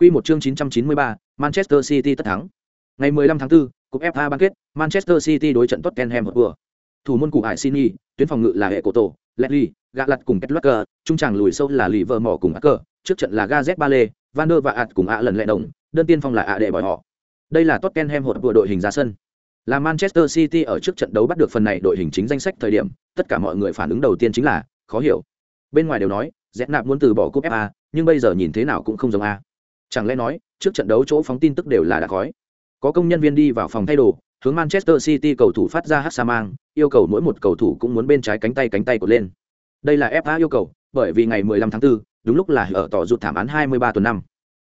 Quy một chương 993, Manchester City tất thắng. Ngày 15 tháng 4, cúp FA bán kết, Manchester City đối trận Tottenham Hotspur. Thủ môn cụ Arsini, tuyến phòng ngự là hệ cổ tổ, Ledley, gạ lật cùng Ketlacker, trung tràng lùi sâu là Livermore cùng Acker, trước trận là Gazet Bale, Van der và Ạt cùng ạ lần lệ đồng, đơn tiên phong là ạ đệ bỏi họ. Đây là Tottenham Hotspur đội hình ra sân. Là Manchester City ở trước trận đấu bắt được phần này đội hình chính danh sách thời điểm, tất cả mọi người phản ứng đầu tiên chính là khó hiểu. Bên ngoài đều nói, Zet nạp muốn từ bỏ cúp FA, nhưng bây giờ nhìn thế nào cũng không giống a. Chẳng lẽ nói, trước trận đấu chỗ phóng tin tức đều là đã khói. Có công nhân viên đi vào phòng thay đồ, hướng Manchester City cầu thủ phát ra hát sa mang, yêu cầu mỗi một cầu thủ cũng muốn bên trái cánh tay cánh tay của lên. Đây là FA yêu cầu, bởi vì ngày 15 tháng 4, đúng lúc là ở tỏ rụt thảm án 23 tuần năm.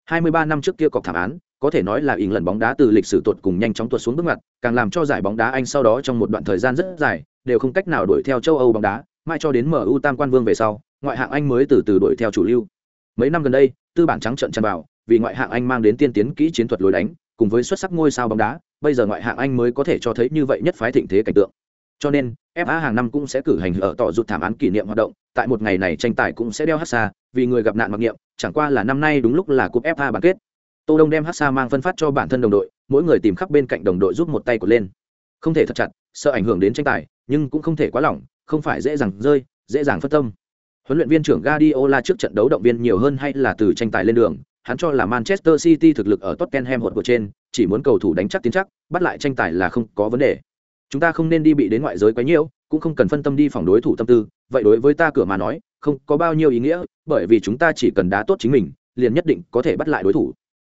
23 năm trước kia cọc thảm án, có thể nói là ỉn lần bóng đá từ lịch sử tuột cùng nhanh chóng tuột xuống bước ngoặt, càng làm cho giải bóng đá Anh sau đó trong một đoạn thời gian rất dài, đều không cách nào đuổi theo châu Âu bóng đá, mai cho đến MU tam quan vương về sau, ngoại hạng Anh mới từ từ đuổi theo chủ lưu. Mấy năm gần đây, tư bản trắng trận tràn vào, vì ngoại hạng Anh mang đến tiên tiến kỹ chiến thuật lối đánh, cùng với xuất sắc ngôi sao bóng đá, bây giờ ngoại hạng Anh mới có thể cho thấy như vậy nhất phái thịnh thế cảnh tượng. Cho nên, FA hàng năm cũng sẽ cử hành ở tỏ rụt thảm án kỷ niệm hoạt động, tại một ngày này tranh tài cũng sẽ đeo hát xa, vì người gặp nạn mặc niệm, chẳng qua là năm nay đúng lúc là cúp FA bán kết. Tô Đông đem hát xa mang phân phát cho bản thân đồng đội, mỗi người tìm khắp bên cạnh đồng đội giúp một tay của lên. Không thể thật chặt, sợ ảnh hưởng đến tranh tài, nhưng cũng không thể quá lỏng, không phải dễ dàng rơi, dễ dàng phân tâm. Huấn luyện viên trưởng Guardiola trước trận đấu động viên nhiều hơn hay là từ tranh tài lên đường, hắn cho là Manchester City thực lực ở Tottenham hột của trên, chỉ muốn cầu thủ đánh chắc tiến chắc, bắt lại tranh tài là không có vấn đề. Chúng ta không nên đi bị đến ngoại giới quá nhiều, cũng không cần phân tâm đi phòng đối thủ tâm tư, vậy đối với ta cửa mà nói, không có bao nhiêu ý nghĩa, bởi vì chúng ta chỉ cần đá tốt chính mình, liền nhất định có thể bắt lại đối thủ.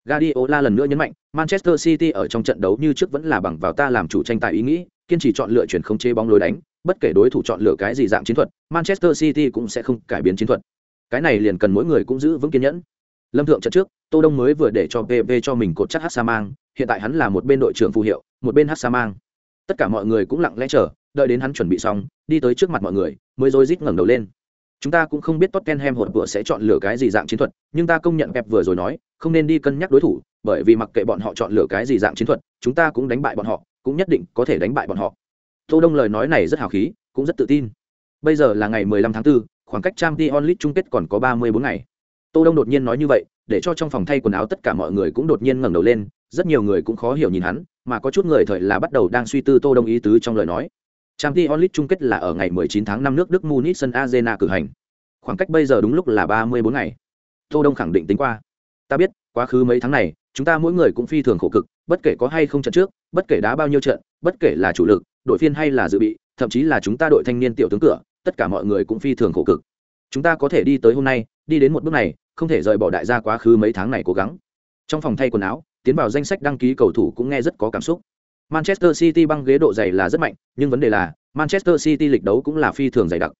Guardiola lần nữa nhấn mạnh, Manchester City ở trong trận đấu như trước vẫn là bằng vào ta làm chủ tranh tài ý nghĩ, kiên trì chọn lựa chuyển không chế bóng lối đánh, bất kể đối thủ chọn lựa cái gì dạng chiến thuật, Manchester City cũng sẽ không cải biến chiến thuật. Cái này liền cần mỗi người cũng giữ vững kiên nhẫn. Lâm thượng trận trước, Tô Đông mới vừa để cho PV cho mình cột chắc Hắc Mang, hiện tại hắn là một bên đội trưởng phù hiệu, một bên Hắc Mang. Tất cả mọi người cũng lặng lẽ chờ, đợi đến hắn chuẩn bị xong, đi tới trước mặt mọi người, mới rối rít ngẩng đầu lên. Chúng ta cũng không biết Tottenham hột vừa sẽ chọn lựa cái gì dạng chiến thuật, nhưng ta công nhận Pep vừa rồi nói, không nên đi cân nhắc đối thủ, bởi vì mặc kệ bọn họ chọn lựa cái gì dạng chiến thuật, chúng ta cũng đánh bại bọn họ, cũng nhất định có thể đánh bại bọn họ. Tô Đông lời nói này rất hào khí, cũng rất tự tin. Bây giờ là ngày 15 tháng 4, khoảng cách trang t onlit chung kết còn có 34 ngày. Tô Đông đột nhiên nói như vậy, để cho trong phòng thay quần áo tất cả mọi người cũng đột nhiên ngẩng đầu lên, rất nhiều người cũng khó hiểu nhìn hắn, mà có chút người thời là bắt đầu đang suy tư Tô Đông ý tứ trong lời nói. Trang Champions onlit chung kết là ở ngày 19 tháng 5 nước Đức Munich sân Arena cử hành. Khoảng cách bây giờ đúng lúc là 34 ngày. Tô Đông khẳng định tính qua. Ta biết, quá khứ mấy tháng này, chúng ta mỗi người cũng phi thường khổ cực, bất kể có hay không trận trước, bất kể đá bao nhiêu trận, bất kể là chủ lực, đội phiên hay là dự bị, thậm chí là chúng ta đội thanh niên tiểu tướng cửa, tất cả mọi người cũng phi thường khổ cực. Chúng ta có thể đi tới hôm nay, đi đến một bước này, không thể rời bỏ đại gia quá khứ mấy tháng này cố gắng. Trong phòng thay quần áo, tiến vào danh sách đăng ký cầu thủ cũng nghe rất có cảm xúc. Manchester City băng ghế độ dày là rất mạnh, nhưng vấn đề là Manchester City lịch đấu cũng là phi thường dày đặc.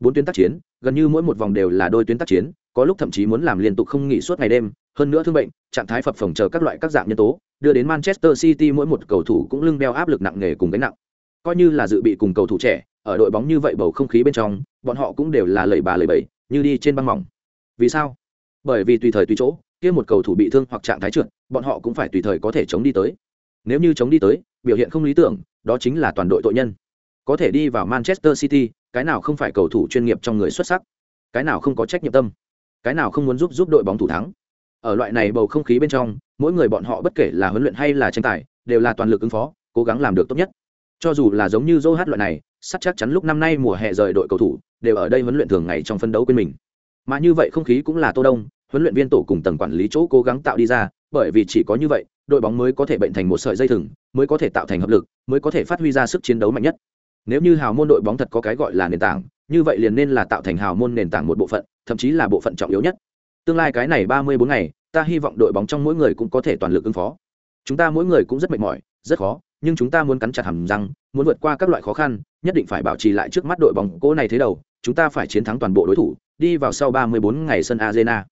Bốn tuyến tác chiến, gần như mỗi một vòng đều là đôi tuyến tác chiến, có lúc thậm chí muốn làm liên tục không nghỉ suốt ngày đêm, hơn nữa thương bệnh, trạng thái phập phồng chờ các loại các dạng nhân tố, đưa đến Manchester City mỗi một cầu thủ cũng lưng đeo áp lực nặng nề cùng gánh nặng. Coi như là dự bị cùng cầu thủ trẻ, ở đội bóng như vậy bầu không khí bên trong, bọn họ cũng đều là lầy bà lầy bầy như đi trên băng mỏng. Vì sao? Bởi vì tùy thời tùy chỗ, kia một cầu thủ bị thương hoặc trạng thái trượt, bọn họ cũng phải tùy thời có thể chống đi tới. Nếu như chống đi tới, biểu hiện không lý tưởng, đó chính là toàn đội tội nhân. Có thể đi vào Manchester City, cái nào không phải cầu thủ chuyên nghiệp trong người xuất sắc, cái nào không có trách nhiệm tâm, cái nào không muốn giúp giúp đội bóng thủ thắng. Ở loại này bầu không khí bên trong, mỗi người bọn họ bất kể là huấn luyện hay là tranh tài, đều là toàn lực ứng phó, cố gắng làm được tốt nhất. Cho dù là giống như Joe hát loại này, sắp chắc chắn lúc năm nay mùa hè rời đội cầu thủ, đều ở đây huấn luyện thường ngày trong phân đấu quên mình. Mà như vậy không khí cũng là Tô Đông, huấn luyện viên tổ cùng tầng quản lý chỗ cố gắng tạo đi ra, bởi vì chỉ có như vậy, đội bóng mới có thể bệnh thành một sợi dây thừng, mới có thể tạo thành hợp lực, mới có thể phát huy ra sức chiến đấu mạnh nhất. Nếu như hào môn đội bóng thật có cái gọi là nền tảng, như vậy liền nên là tạo thành hào môn nền tảng một bộ phận, thậm chí là bộ phận trọng yếu nhất. Tương lai cái này ba mươi bốn ngày, ta hy vọng đội bóng trong mỗi người cũng có thể toàn lực ứng phó. Chúng ta mỗi người cũng rất mệt mỏi, rất khó, nhưng chúng ta muốn cắn chặt hàm răng, muốn vượt qua các loại khó khăn, nhất định phải bảo trì lại trước mắt đội bóng cố này thế đầu, chúng ta phải chiến thắng toàn bộ đối thủ, đi vào sau ba mươi bốn ngày sân Arena.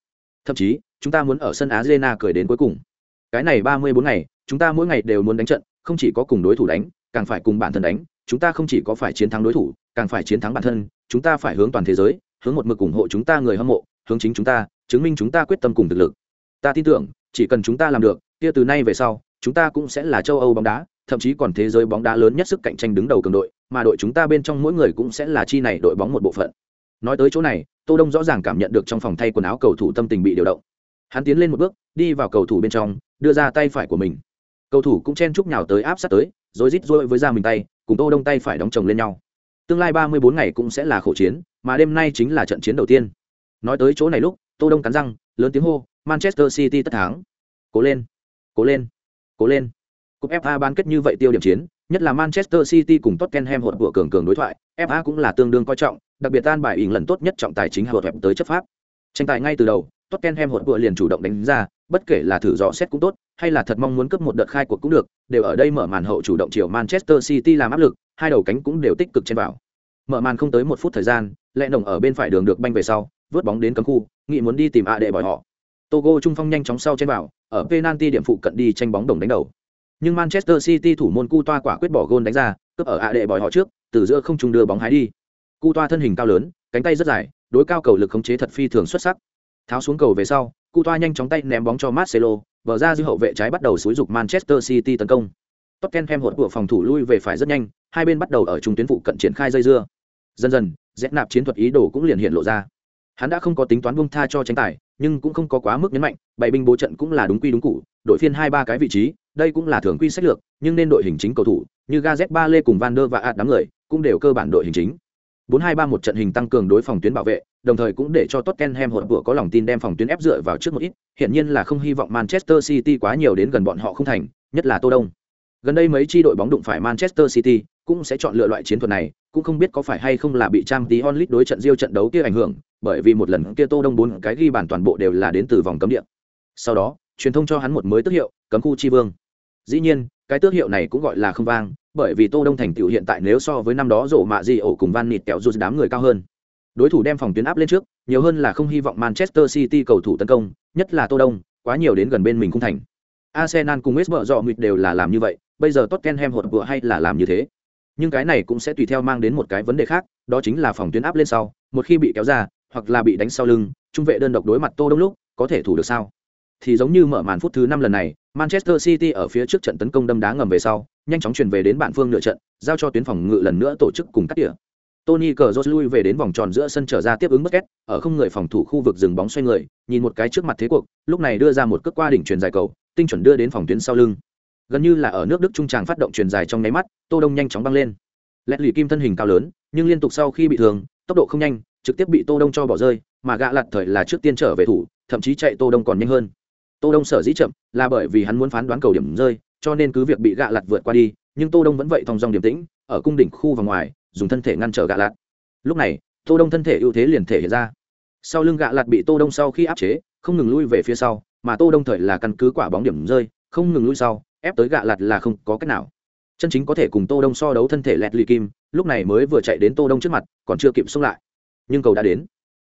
Thậm chí, chúng ta muốn ở sân Arena cười đến cuối cùng. Cái này ba mươi bốn ngày, chúng ta mỗi ngày đều muốn đánh trận, không chỉ có cùng đối thủ đánh, càng phải cùng bản thân đánh, chúng ta không chỉ có phải chiến thắng đối thủ, càng phải chiến thắng bản thân, chúng ta phải hướng toàn thế giới, hướng một mực ủng hộ chúng ta người hâm mộ, hướng chính chúng ta, chứng minh chúng ta quyết tâm cùng thực lực. Ta tin tưởng, chỉ cần chúng ta làm được, kia từ nay về sau, chúng ta cũng sẽ là châu Âu bóng đá, thậm chí còn thế giới bóng đá lớn nhất sức cạnh tranh đứng đầu cường đội, mà đội chúng ta bên trong mỗi người cũng sẽ là chi này đội bóng một bộ phận. Nói tới chỗ này, Tô Đông rõ ràng cảm nhận được trong phòng thay quần áo cầu thủ tâm tình bị điều động. hắn tiến lên một bước, đi vào cầu thủ bên trong, đưa ra tay phải của mình. Cầu thủ cũng chen chúc nhào tới áp sát tới, rồi rít rôi với ra mình tay, cùng tô đông tay phải đóng chồng lên nhau. Tương lai ba mươi bốn ngày cũng sẽ là khổ chiến, mà đêm nay chính là trận chiến đầu tiên. Nói tới chỗ này lúc, tô đông cắn răng, lớn tiếng hô, manchester city tất thắng. Cố lên cố lên cố lên cúp fa bán kết như vậy tiêu điểm chiến, nhất là manchester city cùng tottenham hột của cường cường đối thoại fa cũng là tương đương coi trọng, đặc biệt tan bài ỉn lần tốt nhất trọng tài chính hột hẹp tới chấp pháp. Tranh tài ngay từ đầu, tottenham hột của liền chủ động đánh ra, bất kể là thử dò xét cũng tốt, hay là thật mong muốn cấp một đợt khai cuộc cũng được, đều ở đây mở màn hậu chủ động chiều manchester city làm áp lực, hai đầu cánh cũng đều tích cực trên vào. Mở màn không tới một phút thời gian lẹ nồng ở bên phải đường được banh về sau, vớt bóng đến cấm khu nghị muốn đi tìm a để bỏi họ. Togo trung phong nhanh chóng sau trên vào, ở penalty điểm phụ cận đi tranh bóng đồng đánh đầu nhưng manchester city thủ môn cu toa quả quyết bỏ gôn đánh ra, cướp ở ạ đệ bòi họ trước, từ giữa không trung đưa bóng hái đi. Cu toa thân hình cao lớn, cánh tay rất dài, đối cao cầu lực khống chế thật phi thường xuất sắc. Tháo xuống cầu về sau cu toa nhanh chóng tay ném bóng cho marcelo, bờ ra dư hậu vệ trái bắt đầu xúi dục manchester city tấn công. Tottenham hột của phòng thủ lui về phải rất nhanh, hai bên bắt đầu ở trung tuyến phụ cận triển khai dây dưa. Dần dần dẹp nạp chiến thuật ý đồ cũng liền hiện lộ ra. Hắn đã không có tính toán bung tha cho tranh tài nhưng cũng không có quá mức nhấn mạnh bảy binh bố trận cũng là đúng quy đúng cụ đội phiên hai ba cái vị trí đây cũng là thường quy sách lược nhưng nên đội hình chính cầu thủ như gaz ba lê cùng van der và ạt đám người cũng đều cơ bản đội hình chính 4-2-3 một trận hình tăng cường đối phòng tuyến bảo vệ, đồng thời cũng để cho Tottenham hỗn vừa có lòng tin đem phòng tuyến ép dựa vào trước một ít, hiện nhiên là không hy vọng Manchester City quá nhiều đến gần bọn họ không thành, nhất là Tô Đông. Gần đây mấy chi đội bóng đụng phải Manchester City, cũng sẽ chọn lựa loại chiến thuật này, cũng không biết có phải hay không là bị Trang Tí Onlit đối trận Diêu trận đấu kia ảnh hưởng, bởi vì một lần kia Tô Đông bốn cái ghi bàn toàn bộ đều là đến từ vòng cấm địa. Sau đó, truyền thông cho hắn một mới tước hiệu, cấm khu chi vương. Dĩ nhiên, cái tước hiệu này cũng gọi là không vang, bởi vì Tô Đông thành tựu hiện tại nếu so với năm đó rổ mạ gì ổ cùng Van Nịt kẹo rút đám người cao hơn. Đối thủ đem phòng tuyến áp lên trước, nhiều hơn là không hy vọng Manchester City cầu thủ tấn công, nhất là Tô Đông, quá nhiều đến gần bên mình không thành. Arsenal cùng West Brom đều là làm như vậy, bây giờ Tottenham hột vừa hay là làm như thế nhưng cái này cũng sẽ tùy theo mang đến một cái vấn đề khác đó chính là phòng tuyến áp lên sau một khi bị kéo ra hoặc là bị đánh sau lưng trung vệ đơn độc đối mặt tô đông lúc có thể thủ được sao? Thì giống như mở màn phút thứ năm lần này manchester city ở phía trước trận tấn công đâm đá ngầm về sau nhanh chóng chuyển về đến bạn phương nửa trận giao cho tuyến phòng ngự lần nữa tổ chức cùng cắt tỉa. Tony cờ lui về đến vòng tròn giữa sân trở ra tiếp ứng bất két, ở không người phòng thủ khu vực dừng bóng xoay người, nhìn một cái trước mặt thế cuộc, lúc này đưa ra một cước qua đỉnh truyền dài cầu, tinh chuẩn đưa đến phòng tuyến sau lưng. Gần như là ở nước đức trung tràng phát động truyền dài trong nháy mắt tô đông nhanh chóng băng lên. Lẹt lì kim thân hình cao lớn nhưng liên tục sau khi bị thương tốc độ không nhanh trực tiếp bị tô đông cho bỏ rơi, mà gạ lặt thời là trước tiên trở về thủ, thậm chí chạy tô đông còn nhanh hơn. Tô đông sở dĩ chậm là bởi vì hắn muốn phán đoán cầu điểm rơi, cho nên cứ việc bị gạ lặt vượt qua đi, nhưng tô đông vẫn vậy thong dong điềm tĩnh, ở cung đỉnh khu và ngoài, dùng thân thể ngăn trở gạ lặt lúc này, tô đông thân thể ưu thế liền thể hiện ra. Sau lưng gạ lặt bị tô đông sau khi áp chế, không ngừng lui về phía sau, mà tô đông thời là căn cứ quả bóng điểm rơi, không ngừng lui sau, ép tới gạ lặt là không có cách nào. Chân chính có thể cùng tô đông so đấu thân thể lẹt lì kim, lúc này mới vừa chạy đến tô đông trước mặt, còn chưa kịp xông lại nhưng cầu đã đến.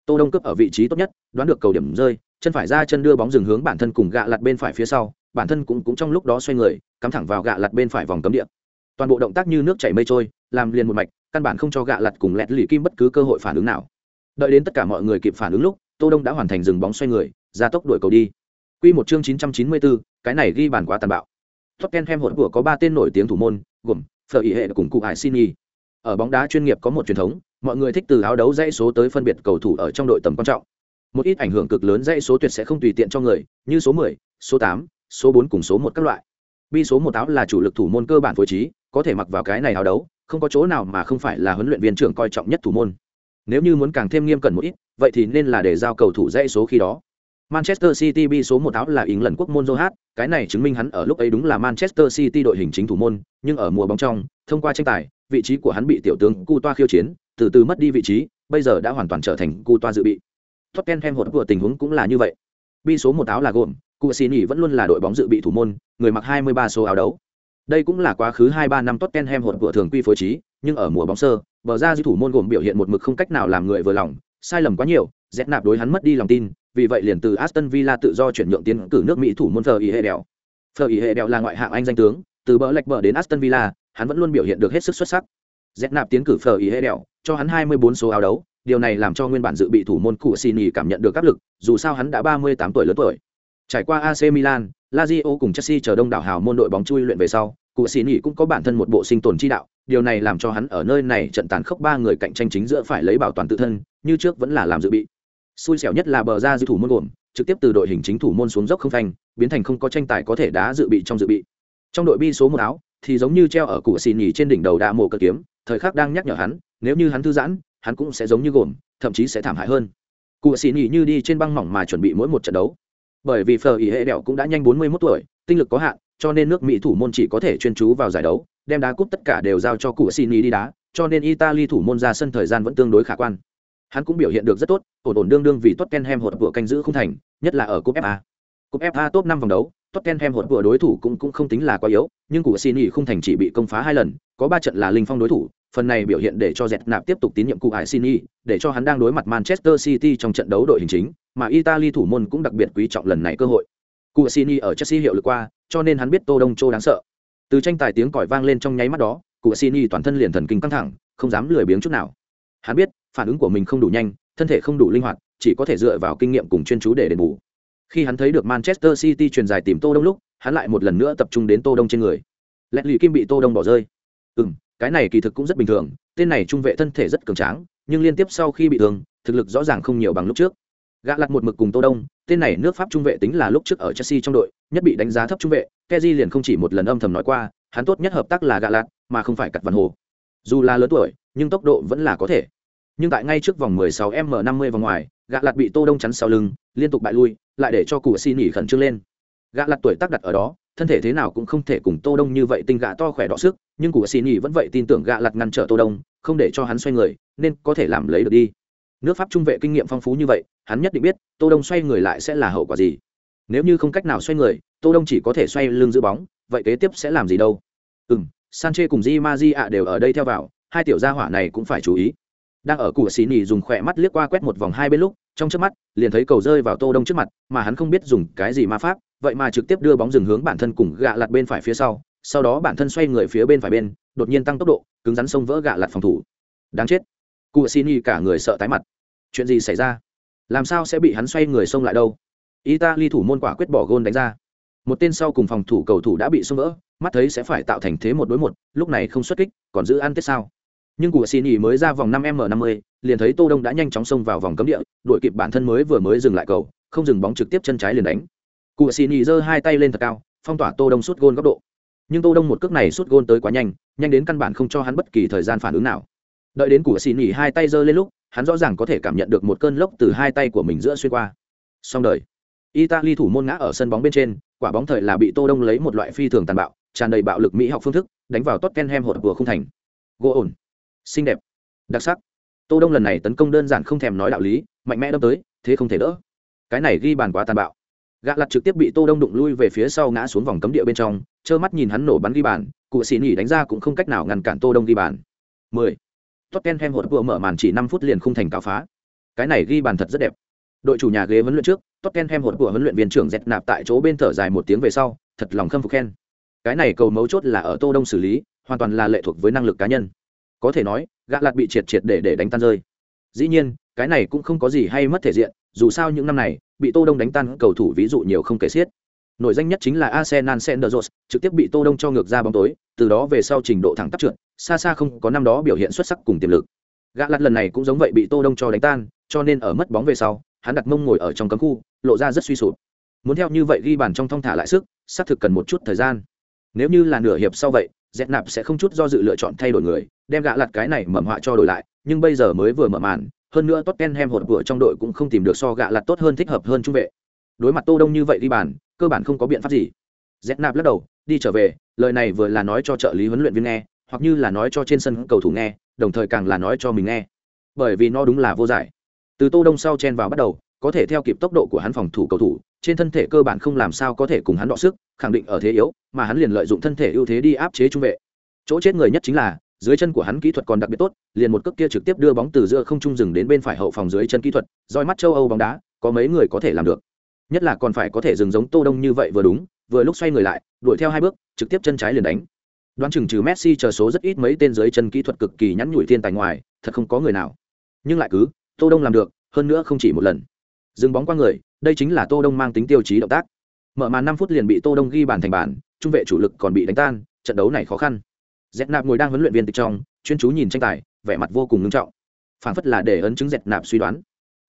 Tô đông cướp ở vị trí tốt nhất đoán được cầu điểm rơi chân phải ra chân đưa bóng dừng hướng bản thân cùng gạ lặt bên phải phía sau bản thân cũng cũng trong lúc đó xoay người cắm thẳng vào gạ lặt bên phải vòng cấm địa. Toàn bộ động tác như nước chảy mây trôi làm liền một mạch căn bản không cho gạ lặt cùng lẹt lì kim bất cứ cơ hội phản ứng nào. Đợi đến tất cả mọi người kịp phản ứng lúc tô đông đã hoàn thành dừng bóng xoay người ra tốc đuổi cầu đi. Quy một chương 994, cái này ghi bàn quá tàn bạo. Tottenham hỗn của có ba tên nổi tiếng thủ môn, gồm Fleur hệ cùng cụ Hải Sini. Ở bóng đá chuyên nghiệp có một truyền thống, mọi người thích từ áo đấu dãy số tới phân biệt cầu thủ ở trong đội tầm quan trọng. Một ít ảnh hưởng cực lớn dãy số tuyệt sẽ không tùy tiện cho người, như số 10, số 8, số 4 cùng số 1 các loại. Bi số 1 áo là chủ lực thủ môn cơ bản phối trí, có thể mặc vào cái này áo đấu, không có chỗ nào mà không phải là huấn luyện viên trưởng coi trọng nhất thủ môn. Nếu như muốn càng thêm nghiêm cẩn một ít, vậy thì nên là để giao cầu thủ dãy số khi đó. Manchester City bi số một áo là ứng lần quốc môn Johat, cái này chứng minh hắn ở lúc ấy đúng là Manchester City đội hình chính thủ môn, nhưng ở mùa bóng trong, thông qua tranh tài, vị trí của hắn bị tiểu tướng Cu Toa khiêu chiến, từ từ mất đi vị trí, bây giờ đã hoàn toàn trở thành Cu Toa dự bị. Tottenham hột của tình huống cũng là như vậy. Bi số một áo là gồm, Cuisini vẫn luôn là đội bóng dự bị thủ môn, người mặc 23 số áo đấu. Đây cũng là quá khứ 2-3 năm Tottenham hột của thường quy phối trí, nhưng ở mùa bóng sơ, bờ ra dư thủ môn gồm biểu hiện một mực không cách nào làm người vừa lòng, sai lầm quá nhiều, dẹp nạp đối hắn mất đi lòng tin, vì vậy liền từ Aston Villa tự do chuyển nhượng tiến cử nước Mỹ thủ môn Fleur Ý Đèo. Fleur Ý Đèo là ngoại hạng Anh danh tướng, từ bờ lệch bờ đến Aston Villa, hắn vẫn luôn biểu hiện được hết sức xuất sắc. Dẹp nạp tiến cử phờ Ý Đèo, cho hắn 24 số áo đấu, điều này làm cho nguyên bản dự bị thủ môn cụ Sini cảm nhận được áp lực, dù sao hắn đã 38 tuổi lớn tuổi. Trải qua AC Milan, Lazio cùng Chelsea chờ đông đảo hào môn đội bóng chui luyện về sau, cụ Sini cũng có bản thân một bộ sinh tồn chi đạo, điều này làm cho hắn ở nơi này trận tàn khốc ba người cạnh tranh chính giữa phải lấy bảo toàn tự thân, như trước vẫn là làm dự bị xui xẻo nhất là bờ ra dư thủ môn gồm trực tiếp từ đội hình chính thủ môn xuống dốc không phanh biến thành không có tranh tài có thể đá dự bị trong dự bị trong đội bi số một áo thì giống như treo ở cụ xì nhì trên đỉnh đầu đạ mộ cờ kiếm, thời khắc đang nhắc nhở hắn, nếu như hắn thư giãn, hắn cũng sẽ giống như gồm, thậm chí sẽ thảm hại hơn. Cụ xì nhì như đi trên băng mỏng mà chuẩn bị mỗi một trận đấu. Bởi vì phờ ý hệ đẹo cũng đã nhanh bốn mươi 41 tuổi, tinh lực có hạn, cho nên nước mỹ thủ môn chỉ có thể chuyên chú vào giải đấu, đem đá cúp tất cả đều giao cho cụ xì nhì đi đá, cho nên italy thủ môn ra sân thời gian vẫn tương đối khả quan. Hắn cũng biểu hiện được rất tốt, ổn ổn đương đương vì tottenham hột vừa canh giữ không thành, nhất là ở cúp fa cúp fa top năm vòng đấu Tottenham hột vừa đối thủ cũng cũng không tính là quá yếu, nhưng của Cini không thành chỉ bị công phá hai lần, có ba trận là linh phong đối thủ, phần này biểu hiện để cho Dẹt nạp tiếp tục tín nhiệm cụ Cini, để cho hắn đang đối mặt Manchester City trong trận đấu đội hình chính, mà Italy thủ môn cũng đặc biệt quý trọng lần này cơ hội. Cụ Cini ở Chelsea hiệu lực qua, cho nên hắn biết Tô Đông Châu đáng sợ. Từ tranh tài tiếng còi vang lên trong nháy mắt đó, cụ Cini toàn thân liền thần kinh căng thẳng, không dám lười biếng chút nào. Hắn biết, phản ứng của mình không đủ nhanh, thân thể không đủ linh hoạt, chỉ có thể dựa vào kinh nghiệm cùng chuyên chú để đền bù. Khi hắn thấy được Manchester City truyền dài tìm Tô Đông lúc, hắn lại một lần nữa tập trung đến Tô Đông trên người. Lẹt lì kim bị Tô Đông bỏ rơi. Ừm, cái này kỳ thực cũng rất bình thường, tên này trung vệ thân thể rất cường tráng, nhưng liên tiếp sau khi bị thương, thực lực rõ ràng không nhiều bằng lúc trước. Gã lật một mực cùng Tô Đông, tên này nước Pháp trung vệ tính là lúc trước ở Chelsea trong đội, nhất bị đánh giá thấp trung vệ, Kessié liền không chỉ một lần âm thầm nói qua, hắn tốt nhất hợp tác là gã lật, mà không phải cật văn hồ. Dù là lớn tuổi, nhưng tốc độ vẫn là có thể. Nhưng tại ngay trước vòng 16m50 vòng ngoài, Gạ lật bị Tô Đông chắn sau lưng, liên tục bại lui, lại để cho cụ xin nghỉ khẩn trương lên. Gạ lặt tuổi tác đặt ở đó thân thể thế nào cũng không thể cùng tô đông như vậy tinh gạ to khỏe đọ sức nhưng cụ xin nghỉ vẫn vậy tin tưởng gạ lặt ngăn trở tô đông không để cho hắn xoay người nên có thể làm lấy được đi. Nước pháp trung vệ kinh nghiệm phong phú như vậy hắn nhất định biết tô đông xoay người lại sẽ là hậu quả gì. Nếu như không cách nào xoay người tô đông chỉ có thể xoay lưng giữ bóng vậy kế tiếp sẽ làm gì đâu? Ừm sanche cùng di ma di ạ đều ở đây theo vào hai tiểu gia hỏa này cũng phải chú ý đang ở cụ xì nỉ dùng khỏe mắt liếc qua quét một vòng hai bên lúc, trong trước mắt, liền thấy cầu rơi vào tô đông trước mặt, mà hắn không biết dùng cái gì ma pháp, vậy mà trực tiếp đưa bóng dừng hướng bản thân cùng gạ lặt bên phải phía sau sau đó bản thân xoay người phía bên phải bên, đột nhiên tăng tốc độ, cứng rắn xông vỡ gạ lặt phòng thủ. Đáng chết. Cụ xì nỉ cả người sợ tái mặt. Chuyện gì xảy ra? Làm sao sẽ bị hắn xoay người xông lại đâu? Italy thủ môn quả quyết bỏ gôn đánh ra. Một tên sau cùng phòng thủ cầu thủ đã bị xông vỡ, mắt thấy sẽ phải tạo thành thế một đối một, lúc này không xuất kích, còn giữ ăn tết sao? Nhưng của xin ý mới ra vòng năm m năm mươi, liền thấy tô đông đã nhanh chóng xông vào vòng cấm địa, đuổi kịp bản thân mới vừa mới dừng lại cầu, không dừng bóng trực tiếp chân trái liền đánh. Cụ xin ý giơ hai tay lên thật cao, phong tỏa tô đông suốt gôn góc độ. Nhưng tô đông một cước này suốt gôn tới quá nhanh nhanh đến căn bản không cho hắn bất kỳ thời gian phản ứng nào. Đợi đến cụ xin ý hai tay giơ lên lúc, hắn rõ ràng có thể cảm nhận được một cơn lốc từ hai tay của mình giữa xuyên qua. Xong đời. Italy thủ môn ngã ở sân bóng bên trên, quả bóng thời là bị tô đông lấy một loại phi thường tàn bạo, tràn đầy bạo lực mỹ học phương thức, đánh vào tottenham hột vừa không thành. Gỗ ổn xinh đẹp, đặc sắc. Tô đông lần này tấn công đơn giản không thèm nói đạo lý, mạnh mẽ đâm tới, thế không thể đỡ. Cái này ghi bàn quá tàn bạo. Gã lặt trực tiếp bị tô đông đụng lui về phía sau ngã xuống vòng cấm địa bên trong, trơ mắt nhìn hắn nổ bắn ghi bàn, cụ xì nỉ đánh ra cũng không cách nào ngăn cản tô đông ghi bàn. 10. Tottenham hột vừa mở màn chỉ 5 phút liền không thành cáo phá. Cái này ghi bàn thật rất đẹp. Đội chủ nhà ghế huấn luyện trước, Tottenham hột của huấn luyện viên trưởng dẹt nạp tại chỗ bên thở dài một tiếng về sau, thật lòng khâm phục khen. Cái này cầu mấu chốt là ở tô đông xử lý, hoàn toàn là lệ thuộc với năng lực cá nhân có thể nói, gã lạt bị triệt triệt để để đánh tan rơi. Dĩ nhiên, cái này cũng không có gì hay mất thể diện, dù sao những năm này, bị tô đông đánh tan cầu thủ ví dụ nhiều không kể xiết. Nổi danh nhất chính là arsenal senderos trực tiếp bị tô đông cho ngược ra bóng tối, từ đó về sau trình độ thẳng tắp trượt, xa xa không có năm đó biểu hiện xuất sắc cùng tiềm lực. Gã lạt lần này cũng giống vậy bị tô đông cho đánh tan, cho nên ở mất bóng về sau, hắn đặt mông ngồi ở trong cấm khu, lộ ra rất suy sụp. Muốn theo như vậy ghi bàn trong thong thả lại sức, xác thực cần một chút thời gian. Nếu như là nửa hiệp sau vậy dẹp nạp sẽ không chút do dự lựa chọn thay đổi người đem gã lặt cái này mầm họa cho đổi lại, nhưng bây giờ mới vừa mở màn, hơn nữa Tottenham hột vừa trong đội cũng không tìm được so gã lặt tốt hơn thích hợp hơn trung vệ. Đối mặt tô đông như vậy đi bàn, cơ bản không có biện pháp gì. Z nạp lắc đầu, đi trở về, lời này vừa là nói cho trợ lý huấn luyện viên nghe, hoặc như là nói cho trên sân cầu thủ nghe, đồng thời càng là nói cho mình nghe. Bởi vì nó đúng là vô giải. Từ tô đông sau chen vào bắt đầu, có thể theo kịp tốc độ của hắn phòng thủ cầu thủ, trên thân thể cơ bản không làm sao có thể cùng hắn đọ sức, khẳng định ở thế yếu, mà hắn liền lợi dụng thân thể ưu thế đi áp chế trung vệ. Chỗ chết người nhất chính là dưới chân của hắn kỹ thuật còn đặc biệt tốt, liền một cước kia trực tiếp đưa bóng từ giữa không trung dừng đến bên phải hậu phòng dưới chân kỹ thuật, roi mắt châu âu bóng đá, có mấy người có thể làm được. Nhất là còn phải có thể dừng giống tô đông như vậy vừa đúng, vừa lúc xoay người lại, đuổi theo hai bước, trực tiếp chân trái liền đánh. Đoán chừng trừ messi chờ số rất ít mấy tên dưới chân kỹ thuật cực kỳ nhắn nhủi thiên tài ngoài, thật không có người nào. Nhưng lại cứ, tô đông làm được, hơn nữa không chỉ một lần. Dừng bóng qua người, đây chính là tô đông mang tính tiêu chí động tác. Mở màn năm phút liền bị tô đông ghi bàn thành bàn, trung vệ chủ lực còn bị đánh tan, trận đấu này khó khăn dẹt nạp ngồi đang huấn luyện viên tịch trong chuyên chú nhìn tranh tài vẻ mặt vô cùng ngưng trọng phản phất là để ấn chứng dẹt nạp suy đoán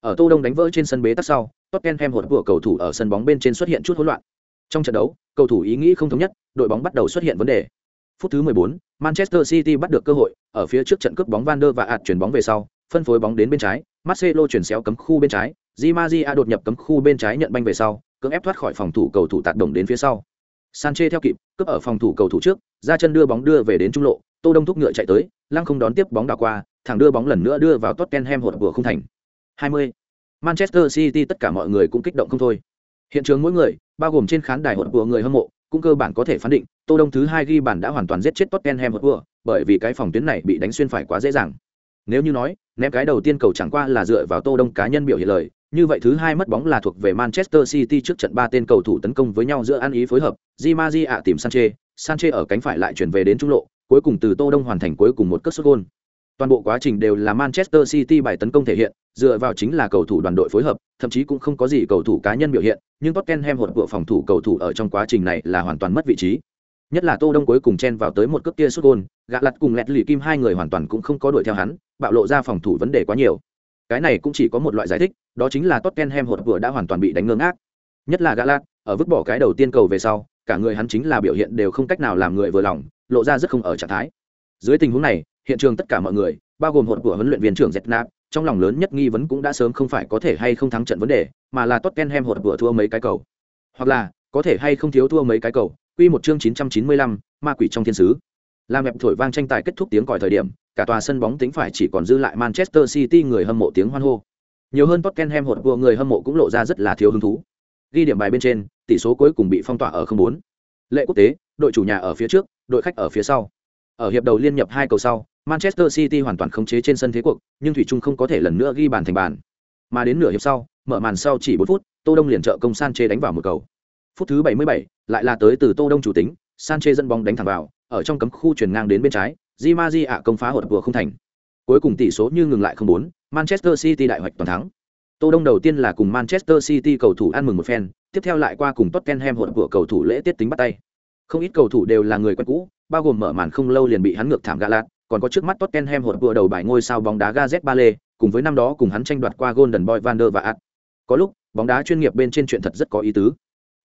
Ở Tô Đông đánh vỡ trên sân bế tắc sau, Tottenham hột của cầu thủ ở sân bóng bên trên xuất hiện chút hỗn loạn. Trong trận đấu, cầu thủ ý nghĩ không thống nhất, đội bóng bắt đầu xuất hiện vấn đề. Phút thứ 14, Manchester City bắt được cơ hội, ở phía trước trận cướp bóng Van der và ạt chuyển bóng về sau, phân phối bóng đến bên trái, Marcelo chuyển xéo cấm khu bên trái, Di Maria đột nhập cấm khu bên trái nhận banh về sau, cưỡng ép thoát khỏi phòng thủ cầu thủ tạt đồng đến phía sau. Sanchez theo kịp, cướp ở phòng thủ cầu thủ trước, ra chân đưa bóng đưa về đến trung lộ, Tô Đông thúc ngựa chạy tới, lăng không đón tiếp bóng đảo qua, thẳng đưa bóng lần nữa đưa vào Tottenham hột vừa không thành. 20. Manchester City tất cả mọi người cũng kích động không thôi. Hiện trường mỗi người, bao gồm trên khán đài hột của người hâm mộ, cũng cơ bản có thể phán định, Tô Đông thứ hai ghi bàn đã hoàn toàn giết chết Tottenham Hotspur, bởi vì cái phòng tuyến này bị đánh xuyên phải quá dễ dàng. Nếu như nói, ném cái đầu tiên cầu chẳng qua là dựa vào Tô Đông cá nhân biểu hiện lời, như vậy thứ hai mất bóng là thuộc về Manchester City trước trận ba tên cầu thủ tấn công với nhau giữa ăn ý phối hợp, Di Maria tìm Sanchez, Sanchez ở cánh phải lại chuyển về đến trung lộ, cuối cùng từ Tô Đông hoàn thành cuối cùng một cú sút gol. Toàn bộ quá trình đều là Manchester City bài tấn công thể hiện, dựa vào chính là cầu thủ đoàn đội phối hợp, thậm chí cũng không có gì cầu thủ cá nhân biểu hiện, nhưng Tottenham hột bộ phòng thủ cầu thủ ở trong quá trình này là hoàn toàn mất vị trí. Nhất là Tô Đông cuối cùng chen vào tới một cước kia sút gol, gã lật cùng lẹt lì kim hai người hoàn toàn cũng không có đuổi theo hắn, bạo lộ ra phòng thủ vấn đề quá nhiều. Cái này cũng chỉ có một loại giải thích, đó chính là Tottenham hột vừa đã hoàn toàn bị đánh ngơ ngác. Nhất là gã lật, ở vứt bỏ cái đầu tiên cầu về sau, cả người hắn chính là biểu hiện đều không cách nào làm người vừa lòng, lộ ra rất không ở trạng thái. Dưới tình huống này, hiện trường tất cả mọi người, bao gồm hột của huấn luyện viên trưởng Zetnap, trong lòng lớn nhất nghi vấn cũng đã sớm không phải có thể hay không thắng trận vấn đề, mà là Tottenham hột vừa thua mấy cái cầu. Hoặc là, có thể hay không thiếu thua mấy cái cầu. Quy một chương 995, ma quỷ trong thiên sứ. Làm mẹp thổi vang tranh tài kết thúc tiếng còi thời điểm, cả tòa sân bóng tính phải chỉ còn dư lại Manchester City người hâm mộ tiếng hoan hô. Nhiều hơn Tottenham hột vừa người hâm mộ cũng lộ ra rất là thiếu hứng thú. Ghi điểm bài bên trên, tỷ số cuối cùng bị phong tỏa ở 0-4. Lệ quốc tế, đội chủ nhà ở phía trước, đội khách ở phía sau. Ở hiệp đầu liên nhập hai cầu sau, Manchester City hoàn toàn khống chế trên sân thế cuộc, nhưng thủy Trung không có thể lần nữa ghi bàn thành bàn. Mà đến nửa hiệp sau, mở màn sau chỉ 4 phút, Tô Đông liền trợ công San chế đánh vào một cầu. Phút thứ 77, lại là tới từ Tô Đông chủ tính, Sanchez dẫn bóng đánh thẳng vào, ở trong cấm khu chuyển ngang đến bên trái, Di Maria công phá hụt vừa không thành. Cuối cùng tỷ số như ngừng lại 0-4, Manchester City đại hoạch toàn thắng. Tô Đông đầu tiên là cùng Manchester City cầu thủ ăn mừng một phen, tiếp theo lại qua cùng Tottenham hụt vừa cầu thủ lễ tiết tính bắt tay. Không ít cầu thủ đều là người quen cũ, bao gồm mở màn không lâu liền bị hắn ngược thảm gạ lạt, còn có trước mắt Tottenham hụt vừa đầu bài ngôi sao bóng đá Gareth Bale, cùng với năm đó cùng hắn tranh đoạt qua Golden Boy Van der Vaart. Có lúc, bóng đá chuyên nghiệp bên trên chuyện thật rất có ý tứ.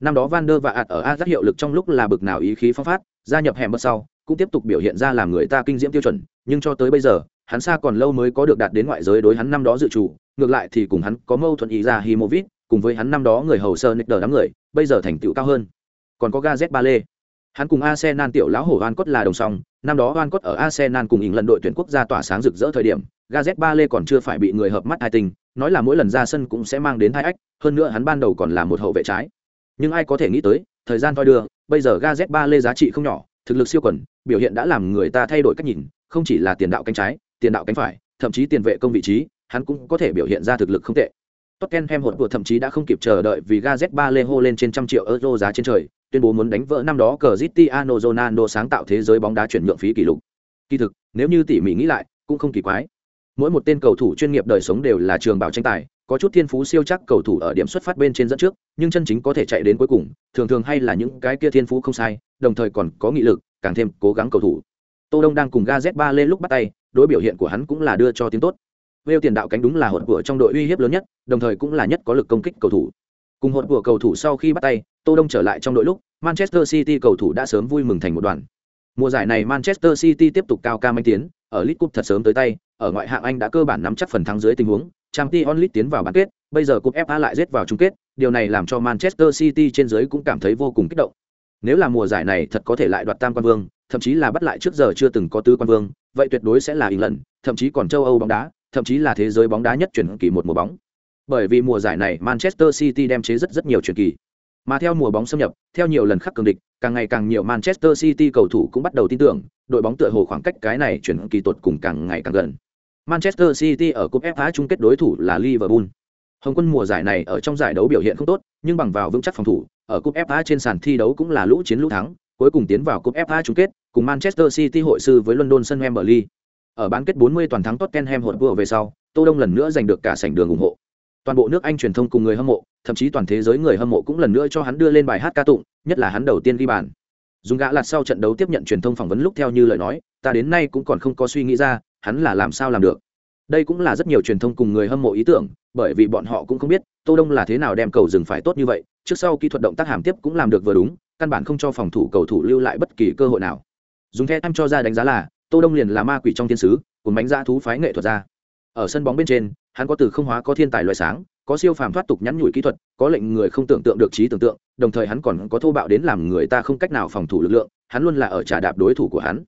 Năm đó Van der Vaart ở Ajax hiệu lực trong lúc là bực nào ý khí phong phát, gia nhập hẻm bất sau, cũng tiếp tục biểu hiện ra làm người ta kinh diễm tiêu chuẩn, nhưng cho tới bây giờ, hắn xa còn lâu mới có được đạt đến ngoại giới đối hắn năm đó dự chủ, ngược lại thì cùng hắn có mâu thuẫn ý ra himovit cùng với hắn năm đó người hầu sơ Nick đám người, bây giờ thành tựu cao hơn. Còn có gazza lê Hắn cùng Arsenal tiểu lão hổ Van cốt là đồng song, năm đó Van cốt ở Arsenal cùng lần đội tuyển quốc gia tỏa sáng rực rỡ thời điểm, gazza lê còn chưa phải bị người hợp mắt hai tình, nói là mỗi lần ra sân cũng sẽ mang đến hai ách, hơn nữa hắn ban đầu còn là một hậu vệ trái. Nhưng ai có thể nghĩ tới, thời gian thôi đưa, bây giờ Gazpola lê giá trị không nhỏ, thực lực siêu quần, biểu hiện đã làm người ta thay đổi cách nhìn, không chỉ là tiền đạo cánh trái, tiền đạo cánh phải, thậm chí tiền vệ công vị trí, hắn cũng có thể biểu hiện ra thực lực không tệ. Tottenham hột của thậm chí đã không kịp chờ đợi vì Gareth lê hô lên trên trăm triệu euro giá trên trời, tuyên bố muốn đánh vỡ năm đó Cristiano Ronaldo sáng tạo thế giới bóng đá chuyển nhượng phí kỷ lục. Kỳ thực, nếu như tỉ mỉ nghĩ lại, cũng không kỳ quái. Mỗi một tên cầu thủ chuyên nghiệp đời sống đều là trường bảo tranh tài, có chút thiên phú siêu chắc cầu thủ ở điểm xuất phát bên trên dẫn trước, nhưng chân chính có thể chạy đến cuối cùng, thường thường hay là những cái kia thiên phú không sai, đồng thời còn có nghị lực, càng thêm cố gắng cầu thủ. Tô Đông đang cùng Gazet ba lên lúc bắt tay, đối biểu hiện của hắn cũng là đưa cho tiếng tốt. Vêu tiền đạo cánh đúng là hột của trong đội uy hiếp lớn nhất, đồng thời cũng là nhất có lực công kích cầu thủ. Cùng hột của cầu thủ sau khi bắt tay, Tô Đông trở lại trong đội lúc, Manchester City cầu thủ đã sớm vui mừng thành một đoàn. Mùa giải này Manchester City tiếp tục cao ca manh tiến, ở League Cup thật sớm tới tay, ở ngoại hạng Anh đã cơ bản nắm chắc phần thắng dưới tình huống, Champions League tiến vào bán kết, bây giờ cúp FA lại rớt vào chung kết, điều này làm cho Manchester City trên dưới cũng cảm thấy vô cùng kích động. Nếu là mùa giải này thật có thể lại đoạt tam quan vương, thậm chí là bắt lại trước giờ chưa từng có tứ quan vương, vậy tuyệt đối sẽ là England, thậm chí còn châu Âu bóng đá, thậm chí là thế giới bóng đá nhất chuyển kỳ một mùa bóng. Bởi vì mùa giải này Manchester City đem chế rất rất nhiều chuyển kỳ. Mà theo mùa bóng xâm nhập, theo nhiều lần khắc cường địch, càng ngày càng nhiều Manchester City cầu thủ cũng bắt đầu tin tưởng, đội bóng tựa hồ khoảng cách cái này chuyển kỳ tột cùng càng ngày càng gần. Manchester City ở cúp FA chung kết đối thủ là Liverpool. Hồng quân mùa giải này ở trong giải đấu biểu hiện không tốt, nhưng bằng vào vững chắc phòng thủ, ở cúp FA trên sàn thi đấu cũng là lũ chiến lũ thắng, cuối cùng tiến vào cúp FA chung kết, cùng Manchester City hội sư với London sân Wembley. Ở bán kết 40 toàn thắng Tottenham Hotspur về sau, Tô Đông lần nữa giành được cả sảnh đường ủng hộ. Toàn bộ nước Anh truyền thông cùng người hâm mộ, thậm chí toàn thế giới người hâm mộ cũng lần nữa cho hắn đưa lên bài hát ca tụng, nhất là hắn đầu tiên ghi bàn. Dùng gã lạt sau trận đấu tiếp nhận truyền thông phỏng vấn lúc theo như lời nói, ta đến nay cũng còn không có suy nghĩ ra, hắn là làm sao làm được. Đây cũng là rất nhiều truyền thông cùng người hâm mộ ý tưởng, bởi vì bọn họ cũng không biết tô đông là thế nào đem cầu dừng phải tốt như vậy trước sau kỹ thuật động tác hàm tiếp cũng làm được vừa đúng căn bản không cho phòng thủ cầu thủ lưu lại bất kỳ cơ hội nào. Dùng theo em cho ra đánh giá là tô đông liền là ma quỷ trong thiên sứ cùng bánh ra thú phái nghệ thuật ra. Ở sân bóng bên trên hắn có từ không hóa có thiên tài loại sáng có siêu phàm thoát tục nhắn nhủi kỹ thuật có lệnh người không tưởng tượng được trí tưởng tượng đồng thời hắn còn có thô bạo đến làm người ta không cách nào phòng thủ lực lượng hắn luôn là ở trả đạp đối thủ của hắn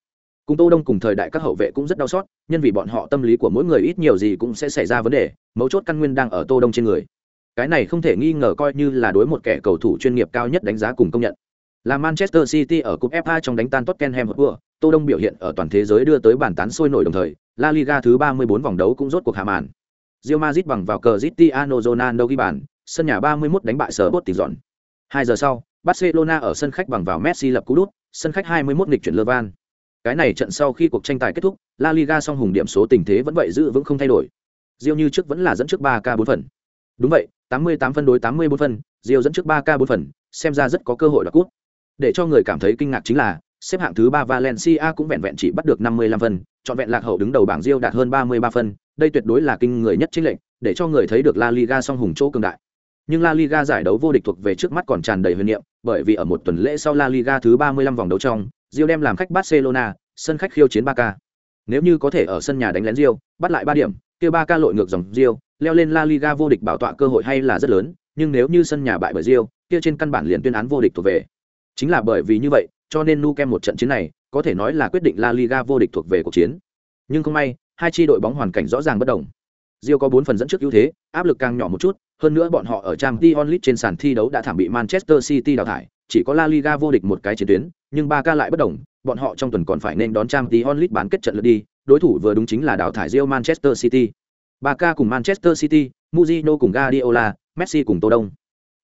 cùng tô đông cùng thời đại các hậu vệ cũng rất đau xót, nhân vì bọn họ tâm lý của mỗi người ít nhiều gì cũng sẽ xảy ra vấn đề, mấu chốt căn nguyên đang ở tô đông trên người. Cái này không thể nghi ngờ coi như là đối một kẻ cầu thủ chuyên nghiệp cao nhất đánh giá cùng công nhận. Là manchester city ở cúp fa trong đánh tan tottenham hotspur, tô đông biểu hiện ở toàn thế giới đưa tới bàn tán sôi nổi đồng thời, la liga thứ 34 vòng đấu cũng rốt cuộc hạ màn. Real Madrid bằng vào cờ Cristiano Ronaldo ghi bàn, sân nhà 31 đánh bại sở bot tỷ dọn. Hai giờ sau, barcelona ở sân khách bằng vào messi lập cú đút, sân khách 21 nghịch chuyển levan cái này trận sau khi cuộc tranh tài kết thúc la liga song hùng điểm số tình thế vẫn vậy giữ vững không thay đổi. Rio như trước vẫn là dẫn trước 3 k 4 phần. Đúng vậy 88 phân đối 84 phân Rio dẫn trước 3 k 4 phần xem ra rất có cơ hội đoạt cúp. Để cho người cảm thấy kinh ngạc chính là xếp hạng thứ ba Valencia cũng vẹn vẹn chỉ bắt được 55 phân, chọn vẹn lạc hậu đứng đầu bảng Rio đạt hơn 33 phân, đây tuyệt đối là kinh người nhất chính lệnh, để cho người thấy được La Liga song hùng chỗ cường đại. Nhưng La Liga giải đấu vô địch thuộc về trước mắt còn tràn đầy huyền niệm, bởi vì ở một tuần lễ sau La Liga thứ 35 vòng đấu trong, Rio đem làm khách Barcelona, sân khách khiêu chiến Barca. Nếu như có thể ở sân nhà đánh lén Rio, bắt lại 3 điểm, kia Barca lội ngược dòng Rio, leo lên La Liga vô địch bảo tọa cơ hội hay là rất lớn, nhưng nếu như sân nhà bại bởi Rio, kia trên căn bản liền tuyên án vô địch thuộc về. Chính là bởi vì như vậy, cho nên nu kem một trận chiến này có thể nói là quyết định La Liga vô địch thuộc về cuộc chiến. Nhưng không may, hai chi đội bóng hoàn cảnh rõ ràng bất đồng. Rio có 4 phần dẫn trước ưu thế, áp lực càng nhỏ một chút, hơn nữa bọn họ ở Champions League trên sàn thi đấu đã thảm bị Manchester City đào thải, chỉ có La Liga vô địch một cái chiến tuyến, nhưng Barca lại bất đồng, bọn họ trong tuần còn phải nên đón Champions League bán kết trận lượt đi, đối thủ vừa đúng chính là đào thải Real Manchester City. Barca cùng Manchester City, Mourinho cùng Guardiola, Messi cùng Tô Đông.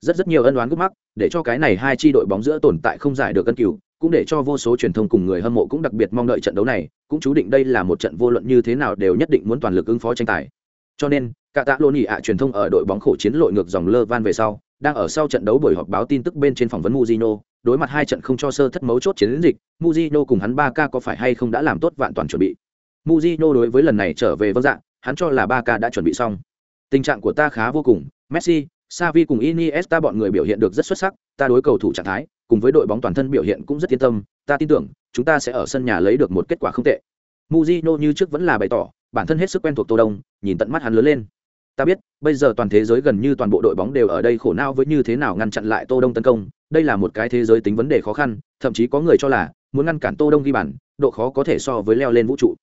Rất rất nhiều ân oán gút mắc, để cho cái này hai chi đội bóng giữa tồn tại không giải được cân cửu, cũng để cho vô số truyền thông cùng người hâm mộ cũng đặc biệt mong đợi trận đấu này, cũng chú định đây là một trận vô luận như thế nào đều nhất định muốn toàn lực ứng phó tranh tài. Cho nên, cả tạ lô nhị ạ truyền thông ở đội bóng khổ chiến lội ngược dòng lơ van về sau, đang ở sau trận đấu buổi họp báo tin tức bên trên phỏng vấn Mujino, đối mặt hai trận không cho sơ thất mấu chốt chiến dịch, Mujino cùng hắn 3K có phải hay không đã làm tốt vạn toàn chuẩn bị. Mujino đối với lần này trở về vâng dạng, hắn cho là 3K đã chuẩn bị xong. Tình trạng của ta khá vô cùng, Messi, Xavi cùng Iniesta bọn người biểu hiện được rất xuất sắc, ta đối cầu thủ trạng thái, cùng với đội bóng toàn thân biểu hiện cũng rất yên tâm, ta tin tưởng chúng ta sẽ ở sân nhà lấy được một kết quả không tệ. Mujino như trước vẫn là bày tỏ, bản thân hết sức quen thuộc Tô Đông, nhìn tận mắt hắn lớn lên. Ta biết, bây giờ toàn thế giới gần như toàn bộ đội bóng đều ở đây khổ não với như thế nào ngăn chặn lại Tô Đông tấn công, đây là một cái thế giới tính vấn đề khó khăn, thậm chí có người cho là muốn ngăn cản Tô Đông ghi bàn, độ khó có thể so với leo lên vũ trụ.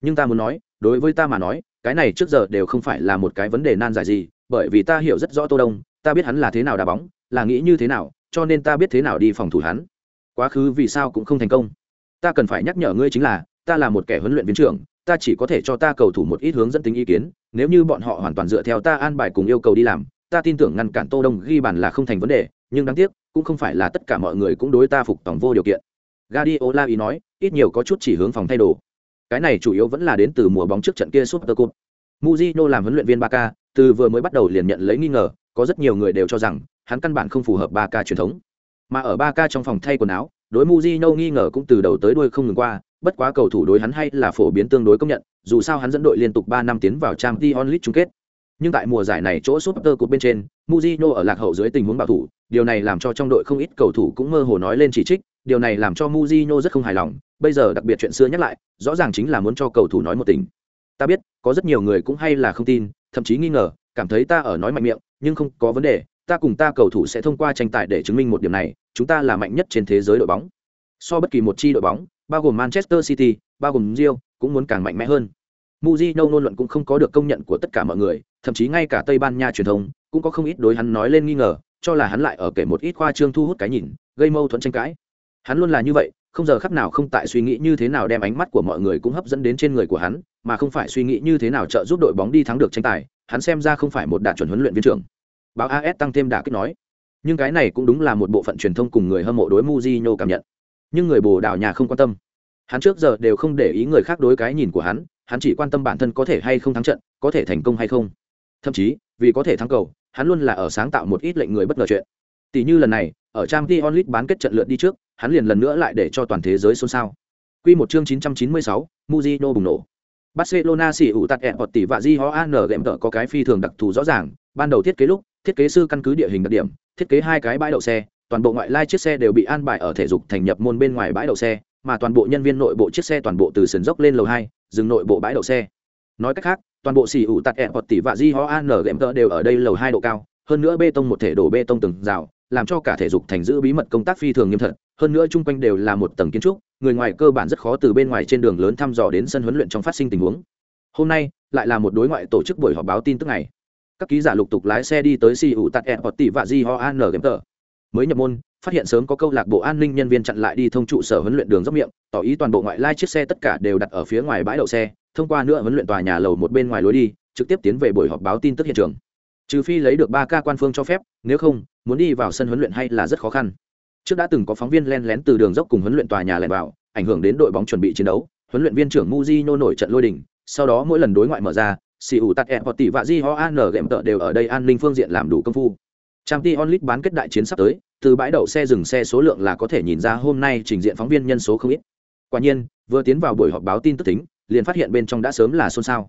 Nhưng ta muốn nói, đối với ta mà nói, cái này trước giờ đều không phải là một cái vấn đề nan giải gì, bởi vì ta hiểu rất rõ Tô Đông, ta biết hắn là thế nào đá bóng, là nghĩ như thế nào, cho nên ta biết thế nào đi phòng thủ hắn. Quá khứ vì sao cũng không thành công. Ta cần phải nhắc nhở ngươi chính là, ta là một kẻ huấn luyện viên trưởng, ta chỉ có thể cho ta cầu thủ một ít hướng dẫn tính ý kiến, nếu như bọn họ hoàn toàn dựa theo ta an bài cùng yêu cầu đi làm, ta tin tưởng ngăn cản Tô Đông ghi bàn là không thành vấn đề, nhưng đáng tiếc, cũng không phải là tất cả mọi người cũng đối ta phục tổng vô điều kiện. Guardiola ý nói, ít nhiều có chút chỉ hướng phòng thay đồ. Cái này chủ yếu vẫn là đến từ mùa bóng trước trận kia Super Cup. Mujino làm huấn luyện viên Barca, từ vừa mới bắt đầu liền nhận lấy nghi ngờ, có rất nhiều người đều cho rằng hắn căn bản không phù hợp Barca truyền thống. Mà ở Barca trong phòng thay quần áo, đối Mujino nghi ngờ cũng từ đầu tới đuôi không ngừng qua, bất quá cầu thủ đối hắn hay là phổ biến tương đối công nhận, dù sao hắn dẫn đội liên tục 3 năm tiến vào Champions League chung kết. Nhưng tại mùa giải này chỗ Super Cup bên trên, Mujino ở lạc hậu dưới tình huống bảo thủ, điều này làm cho trong đội không ít cầu thủ cũng mơ hồ nói lên chỉ trích, điều này làm cho Mujino rất không hài lòng, bây giờ đặc biệt chuyện xưa nhắc lại, rõ ràng chính là muốn cho cầu thủ nói một tình. Ta biết, có rất nhiều người cũng hay là không tin, thậm chí nghi ngờ, cảm thấy ta ở nói mạnh miệng, nhưng không có vấn đề, ta cùng ta cầu thủ sẽ thông qua tranh tài để chứng minh một điểm này, chúng ta là mạnh nhất trên thế giới đội bóng. So bất kỳ một chi đội bóng, bao gồm Manchester City, bao gồm Real, cũng muốn càng mạnh mẽ hơn. Mourinho ngôn luận cũng không có được công nhận của tất cả mọi người, thậm chí ngay cả Tây Ban Nha truyền thông cũng có không ít đối hắn nói lên nghi ngờ, cho là hắn lại ở kể một ít khoa trương thu hút cái nhìn, gây mâu thuẫn tranh cãi. Hắn luôn là như vậy, không giờ khắc nào không tại suy nghĩ như thế nào đem ánh mắt của mọi người cũng hấp dẫn đến trên người của hắn, mà không phải suy nghĩ như thế nào trợ giúp đội bóng đi thắng được tranh tài, hắn xem ra không phải một đạt chuẩn huấn luyện viên trưởng. Báo AS tăng thêm đả kích nói. Nhưng cái này cũng đúng là một bộ phận truyền thông cùng người hâm mộ đối Mujinho cảm nhận. Nhưng người Bồ Đào nhà không quan tâm. Hắn trước giờ đều không để ý người khác đối cái nhìn của hắn, hắn chỉ quan tâm bản thân có thể hay không thắng trận, có thể thành công hay không. Thậm chí, vì có thể thắng cầu, hắn luôn là ở sáng tạo một ít lệnh người bất ngờ chuyện. Tỷ như lần này, ở trang t onlit bán kết trận lượt đi trước, hắn liền lần nữa lại để cho toàn thế giới xôn xao. Quy một chương 996, muzino bùng nổ. Barcelona xỉ ủ tạt ẹ hoặc tỷ và Di Ho An ghẹm tợ có cái phi thường đặc thù rõ ràng, ban đầu thiết kế lúc, thiết kế sư căn cứ địa hình đặc điểm, thiết kế hai cái bãi đậu xe, toàn bộ ngoại lai chiếc xe đều bị an bài ở thể dục thành nhập môn bên ngoài bãi đậu xe, mà toàn bộ nhân viên nội bộ chiếc xe toàn bộ từ sườn dốc lên lầu hai, dừng nội bộ bãi đậu xe. Nói cách khác, toàn bộ xỉ ủ tạt ẹ hoặc tỷ vạ Di Ho An gệm tơ đều ở đây lầu hai độ cao, hơn nữa bê tông một thể đổ bê tông từng rào, làm cho cả thể dục thành giữ bí mật công tác phi thường nghiêm thật, hơn nữa chung quanh đều là một tầng kiến trúc, người ngoài cơ bản rất khó từ bên ngoài trên đường lớn thăm dò đến sân huấn luyện trong phát sinh tình huống. Hôm nay lại là một đối ngoại tổ chức buổi họp báo tin tức này các ký giả lục tục lái xe đi tới si ủ tạt ẹ hoặc tỷ vạ di ho an game tờ mới nhập môn, phát hiện sớm có câu lạc bộ an ninh nhân viên chặn lại đi thông trụ sở huấn luyện đường dốc miệng, tỏ ý toàn bộ ngoại lai chiếc xe tất cả đều đặt ở phía ngoài bãi đậu xe, thông qua nữa huấn luyện tòa nhà lầu một bên ngoài lối đi, trực tiếp tiến về buổi họp báo tin tức hiện trường. Trừ phi lấy được ba ca quan phương cho phép, nếu không, muốn đi vào sân huấn luyện hay là rất khó khăn. Trước đã từng có phóng viên len lén từ đường dốc cùng huấn luyện tòa nhà lẻn vào, ảnh hưởng đến đội bóng chuẩn bị chiến đấu, huấn luyện viên trưởng Muji nô nổi trận lôi đình, sau đó mỗi lần đối ngoại mở ra xì ủ tạt ẹ hoặc tỷ vạ di ho an gệm tợ đều ở đây an ninh phương diện làm đủ công phu trang Ti onlit bán kết đại chiến sắp tới từ bãi đậu xe dừng xe số lượng là có thể nhìn ra hôm nay trình diện phóng viên nhân số không ít. Quả nhiên vừa tiến vào buổi họp báo tin tức tính liền phát hiện bên trong đã sớm là xôn xao.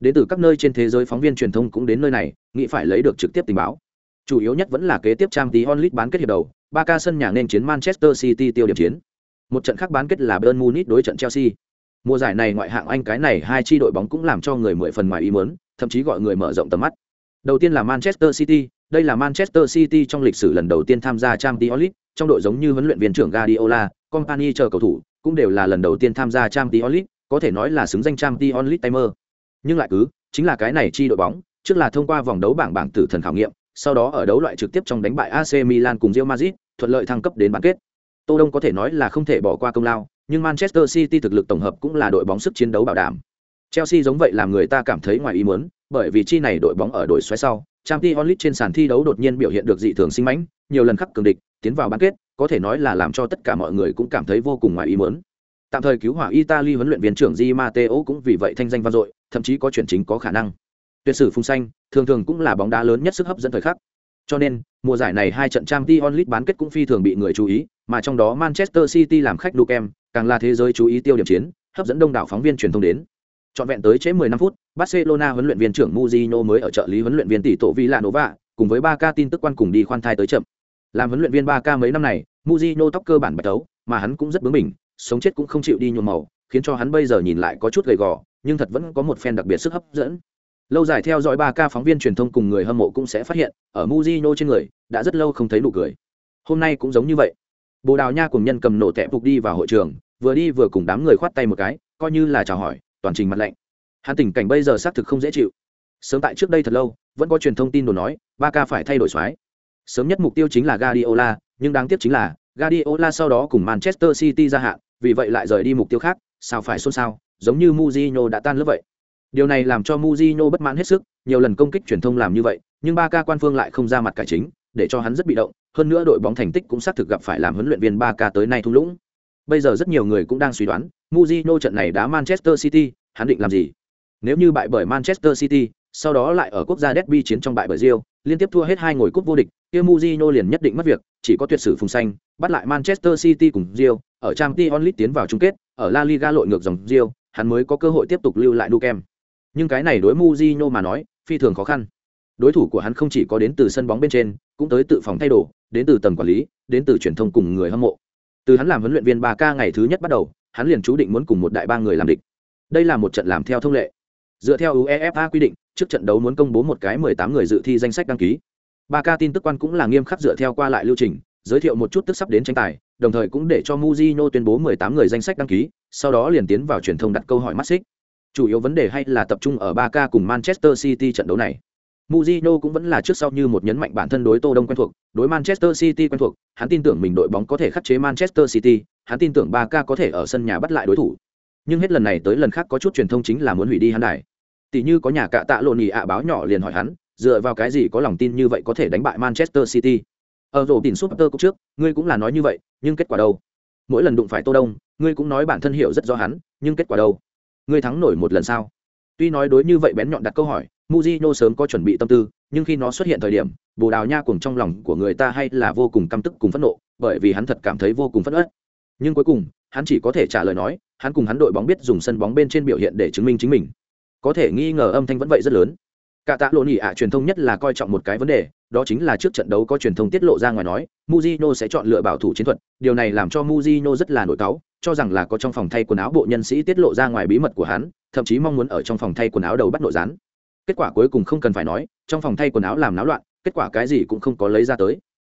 Đến từ các nơi trên thế giới phóng viên truyền thông cũng đến nơi này nghĩ phải lấy được trực tiếp tình báo. Chủ yếu nhất vẫn là kế tiếp trang Ti onlit bán kết hiệp đầu ba ca sân nhà nên chiến manchester city tiêu điểm chiến. Một trận khác bán kết là bayern munich đối trận chelsea. Mùa giải này ngoại hạng Anh cái này hai chi đội bóng cũng làm cho người mười phần ngoài ý muốn, thậm chí gọi người mở rộng tầm mắt. Đầu tiên là Manchester City, đây là Manchester City trong lịch sử lần đầu tiên tham gia Champions League, trong đội giống như huấn luyện viên trưởng Guardiola, Company chờ cầu thủ, cũng đều là lần đầu tiên tham gia Champions League, có thể nói là xứng danh Champions League timer. Nhưng lại cứ, chính là cái này chi đội bóng, trước là thông qua vòng đấu bảng bảng tử thần khảo nghiệm, sau đó ở đấu loại trực tiếp trong đánh bại AC Milan cùng Real Madrid, thuận lợi thăng cấp đến bán kết. Tô Đông có thể nói là không thể bỏ qua công lao, nhưng Manchester City thực lực tổng hợp cũng là đội bóng sức chiến đấu bảo đảm. Chelsea giống vậy làm người ta cảm thấy ngoài ý muốn, bởi vì chi này đội bóng ở đội xoáy sau, Champions League trên sàn thi đấu đột nhiên biểu hiện được dị thường sinh mãnh, nhiều lần khắc cường địch, tiến vào bán kết, có thể nói là làm cho tất cả mọi người cũng cảm thấy vô cùng ngoài ý muốn. Tạm thời cứu hỏa Italy huấn luyện viên trưởng Di Matteo cũng vì vậy thanh danh vang dội, thậm chí có chuyển chính có khả năng. Tuyệt sử Phung xanh, thường thường cũng là bóng đá lớn nhất sức hấp dẫn thời khắc. Cho nên, mùa giải này hai trận Champions League bán kết cũng phi thường bị người chú ý, mà trong đó Manchester City làm khách Dukem, càng là thế giới chú ý tiêu điểm chiến, hấp dẫn đông đảo phóng viên truyền thông đến. Trọn vẹn tới chế 15 phút, Barcelona huấn luyện viên trưởng Mourinho mới ở trợ lý huấn luyện viên tỷ tổ Villanova, cùng với 3K tin tức quan cùng đi khoan thai tới chậm. Làm huấn luyện viên 3K mấy năm này, Mourinho tóc cơ bản bạch tấu, mà hắn cũng rất bướng bỉnh, sống chết cũng không chịu đi nhuộm màu, khiến cho hắn bây giờ nhìn lại có chút gầy gò, nhưng thật vẫn có một fan đặc biệt sức hấp dẫn. Lâu dài theo dõi 3K phóng viên truyền thông cùng người hâm mộ cũng sẽ phát hiện, ở Mourinho trên người, đã rất lâu không thấy nụ cười. Hôm nay cũng giống như vậy. Bồ Đào Nha cùng nhân cầm nổ tẹp phục đi vào hội trường, vừa đi vừa cùng đám người khoát tay một cái coi như là chào hỏi toàn trình mặt lạnh. Hắn tình cảnh bây giờ xác thực không dễ chịu. Sớm tại trước đây thật lâu, vẫn có truyền thông tin đồn nói, ba ca phải thay đổi soái. Sớm nhất mục tiêu chính là Guardiola, nhưng đáng tiếc chính là, Guardiola sau đó cùng Manchester City ra hạn, vì vậy lại rời đi mục tiêu khác, sao phải xôn xao, giống như Mourinho đã tan lớp vậy. Điều này làm cho Mourinho bất mãn hết sức, nhiều lần công kích truyền thông làm như vậy, nhưng ba ca quan phương lại không ra mặt cải chính, để cho hắn rất bị động, hơn nữa đội bóng thành tích cũng xác thực gặp phải làm huấn luyện viên ba ca tới nay thung lũng. Bây giờ rất nhiều người cũng đang suy đoán, Mourinho trận này đá Manchester City, hắn định làm gì? Nếu như bại bởi Manchester City, sau đó lại ở quốc gia derby chiến trong bại bởi Real, liên tiếp thua hết hai ngồi cúp vô địch, kia Mourinho liền nhất định mất việc, chỉ có tuyệt sử phùng xanh, bắt lại Manchester City cùng Real, ở Champions League tiến vào chung kết, ở La Liga lội ngược dòng Real, hắn mới có cơ hội tiếp tục lưu lại Nou Camp. Nhưng cái này đối Mourinho mà nói, phi thường khó khăn. Đối thủ của hắn không chỉ có đến từ sân bóng bên trên, cũng tới tự phòng thay đồ, đến từ tầng quản lý, đến từ truyền thông cùng người hâm mộ từ hắn làm huấn luyện viên ba k ngày thứ nhất bắt đầu hắn liền chú định muốn cùng một đại ba người làm địch đây là một trận làm theo thông lệ dựa theo uefa quy định trước trận đấu muốn công bố một cái mười tám người dự thi danh sách đăng ký ba k tin tức quan cũng là nghiêm khắc dựa theo qua lại lưu trình giới thiệu một chút tức sắp đến tranh tài đồng thời cũng để cho Mujino tuyên bố 18 người danh sách đăng ký, sau đó liền tiến vào truyền thông đặt câu hỏi mắt xích. Chủ yếu vấn đề hay là tập trung ở ba k cùng Manchester City trận đấu này. Mujino cũng vẫn là trước sau như một nhấn mạnh bản thân đối Tô Đông quen thuộc, đối Manchester City quen thuộc, hắn tin tưởng mình đội bóng có thể khắc chế Manchester City, hắn tin tưởng Barca có thể ở sân nhà bắt lại đối thủ. Nhưng hết lần này tới lần khác có chút truyền thông chính là muốn hủy đi hắn đài. Tỷ như có nhà cạ tạ lộn nhì ạ báo nhỏ liền hỏi hắn, dựa vào cái gì có lòng tin như vậy có thể đánh bại Manchester City. Ở rổ tỉnh Super cũng trước, ngươi cũng là nói như vậy, nhưng kết quả đâu? Mỗi lần đụng phải Tô Đông, ngươi cũng nói bản thân hiểu rất rõ hắn, nhưng kết quả đâu? Ngươi thắng nổi một lần sao? Tuy nói đối như vậy bén nhọn đặt câu hỏi, Mujino sớm có chuẩn bị tâm tư, nhưng khi nó xuất hiện thời điểm, Bồ Đào Nha cùng trong lòng của người ta hay là vô cùng căm tức cùng phẫn nộ, bởi vì hắn thật cảm thấy vô cùng phẫn uất. nhưng cuối cùng hắn chỉ có thể trả lời nói hắn cùng hắn đội bóng biết dùng sân bóng bên trên biểu hiện để chứng minh chính mình. Có thể nghi ngờ âm thanh vẫn vậy rất lớn. Cả tạ lộ nhị ạ truyền thông nhất là coi trọng một cái vấn đề đó chính là trước trận đấu có truyền thông tiết lộ ra ngoài nói Mujino sẽ chọn lựa bảo thủ chiến thuật. Điều này làm cho Mujino rất là nổi cáu cho rằng là có trong phòng thay quần áo bộ nhân sĩ tiết lộ ra ngoài bí mật của hắn thậm chí mong muốn ở trong phòng thay quần áo đầu bắt nội gián kết quả cuối cùng không cần phải nói, trong phòng thay quần áo làm náo loạn, kết quả cái gì cũng không có lấy ra tới.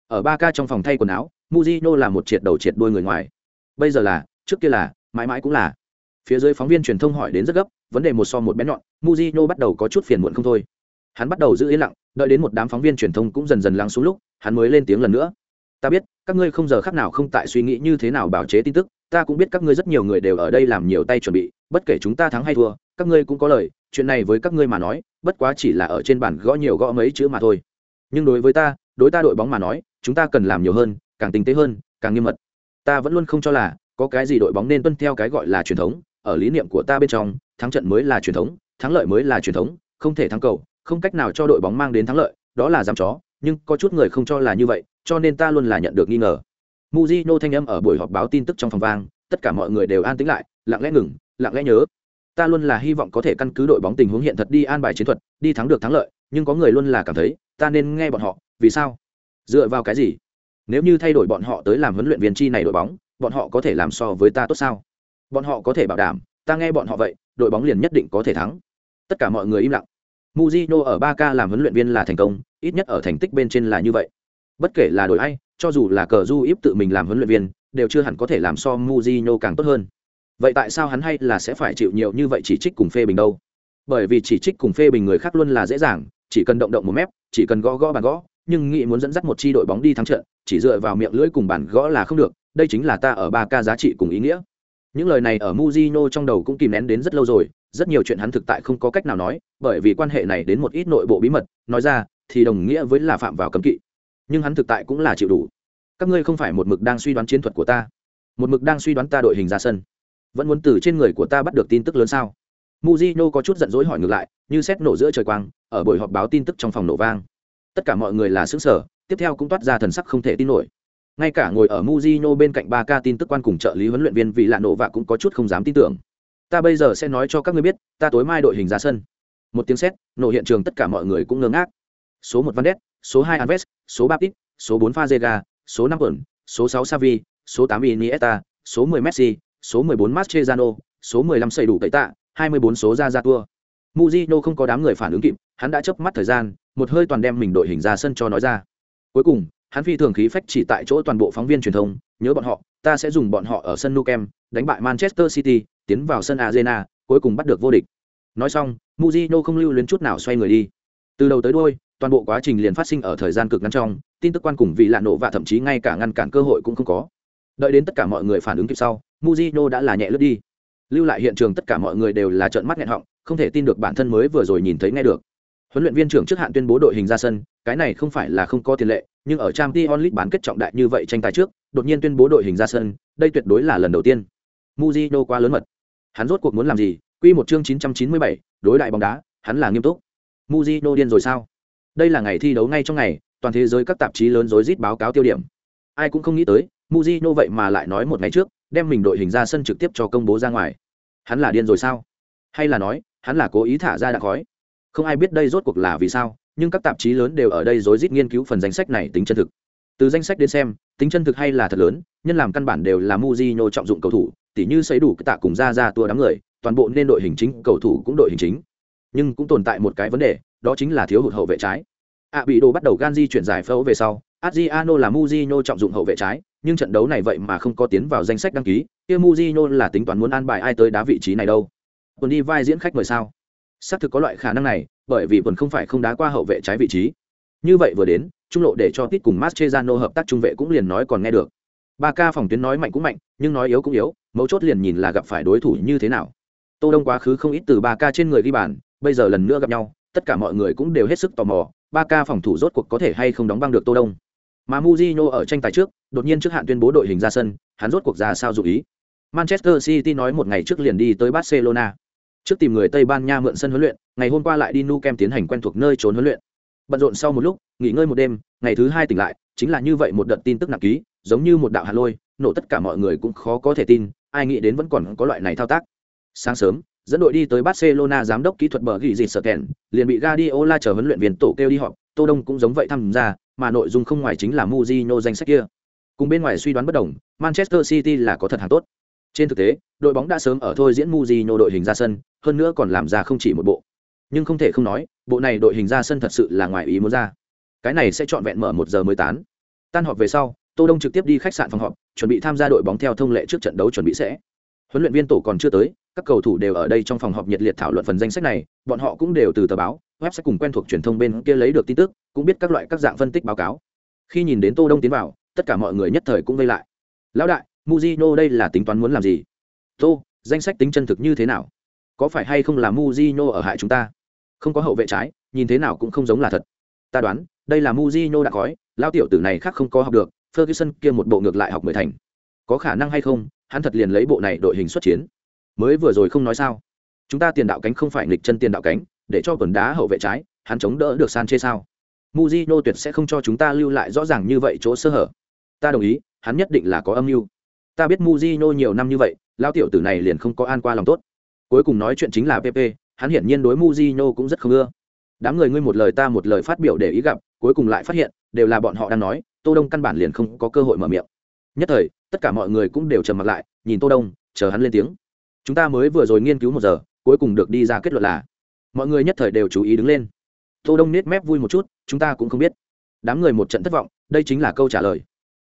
Ở ba ca trong phòng thay quần áo muzino là một triệt đầu triệt đuôi người ngoài. Bây giờ là, trước kia là, mãi mãi cũng là. Phía dưới phóng viên truyền thông hỏi đến rất gấp, vấn đề một so một bé nhọn muzino bắt đầu có chút phiền muộn không thôi. Hắn bắt đầu giữ yên lặng, đợi đến một đám phóng viên truyền thông cũng dần dần lắng xuống lúc, hắn mới lên tiếng lần nữa. Ta biết, các ngươi không giờ khắc nào không tại suy nghĩ như thế nào bảo chế tin tức, ta cũng biết các ngươi rất nhiều người đều ở đây làm nhiều tay chuẩn bị, bất kể chúng ta thắng hay thua các ngươi cũng có lời, chuyện này với các ngươi mà nói, bất quá chỉ là ở trên bản gõ nhiều gõ mấy chữ mà thôi. Nhưng đối với ta, đối ta đội bóng mà nói, chúng ta cần làm nhiều hơn, càng tinh tế hơn, càng nghiêm mật. Ta vẫn luôn không cho là, có cái gì đội bóng nên tuân theo cái gọi là truyền thống, ở lý niệm của ta bên trong, thắng trận mới là truyền thống, thắng lợi mới là truyền thống, không thể thắng cầu, không cách nào cho đội bóng mang đến thắng lợi, đó là dám chó, nhưng có chút người không cho là như vậy, cho nên ta luôn là nhận được nghi ngờ. Mujino thanh âm ở buổi họp báo tin tức trong phòng vang, tất cả mọi người đều an tĩnh lại, lặng lẽ ngừng, lặng lẽ nhớ ta luôn là hy vọng có thể căn cứ đội bóng tình huống hiện thật đi an bài chiến thuật đi thắng được thắng lợi nhưng có người luôn là cảm thấy ta nên nghe bọn họ vì sao? Dựa vào cái gì? Nếu như thay đổi bọn họ tới làm huấn luyện viên chi này đội bóng bọn họ có thể làm so với ta tốt sao? Bọn họ có thể bảo đảm ta nghe bọn họ vậy đội bóng liền nhất định có thể thắng. Tất cả mọi người im lặng. Muzino ở ba k làm huấn luyện viên là thành công, ít nhất ở thành tích bên trên là như vậy. Bất kể là đội ai, cho dù là cờ du íp tự mình làm huấn luyện viên, đều chưa hẳn có thể làm so muzino càng tốt hơn. Vậy tại sao hắn hay là sẽ phải chịu nhiều như vậy chỉ trích cùng phê bình đâu? Bởi vì chỉ trích cùng phê bình người khác luôn là dễ dàng, chỉ cần động động một mép, chỉ cần gõ gõ bàn gõ, nhưng nghĩ muốn dẫn dắt một chi đội bóng đi thắng trận, chỉ dựa vào miệng lưỡi cùng bàn gõ là không được, đây chính là ta ở ba ca giá trị cùng ý nghĩa. Những lời này ở Mujino trong đầu cũng kìm nén đến rất lâu rồi, rất nhiều chuyện hắn thực tại không có cách nào nói bởi vì quan hệ này đến một ít nội bộ bí mật nói ra thì đồng nghĩa với là phạm vào cấm kỵ nhưng hắn thực tại cũng là chịu đủ các ngươi không phải một mực đang suy đoán chiến thuật của ta một mực đang suy đoán ta đội hình ra sân vẫn muốn từ trên người của ta bắt được tin tức lớn sao? Muzino có chút giận dỗi hỏi ngược lại, như xét nổ giữa trời quang, ở buổi họp báo tin tức trong phòng nổ vang. Tất cả mọi người là xứng sở tiếp theo cũng toát ra thần sắc không thể tin nổi. Ngay cả ngồi ở muzino bên cạnh ba ca tin tức quan cùng trợ lý huấn luyện viên vì lạ nổ và cũng có chút không dám tin tưởng. Ta bây giờ sẽ nói cho các ngươi biết, ta tối mai đội hình ra sân. Một tiếng sét, nổ hiện trường tất cả mọi người cũng ngơ ngác. Số một van số hai alves, số ba pit số bốn fazega, số năm ẩn số sáu savi số tám iniesta, số mười messi số mười bốn mascherano số mười lăm đủ tẩy tạ hai mươi bốn số ra ra tua. Mujino không có đám người phản ứng kịp hắn đã chớp mắt thời gian một hơi toàn đem mình đội hình ra sân cho nói ra cuối cùng hắn phi thường khí phách chỉ tại chỗ toàn bộ phóng viên truyền thông nhớ bọn họ ta sẽ dùng bọn họ ở sân Nou Camp đánh bại Manchester City tiến vào sân Arena, cuối cùng bắt được vô địch. Nói xong, Mujino không lưu luyến chút nào xoay người đi. Từ đầu tới đuôi, toàn bộ quá trình liền phát sinh ở thời gian cực ngắn trong, tin tức quan cùng vị lạ nổ và thậm chí ngay cả ngăn cản cơ hội cũng không có. Đợi đến tất cả mọi người phản ứng kịp sau, Mujino đã là nhẹ lướt đi. Lưu lại hiện trường tất cả mọi người đều là trợn mắt nghẹn họng, không thể tin được bản thân mới vừa rồi nhìn thấy nghe được. Huấn luyện viên trưởng trước hạn tuyên bố đội hình ra sân, cái này không phải là không có tiền lệ, nhưng ở Champions League bán kết trọng đại như vậy tranh tài trước, đột nhiên tuyên bố đội hình ra sân, đây tuyệt đối là lần đầu tiên. Mujino quá lớn mật. Hắn rốt cuộc muốn làm gì? Quy một chương 997, đối đại bóng đá, hắn là nghiêm túc. Mujino điên rồi sao? Đây là ngày thi đấu ngay trong ngày, toàn thế giới các tạp chí lớn rối rít báo cáo tiêu điểm. Ai cũng không nghĩ tới, Mujino vậy mà lại nói một ngày trước, đem mình đội hình ra sân trực tiếp cho công bố ra ngoài. Hắn là điên rồi sao? Hay là nói, hắn là cố ý thả ra đạn khói? Không ai biết đây rốt cuộc là vì sao, nhưng các tạp chí lớn đều ở đây rối rít nghiên cứu phần danh sách này tính chân thực. Từ danh sách đến xem, tính chân thực hay là thật lớn, nhân làm căn bản đều là Mujino trọng dụng cầu thủ, tỉ như xây đủ tạ cùng ra ra tua đám người toàn bộ nên đội hình chính cầu thủ cũng đội hình chính nhưng cũng tồn tại một cái vấn đề đó chính là thiếu hụt hậu vệ trái ạ bị đồ bắt đầu gan di chuyển giải phẫu về sau Adriano là Mujino trọng dụng hậu vệ trái, nhưng trận đấu này vậy mà không có tiến vào danh sách đăng ký, kia Mujino là tính toán muốn an bài ai tới đá vị trí này đâu. Còn đi vai diễn khách mời sao? Xác thực có loại khả năng này, bởi vì vẫn không phải không đá qua hậu vệ trái vị trí. Như vậy vừa đến, trung lộ để cho Tít cùng Mascherano hợp tác trung vệ cũng liền nói còn nghe được. Ba ca phòng tuyến nói mạnh cũng mạnh, nhưng nói yếu cũng yếu, mấu chốt liền nhìn là gặp phải đối thủ như thế nào tô đông quá khứ không ít từ ba ca trên người ghi bàn bây giờ lần nữa gặp nhau tất cả mọi người cũng đều hết sức tò mò ba ca phòng thủ rốt cuộc có thể hay không đóng băng được tô đông mà Mourinho ở tranh tài trước, đột nhiên trước hạn tuyên bố đội hình ra sân, hắn rốt cuộc ra sao dụ ý. Manchester city nói một ngày trước liền đi tới barcelona. Trước tìm người tây ban nha mượn sân huấn luyện, ngày hôm qua lại đi Nou Camp tiến hành quen thuộc nơi trốn huấn luyện. Bận rộn sau một lúc, nghỉ ngơi một đêm, ngày thứ hai tỉnh lại, chính là như vậy một đợt tin tức nặng ký, giống như một đạo hạt lôi, nổ tất cả mọi người cũng khó có thể tin, ai nghĩ đến vẫn còn có loại này thao tác. Sáng sớm, dẫn đội đi tới barcelona giám đốc kỹ thuật bờ ghi gì sợ kèn, liền bị guardiola chờ huấn luyện viên tổ kêu đi họp, tô đông cũng giống vậy tham gia mà nội dung không ngoài chính là Mujino danh sách kia. Cùng bên ngoài suy đoán bất đồng, manchester city là có thật hàng tốt. Trên thực tế, đội bóng đã sớm ở thôi diễn Mujino đội hình ra sân, hơn nữa còn làm ra không chỉ một bộ. Nhưng không thể không nói, bộ này đội hình ra sân thật sự là ngoài ý muốn ra. Cái này sẽ chọn vẹn mở một giờ mới tán. Tan họp về sau, tô đông trực tiếp đi khách sạn phòng họp, chuẩn bị tham gia đội bóng theo thông lệ trước trận đấu chuẩn bị sẽ huấn luyện viên tổ còn chưa tới, các cầu thủ đều ở đây trong phòng họp nhiệt liệt thảo luận phần danh sách này, bọn họ cũng đều từ tờ báo website cùng quen thuộc truyền thông bên kia lấy được tin tức, cũng biết các loại các dạng phân tích báo cáo. Khi nhìn đến tô đông tiến vào, tất cả mọi người nhất thời cũng vây lại. Lão đại muzino đây là tính toán muốn làm gì? Tô, danh sách tính chân thực như thế nào? Có phải hay không là muzino ở hại chúng ta? Không có hậu vệ trái, nhìn thế nào cũng không giống là thật. Ta đoán, đây là muzino đã khói lao tiểu tử này khác không có học được, ferguson kia một bộ ngược lại học mười thành. Có khả năng hay không hắn thật liền lấy bộ này đội hình xuất chiến. Mới vừa rồi không nói sao. Chúng ta tiền đạo cánh không phải nghịch chân tiền đạo cánh, để cho quần đá hậu vệ trái, hắn chống đỡ được san chê sao? Muzino tuyệt sẽ không cho chúng ta lưu lại rõ ràng như vậy chỗ sơ hở. Ta đồng ý, hắn nhất định là có âm mưu. Ta biết muzino nhiều năm như vậy lao tiểu tử này liền không có an qua lòng tốt. Cuối cùng nói chuyện chính là pp hắn hiển nhiên đối muzino cũng rất không ưa. Đám người ngươi một lời ta một lời phát biểu để ý gặp, cuối cùng lại phát hiện, đều là bọn họ đang nói, tô đông căn bản liền không có cơ hội mở miệng nhất thời, tất cả mọi người cũng đều trầm mặt lại, nhìn tô đông, chờ hắn lên tiếng. Chúng ta mới vừa rồi nghiên cứu một giờ, cuối cùng được đi ra kết luận là, mọi người nhất thời đều chú ý đứng lên. Tô đông nết mép vui một chút, chúng ta cũng không biết. Đám người một trận thất vọng, đây chính là câu trả lời.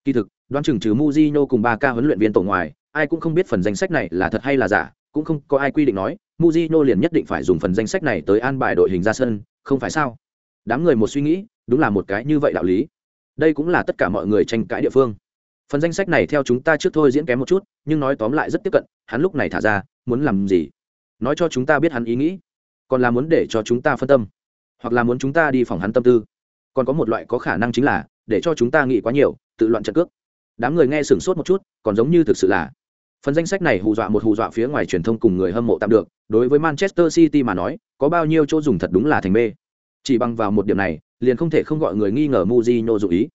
Kỳ thực, đoán chừng trừ Mujino cùng ba ca huấn luyện viên tổ ngoài, ai cũng không biết phần danh sách này là thật hay là giả, cũng không có ai quy định nói, Mujino liền nhất định phải dùng phần danh sách này tới an bài đội hình ra sân, không phải sao? Đám người một suy nghĩ, đúng là một cái như vậy đạo lý. Đây cũng là tất cả mọi người tranh cãi địa phương phần danh sách này theo chúng ta trước thôi diễn kém một chút, nhưng nói tóm lại rất tiếp cận, hắn lúc này thả ra, muốn làm gì? Nói cho chúng ta biết hắn ý nghĩ, còn là muốn để cho chúng ta phân tâm, hoặc là muốn chúng ta đi phòng hắn tâm tư. Còn có một loại có khả năng chính là, để cho chúng ta nghĩ quá nhiều, tự loạn trận cước. Đám người nghe sửng sốt một chút, còn giống như thực sự là. Phần danh sách này hù dọa một hù dọa phía ngoài truyền thông cùng người hâm mộ tạm được, đối với manchester city mà nói, có bao nhiêu chỗ dùng thật đúng là thành mê. Chỉ bằng vào một điểm này, liền không thể không gọi người nghi ngờ Mujino dụ ý.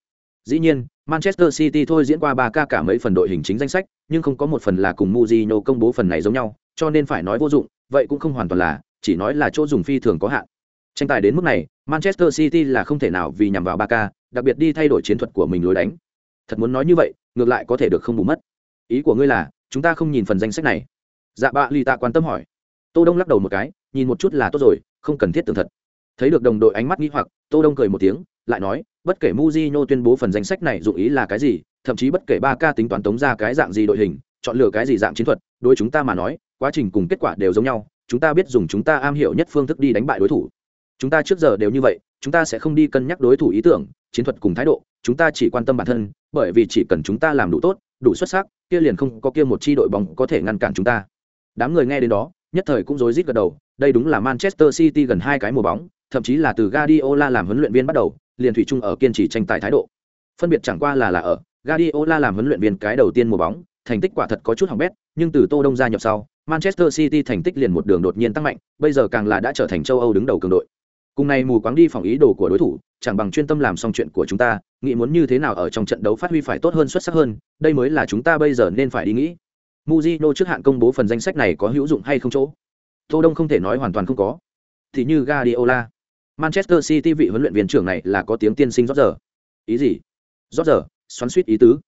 Dĩ nhiên manchester city thôi diễn qua ba ca cả mấy phần đội hình chính danh sách, nhưng không có một phần là cùng Mourinho công bố phần này giống nhau, cho nên phải nói vô dụng, vậy cũng không hoàn toàn là, chỉ nói là chỗ dùng phi thường có hạn. Tranh tài đến mức này, manchester city là không thể nào vì nhằm vào ba ca đặc biệt đi thay đổi chiến thuật của mình lối đánh. Thật muốn nói như vậy, ngược lại có thể được không bù mất. Ý của ngươi là, chúng ta không nhìn phần danh sách này? Dạ bạ Lý tạ quan tâm hỏi. Tô đông lắc đầu một cái, nhìn một chút là tốt rồi, không cần thiết tường thật. Thấy được đồng đội ánh mắt nghi hoặc, tô đông cười một tiếng, lại nói bất kể Mujinho tuyên bố phần danh sách này dụng ý là cái gì, thậm chí bất kể Barca tính toán tống ra cái dạng gì đội hình, chọn lựa cái gì dạng chiến thuật, đối chúng ta mà nói, quá trình cùng kết quả đều giống nhau, chúng ta biết dùng chúng ta am hiểu nhất phương thức đi đánh bại đối thủ. Chúng ta trước giờ đều như vậy, chúng ta sẽ không đi cân nhắc đối thủ ý tưởng, chiến thuật cùng thái độ, chúng ta chỉ quan tâm bản thân, bởi vì chỉ cần chúng ta làm đủ tốt, đủ xuất sắc, kia liền không có kia một chi đội bóng có thể ngăn cản chúng ta. Đám người nghe đến đó, nhất thời cũng rối rít gật đầu, đây đúng là manchester city gần hai cái mùa bóng, thậm chí là từ guardiola làm huấn luyện viên bắt đầu liền thủy chung ở kiên trì tranh tài thái độ. Phân biệt chẳng qua là là ở, guardiola làm huấn luyện viên cái đầu tiên mùa bóng, thành tích quả thật có chút hỏng bét, nhưng từ tô đông gia nhập sau, manchester city thành tích liền một đường đột nhiên tăng mạnh, bây giờ càng là đã trở thành châu âu đứng đầu cường đội. Cùng này mù quáng đi phòng ý đồ của đối thủ, chẳng bằng chuyên tâm làm xong chuyện của chúng ta, nghĩ muốn như thế nào ở trong trận đấu phát huy phải tốt hơn xuất sắc hơn, đây mới là chúng ta bây giờ nên phải đi nghĩ. Mujino trước hạn công bố phần danh sách này có hữu dụng hay không chỗ? Tô đông không thể nói hoàn toàn không có. Thì như Guardiola. Manchester City vị huấn luyện viên trưởng này là có tiếng tiên sinh rót giờ ý gì? Rót giờ xoắn suýt ý tứ.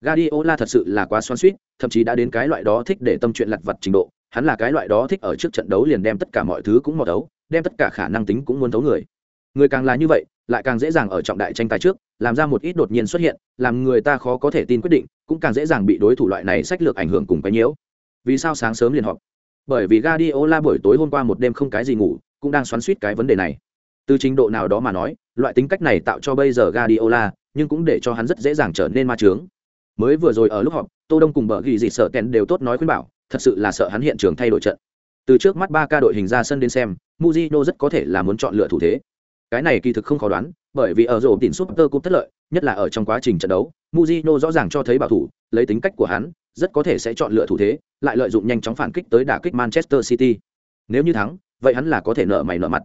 Guardiola thật sự là quá xoắn suýt, thậm chí đã đến cái loại đó thích để tâm chuyện lặt vặt trình độ. Hắn là cái loại đó thích ở trước trận đấu liền đem tất cả mọi thứ cũng mò đấu đem tất cả khả năng tính cũng muốn thấu người. Người càng là như vậy, lại càng dễ dàng ở trọng đại tranh tài trước, làm ra một ít đột nhiên xuất hiện, làm người ta khó có thể tin quyết định, cũng càng dễ dàng bị đối thủ loại này sách lược ảnh hưởng cùng cái nhiễu. Vì sao sáng sớm liền họp? Bởi vì Guardiola buổi tối hôm qua một đêm không cái gì ngủ, cũng đang xoắn suýt cái vấn đề này từ trình độ nào đó mà nói, loại tính cách này tạo cho bây giờ Guardiola, nhưng cũng để cho hắn rất dễ dàng trở nên ma trướng mới vừa rồi ở lúc họp, tô đông cùng bờ ghi dị sợ kèn đều tốt nói khuyên bảo, thật sự là sợ hắn hiện trường thay đổi trận. Từ trước mắt ba ca đội hình ra sân đến xem muzino rất có thể là muốn chọn lựa thủ thế. Cái này kỳ thực không khó đoán, bởi vì ở rổ tìm tơ cũng thất lợi, nhất là ở trong quá trình trận đấu muzino rõ ràng cho thấy bảo thủ, lấy tính cách của hắn, rất có thể sẽ chọn lựa thủ thế, lại lợi dụng nhanh chóng phản kích tới đả kích manchester city. Nếu như thắng, vậy hắn là có thể nợ mày nợ mặt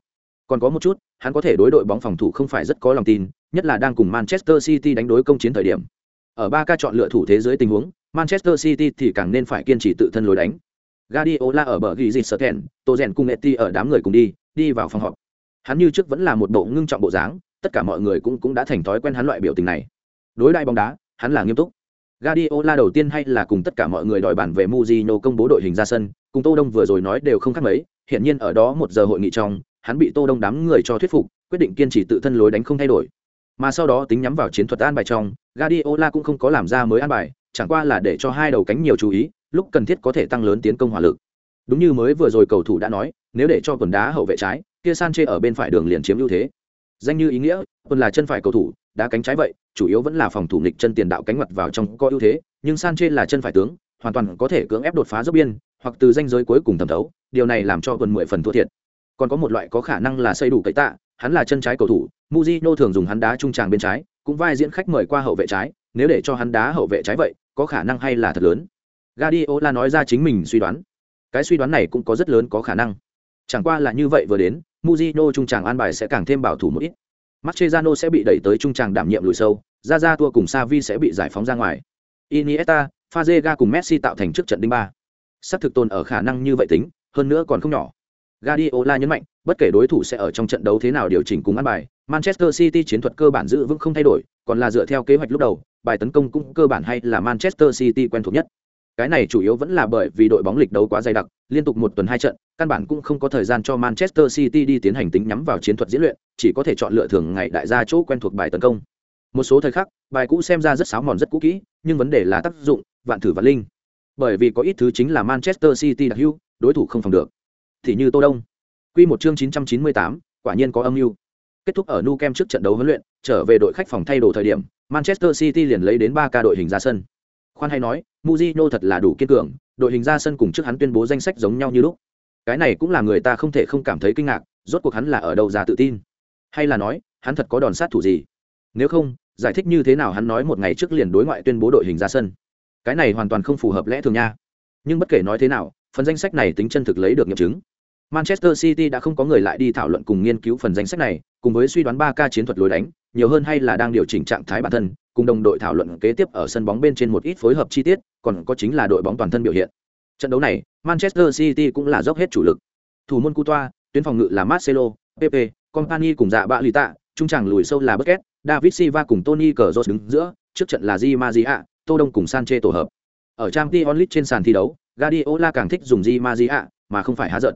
còn có một chút hắn có thể đối đội bóng phòng thủ không phải rất có lòng tin nhất là đang cùng manchester city đánh đối công chiến thời điểm ở ba ca chọn lựa thủ thế giới tình huống Manchester City thì càng nên phải kiên trì tự thân lối đánh. Guardiola ở bờ ghi dịch sở kèn, Tô Rèn cùng Eti ở đám người cùng đi, đi vào phòng họp. Hắn như trước vẫn là một bộ ngưng trọng bộ dáng, tất cả mọi người cũng cũng đã thành thói quen hắn loại biểu tình này. Đối đại bóng đá, hắn là nghiêm túc. Guardiola đầu tiên hay là cùng tất cả mọi người đòi bản về Mujino công bố đội hình ra sân, cùng Tô Đông vừa rồi nói đều không khác mấy, hiện nhiên ở đó một giờ hội nghị trong, hắn bị Tô Đông đám người cho thuyết phục, quyết định kiên trì tự thân lối đánh không thay đổi. Mà sau đó tính nhắm vào chiến thuật an bài trong, Guardiola cũng không có làm ra mới an bài, chẳng qua là để cho hai đầu cánh nhiều chú ý, lúc cần thiết có thể tăng lớn tiến công hỏa lực. Đúng như mới vừa rồi cầu thủ đã nói, nếu để cho quần đá hậu vệ trái, kia Sanchez ở bên phải đường liền chiếm ưu thế. Danh như ý nghĩa, quân là chân phải cầu thủ, đá cánh trái vậy, chủ yếu vẫn là phòng thủ nghịch chân tiền đạo cánh mặt vào trong có ưu thế, nhưng Sanchez là chân phải tướng, hoàn toàn có thể cưỡng ép đột phá dốc biên, hoặc từ danh giới cuối cùng thẩm thấu, điều này làm cho quần mười phần thua thiệt. Còn có một loại có khả năng là xây đủ cậy tạ, hắn là chân trái cầu thủ, muzino thường dùng hắn đá trung tràng bên trái, cũng vai diễn khách mời qua hậu vệ trái, nếu để cho hắn đá hậu vệ trái vậy, có khả năng hay là thật lớn. Guardiola nói ra chính mình suy đoán. Cái suy đoán này cũng có rất lớn có khả năng. Chẳng qua là như vậy vừa đến, muzino trung tràng an bài sẽ càng thêm bảo thủ một ít. Mascherano sẽ bị đẩy tới trung tràng đảm nhiệm lùi sâu, Ra Ra Tua cùng Savi sẽ bị giải phóng ra ngoài. Iniesta, Fazega cùng Messi tạo thành trước trận đinh ba. Sắp thực tồn ở khả năng như vậy tính, hơn nữa còn không nhỏ. Guardiola nhấn mạnh, bất kể đối thủ sẽ ở trong trận đấu thế nào điều chỉnh cùng ăn bài, Manchester City chiến thuật cơ bản giữ vững không thay đổi, còn là dựa theo kế hoạch lúc đầu, bài tấn công cũng cơ bản hay là Manchester City quen thuộc nhất. Cái này chủ yếu vẫn là bởi vì đội bóng lịch đấu quá dày đặc, liên tục một tuần hai trận, căn bản cũng không có thời gian cho Manchester City đi tiến hành tính nhắm vào chiến thuật diễn luyện, chỉ có thể chọn lựa thường ngày đại gia chỗ quen thuộc bài tấn công. Một số thời khắc, bài cũ xem ra rất sáo mòn rất cũ kỹ, nhưng vấn đề là tác dụng, vạn thử và linh. Bởi vì có ít thứ chính là Manchester City đặc hữu, đối thủ không phòng được. Thì như Tô Đông. Quy một chương 998, quả nhiên có âm mưu. Kết thúc ở Nou Camp trước trận đấu huấn luyện, trở về đội khách phòng thay đồ thời điểm, Manchester City liền lấy đến 3 ca đội hình ra sân. Khoan hay nói, Mourinho thật là đủ kiên cường, đội hình ra sân cùng trước hắn tuyên bố danh sách giống nhau như lúc. Cái này cũng là người ta không thể không cảm thấy kinh ngạc, rốt cuộc hắn là ở đâu ra tự tin? Hay là nói, hắn thật có đòn sát thủ gì? Nếu không, giải thích như thế nào hắn nói một ngày trước liền đối ngoại tuyên bố đội hình ra sân? Cái này hoàn toàn không phù hợp lẽ thường nha. Nhưng bất kể nói thế nào, phần danh sách này tính chân thực lấy được nghiệm chứng. Manchester City đã không có người lại đi thảo luận cùng nghiên cứu phần danh sách này, cùng với suy đoán 3K chiến thuật lối đánh, nhiều hơn hay là đang điều chỉnh trạng thái bản thân, cùng đồng đội thảo luận kế tiếp ở sân bóng bên trên một ít phối hợp chi tiết, còn có chính là đội bóng toàn thân biểu hiện. Trận đấu này, Manchester City cũng là dốc hết chủ lực. Thủ môn Coutoa, tuyến phòng ngự là Marcelo, Pepe, Company cùng dạ bạ lì tạ, trung tràng lùi sâu là Bucket, David Silva cùng Tony Cazorla đứng giữa, trước trận là Di Maria, Tô Đông cùng Sanchez tổ hợp. Ở Champions League trên sàn thi đấu, Guardiola càng thích dùng Di Maria, mà không phải há giận.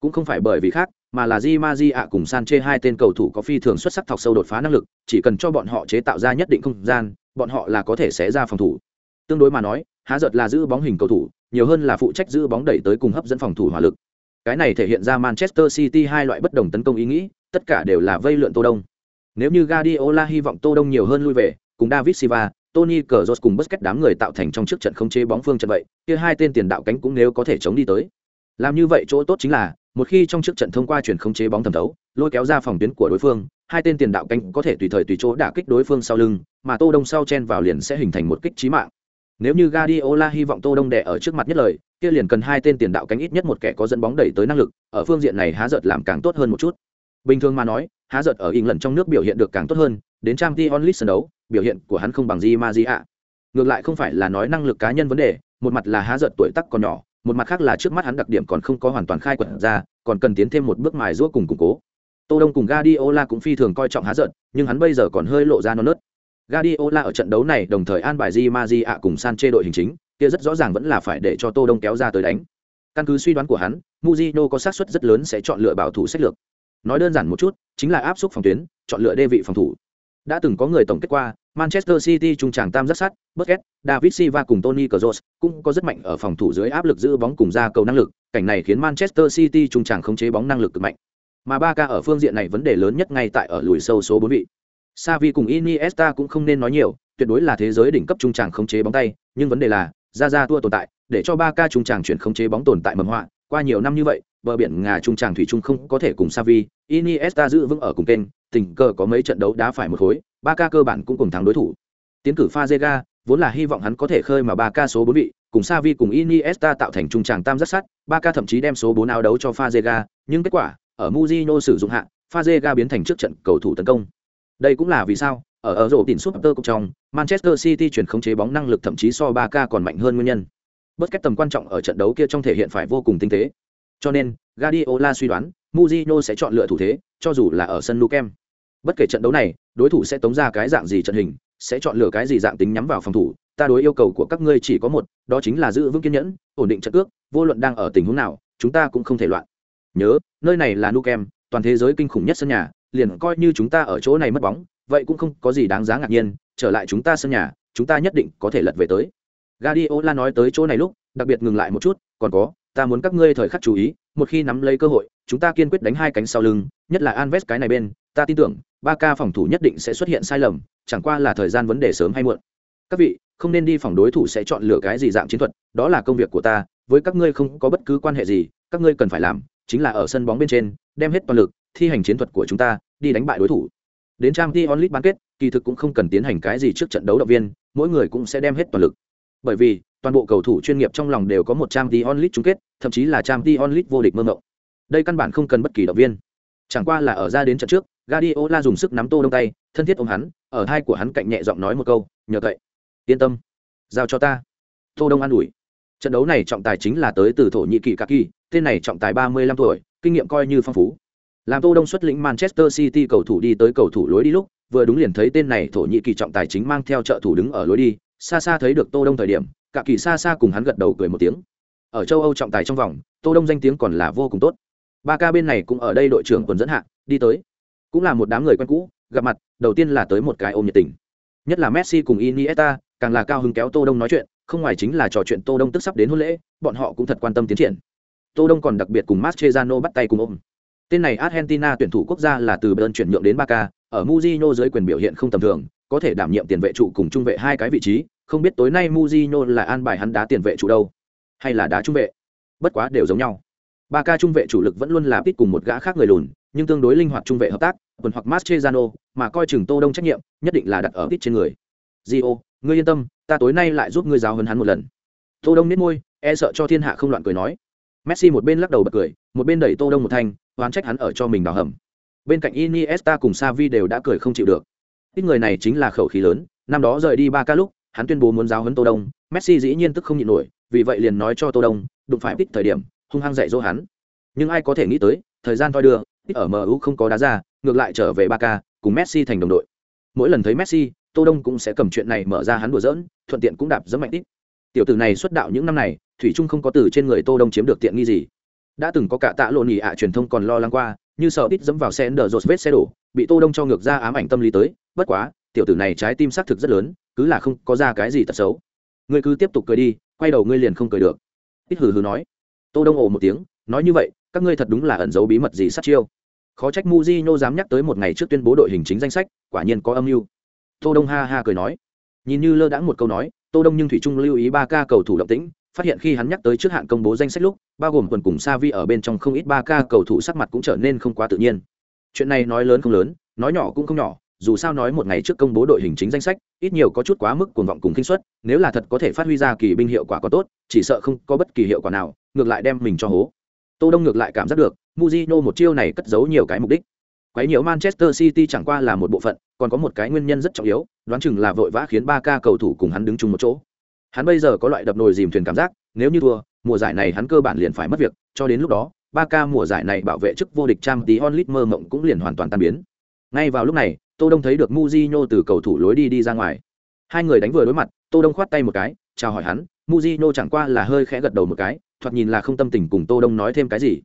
Cũng không phải bởi vì khác mà là di Maria cùng Sanchez hai tên cầu thủ có phi thường xuất sắc thọc sâu đột phá năng lực chỉ cần cho bọn họ chế tạo ra nhất định không gian bọn họ là có thể xé ra phòng thủ. Tương đối mà nói há giật là giữ bóng hình cầu thủ nhiều hơn là phụ trách giữ bóng đẩy tới cùng hấp dẫn phòng thủ hỏa lực. Cái này thể hiện ra manchester city hai loại bất đồng tấn công ý nghĩ tất cả đều là vây lượn tô đông. Nếu như guardiola hy vọng tô đông nhiều hơn lui về cùng david silva Tony Cazorla cùng Busquets đám người tạo thành trong trước trận không chế bóng phương trận vậy, kia hai tên tiền đạo cánh cũng nếu có thể chống đi tới. Làm như vậy chỗ tốt chính là, một khi trong trước trận thông qua chuyển không chế bóng thẩm thấu lôi kéo ra phòng tuyến của đối phương hai tên tiền đạo cánh có thể tùy thời tùy chỗ đả kích đối phương sau lưng mà tô đông sau chen vào liền sẽ hình thành một kích chí mạng nếu như Guardiola hy vọng tô đông đè ở trước mặt nhất lời kia liền cần hai tên tiền đạo cánh ít nhất một kẻ có dẫn bóng đẩy tới năng lực ở phương diện này há giật làm càng tốt hơn một chút bình thường mà nói há giật ở England trong nước biểu hiện được càng tốt hơn đến trang t onlit sân đấu, biểu hiện của hắn không bằng di ma di ạ ngược lại không phải là nói năng lực cá nhân vấn đề, một mặt là há giận tuổi tác còn nhỏ, một mặt khác là trước mắt hắn đặc điểm còn không có hoàn toàn khai quật ra, còn cần tiến thêm một bước mài giũa cùng củng cố. Tô đông cùng Guardiola cũng phi thường coi trọng há giận nhưng hắn bây giờ còn hơi lộ ra non nớt. Guardiola ở trận đấu này đồng thời an bài Di Maji ạ cùng Sanche đội hình chính, kia rất rõ ràng vẫn là phải để cho tô đông kéo ra tới đánh. Căn cứ suy đoán của hắn Mujino có xác suất rất lớn sẽ chọn lựa bảo thủ sách lược. Nói đơn giản một chút, chính là áp suất phòng tuyến, chọn lựa đê vị phòng thủ đã từng có người tổng kết qua Manchester City trung tràng tam rất sắt, Busquets, David Silva cùng Tony Kroos cũng có rất mạnh ở phòng thủ dưới áp lực giữ bóng cùng ra cầu năng lực, cảnh này khiến Manchester City trung tràng khống chế bóng năng lực cực mạnh. Mà Barca ở phương diện này vấn đề lớn nhất ngay tại ở lùi sâu số 4 vị. Xavi cùng Iniesta cũng không nên nói nhiều, tuyệt đối là thế giới đỉnh cấp trung tràng khống chế bóng tay, nhưng vấn đề là, ra ra tua tồn tại, để cho Barca trung tràng chuyển khống chế bóng tồn tại mầm họa, qua nhiều năm như vậy, bờ biển ngà trung tràng thủy trung không có thể cùng Xavi, Iniesta giữ vững ở cùng kênh, tình cờ có mấy trận đấu đá phải một khối, ba ca cơ bản cũng cùng thắng đối thủ tiến cử Fazega vốn là hy vọng hắn có thể khơi mà ba ca số bốn vị cùng Xavi cùng Iniesta tạo thành trung tràng tam rất sắt. ba ca thậm chí đem số bốn áo đấu cho Fazega nhưng kết quả ở Mujino sử dụng hạ Fazega biến thành trước trận cầu thủ tấn công đây cũng là vì sao ở ở rổ tỉnh Super Cup trong, Manchester City chuyển khống chế bóng năng lực thậm chí so ba ca còn mạnh hơn nguyên nhân. Bất kết tầm quan trọng ở trận đấu kia trong thể hiện phải vô cùng tinh tế. Cho nên, Guardiola suy đoán, Mourinho sẽ chọn lựa thủ thế, cho dù là ở sân Nou Camp. Bất kể trận đấu này, đối thủ sẽ tống ra cái dạng gì trận hình, sẽ chọn lựa cái gì dạng tính nhắm vào phòng thủ, ta đối yêu cầu của các ngươi chỉ có một, đó chính là giữ vững kiên nhẫn, ổn định trận cước, vô luận đang ở tình huống nào, chúng ta cũng không thể loạn. Nhớ, nơi này là Nou Camp, toàn thế giới kinh khủng nhất sân nhà, liền coi như chúng ta ở chỗ này mất bóng, vậy cũng không có gì đáng giá ngạc nhiên, trở lại chúng ta sân nhà, chúng ta nhất định có thể lật về tới. Guardiola nói tới chỗ này lúc, đặc biệt ngừng lại một chút, còn có, ta muốn các ngươi thời khắc chú ý, một khi nắm lấy cơ hội, chúng ta kiên quyết đánh hai cánh sau lưng, nhất là Alves cái này bên, ta tin tưởng, ba ca phòng thủ nhất định sẽ xuất hiện sai lầm, chẳng qua là thời gian vấn đề sớm hay muộn. Các vị, không nên đi phòng đối thủ sẽ chọn lựa cái gì dạng chiến thuật, đó là công việc của ta, với các ngươi không có bất cứ quan hệ gì, các ngươi cần phải làm, chính là ở sân bóng bên trên, đem hết toàn lực, thi hành chiến thuật của chúng ta, đi đánh bại đối thủ. Đến trang Champions League bán kết, kỳ thực cũng không cần tiến hành cái gì trước trận đấu động viên, mỗi người cũng sẽ đem hết toàn lực. Bởi vì, toàn bộ cầu thủ chuyên nghiệp trong lòng đều có một trang Champions onlit chung kết, thậm chí là trang Champions onlit vô địch mơ mộng. Đây căn bản không cần bất kỳ động viên. Chẳng qua là ở ra đến trận trước, Guardiola dùng sức nắm Tô Đông tay, thân thiết ôm hắn, ở hai của hắn cạnh nhẹ giọng nói một câu, "Nhờ cậy, yên tâm, giao cho ta." Tô Đông an ủi. Trận đấu này trọng tài chính là tới từ Thổ Nhĩ Kỳ Kaki, tên này trọng tài 35 tuổi, kinh nghiệm coi như phong phú. Làm Tô Đông xuất lĩnh Manchester City cầu thủ đi tới cầu thủ lối đi lúc, vừa đúng liền thấy tên này Thổ Nhĩ Kỳ trọng tài chính mang theo trợ thủ đứng ở lối đi, xa xa thấy được Tô Đông thời điểm, cả kỳ xa xa cùng hắn gật đầu cười một tiếng. Ở châu Âu trọng tài trong vòng, Tô Đông danh tiếng còn là vô cùng tốt. Ba ca bên này cũng ở đây đội trưởng quần dẫn hạ, đi tới. Cũng là một đám người quen cũ, gặp mặt, đầu tiên là tới một cái ôm nhiệt tình. Nhất là Messi cùng Iniesta, càng là cao hứng kéo Tô Đông nói chuyện, không ngoài chính là trò chuyện Tô Đông tức sắp đến hôn lễ, bọn họ cũng thật quan tâm tiến triển. Tô Đông còn đặc biệt cùng Mascherano bắt tay cùng ôm. Tên này Argentina tuyển thủ quốc gia là từ Bayern chuyển nhượng đến Barca, ở muzino dưới quyền biểu hiện không tầm thường, có thể đảm nhiệm tiền vệ trụ cùng trung vệ hai cái vị trí, không biết tối nay Mujino là an bài hắn đá tiền vệ chủ đâu, hay là đá trung vệ. Bất quá đều giống nhau. Ba ca trung vệ chủ lực vẫn luôn là Pit cùng một gã khác người lùn, nhưng tương đối linh hoạt trung vệ hợp tác, quần hoặc Mascherano, mà coi chừng Tô Đông trách nhiệm, nhất định là đặt ở Pit trên người. Gio, ngươi yên tâm, ta tối nay lại giúp ngươi giáo huấn hắn một lần. Tô Đông nhếch môi, e sợ cho thiên hạ không loạn cười nói. Messi một bên lắc đầu bật cười, một bên đẩy Tô Đông một thanh, oán trách hắn ở cho mình đào hầm. Bên cạnh Iniesta cùng Xavi đều đã cười không chịu được. Ít người này chính là khẩu khí lớn, năm đó rời đi ba ca lúc, hắn tuyên bố muốn giáo huấn Tô Đông, Messi dĩ nhiên tức không nhịn nổi, vì vậy liền nói cho Tô Đông, đụng phải ít thời điểm, hung hăng dạy dỗ hắn. Nhưng ai có thể nghĩ tới, thời gian thoi đưa, ít ở MU không có đá ra, ngược lại trở về ba ca, cùng Messi thành đồng đội. Mỗi lần thấy Messi, Tô Đông cũng sẽ cầm chuyện này mở ra hắn đùa giỡn, thuận tiện cũng đạp giẫm mạnh ít. Tiểu tử này xuất đạo những năm này, thủy chung không có từ trên người Tô Đông chiếm được tiện nghi gì đã từng có cả tạ lộn nhị ạ truyền thông còn lo lắng qua như sợ ít dẫm vào xe đờ rột vết xe đổ bị tô đông cho ngược ra ám ảnh tâm lý tới bất quá tiểu tử này trái tim xác thực rất lớn cứ là không có ra cái gì tật xấu. Ngươi cứ tiếp tục cười đi, quay đầu ngươi liền không cười được. Ít hừ hừ nói. Tô đông ồ một tiếng, nói như vậy, các ngươi thật đúng là ẩn giấu bí mật gì sát chiêu. Khó trách Mujino dám nhắc tới một ngày trước tuyên bố đội hình chính danh sách, quả nhiên có âm mưu. Tô đông ha ha cười nói. Nhìn như lơ đãng một câu nói, tô đông nhưng thủy trung lưu ý ba ca cầu thủ động tĩnh, phát hiện khi hắn nhắc tới trước hạn công bố danh sách lúc, bao gồm quần cùng sa vi ở bên trong không ít ba ca cầu thủ sắc mặt cũng trở nên không quá tự nhiên. Chuyện này nói lớn không lớn, nói nhỏ cũng không nhỏ dù sao nói một ngày trước công bố đội hình chính danh sách, ít nhiều có chút quá mức cuồng vọng cùng kinh suất, nếu là thật có thể phát huy ra kỳ binh hiệu quả có tốt, chỉ sợ không có bất kỳ hiệu quả nào, ngược lại đem mình cho hố. Tô đông ngược lại cảm giác được muzino một chiêu này cất giấu nhiều cái mục đích. Quấy nhiều manchester city chẳng qua là một bộ phận, còn có một cái nguyên nhân rất trọng yếu, đoán chừng là vội vã khiến ba ca cầu thủ cùng hắn đứng chung một chỗ. Hắn bây giờ có loại đập nồi dìm thuyền cảm giác, nếu như thua, mùa giải này hắn cơ bản liền phải mất việc, cho đến lúc đó ba ca mùa giải này bảo vệ chức vô địch trang tí onlit mơ mộng cũng liền hoàn toàn tan biến. Ngay vào lúc này tô đông thấy được muzino từ cầu thủ lối đi đi ra ngoài. Hai người đánh vừa đối mặt, tô đông khoát tay một cái, chào hỏi hắn muzino chẳng qua là hơi khẽ gật đầu một cái, thoạt nhìn là không tâm tình cùng tô đông nói thêm cái gì.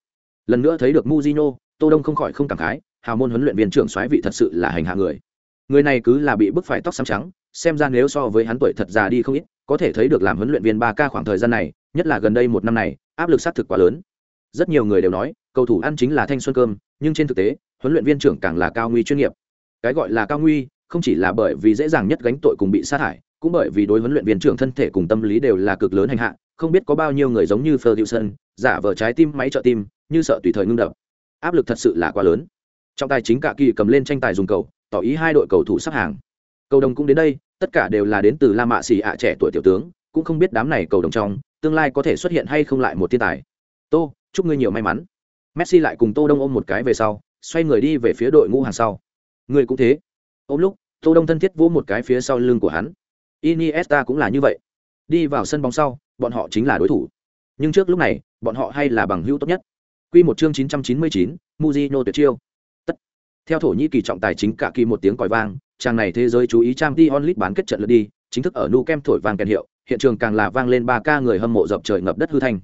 Lần nữa thấy được muzino tô đông không khỏi không cảm khái, hào môn huấn luyện viên trưởng soái vị thật sự là hành hạ người. Người này cứ là bị bức phải tóc xám trắng, xem ra nếu so với hắn tuổi thật già đi không ít, có thể thấy được làm huấn luyện viên ba k khoảng thời gian này, nhất là gần đây một năm này, áp lực sát thực quá lớn. Rất nhiều người đều nói, cầu thủ ăn chính là thanh xuân cơm, nhưng trên thực tế, huấn luyện viên trưởng càng là cao nguy chuyên nghiệp cái gọi là cao nguy, không chỉ là bởi vì dễ dàng nhất gánh tội cùng bị sát hại cũng bởi vì đối huấn luyện viên trưởng thân thể cùng tâm lý đều là cực lớn hành hạ, không biết có bao nhiêu người giống như Ferguson, giả vờ trái tim, máy trợ tim, như sợ tùy thời ngưng đập. Áp lực thật sự là quá lớn. Trong tài chính cả kỳ cầm lên tranh tài dùng cầu, tỏ ý hai đội cầu thủ sắp hàng. Cầu đồng cũng đến đây, tất cả đều là đến từ la mạ xì ạ, trẻ tuổi tiểu tướng, cũng không biết đám này cầu đồng trong, tương lai có thể xuất hiện hay không lại một thiên tài. Tô, chúc ngươi nhiều may mắn. Messi lại cùng tô đông ôm một cái về sau, xoay người đi về phía đội ngũ hàng sau ngươi cũng thế. Ôm lúc tô đông thân thiết vỗ một cái phía sau lưng của hắn. Iniesta cũng là như vậy. Đi vào sân bóng sau bọn họ chính là đối thủ. Nhưng trước lúc này bọn họ hay là bằng hữu tốt nhất. Quy một chương 999, Mujino tuyệt chiêu. Tất. Theo thổ nhĩ kỳ trọng tài chính cả kỳ một tiếng còi vang trang này thế giới chú ý trang t onlit bán kết trận lượt đi chính thức ở nu kem thổi vang kèn hiệu hiện trường càng là vang lên ba ca người hâm mộ dập trời ngập đất hư thanh.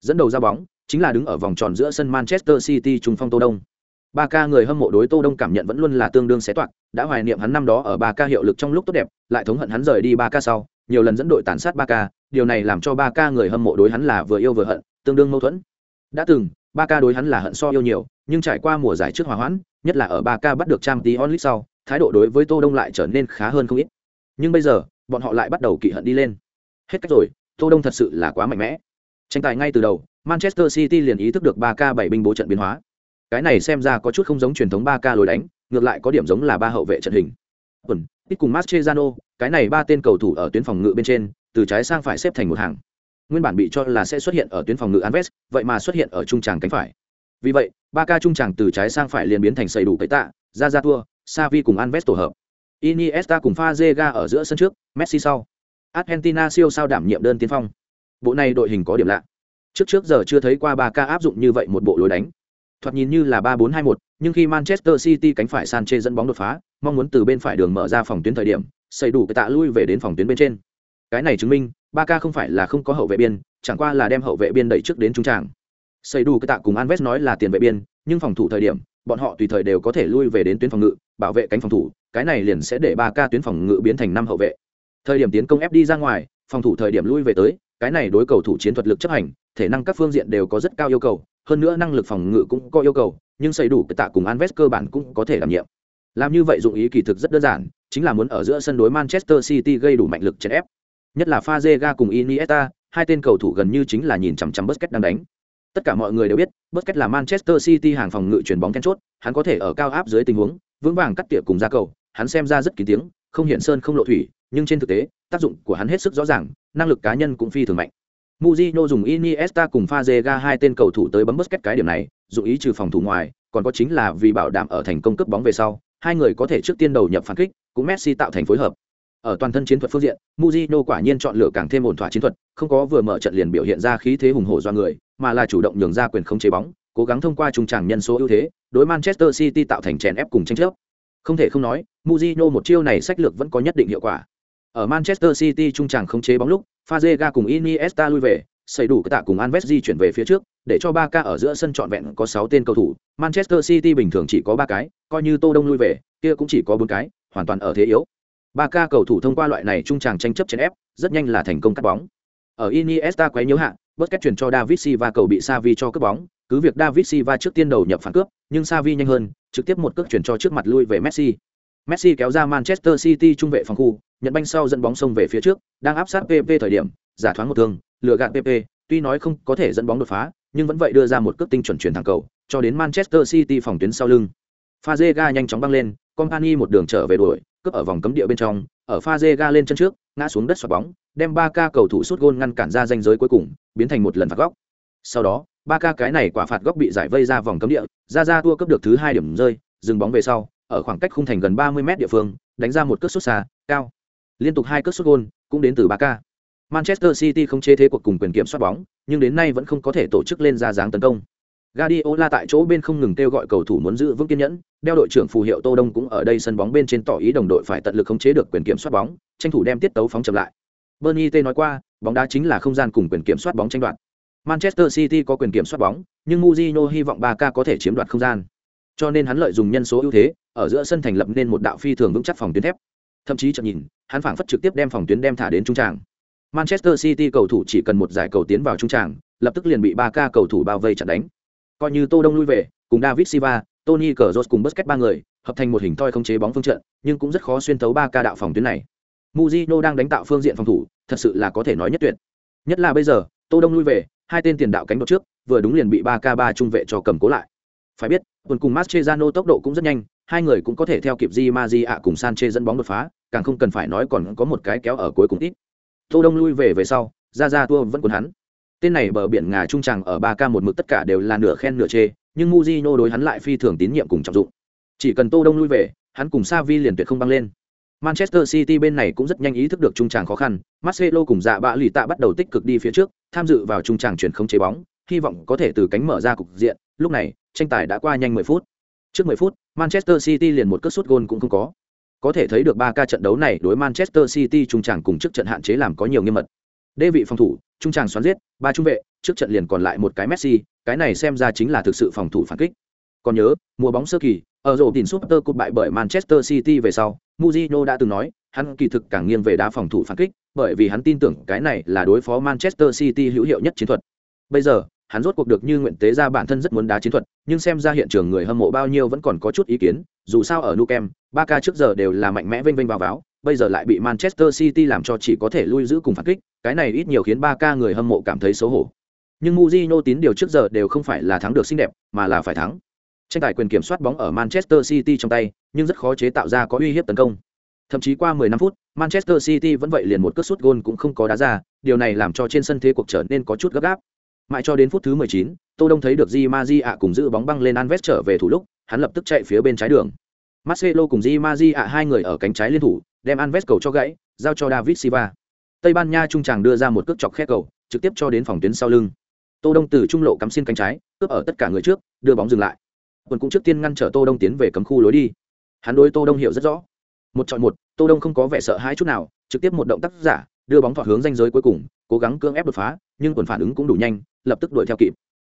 Dẫn đầu ra bóng chính là đứng ở vòng tròn giữa sân manchester city trung phong tô đông ba ca người hâm mộ đối tô đông cảm nhận vẫn luôn là tương đương xé toạc, đã hoài niệm hắn năm đó ở ba ca hiệu lực trong lúc tốt đẹp, lại thống hận hắn rời đi ba ca sau, nhiều lần dẫn đội tàn sát ba ca, điều này làm cho ba ca người hâm mộ đối hắn là vừa yêu vừa hận, tương đương mâu thuẫn. Đã từng, ba ca đối hắn là hận so yêu nhiều, nhưng trải qua mùa giải trước hòa hoãn, nhất là ở ba ca bắt được trang tí onlit sau, thái độ đối với tô đông lại trở nên khá hơn không ít. Nhưng bây giờ, bọn họ lại bắt đầu kỵ hận đi lên. Hết cách rồi, tô đông thật sự là quá mạnh mẽ. Tranh tài ngay từ đầu, manchester city liền ý thức được ba k bảy binh bố trận biến hóa cái này xem ra có chút không giống truyền thống ba k lối đánh ngược lại có điểm giống là ba hậu vệ trận hình. Quần ít cùng Mascherano, cái này ba tên cầu thủ ở tuyến phòng ngự bên trên từ trái sang phải xếp thành một hàng. Nguyên bản bị cho là sẽ xuất hiện ở tuyến phòng ngự anves vậy mà xuất hiện ở trung tràng cánh phải. Vì vậy ba ca trung tràng từ trái sang phải liền biến thành xây đủ cấy tạ ra ra tua savi cùng anves tổ hợp. Iniesta cùng Fazega ở giữa sân trước messi sau. Argentina siêu sao đảm nhiệm đơn tiến phong. Bộ này đội hình có điểm lạ. Trước trước giờ chưa thấy qua ba ca áp dụng như vậy một bộ lối đánh thoạt nhìn như là ba bốn hai một, nhưng khi manchester city cánh phải Sanchez dẫn bóng đột phá, mong muốn từ bên phải đường mở ra phòng tuyến thời điểm xây đủ cái tạ lui về đến phòng tuyến bên trên. Cái này chứng minh, Barca không phải là không có hậu vệ biên, chẳng qua là đem hậu vệ biên đẩy trước đến trung tràng. Xây đủ cái tạ cùng Alves nói là tiền vệ biên, nhưng phòng thủ thời điểm, bọn họ tùy thời đều có thể lui về đến tuyến phòng ngự, bảo vệ cánh phòng thủ, cái này liền sẽ để Barca tuyến phòng ngự biến thành năm hậu vệ. Thời điểm tiến công ép đi ra ngoài, phòng thủ thời điểm lui về tới, cái này đối cầu thủ chiến thuật lực chấp hành, thể năng các phương diện đều có rất cao yêu cầu hơn nữa năng lực phòng ngự cũng có yêu cầu, nhưng xây đủ cái tạ cùng Alves cơ bản cũng có thể đảm nhiệm. Làm như vậy dụng ý kỳ thực rất đơn giản, chính là muốn ở giữa sân đối Manchester City gây đủ mạnh lực chèn ép. Nhất là Fazega cùng Iniesta, hai tên cầu thủ gần như chính là nhìn chằm chằm Busquets đang đánh. Tất cả mọi người đều biết, Busquets là Manchester City hàng phòng ngự chuyển bóng then chốt, hắn có thể ở cao áp dưới tình huống, vững vàng cắt tỉa cùng ra cầu, hắn xem ra rất kín tiếng, không hiện sơn không lộ thủy, nhưng trên thực tế, tác dụng của hắn hết sức rõ ràng, năng lực cá nhân cũng phi thường mạnh. Mujino dùng Iniesta cùng Fazega hai tên cầu thủ tới bấm Busquets cái điểm này, dụng ý trừ phòng thủ ngoài, còn có chính là vì bảo đảm ở thành công cướp bóng về sau, hai người có thể trước tiên đầu nhập phản kích, cũng Messi tạo thành phối hợp. Ở toàn thân chiến thuật phương diện, Mujino quả nhiên chọn lựa càng thêm ổn thỏa chiến thuật, không có vừa mở trận liền biểu hiện ra khí thế hùng hổ do người, mà là chủ động nhường ra quyền khống chế bóng, cố gắng thông qua trung tràng nhân số ưu thế, đối Manchester City tạo thành chèn ép cùng tranh chấp. Không thể không nói, Mujino một chiêu này sách lược vẫn có nhất định hiệu quả. Ở Manchester City trung tràng không chế bóng lúc, Fazega cùng Iniesta lui về, xây đủ cái tạ cùng Alves di chuyển về phía trước, để cho Barca ở giữa sân trọn vẹn có 6 tên cầu thủ, Manchester City bình thường chỉ có 3 cái, coi như Tô Đông lui về, kia cũng chỉ có 4 cái, hoàn toàn ở thế yếu. Barca cầu thủ thông qua loại này trung tràng tranh chấp trên ép, rất nhanh là thành công cắt bóng. Ở Iniesta quấy nhiễu hạ, Busquets chuyển cho David Silva cầu bị Xavi cho cướp bóng, cứ việc David Silva trước tiên đầu nhập phản cướp, nhưng Xavi nhanh hơn, trực tiếp một cước chuyển cho trước mặt lui về Messi. Messi kéo ra Manchester City trung vệ phòng khu, nhận banh sau dẫn bóng xông về phía trước, đang áp sát PP thời điểm, giả thoáng một thương, lừa gạt PP, tuy nói không có thể dẫn bóng đột phá, nhưng vẫn vậy đưa ra một cước tinh chuẩn chuyển thẳng cầu, cho đến Manchester City phòng tuyến sau lưng. Fazega nhanh chóng băng lên, Company một đường trở về đuổi, cướp ở vòng cấm địa bên trong, ở Fazega lên chân trước, ngã xuống đất xoạc bóng, đem 3 ca cầu thủ sút gôn ngăn cản ra ranh giới cuối cùng, biến thành một lần phạt góc. Sau đó, 3 ca cái này quả phạt góc bị giải vây ra vòng cấm địa, ra ra tua cướp được thứ hai điểm rơi, dừng bóng về sau, ở khoảng cách khung thành gần 30m địa phương, đánh ra một cước sút xa, cao. Liên tục hai cước sút gôn, cũng đến từ ba. Manchester City không chế thế cuộc cùng quyền kiểm soát bóng, nhưng đến nay vẫn không có thể tổ chức lên ra dáng tấn công. Guardiola tại chỗ bên không ngừng kêu gọi cầu thủ muốn giữ vững kiên nhẫn, đeo đội trưởng phù hiệu Tô Đông cũng ở đây sân bóng bên trên tỏ ý đồng đội phải tận lực khống chế được quyền kiểm soát bóng, tranh thủ đem tiết tấu phóng chậm lại. Bernie T nói qua, bóng đá chính là không gian cùng quyền kiểm soát bóng tranh đoạt. Manchester City có quyền kiểm soát bóng, nhưng Mourinho hy vọng Barca có thể chiếm đoạt không gian. Cho nên hắn lợi dụng nhân số ưu thế, ở giữa sân thành lập nên một đạo phi thường vững chắc phòng tuyến thép. Thậm chí chợt nhìn, hắn phảng phất trực tiếp đem phòng tuyến đem thả đến trung tràng. Manchester City cầu thủ chỉ cần một giải cầu tiến vào trung tràng, lập tức liền bị Barca cầu thủ bao vây chặn đánh. Coi như Tô Đông lui về, cùng David Silva, Tony Kroos cùng Busquets ba người, hợp thành một hình thoi không chế bóng phương trận, nhưng cũng rất khó xuyên thấu Barca đạo phòng tuyến này. Mujino đang đánh tạo phương diện phòng thủ, thật sự là có thể nói nhất tuyệt. Nhất là bây giờ, Tô Đông lui về, hai tên tiền đạo cánh đột trước, vừa đúng liền bị Barca ba trung vệ cho cầm cố lại. Phải biết, quần cùng Mascherano tốc độ cũng rất nhanh, hai người cũng có thể theo kịp Di Maria cùng sanche dẫn bóng đột phá, càng không cần phải nói còn có một cái kéo ở cuối cùng ít. Tô Đông lui về về sau, ra ra tua vẫn còn hắn. Tên này bờ biển ngà trung tràng ở 3K một mực tất cả đều là nửa khen nửa chê, nhưng Mujino đối hắn lại phi thường tín nhiệm cùng trọng dụng. Chỉ cần Tô Đông lui về, hắn cùng Savi liền tuyệt không băng lên. Manchester City bên này cũng rất nhanh ý thức được trung tràng khó khăn, Marcelo cùng dạ bạ lì tạ bắt đầu tích cực đi phía trước, tham dự vào trung tràng chuyển không chế bóng, hy vọng có thể từ cánh mở ra cục diện, lúc này, tranh tài đã qua nhanh 10 phút. Trước 10 phút, Manchester City liền một cú sút gol cũng không có. Có thể thấy được 3 ca trận đấu này đối Manchester City trung trảng cùng trước trận hạn chế làm có nhiều nghiêm mật. Đê vị phòng thủ, trung tràng xoắn giết, ba trung vệ, trước trận liền còn lại một cái Messi, cái này xem ra chính là thực sự phòng thủ phản kích. Còn nhớ, mùa bóng sơ kỳ, ở rổ tiền Super Cup bại bởi Manchester City về sau, Mourinho đã từng nói, hắn kỳ thực càng nghiêng về đá phòng thủ phản kích, bởi vì hắn tin tưởng cái này là đối phó Manchester City hữu hiệu nhất chiến thuật. Bây giờ, hắn rốt cuộc được như nguyện tế ra bản thân rất muốn đá chiến thuật, nhưng xem ra hiện trường người hâm mộ bao nhiêu vẫn còn có chút ý kiến, dù sao ở Nukem, Barca trước giờ đều là mạnh mẽ vênh vênh vào váo, bây giờ lại bị Manchester City làm cho chỉ có thể lui giữ cùng phản kích, cái này ít nhiều khiến Barca người hâm mộ cảm thấy xấu hổ. Nhưng Mourinho tín điều trước giờ đều không phải là thắng được xinh đẹp, mà là phải thắng. Tranh tài quyền kiểm soát bóng ở Manchester City trong tay, nhưng rất khó chế tạo ra có uy hiếp tấn công. Thậm chí qua 15 phút, Manchester City vẫn vậy liền một cú sút gôn cũng không có đá ra, điều này làm cho trên sân thế cuộc trở nên có chút gấp gáp. Mãi cho đến phút thứ 19, Tô Đông thấy được Di Maji ạ cùng giữ bóng băng lên Anves trở về thủ lúc, hắn lập tức chạy phía bên trái đường. Marcelo cùng Di Maji ạ hai người ở cánh trái liên thủ, đem Anves cầu cho gãy, giao cho David Silva. Tây Ban Nha trung tràng đưa ra một cước chọc khe cầu, trực tiếp cho đến phòng tuyến sau lưng. Tô Đông từ trung lộ cắm xuyên cánh trái, cướp ở tất cả người trước, đưa bóng dừng lại. Quân cũng trước tiên ngăn trở Tô Đông tiến về cấm khu lối đi. Hắn đối Tô Đông hiểu rất rõ. Một chọi một, Tô Đông không có vẻ sợ hãi chút nào, trực tiếp một động tác giả, đưa bóng thọt hướng ranh giới cuối cùng, cố gắng cưỡng ép đột phá, nhưng quần phản ứng cũng đủ nhanh, lập tức đuổi theo kịp.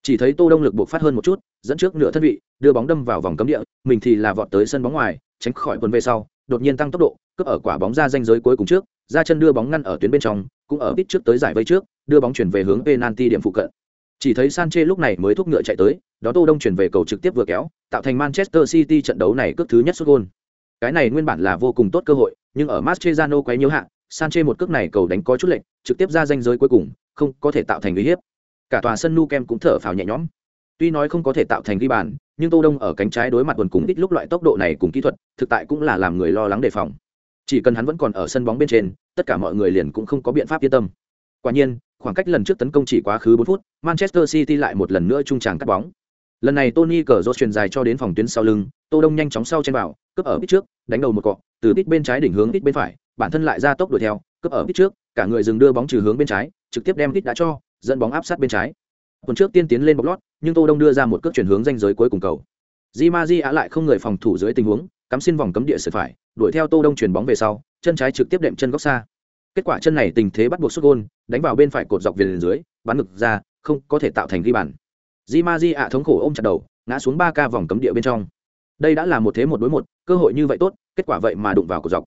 Chỉ thấy Tô Đông lực buộc phát hơn một chút, dẫn trước nửa thân vị, đưa bóng đâm vào vòng cấm địa, mình thì là vọt tới sân bóng ngoài, tránh khỏi quần về sau, đột nhiên tăng tốc độ, cướp ở quả bóng ra danh giới cuối cùng trước, ra chân đưa bóng ngăn ở tuyến bên trong, cũng ở ít trước tới giải vây trước, đưa bóng chuyển về hướng penalty điểm phụ cận. Chỉ thấy Sanchez lúc này mới thúc ngựa chạy tới, đó Tô Đông chuyển về cầu trực tiếp vừa kéo, tạo thành Manchester City trận đấu này cước thứ nhất sút gol. Cái này nguyên bản là vô cùng tốt cơ hội, nhưng ở Mascherano quấy nhiễu hạ, Sanchez một cước này cầu đánh có chút lệch, trực tiếp ra danh giới cuối cùng, không có thể tạo thành uy hiếp. Cả tòa sân nu kem cũng thở phào nhẹ nhõm. Tuy nói không có thể tạo thành ghi bàn, nhưng Tô Đông ở cánh trái đối mặt quần cùng ít lúc loại tốc độ này cùng kỹ thuật, thực tại cũng là làm người lo lắng đề phòng. Chỉ cần hắn vẫn còn ở sân bóng bên trên, tất cả mọi người liền cũng không có biện pháp yên tâm. Quả nhiên, khoảng cách lần trước tấn công chỉ quá khứ 4 phút, Manchester City lại một lần nữa trung tràng cắt bóng. Lần này Tony cờ rốt truyền dài cho đến phòng tuyến sau lưng, Tô Đông nhanh chóng sau trên bảo, cướp ở ít trước, đánh đầu một cọ, từ ít bên trái đỉnh hướng ít bên phải, bản thân lại ra tốc đuổi theo, cướp ở ít trước, cả người dừng đưa bóng trừ hướng bên trái, trực tiếp đem ít đã cho, dẫn bóng áp sát bên trái. Tuần trước tiên tiến lên bọc lót, nhưng Tô Đông đưa ra một cước chuyển hướng danh giới cuối cùng cầu. Di á lại không người phòng thủ dưới tình huống, cắm xin vòng cấm địa sườn phải, đuổi theo Tô Đông chuyển bóng về sau, chân trái trực tiếp đệm chân góc xa. Kết quả chân này tình thế bắt buộc sút gôn, đánh vào bên phải cột dọc viền dưới, bắn ngực ra, không có thể tạo thành ghi bàn. Di Maji thống khổ ôm chặt đầu, ngã xuống ba ca vòng cấm địa bên trong. Đây đã là một thế một đối một, cơ hội như vậy tốt, kết quả vậy mà đụng vào cột dọc.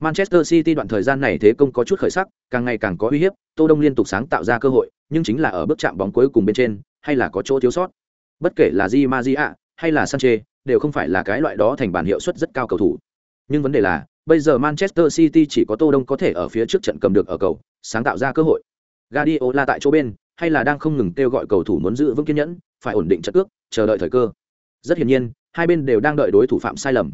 Manchester City đoạn thời gian này thế công có chút khởi sắc, càng ngày càng có uy hiếp, Tô Đông liên tục sáng tạo ra cơ hội, nhưng chính là ở bước chạm bóng cuối cùng bên trên, hay là có chỗ thiếu sót. Bất kể là Di Maria hay là Sanchez, đều không phải là cái loại đó thành bản hiệu suất rất cao cầu thủ. Nhưng vấn đề là, bây giờ Manchester City chỉ có Tô Đông có thể ở phía trước trận cầm được ở cầu, sáng tạo ra cơ hội. Guardiola tại chỗ bên, hay là đang không ngừng kêu gọi cầu thủ muốn giữ vững kiên nhẫn, phải ổn định trận cước, chờ đợi thời cơ. Rất hiển nhiên, hai bên đều đang đợi đối thủ phạm sai lầm.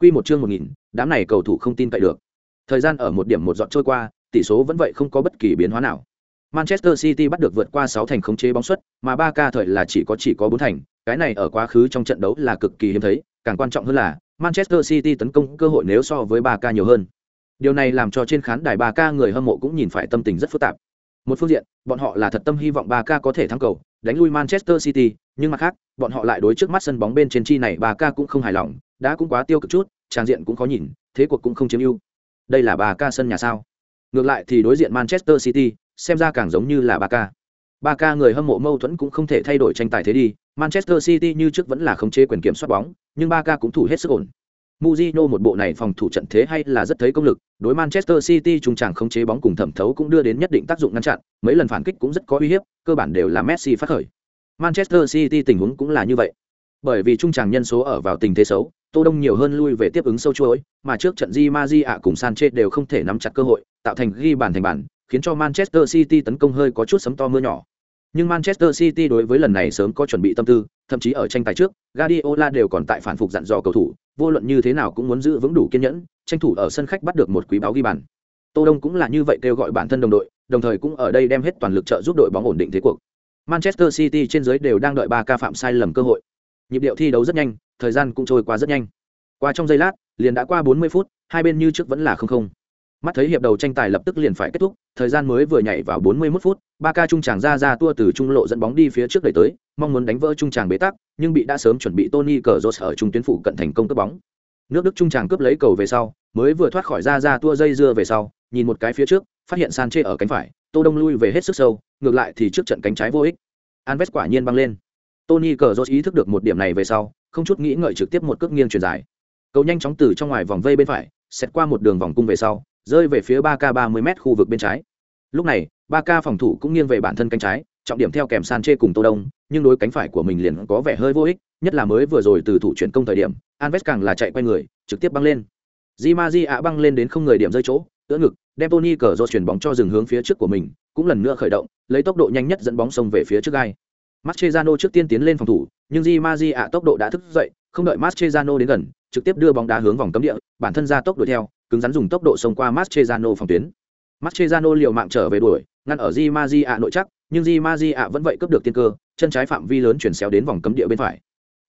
Quy một chương 1000, đám này cầu thủ không tin cậy được. Thời gian ở một điểm một dọn trôi qua, tỷ số vẫn vậy không có bất kỳ biến hóa nào. Manchester City bắt được vượt qua 6 thành khống chế bóng suất, mà Barca thời là chỉ có chỉ có 4 thành, cái này ở quá khứ trong trận đấu là cực kỳ hiếm thấy, càng quan trọng hơn là Manchester City tấn công cơ hội nếu so với Barca nhiều hơn. Điều này làm cho trên khán đài Barca người hâm mộ cũng nhìn phải tâm tình rất phức tạp. Một phương diện, bọn họ là thật tâm hy vọng Barca có thể thắng cầu, đánh lui Manchester City, nhưng mặt khác, bọn họ lại đối trước mắt sân bóng bên trên chi này Barca cũng không hài lòng, đã cũng quá tiêu cực chút, trang diện cũng khó nhìn, thế cuộc cũng không chiếm ưu. Đây là Barca sân nhà sao? Ngược lại thì đối diện Manchester City, xem ra càng giống như là Barca. Barca người hâm mộ mâu thuẫn cũng không thể thay đổi tranh tài thế đi, Manchester City như trước vẫn là khống chế quyền kiểm soát bóng, nhưng Barca cũng thủ hết sức ổn. Mujino một bộ này phòng thủ trận thế hay là rất thấy công lực, đối Manchester City trung tràng khống chế bóng cùng thẩm thấu cũng đưa đến nhất định tác dụng ngăn chặn, mấy lần phản kích cũng rất có uy hiếp, cơ bản đều là Messi phát khởi. Manchester City tình huống cũng là như vậy. Bởi vì trung tràng nhân số ở vào tình thế xấu, Tô Đông nhiều hơn lui về tiếp ứng sâu chuỗi, mà trước trận Di Maria cùng Sanchez đều không thể nắm chặt cơ hội, tạo thành ghi bàn thành bàn, khiến cho Manchester City tấn công hơi có chút sấm to mưa nhỏ. Nhưng Manchester City đối với lần này sớm có chuẩn bị tâm tư, thậm chí ở tranh tài trước, Guardiola đều còn tại phản phục dặn dò cầu thủ, vô luận như thế nào cũng muốn giữ vững đủ kiên nhẫn, tranh thủ ở sân khách bắt được một quý báo ghi bàn. Tô Đông cũng là như vậy kêu gọi bản thân đồng đội, đồng thời cũng ở đây đem hết toàn lực trợ giúp đội bóng ổn định thế cuộc. Manchester City trên dưới đều đang đợi ba ca phạm sai lầm cơ hội. Nhịp điệu thi đấu rất nhanh, thời gian cũng trôi qua rất nhanh. Qua trong giây lát, liền đã qua 40 phút, hai bên như trước vẫn là không không. Mắt thấy hiệp đầu tranh tài lập tức liền phải kết thúc, thời gian mới vừa nhảy vào 41 phút, ba ca trung tràng ra ra tua từ trung lộ dẫn bóng đi phía trước đẩy tới, mong muốn đánh vỡ trung tràng bế tắc, nhưng bị đã sớm chuẩn bị Tony Cazorla ở trung tuyến phụ cận thành công cướp bóng. Nước Đức trung tràng cướp lấy cầu về sau, mới vừa thoát khỏi ra ra tua dây dưa về sau, nhìn một cái phía trước, phát hiện Sanchez ở cánh phải, Tô Đông lui về hết sức sâu, ngược lại thì trước trận cánh trái vô ích. Alves quả nhiên băng lên. Tony Cazorla ý thức được một điểm này về sau, không chút nghĩ ngợi trực tiếp một cước nghiêng chuyển dài. Cầu nhanh chóng từ trong ngoài vòng vây bên phải, xét qua một đường vòng cung về sau, rơi về phía ba k 30m khu vực bên trái. Lúc này, ba k phòng thủ cũng nghiêng về bản thân cánh trái, trọng điểm theo kèm Sanchez cùng Tô Đông, nhưng đối cánh phải của mình liền có vẻ hơi vô ích, nhất là mới vừa rồi từ thủ chuyển công thời điểm, Alves càng là chạy quay người, trực tiếp băng lên. Di Maria băng lên đến không người điểm rơi chỗ, ưỡn ngực, đem Tony Cazorla chuyển bóng cho dừng hướng phía trước của mình, cũng lần nữa khởi động, lấy tốc độ nhanh nhất dẫn bóng xông về phía trước gai. Mascherano trước tiên tiến lên phòng thủ, nhưng Di Maria tốc độ đã thức dậy, không đợi Mascherano đến gần, trực tiếp đưa bóng đá hướng vòng cấm địa, bản thân ra tốc đuổi theo, cứng rắn dùng tốc độ xông qua Mascherano phòng tuyến. Mascherano liều mạng trở về đuổi, ngăn ở Di Maria nội chắc, nhưng Di Maria vẫn vậy cướp được tiên cơ, chân trái phạm vi lớn chuyển xéo đến vòng cấm địa bên phải.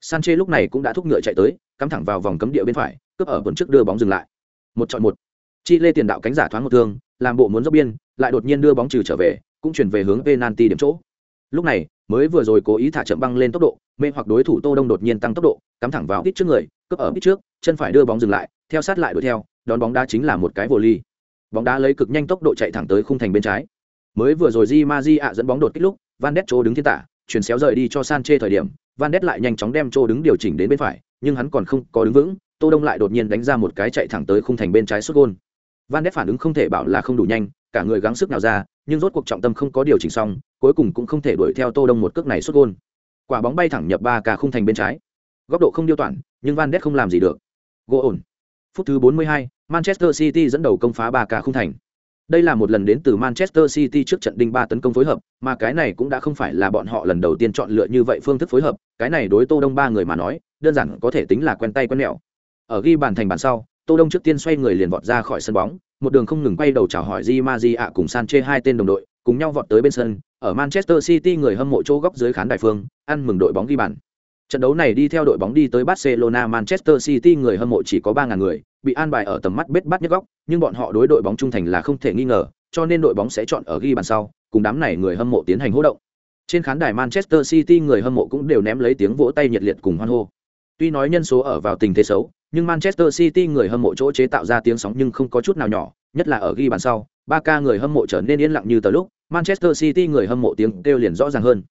Sanchez lúc này cũng đã thúc ngựa chạy tới, cắm thẳng vào vòng cấm địa bên phải, cướp ở vườn trước đưa bóng dừng lại. Một chọi một. Chi lê tiền đạo cánh giả thoáng một thương, làm bộ muốn dốc biên, lại đột nhiên đưa bóng trừ trở về, cũng chuyển về hướng penalty điểm chỗ. Lúc này, mới vừa rồi cố ý thả chậm băng lên tốc độ, mê hoặc đối thủ Tô Đông đột nhiên tăng tốc độ, cắm thẳng vào ít trước người, cướp ở ít trước, chân phải đưa bóng dừng lại, theo sát lại đuổi theo, đón bóng đá chính là một cái vô ly. Bóng đá lấy cực nhanh tốc độ chạy thẳng tới khung thành bên trái. Mới vừa rồi Di Maji ạ dẫn bóng đột kích lúc, Van Ness đứng thiên tả, chuyển xéo rời đi cho san chê thời điểm, Van đét lại nhanh chóng đem chỗ đứng điều chỉnh đến bên phải, nhưng hắn còn không có đứng vững, Tô Đông lại đột nhiên đánh ra một cái chạy thẳng tới khung thành bên trái xuất gôn Van đét phản ứng không thể bảo là không đủ nhanh, cả người gắng sức nào ra, nhưng rốt cuộc trọng tâm không có điều chỉnh xong, cuối cùng cũng không thể đuổi theo Tô Đông một cước này sút gol. Quả bóng bay thẳng nhập ba cả khung thành bên trái. Góc độ không điêu toàn, nhưng Van Ness không làm gì được. Gỗ ổn. Phút thứ 42, Manchester City dẫn đầu công phá ba cả khung thành. Đây là một lần đến từ Manchester City trước trận đinh ba tấn công phối hợp, mà cái này cũng đã không phải là bọn họ lần đầu tiên chọn lựa như vậy phương thức phối hợp, cái này đối Tô Đông ba người mà nói, đơn giản có thể tính là quen tay quen mẹo. Ở ghi bàn thành bàn sau, Tô Đông trước tiên xoay người liền vọt ra khỏi sân bóng, một đường không ngừng quay đầu chào hỏi Di Maria cùng Sanchez hai tên đồng đội, cùng nhau vọt tới bên sân, ở Manchester City người hâm mộ chỗ góc dưới khán đài phương, ăn mừng đội bóng ghi bàn. Trận đấu này đi theo đội bóng đi tới Barcelona Manchester City người hâm mộ chỉ có 3000 người, bị an bài ở tầm mắt bết bắt nhất góc, nhưng bọn họ đối đội bóng trung thành là không thể nghi ngờ, cho nên đội bóng sẽ chọn ở ghi bàn sau, cùng đám này người hâm mộ tiến hành hô động. Trên khán đài Manchester City người hâm mộ cũng đều ném lấy tiếng vỗ tay nhiệt liệt cùng hoan hô. Tuy nói nhân số ở vào tình thế xấu, nhưng Manchester City người hâm mộ chỗ chế tạo ra tiếng sóng nhưng không có chút nào nhỏ, nhất là ở ghi bàn sau, ba ca người hâm mộ trở nên yên lặng như tờ lúc, Manchester City người hâm mộ tiếng kêu liền rõ ràng hơn.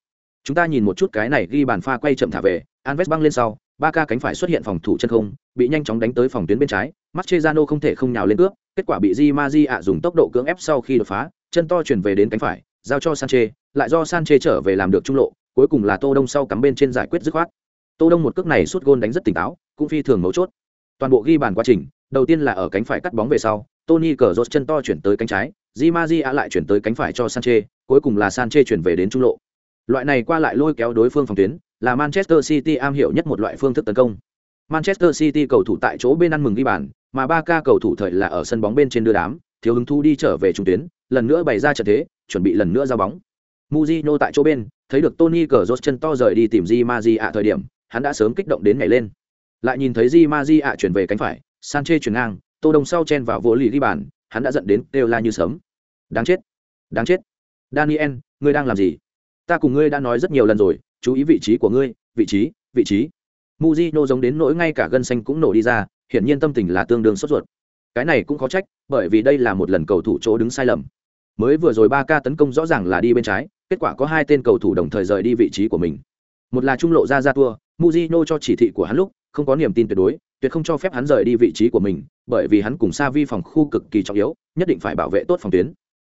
Chúng ta nhìn một chút cái này ghi bàn pha quay chậm thả về, Alves băng lên sau, ba ca cánh phải xuất hiện phòng thủ chân không, bị nhanh chóng đánh tới phòng tuyến bên trái, Mascherano không thể không nhào lên cướp, kết quả bị Di Maji ạ dùng tốc độ cưỡng ép sau khi đột phá, chân to chuyển về đến cánh phải, giao cho Sanchez, lại do Sanchez trở về làm được trung lộ, cuối cùng là Tô Đông sau cắm bên trên giải quyết dứt khoát. Tô Đông một cước này sút gôn đánh rất tỉnh táo, cũng phi thường mấu chốt. Toàn bộ ghi bàn quá trình, đầu tiên là ở cánh phải cắt bóng về sau, Tony Cazorla chân to chuyển tới cánh trái, Di Maria lại chuyển tới cánh phải cho Sanchez, cuối cùng là Sanchez chuyển về đến trung lộ. Loại này qua lại lôi kéo đối phương phòng tuyến, là Manchester City am hiểu nhất một loại phương thức tấn công. Manchester City cầu thủ tại chỗ bên ăn mừng ghi bàn, mà Barca cầu thủ thời là ở sân bóng bên trên đưa đám, thiếu hứng thu đi trở về trung tuyến, lần nữa bày ra trận thế, chuẩn bị lần nữa giao bóng. Mujino tại chỗ bên, thấy được Tony Cazorla chân to rời đi tìm Di Maria thời điểm, hắn đã sớm kích động đến nhảy lên. Lại nhìn thấy Di Maria chuyển về cánh phải, Sanchez chuyển ngang, Tô Đông sau chen vào vỗ lì ghi bàn, hắn đã giận đến kêu la như sớm. Đáng chết, đáng chết. Daniel, ngươi đang làm gì? Ta cùng ngươi đã nói rất nhiều lần rồi, chú ý vị trí của ngươi, vị trí, vị trí. Mujino giống đến nỗi ngay cả gân xanh cũng nổ đi ra, hiển nhiên tâm tình là tương đương sốt ruột. Cái này cũng khó trách, bởi vì đây là một lần cầu thủ chỗ đứng sai lầm. Mới vừa rồi 3 ca tấn công rõ ràng là đi bên trái, kết quả có hai tên cầu thủ đồng thời rời đi vị trí của mình. Một là trung lộ ra ra tua, muzino cho chỉ thị của hắn lúc, không có niềm tin tuyệt đối, tuyệt không cho phép hắn rời đi vị trí của mình, bởi vì hắn cùng Sa Vi phòng khu cực kỳ trọng yếu, nhất định phải bảo vệ tốt phòng tuyến.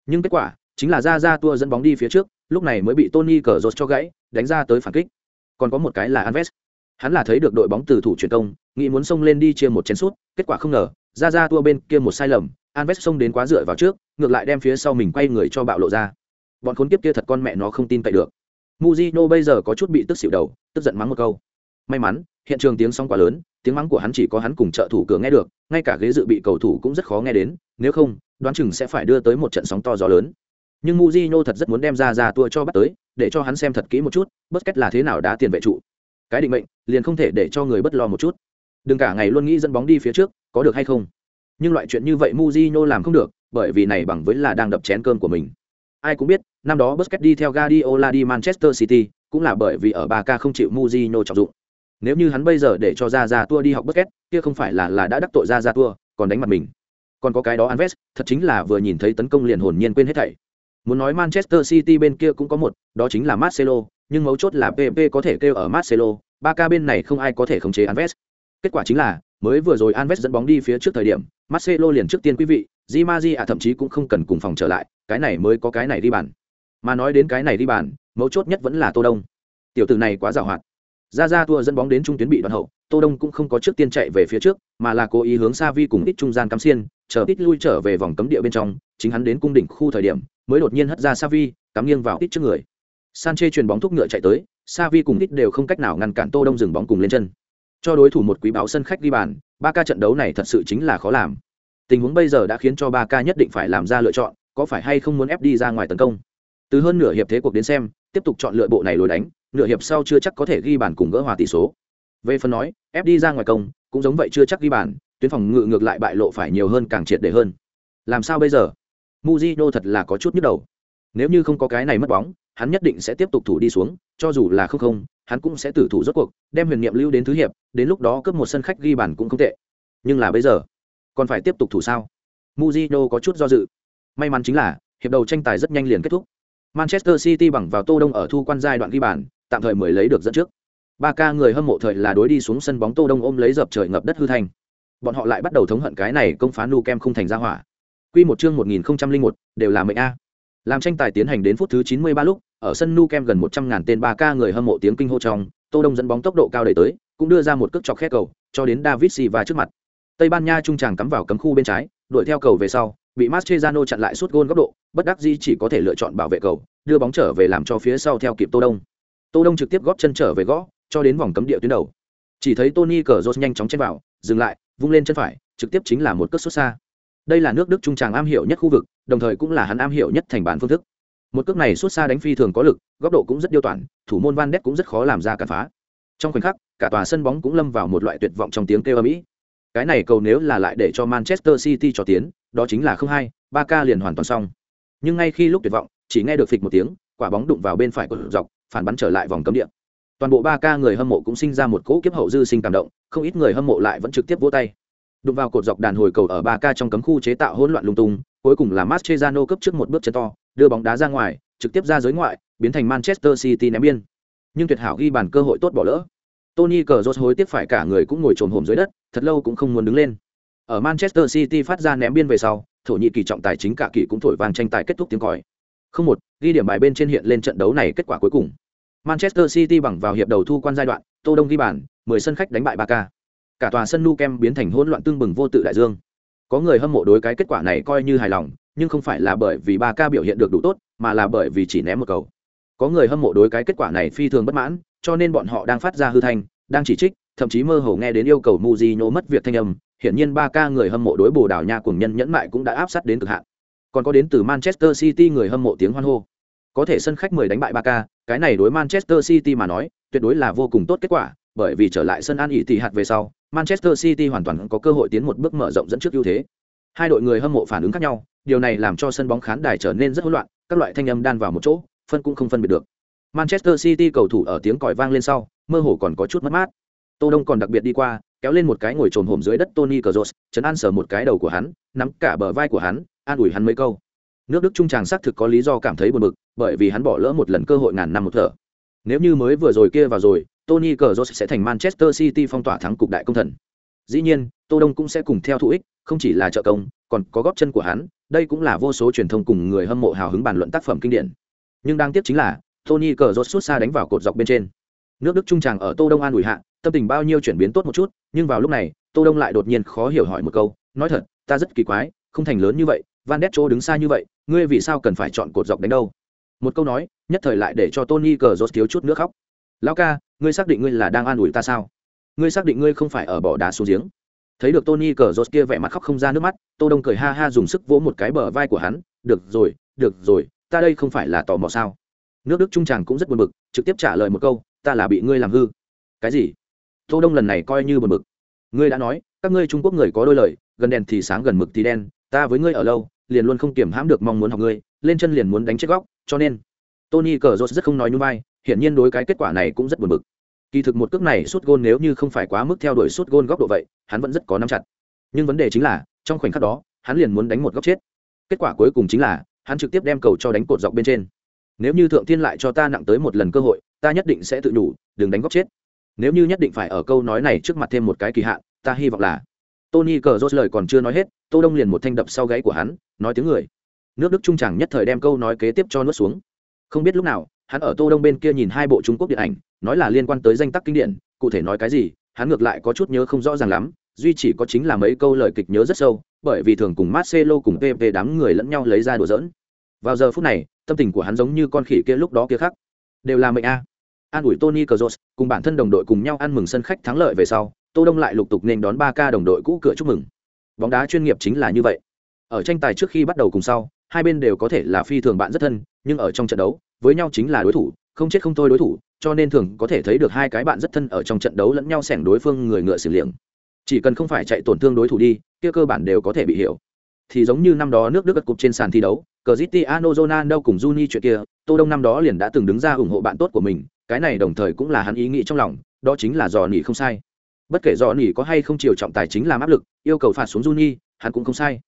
Nhưng kết quả chính là ra ra tua dẫn bóng đi phía trước, lúc này mới bị Tony Cazorla cho gãy, đánh ra tới phản kích. Còn có một cái là Alves. Hắn là thấy được đội bóng từ thủ chuyển công, nghĩ muốn xông lên đi chia một chén sút, kết quả không ngờ, ra ra tua bên kia một sai lầm, Alves xông đến quá dựa vào trước, ngược lại đem phía sau mình quay người cho bạo lộ ra. Bọn khốn kiếp kia thật con mẹ nó không tin cậy được. Mujino bây giờ có chút bị tức xỉu đầu, tức giận mắng một câu. May mắn, hiện trường tiếng sóng quá lớn, tiếng mắng của hắn chỉ có hắn cùng trợ thủ cửa nghe được, ngay cả ghế dự bị cầu thủ cũng rất khó nghe đến, nếu không, đoán chừng sẽ phải đưa tới một trận sóng to gió lớn. Nhưng Mujino thật rất muốn đem ra ra tua cho bắt tới, để cho hắn xem thật kỹ một chút, bất kết là thế nào đã tiền vệ trụ. Cái định mệnh, liền không thể để cho người bất lo một chút. đừng cả ngày luôn nghĩ dẫn bóng đi phía trước có được hay không nhưng loại chuyện như vậy Mujino làm không được bởi vì này bằng với là đang đập chén cơm của mình ai cũng biết năm đó Busquets đi theo Guardiola đi Manchester City cũng là bởi vì ở Barca không chịu Mourinho trọng dụng. Nếu như hắn bây giờ để cho ra ra tua đi học Busquets kia không phải là là đã đắc tội ra ra tua còn đánh mặt mình. Còn có cái đó Anves, thật chính là vừa nhìn thấy tấn công liền hồn nhiên quên hết thảy. Muốn nói Manchester City bên kia cũng có một đó chính là Marcelo nhưng mấu chốt là PP có thể kêu ở Marcelo Barca bên này không ai có thể khống chế Anves. kết quả chính là mới vừa rồi Anves dẫn bóng đi phía trước thời điểm Marcelo liền trước tiên quý vị Di Maria thậm chí cũng không cần cùng phòng trở lại cái này mới có cái này đi bàn. Mà nói đến cái này đi bàn, mấu chốt nhất vẫn là Tô Đông. Tiểu tử này quá giàu hoạt. Ra ra tua dẫn bóng đến trung tuyến bị đoạn hậu, tô đông cũng không có trước tiên chạy về phía trước, mà là cố ý hướng xa vi cùng ít trung gian cắm xiên, chờ ít lui trở về vòng cấm địa bên trong, chính hắn đến cung đỉnh khu thời điểm, mới đột nhiên hất ra xa vi, cắm nghiêng vào ít trước người. Sanche chuyền bóng thúc ngựa chạy tới xa vi cùng ít đều không cách nào ngăn cản tô đông dừng bóng cùng lên chân. Cho đối thủ một quý báo sân khách đi bàn, ba ca trận đấu này thật sự chính là khó làm. Tình huống bây giờ đã khiến cho ba ca nhất định phải làm ra lựa chọn có phải hay không muốn ép đi ra ngoài tấn công? Từ hơn nửa hiệp thế cuộc đến xem, tiếp tục chọn lựa bộ này lối đánh, nửa hiệp sau chưa chắc có thể ghi bàn cùng gỡ hòa tỷ số. Về phần nói, ép đi ra ngoài công, cũng giống vậy chưa chắc ghi bàn, tuyến phòng ngự ngược lại bại lộ phải nhiều hơn càng triệt để hơn. Làm sao bây giờ? Muzino thật là có chút nhức đầu. Nếu như không có cái này mất bóng, hắn nhất định sẽ tiếp tục thủ đi xuống, cho dù là không không, hắn cũng sẽ tử thủ rốt cuộc, đem huyền niệm lưu đến thứ hiệp, đến lúc đó cướp một sân khách ghi bàn cũng không tệ. Nhưng là bây giờ, còn phải tiếp tục thủ sao? Muzino có chút do dự may mắn chính là, hiệp đầu tranh tài rất nhanh liền kết thúc. Manchester city bằng vào tô đông ở thu quan giai đoạn ghi bàn, tạm thời mới lấy được dẫn trước. Ba ca người hâm mộ thời là đối đi xuống sân bóng tô đông ôm lấy dập trời ngập đất hư thành. Bọn họ lại bắt đầu thống hận cái này công phá nu kem không thành ra hỏa. Quy một chương một nghìn một, đều là mệnh a. Làm tranh tài tiến hành đến phút thứ chín mươi ba lúc, ở sân nu kem gần một trăm ngàn tên ba ca người hâm mộ tiếng kinh hô trong, tô đông dẫn bóng tốc độ cao đẩy tới, cũng đưa ra một cước chọc khe cầu, cho đến david silva trước mặt. Tây ban nha trung tràng cắm vào cấm khu bên trái, đuổi theo cầu về sau bị Mascherano chặn lại suốt gôn góc độ, bất đắc dĩ chỉ có thể lựa chọn bảo vệ cầu, đưa bóng trở về làm cho phía sau theo kịp Tô Đông. Tô Đông trực tiếp góp chân trở về gõ, cho đến vòng cấm địa tuyến đầu. Chỉ thấy Tony Cazorla nhanh chóng chen vào, dừng lại, vung lên chân phải, trực tiếp chính là một cước sút xa. Đây là nước Đức trung tràng am hiểu nhất khu vực, đồng thời cũng là hắn am hiểu nhất thành bản phương thức. Một cước này sút xa đánh phi thường có lực, góc độ cũng rất điêu toàn, thủ môn Van Ness cũng rất khó làm ra cản phá. Trong khoảnh khắc, cả tòa sân bóng cũng lâm vào một loại tuyệt vọng trong tiếng kêu ầm ĩ. Cái này cầu nếu là lại để cho Manchester City cho tiến, đó chính là không hai, ba ca liền hoàn toàn xong. Nhưng ngay khi lúc tuyệt vọng, chỉ nghe được phịch một tiếng, quả bóng đụng vào bên phải của dọc, phản bắn trở lại vòng cấm địa. Toàn bộ ba ca người hâm mộ cũng sinh ra một cỗ kiếp hậu dư sinh cảm động không ít người hâm mộ lại vẫn trực tiếp vỗ tay. Đụng vào cột dọc đàn hồi cầu ở ba ca trong cấm khu chế tạo hỗn loạn lung tung cuối cùng là Mascherano cấp trước một bước chân to đưa bóng đá ra ngoài trực tiếp ra giới ngoại biến thành manchester city ném biên. Nhưng tuyệt hảo ghi bàn cơ hội tốt bỏ lỡ. Tony cờ rốt hối tiếc phải cả người cũng ngồi trồn hồm dưới đất thật lâu cũng không muốn đứng lên ở manchester city phát ra ném biên về sau thổ nhĩ kỳ trọng tài chính cả kỳ cũng thổi vàng tranh tài kết thúc tiếng còi không một ghi điểm bài bên trên hiện lên trận đấu này kết quả cuối cùng Manchester City bằng vào hiệp đầu thu quan giai đoạn, Tô Đông ghi bàn, 10 sân khách đánh bại Barca. Cả tòa sân Nou Camp biến thành hỗn loạn tương bừng vô tự đại dương. Có người hâm mộ đối cái kết quả này coi như hài lòng, nhưng không phải là bởi vì Barca biểu hiện được đủ tốt, mà là bởi vì chỉ ném một cầu. Có người hâm mộ đối cái kết quả này phi thường bất mãn, cho nên bọn họ đang phát ra hư thành, đang chỉ trích, thậm chí mơ hồ nghe đến yêu cầu Mujinho mất việc thanh âm, hiển nhiên Barca người hâm mộ đối Bồ Đào Nha cùng nhân nhẫn mại cũng đã áp sát đến cực hạn. Còn có đến từ Manchester City người hâm mộ tiếng hoan hô. Có thể sân khách 10 đánh bại Barca, cái này đối Manchester City mà nói, tuyệt đối là vô cùng tốt kết quả, bởi vì trở lại sân An ỉ hạt về sau, Manchester City hoàn toàn có cơ hội tiến một bước mở rộng dẫn trước ưu thế. Hai đội người hâm mộ phản ứng khác nhau, điều này làm cho sân bóng khán đài trở nên rất hỗn loạn, các loại thanh âm đan vào một chỗ, phân cũng không phân biệt được. Manchester City cầu thủ ở tiếng còi vang lên sau, mơ hồ còn có chút mất mát. Tô Đông còn đặc biệt đi qua, kéo lên một cái ngồi trồm hổm dưới đất Tony Kroos, chấn an sờ một cái đầu của hắn, nắm cả bờ vai của hắn, an ủi hắn mấy câu. Nước đức trung tràng xác thực có lý do cảm thấy buồn bực bởi vì hắn bỏ lỡ một lần cơ hội ngàn năm một thở. Nếu như mới vừa rồi kia vào rồi tony cờ sẽ thành manchester city phong tỏa thắng cục đại công thần. Dĩ nhiên tô đông cũng sẽ cùng theo thụ ích không chỉ là trợ công còn có góp chân của hắn đây cũng là vô số truyền thông cùng người hâm mộ hào hứng bàn luận tác phẩm kinh điển. Nhưng đáng tiếc chính là tony cờ rốt xa đánh vào cột dọc bên trên. Nước đức trung tràng ở tô đông an ủi hạ tâm tình bao nhiêu chuyển biến tốt một chút, nhưng vào lúc này, tô đông lại đột nhiên khó hiểu hỏi một câu, nói thật, ta rất kỳ quái, không thành lớn như vậy, van đét chỗ đứng xa như vậy, ngươi vì sao cần phải chọn cột dọc đánh đâu? Một câu nói, nhất thời lại để cho tony cờ rốt thiếu chút nước khóc. Lão ca, ngươi xác định ngươi là đang an ủi ta sao? Ngươi xác định ngươi không phải ở bỏ đá xuống giếng? Thấy được tony cờ rốt kia vẻ mặt khóc không ra nước mắt, tô đông cười ha ha dùng sức vỗ một cái bờ vai của hắn, được rồi được rồi, ta đây không phải là tò mò sao? Nước đức trung tràng cũng rất buồn bực, trực tiếp trả lời một câu, ta là bị ngươi làm hư. Cái gì? Tô đông lần này coi như buồn bực. Ngươi đã nói, các ngươi trung quốc người có đôi lời, gần đèn thì sáng gần mực thì đen, ta với ngươi ở lâu, liền luôn không kiểm hãm được mong muốn học ngươi, lên chân liền muốn đánh chết góc, cho nên, tony cờ rốt rất không nói như vai, hiển nhiên đối cái kết quả này cũng rất buồn bực. Kỳ thực một cước này suốt gôn nếu như không phải quá mức theo đuổi suốt gôn góc độ vậy, hắn vẫn rất có nắm chặt. Nhưng vấn đề chính là, trong khoảnh khắc đó, hắn liền muốn đánh một góc chết. Kết quả cuối cùng chính là, hắn trực tiếp đem cầu cho đánh cột dọc bên trên. Nếu như thượng thiên lại cho ta nặng tới một lần cơ hội, ta nhất định sẽ tự đủ đừng đánh góc chết nếu như nhất định phải ở câu nói này trước mặt thêm một cái kỳ hạn, ta hy vọng là tony cờ rốt lời còn chưa nói hết, tô đông liền một thanh đập sau gáy của hắn, nói tiếng người. Nước đức trung chẳng nhất thời đem câu nói kế tiếp cho nuốt xuống. Không biết lúc nào, hắn ở tô đông bên kia nhìn hai bộ trung quốc điện ảnh, nói là liên quan tới danh tác kinh điển, cụ thể nói cái gì, hắn ngược lại có chút nhớ không rõ ràng lắm, duy chỉ có chính là mấy câu lời kịch nhớ rất sâu, bởi vì thường cùng marcelo cùng pp đám người lẫn nhau lấy ra đùa giỡn. Vào giờ phút này, tâm tình của hắn giống như con khỉ kia lúc đó kia khác. Đều là mệnh a an ủi tony cờ cùng bản thân đồng đội cùng nhau ăn mừng sân khách thắng lợi về sau, tô đông lại lục tục nên đón ba ca đồng đội cũ cửa chúc mừng. Bóng đá chuyên nghiệp chính là như vậy. Ở tranh tài trước khi bắt đầu cùng sau, hai bên đều có thể là phi thường bạn rất thân, nhưng ở trong trận đấu, với nhau chính là đối thủ, không chết không thôi đối thủ, cho nên thường có thể thấy được hai cái bạn rất thân ở trong trận đấu lẫn nhau xẻng đối phương người ngựa xử liệng chỉ cần không phải chạy tổn thương đối thủ đi, kia cơ bản đều có thể bị hiểu. Thì giống như năm đó nước đức gật cục trên sàn thi đấu, Cristiano Ronaldo cùng Juni chuyện kia, Tô Đông năm đó liền đã từng đứng ra ủng hộ bạn tốt của mình cái này đồng thời cũng là hắn ý nghĩ trong lòng, đó chính là dò nỉ không sai. Bất kể dò nỉ có hay không chiều trọng tài chính làm áp lực, yêu cầu phạt xuống Juni, hắn cũng không sai.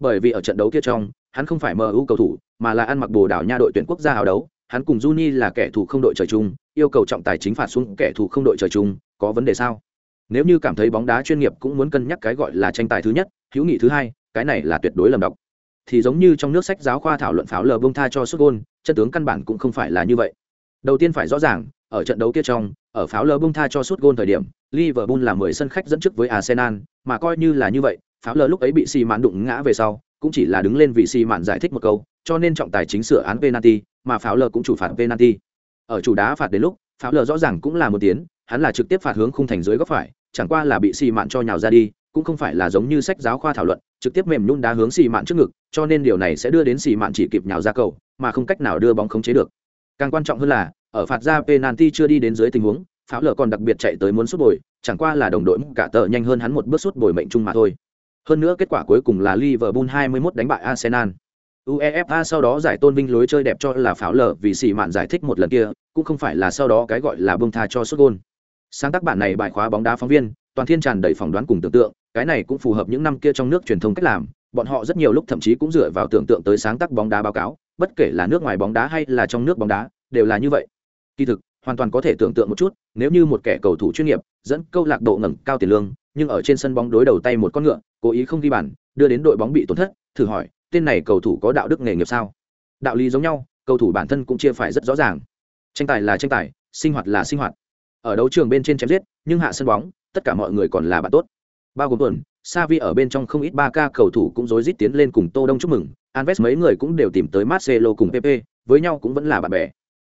Bởi vì ở trận đấu kia trong, hắn không phải MU cầu thủ, mà là ăn mặc bồ đảo nha đội tuyển quốc gia hào đấu, hắn cùng Juni là kẻ thù không đội trời chung, yêu cầu trọng tài chính phạt xuống kẻ thù không đội trời chung, có vấn đề sao? Nếu như cảm thấy bóng đá chuyên nghiệp cũng muốn cân nhắc cái gọi là tranh tài thứ nhất, hữu nghị thứ hai, cái này là tuyệt đối lầm đọc thì giống như trong nước sách giáo khoa thảo luận pháo lờ bông tha cho xuất gôn, chân tướng căn bản cũng không phải là như vậy đầu tiên phải rõ ràng, ở trận đấu kia trong, ở pháo lơ bung tha cho suốt gôn thời điểm, liverpool là mười sân khách dẫn trước với arsenal, mà coi như là như vậy, pháo lơ lúc ấy bị xì mạn đụng ngã về sau, cũng chỉ là đứng lên vì xì mạn giải thích một câu, cho nên trọng tài chính sửa án penalty, mà pháo lơ cũng chủ phạt penalty. Ở chủ đá phạt đến lúc, pháo lơ rõ ràng cũng là một tiếng hắn là trực tiếp phạt hướng khung thành dưới góc phải, chẳng qua là bị xì mạn cho nhào ra đi, cũng không phải là giống như sách giáo khoa thảo luận, trực tiếp mềm nhún đá hướng xì mạn trước ngực, cho nên điều này sẽ đưa đến xì mạn chỉ kịp nhào ra cầu, mà không cách nào đưa bóng khống chế được càng quan trọng hơn là, ở phạt ra penalty chưa đi đến dưới tình huống, pháo lờ còn đặc biệt chạy tới muốn sút bồi, chẳng qua là đồng đội cả tờ nhanh hơn hắn một bước sút bồi mệnh chung mà thôi. Hơn nữa kết quả cuối cùng là Liverpool 21 đánh bại Arsenal. UEFA sau đó giải tôn vinh lối chơi đẹp cho là pháo lờ vì xì mạn giải thích một lần kia, cũng không phải là sau đó cái gọi là bông tha cho sút gôn. Sáng tác bản này bài khóa bóng đá phóng viên, toàn thiên tràn đầy phỏng đoán cùng tưởng tượng, cái này cũng phù hợp những năm kia trong nước truyền thông cách làm, bọn họ rất nhiều lúc thậm chí cũng dựa vào tưởng tượng tới sáng tác bóng đá báo cáo bất kể là nước ngoài bóng đá hay là trong nước bóng đá, đều là như vậy. Kỳ thực, hoàn toàn có thể tưởng tượng một chút, nếu như một kẻ cầu thủ chuyên nghiệp, dẫn câu lạc bộ ngẩng cao tiền lương, nhưng ở trên sân bóng đối đầu tay một con ngựa, cố ý không ghi bàn, đưa đến đội bóng bị tổn thất, thử hỏi, tên này cầu thủ có đạo đức nghề nghiệp sao? Đạo lý giống nhau, cầu thủ bản thân cũng chia phải rất rõ ràng. Tranh tài là tranh tài, sinh hoạt là sinh hoạt. Ở đấu trường bên trên chém giết, nhưng hạ sân bóng, tất cả mọi người còn là bạn tốt. Bao gồm tuần Savi ở bên trong không ít ba ca cầu thủ cũng rối rít tiến lên cùng Tô Đông chúc mừng, Anves mấy người cũng đều tìm tới Marcelo cùng Pepe, với nhau cũng vẫn là bạn bè.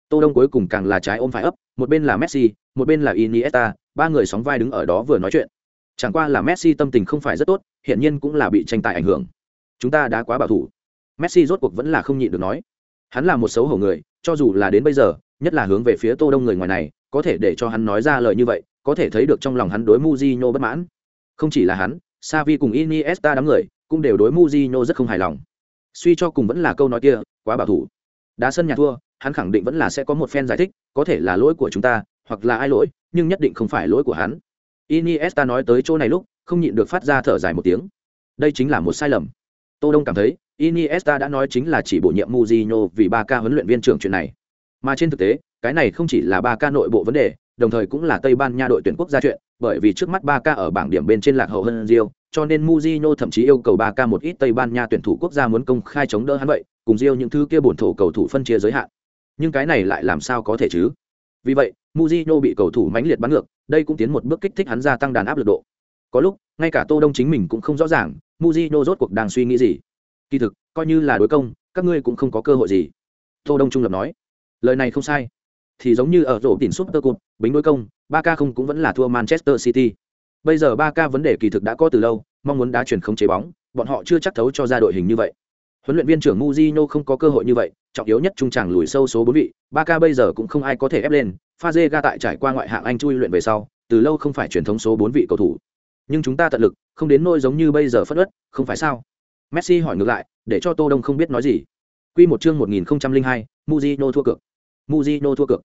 Tô Đông cuối cùng càng là trái ôm phải ấp, một bên là Messi, một bên là Iniesta, ba người sóng vai đứng ở đó vừa nói chuyện. Chẳng qua là Messi tâm tình không phải rất tốt, hiện nhiên cũng là bị tranh tài ảnh hưởng. Chúng ta đã quá bảo thủ. Messi rốt cuộc vẫn là không nhịn được nói. Hắn là một xấu hổ người, cho dù là đến bây giờ, nhất là hướng về phía Tô Đông người ngoài này, có thể để cho hắn nói ra lời như vậy, có thể thấy được trong lòng hắn đối Mujinho bất mãn. Không chỉ là hắn, Xavi cùng Iniesta đám người cũng đều đối Mujinho rất không hài lòng. Suy cho cùng vẫn là câu nói kia, quá bảo thủ. Đá sân nhà thua, hắn khẳng định vẫn là sẽ có một phen giải thích, có thể là lỗi của chúng ta, hoặc là ai lỗi, nhưng nhất định không phải lỗi của hắn. Iniesta nói tới chỗ này lúc, không nhịn được phát ra thở dài một tiếng. Đây chính là một sai lầm. Tô Đông cảm thấy, Iniesta đã nói chính là chỉ bổ nhiệm Mujinho vì Barca huấn luyện viên trưởng chuyện này. Mà trên thực tế, cái này không chỉ là Barca nội bộ vấn đề, đồng thời cũng là Tây Ban Nha đội tuyển quốc gia chuyện, bởi vì trước mắt Barca ở bảng điểm bên trên lạc hậu hơn Rio, cho nên Mujino thậm chí yêu cầu Barca một ít Tây Ban Nha tuyển thủ quốc gia muốn công khai chống đỡ hắn vậy, cùng Rio những thứ kia bổn thổ cầu thủ phân chia giới hạn. Nhưng cái này lại làm sao có thể chứ? Vì vậy, Mujino bị cầu thủ mãnh liệt bắn ngược, đây cũng tiến một bước kích thích hắn gia tăng đàn áp lực độ. Có lúc, ngay cả Tô Đông chính mình cũng không rõ ràng, Mujino rốt cuộc đang suy nghĩ gì. Kỳ thực, coi như là đối công, các ngươi cũng không có cơ hội gì. Tô Đông trung lập nói, lời này không sai thì giống như ở rổ tiền Super Cup, bính đối công, Barca không cũng vẫn là thua Manchester City. Bây giờ Barca vấn đề kỳ thực đã có từ lâu, mong muốn đá chuyển không chế bóng, bọn họ chưa chắc thấu cho ra đội hình như vậy. Huấn luyện viên trưởng muzino không có cơ hội như vậy, trọng yếu nhất trung tràng lùi sâu số bốn vị, Barca bây giờ cũng không ai có thể ép lên, Fazega tại trải qua ngoại hạng Anh chui luyện về sau, từ lâu không phải truyền thống số bốn vị cầu thủ. nhưng chúng ta tận lực không đến nỗi giống như bây giờ phất ớt không phải sao messi hỏi ngược lại để cho tô đông không biết nói gì quy một chương 1002, muzino thua cược muzino thua cược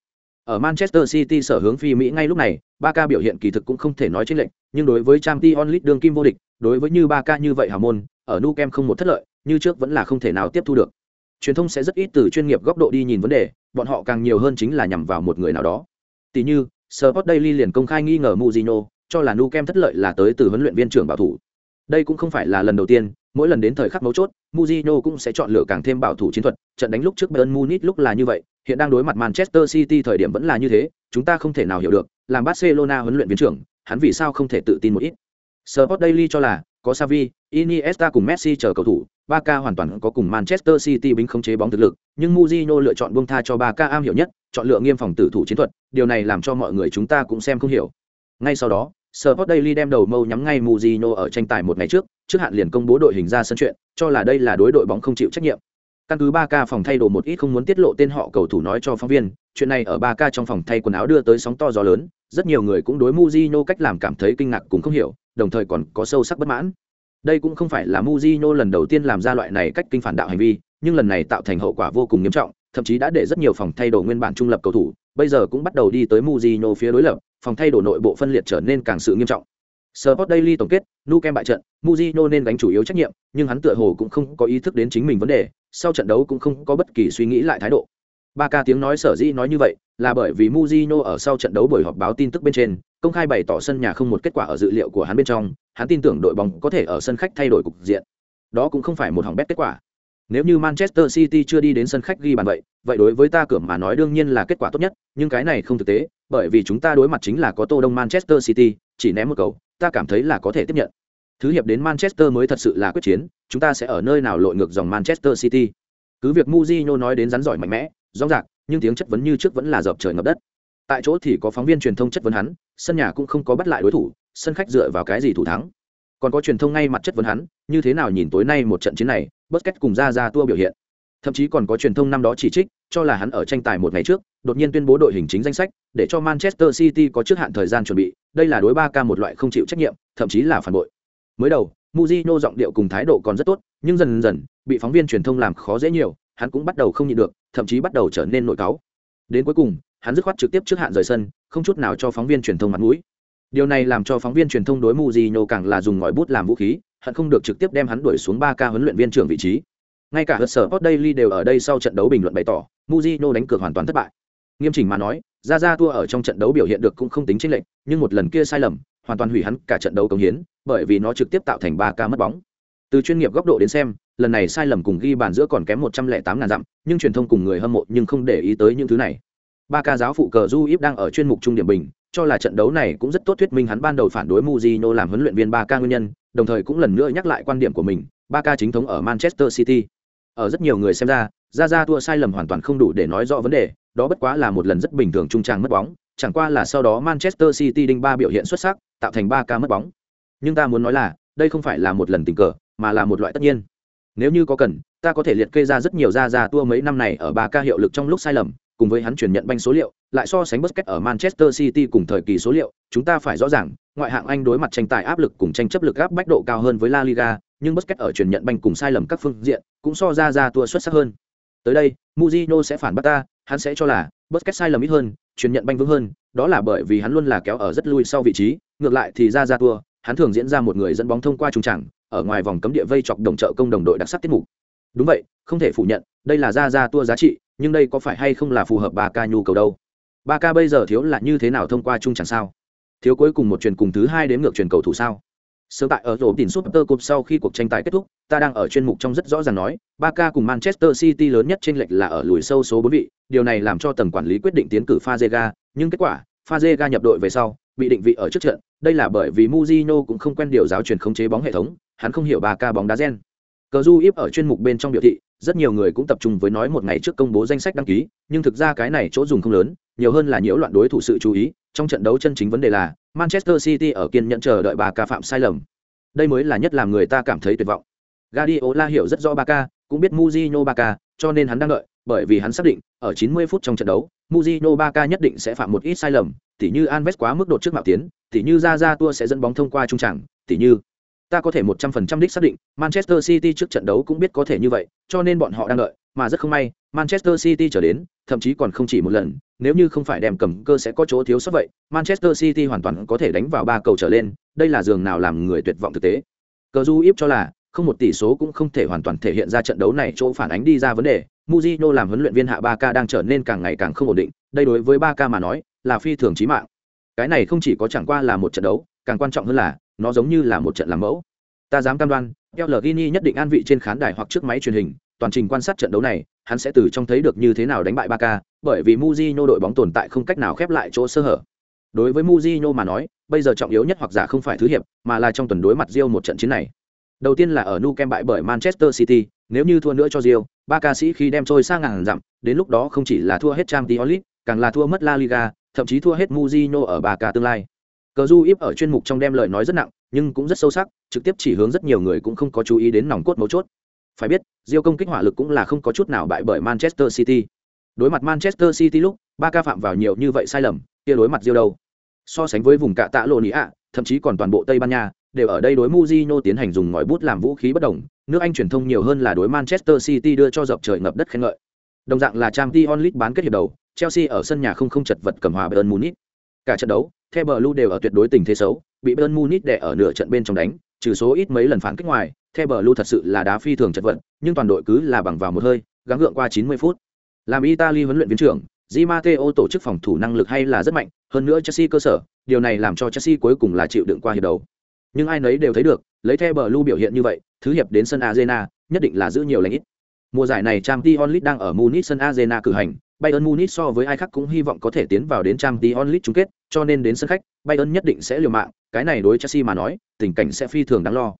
ở manchester city sở hướng phi mỹ ngay lúc này Barca biểu hiện kỳ thực cũng không thể nói trên lệnh nhưng đối với Champions League đương kim vô địch đối với như Barca như vậy hào môn ở Nou Camp không một thất lợi như trước vẫn là không thể nào tiếp thu được. Truyền thông sẽ rất ít từ chuyên nghiệp góc độ đi nhìn vấn đề bọn họ càng nhiều hơn chính là nhằm vào một người nào đó. Tỷ như sport daily liền công khai nghi ngờ Mourinho, cho là Nou Camp thất lợi là tới từ huấn luyện viên trưởng bảo thủ. Đây cũng không phải là lần đầu tiên mỗi lần đến thời khắc mấu chốt Mourinho cũng sẽ chọn lựa càng thêm bảo thủ chiến thuật trận đánh lúc trước bayern munich lúc là như vậy hiện đang đối mặt manchester city thời điểm vẫn là như thế chúng ta không thể nào hiểu được làm barcelona huấn luyện viên trưởng hắn vì sao không thể tự tin một ít sport daily cho là có Xavi, Iniesta cùng Messi chờ cầu thủ, Barca hoàn toàn có cùng Manchester City bính khống chế bóng thực lực, nhưng Mourinho lựa chọn buông tha cho Barca am hiểu nhất, chọn lựa nghiêm phòng tử thủ chiến thuật, điều này làm cho mọi người chúng ta cũng xem không hiểu. Ngay sau đó, Sport Daily đem đầu mâu nhắm ngay Mourinho ở tranh tài một ngày trước, trước hạn liền công bố đội hình ra sân chuyện, cho là đây là đối đội bóng không chịu trách nhiệm. Căn cứ 3K phòng thay đồ một ít không muốn tiết lộ tên họ cầu thủ nói cho phóng viên, chuyện này ở 3K trong phòng thay quần áo đưa tới sóng to gió lớn, rất nhiều người cũng đối Mourinho cách làm cảm thấy kinh ngạc cũng không hiểu, đồng thời còn có sâu sắc bất mãn. Đây cũng không phải là Mujino lần đầu tiên làm ra loại này cách kinh phản đạo hành vi, nhưng lần này tạo thành hậu quả vô cùng nghiêm trọng, thậm chí đã để rất nhiều phòng thay đồ nguyên bản trung lập cầu thủ, bây giờ cũng bắt đầu đi tới Mujino phía đối lập, phòng thay đồ nội bộ phân liệt trở nên càng sự nghiêm trọng. Sport Daily tổng kết, Nukem bại trận, Mujino nên gánh chủ yếu trách nhiệm, nhưng hắn tựa hồ cũng không có ý thức đến chính mình vấn đề, sau trận đấu cũng không có bất kỳ suy nghĩ lại thái độ. Ba ca tiếng nói sở dĩ nói như vậy, là bởi vì Mujino ở sau trận đấu buổi họp báo tin tức bên trên, công khai bày tỏ sân nhà không một kết quả ở dự liệu của hắn bên trong, hắn tin tưởng đội bóng có thể ở sân khách thay đổi cục diện. Đó cũng không phải một hỏng bét kết quả. Nếu như Manchester City chưa đi đến sân khách ghi bàn vậy, vậy đối với ta cửa mà nói đương nhiên là kết quả tốt nhất, nhưng cái này không thực tế, bởi vì chúng ta đối mặt chính là có Tô Đông Manchester City, chỉ ném một cầu, ta cảm thấy là có thể tiếp nhận. Thứ hiệp đến Manchester mới thật sự là quyết chiến, chúng ta sẽ ở nơi nào lội ngược dòng Manchester City. Cứ việc Mourinho nói đến rắn giỏi mạnh mẽ, rõ ràng, nhưng tiếng chất vấn như trước vẫn là dập trời ngập đất. Tại chỗ thì có phóng viên truyền thông chất vấn hắn, sân nhà cũng không có bắt lại đối thủ, sân khách dựa vào cái gì thủ thắng? Còn có truyền thông ngay mặt chất vấn hắn, như thế nào nhìn tối nay một trận chiến này, Busquets cùng ra ra tua biểu hiện. Thậm chí còn có truyền thông năm đó chỉ trích, cho là hắn ở tranh tài một ngày trước, đột nhiên tuyên bố đội hình chính danh sách, để cho Manchester City có trước hạn thời gian chuẩn bị, đây là đối ba ca một loại không chịu trách nhiệm, thậm chí là phản bội. Mới đầu, muzino giọng điệu cùng thái độ còn rất tốt, nhưng dần dần bị phóng viên truyền thông làm khó dễ nhiều, hắn cũng bắt đầu không nhịn được, thậm chí bắt đầu trở nên nội cáu. Đến cuối cùng, hắn dứt khoát trực tiếp trước hạn rời sân, không chút nào cho phóng viên truyền thông mặt mũi. Điều này làm cho phóng viên truyền thông đối muzino càng là dùng ngòi bút làm vũ khí, hắn không được trực tiếp đem hắn đuổi xuống ba ca huấn luyện viên trưởng vị trí. Ngay cả hớt sở post Daily đều ở đây sau trận đấu bình luận bày tỏ, muzino đánh cược hoàn toàn thất bại. Nghiêm chỉnh mà nói, Ra Ra Tua ở trong trận đấu biểu hiện được cũng không tính chênh lệch, nhưng một lần kia sai lầm, hoàn toàn hủy hắn cả trận đấu công hiến, bởi vì nó trực tiếp tạo thành ba ca mất bóng. Từ chuyên nghiệp góc độ đến xem, lần này sai lầm cùng ghi bàn giữa còn kém 108 ngàn dặm, nhưng truyền thông cùng người hâm mộ nhưng không để ý tới những thứ này. Ba ca giáo phụ cờ Du Íp đang ở chuyên mục trung điểm bình, cho là trận đấu này cũng rất tốt thuyết minh hắn ban đầu phản đối Mourinho làm huấn luyện viên Ba ca nguyên nhân, đồng thời cũng lần nữa nhắc lại quan điểm của mình, Ba ca chính thống ở Manchester City. Ở rất nhiều người xem ra, ra ra thua sai lầm hoàn toàn không đủ để nói rõ vấn đề, đó bất quá là một lần rất bình thường trung tràng mất bóng, chẳng qua là sau đó Manchester City đinh ba biểu hiện xuất sắc, tạo thành ba ca mất bóng. Nhưng ta muốn nói là, đây không phải là một lần tình cờ, mà là một loại tất nhiên. Nếu như có cần, ta có thể liệt kê ra rất nhiều ra ra tua mấy năm này ở ba ca hiệu lực trong lúc sai lầm, cùng với hắn chuyển nhận banh số liệu, lại so sánh Busquets ở Manchester City cùng thời kỳ số liệu, chúng ta phải rõ ràng, ngoại hạng Anh đối mặt tranh tài áp lực cùng tranh chấp lực áp bách độ cao hơn với La Liga, nhưng Busquets ở chuyển nhận banh cùng sai lầm các phương diện, cũng so ra ra tua xuất sắc hơn. Tới đây, Mujino sẽ phản bác ta, hắn sẽ cho là Busquets sai lầm ít hơn, chuyển nhận banh vững hơn, đó là bởi vì hắn luôn là kéo ở rất lui sau vị trí, ngược lại thì ra ra tua, hắn thường diễn ra một người dẫn bóng thông qua trung trảng, ở ngoài vòng cấm địa vây chọc đồng trợ công đồng đội đặc sắc tiết mục. Đúng vậy, không thể phủ nhận, đây là ra ra tua giá trị, nhưng đây có phải hay không là phù hợp bà ca nhu cầu đâu ba ca bây giờ thiếu là như thế nào thông qua trung chẳng sao thiếu cuối cùng một truyền cùng thứ hai đến ngược truyền cầu thủ sao sớm tại ở rổ tiền super cup sau khi cuộc tranh tài kết thúc ta đang ở chuyên mục trong rất rõ ràng nói Barca cùng manchester city lớn nhất trên lệch là ở lùi sâu số bốn vị điều này làm cho tầng quản lý quyết định tiến cử Fazega, nhưng kết quả Fazega nhập đội về sau bị định vị ở trước trận đây là bởi vì Mujino cũng không quen điều giáo truyền khống chế bóng hệ thống hắn không hiểu Barca bóng đá gen. Cờ du íp ở chuyên mục bên trong biểu thị rất nhiều người cũng tập trung với nói một ngày trước công bố danh sách đăng ký nhưng thực ra cái này chỗ dùng không lớn nhiều hơn là nhiễu loạn đối thủ sự chú ý trong trận đấu chân chính vấn đề là manchester city ở kiên nhẫn chờ đợi Barca phạm sai lầm. Đây mới là nhất làm người ta cảm thấy tuyệt vọng. Guardiola hiểu rất rõ Barca, cũng biết Mujino Barca, cho nên hắn đang đợi, bởi vì hắn xác định, ở 90 phút trong trận đấu, Mujino Barca nhất định sẽ phạm một ít sai lầm, tỉ như Alves quá mức đột trước mạo tiến, tỉ như Ra Ra Tua sẽ dẫn bóng thông qua trung trảng, tỉ như. Ta có thể một trăm phần trăm đích xác định manchester city trước trận đấu cũng biết có thể như vậy cho nên bọn họ đang đợi mà rất không may manchester city trở đến thậm chí còn không chỉ một lần nếu như không phải đem cầm cơ sẽ có chỗ thiếu sót vậy manchester city hoàn toàn có thể đánh vào ba cầu trở lên đây là giường nào làm người tuyệt vọng thực tế cờ du íp cho là không một tỷ số cũng không thể hoàn toàn thể hiện ra trận đấu này chỗ phản ánh đi ra vấn đề Mujino làm huấn luyện viên hạ 3K đang trở nên càng ngày càng không ổn định, đây đối với 3K mà nói, là phi thường chí mạng. Cái này không chỉ có chẳng qua là một trận đấu, càng quan trọng hơn là, nó giống như là một trận làm mẫu. Ta dám cam đoan, Pellegrini nhất định an vị trên khán đài hoặc trước máy truyền hình, toàn trình quan sát trận đấu này, hắn sẽ từ trong thấy được như thế nào đánh bại Barca, bởi vì Mujinho đội bóng tồn tại không cách nào khép lại chỗ sơ hở. Đối với Mujinho mà nói, bây giờ trọng yếu nhất hoặc giả không phải thứ hiệp, mà là trong tuần đối mặt Real một trận chiến này. Đầu tiên là ở Nou Camp bại bởi Manchester City, nếu như thua nữa cho Real, ba ca sĩ khi đem trôi sang ngàn dặm, đến lúc đó không chỉ là thua hết Champions League, càng là thua mất La Liga, thậm chí thua hết Mujinho ở ba ca tương lai. Cờ Du Íp ở chuyên mục trong đem lời nói rất nặng, nhưng cũng rất sâu sắc, trực tiếp chỉ hướng rất nhiều người cũng không có chú ý đến nòng cốt mấu chốt. Phải biết, Real công kích hỏa lực cũng là không có chút nào bại bởi Manchester City. Đối mặt Manchester City lúc, ba ca phạm vào nhiều như vậy sai lầm, kia đối mặt Real đâu. So sánh với vùng cạ tạ lộ ạ, thậm chí còn toàn bộ Tây Ban Nha, đều ở đây đối Mujino tiến hành dùng ngòi bút làm vũ khí bất đồng, nước Anh truyền thông nhiều hơn là đối Manchester City đưa cho dọc trời ngập đất khen ngợi. Đồng dạng là Champions League bán kết hiệp đầu, Chelsea ở sân nhà không không chật vật cầm hòa Bayern Munich. Cả trận đấu, The Blue đều ở tuyệt đối tình thế xấu, bị Bayern Munich đè ở nửa trận bên trong đánh, trừ số ít mấy lần phản kích ngoài, The Blue thật sự là đá phi thường chật vật, nhưng toàn đội cứ là bằng vào một hơi, gắng gượng qua 90 phút. Làm Italy huấn luyện viên trưởng, Di Matteo tổ chức phòng thủ năng lực hay là rất mạnh, hơn nữa Chelsea cơ sở, điều này làm cho Chelsea cuối cùng là chịu đựng qua hiệp đầu nhưng ai nấy đều thấy được lấy The Blue biểu hiện như vậy thứ hiệp đến sân arena nhất định là giữ nhiều lành ít mùa giải này trang League đang ở munich sân arena cử hành bayern munich so với ai khác cũng hy vọng có thể tiến vào đến trang League chung kết cho nên đến sân khách bayern nhất định sẽ liều mạng cái này đối chelsea mà nói tình cảnh sẽ phi thường đáng lo.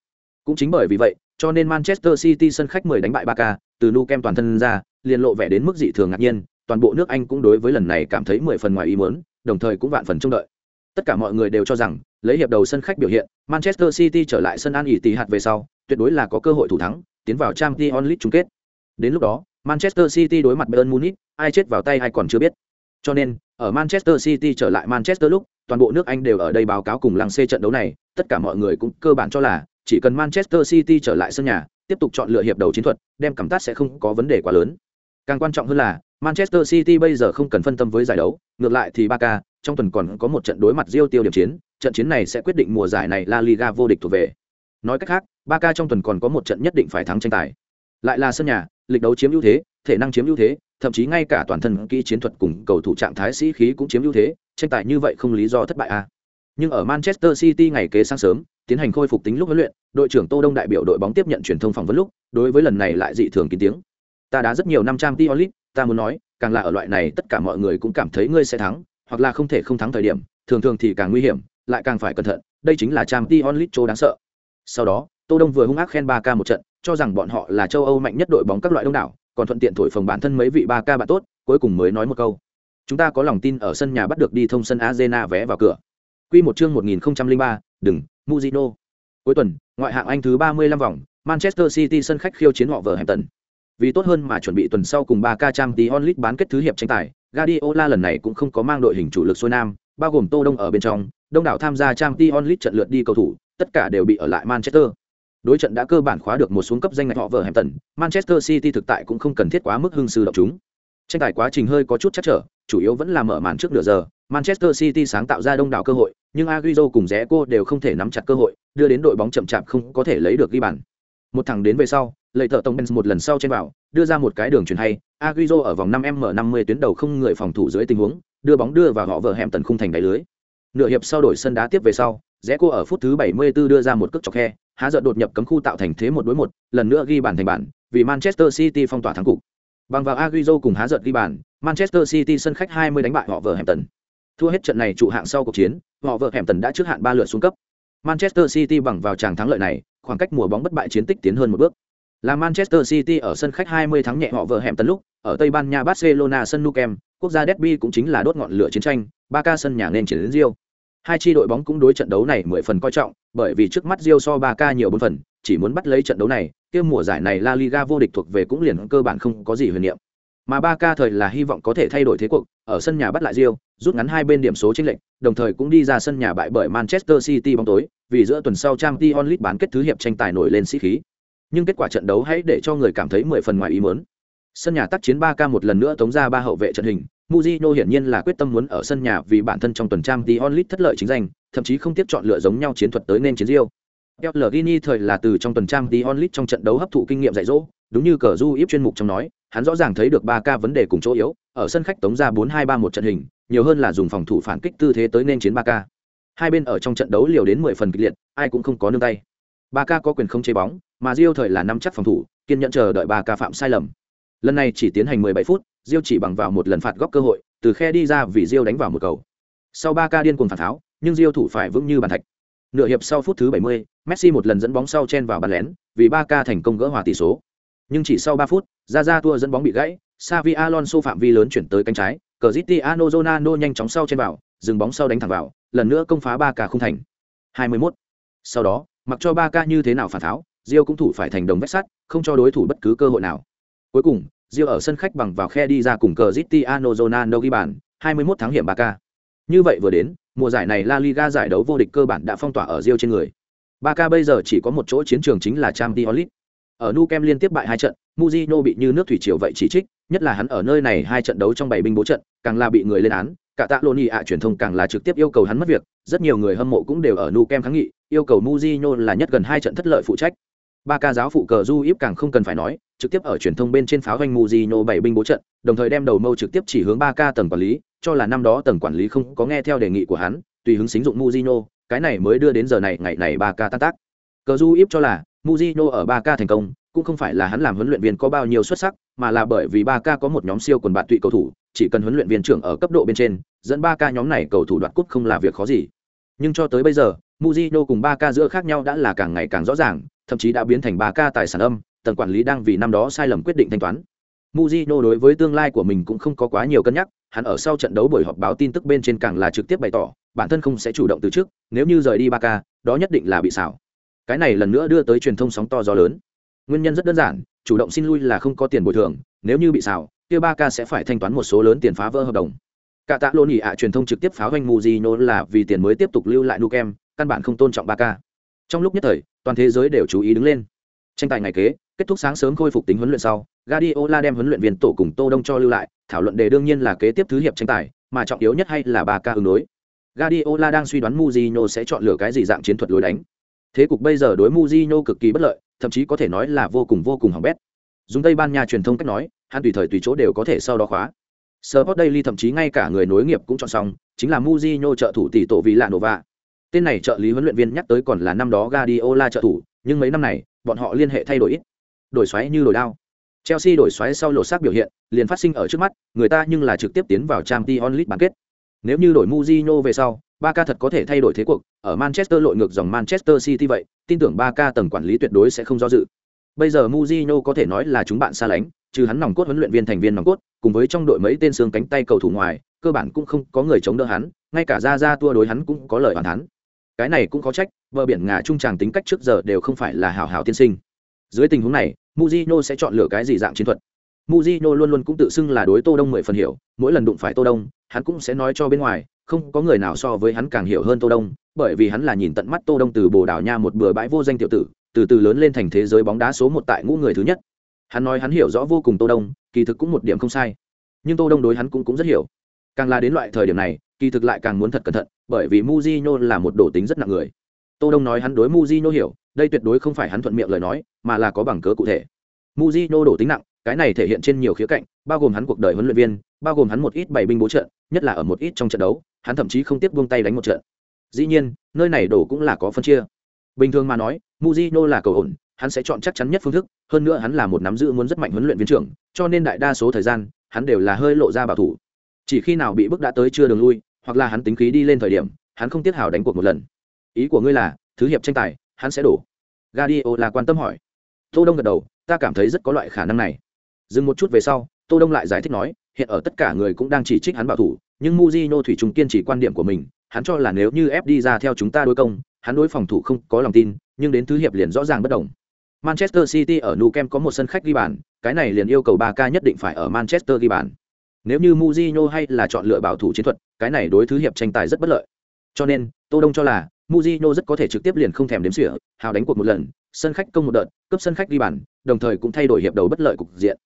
Cũng chính bởi vì vậy cho nên manchester city sân khách 10 đánh bại Barca, từ nu kem toàn thân ra liền lộ vẻ đến mức dị thường ngạc nhiên toàn bộ nước anh cũng đối với lần này cảm thấy mười phần ngoài ý muốn đồng thời cũng vạn phần trông đợi. Tất cả mọi người đều cho rằng lấy hiệp đầu sân khách biểu hiện manchester city trở lại sân an ỉ tỷ hạt về sau tuyệt đối là có cơ hội thủ thắng tiến vào Champions League chung kết. Đến lúc đó manchester city đối mặt bayern munich ai chết vào tay ai còn chưa biết. Cho nên ở manchester city trở lại manchester lúc toàn bộ nước anh đều ở đây báo cáo cùng lăng xê trận đấu này tất cả mọi người cũng cơ bản cho là chỉ cần manchester city trở lại sân nhà tiếp tục chọn lựa hiệp đầu chiến thuật đem cảm tác sẽ không có vấn đề quá lớn càng quan trọng hơn là manchester city bây giờ không cần phân tâm với giải đấu ngược lại thì Barca trong tuần còn có một trận đối mặt Real tiêu điểm chiến, trận chiến này sẽ quyết định mùa giải này La Liga vô địch thuộc về. Nói cách khác, Barca trong tuần còn có một trận nhất định phải thắng tranh tài. Lại là sân nhà, lịch đấu chiếm ưu thế, thể năng chiếm ưu thế, thậm chí ngay cả toàn thân kỹ chiến thuật cùng cầu thủ trạng thái sĩ khí cũng chiếm ưu thế, tranh tài như vậy không lý do thất bại à. Nhưng ở Manchester City ngày kế sáng sớm, tiến hành khôi phục tính lúc huấn luyện, đội trưởng Tô Đông đại biểu đội bóng tiếp nhận truyền thông phỏng vấn lúc, đối với lần này lại dị thường kín tiếng. Ta đã rất nhiều năm trang League, ta muốn nói, càng là ở loại này tất cả mọi người cũng cảm thấy ngươi sẽ thắng, hoặc là không thể không thắng thời điểm thường thường thì càng nguy hiểm lại càng phải cẩn thận đây chính là trang t onlit châu đáng sợ sau đó tô đông vừa hung ác khen ba k một trận cho rằng bọn họ là châu âu mạnh nhất đội bóng các loại đông đảo còn thuận tiện thổi phồng bản thân mấy vị ba k bạn tốt cuối cùng mới nói một câu chúng ta có lòng tin ở sân nhà bắt được đi thông sân arena vé vào cửa quy một chương 1003, đừng Mujino. cuối tuần ngoại hạng anh thứ 35 vòng manchester city sân khách khiêu chiến họ Wolverhampton. vì tốt hơn mà chuẩn bị tuần sau cùng 3K Champions League bán kết thứ hiệp tranh tài, Guardiola lần này cũng không có mang đội hình chủ lực xuôi nam, bao gồm Tô Đông ở bên trong, đông đảo tham gia Champions League trận lượt đi cầu thủ, tất cả đều bị ở lại Manchester. Đối trận đã cơ bản khóa được một xuống cấp danh ngạch họ Wolverhampton, Manchester City thực tại cũng không cần thiết quá mức hưng sư động chúng. Tranh tài quá trình hơi có chút chắc trở, chủ yếu vẫn là mở màn trước nửa giờ, Manchester City sáng tạo ra đông đảo cơ hội, nhưng Agüero cùng Zeko đều không thể nắm chặt cơ hội, đưa đến đội bóng chậm chạp không có thể lấy được ghi bàn. Một thằng đến về sau, lợi thợ tổng benz một lần sau trên vào đưa ra một cái đường chuyển hay. Agüero ở vòng 5 m 50 tuyến đầu không người phòng thủ dưới tình huống đưa bóng đưa vào họ vợ hẻm tần khung thành đáy lưới. Nửa hiệp sau đổi sân đá tiếp về sau rẽ cô ở phút thứ 74 đưa ra một cước chọc khe há giận đột nhập cấm khu tạo thành thế một đối một lần nữa ghi bàn thành bàn vì manchester city phong tỏa thắng cục. Bằng vào Agüero cùng há giận ghi bàn manchester city sân khách 20 đánh bại họ Wolverhampton. hẻm thua hết trận này trụ hạng sau cuộc chiến họ Wolverhampton hẻm đã trước hạn ba lượt xuống cấp manchester city bằng vào tràng thắng lợi này khoảng cách mùa bóng bất bại chiến tích tiến hơn một bước là Manchester City ở sân khách 20 thắng nhẹ họ Wolverhampton hẻm lúc, ở Tây Ban Nha Barcelona sân Nou Camp, quốc gia derby cũng chính là đốt ngọn lửa chiến tranh, Barca sân nhà nên chiến đến Rio. Hai chi đội bóng cũng đối trận đấu này 10 phần coi trọng, bởi vì trước mắt Rio so Barca nhiều 4 phần, chỉ muốn bắt lấy trận đấu này, kia mùa giải này La Liga vô địch thuộc về cũng liền cơ bản không có gì huyền niệm. Mà Barca thời là hy vọng có thể thay đổi thế cuộc, ở sân nhà bắt lại Rio rút ngắn hai bên điểm số chênh lệch, đồng thời cũng đi ra sân nhà bại bởi Manchester City bóng tối, vì giữa tuần sau trang t onlit bán kết thứ hiệp tranh tài nổi lên sĩ khí. Nhưng kết quả trận đấu hãy để cho người cảm thấy mười phần ngoài ý muốn. Sân nhà tác chiến 3K một lần nữa tống ra ba hậu vệ trận hình, Mujino hiển nhiên là quyết tâm muốn ở sân nhà vì bản thân trong tuần trang t onlit thất lợi chính danh, thậm chí không tiếp chọn lựa giống nhau chiến thuật tới nên chiến riêu El Gini thời là từ trong tuần trang Champions Lit trong trận đấu hấp thụ kinh nghiệm dạy dỗ, đúng như cờ du íp chuyên mục trong nói, hắn rõ ràng thấy được ba ca vấn đề cùng chỗ yếu, ở sân khách tống ra 4-2-3 một trận hình, nhiều hơn là dùng phòng thủ phản kích tư thế tới nên chiến ba ca Hai bên ở trong trận đấu liều đến 10 phần kịch liệt, ai cũng không có nương tay. ba ca có quyền không chế bóng, mà Diêu thời là nắm chắc phòng thủ, kiên nhẫn chờ đợi ba ca phạm sai lầm. Lần này chỉ tiến hành 17 phút, Diêu chỉ bằng vào một lần phạt góc cơ hội, từ khe đi ra vì Diêu đánh vào một cầu. Sau ba ca điên cuồng phản tháo, nhưng Diêu thủ phải vững như bàn thạch. Nửa hiệp sau phút thứ 70, Messi một lần dẫn bóng sau chen vào bàn lén, vì ba ca thành công gỡ hòa tỷ số. Nhưng chỉ sau 3 phút, ra Ra tua dẫn bóng bị gãy, Xavi Alonso phạm vi lớn chuyển tới cánh trái, Cristiano Ronaldo nhanh chóng sau trên vào, dừng bóng sau đánh thẳng vào, lần nữa công phá 3K không thành. 21. Sau đó, mặc cho 3K như thế nào phản tháo, Rio cũng thủ phải thành đồng vết sắt, không cho đối thủ bất cứ cơ hội nào. Cuối cùng, Rio ở sân khách bằng vào khe đi ra cùng Cristiano Ronaldo ghi bàn, 21 tháng hiểm 3K. Như vậy vừa đến, mùa giải này La Liga giải đấu vô địch cơ bản đã phong tỏa ở Rio trên người. Barca bây giờ chỉ có một chỗ chiến trường chính là Champions League. Ở Nu Kem liên tiếp bại hai trận, Mourinho bị như nước thủy triều vậy chỉ trích, nhất là hắn ở nơi này hai trận đấu trong bảy binh bố trận, càng là bị người lên án, cả tạ Loni ạ truyền thông càng là trực tiếp yêu cầu hắn mất việc, rất nhiều người hâm mộ cũng đều ở Nu Kem kháng nghị, yêu cầu Mourinho là nhất gần hai trận thất lợi phụ trách. Ba ca giáo phụ cờ Du Íp càng không cần phải nói, trực tiếp ở truyền thông bên trên pháo doanh Mourinho bảy binh bố trận, đồng thời đem đầu mâu trực tiếp chỉ hướng ba ca tầng quản lý, cho là năm đó tầng quản lý không có nghe theo đề nghị của hắn, tùy hứng xính dụng Mujino, cái này mới đưa đến giờ này ngày này ba ca tan tác. Cờ Du íp cho là Mujino ở 3K thành công, cũng không phải là hắn làm huấn luyện viên có bao nhiêu xuất sắc, mà là bởi vì 3K có một nhóm siêu quần bạn tụy cầu thủ, chỉ cần huấn luyện viên trưởng ở cấp độ bên trên, dẫn 3K nhóm này cầu thủ đoạt cúp không là việc khó gì. Nhưng cho tới bây giờ, Mujino cùng 3K giữa khác nhau đã là càng ngày càng rõ ràng, thậm chí đã biến thành 3K tài sản âm, tầng quản lý đang vì năm đó sai lầm quyết định thanh toán. Mujino đối với tương lai của mình cũng không có quá nhiều cân nhắc, hắn ở sau trận đấu buổi họp báo tin tức bên trên càng là trực tiếp bày tỏ, bản thân không sẽ chủ động từ trước, nếu như rời đi Barca, đó nhất định là bị xảo. Cái này lần nữa đưa tới truyền thông sóng to gió lớn. Nguyên nhân rất đơn giản, chủ động xin lui là không có tiền bồi thường, nếu như bị xào kia Barca sẽ phải thanh toán một số lớn tiền phá vỡ hợp đồng. Cả tạ lôn ạ truyền thông trực tiếp pháo hoành Mujino là vì tiền mới tiếp tục lưu lại Nukem, căn bản không tôn trọng Barca. Trong lúc nhất thời, toàn thế giới đều chú ý đứng lên. Tranh tài ngày kế, kết thúc sáng sớm khôi phục tính huấn luyện sau, Guardiola đem huấn luyện viên tổ cùng Tô Đông cho lưu lại, thảo luận đề đương nhiên là kế tiếp thứ hiệp tranh tài, mà trọng yếu nhất hay là ba ca ứng đối. Guardiola đang suy đoán Mourinho sẽ chọn lựa cái gì dạng chiến thuật lối đánh. Thế cục bây giờ đối Mourinho cực kỳ bất lợi, thậm chí có thể nói là vô cùng vô cùng hỏng bét. Dùng Tây Ban Nha truyền thông cách nói, hắn tùy thời tùy chỗ đều có thể sau đó khóa. Sport Daily thậm chí ngay cả người nối nghiệp cũng chọn xong, chính là Mourinho trợ thủ tỷ tổ vì lạ Nova. Tên này trợ lý huấn luyện viên nhắc tới còn là năm đó Guardiola trợ thủ, nhưng mấy năm này, bọn họ liên hệ thay đổi ít. Đổi xoáy như đổi đao. Chelsea đổi xoáy sau lộ sắc biểu hiện, liền phát sinh ở trước mắt, người ta nhưng là trực tiếp tiến vào Champions League bán kết. Nếu như đổi Mourinho về sau, Barca thật có thể thay đổi thế cuộc, ở Manchester lội ngược dòng Manchester City vậy, tin tưởng Barca tầng quản lý tuyệt đối sẽ không do dự. Bây giờ Mourinho có thể nói là chúng bạn xa lánh, trừ hắn nòng cốt huấn luyện viên thành viên nòng cốt, cùng với trong đội mấy tên xương cánh tay cầu thủ ngoài, cơ bản cũng không có người chống đỡ hắn, ngay cả ra ra tua đối hắn cũng có lời phản hắn. Cái này cũng có trách, bờ biển ngà trung tràng tính cách trước giờ đều không phải là hảo hảo tiên sinh. Dưới tình huống này, Mourinho sẽ chọn lựa cái gì dạng chiến thuật. Mujino luôn luôn cũng tự xưng là đối Tô Đông mười phần hiểu, mỗi lần đụng phải Tô Đông, hắn cũng sẽ nói cho bên ngoài, không có người nào so với hắn càng hiểu hơn Tô Đông, bởi vì hắn là nhìn tận mắt Tô Đông từ Bồ Đào Nha một bừa bãi vô danh tiểu tử, từ từ lớn lên thành thế giới bóng đá số một tại ngũ người thứ nhất. Hắn nói hắn hiểu rõ vô cùng Tô Đông, kỳ thực cũng một điểm không sai. Nhưng Tô Đông đối hắn cũng cũng rất hiểu. Càng là đến loại thời điểm này, kỳ thực lại càng muốn thật cẩn thận, bởi vì Mujino là một đồ tính rất nặng người. Tô Đông nói hắn đối Mujino hiểu, đây tuyệt đối không phải hắn thuận miệng lời nói, mà là có bằng cớ cụ thể. Mujino đổ tính nặng, cái này thể hiện trên nhiều khía cạnh, bao gồm hắn cuộc đời huấn luyện viên, bao gồm hắn một ít bảy binh bố trận, nhất là ở một ít trong trận đấu, hắn thậm chí không tiếp buông tay đánh một trận. Dĩ nhiên, nơi này đổ cũng là có phân chia. Bình thường mà nói, Mujino là cầu ổn, hắn sẽ chọn chắc chắn nhất phương thức, hơn nữa hắn là một nắm giữ muốn rất mạnh huấn luyện viên trưởng, cho nên đại đa số thời gian, hắn đều là hơi lộ ra bảo thủ. Chỉ khi nào bị bức đã tới chưa đường lui, hoặc là hắn tính khí đi lên thời điểm, hắn không tiếc hào đánh cuộc một lần. Ý của ngươi là, thứ hiệp tranh tài, hắn sẽ đổ. Guardiola quan tâm hỏi. Tô Đông gật đầu, ta cảm thấy rất có loại khả năng này. Dừng một chút về sau, Tô Đông lại giải thích nói, hiện ở tất cả người cũng đang chỉ trích hắn bảo thủ, nhưng Mujino thủy trùng kiên trì quan điểm của mình, hắn cho là nếu như ép đi ra theo chúng ta đối công, hắn đối phòng thủ không có lòng tin, nhưng đến thứ hiệp liền rõ ràng bất động. Manchester City ở Nou Camp có một sân khách ghi bàn, cái này liền yêu cầu Barca nhất định phải ở Manchester ghi bàn. Nếu như Mujino hay là chọn lựa bảo thủ chiến thuật, cái này đối thứ hiệp tranh tài rất bất lợi. Cho nên, Tô Đông cho là Mujino rất có thể trực tiếp liền không thèm đếm xỉa, hào đánh cuộc một lần, sân khách công một đợt, cấp sân khách ghi bàn, đồng thời cũng thay đổi hiệp đầu bất lợi cục diện.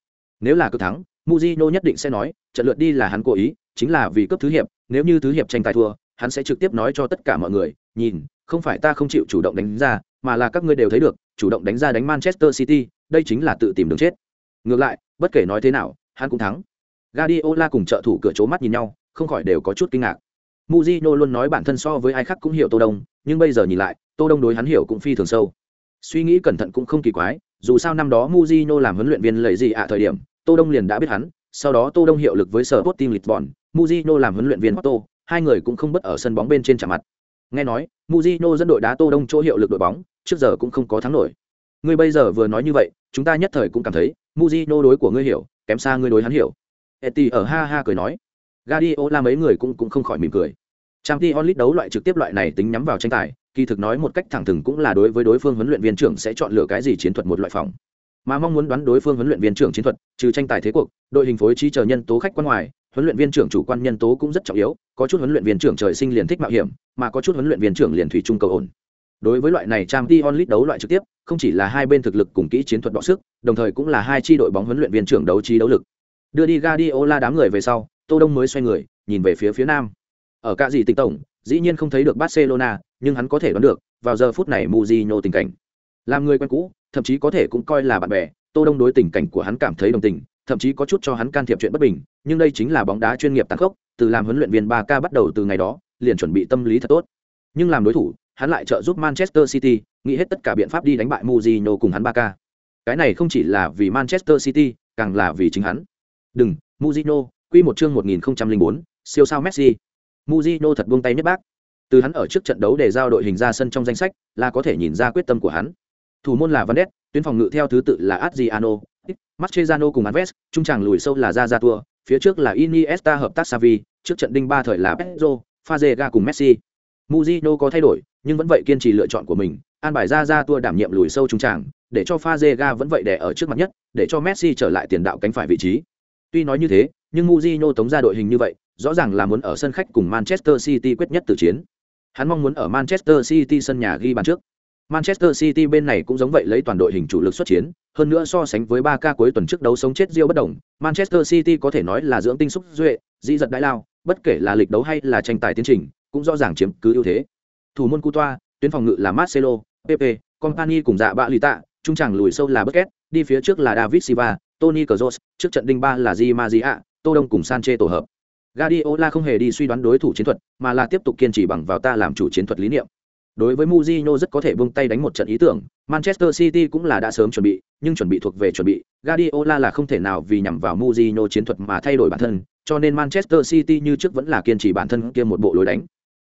Nếu là cứ thắng, Mujino nhất định sẽ nói, trận lượt đi là hắn cố ý, chính là vì cấp thứ hiệp, nếu như thứ hiệp tranh tài thua, hắn sẽ trực tiếp nói cho tất cả mọi người, nhìn, không phải ta không chịu chủ động đánh ra, mà là các ngươi đều thấy được, chủ động đánh ra đánh Manchester City, đây chính là tự tìm đường chết. Ngược lại, bất kể nói thế nào, hắn cũng thắng. Guardiola cùng trợ thủ cửa chố mắt nhìn nhau, không khỏi đều có chút kinh ngạc. Mujino luôn nói bản thân so với ai khác cũng hiểu Tô Đông, nhưng bây giờ nhìn lại, Tô Đông đối hắn hiểu cũng phi thường sâu. Suy nghĩ cẩn thận cũng không kỳ quái, dù sao năm đó Mujino làm huấn luyện viên lợi gì ạ thời điểm, Tô Đông liền đã biết hắn, sau đó Tô Đông hiệu lực với Sporting Lisbon, Mujino làm huấn luyện viên Otto, hai người cũng không bất ở sân bóng bên trên chạm mặt. Nghe nói, Mujino dẫn đội đá Tô Đông chỗ hiệu lực đội bóng, trước giờ cũng không có thắng nổi. Ngươi bây giờ vừa nói như vậy, chúng ta nhất thời cũng cảm thấy, Mujino đối của ngươi hiểu, kém xa ngươi đối hắn hiểu. Eti ở ha ha cười nói. Guardiola mấy người cũng cũng không khỏi mỉm cười. Champions League đấu loại trực tiếp loại này tính nhắm vào tranh tài, kỳ thực nói một cách thẳng thừng cũng là đối với đối phương huấn luyện viên trưởng sẽ chọn lựa cái gì chiến thuật một loại phòng. Mà mong muốn đoán đối phương huấn luyện viên trưởng chiến thuật, trừ tranh tài thế cuộc, đội hình phối trí chờ nhân tố khách quan ngoài, huấn luyện viên trưởng chủ quan nhân tố cũng rất trọng yếu, có chút huấn luyện viên trưởng trời sinh liền thích mạo hiểm, mà có chút huấn luyện viên trưởng liền thủy chung cầu ổn. Đối với loại này Champions League đấu loại trực tiếp, không chỉ là hai bên thực lực cùng kỹ chiến thuật đọ sức, đồng thời cũng là hai chi đội bóng huấn luyện viên trưởng đấu trí đấu lực. Đưa đi Guardiola đám người về sau, Tô Đông mới xoay người, nhìn về phía phía nam. Ở cả gì tịch tổng, dĩ nhiên không thấy được Barcelona, nhưng hắn có thể đoán được, vào giờ phút này Mourinho tình cảnh. Làm người quen cũ, thậm chí có thể cũng coi là bạn bè, Tô Đông đối tình cảnh của hắn cảm thấy đồng tình, thậm chí có chút cho hắn can thiệp chuyện bất bình, nhưng đây chính là bóng đá chuyên nghiệp tàn khốc, từ làm huấn luyện viên ba k bắt đầu từ ngày đó, liền chuẩn bị tâm lý thật tốt. Nhưng làm đối thủ, hắn lại trợ giúp Manchester City, nghĩ hết tất cả biện pháp đi đánh bại Mourinho cùng hắn ba k Cái này không chỉ là vì Manchester City, càng là vì chính hắn. Đừng, Mourinho, quy một chương 1004, siêu sao Messi. muzino thật buông tay nhất bác. Từ hắn ở trước trận đấu để giao đội hình ra sân trong danh sách, là có thể nhìn ra quyết tâm của hắn. Thủ môn là Vandes, tuyến phòng ngự theo thứ tự là Adriano, Mascherano cùng Alves, trung tràng lùi sâu là Zazatua, phía trước là Iniesta hợp tác Xavi, trước trận đinh ba thời là Pedro, Fazega cùng Messi. Mujino có thay đổi, nhưng vẫn vậy kiên trì lựa chọn của mình, an bài Zazatua đảm nhiệm lùi sâu trung tràng, để cho Fazega vẫn vậy để ở trước mặt nhất, để cho Messi trở lại tiền đạo cánh phải vị trí. Tuy nói như thế, nhưng Mujino tống ra đội hình như vậy, rõ ràng là muốn ở sân khách cùng Manchester City quyết nhất tử chiến. Hắn mong muốn ở Manchester City sân nhà ghi bàn trước. Manchester City bên này cũng giống vậy lấy toàn đội hình chủ lực xuất chiến, hơn nữa so sánh với 3K cuối tuần trước đấu sống chết Rio bất đồng, Manchester City có thể nói là dưỡng tinh xúc duệ, dĩ giật đại lao, bất kể là lịch đấu hay là tranh tài tiến trình, cũng rõ ràng chiếm cứ ưu thế. Thủ môn Coutoa, tuyến phòng ngự là Marcelo, Pepe, Company cùng dạ bạ lì tạ, trung tràng lùi sâu là Busquets, đi phía trước là David Silva, Tony Kroos, trước trận đinh ba là Di Maria, Tô Đông cùng Sanchez tổ hợp. Guardiola không hề đi suy đoán đối thủ chiến thuật, mà là tiếp tục kiên trì bằng vào ta làm chủ chiến thuật lý niệm. Đối với Mourinho rất có thể buông tay đánh một trận ý tưởng, Manchester City cũng là đã sớm chuẩn bị, nhưng chuẩn bị thuộc về chuẩn bị, Guardiola là không thể nào vì nhằm vào Mourinho chiến thuật mà thay đổi bản thân, cho nên Manchester City như trước vẫn là kiên trì bản thân kia một bộ lối đánh.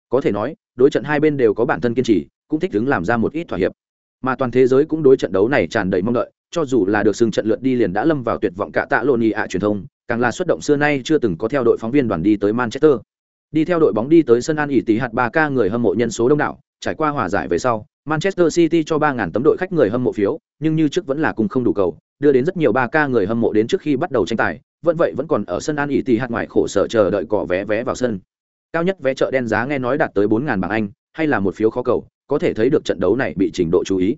Có thể nói, đối trận hai bên đều có bản thân kiên trì, cũng thích ứng làm ra một ít thỏa hiệp. Mà toàn thế giới cũng đối trận đấu này tràn đầy mong đợi, cho dù là được xưng trận lượt đi liền đã lâm vào tuyệt vọng cả tạ lộn ạ truyền thông, càng là xuất động xưa nay chưa từng có theo đội phóng viên đoàn đi tới Manchester. Đi theo đội bóng đi tới sân An ỉ tí hạt 3K người hâm mộ nhân số đông đảo, trải qua hòa giải về sau, Manchester City cho 3000 tấm đội khách người hâm mộ phiếu, nhưng như trước vẫn là cùng không đủ cầu, đưa đến rất nhiều 3K người hâm mộ đến trước khi bắt đầu tranh tài, vẫn vậy vẫn còn ở sân An ỉ hạt ngoài khổ sở chờ đợi cỏ vé vé vào sân. Cao nhất vé chợ đen giá nghe nói đạt tới 4000 bảng Anh, hay là một phiếu khó cầu, có thể thấy được trận đấu này bị trình độ chú ý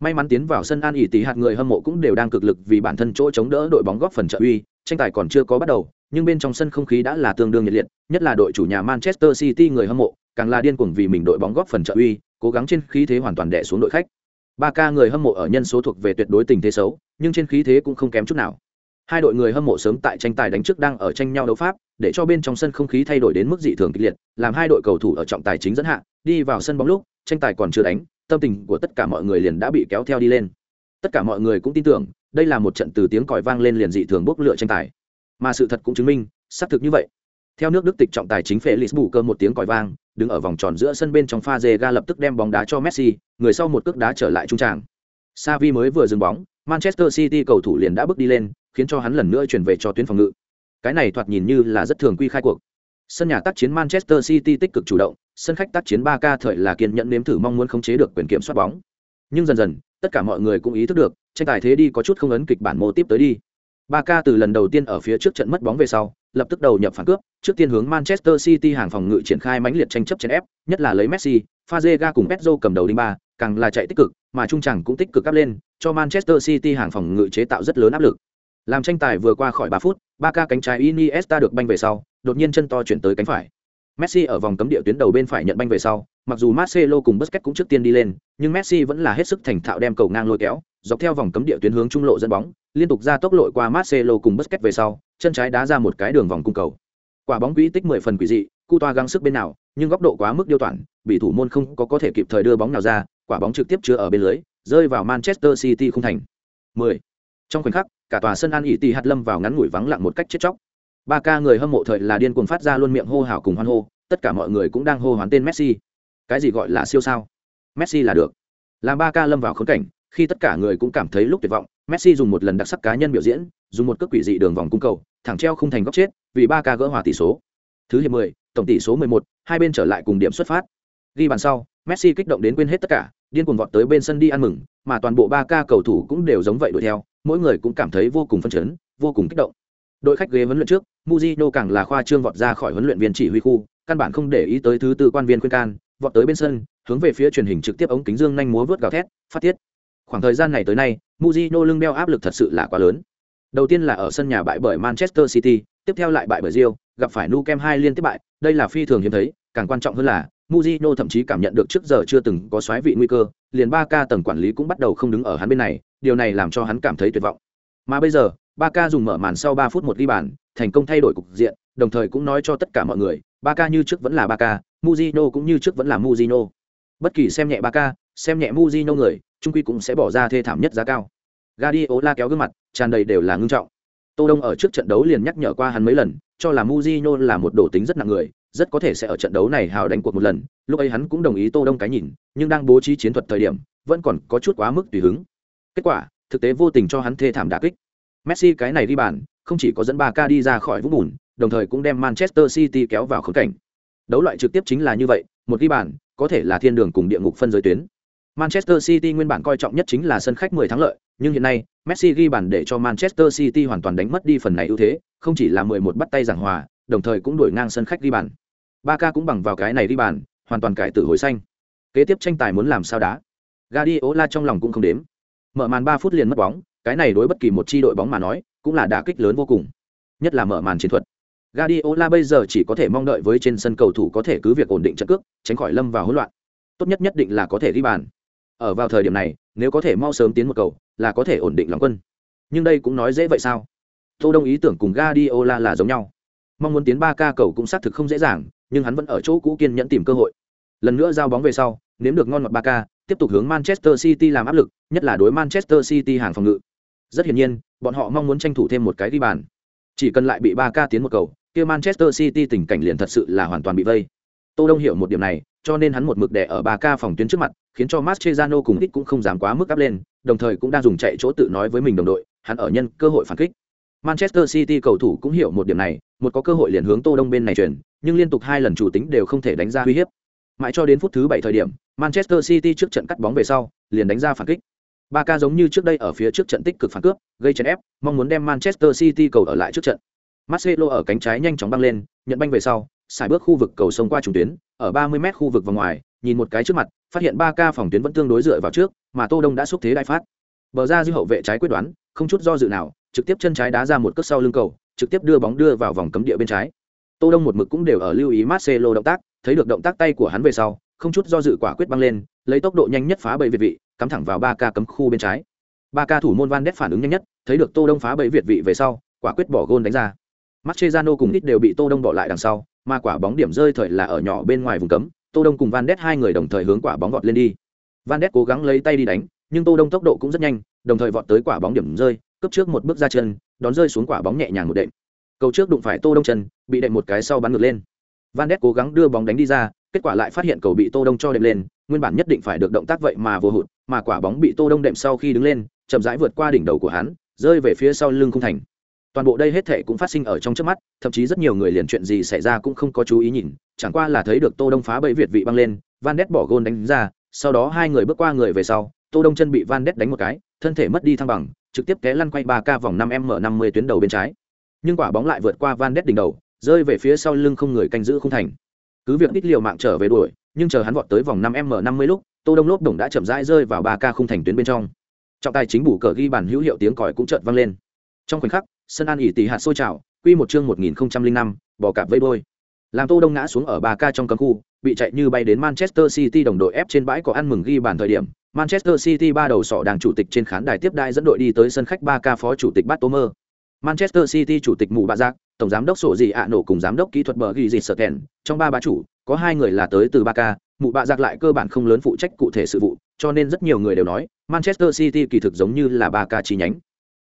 may mắn tiến vào sân an ỉ tỷ hạt người hâm mộ cũng đều đang cực lực vì bản thân chỗ chống đỡ đội bóng góp phần trợ uy tranh tài còn chưa có bắt đầu nhưng bên trong sân không khí đã là tương đương nhiệt liệt nhất là đội chủ nhà manchester city người hâm mộ càng là điên cuồng vì mình đội bóng góp phần trợ uy, cố gắng trên khí thế hoàn toàn đè xuống đội khách. Ba ca người hâm mộ ở nhân số thuộc về tuyệt đối tình thế xấu, nhưng trên khí thế cũng không kém chút nào. Hai đội người hâm mộ sớm tại tranh tài đánh trước đang ở tranh nhau đấu pháp, để cho bên trong sân không khí thay đổi đến mức dị thường kịch liệt, làm hai đội cầu thủ ở trọng tài chính dẫn hạ, đi vào sân bóng lúc, tranh tài còn chưa đánh, tâm tình của tất cả mọi người liền đã bị kéo theo đi lên. Tất cả mọi người cũng tin tưởng, đây là một trận từ tiếng còi vang lên liền dị thường bốc lựa tranh tài. Mà sự thật cũng chứng minh, xác thực như vậy. Theo nước đức tịch trọng tài chính felix bù cơ một tiếng còi vang đứng ở vòng tròn giữa sân bên trong pha dê ga lập tức đem bóng đá cho messi, người sau một cước đá trở lại trung tràng. Xavi mới vừa dừng bóng, manchester city cầu thủ liền đã bước đi lên, khiến cho hắn lần nữa chuyển về cho tuyến phòng ngự. Cái này thoạt nhìn như là rất thường quy khai cuộc. Sân nhà tác chiến manchester city tích cực chủ động, sân khách tác chiến 3K thời là kiên nhẫn nếm thử mong muốn khống chế được quyền kiểm soát bóng. Nhưng dần dần, tất cả mọi người cũng ý thức được, tranh tài thế đi có chút không ấn kịch bản mô tiếp tới đi. 3K từ lần đầu tiên ở phía trước trận mất bóng về sau lập tức đầu nhập phản cướp trước tiên hướng manchester city hàng phòng ngự triển khai mãnh liệt tranh chấp trên ép nhất là lấy messi Fazega cùng Pedro cầm đầu đinh ba càng là chạy tích cực mà trung chẳng cũng tích cực áp lên cho manchester city hàng phòng ngự chế tạo rất lớn áp lực. Làm tranh tài vừa qua khỏi ba phút ba ca cánh trái iniesta được banh về sau đột nhiên chân to chuyển tới cánh phải. Messi ở vòng cấm địa tuyến đầu bên phải nhận banh về sau, mặc dù Marcelo cùng Busquets cũng trước tiên đi lên, nhưng Messi vẫn là hết sức thành thạo đem cầu ngang lôi kéo, dọc theo vòng cấm địa tuyến hướng trung lộ dẫn bóng, liên tục ra tốc lội qua Marcelo cùng Busquets về sau, chân trái đá ra một cái đường vòng cung cầu. Quả bóng quỹ tích 10 phần quỷ dị, Cu toa gắng sức bên nào, nhưng góc độ quá mức điêu toản, bị thủ môn không có có thể kịp thời đưa bóng nào ra, quả bóng trực tiếp chứa ở bên lưới, rơi vào Manchester City không thành. 10. Trong khoảnh khắc, cả tòa sân An ỉ tỷ hạt lâm vào ngắn ngủi vắng lặng một cách chết chóc. Ba ca người hâm mộ thời là điên cuồng phát ra luôn miệng hô hào cùng hoan hô, tất cả mọi người cũng đang hô hoán tên Messi. Cái gì gọi là siêu sao? Messi là được. Làm ba ca lâm vào khốn cảnh, khi tất cả người cũng cảm thấy lúc tuyệt vọng, Messi dùng một lần đặc sắc cá nhân biểu diễn, dùng một cước quỷ dị đường vòng cung cầu, thẳng treo không thành góc chết, vì ba ca gỡ hòa tỷ số. Thứ hiệp 10, tổng tỷ số 11, hai bên trở lại cùng điểm xuất phát. Ghi bàn sau, Messi kích động đến quên hết tất cả, điên cuồng vọt tới bên sân đi ăn mừng, mà toàn bộ ba ca cầu thủ cũng đều giống vậy đuổi theo, mỗi người cũng cảm thấy vô cùng phấn chấn, vô cùng kích động. Đội khách ghế huấn luyện trước, Mujino càng là khoa trương vọt ra khỏi huấn luyện viên chỉ huy khu, căn bản không để ý tới thứ tư quan viên khuyên can, vọt tới bên sân, hướng về phía truyền hình trực tiếp ống kính dương nhanh múa vớt gào thét, phát tiết. Khoảng thời gian này tới nay, Mujino lưng đeo áp lực thật sự là quá lớn. Đầu tiên là ở sân nhà bại bởi Manchester City, tiếp theo lại bại bởi Real, gặp phải Nou Camp hai liên tiếp bại, đây là phi thường hiếm thấy, càng quan trọng hơn là Mujino thậm chí cảm nhận được trước giờ chưa từng có xoáy vị nguy cơ, liền 3K tầng quản lý cũng bắt đầu không đứng ở hắn bên này, điều này làm cho hắn cảm thấy tuyệt vọng. Mà bây giờ, 3K dùng mở màn sau 3 phút một ghi bàn, thành công thay đổi cục diện, đồng thời cũng nói cho tất cả mọi người, 3K như trước vẫn là 3K, Mujino cũng như trước vẫn là Mujino. Bất kỳ xem nhẹ 3K, xem nhẹ Mujino người, trung quy cũng sẽ bỏ ra thê thảm nhất giá cao. Guardiola kéo gương mặt, tràn đầy đều là ngưng trọng. Tô Đông ở trước trận đấu liền nhắc nhở qua hắn mấy lần, cho là Mujino là một đồ tính rất nặng người, rất có thể sẽ ở trận đấu này hào đánh cuộc một lần. Lúc ấy hắn cũng đồng ý Tô Đông cái nhìn, nhưng đang bố trí chiến thuật thời điểm, vẫn còn có chút quá mức tùy hứng. Kết quả, thực tế vô tình cho hắn thê thảm đả kích. Messi cái này đi bàn, không chỉ có dẫn Barca đi ra khỏi vũng bùn, đồng thời cũng đem Manchester City kéo vào khốn cảnh. Đấu loại trực tiếp chính là như vậy, một ghi bàn, có thể là thiên đường cùng địa ngục phân giới tuyến. Manchester City nguyên bản coi trọng nhất chính là sân khách 10 thắng lợi, nhưng hiện nay, Messi ghi bàn để cho Manchester City hoàn toàn đánh mất đi phần này ưu thế, không chỉ là 11 bắt tay giảng hòa, đồng thời cũng đuổi ngang sân khách ghi bàn. Barca cũng bằng vào cái này ghi bàn, hoàn toàn cải tử hồi xanh. Kế tiếp tranh tài muốn làm sao đá? Guardiola trong lòng cũng không đếm. Mở màn 3 phút liền mất bóng, cái này đối bất kỳ một chi đội bóng mà nói, cũng là đả kích lớn vô cùng. Nhất là mở màn chiến thuật. Guardiola bây giờ chỉ có thể mong đợi với trên sân cầu thủ có thể cứ việc ổn định trận cước, tránh khỏi lâm vào hỗn loạn. Tốt nhất nhất định là có thể ghi bàn. Ở vào thời điểm này, nếu có thể mau sớm tiến một cầu, là có thể ổn định lòng quân. Nhưng đây cũng nói dễ vậy sao? Tô Đông ý tưởng cùng Guardiola là giống nhau. Mong muốn tiến ba ca cầu cũng xác thực không dễ dàng, nhưng hắn vẫn ở chỗ cũ kiên nhẫn tìm cơ hội. Lần nữa giao bóng về sau, nếm được ngon ngọt ba ca, tiếp tục hướng Manchester City làm áp lực, nhất là đối Manchester City hàng phòng ngự. Rất hiển nhiên, bọn họ mong muốn tranh thủ thêm một cái ghi bàn. Chỉ cần lại bị ba ca tiến một cầu, kia Manchester City tình cảnh liền thật sự là hoàn toàn bị vây. Tô Đông hiểu một điểm này, cho nên hắn một mực đè ở 3K phòng tuyến trước mặt, khiến cho Mascherano cùng ít cũng không dám quá mức áp lên, đồng thời cũng đang dùng chạy chỗ tự nói với mình đồng đội, hắn ở nhân cơ hội phản kích. Manchester City cầu thủ cũng hiểu một điểm này, một có cơ hội liền hướng Tô Đông bên này chuyển, nhưng liên tục hai lần chủ tính đều không thể đánh ra uy hiếp. Mãi cho đến phút thứ 7 thời điểm, Manchester City trước trận cắt bóng về sau, liền đánh ra phản kích. Barca giống như trước đây ở phía trước trận tích cực phản cướp, gây chấn ép, mong muốn đem Manchester City cầu ở lại trước trận. Marcelo ở cánh trái nhanh chóng băng lên, nhận banh về sau, xài bước khu vực cầu sông qua trung tuyến, ở 30m khu vực và ngoài, nhìn một cái trước mặt, phát hiện 3K phòng tuyến vẫn tương đối dựa vào trước, mà Tô Đông đã xúc thế đại phát. Bờ ra dư hậu vệ trái quyết đoán, không chút do dự nào, trực tiếp chân trái đá ra một cước sau lưng cầu, trực tiếp đưa bóng đưa vào vòng cấm địa bên trái. Tô Đông một mực cũng đều ở lưu ý Marcelo động tác, thấy được động tác tay của hắn về sau, không chút do dự quả quyết băng lên, lấy tốc độ nhanh nhất phá bẫy việt vị, cắm thẳng vào 3K cấm khu bên trái. 3K thủ môn Van Ness phản ứng nhanh nhất, thấy được Tô Đông phá bẫy việt vị về sau, quả quyết bỏ gôn đánh ra. Mascherano cùng ít đều bị Tô Đông bỏ lại đằng sau, mà quả bóng điểm rơi thời là ở nhỏ bên ngoài vùng cấm, Tô Đông cùng Van Ness hai người đồng thời hướng quả bóng vọt lên đi. Van Ness cố gắng lấy tay đi đánh, nhưng Tô Đông tốc độ cũng rất nhanh, đồng thời vọt tới quả bóng điểm rơi, cấp trước một bước ra chân, đón rơi xuống quả bóng nhẹ nhàng một đệm. Cầu trước đụng phải Tô Đông chân, bị đệm một cái sau bắn ngược lên. Van Ness cố gắng đưa bóng đánh đi ra, kết quả lại phát hiện cầu bị Tô Đông cho đệm lên, nguyên bản nhất định phải được động tác vậy mà vô hụt, mà quả bóng bị Tô Đông đệm sau khi đứng lên, chậm rãi vượt qua đỉnh đầu của hắn, rơi về phía sau lưng không thành toàn bộ đây hết thệ cũng phát sinh ở trong trước mắt, thậm chí rất nhiều người liền chuyện gì xảy ra cũng không có chú ý nhìn, chẳng qua là thấy được tô đông phá bẫy việt vị băng lên, van đét bỏ gôn đánh ra, sau đó hai người bước qua người về sau, tô đông chân bị van đét đánh một cái, thân thể mất đi thăng bằng, trực tiếp té lăn quay ba k vòng năm m năm mươi tuyến đầu bên trái. Nhưng quả bóng lại vượt qua van đét đỉnh đầu, rơi về phía sau lưng không người canh giữ không thành. Cứ việc ít liều mạng trở về đuổi, nhưng chờ hắn vọt tới vòng năm m năm mươi lúc, tô đông lốp đồng đã chậm rãi rơi vào ba k không thành tuyến bên trong. Trọng tài chính bù cờ ghi bàn hữu hiệu tiếng còi cũng chợt vang lên. Trong khoảnh khắc sân an ỉ tỷ hạt sôi trào, quy một chương một nghìn năm bỏ cạp vây đôi làm tô đông ngã xuống ở ba ca trong cấm khu, bị chạy như bay đến manchester city đồng đội ép trên bãi có ăn mừng ghi bàn thời điểm. Manchester city ba đầu sọ đàng chủ tịch trên khán đài tiếp đai dẫn đội đi tới sân khách ba ca phó chủ tịch bát tomer manchester city chủ tịch mù bạ giác, tổng giám đốc sổ gì ạ nổ cùng giám đốc kỹ thuật bờ ghi dịt sợ kèn trong ba bá chủ, có hai người là tới từ ba ca. Mụ bạ giặc lại cơ bản không lớn phụ trách cụ thể sự vụ, cho nên rất nhiều người đều nói, manchester city kỳ thực giống như là ba ca chi nhánh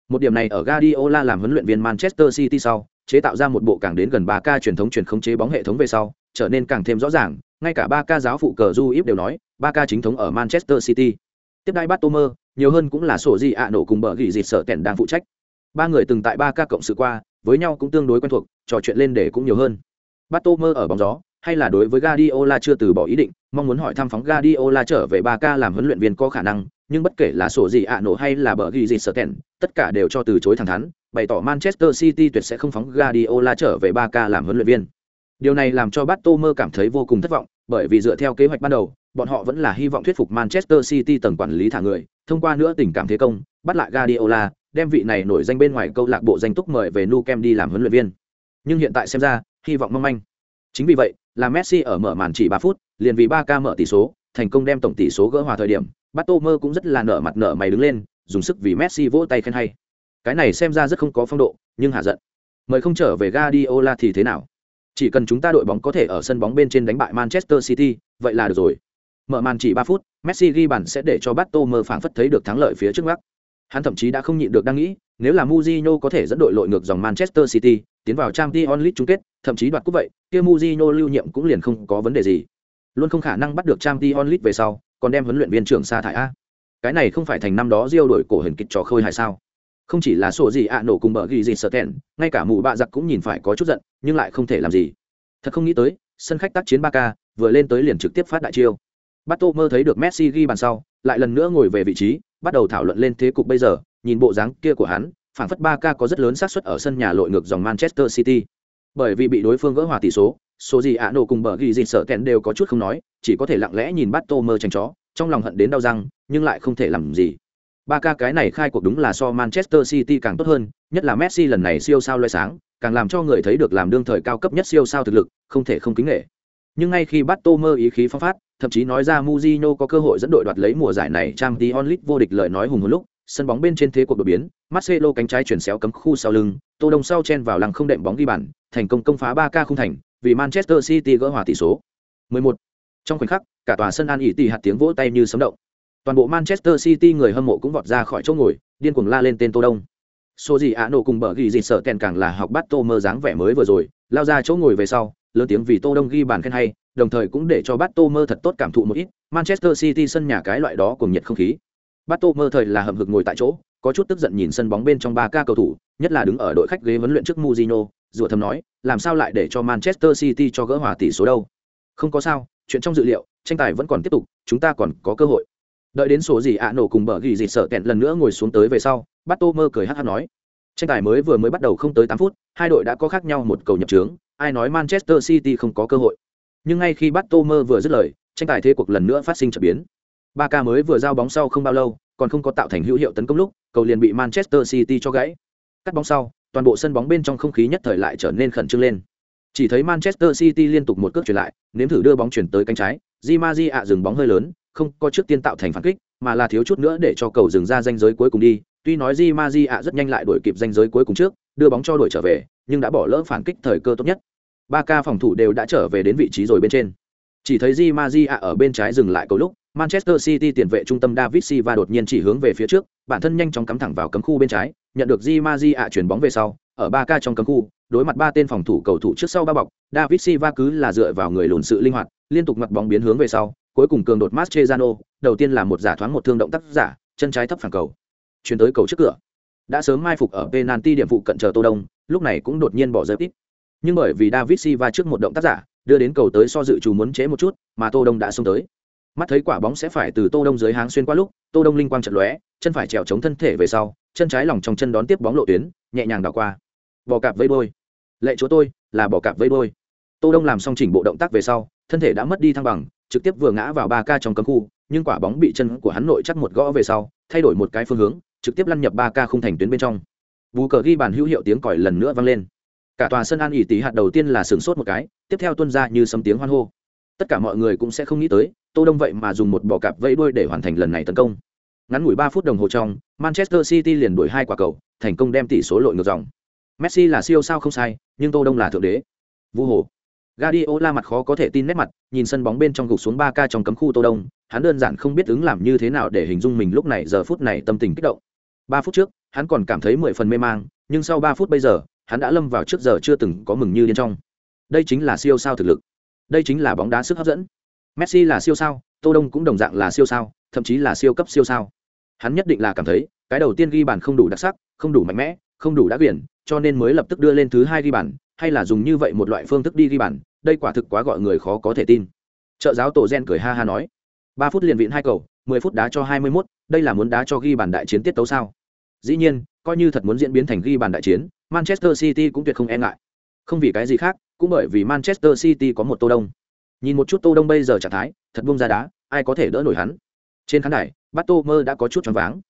một điểm này ở Guardiola làm huấn luyện viên manchester city sau chế tạo ra một bộ càng đến gần 3K truyền thống truyền khống chế bóng hệ thống về sau trở nên càng thêm rõ ràng ngay cả 3K giáo phụ cờ du đều nói 3K chính thống ở manchester city. Tiếp đai Batomer, nhiều hơn cũng là sổ gì ạ nổ cùng bờ gỉ dịt sợ kèn đang phụ trách. Ba người từng tại 3K cộng sự qua với nhau cũng tương đối quen thuộc trò chuyện lên để cũng nhiều hơn. Batomer ở bóng gió hay là đối với Guardiola chưa từ bỏ ý định, mong muốn hỏi thăm phóng Guardiola trở về 3K làm huấn luyện viên có khả năng, nhưng bất kể là sổ gì ạ nổ hay là bờ ghi gì sợ kèn, tất cả đều cho từ chối thẳng thắn, bày tỏ Manchester City tuyệt sẽ không phóng Guardiola trở về ba k làm huấn luyện viên. Điều này làm cho Battomer cảm thấy vô cùng thất vọng, bởi vì dựa theo kế hoạch ban đầu, bọn họ vẫn là hy vọng thuyết phục Manchester City tầng quản lý thả người, thông qua nữa tình cảm thế công, bắt lại Guardiola, đem vị này nổi danh bên ngoài câu lạc bộ danh túc mời về nu kem đi làm huấn luyện viên. Nhưng hiện tại xem ra, hy vọng mong manh. Chính vì vậy, là Messi ở mở màn chỉ ba phút, liền vì ba ca mở tỷ số, thành công đem tổng tỷ số gỡ hòa thời điểm, Batomer cũng rất là nở mặt nở mày đứng lên, dùng sức vì Messi vỗ tay khen hay. Cái này xem ra rất không có phong độ, nhưng hạ giận. Mời không trở về Guardiola thì thế nào? Chỉ cần chúng ta đội bóng có thể ở sân bóng bên trên đánh bại Manchester City, vậy là được rồi. Mở màn chỉ ba phút, Messi ghi bàn sẽ để cho Batomer phảng phất thấy được thắng lợi phía trước mắt. Hắn thậm chí đã không nhịn được đang nghĩ, nếu là Mourinho có thể dẫn đội lội ngược dòng Manchester City, tiến vào Champions League chung kết, thậm chí đoạt cúp vậy, kia Mourinho lưu nhiệm cũng liền không có vấn đề gì. Luôn không khả năng bắt được Champions League về sau, còn đem huấn luyện viên trưởng sa thải a. Cái này không phải thành năm đó diêu đổi cổ hình kịch trò khôi hay sao? Không chỉ là sổ gì ạ nổ cùng bờ ghi gì sợ thẹn ngay cả mù bạ giặc cũng nhìn phải có chút giận, nhưng lại không thể làm gì. Thật không nghĩ tới, sân khách tác chiến ba k vừa lên tới liền trực tiếp phát đại chiêu. tô mơ thấy được Messi ghi bàn sau, lại lần nữa ngồi về vị trí, bắt đầu thảo luận lên thế cục bây giờ, nhìn bộ dáng kia của hắn, phản phất ba k có rất lớn xác suất ở sân nhà lội ngược dòng Manchester City. Bởi vì bị đối phương gỡ hòa tỷ số, số gì ạ nổ cùng bờ ghi gì sợ kẹn đều có chút không nói, chỉ có thể lặng lẽ nhìn bắt tô mơ tranh chó, trong lòng hận đến đau răng, nhưng lại không thể làm gì. Ba ca cái này khai cuộc đúng là so Manchester City càng tốt hơn, nhất là Messi lần này siêu sao loay sáng, càng làm cho người thấy được làm đương thời cao cấp nhất siêu sao thực lực, không thể không kính nể. Nhưng ngay khi bắt tô mơ ý khí phong phát, thậm chí nói ra muzino có cơ hội dẫn đội đoạt lấy mùa giải này trang t onlit vô địch lời nói hùng hồn lúc, sân bóng bên trên thế cuộc đột biến, Marcelo cánh trái chuyển xéo cấm khu sau lưng, Tô Đông sau chen vào lăng không đệm bóng ghi bàn, thành công công phá 3K không thành, vì Manchester City gỡ hòa tỷ số. 11. Trong khoảnh khắc, cả tòa sân An ỉ tỷ hạt tiếng vỗ tay như sấm động. Toàn bộ Manchester City người hâm mộ cũng vọt ra khỏi chỗ ngồi, điên cuồng la lên tên Tô Đông. Số gì ạ nổ cùng bở ghi gì sợ kèn càng là học bắt Tô mơ dáng vẻ mới vừa rồi, lao ra chỗ ngồi về sau, lớn tiếng vì Tô Đông ghi bàn khen hay, đồng thời cũng để cho bắt Tô mơ thật tốt cảm thụ một ít, Manchester City sân nhà cái loại đó cùng nhiệt không khí. Bato Tô mơ thời là hậm hực ngồi tại chỗ, có chút tức giận nhìn sân bóng bên trong ba ca cầu thủ, nhất là đứng ở đội khách ghế huấn luyện trước Mourinho, rủa thầm nói, làm sao lại để cho Manchester City cho gỡ hòa tỷ số đâu? Không có sao, chuyện trong dự liệu, tranh tài vẫn còn tiếp tục, chúng ta còn có cơ hội. Đợi đến số gì ạ nổ cùng bờ ghi gì sợ kẹn lần nữa ngồi xuống tới về sau, Bato Tô mơ cười hát hát nói, tranh tài mới vừa mới bắt đầu không tới tám phút, hai đội đã có khác nhau một cầu nhập trướng, ai nói Manchester City không có cơ hội. Nhưng ngay khi Bato Tô mơ vừa dứt lời, tranh tài thế cuộc lần nữa phát sinh trở biến. Ba ca mới vừa giao bóng sau không bao lâu, còn không có tạo thành hữu hiệu tấn công lúc, cầu liền bị Manchester City cho gãy. Cắt bóng sau, toàn bộ sân bóng bên trong không khí nhất thời lại trở nên khẩn trương lên. Chỉ thấy Manchester City liên tục một cước chuyển lại, nếm thử đưa bóng chuyển tới cánh trái, Di Maji ạ dừng bóng hơi lớn, không có trước tiên tạo thành phản kích, mà là thiếu chút nữa để cho cầu dừng ra danh giới cuối cùng đi. Tuy nói Di Maji ạ rất nhanh lại đuổi kịp danh giới cuối cùng trước, đưa bóng cho đuổi trở về, nhưng đã bỏ lỡ phản kích thời cơ tốt nhất. Ba ca phòng thủ đều đã trở về đến vị trí rồi bên trên. Chỉ thấy Di Maji ạ ở bên trái dừng lại cầu lúc, Manchester City tiền vệ trung tâm David Silva đột nhiên chỉ hướng về phía trước, bản thân nhanh chóng cắm thẳng vào cấm khu bên trái, nhận được Di Maria ạ chuyển bóng về sau, ở 3K trong cấm khu, đối mặt ba tên phòng thủ cầu thủ trước sau ba bọc, David Silva cứ là dựa vào người lùn sự linh hoạt, liên tục mặt bóng biến hướng về sau, cuối cùng cường đột Mascherano, đầu tiên là một giả thoáng một thương động tác giả, chân trái thấp phản cầu, chuyển tới cầu trước cửa. Đã sớm mai phục ở penalty điểm phụ cận chờ Tô Đông, lúc này cũng đột nhiên bỏ rơi ít. Nhưng bởi vì David Silva trước một động tác giả, đưa đến cầu tới so dự chủ muốn chế một chút, mà Tô Đông đã xông tới mắt thấy quả bóng sẽ phải từ tô đông dưới háng xuyên qua lúc, tô đông linh quang trận lóe, chân phải trèo chống thân thể về sau, chân trái lòng trong chân đón tiếp bóng lộ tuyến, nhẹ nhàng đảo qua. Bò cạp vây đôi lệ chúa tôi, là bò cạp vây đôi tô đông làm xong chỉnh bộ động tác về sau, thân thể đã mất đi thăng bằng, trực tiếp vừa ngã vào ba ca trong cấm khu, nhưng quả bóng bị chân của hắn nội chắc một gõ về sau, thay đổi một cái phương hướng, trực tiếp lăn nhập ba ca không thành tuyến bên trong. Bù cờ ghi bàn hữu hiệu tiếng còi lần nữa vang lên. Cả tòa sân an ỉ tí hạt đầu tiên là sửng sốt một cái, tiếp theo tuân ra như sấm tiếng hoan hô tất cả mọi người cũng sẽ không nghĩ tới tô đông vậy mà dùng một bò cạp vẫy đuôi để hoàn thành lần này tấn công ngắn ngủi ba phút đồng hồ trong manchester city liền đuổi hai quả cầu thành công đem tỷ số lội ngược dòng messi là siêu sao không sai nhưng tô đông là thượng đế vu hồ Guardiola mặt khó có thể tin nét mặt, nhìn sân bóng bên trong gục xuống 3K trong cấm khu Tô Đông, hắn đơn giản không biết ứng làm như thế nào để hình dung mình lúc này giờ phút này tâm tình kích động. 3 phút trước, hắn còn cảm thấy 10 phần mê mang, nhưng sau 3 phút bây giờ, hắn đã lâm vào trước giờ chưa từng có mừng như điên trong. Đây chính là siêu sao thực lực. Đây chính là bóng đá sức hấp dẫn. Messi là siêu sao, Tô Đông cũng đồng dạng là siêu sao, thậm chí là siêu cấp siêu sao. Hắn nhất định là cảm thấy, cái đầu tiên ghi bàn không đủ đặc sắc, không đủ mạnh mẽ, không đủ đã quyển, cho nên mới lập tức đưa lên thứ hai ghi bàn, hay là dùng như vậy một loại phương thức đi ghi bàn, đây quả thực quá gọi người khó có thể tin. Trợ giáo tổ Gen cười ha ha nói, ba phút liền vịn hai cầu, mười phút đá cho hai mươi 21, đây là muốn đá cho ghi bàn đại chiến tiết tấu sao? Dĩ nhiên, coi như thật muốn diễn biến thành ghi bàn đại chiến, Manchester City cũng tuyệt không e ngại. Không vì cái gì khác, cũng bởi vì Manchester City có một Tô Đông. Nhìn một chút Tô Đông bây giờ trạng thái, thật buông ra đá, ai có thể đỡ nổi hắn. Trên khán đài, Batomer đã có chút choáng váng.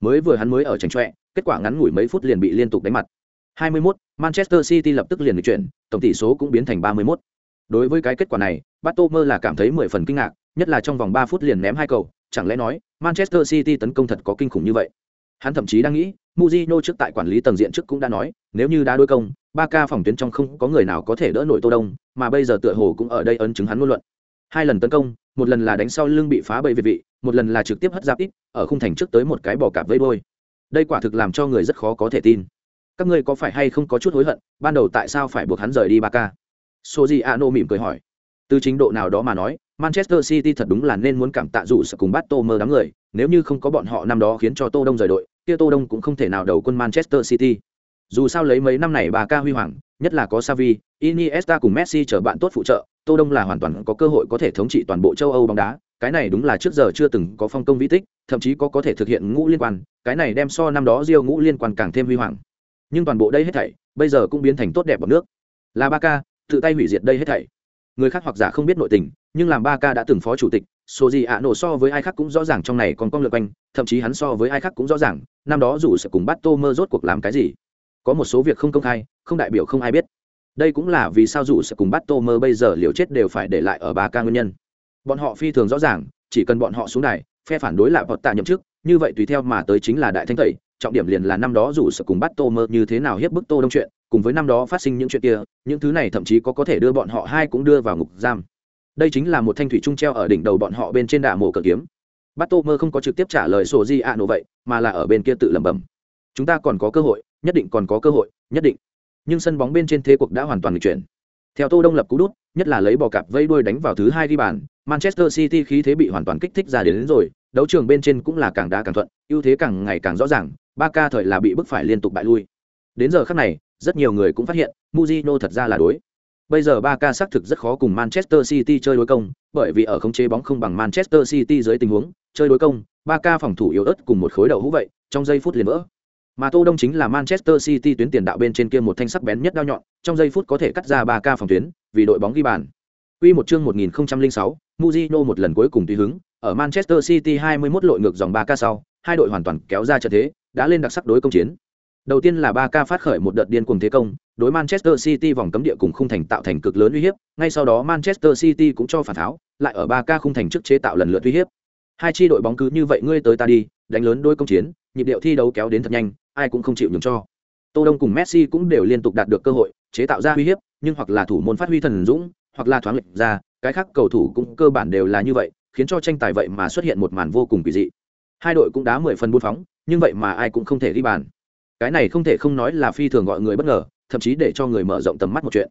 Mới vừa hắn mới ở chảnh choẹ, kết quả ngắn ngủi mấy phút liền bị liên tục đánh mặt. 21, Manchester City lập tức liền chuyển, tổng tỷ số cũng biến thành 31. Đối với cái kết quả này, Batomer là cảm thấy 10 phần kinh ngạc, nhất là trong vòng 3 phút liền ném hai cầu, chẳng lẽ nói, Manchester City tấn công thật có kinh khủng như vậy. Hắn thậm chí đang nghĩ, muzino trước tại quản lý tầng diện trước cũng đã nói, nếu như đã đối công, Ba Ca phòng tuyến trong không có người nào có thể đỡ nổi Tô Đông, mà bây giờ tựa hồ cũng ở đây ấn chứng hắn ngôn luận. Hai lần tấn công, một lần là đánh sau lưng bị phá bậy việt vị, một lần là trực tiếp hất giáp ít, ở khung thành trước tới một cái bỏ cạp vây đôi. Đây quả thực làm cho người rất khó có thể tin các ngươi có phải hay không có chút hối hận ban đầu tại sao phải buộc hắn rời đi ba ca soji ano mỉm cười hỏi từ chính độ nào đó mà nói manchester city thật đúng là nên muốn cảm tạ dù sự cùng bắt tô mơ đám người nếu như không có bọn họ năm đó khiến cho tô đông rời đội kia tô đông cũng không thể nào đầu quân manchester city. Dù sao lấy mấy năm này bà ca huy hoàng nhất là có Xavi, iniesta cùng messi trở bạn tốt phụ trợ tô đông là hoàn toàn có cơ hội có thể thống trị toàn bộ châu âu bóng đá. Cái này đúng là trước giờ chưa từng có phong công vĩ tích thậm chí có có thể thực hiện ngũ liên quan. Cái này đem so năm đó Rio ngũ liên quan càng thêm huy hoàng. Nhưng toàn bộ đây hết thảy bây giờ cũng biến thành tốt đẹp bằng nước. Là ba ca tự tay hủy diệt đây hết thảy. Người khác hoặc giả không biết nội tình nhưng làm ba ca đã từng phó chủ tịch số gì ạ, nổ so với ai khác cũng rõ ràng trong này còn con lượt quanh, thậm chí hắn so với ai khác cũng rõ ràng, năm đó dù sẽ cùng bắt tô mơ rốt cuộc làm cái gì? Có một số việc không công khai, không đại biểu không ai biết. Đây cũng là vì sao dù sẽ cùng bắt tô mơ bây giờ liều chết đều phải để lại ở ba ca nguyên nhân. Bọn họ phi thường rõ ràng, chỉ cần bọn họ xuống đài, phe phản đối lại bọn tạ nhậm chức, như vậy tùy theo mà tới chính là đại thanh tẩy, trọng điểm liền là năm đó dù sẽ cùng bắt tô mơ như thế nào hiếp bức tô đông chuyện, cùng với năm đó phát sinh những chuyện kia, những thứ này thậm chí có có thể đưa bọn họ hai cũng đưa vào ngục giam đây chính là một thanh thủy trung treo ở đỉnh đầu bọn họ bên trên đà mổ cờ kiếm. Bát tô mơ không có trực tiếp trả lời sổ di ạ nổ vậy mà là ở bên kia tự lẩm bẩm. Chúng ta còn có cơ hội nhất định còn có cơ hội nhất định. Nhưng sân bóng bên trên thế cuộc đã hoàn toàn chuyển. Theo tô đông lập cú đút nhất là lấy bò cạp vây đuôi đánh vào thứ hai ghi bàn manchester city khí thế bị hoàn toàn kích thích ra đến, đến rồi đấu trường bên trên cũng là càng đá càng thuận ưu thế càng ngày càng rõ ràng ba ca thời là bị bức phải liên tục bại lui. Đến giờ khắc này rất nhiều người cũng phát hiện muzino thật ra là đối bây giờ Barca xác thực rất khó cùng manchester city chơi đối công bởi vì ở khống chế bóng không bằng manchester city dưới tình huống chơi đối công Barca phòng thủ yếu ớt cùng một khối đầu hũ vậy trong giây phút liền vỡ mà tô đông chính là manchester city tuyến tiền đạo bên trên kia một thanh sắc bén nhất đao nhọn trong giây phút có thể cắt ra Barca phòng tuyến vì đội bóng ghi bàn Quy một chương 1006, Mujino một lần cuối cùng tùy hứng, ở Manchester City 21 lội ngược dòng Barca sau, hai đội hoàn toàn kéo ra trận thế, đã lên đặc sắc đối công chiến. Đầu tiên là 3K phát khởi một đợt điên cuồng thế công, đối Manchester City vòng cấm địa cùng khung thành tạo thành cực lớn uy hiếp, ngay sau đó Manchester City cũng cho phản tháo, lại ở 3K khung thành trước chế tạo lần lượt uy hiếp. Hai chi đội bóng cứ như vậy ngươi tới ta đi, đánh lớn đôi công chiến, nhịp điệu thi đấu kéo đến thật nhanh, ai cũng không chịu nhường cho. Tô Đông cùng Messi cũng đều liên tục đạt được cơ hội, chế tạo ra uy hiếp, nhưng hoặc là thủ môn phát huy thần dũng, hoặc là thoáng lệch ra, cái khác cầu thủ cũng cơ bản đều là như vậy, khiến cho tranh tài vậy mà xuất hiện một màn vô cùng kỳ dị hai đội cũng đá mười phần buôn phóng nhưng vậy mà ai cũng không thể ghi bàn cái này không thể không nói là phi thường gọi người bất ngờ thậm chí để cho người mở rộng tầm mắt một chuyện.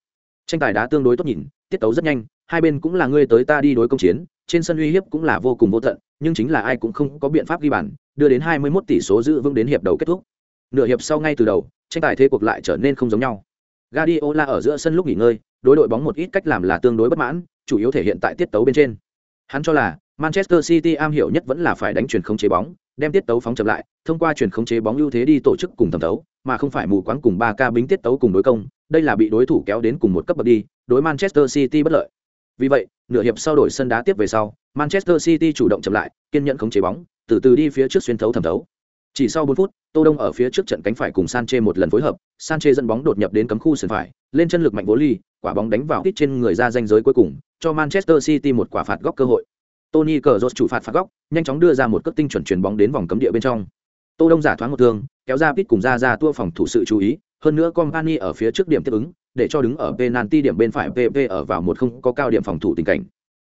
Tranh tài đá tương đối tốt nhìn tiết tấu rất nhanh hai bên cũng là ngươi tới ta đi đối công chiến trên sân uy hiếp cũng là vô cùng vô tận nhưng chính là ai cũng không có biện pháp ghi bàn đưa đến hai mươi 21 tỷ số giữ vững đến hiệp đầu kết thúc. Nửa hiệp sau ngay từ đầu tranh tài thế cuộc lại trở nên không giống nhau. Guardiola ở giữa sân lúc nghỉ ngơi đối đội bóng một ít cách làm là tương đối bất mãn chủ yếu thể hiện tại tiết tấu bên trên. Hắn cho là Manchester City am hiểu nhất vẫn là phải đánh chuyển không chế bóng, đem tiết tấu phóng chậm lại, thông qua chuyển khống chế bóng ưu thế đi tổ chức cùng thẩm tấu, mà không phải mù quáng cùng 3 ca bính tiết tấu cùng đối công, đây là bị đối thủ kéo đến cùng một cấp bậc đi, đối Manchester City bất lợi. Vì vậy, nửa hiệp sau đổi sân đá tiếp về sau, Manchester City chủ động chậm lại, kiên nhẫn khống chế bóng, từ từ đi phía trước xuyên thấu thẩm thấu. Chỉ sau 4 phút, Tô Đông ở phía trước trận cánh phải cùng Sanche một lần phối hợp, Sanche dẫn bóng đột nhập đến cấm khu sân phải, lên chân lực mạnh vô ly, quả bóng đánh vào tít trên người ra danh giới cuối cùng, cho Manchester City một quả phạt góc cơ hội. Tony Cazorla chủ phạt phạt góc, nhanh chóng đưa ra một cước tinh chuẩn chuyền bóng đến vòng cấm địa bên trong. Tô Đông giả thoáng một thương, kéo ra Pit cùng ra ra tua phòng thủ sự chú ý, hơn nữa Company ở phía trước điểm tiếp ứng, để cho đứng ở penalty điểm bên phải PP ở vào một không có cao điểm phòng thủ tình cảnh.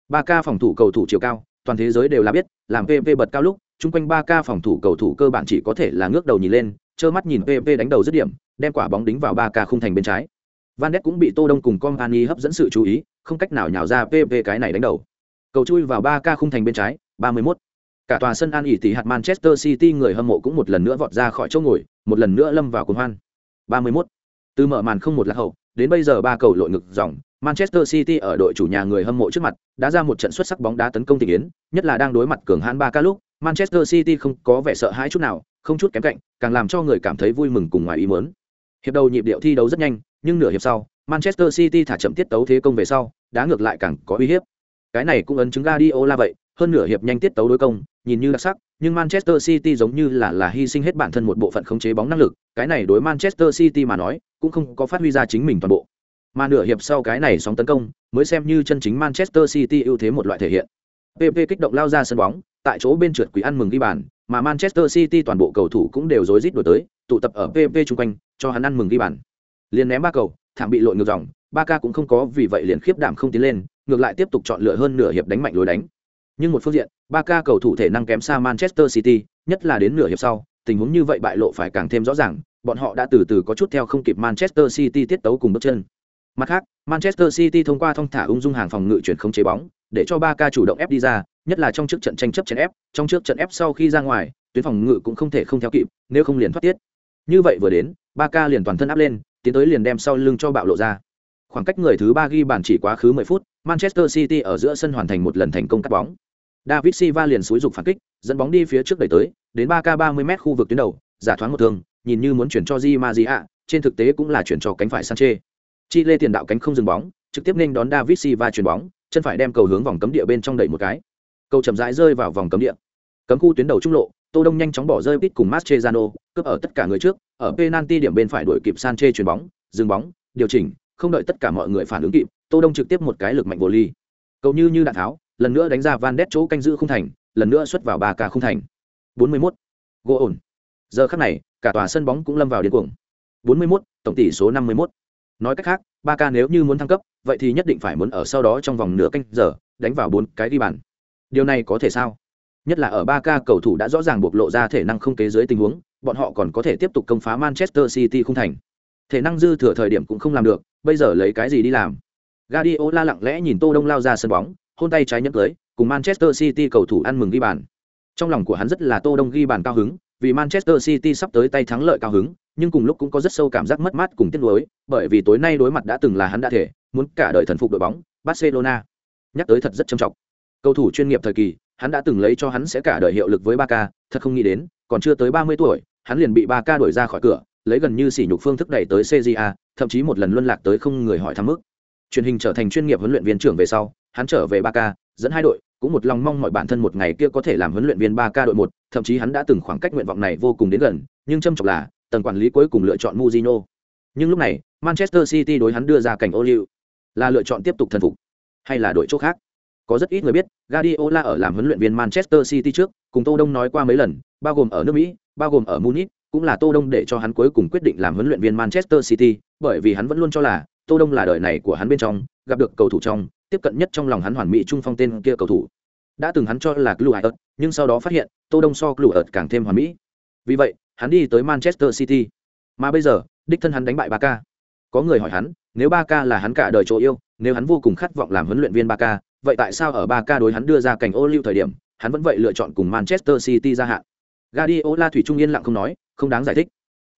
3K phòng thủ cầu thủ chiều cao, toàn thế giới đều là biết, làm PP bật cao lúc, chung quanh 3K phòng thủ cầu thủ cơ bản chỉ có thể là ngước đầu nhìn lên, trơ mắt nhìn PP đánh đầu dứt điểm, đem quả bóng đính vào 3K khung thành bên trái. Van Ness cũng bị Tô Đông cùng Company hấp dẫn sự chú ý, không cách nào nhào ra PP cái này đánh đầu. Cầu chui vào 3K khung thành bên trái, 31. Cả tòa sân An ỉ tỷ hạt Manchester City người hâm mộ cũng một lần nữa vọt ra khỏi chỗ ngồi, một lần nữa lâm vào cuồng hoan. 31. Từ mở màn không một lạc hậu, đến bây giờ ba cầu lội ngực dòng, Manchester City ở đội chủ nhà người hâm mộ trước mặt, đã ra một trận xuất sắc bóng đá tấn công tình yến, nhất là đang đối mặt cường hãn Barca lúc, Manchester City không có vẻ sợ hãi chút nào, không chút kém cạnh, càng làm cho người cảm thấy vui mừng cùng ngoài ý muốn. Hiệp đầu nhịp điệu thi đấu rất nhanh, nhưng nửa hiệp sau, Manchester City thả chậm tiết tấu thế công về sau, đá ngược lại càng có uy hiếp. Cái này cũng ấn chứng Guardiola vậy, hơn nửa hiệp nhanh tiết tấu đối công, nhìn như đặc sắc, nhưng Manchester City giống như là là hy sinh hết bản thân một bộ phận khống chế bóng năng lực, cái này đối Manchester City mà nói, cũng không có phát huy ra chính mình toàn bộ. Mà nửa hiệp sau cái này sóng tấn công, mới xem như chân chính Manchester City ưu thế một loại thể hiện. PP kích động lao ra sân bóng, tại chỗ bên trượt quỷ ăn mừng ghi bàn, mà Manchester City toàn bộ cầu thủ cũng đều rối rít đuổi tới, tụ tập ở PP chung quanh, cho hắn ăn mừng ghi bàn. Liên ném ba cầu, thảm bị lội ngược dòng, Barca cũng không có vì vậy liền khiếp đảm không tiến lên, ngược lại tiếp tục chọn lựa hơn nửa hiệp đánh mạnh lối đánh. Nhưng một phương diện, Barca cầu thủ thể năng kém xa Manchester City, nhất là đến nửa hiệp sau, tình huống như vậy bại lộ phải càng thêm rõ ràng, bọn họ đã từ từ có chút theo không kịp Manchester City tiết tấu cùng bước chân. Mặt khác, Manchester City thông qua thông thả ung dung hàng phòng ngự chuyển không chế bóng, để cho Barca chủ động ép đi ra, nhất là trong trước trận tranh chấp trận ép, trong trước trận ép sau khi ra ngoài, tuyến phòng ngự cũng không thể không theo kịp, nếu không liền thoát tiết. Như vậy vừa đến, Barca liền toàn thân áp lên, tiến tới liền đem sau lưng cho bạo lộ ra. Khoảng cách người thứ ba ghi bàn chỉ quá khứ 10 phút, Manchester City ở giữa sân hoàn thành một lần thành công cắt bóng. David Silva liền xúi dục phản kích, dẫn bóng đi phía trước đẩy tới, đến 3K 30m khu vực tuyến đầu, giả thoáng một thương, nhìn như muốn chuyển cho Di Maria, trên thực tế cũng là chuyển cho cánh phải Sanchez. Chi lê tiền đạo cánh không dừng bóng, trực tiếp nên đón David Silva chuyển bóng, chân phải đem cầu hướng vòng cấm địa bên trong đẩy một cái. Cầu chậm rãi rơi vào vòng cấm địa. Cấm khu tuyến đầu trung lộ, Tô Đông nhanh chóng bỏ rơi Pit cùng Mascherano, cướp ở tất cả người trước, ở penalty điểm bên phải đuổi kịp Sanchez chuyển bóng, dừng bóng, điều chỉnh, không đợi tất cả mọi người phản ứng kịp, Tô Đông trực tiếp một cái lực mạnh vô ly. Cầu như như đạn tháo, lần nữa đánh ra Van Ness chỗ canh giữ không thành, lần nữa xuất vào 3 ca không thành. 41. Gỗ ổn. Giờ khắc này, cả tòa sân bóng cũng lâm vào điên cuồng. 41, tổng tỷ số 51. Nói cách khác, 3 ca nếu như muốn thăng cấp, vậy thì nhất định phải muốn ở sau đó trong vòng nửa canh giờ, đánh vào bốn cái ghi bàn. Điều này có thể sao? Nhất là ở 3 ca cầu thủ đã rõ ràng bộc lộ ra thể năng không kế dưới tình huống, bọn họ còn có thể tiếp tục công phá Manchester City không thành. Thể năng dư thừa thời điểm cũng không làm được, bây giờ lấy cái gì đi làm? Guardiola lặng lẽ nhìn Tô Đông lao ra sân bóng, hôn tay trái nhấc lưới, cùng Manchester City cầu thủ ăn mừng ghi bàn. Trong lòng của hắn rất là Tô Đông ghi bàn cao hứng, vì Manchester City sắp tới tay thắng lợi cao hứng, nhưng cùng lúc cũng có rất sâu cảm giác mất mát cùng tiếc nuối, bởi vì tối nay đối mặt đã từng là hắn đã thể, muốn cả đời thần phục đội bóng, Barcelona. Nhắc tới thật rất trầm trọng. Cầu thủ chuyên nghiệp thời kỳ, hắn đã từng lấy cho hắn sẽ cả đời hiệu lực với Barca, thật không nghĩ đến, còn chưa tới 30 tuổi, hắn liền bị Barca đuổi ra khỏi cửa, lấy gần như sỉ nhục phương thức đẩy tới CJA, thậm chí một lần luân lạc tới không người hỏi thăm mức. Truyền hình trở thành chuyên nghiệp huấn luyện viên trưởng về sau, hắn trở về Barca, dẫn hai đội, cũng một lòng mong mọi bản thân một ngày kia có thể làm huấn luyện viên 3K đội 1, thậm chí hắn đã từng khoảng cách nguyện vọng này vô cùng đến gần, nhưng châm trọng là, tầng quản lý cuối cùng lựa chọn Mourinho. Nhưng lúc này, Manchester City đối hắn đưa ra cảnh ô liu, là lựa chọn tiếp tục thần phục, hay là đội chỗ khác. Có rất ít người biết, Guardiola ở làm huấn luyện viên Manchester City trước, cùng Tô Đông nói qua mấy lần, bao gồm ở nước Mỹ, bao gồm ở Munich, cũng là Tô Đông để cho hắn cuối cùng quyết định làm huấn luyện viên Manchester City, bởi vì hắn vẫn luôn cho là Tô Đông là đời này của hắn bên trong, gặp được cầu thủ trong, tiếp cận nhất trong lòng hắn hoàn mỹ trung phong tên kia cầu thủ. Đã từng hắn cho là Clue nhưng sau đó phát hiện, Tô Đông so Clue càng thêm hoàn mỹ. Vì vậy, hắn đi tới Manchester City. Mà bây giờ, đích thân hắn đánh bại Barca. Có người hỏi hắn, nếu Barca là hắn cả đời chỗ yêu, nếu hắn vô cùng khát vọng làm huấn luyện viên Barca, vậy tại sao ở Barca đối hắn đưa ra cảnh ô lưu thời điểm, hắn vẫn vậy lựa chọn cùng Manchester City ra hạn. Guardiola thủy trung yên lặng không nói, không đáng giải thích.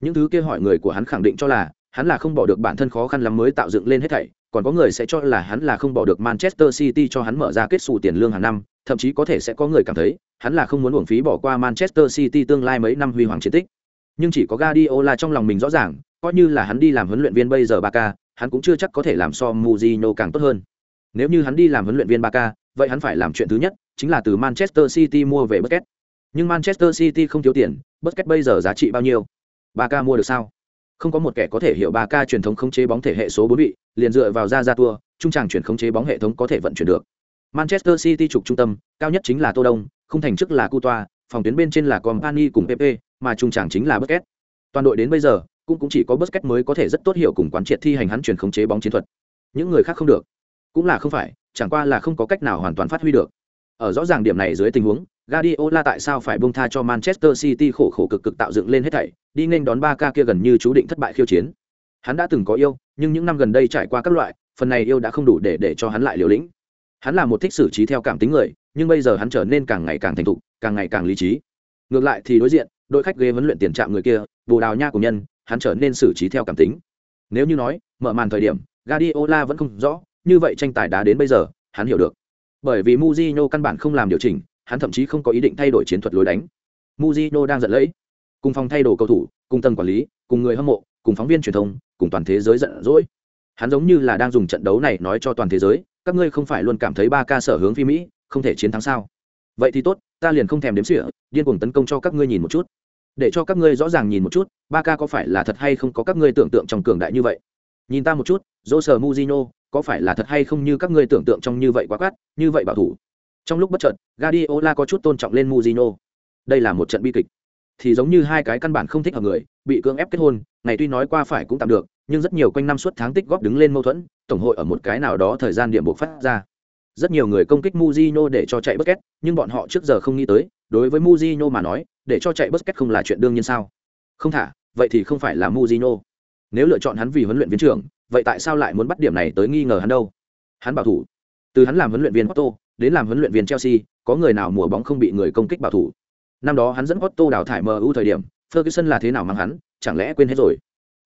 Những thứ kia hỏi người của hắn khẳng định cho là, hắn là không bỏ được bản thân khó khăn lắm mới tạo dựng lên hết thảy, còn có người sẽ cho là hắn là không bỏ được Manchester City cho hắn mở ra kết xù tiền lương hàng năm, thậm chí có thể sẽ có người cảm thấy, hắn là không muốn uổng phí bỏ qua Manchester City tương lai mấy năm huy hoàng chiến tích. Nhưng chỉ có Guardiola trong lòng mình rõ ràng, coi như là hắn đi làm huấn luyện viên bây giờ Barca, hắn cũng chưa chắc có thể làm so Mourinho càng tốt hơn. Nếu như hắn đi làm huấn luyện viên Barca, vậy hắn phải làm chuyện thứ nhất, chính là từ Manchester City mua về Busquets. Nhưng Manchester City không thiếu tiền, Bất Busquets bây giờ giá trị bao nhiêu? Barca mua được sao? Không có một kẻ có thể hiểu Barca truyền thống khống chế bóng thể hệ số bốn vị, liền dựa vào ra ra tour, trung tràng chuyển khống chế bóng hệ thống có thể vận chuyển được. Manchester City trục trung tâm, cao nhất chính là Tô Đông, không thành chức là Cu Toa, phòng tuyến bên trên là Company cùng PP, mà trung tràng chính là Bất Busquets. Toàn đội đến bây giờ, cũng cũng chỉ có Bất Busquets mới có thể rất tốt hiểu cùng quán triệt thi hành hắn chuyển khống chế bóng chiến thuật. Những người khác không được. Cũng là không phải, chẳng qua là không có cách nào hoàn toàn phát huy được. Ở rõ ràng điểm này dưới tình huống, Guardiola tại sao phải buông tha cho Manchester City khổ khổ cực cực tạo dựng lên hết thảy, đi nên đón 3K kia gần như chú định thất bại khiêu chiến. Hắn đã từng có yêu, nhưng những năm gần đây trải qua các loại, phần này yêu đã không đủ để để cho hắn lại liều lĩnh. Hắn là một thích xử trí theo cảm tính người, nhưng bây giờ hắn trở nên càng ngày càng thành thục, càng ngày càng lý trí. Ngược lại thì đối diện, đội khách ghế vấn luyện tiền trạm người kia, Bồ Đào Nha của nhân, hắn trở nên xử trí theo cảm tính. Nếu như nói, mở màn thời điểm, Guardiola vẫn không rõ, như vậy tranh tài đá đến bây giờ, hắn hiểu được. Bởi vì Mujinho căn bản không làm điều chỉnh, hắn thậm chí không có ý định thay đổi chiến thuật lối đánh. Mujino đang giận lẫy, cùng phòng thay đồ cầu thủ, cùng tầng quản lý, cùng người hâm mộ, cùng phóng viên truyền thông, cùng toàn thế giới giận dỗi. Hắn giống như là đang dùng trận đấu này nói cho toàn thế giới, các ngươi không phải luôn cảm thấy ba ca sở hướng phi Mỹ, không thể chiến thắng sao? Vậy thì tốt, ta liền không thèm đếm xỉa, điên cuồng tấn công cho các ngươi nhìn một chút để cho các ngươi rõ ràng nhìn một chút ba ca có phải là thật hay không có các ngươi tưởng tượng trong cường đại như vậy nhìn ta một chút Jose sờ có phải là thật hay không như các ngươi tưởng tượng trong như vậy quá quát như vậy bảo thủ trong lúc bất chợt Guardiola có chút tôn trọng lên muzino đây là một trận bi kịch thì giống như hai cái căn bản không thích hợp người bị cưỡng ép kết hôn ngày tuy nói qua phải cũng tạm được nhưng rất nhiều quanh năm suốt tháng tích góp đứng lên mâu thuẫn tổng hội ở một cái nào đó thời gian điểm buộc phát ra rất nhiều người công kích muzino để cho chạy bất kết, nhưng bọn họ trước giờ không nghĩ tới, đối với muzino mà nói, để cho chạy Busquets không là chuyện đương nhiên sao? Không thả, vậy thì không phải là muzino. Nếu lựa chọn hắn vì huấn luyện viên trưởng, vậy tại sao lại muốn bắt điểm này tới nghi ngờ hắn đâu? Hắn bảo thủ. Từ hắn làm huấn luyện viên Otto, đến làm huấn luyện viên Chelsea, có người nào mùa bóng không bị người công kích bảo thủ. Năm đó hắn dẫn Otto đào thải MU thời điểm, Ferguson là thế nào mang hắn, chẳng lẽ quên hết rồi?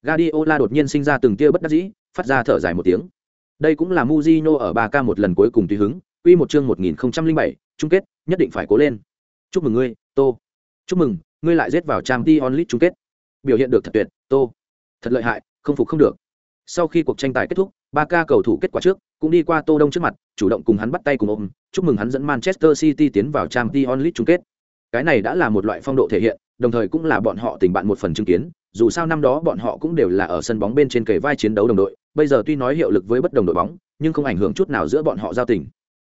Guardiola đột nhiên sinh ra từng tia bất đắc dĩ, phát ra thở dài một tiếng. Đây cũng là Mujino ở 3K một lần cuối cùng tùy hứng, quy một chương 1007, chung kết, nhất định phải cố lên. Chúc mừng ngươi, Tô chúc mừng ngươi lại giết vào Champions League chung kết biểu hiện được thật tuyệt tô thật lợi hại không phục không được sau khi cuộc tranh tài kết thúc ba ca cầu thủ kết quả trước, cũng đi qua tô đông trước mặt, chủ động cùng hắn bắt tay cùng ôm, chúc mừng hắn dẫn manchester city tiến vào trang t onlit chung kết. Cái này đã là một loại phong độ thể hiện, đồng thời cũng là bọn họ tình bạn một phần chứng kiến, dù sao năm đó bọn họ cũng đều là ở sân bóng bên trên kề vai chiến đấu đồng đội, bây giờ tuy nói hiệu lực với bất đồng đội bóng, nhưng không ảnh hưởng chút nào giữa bọn họ giao tình.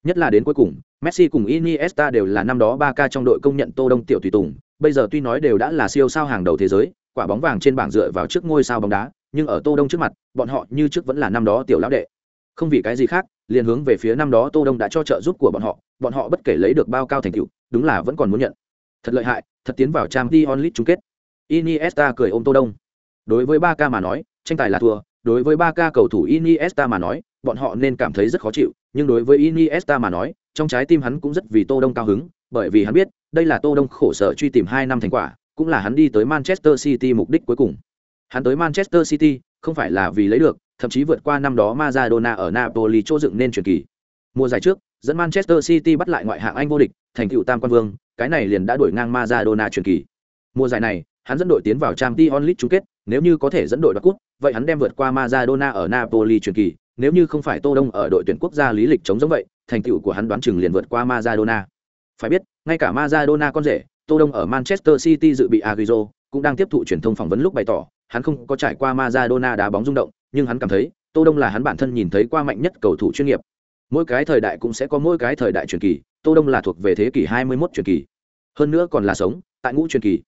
Nhất là đến cuối cùng, messi cùng iniesta đều là năm đó ba ca trong đội công nhận tô đông tiểu tùy tùng, bây giờ tuy nói đều đã là siêu sao hàng đầu thế giới, quả bóng vàng trên bảng dựa vào trước ngôi sao bóng đá nhưng ở tô đông trước mặt bọn họ như trước vẫn là năm đó tiểu lão đệ. Không vì cái gì khác liền hướng về phía năm đó tô đông đã cho trợ giúp của bọn họ bọn họ bất kể lấy được bao cao thành tựu đúng là vẫn còn muốn nhận. Thật lợi hại thật tiến vào trang t onlit chung kết. Iniesta cười ôm tô đông. Đối với ba ca mà nói tranh tài là thua đối với ba ca cầu thủ iniesta mà nói bọn họ nên cảm thấy rất khó chịu nhưng đối với iniesta mà nói trong trái tim hắn cũng rất vì tô đông cao hứng bởi vì hắn biết đây là Tô Đông khổ sở truy tìm hai năm thành quả, cũng là hắn đi tới Manchester City mục đích cuối cùng. Hắn tới Manchester City không phải là vì lấy được, thậm chí vượt qua năm đó Maradona ở Napoli chỗ dựng nên truyền kỳ. Mùa giải trước, dẫn Manchester City bắt lại ngoại hạng Anh vô địch, thành tựu tam quan vương, cái này liền đã đuổi ngang Maradona truyền kỳ. Mùa giải này, hắn dẫn đội tiến vào Champions League chung kết, nếu như có thể dẫn đội đoạt cúp, vậy hắn đem vượt qua Maradona ở Napoli truyền kỳ, nếu như không phải Tô Đông ở đội tuyển quốc gia lý lịch chống giống vậy, thành tựu của hắn đoán chừng liền vượt qua Maradona. Phải biết, ngay cả Maradona con rể, Tô Đông ở Manchester City dự bị Agüero, cũng đang tiếp thụ truyền thông phỏng vấn lúc bày tỏ, hắn không có trải qua Maradona đá bóng rung động, nhưng hắn cảm thấy, Tô Đông là hắn bản thân nhìn thấy qua mạnh nhất cầu thủ chuyên nghiệp. Mỗi cái thời đại cũng sẽ có mỗi cái thời đại truyền kỳ, Tô Đông là thuộc về thế kỷ 21 truyền kỳ. Hơn nữa còn là sống tại ngũ truyền kỳ.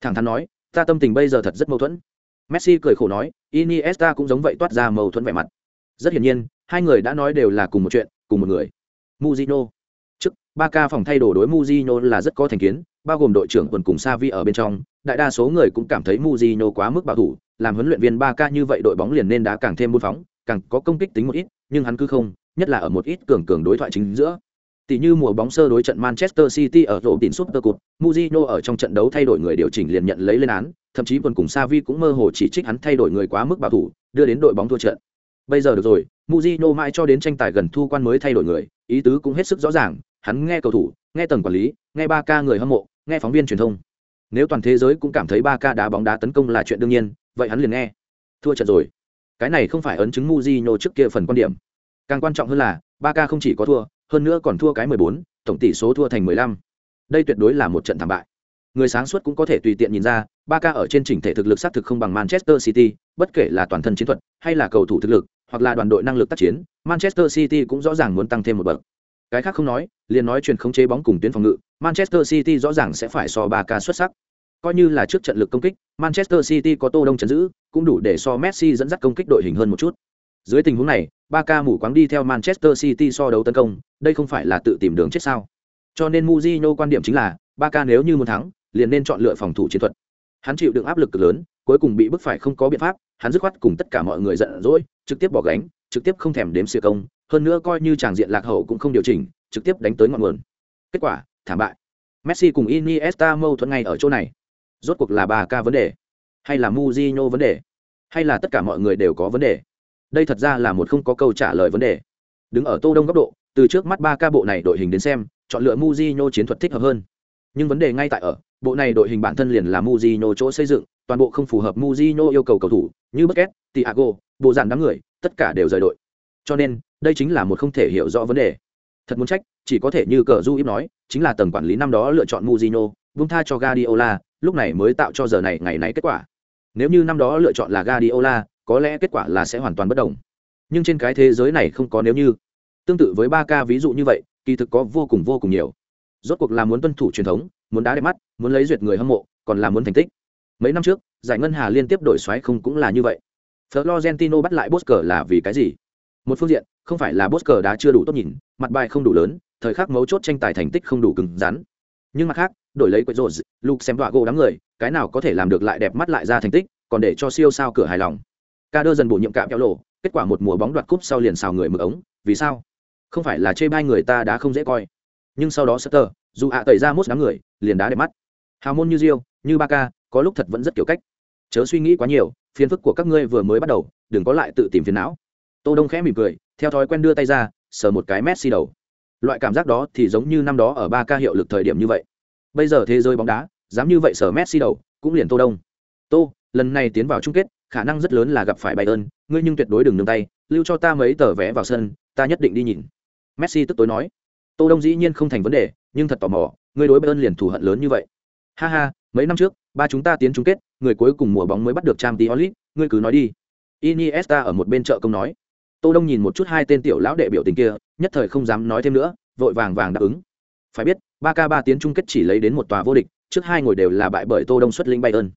Thẳng thắn nói, ta tâm tình bây giờ thật rất mâu thuẫn. Messi cười khổ nói, Iniesta cũng giống vậy toát ra mâu thuẫn vẻ mặt. Rất hiển nhiên, hai người đã nói đều là cùng một chuyện, cùng một người. Mujino Trước Barca phòng thay đồ đối Mujino là rất có thành kiến, bao gồm đội trưởng quần cùng Savi ở bên trong, đại đa số người cũng cảm thấy Mujino quá mức bảo thủ, làm huấn luyện viên Barca như vậy đội bóng liền nên đá càng thêm buôn phóng, càng có công kích tính một ít, nhưng hắn cứ không, nhất là ở một ít cường cường đối thoại chính giữa. Tỷ như mùa bóng sơ đối trận Manchester City ở rổ tỉnh Super Cup, Mujino ở trong trận đấu thay đổi người điều chỉnh liền nhận lấy lên án, thậm chí quần cùng Savi cũng mơ hồ chỉ trích hắn thay đổi người quá mức bảo thủ, đưa đến đội bóng thua trận. bây giờ được rồi Mujino mãi cho đến tranh tài gần thu quan mới thay đổi người ý tứ cũng hết sức rõ ràng hắn nghe cầu thủ nghe tầng quản lý nghe ba ca người hâm mộ nghe phóng viên truyền thông. Nếu toàn thế giới cũng cảm thấy ba ca đá bóng đá tấn công là chuyện đương nhiên, vậy hắn liền nghe. Thua trận rồi. Cái này không phải ấn chứng Mujinho trước kia phần quan điểm. Càng quan trọng hơn là, ba ca không chỉ có thua, hơn nữa còn thua cái mười bốn, tổng tỷ số thua thành mười lăm. Đây tuyệt đối là một trận thảm bại. Người sáng suốt cũng có thể tùy tiện nhìn ra, ba ca ở trên chỉnh thể thực lực xác thực không bằng manchester city, bất kể là toàn thân chiến thuật, hay là cầu thủ thực lực, hoặc là đoàn đội năng lực tác chiến, manchester city cũng rõ ràng muốn tăng thêm một bậc. Cái khác không nói, liền nói chuyện khống chế bóng cùng tuyến phòng ngự manchester city rõ ràng sẽ phải so Barca xuất sắc. Coi như là trước trận lực công kích, manchester city có tô đông chấn giữ, cũng đủ để so messi dẫn dắt công kích đội hình hơn một chút. Dưới tình huống này, Barca ca mù quáng đi theo manchester city so đấu tấn công, đây không phải là tự tìm đường chết sao? Cho nên Mourinho quan điểm chính là, Barca nếu như muốn thắng, liền nên chọn lựa phòng thủ chiến thuật. Hắn chịu đựng áp lực cực lớn, cuối cùng bị bức phải không có biện pháp, hắn dứt khoát cùng tất cả mọi người giận dỗi, trực tiếp bỏ gánh, trực tiếp không thèm đếm xỉa công, hơn nữa coi như tràng diện lạc hậu cũng không điều chỉnh, trực tiếp đánh tới ngọn nguồn. Kết quả thảm bại. Messi cùng iniesta mâu thuẫn ngay ở chỗ này. Rốt cuộc là Barca ca vấn đề hay là Mourinho vấn đề hay là tất cả mọi người đều có vấn đề? Đây thật ra là một không có câu trả lời vấn đề. Đứng ở tô đông góc độ từ trước mắt ba ca bộ này đội hình đến xem chọn lựa Mourinho chiến thuật thích hợp hơn. Nhưng vấn đề ngay tại ở bộ này đội hình bản thân liền là Mourinho chỗ xây dựng toàn bộ không phù hợp Mourinho yêu cầu cầu thủ như Bất Busquets, Thiago, bộ dàn đám người tất cả đều rời đội. Cho nên đây chính là một không thể hiểu rõ vấn đề thật muốn trách, chỉ có thể như cờ du ít nói, chính là tầng quản lý năm đó lựa chọn Mujino vung tha cho Guardiola, lúc này mới tạo cho giờ này ngày này kết quả. Nếu như năm đó lựa chọn là Guardiola, có lẽ kết quả là sẽ hoàn toàn bất đồng. Nhưng trên cái thế giới này không có nếu như. Tương tự với ba ca ví dụ như vậy, kỳ thực có vô cùng vô cùng nhiều. Rốt cuộc là muốn tuân thủ truyền thống, muốn đá đẹp mắt, muốn lấy duyệt người hâm mộ, còn là muốn thành tích. Mấy năm trước, giải ngân hà liên tiếp đổi xoáy không cũng là như vậy. Florentino bắt lại bosker là vì cái gì? Một phương diện không phải là bosker đá chưa đủ tốt nhìn mặt bài không đủ lớn thời khắc mấu chốt tranh tài thành tích không đủ cứng rắn. Nhưng mặt khác đổi lấy quậy rột luke xem đọa gỗ đám người cái nào có thể làm được lại đẹp mắt lại ra thành tích còn để cho siêu sao cửa hài lòng. Ca đơ dần bổ nhiệm cạm kéo lộ kết quả một mùa bóng đoạt cúp sau liền xào người mực ống vì sao? Không phải là chê bai người ta đã không dễ coi. Nhưng sau đó Sutter, dù ạ tẩy ra mốt đám người liền đá đẹp mắt. Hào môn như diêu như ba ca có lúc thật vẫn rất kiểu cách. Chớ suy nghĩ quá nhiều phiền phức của các ngươi vừa mới bắt đầu đừng có lại tự tìm phiền não. Tô đông khẽ mỉm cười theo thói quen đưa tay ra, sờ một cái messi đầu. Loại cảm giác đó thì giống như năm đó ở ba ca hiệu lực thời điểm như vậy. Bây giờ thế giới bóng đá, dám như vậy sờ messi đầu, cũng liền tô đông. Tô, lần này tiến vào chung kết, khả năng rất lớn là gặp phải bayern, ngươi nhưng tuyệt đối đừng nương tay, lưu cho ta mấy tờ vé vào sân, ta nhất định đi nhìn. Messi tức tối nói. Tô đông dĩ nhiên không thành vấn đề, nhưng thật tò mò, ngươi đối bayern liền thù hận lớn như vậy. Ha ha, mấy năm trước, ba chúng ta tiến chung kết, người cuối cùng mùa bóng mới bắt được trang tí olit ngươi cứ nói đi. Iniesta ở một bên chợ công nói tô đông nhìn một chút hai tên tiểu lão đệ biểu tình kia, nhất thời không dám nói thêm nữa, vội vàng vàng đáp ứng. Phải biết, ba k ba tiến chung kết chỉ lấy đến một tòa vô địch, trước hai ngồi đều là bại bởi tô đông xuất linh bay ơn.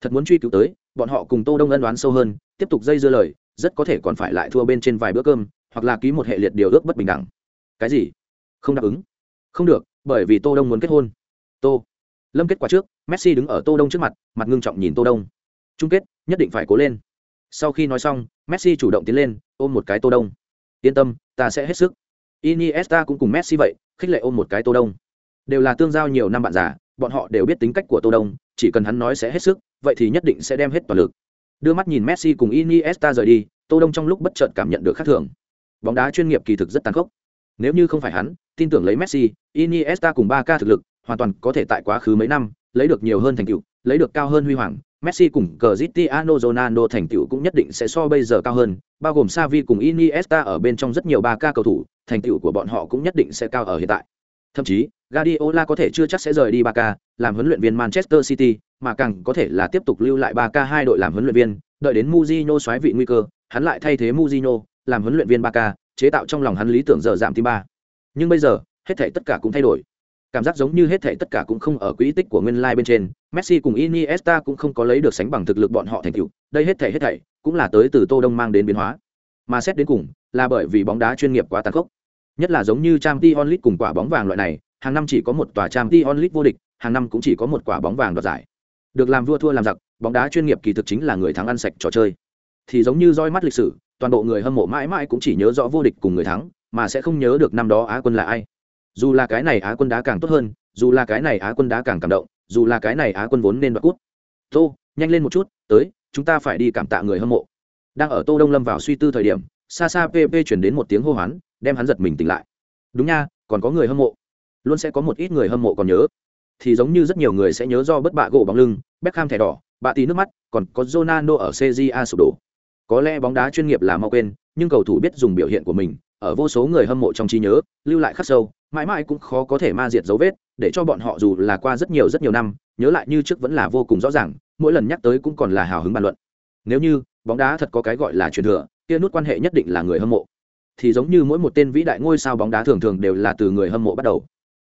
thật muốn truy cứu tới, bọn họ cùng tô đông ân đoán sâu hơn, tiếp tục dây dưa lời, rất có thể còn phải lại thua bên trên vài bữa cơm, hoặc là ký một hệ liệt điều ước bất bình đẳng. Cái gì? Không đáp ứng. Không được, bởi vì tô đông muốn kết hôn. Tô. Lâm kết quả trước, messi đứng ở tô đông trước mặt mặt ngưng trọng nhìn tô đông. Chung kết, nhất định phải cố lên sau khi nói xong, messi chủ động tiến lên, ôm một cái tô đông. Yên tâm, ta sẽ hết sức. Iniesta cũng cùng messi vậy, khích lệ ôm một cái tô đông. Đều là tương giao nhiều năm bạn già, bọn họ đều biết tính cách của tô đông, chỉ cần hắn nói sẽ hết sức, vậy thì nhất định sẽ đem hết toàn lực. Đưa mắt nhìn messi cùng iniesta rời đi, tô đông trong lúc bất chợt cảm nhận được khác thường. Bóng đá chuyên nghiệp kỳ thực rất tàn khốc. Nếu như không phải hắn, tin tưởng lấy messi, iniesta cùng ba ca thực lực hoàn toàn có thể tại quá khứ mấy năm, lấy được nhiều hơn thành tựu, lấy được cao hơn huy hoàng Messi cùng Cristiano Ronaldo thành tựu cũng nhất định sẽ so bây giờ cao hơn, bao gồm Xavi cùng Iniesta ở bên trong rất nhiều 3K cầu thủ, thành tựu của bọn họ cũng nhất định sẽ cao ở hiện tại. Thậm chí, Guardiola có thể chưa chắc sẽ rời đi Barca, làm huấn luyện viên Manchester City, mà càng có thể là tiếp tục lưu lại Barca hai đội làm huấn luyện viên, đợi đến Mourinho xoáy vị nguy cơ, hắn lại thay thế Mourinho, làm huấn luyện viên Barca, chế tạo trong lòng hắn lý tưởng giờ giảm tim ba. Nhưng bây giờ, hết thảy tất cả cũng thay đổi. Cảm giác giống như hết thảy tất cả cũng không ở quỹ tích của nguyên lai bên trên, Messi cùng Iniesta cũng không có lấy được sánh bằng thực lực bọn họ thành tựu, đây hết thảy hết thảy cũng là tới từ Tô Đông mang đến biến hóa. Mà xét đến cùng, là bởi vì bóng đá chuyên nghiệp quá tàn khốc. Nhất là giống như Champions League cùng quả bóng vàng loại này, hàng năm chỉ có một tòa Champions League vô địch, hàng năm cũng chỉ có một quả bóng vàng đoạt giải. Được làm vua thua làm giặc, bóng đá chuyên nghiệp kỳ thực chính là người thắng ăn sạch trò chơi. Thì giống như roi mắt lịch sử, toàn bộ người hâm mộ mãi mãi cũng chỉ nhớ rõ vô địch cùng người thắng, mà sẽ không nhớ được năm đó Á quân là ai. Dù là cái này Á quân đá càng tốt hơn, dù là cái này Á quân đá càng cảm động, dù là cái này Á quân vốn nên đoạt cút. Tô, nhanh lên một chút, tới, chúng ta phải đi cảm tạ người hâm mộ. đang ở tô đông lâm vào suy tư thời điểm xa xa pp chuyển đến một tiếng hô hoán đem hắn giật mình tỉnh lại đúng nha còn có người hâm mộ luôn sẽ có một ít người hâm mộ còn nhớ thì giống như rất nhiều người sẽ nhớ do bất bạ gỗ bóng lưng Beckham thẻ đỏ bạ tí nước mắt còn có Ronaldo ở CJA sụp đổ có lẽ bóng đá chuyên nghiệp là mau quên nhưng cầu thủ biết dùng biểu hiện của mình ở vô số người hâm mộ trong trí nhớ, lưu lại khắc sâu, mãi mãi cũng khó có thể ma diệt dấu vết, để cho bọn họ dù là qua rất nhiều rất nhiều năm, nhớ lại như trước vẫn là vô cùng rõ ràng, mỗi lần nhắc tới cũng còn là hào hứng bàn luận. Nếu như, bóng đá thật có cái gọi là truyền thừa, kia nút quan hệ nhất định là người hâm mộ. Thì giống như mỗi một tên vĩ đại ngôi sao bóng đá thường thường đều là từ người hâm mộ bắt đầu.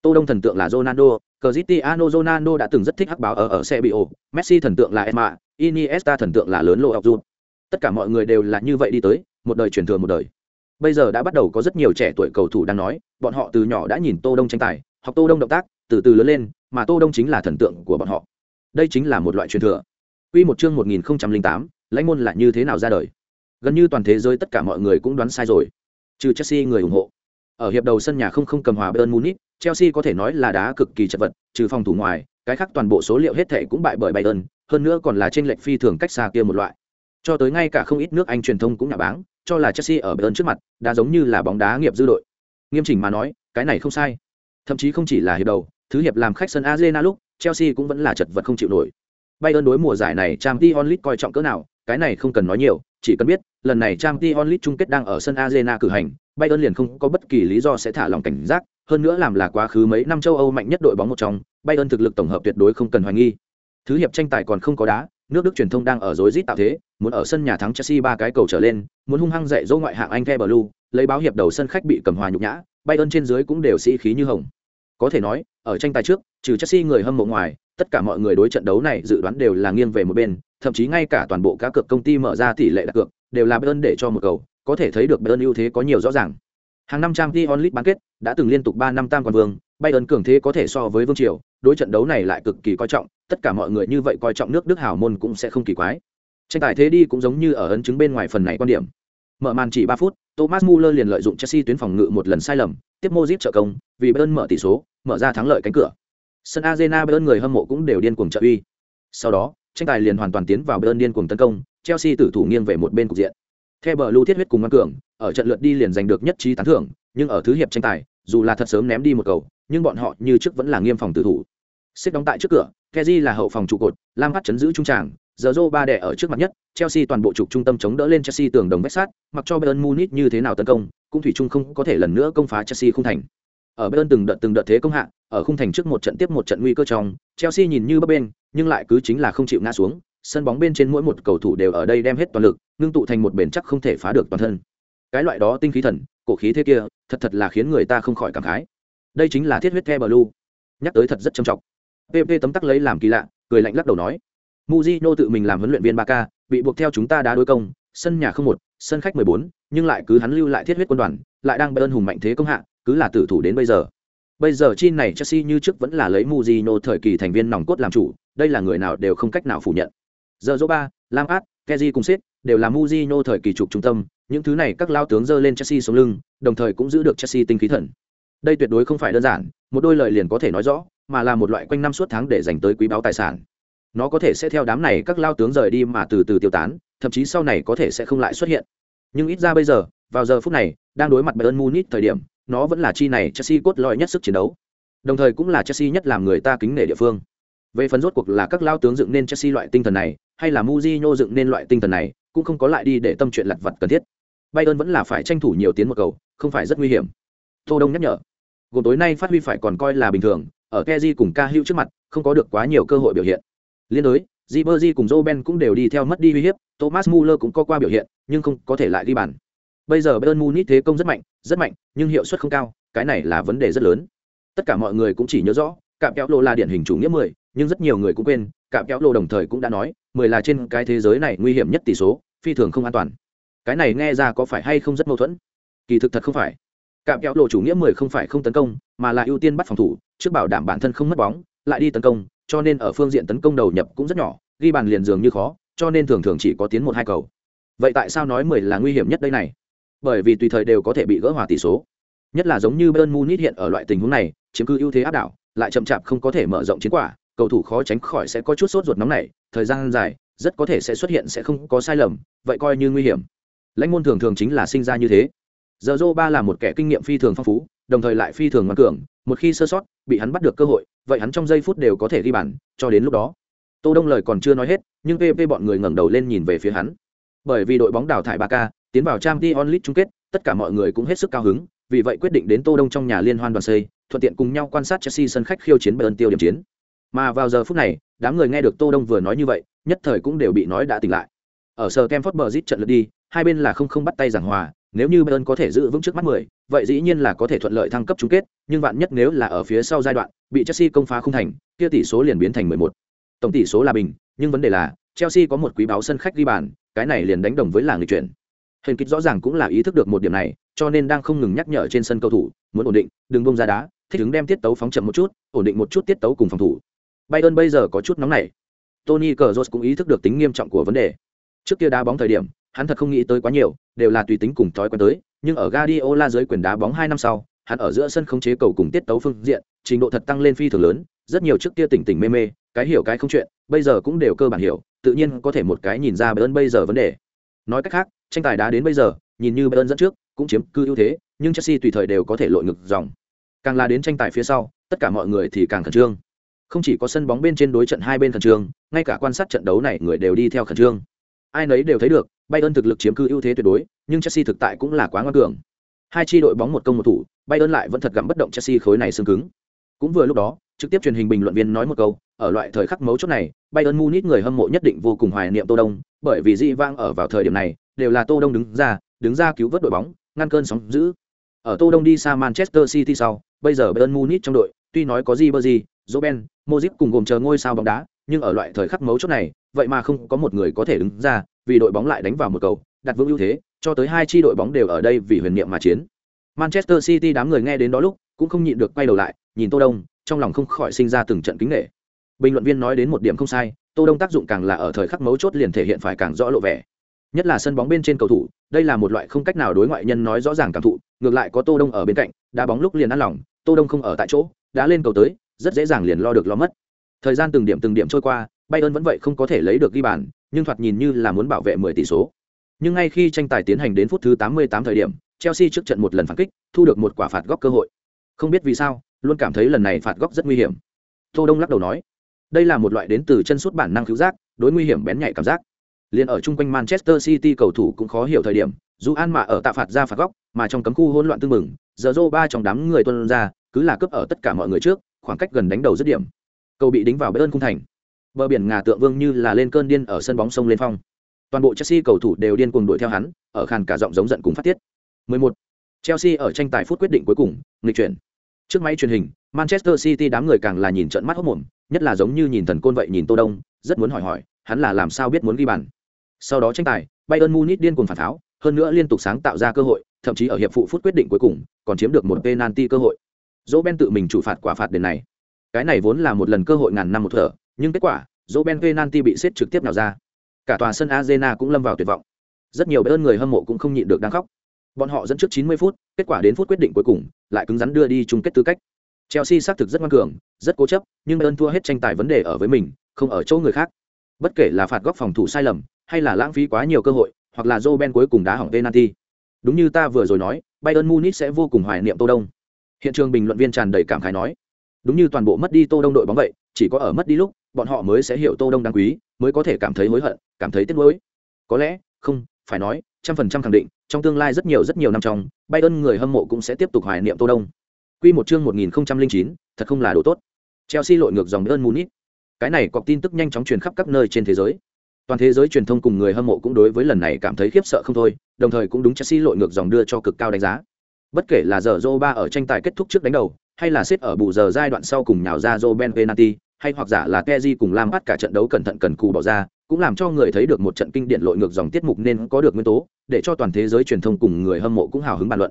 Tô đông thần tượng là ronaldo, cristiano ronaldo đã từng rất thích hắc báo ở ở xe bị ổ messi thần tượng là emma iniesta thần tượng là lớn lộ học tất cả mọi người đều là như vậy đi tới, một đời truyền thừa một đời bây giờ đã bắt đầu có rất nhiều trẻ tuổi cầu thủ đang nói bọn họ từ nhỏ đã nhìn tô đông tranh tài học tô đông động tác từ từ lớn lên mà tô đông chính là thần tượng của bọn họ. Đây chính là một loại truyền thừa. Quy một chương 1008, lãnh môn là như thế nào ra đời? Gần như toàn thế giới tất cả mọi người cũng đoán sai rồi. Trừ chelsea người ủng hộ. Ở hiệp đầu sân nhà không không cầm hòa bayern munich chelsea có thể nói là đá cực kỳ chật vật trừ phòng thủ ngoài cái khác toàn bộ số liệu hết thảy cũng bại bởi bayern hơn nữa còn là trên lệch phi thường cách xa kia một loại. Cho tới ngay cả không ít nước anh truyền thông cũng nhà báng cho là chelsea ở bayern trước mặt đã giống như là bóng đá nghiệp dư đội. Nghiêm chỉnh mà nói, cái này không sai. Thậm chí không chỉ là hiệp đầu, thứ hiệp làm khách sân arena lúc, chelsea cũng vẫn là chật vật không chịu nổi. Bayern đối mùa giải này trang League coi trọng cỡ nào, cái này không cần nói nhiều, chỉ cần biết, lần này trang League chung kết đang ở sân arena cử hành, bayern liền không có bất kỳ lý do sẽ thả lòng cảnh giác, hơn nữa làm là quá khứ mấy năm châu âu mạnh nhất đội bóng một trong, bayern thực lực tổng hợp tuyệt đối không cần hoài nghi. Thứ hiệp tranh tài còn không có đá nước đức truyền thông đang ở rối rít tạo thế, muốn ở sân nhà thắng chelsea ba cái cầu trở lên, muốn hung hăng dạy dỗ ngoại hạng anh the blue lấy báo hiệp đầu sân khách bị cầm hòa nhục nhã, bayern trên dưới cũng đều sĩ khí như hồng. Có thể nói, ở tranh tài trước, trừ chelsea người hâm mộ ngoài, tất cả mọi người đối trận đấu này dự đoán đều là nghiêng về một bên, thậm chí ngay cả toàn bộ các cược công ty mở ra tỷ lệ đặt cược, đều là bayern để cho một cầu, có thể thấy được bayern ưu thế có nhiều rõ ràng. Hàng năm trang t onlit bán kết, đã từng liên tục ba năm tam quan vương, bayern cường thế có thể so với vương triều, đối trận đấu này lại cực kỳ coi trọng tất cả mọi người như vậy coi trọng nước đức hảo môn cũng sẽ không kỳ quái. Tranh tài thế đi cũng giống như ở ấn chứng bên ngoài phần này quan điểm. Mở màn chỉ ba phút, thomas muller liền lợi dụng chelsea tuyến phòng ngự một lần sai lầm, tiếp mozip trợ công, vì bayern mở tỷ số, mở ra thắng lợi cánh cửa. Sân arena bayern người hâm mộ cũng đều điên cuồng trợ uy. Sau đó, tranh tài liền hoàn toàn tiến vào bayern điên cuồng tấn công, chelsea tử thủ nghiêng về một bên cục diện. Theo bờ lưu thiết huyết cùng ngăn cường, ở trận lượt đi liền giành được nhất trí tán thưởng, nhưng ở thứ hiệp tranh tài, dù là thật sớm ném đi một cầu, nhưng bọn họ như trước vẫn là nghiêm phòng tử thủ xếp đóng tại trước cửa keji là hậu phòng trụ cột lam hát chấn giữ trung tràng giờ rô ba đẻ ở trước mặt nhất, Chelsea toàn bộ trục trung tâm chống đỡ lên Chelsea tường đồng vách sát, mặc cho Bayern Munich như thế nào tấn công, cũng thủy chung không có thể lần nữa công phá Chelsea không thành. Ở Bayern từng đợt từng đợt thế công hạ, ở khung thành trước một trận tiếp một trận nguy cơ trong, Chelsea nhìn như bấp bên, nhưng lại cứ chính là không chịu ngã xuống, sân bóng bên trên mỗi một cầu thủ đều ở đây đem hết toàn lực, ngưng tụ thành một bền chắc không thể phá được toàn thân. Cái loại đó tinh khí thần, cổ khí thế kia, thật thật là khiến người ta không khỏi cảm khái. Đây chính là thiết huyết The Blue. Nhắc tới thật rất trầm trọng. PP tấm tắc lấy làm kỳ lạ, cười lạnh lắc đầu nói: Mujino tự mình làm huấn luyện viên Barca, bị buộc theo chúng ta đá đối công, sân nhà không một, sân khách 14, nhưng lại cứ hắn lưu lại thiết huyết quân đoàn, lại đang ơn hùng mạnh thế công hạ, cứ là tử thủ đến bây giờ. Bây giờ chi này Chelsea như trước vẫn là lấy Mujino thời kỳ thành viên nòng cốt làm chủ, đây là người nào đều không cách nào phủ nhận. Giờ Zoba, Lampard, Kessié cùng Sét đều là Mujino thời kỳ trục trung tâm, những thứ này các lao tướng dơ lên Chelsea sống lưng, đồng thời cũng giữ được Chelsea tinh khí thần. Đây tuyệt đối không phải đơn giản, một đôi lời liền có thể nói rõ, mà là một loại quanh năm suốt tháng để dành tới quý báo tài sản. Nó có thể sẽ theo đám này các lao tướng rời đi mà từ từ tiêu tán, thậm chí sau này có thể sẽ không lại xuất hiện. Nhưng ít ra bây giờ, vào giờ phút này, đang đối mặt bayern munich thời điểm, nó vẫn là chi này chelsea cốt lõi nhất sức chiến đấu. Đồng thời cũng là chelsea nhất làm người ta kính nể địa phương. Về phần rốt cuộc là các lao tướng dựng nên chelsea loại tinh thần này, hay là muzino dựng nên loại tinh thần này, cũng không có lại đi để tâm chuyện lặt vặt cần thiết. Bayern vẫn là phải tranh thủ nhiều tiến một cầu, không phải rất nguy hiểm. Tô đông nhắc nhở, gồm tối nay phát huy phải còn coi là bình thường ở keji cùng ca hữu trước mặt không có được quá nhiều cơ hội biểu hiện Liên đối, Ribery cùng Roben cũng đều đi theo mất đi uy hiếp, Thomas Muller cũng có qua biểu hiện, nhưng không có thể lại đi bàn. Bây giờ Bayern Munich thế công rất mạnh, rất mạnh, nhưng hiệu suất không cao, cái này là vấn đề rất lớn. Tất cả mọi người cũng chỉ nhớ rõ, cạm kéo lô là điển hình chủ nghĩa 10, nhưng rất nhiều người cũng quên, cạm kéo lô đồng thời cũng đã nói, 10 là trên cái thế giới này nguy hiểm nhất tỷ số, phi thường không an toàn. Cái này nghe ra có phải hay không rất mâu thuẫn? Kỳ thực thật không phải. Cạm kéo lô chủ nghĩa 10 không phải không tấn công, mà là ưu tiên bắt phòng thủ, trước bảo đảm bản thân không mất bóng, lại đi tấn công, cho nên ở phương diện tấn công đầu nhập cũng rất nhỏ ghi bàn liền dường như khó cho nên thường thường chỉ có tiến một hai cầu. Vậy tại sao nói mười là nguy hiểm nhất đây này? Bởi vì tùy thời đều có thể bị gỡ hòa tỷ số. Nhất là giống như Bayern Munich hiện ở loại tình huống này chiếm cứ ưu thế áp đảo lại chậm chạp không có thể mở rộng chiến quả cầu thủ khó tránh khỏi sẽ có chút sốt ruột nóng này thời gian dài rất có thể sẽ xuất hiện sẽ không có sai lầm vậy coi như nguy hiểm. Lãnh môn thường thường chính là sinh ra như thế. Giờ dô ba là một kẻ kinh nghiệm phi thường phong phú đồng thời lại phi thường ngoan cường, một khi sơ sót, bị hắn bắt được cơ hội, vậy hắn trong giây phút đều có thể ghi bàn, cho đến lúc đó. Tô đông lời còn chưa nói hết, nhưng pp bọn người ngẩng đầu lên nhìn về phía hắn. Bởi vì đội bóng đào thải ba k, tiến vào trang t onlit chung kết, tất cả mọi người cũng hết sức cao hứng, vì vậy quyết định đến tô đông trong nhà liên hoan đoàn xây thuận tiện cùng nhau quan sát chelsea sân khách khiêu chiến bayern tiêu điểm chiến. Mà vào giờ phút này, đám người nghe được tô đông vừa nói như vậy, nhất thời cũng đều bị nói đã tỉnh lại. Ở sờ kem phớt bờ rít trận lượt đi, hai bên là không không bắt tay giảng hòa nếu như bayern có thể giữ vững trước mắt 10, vậy dĩ nhiên là có thể thuận lợi thăng cấp chung kết nhưng vạn nhất nếu là ở phía sau giai đoạn bị chelsea công phá không thành kia tỷ số liền biến thành 11. tổng tỷ số là bình nhưng vấn đề là chelsea có một quý báo sân khách ghi bàn cái này liền đánh đồng với làng nghịch chuyển. Hình kịch rõ ràng cũng là ý thức được một điểm này cho nên đang không ngừng nhắc nhở trên sân cầu thủ muốn ổn định đừng bung ra đá thích ứng đem tiết tấu phóng chậm một chút ổn định một chút tiết tấu cùng phòng thủ. Bayern bây giờ có chút nóng này tony cờ cũng ý thức được tính nghiêm trọng của vấn đề. Trước kia đá bóng thời điểm hắn thật không nghĩ tới quá nhiều, đều là tùy tính cùng thói quen tới, nhưng ở Guardiola dưới quyền đá bóng hai năm sau, hắn ở giữa sân khống chế cầu cùng tiết tấu phương diện, trình độ thật tăng lên phi thường lớn, rất nhiều trước kia tỉnh tỉnh mê mê, cái hiểu cái không chuyện, bây giờ cũng đều cơ bản hiểu, tự nhiên có thể một cái nhìn ra bayern bây giờ vấn đề. Nói cách khác, tranh tài đá đến bây giờ, nhìn như bayern dẫn trước, cũng chiếm cư ưu thế, nhưng chelsea tùy thời đều có thể lội ngược dòng. Càng là đến tranh tài phía sau, tất cả mọi người thì càng khẩn trương. Không chỉ có sân bóng bên trên đối trận hai bên khẩn trương, ngay cả quan sát trận đấu này người đều đi theo khẩn trương. Ai nấy đều thấy được bayern thực lực chiếm cứ ưu thế tuyệt đối nhưng chelsea thực tại cũng là quá ngoan cường. Hai chi đội bóng một công một thủ bayern lại vẫn thật gặm bất động chelsea khối này xương cứng. Cũng vừa lúc đó trực tiếp truyền hình bình luận viên nói một câu ở loại thời khắc mấu chốt này bayern munich người hâm mộ nhất định vô cùng hoài niệm tô đông bởi vì dị vang ở vào thời điểm này đều là tô đông đứng ra đứng ra cứu vớt đội bóng ngăn cơn sóng dữ. Ở tô đông đi xa manchester city sau bây giờ bayern munich trong đội tuy nói có gì bơ gì Robben, Modric cùng gồm chờ ngôi sao bóng đá, nhưng ở loại thời khắc mấu chốt này, vậy mà không có một người có thể đứng ra, vì đội bóng lại đánh vào một cầu, đặt vững ưu thế, cho tới hai chi đội bóng đều ở đây vì huyền niệm mà chiến. Manchester City đám người nghe đến đó lúc, cũng không nhịn được quay đầu lại, nhìn Tô Đông, trong lòng không khỏi sinh ra từng trận kính nể. Bình luận viên nói đến một điểm không sai, Tô Đông tác dụng càng là ở thời khắc mấu chốt liền thể hiện phải càng rõ lộ vẻ. Nhất là sân bóng bên trên cầu thủ, đây là một loại không cách nào đối ngoại nhân nói rõ ràng cảm thụ, ngược lại có Tô Đông ở bên cạnh, đá bóng lúc liền ăn lòng, Tô Đông không ở tại chỗ, đá lên cầu tới, rất dễ dàng liền lo được lo mất. Thời gian từng điểm từng điểm trôi qua, Bayern vẫn vậy không có thể lấy được ghi bàn, nhưng thoạt nhìn như là muốn bảo vệ 10 tỷ số. Nhưng ngay khi tranh tài tiến hành đến phút thứ 88 thời điểm, Chelsea trước trận một lần phản kích, thu được một quả phạt góc cơ hội. Không biết vì sao, luôn cảm thấy lần này phạt góc rất nguy hiểm. Tô Đông lắc đầu nói, đây là một loại đến từ chân suốt bản năng cứu giác, đối nguy hiểm bén nhạy cảm giác. Liên ở chung quanh Manchester City cầu thủ cũng khó hiểu thời điểm, dù An mà ở tạ phạt ra phạt góc, mà trong cấm khu hỗn loạn tương mừng, giờ Zoro ba trong đám người tuôn ra, cứ là cướp ở tất cả mọi người trước, khoảng cách gần đánh đầu dứt điểm cầu bị đính vào bê ơn cung thành. Bờ biển ngà tượng vương như là lên cơn điên ở sân bóng sông lên phong. Toàn bộ chelsea cầu thủ đều điên cuồng đuổi theo hắn, ở khàn cả giọng giống giận cùng phát tiết. 11. chelsea ở tranh tài phút quyết định cuối cùng, nghịch chuyển. Trước máy truyền hình, manchester city đám người càng là nhìn trận mắt hốc mồm nhất là giống như nhìn thần côn vậy nhìn tô đông, rất muốn hỏi hỏi, hắn là làm sao biết muốn ghi bàn. Sau đó tranh tài, bayern munich điên cuồng phản tháo, hơn nữa liên tục sáng tạo ra cơ hội, thậm chí ở hiệp phụ phút quyết định cuối cùng, còn chiếm được một penalty cơ hội. Dỗ ben tự mình chủ phạt quả phạt đền này cái này vốn là một lần cơ hội ngàn năm một thở, nhưng kết quả, dỗ ben penalty bị xếp trực tiếp nào ra. Cả tòa sân arena cũng lâm vào tuyệt vọng. Rất nhiều bê ơn người hâm mộ cũng không nhịn được đang khóc. Bọn họ dẫn trước 90 phút, kết quả đến phút quyết định cuối cùng, lại cứng rắn đưa đi chung kết tư cách. Chelsea xác thực rất ngoan cường, rất cố chấp, nhưng bayern thua hết tranh tài vấn đề ở với mình, không ở chỗ người khác. Bất kể là phạt góc phòng thủ sai lầm, hay là lãng phí quá nhiều cơ hội, hoặc là joe ben cuối cùng đá hỏng penalty. Đúng như ta vừa rồi nói, bayern munich sẽ vô cùng hoài niệm tô đông. Hiện trường bình luận viên tràn đầy cảm khái nói đúng như toàn bộ mất đi tô đông đội bóng vậy, chỉ có ở mất đi lúc, bọn họ mới sẽ hiểu tô đông đáng quý, mới có thể cảm thấy hối hận, cảm thấy tiếc nuối. Có lẽ, không, phải nói, trăm phần trăm khẳng định, trong tương lai rất nhiều rất nhiều năm trong, bayern người hâm mộ cũng sẽ tiếp tục hoài niệm tô đông. Quy một chương một nghìn chín, thật không là đồ tốt. Chelsea lội ngược dòng bayern munich. Cái này có tin tức nhanh chóng truyền khắp các nơi trên thế giới. Toàn thế giới truyền thông cùng người hâm mộ cũng đối với lần này cảm thấy khiếp sợ không thôi, đồng thời cũng đúng chelsea lội ngược dòng đưa cho cực cao đánh giá. Bất kể là giờ Zoba ở tranh tài kết thúc trước đánh đầu hay là xếp ở bù giờ giai đoạn sau cùng nhào ra Roben penalty hay hoặc giả là Kezi cùng Lam bắt cả trận đấu cẩn thận cần cù bỏ ra cũng làm cho người thấy được một trận kinh điển lội ngược dòng tiết mục nên có được nguyên tố để cho toàn thế giới truyền thông cùng người hâm mộ cũng hào hứng bàn luận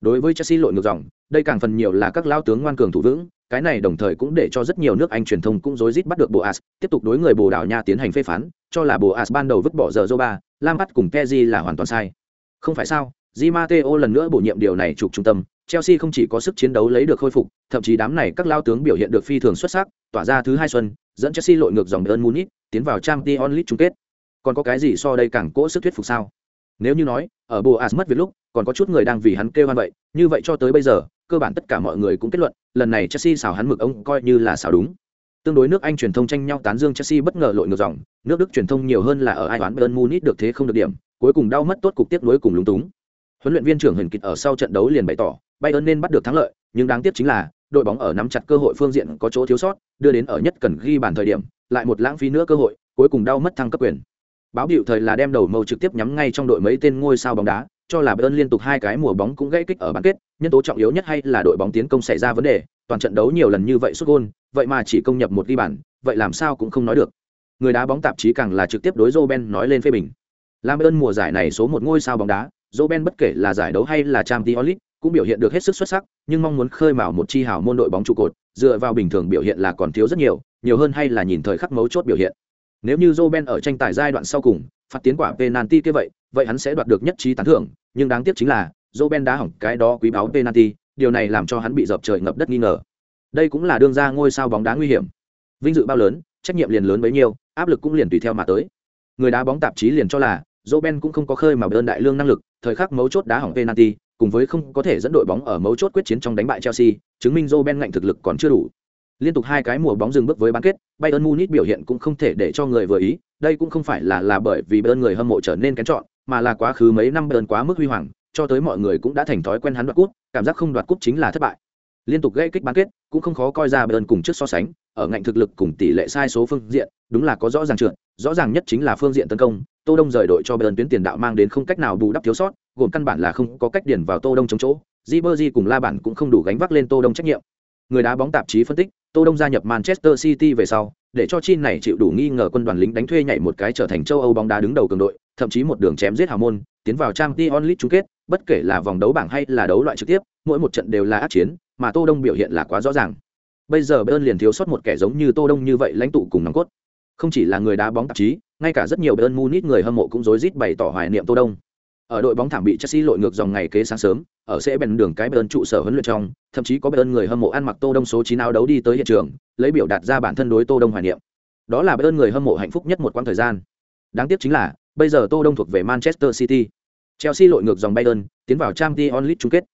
đối với Chelsea lội ngược dòng đây càng phần nhiều là các lao tướng ngoan cường thủ vững cái này đồng thời cũng để cho rất nhiều nước Anh truyền thông cũng rối rít bắt được Boas, tiếp tục đối người Bồ Đào Nha tiến hành phê phán, cho là Boas ban đầu vứt bỏ giờ Zoba, Lam bắt cùng Kezi là hoàn toàn sai. Không phải sao? Di Matteo lần nữa bổ nhiệm điều này trục trung tâm, Chelsea không chỉ có sức chiến đấu lấy được khôi phục, thậm chí đám này các lao tướng biểu hiện được phi thường xuất sắc, tỏa ra thứ hai xuân, dẫn Chelsea lội ngược dòng Bayern Munich, tiến vào Champions League chung kết. còn có cái gì so đây càng cỗ sức thuyết phục sao? Nếu như nói ở Boas as mất việc lúc còn có chút người đang vì hắn kêu hoan vậy như vậy cho tới bây giờ cơ bản tất cả mọi người cũng kết luận lần này chelsea xào hắn mực ông coi như là xào đúng. Tương đối nước anh truyền thông tranh nhau tán dương chelsea bất ngờ lội ngược dòng nước đức truyền thông nhiều hơn là ở ai đoán bayern munich được thế không được điểm cuối cùng đau mất tốt cục tiếp nối cùng lúng túng. Huấn luyện viên trưởng huyền kịch ở sau trận đấu liền bày tỏ bayern nên bắt được thắng lợi nhưng đáng tiếc chính là đội bóng ở nắm chặt cơ hội phương diện có chỗ thiếu sót đưa đến ở nhất cần ghi bàn thời điểm lại một lãng phí nữa cơ hội cuối cùng đau mất thăng cấp quyền báo biểu thời là đem đầu mâu trực tiếp nhắm ngay trong đội mấy tên ngôi sao bóng đá cho là Bayern liên tục hai cái mùa bóng cũng gãy kích ở bán kết, nhân tố trọng yếu nhất hay là đội bóng tiến công xảy ra vấn đề, toàn trận đấu nhiều lần như vậy sút gôn, vậy mà chỉ công nhập một ghi bàn, vậy làm sao cũng không nói được. Người đá bóng tạp chí càng là trực tiếp đối Roben nói lên phê bình. Làm Bayern mùa giải này số một ngôi sao bóng đá, Roben bất kể là giải đấu hay là Champions League, cũng biểu hiện được hết sức xuất sắc, nhưng mong muốn khơi mào một chi hào môn đội bóng trụ cột, dựa vào bình thường biểu hiện là còn thiếu rất nhiều, nhiều hơn hay là nhìn thời khắc mấu chốt biểu hiện. Nếu như Roben ở tranh tài giai đoạn sau cùng, phạt tiến quả penalty kia vậy, vậy hắn sẽ đoạt được nhất trí tán thưởng, nhưng đáng tiếc chính là, Roben đá hỏng cái đó quý báo penalty, điều này làm cho hắn bị dập trời ngập đất nghi ngờ. Đây cũng là đương ra ngôi sao bóng đá nguy hiểm. Vinh dự bao lớn, trách nhiệm liền lớn bấy nhiêu, áp lực cũng liền tùy theo mà tới. Người đá bóng tạp chí liền cho là, Roben cũng không có khơi mà đơn đại lương năng lực, thời khắc mấu chốt đá hỏng penalty, cùng với không có thể dẫn đội bóng ở mấu chốt quyết chiến trong đánh bại Chelsea, chứng minh Roben ngạnh thực lực còn chưa đủ. Liên tục hai cái mùa bóng dừng bước với bán kết, Bayern Munich biểu hiện cũng không thể để cho người vừa ý, đây cũng không phải là là bởi vì Bayern người hâm mộ trở nên kén chọn, mà là quá khứ mấy năm Bayern quá mức huy hoàng, cho tới mọi người cũng đã thành thói quen hắn đoạt cúp, cảm giác không đoạt cúp chính là thất bại. Liên tục gây kích bán kết, cũng không khó coi ra Bayern cùng trước so sánh, ở ngạnh thực lực cùng tỷ lệ sai số phương diện, đúng là có rõ ràng trượt, rõ ràng nhất chính là phương diện tấn công, Tô Đông rời đội cho Bayern tuyến tiền đạo mang đến không cách nào bù đắp thiếu sót, gồm căn bản là không có cách điển vào Tô Đông chống chỗ, Ribery cùng La Bản cũng không đủ gánh vác lên Tô Đông trách nhiệm. Người đá bóng tạp chí phân tích, Tô Đông gia nhập Manchester City về sau, để cho chi này chịu đủ nghi ngờ quân đoàn lính đánh thuê nhảy một cái trở thành châu Âu bóng đá đứng đầu cường đội, thậm chí một đường chém giết hào môn, tiến vào Champions League chung kết, bất kể là vòng đấu bảng hay là đấu loại trực tiếp, mỗi một trận đều là ác chiến, mà Tô Đông biểu hiện là quá rõ ràng. Bây giờ Bayern liền thiếu sót một kẻ giống như Tô Đông như vậy lãnh tụ cùng nòng cốt. Không chỉ là người đá bóng tạp chí, ngay cả rất nhiều Bayern Munich người hâm mộ cũng rối rít bày tỏ hoài niệm Tô Đông. Ở đội bóng thảm bị Chelsea lội ngược dòng ngày kế sáng sớm, ở sẽ bèn đường cái bên trụ sở huấn luyện trong, thậm chí có bên người hâm mộ ăn mặc Tô Đông số 9 áo đấu đi tới hiện trường, lấy biểu đạt ra bản thân đối Tô Đông hoài niệm. Đó là bên người hâm mộ hạnh phúc nhất một quãng thời gian. Đáng tiếc chính là, bây giờ Tô Đông thuộc về Manchester City. Chelsea lội ngược dòng Bayern, tiến vào Champions League chung kết.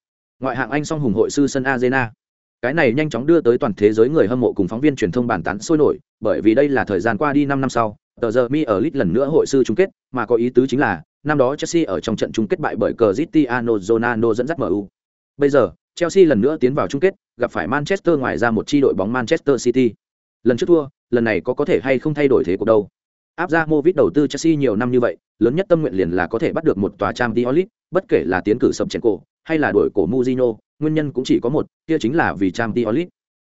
Ngoại hạng Anh song hùng hội sư sân Arena. Cái này nhanh chóng đưa tới toàn thế giới người hâm mộ cùng phóng viên truyền thông bàn tán sôi nổi, bởi vì đây là thời gian qua đi 5 năm sau, tờ giờ mi ở League lần nữa hội sư chung kết, mà có ý tứ chính là, năm đó Chelsea ở trong trận chung kết bại bởi Cristiano Ronaldo dẫn dắt MU. Bây giờ, Chelsea lần nữa tiến vào chung kết, gặp phải Manchester ngoài ra một chi đội bóng Manchester City. Lần trước thua, lần này có có thể hay không thay đổi thế cuộc đâu. Áp ra Movit đầu tư Chelsea nhiều năm như vậy, lớn nhất tâm nguyện liền là có thể bắt được một tòa Champions League, bất kể là tiến cử sập chèn cổ hay là đổi cổ Mourinho, nguyên nhân cũng chỉ có một, kia chính là vì Champions League.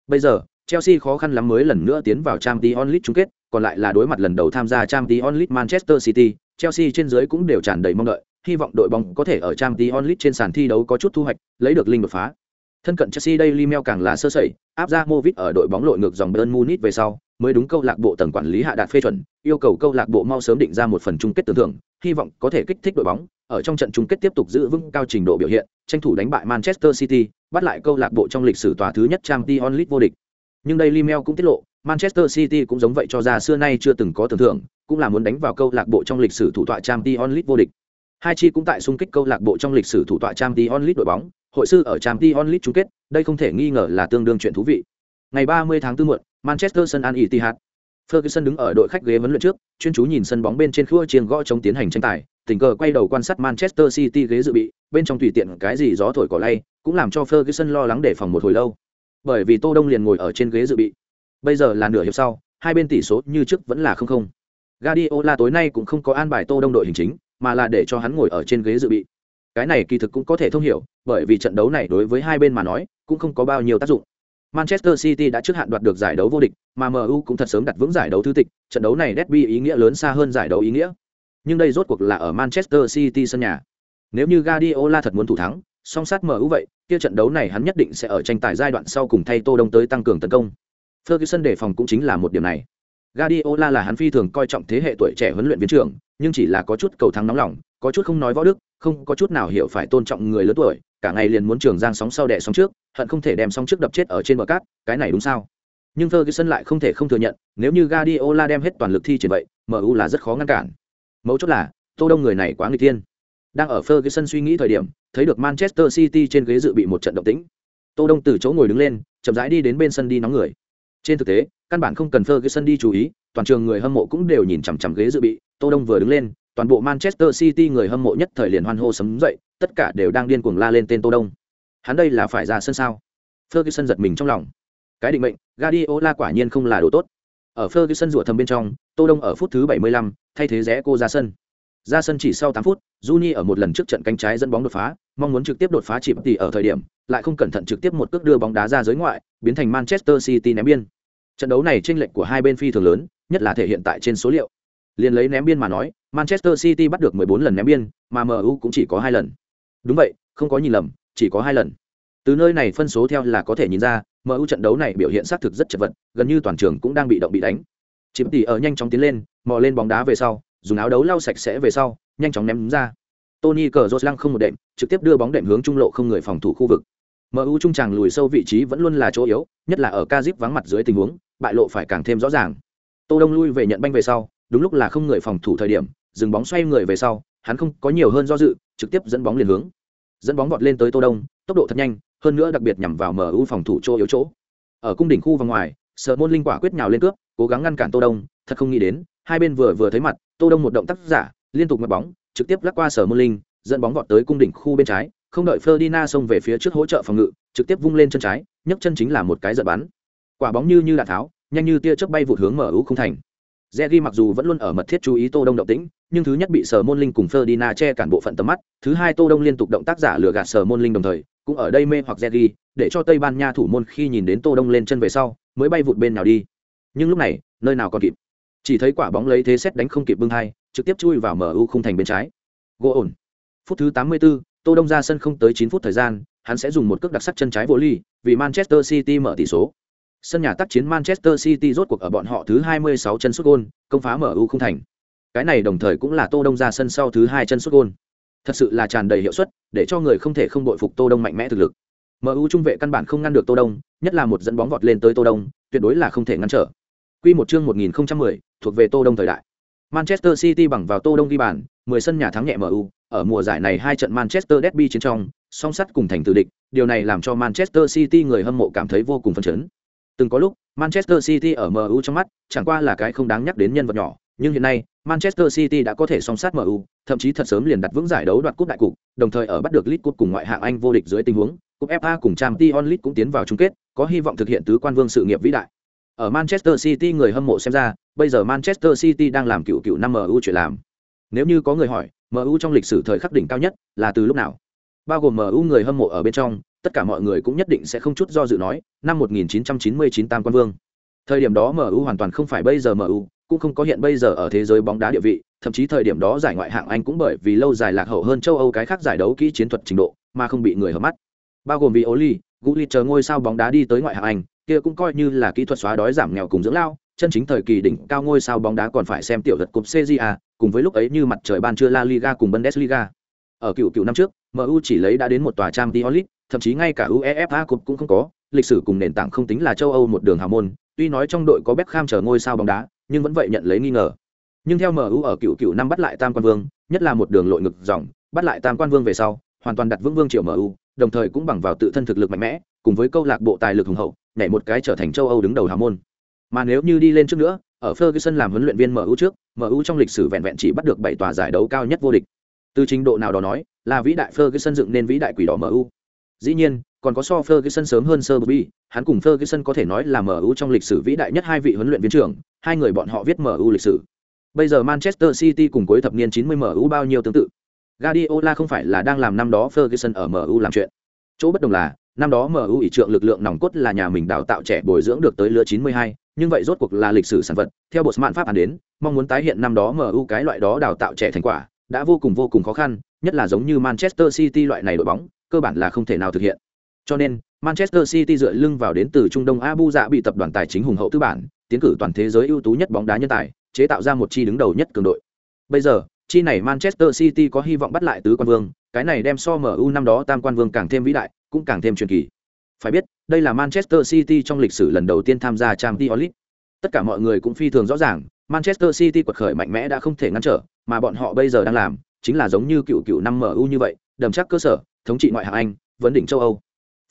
Bây giờ, Chelsea khó khăn lắm mới lần nữa tiến vào Champions League chung kết, còn lại là đối mặt lần đầu tham gia Champions League Manchester City, Chelsea trên dưới cũng đều tràn đầy mong đợi, hy vọng đội bóng có thể ở Champions League trên sàn thi đấu có chút thu hoạch, lấy được linh đột phá. Thân cận Chelsea Daily Mail càng là sơ sẩy, áp ra Movit ở đội bóng lội ngược dòng Bayern Munich về sau, mới đúng câu lạc bộ tầng quản lý hạ đạt phê chuẩn, yêu cầu câu lạc bộ mau sớm định ra một phần chung kết tưởng thưởng, hy vọng có thể kích thích đội bóng, ở trong trận chung kết tiếp tục giữ vững cao trình độ biểu hiện, tranh thủ đánh bại Manchester City, bắt lại câu lạc bộ trong lịch sử tòa thứ nhất Champions League vô địch. Nhưng Daily Mail cũng tiết lộ, Manchester City cũng giống vậy cho ra xưa nay chưa từng có tưởng thưởng, cũng là muốn đánh vào câu lạc bộ trong lịch sử thủ tọa Champions League vô địch. Hai chi cũng tại xung kích câu lạc bộ trong lịch sử thủ tọa Champions League đội bóng, hội sư ở Champions League chung kết, đây không thể nghi ngờ là tương đương chuyện thú vị. Ngày 30 tháng 4 muộn, Manchester sân An Etihad. Ferguson đứng ở đội khách ghế vấn luyện trước, chuyên chú nhìn sân bóng bên trên khua chiêng gõ chống tiến hành tranh tài, tình cờ quay đầu quan sát Manchester City ghế dự bị, bên trong tùy tiện cái gì gió thổi cỏ lay, cũng làm cho Ferguson lo lắng để phòng một hồi lâu. Bởi vì Tô Đông liền ngồi ở trên ghế dự bị. Bây giờ là nửa hiệp sau, hai bên tỷ số như trước vẫn là không không. Guardiola tối nay cũng không có an bài Tô Đông đội hình chính, mà là để cho hắn ngồi ở trên ghế dự bị. Cái này kỳ thực cũng có thể thông hiểu, bởi vì trận đấu này đối với hai bên mà nói, cũng không có bao nhiêu tác dụng. Manchester City đã trước hạn đoạt được giải đấu vô địch, mà MU cũng thật sớm đặt vững giải đấu thứ tịch, trận đấu này derby ý nghĩa lớn xa hơn giải đấu ý nghĩa. Nhưng đây rốt cuộc là ở Manchester City sân nhà. Nếu như Guardiola thật muốn thủ thắng, song sát MU vậy, kia trận đấu này hắn nhất định sẽ ở tranh tài giai đoạn sau cùng thay Tô Đông tới tăng cường tấn công. Ferguson đề phòng cũng chính là một điểm này. Guardiola là hắn phi thường coi trọng thế hệ tuổi trẻ huấn luyện viên trưởng, nhưng chỉ là có chút cầu thắng nóng lòng, có chút không nói võ đức, không có chút nào hiểu phải tôn trọng người lớn tuổi, cả ngày liền muốn trường giang sóng sau đẻ sóng trước, hận không thể đem sóng trước đập chết ở trên bờ cát, cái này đúng sao? Nhưng Ferguson lại không thể không thừa nhận, nếu như Guardiola đem hết toàn lực thi triển vậy, MU là rất khó ngăn cản. mấu chốt là tô đông người này quá nguy tiên đang ở ferguson suy nghĩ thời điểm thấy được manchester city trên ghế dự bị một trận động tĩnh tô đông từ chỗ ngồi đứng lên chậm rãi đi đến bên sân đi nóng người trên thực tế căn bản không cần ferguson đi chú ý toàn trường người hâm mộ cũng đều nhìn chằm chằm ghế dự bị tô đông vừa đứng lên toàn bộ manchester city người hâm mộ nhất thời liền hoan hô sấm dậy tất cả đều đang điên cuồng la lên tên tô đông. Hắn đây là phải ra sân sao? Ferguson giật mình trong lòng. Cái định mệnh guardiola quả nhiên không là đồ tốt. Ở ferguson rủa thầm bên trong tô đông ở phút thứ 75, thay thế rẽ cô ra sân. Ra sân chỉ sau 8 phút Juni ở một lần trước trận cánh trái dẫn bóng đột phá mong muốn trực tiếp đột phá chịp tỷ ở thời điểm lại không cẩn thận trực tiếp một cước đưa bóng đá ra giới ngoại biến thành manchester city ném biên. Trận đấu này chênh lệch của hai bên phi thường lớn, nhất là thể hiện tại trên số liệu. Liên lấy ném biên mà nói, manchester city bắt được 14 lần ném biên, mà mu cũng chỉ có hai lần. Đúng vậy, không có nhìn lầm, chỉ có hai lần. Từ nơi này phân số theo là có thể nhìn ra mu trận đấu này biểu hiện xác thực rất chật vật, gần như toàn trường cũng đang bị động bị đánh. Chiếm tỷ ở nhanh chóng tiến lên, mò lên bóng đá về sau, dùng áo đấu lau sạch sẽ về sau, nhanh chóng ném ra. Tony Cazorla không một đệm, trực tiếp đưa bóng đệm hướng trung lộ không người phòng thủ khu vực mu trung tràng lùi sâu vị trí vẫn luôn là chỗ yếu, nhất là ở Kazip vắng mặt dưới tình huống, bại lộ phải càng thêm rõ ràng. Tô đông lui về nhận banh về sau, đúng lúc là không người phòng thủ thời điểm, dừng bóng xoay người về sau, hắn không có nhiều hơn do dự, trực tiếp dẫn bóng liền hướng. Dẫn bóng vọt lên tới tô đông, tốc độ thật nhanh, hơn nữa đặc biệt nhằm vào mu phòng thủ chỗ yếu chỗ. Ở cung đỉnh khu và ngoài sở môn linh quả quyết nhào lên cướp, cố gắng ngăn cản tô đông, thật không nghĩ đến, hai bên vừa vừa thấy mặt, tô đông một động tác giả, liên tục mất bóng, trực tiếp lắc qua sở môn linh, dẫn bóng vọt tới cung đỉnh khu bên trái không đợi Ferdinand xông về phía trước hỗ trợ phòng ngự trực tiếp vung lên chân trái nhấc chân chính là một cái giật bắn quả bóng như như đạn tháo nhanh như tia chớp bay vụt hướng mở ưu không thành Zeri mặc dù vẫn luôn ở mật thiết chú ý Tô Đông động tĩnh, nhưng thứ nhất bị Sở Môn Linh cùng Ferdinand che cản bộ phận tầm mắt, thứ hai Tô Đông liên tục động tác giả lừa gạt Sở Môn Linh đồng thời, cũng ở đây mê hoặc Zeri, để cho Tây Ban Nha thủ môn khi nhìn đến Tô Đông lên chân về sau, mới bay vụt bên nào đi. Nhưng lúc này, nơi nào còn kịp. Chỉ thấy quả bóng lấy thế xét đánh không kịp bưng hai, trực tiếp chui vào MU khung thành bên trái. Gỗ ổn. Phút thứ 84, Tô Đông ra sân không tới 9 phút thời gian, hắn sẽ dùng một cước đặc sắc chân trái vô ly, vì Manchester City mở tỷ số. Sân nhà tác chiến Manchester City rốt cuộc ở bọn họ thứ 26 chân sút gôn, công phá MU không thành. Cái này đồng thời cũng là Tô Đông ra sân sau thứ hai chân sút gôn. Thật sự là tràn đầy hiệu suất, để cho người không thể không bội phục Tô Đông mạnh mẽ thực lực. MU trung vệ căn bản không ngăn được Tô Đông, nhất là một dẫn bóng vọt lên tới Tô Đông, tuyệt đối là không thể ngăn trở. Quy một chương 1010, thuộc về Tô Đông thời đại. Manchester City bằng vào Tô Đông ghi bàn, 10 sân nhà thắng nhẹ MU, ở mùa giải này hai trận Manchester Derby chiến trong, song sắt cùng thành tử địch, điều này làm cho Manchester City người hâm mộ cảm thấy vô cùng phấn chấn. Từng có lúc, Manchester City ở MU trong mắt, chẳng qua là cái không đáng nhắc đến nhân vật nhỏ, nhưng hiện nay, Manchester City đã có thể song sát MU, thậm chí thật sớm liền đặt vững giải đấu đoạt cúp đại cục, đồng thời ở bắt được League Cup cùng ngoại hạng Anh vô địch dưới tình huống, cúp FA cùng Champions League cũng tiến vào chung kết, có hy vọng thực hiện tứ quan vương sự nghiệp vĩ đại. Ở Manchester City người hâm mộ xem ra, bây giờ Manchester City đang làm cựu cựu năm MU chuyện làm. Nếu như có người hỏi, MU trong lịch sử thời khắc đỉnh cao nhất là từ lúc nào? Bao gồm MU người hâm mộ ở bên trong, tất cả mọi người cũng nhất định sẽ không chút do dự nói, năm 1999 Tam Quan Vương. Thời điểm đó MU hoàn toàn không phải bây giờ MU, cũng không có hiện bây giờ ở thế giới bóng đá địa vị, thậm chí thời điểm đó giải ngoại hạng Anh cũng bởi vì lâu dài lạc hậu hơn châu Âu cái khác giải đấu kỹ chiến thuật trình độ, mà không bị người hợp mắt. Bao gồm vì Oli, Gullit chờ ngôi sao bóng đá đi tới ngoại hạng Anh, kia cũng coi như là kỹ thuật xóa đói giảm nghèo cùng dưỡng lao, chân chính thời kỳ đỉnh cao ngôi sao bóng đá còn phải xem tiểu giật cúp CJA, cùng với lúc ấy như mặt trời ban trưa La Liga cùng Bundesliga. Ở cựu cựu năm trước, MU chỉ lấy đã đến một tòa Champions League, thậm chí ngay cả UEFA Cup cũng không có, lịch sử cùng nền tảng không tính là châu Âu một đường hào môn, tuy nói trong đội có Beckham chờ ngôi sao bóng đá, nhưng vẫn vậy nhận lấy nghi ngờ. Nhưng theo MU ở cựu cựu năm bắt lại Tam Quan Vương, nhất là một đường lội ngực dòng, bắt lại Tam Quan Vương về sau, hoàn toàn đặt vững vương triệu MU, đồng thời cũng bằng vào tự thân thực lực mạnh mẽ, cùng với câu lạc bộ tài lực hùng hậu, nhảy một cái trở thành châu Âu đứng đầu hào môn. Mà nếu như đi lên trước nữa, ở Ferguson làm huấn luyện viên MU trước, MU trong lịch sử vẹn vẹn chỉ bắt được 7 tòa giải đấu cao nhất vô địch. Từ trình độ nào đó nói, là vĩ đại Ferguson dựng nên vĩ đại quỷ đỏ MU. Dĩ nhiên, còn có so Ferguson sớm hơn Sir Bobby, hắn cùng Ferguson có thể nói là MU trong lịch sử vĩ đại nhất hai vị huấn luyện viên trưởng, hai người bọn họ viết MU lịch sử. Bây giờ Manchester City cùng cuối thập niên 90 MU bao nhiêu tương tự. Guardiola không phải là đang làm năm đó Ferguson ở MU làm chuyện. Chỗ bất đồng là, năm đó MU ủy trượng lực lượng nòng cốt là nhà mình đào tạo trẻ bồi dưỡng được tới lứa 92, nhưng vậy rốt cuộc là lịch sử sản vật, theo bộ mạn pháp án đến, mong muốn tái hiện năm đó MU cái loại đó đào tạo trẻ thành quả, đã vô cùng vô cùng khó khăn, nhất là giống như Manchester City loại này đội bóng, cơ bản là không thể nào thực hiện. Cho nên, Manchester City dựa lưng vào đến từ Trung Đông Abu Dha bị tập đoàn tài chính hùng hậu tư bản, tiến cử toàn thế giới ưu tú nhất bóng đá nhân tài, chế tạo ra một chi đứng đầu nhất cường đội. Bây giờ, chi này Manchester City có hy vọng bắt lại tứ quan vương, cái này đem so MU năm đó tam quan vương càng thêm vĩ đại, cũng càng thêm truyền kỳ. Phải biết, đây là Manchester City trong lịch sử lần đầu tiên tham gia Champions League. Tất cả mọi người cũng phi thường rõ ràng, Manchester City quật khởi mạnh mẽ đã không thể ngăn trở, mà bọn họ bây giờ đang làm chính là giống như cựu cựu năm MU như vậy, đầm chắc cơ sở, thống trị ngoại hạng Anh, vấn đỉnh châu Âu.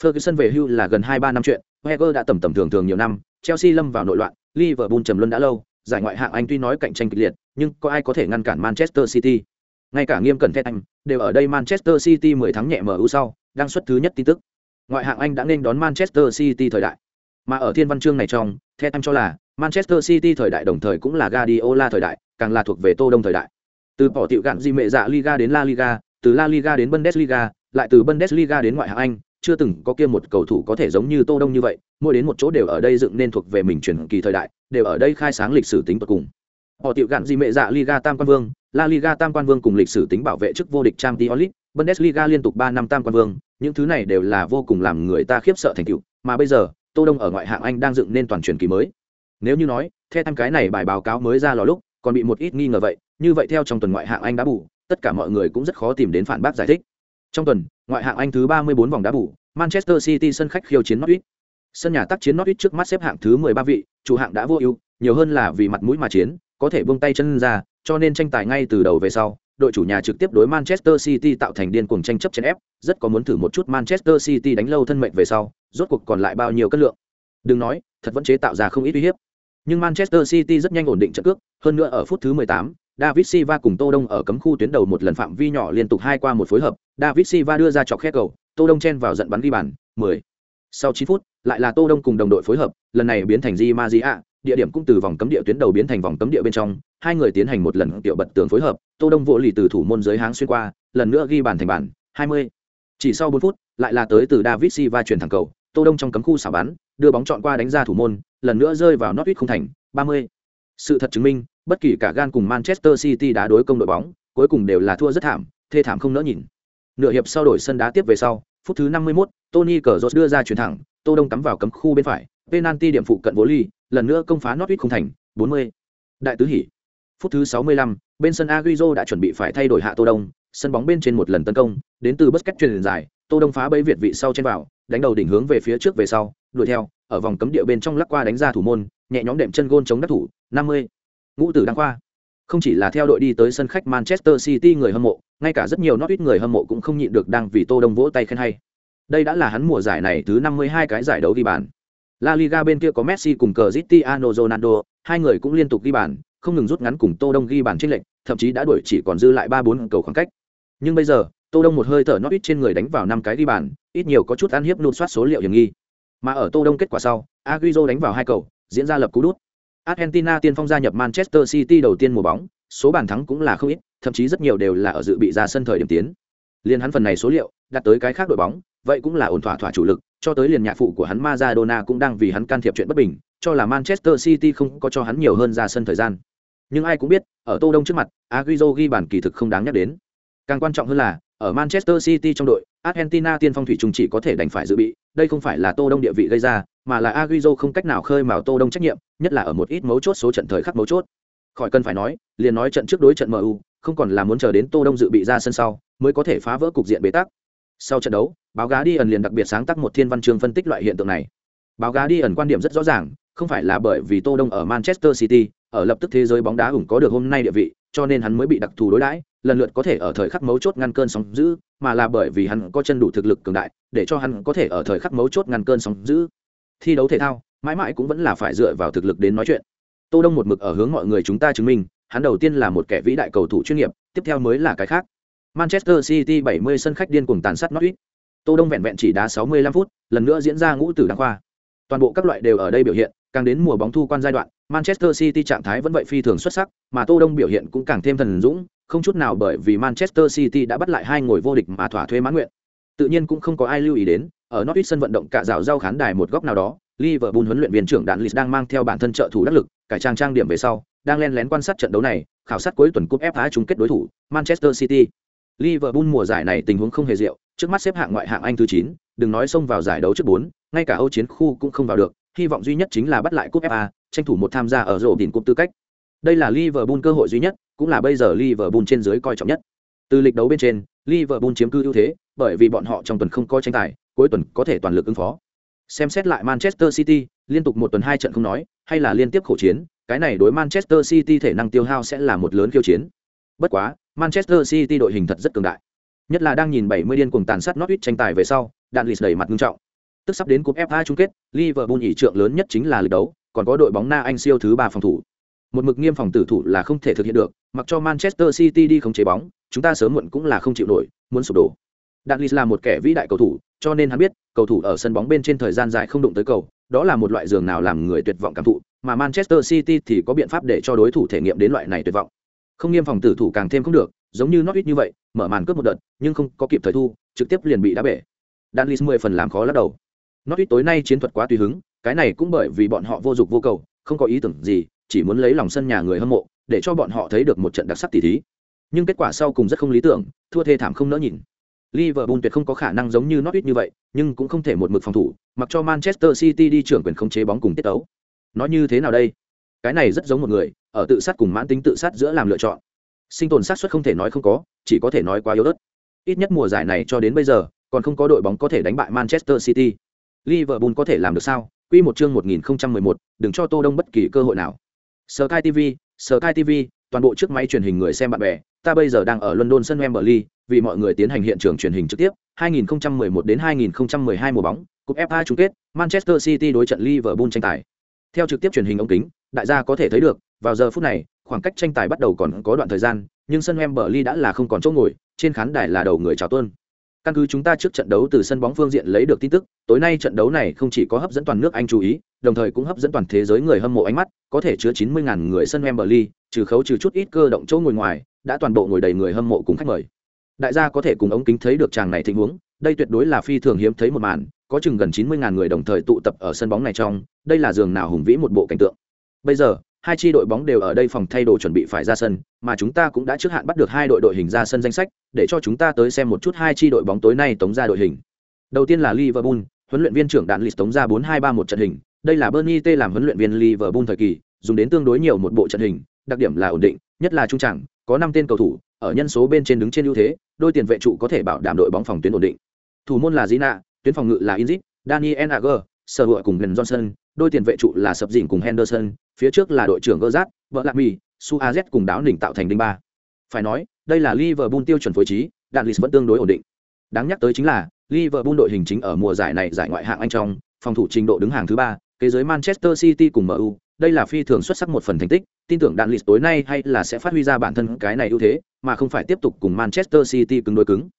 Ferguson về hưu là gần 2-3 năm chuyện, Wenger đã tầm tầm thường thường nhiều năm, Chelsea lâm vào nội loạn, Liverpool trầm luân đã lâu, giải ngoại hạng Anh tuy nói cạnh tranh kịch liệt, nhưng có ai có thể ngăn cản Manchester City? Ngay cả nghiêm cẩn thét anh đều ở đây Manchester City 10 thắng nhẹ MU sau, đang xuất thứ nhất tin tức. Ngoại hạng Anh đã nên đón Manchester City thời đại. Mà ở thiên văn chương này trong, The anh cho là Manchester City thời đại đồng thời cũng là Guardiola thời đại, càng là thuộc về Tô Đông thời đại. Từ bỏ tiểu gạn di mẹ dạ Liga đến La Liga, từ La Liga đến Bundesliga, lại từ Bundesliga đến ngoại hạng Anh, chưa từng có kia một cầu thủ có thể giống như Tô Đông như vậy, mỗi đến một chỗ đều ở đây dựng nên thuộc về mình truyền kỳ thời đại, đều ở đây khai sáng lịch sử tính tột cùng. Họ tiểu gạn di mẹ dạ Liga tam quan vương, La Liga tam quan vương cùng lịch sử tính bảo vệ chức vô địch Champions League, Bundesliga liên tục 3 năm tam quan vương, những thứ này đều là vô cùng làm người ta khiếp sợ thành tựu, mà bây giờ, Tô Đông ở ngoại hạng Anh đang dựng nên toàn truyền kỳ mới. Nếu như nói, theo tham cái này bài báo cáo mới ra lò lúc, còn bị một ít nghi ngờ vậy, như vậy theo trong tuần ngoại hạng Anh đã bù, tất cả mọi người cũng rất khó tìm đến phản bác giải thích. Trong tuần, ngoại hạng Anh thứ 34 vòng đã bù, Manchester City sân khách khiêu chiến Norwich. Sân nhà tác chiến Norwich trước mắt xếp hạng thứ 13 vị, chủ hạng đã vô ưu, nhiều hơn là vì mặt mũi mà chiến, có thể buông tay chân ra, cho nên tranh tài ngay từ đầu về sau, đội chủ nhà trực tiếp đối Manchester City tạo thành điên cuồng tranh chấp chèn ép, rất có muốn thử một chút Manchester City đánh lâu thân mệnh về sau, rốt cuộc còn lại bao nhiêu cân lượng. Đừng nói, thật vẫn chế tạo ra không ít uy hiếp. Nhưng Manchester City rất nhanh ổn định trận cước, hơn nữa ở phút thứ 18, David Silva cùng Tô Đông ở cấm khu tuyến đầu một lần phạm vi nhỏ liên tục hai qua một phối hợp, David Silva đưa ra chọc khe cầu, Tô Đông chen vào giận bắn ghi bàn, 10. Sau 9 phút, lại là Tô Đông cùng đồng đội phối hợp, lần này biến thành Di Maria, địa điểm cũng từ vòng cấm địa tuyến đầu biến thành vòng cấm địa bên trong, hai người tiến hành một lần tiểu bật tường phối hợp, Tô Đông vỗ lì từ thủ môn dưới háng xuyên qua, lần nữa ghi bàn thành bàn, 20. Chỉ sau 4 phút, lại là tới từ David Silva chuyển thẳng cầu, Tô Đông trong cấm khu xả bắn, đưa bóng chọn qua đánh ra thủ môn, lần nữa rơi vào Norwich không thành, 30. Sự thật chứng minh, bất kỳ cả gan cùng Manchester City đá đối công đội bóng, cuối cùng đều là thua rất thảm, thê thảm không nỡ nhìn. Nửa hiệp sau đổi sân đá tiếp về sau, phút thứ 51, Tony Cazorla đưa ra chuyển thẳng, Tô Đông cắm vào cấm khu bên phải, penalty điểm phụ cận vô ly, lần nữa công phá Norwich không thành, 40. Đại tứ hỉ. Phút thứ 65, bên sân Agüero đã chuẩn bị phải thay đổi hạ Tô Đông, sân bóng bên trên một lần tấn công, đến từ bất cách truyền dài, Tô Đông phá bẫy Việt vị sau trên vào, đánh đầu đỉnh hướng về phía trước về sau, đuổi theo, ở vòng cấm địa bên trong lắc qua đánh ra thủ môn, nhẹ nhõm đệm chân gôn chống đắc thủ, 50. Ngũ tử đăng khoa. Không chỉ là theo đội đi tới sân khách Manchester City người hâm mộ, ngay cả rất nhiều Norwich người hâm mộ cũng không nhịn được đang vì Tô Đông vỗ tay khen hay. Đây đã là hắn mùa giải này thứ 52 cái giải đấu ghi bàn. La Liga bên kia có Messi cùng Cristiano Ronaldo, hai người cũng liên tục ghi bàn, không ngừng rút ngắn cùng Tô Đông ghi bàn trên lệnh, thậm chí đã đuổi chỉ còn dư lại 3-4 cầu khoảng cách. Nhưng bây giờ, Tô Đông một hơi thở nót ít trên người đánh vào năm cái ghi bàn, ít nhiều có chút ăn hiếp nút soát số liệu hiểm nghi. Mà ở Tô Đông kết quả sau, aguizo đánh vào hai cầu, diễn ra lập cú đút. Argentina tiên phong gia nhập Manchester City đầu tiên mùa bóng, số bàn thắng cũng là không ít, thậm chí rất nhiều đều là ở dự bị ra sân thời điểm tiến. Liên hắn phần này số liệu, đặt tới cái khác đội bóng, vậy cũng là ổn thỏa thỏa chủ lực, cho tới liền nhạc phụ của hắn Maradona cũng đang vì hắn can thiệp chuyện bất bình, cho là Manchester City không có cho hắn nhiều hơn ra sân thời gian. Nhưng ai cũng biết, ở Tô Đông trước mặt, Agüero ghi bàn kỳ thực không đáng nhắc đến. Càng quan trọng hơn là, ở Manchester City trong đội, Argentina tiên phong thủy trùng chỉ có thể đánh phải dự bị, đây không phải là Tô Đông địa vị gây ra, mà là Agüero không cách nào khơi mào Tô Đông trách nhiệm, nhất là ở một ít mấu chốt số trận thời khắc mấu chốt. Khỏi cần phải nói, liền nói trận trước đối trận MU, không còn là muốn chờ đến Tô Đông dự bị ra sân sau, mới có thể phá vỡ cục diện bế tắc. Sau trận đấu, báo gá đi ẩn liền đặc biệt sáng tác một thiên văn chương phân tích loại hiện tượng này. Báo gá đi ẩn quan điểm rất rõ ràng, không phải là bởi vì Tô Đông ở Manchester City, ở lập tức thế giới bóng đá ủng có được hôm nay địa vị, cho nên hắn mới bị đặc thù đối đãi, lần lượt có thể ở thời khắc mấu chốt ngăn cơn sóng dữ, mà là bởi vì hắn có chân đủ thực lực cường đại, để cho hắn có thể ở thời khắc mấu chốt ngăn cơn sóng dữ. Thi đấu thể thao, mãi mãi cũng vẫn là phải dựa vào thực lực đến nói chuyện. Tô Đông một mực ở hướng mọi người chúng ta chứng minh, hắn đầu tiên là một kẻ vĩ đại cầu thủ chuyên nghiệp, tiếp theo mới là cái khác. Manchester City 70 sân khách điên cuồng tàn sát Norwich. Tô Đông vẹn vẹn chỉ đá 65 phút, lần nữa diễn ra ngũ tử đăng khoa. Toàn bộ các loại đều ở đây biểu hiện, càng đến mùa bóng thu quan giai đoạn, Manchester City trạng thái vẫn vậy phi thường xuất sắc, mà Tô Đông biểu hiện cũng càng thêm thần dũng, không chút nào bởi vì Manchester City đã bắt lại hai ngồi vô địch mà thỏa thuê mãn nguyện. Tự nhiên cũng không có ai lưu ý đến, ở Norwich sân vận động cả rào rau khán đài một góc nào đó, Liverpool huấn luyện viên trưởng Dan Lis đang mang theo bản thân trợ thủ đắc lực, cải trang trang điểm về sau, đang len lén quan sát trận đấu này, khảo sát cuối tuần cúp FA chung kết đối thủ, Manchester City. Liverpool mùa giải này tình huống không hề diệu, trước mắt xếp hạng ngoại hạng Anh thứ 9, đừng nói xông vào giải đấu trước 4, ngay cả Âu chiến khu cũng không vào được, hy vọng duy nhất chính là bắt lại cúp FA, tranh thủ một tham gia ở rổ đỉnh cúp tư cách. Đây là Liverpool cơ hội duy nhất, cũng là bây giờ Liverpool trên dưới coi trọng nhất. Từ lịch đấu bên trên, Liverpool chiếm ưu thế, bởi vì bọn họ trong tuần không có tranh tài, cuối tuần có thể toàn lực ứng phó. Xem xét lại Manchester City, liên tục một tuần hai trận không nói, hay là liên tiếp khổ chiến, cái này đối Manchester City thể năng tiêu hao sẽ là một lớn khiêu chiến. Bất quá, Manchester City đội hình thật rất cường đại. Nhất là đang nhìn 70 điên cuồng tàn sát Norwich tranh tài về sau, đạn lì đầy mặt nghiêm trọng. Tức sắp đến cúp FA chung kết, Liverpool ỷ trượng lớn nhất chính là lực đấu, còn có đội bóng Na Anh siêu thứ ba phòng thủ. Một mực nghiêm phòng tử thủ là không thể thực hiện được, mặc cho Manchester City đi không chế bóng, chúng ta sớm muộn cũng là không chịu nổi, muốn sụp đổ. Dalglish là một kẻ vĩ đại cầu thủ, cho nên hắn biết, cầu thủ ở sân bóng bên trên thời gian dài không đụng tới cầu, đó là một loại giường nào làm người tuyệt vọng cảm thụ, mà Manchester City thì có biện pháp để cho đối thủ thể nghiệm đến loại này tuyệt vọng. Không nghiêm phòng tử thủ càng thêm không được, giống như Norwich như vậy, mở màn cướp một đợt, nhưng không có kịp thời thu, trực tiếp liền bị đá bể. Dalglish mười phần làm khó lắc đầu. Norwich tối nay chiến thuật quá tùy hứng, cái này cũng bởi vì bọn họ vô dụng vô cầu, không có ý tưởng gì, chỉ muốn lấy lòng sân nhà người hâm mộ, để cho bọn họ thấy được một trận đặc sắc tỷ thí. Nhưng kết quả sau cùng rất không lý tưởng, thua thê thảm không nỡ nhìn. Liverpool tuyệt không có khả năng giống như Norwich như vậy, nhưng cũng không thể một mực phòng thủ, mặc cho Manchester City đi trưởng quyền khống chế bóng cùng tiết tấu. Nói như thế nào đây? Cái này rất giống một người, ở tự sát cùng mãn tính tự sát giữa làm lựa chọn. Sinh tồn sát suất không thể nói không có, chỉ có thể nói quá yếu ớt. Ít nhất mùa giải này cho đến bây giờ, còn không có đội bóng có thể đánh bại Manchester City. Liverpool có thể làm được sao? Quy một chương 1011, đừng cho Tô Đông bất kỳ cơ hội nào. Sky TV, Sky TV, toàn bộ chiếc máy truyền hình người xem bạn bè, ta bây giờ đang ở London sân Wembley, vì mọi người tiến hành hiện trường truyền hình trực tiếp, 2011 đến 2012 mùa bóng, cúp FA chung kết, Manchester City đối trận Liverpool tranh tài. Theo trực tiếp truyền hình ống kính, đại gia có thể thấy được, vào giờ phút này, khoảng cách tranh tài bắt đầu còn có đoạn thời gian, nhưng sân Wembley đã là không còn chỗ ngồi, trên khán đài là đầu người chào tuôn. Căn cứ chúng ta trước trận đấu từ sân bóng phương diện lấy được tin tức, tối nay trận đấu này không chỉ có hấp dẫn toàn nước Anh chú ý, đồng thời cũng hấp dẫn toàn thế giới người hâm mộ ánh mắt, có thể chứa 90.000 người sân Wembley, trừ khấu trừ chút ít cơ động chỗ ngồi ngoài, đã toàn bộ ngồi đầy người hâm mộ cùng khách mời. Đại gia có thể cùng ống kính thấy được chàng này tình huống, đây tuyệt đối là phi thường hiếm thấy một màn, có chừng gần 90.000 người đồng thời tụ tập ở sân bóng này trong, đây là giường nào hùng vĩ một bộ cảnh tượng. Bây giờ, hai chi đội bóng đều ở đây phòng thay đồ chuẩn bị phải ra sân, mà chúng ta cũng đã trước hạn bắt được hai đội đội hình ra sân danh sách, để cho chúng ta tới xem một chút hai chi đội bóng tối nay tống ra đội hình. Đầu tiên là Liverpool, huấn luyện viên trưởng đạn lịch tống ra 4-2-3-1 trận hình, đây là Bernie T làm huấn luyện viên Liverpool thời kỳ, dùng đến tương đối nhiều một bộ trận hình, đặc điểm là ổn định, nhất là trung trảng, có 5 tên cầu thủ, ở nhân số bên trên đứng trên ưu thế, đôi tiền vệ trụ có thể bảo đảm đội bóng phòng tuyến ổn định. Thủ môn là zina tuyến phòng ngự là Inzit, Daniel Agger, sở hữu cùng gần Johnson, đôi tiền vệ trụ là Sập dìn cùng Henderson, phía trước là đội trưởng Gerrard, vợ lạc mì, Suarez cùng đáo đỉnh tạo thành đinh ba. Phải nói, đây là Liverpool tiêu chuẩn phối trí, đạn lịch vẫn tương đối ổn định. Đáng nhắc tới chính là Liverpool đội hình chính ở mùa giải này giải ngoại hạng Anh trong, phòng thủ trình độ đứng hàng thứ ba, kế dưới Manchester City cùng MU, đây là phi thường xuất sắc một phần thành tích, tin tưởng đạn lịch tối nay hay là sẽ phát huy ra bản thân cái này ưu thế, mà không phải tiếp tục cùng Manchester City cứng đối cứng.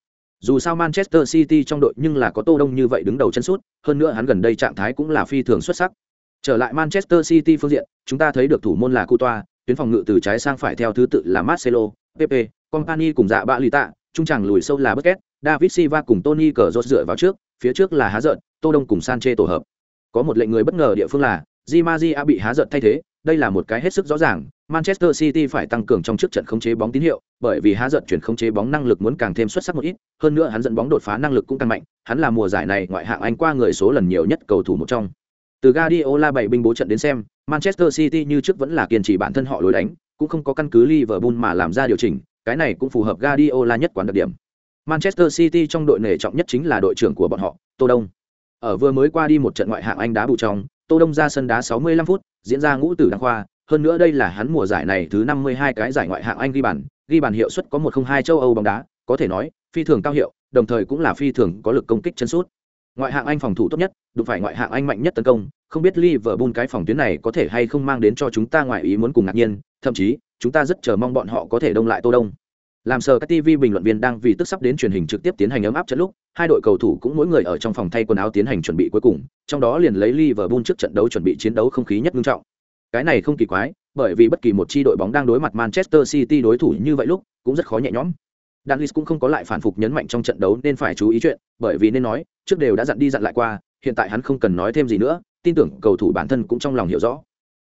Dù sao Manchester City trong đội nhưng là có Tô Đông như vậy đứng đầu chân sút, hơn nữa hắn gần đây trạng thái cũng là phi thường xuất sắc. Trở lại Manchester City phương diện, chúng ta thấy được thủ môn là Coutoa, tuyến phòng ngự từ trái sang phải theo thứ tự là Marcelo, Pepe, Company cùng dạ bạ lì tạ, trung tràng lùi sâu là Busquets, David Silva cùng Tony Cazorla dựa vào trước, phía trước là Há giận, Tô Đông cùng Sanchez tổ hợp. Có một lệnh người bất ngờ địa phương là Di Maria bị Há giận thay thế, đây là một cái hết sức rõ ràng, Manchester City phải tăng cường trong trước trận khống chế bóng tín hiệu, bởi vì Há giận chuyển khống chế bóng năng lực muốn càng thêm xuất sắc một ít, hơn nữa hắn dẫn bóng đột phá năng lực cũng càng mạnh, hắn là mùa giải này ngoại hạng Anh qua người số lần nhiều nhất cầu thủ một trong. Từ Guardiola bảy binh bố trận đến xem, Manchester City như trước vẫn là kiên trì bản thân họ lối đánh, cũng không có căn cứ Liverpool mà làm ra điều chỉnh, cái này cũng phù hợp Guardiola nhất quán đặc điểm. Manchester City trong đội nể trọng nhất chính là đội trưởng của bọn họ, Tô Đông. Ở vừa mới qua đi một trận ngoại hạng Anh đá bù trong, Tô Đông ra sân đá 65 phút, diễn ra ngũ tử đăng khoa, hơn nữa đây là hắn mùa giải này thứ 52 cái giải ngoại hạng Anh ghi bàn, ghi bàn hiệu suất có 102 châu Âu bóng đá, có thể nói, phi thường cao hiệu, đồng thời cũng là phi thường có lực công kích chân sút. Ngoại hạng Anh phòng thủ tốt nhất, đúng phải ngoại hạng Anh mạnh nhất tấn công, không biết Liverpool cái phòng tuyến này có thể hay không mang đến cho chúng ta ngoại ý muốn cùng ngạc nhiên, thậm chí, chúng ta rất chờ mong bọn họ có thể đông lại Tô Đông. Làm sờ các TV bình luận viên đang vì tức sắp đến truyền hình trực tiếp tiến hành ấm áp trận lúc, hai đội cầu thủ cũng mỗi người ở trong phòng thay quần áo tiến hành chuẩn bị cuối cùng, trong đó liền lấy Liverpool trước trận đấu chuẩn bị chiến đấu không khí nhất nghiêm trọng. Cái này không kỳ quái, bởi vì bất kỳ một chi đội bóng đang đối mặt Manchester City đối thủ như vậy lúc, cũng rất khó nhẹ nhõm. Danis cũng không có lại phản phục nhấn mạnh trong trận đấu nên phải chú ý chuyện, bởi vì nên nói, trước đều đã dặn đi dặn lại qua, hiện tại hắn không cần nói thêm gì nữa, tin tưởng cầu thủ bản thân cũng trong lòng hiểu rõ.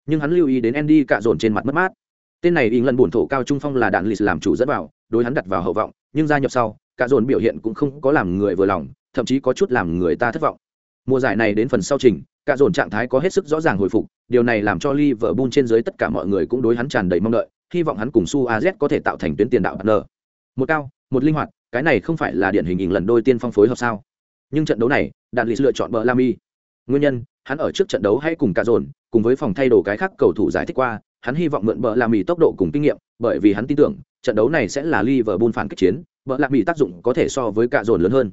Nhưng hắn lưu ý đến Andy cạ dồn trên mặt mất mát. Tên này ý lần buồn thổ cao trung phong là đạn lịch làm chủ dẫn vào, đối hắn đặt vào hậu vọng, nhưng gia nhập sau, cạ dồn biểu hiện cũng không có làm người vừa lòng, thậm chí có chút làm người ta thất vọng. Mùa giải này đến phần sau trình, Cả dồn trạng thái có hết sức rõ ràng hồi phục, điều này làm cho Liverpool trên dưới tất cả mọi người cũng đối hắn tràn đầy mong đợi, hy vọng hắn cùng Su có thể tạo thành tuyến tiền đạo partner. Một cao, một linh hoạt, cái này không phải là điển hình hình lần đôi tiên phong phối hợp sao? Nhưng trận đấu này, đạn lịch lựa chọn bờ Nguyên nhân, hắn ở trước trận đấu hay cùng cả dồn, cùng với phòng thay đồ cái khác cầu thủ giải thích qua, hắn hy vọng mượn bờ tốc độ cùng kinh nghiệm, bởi vì hắn tin tưởng, trận đấu này sẽ là Liverpool phản kích chiến, vợ tác dụng có thể so với cả dồn lớn hơn.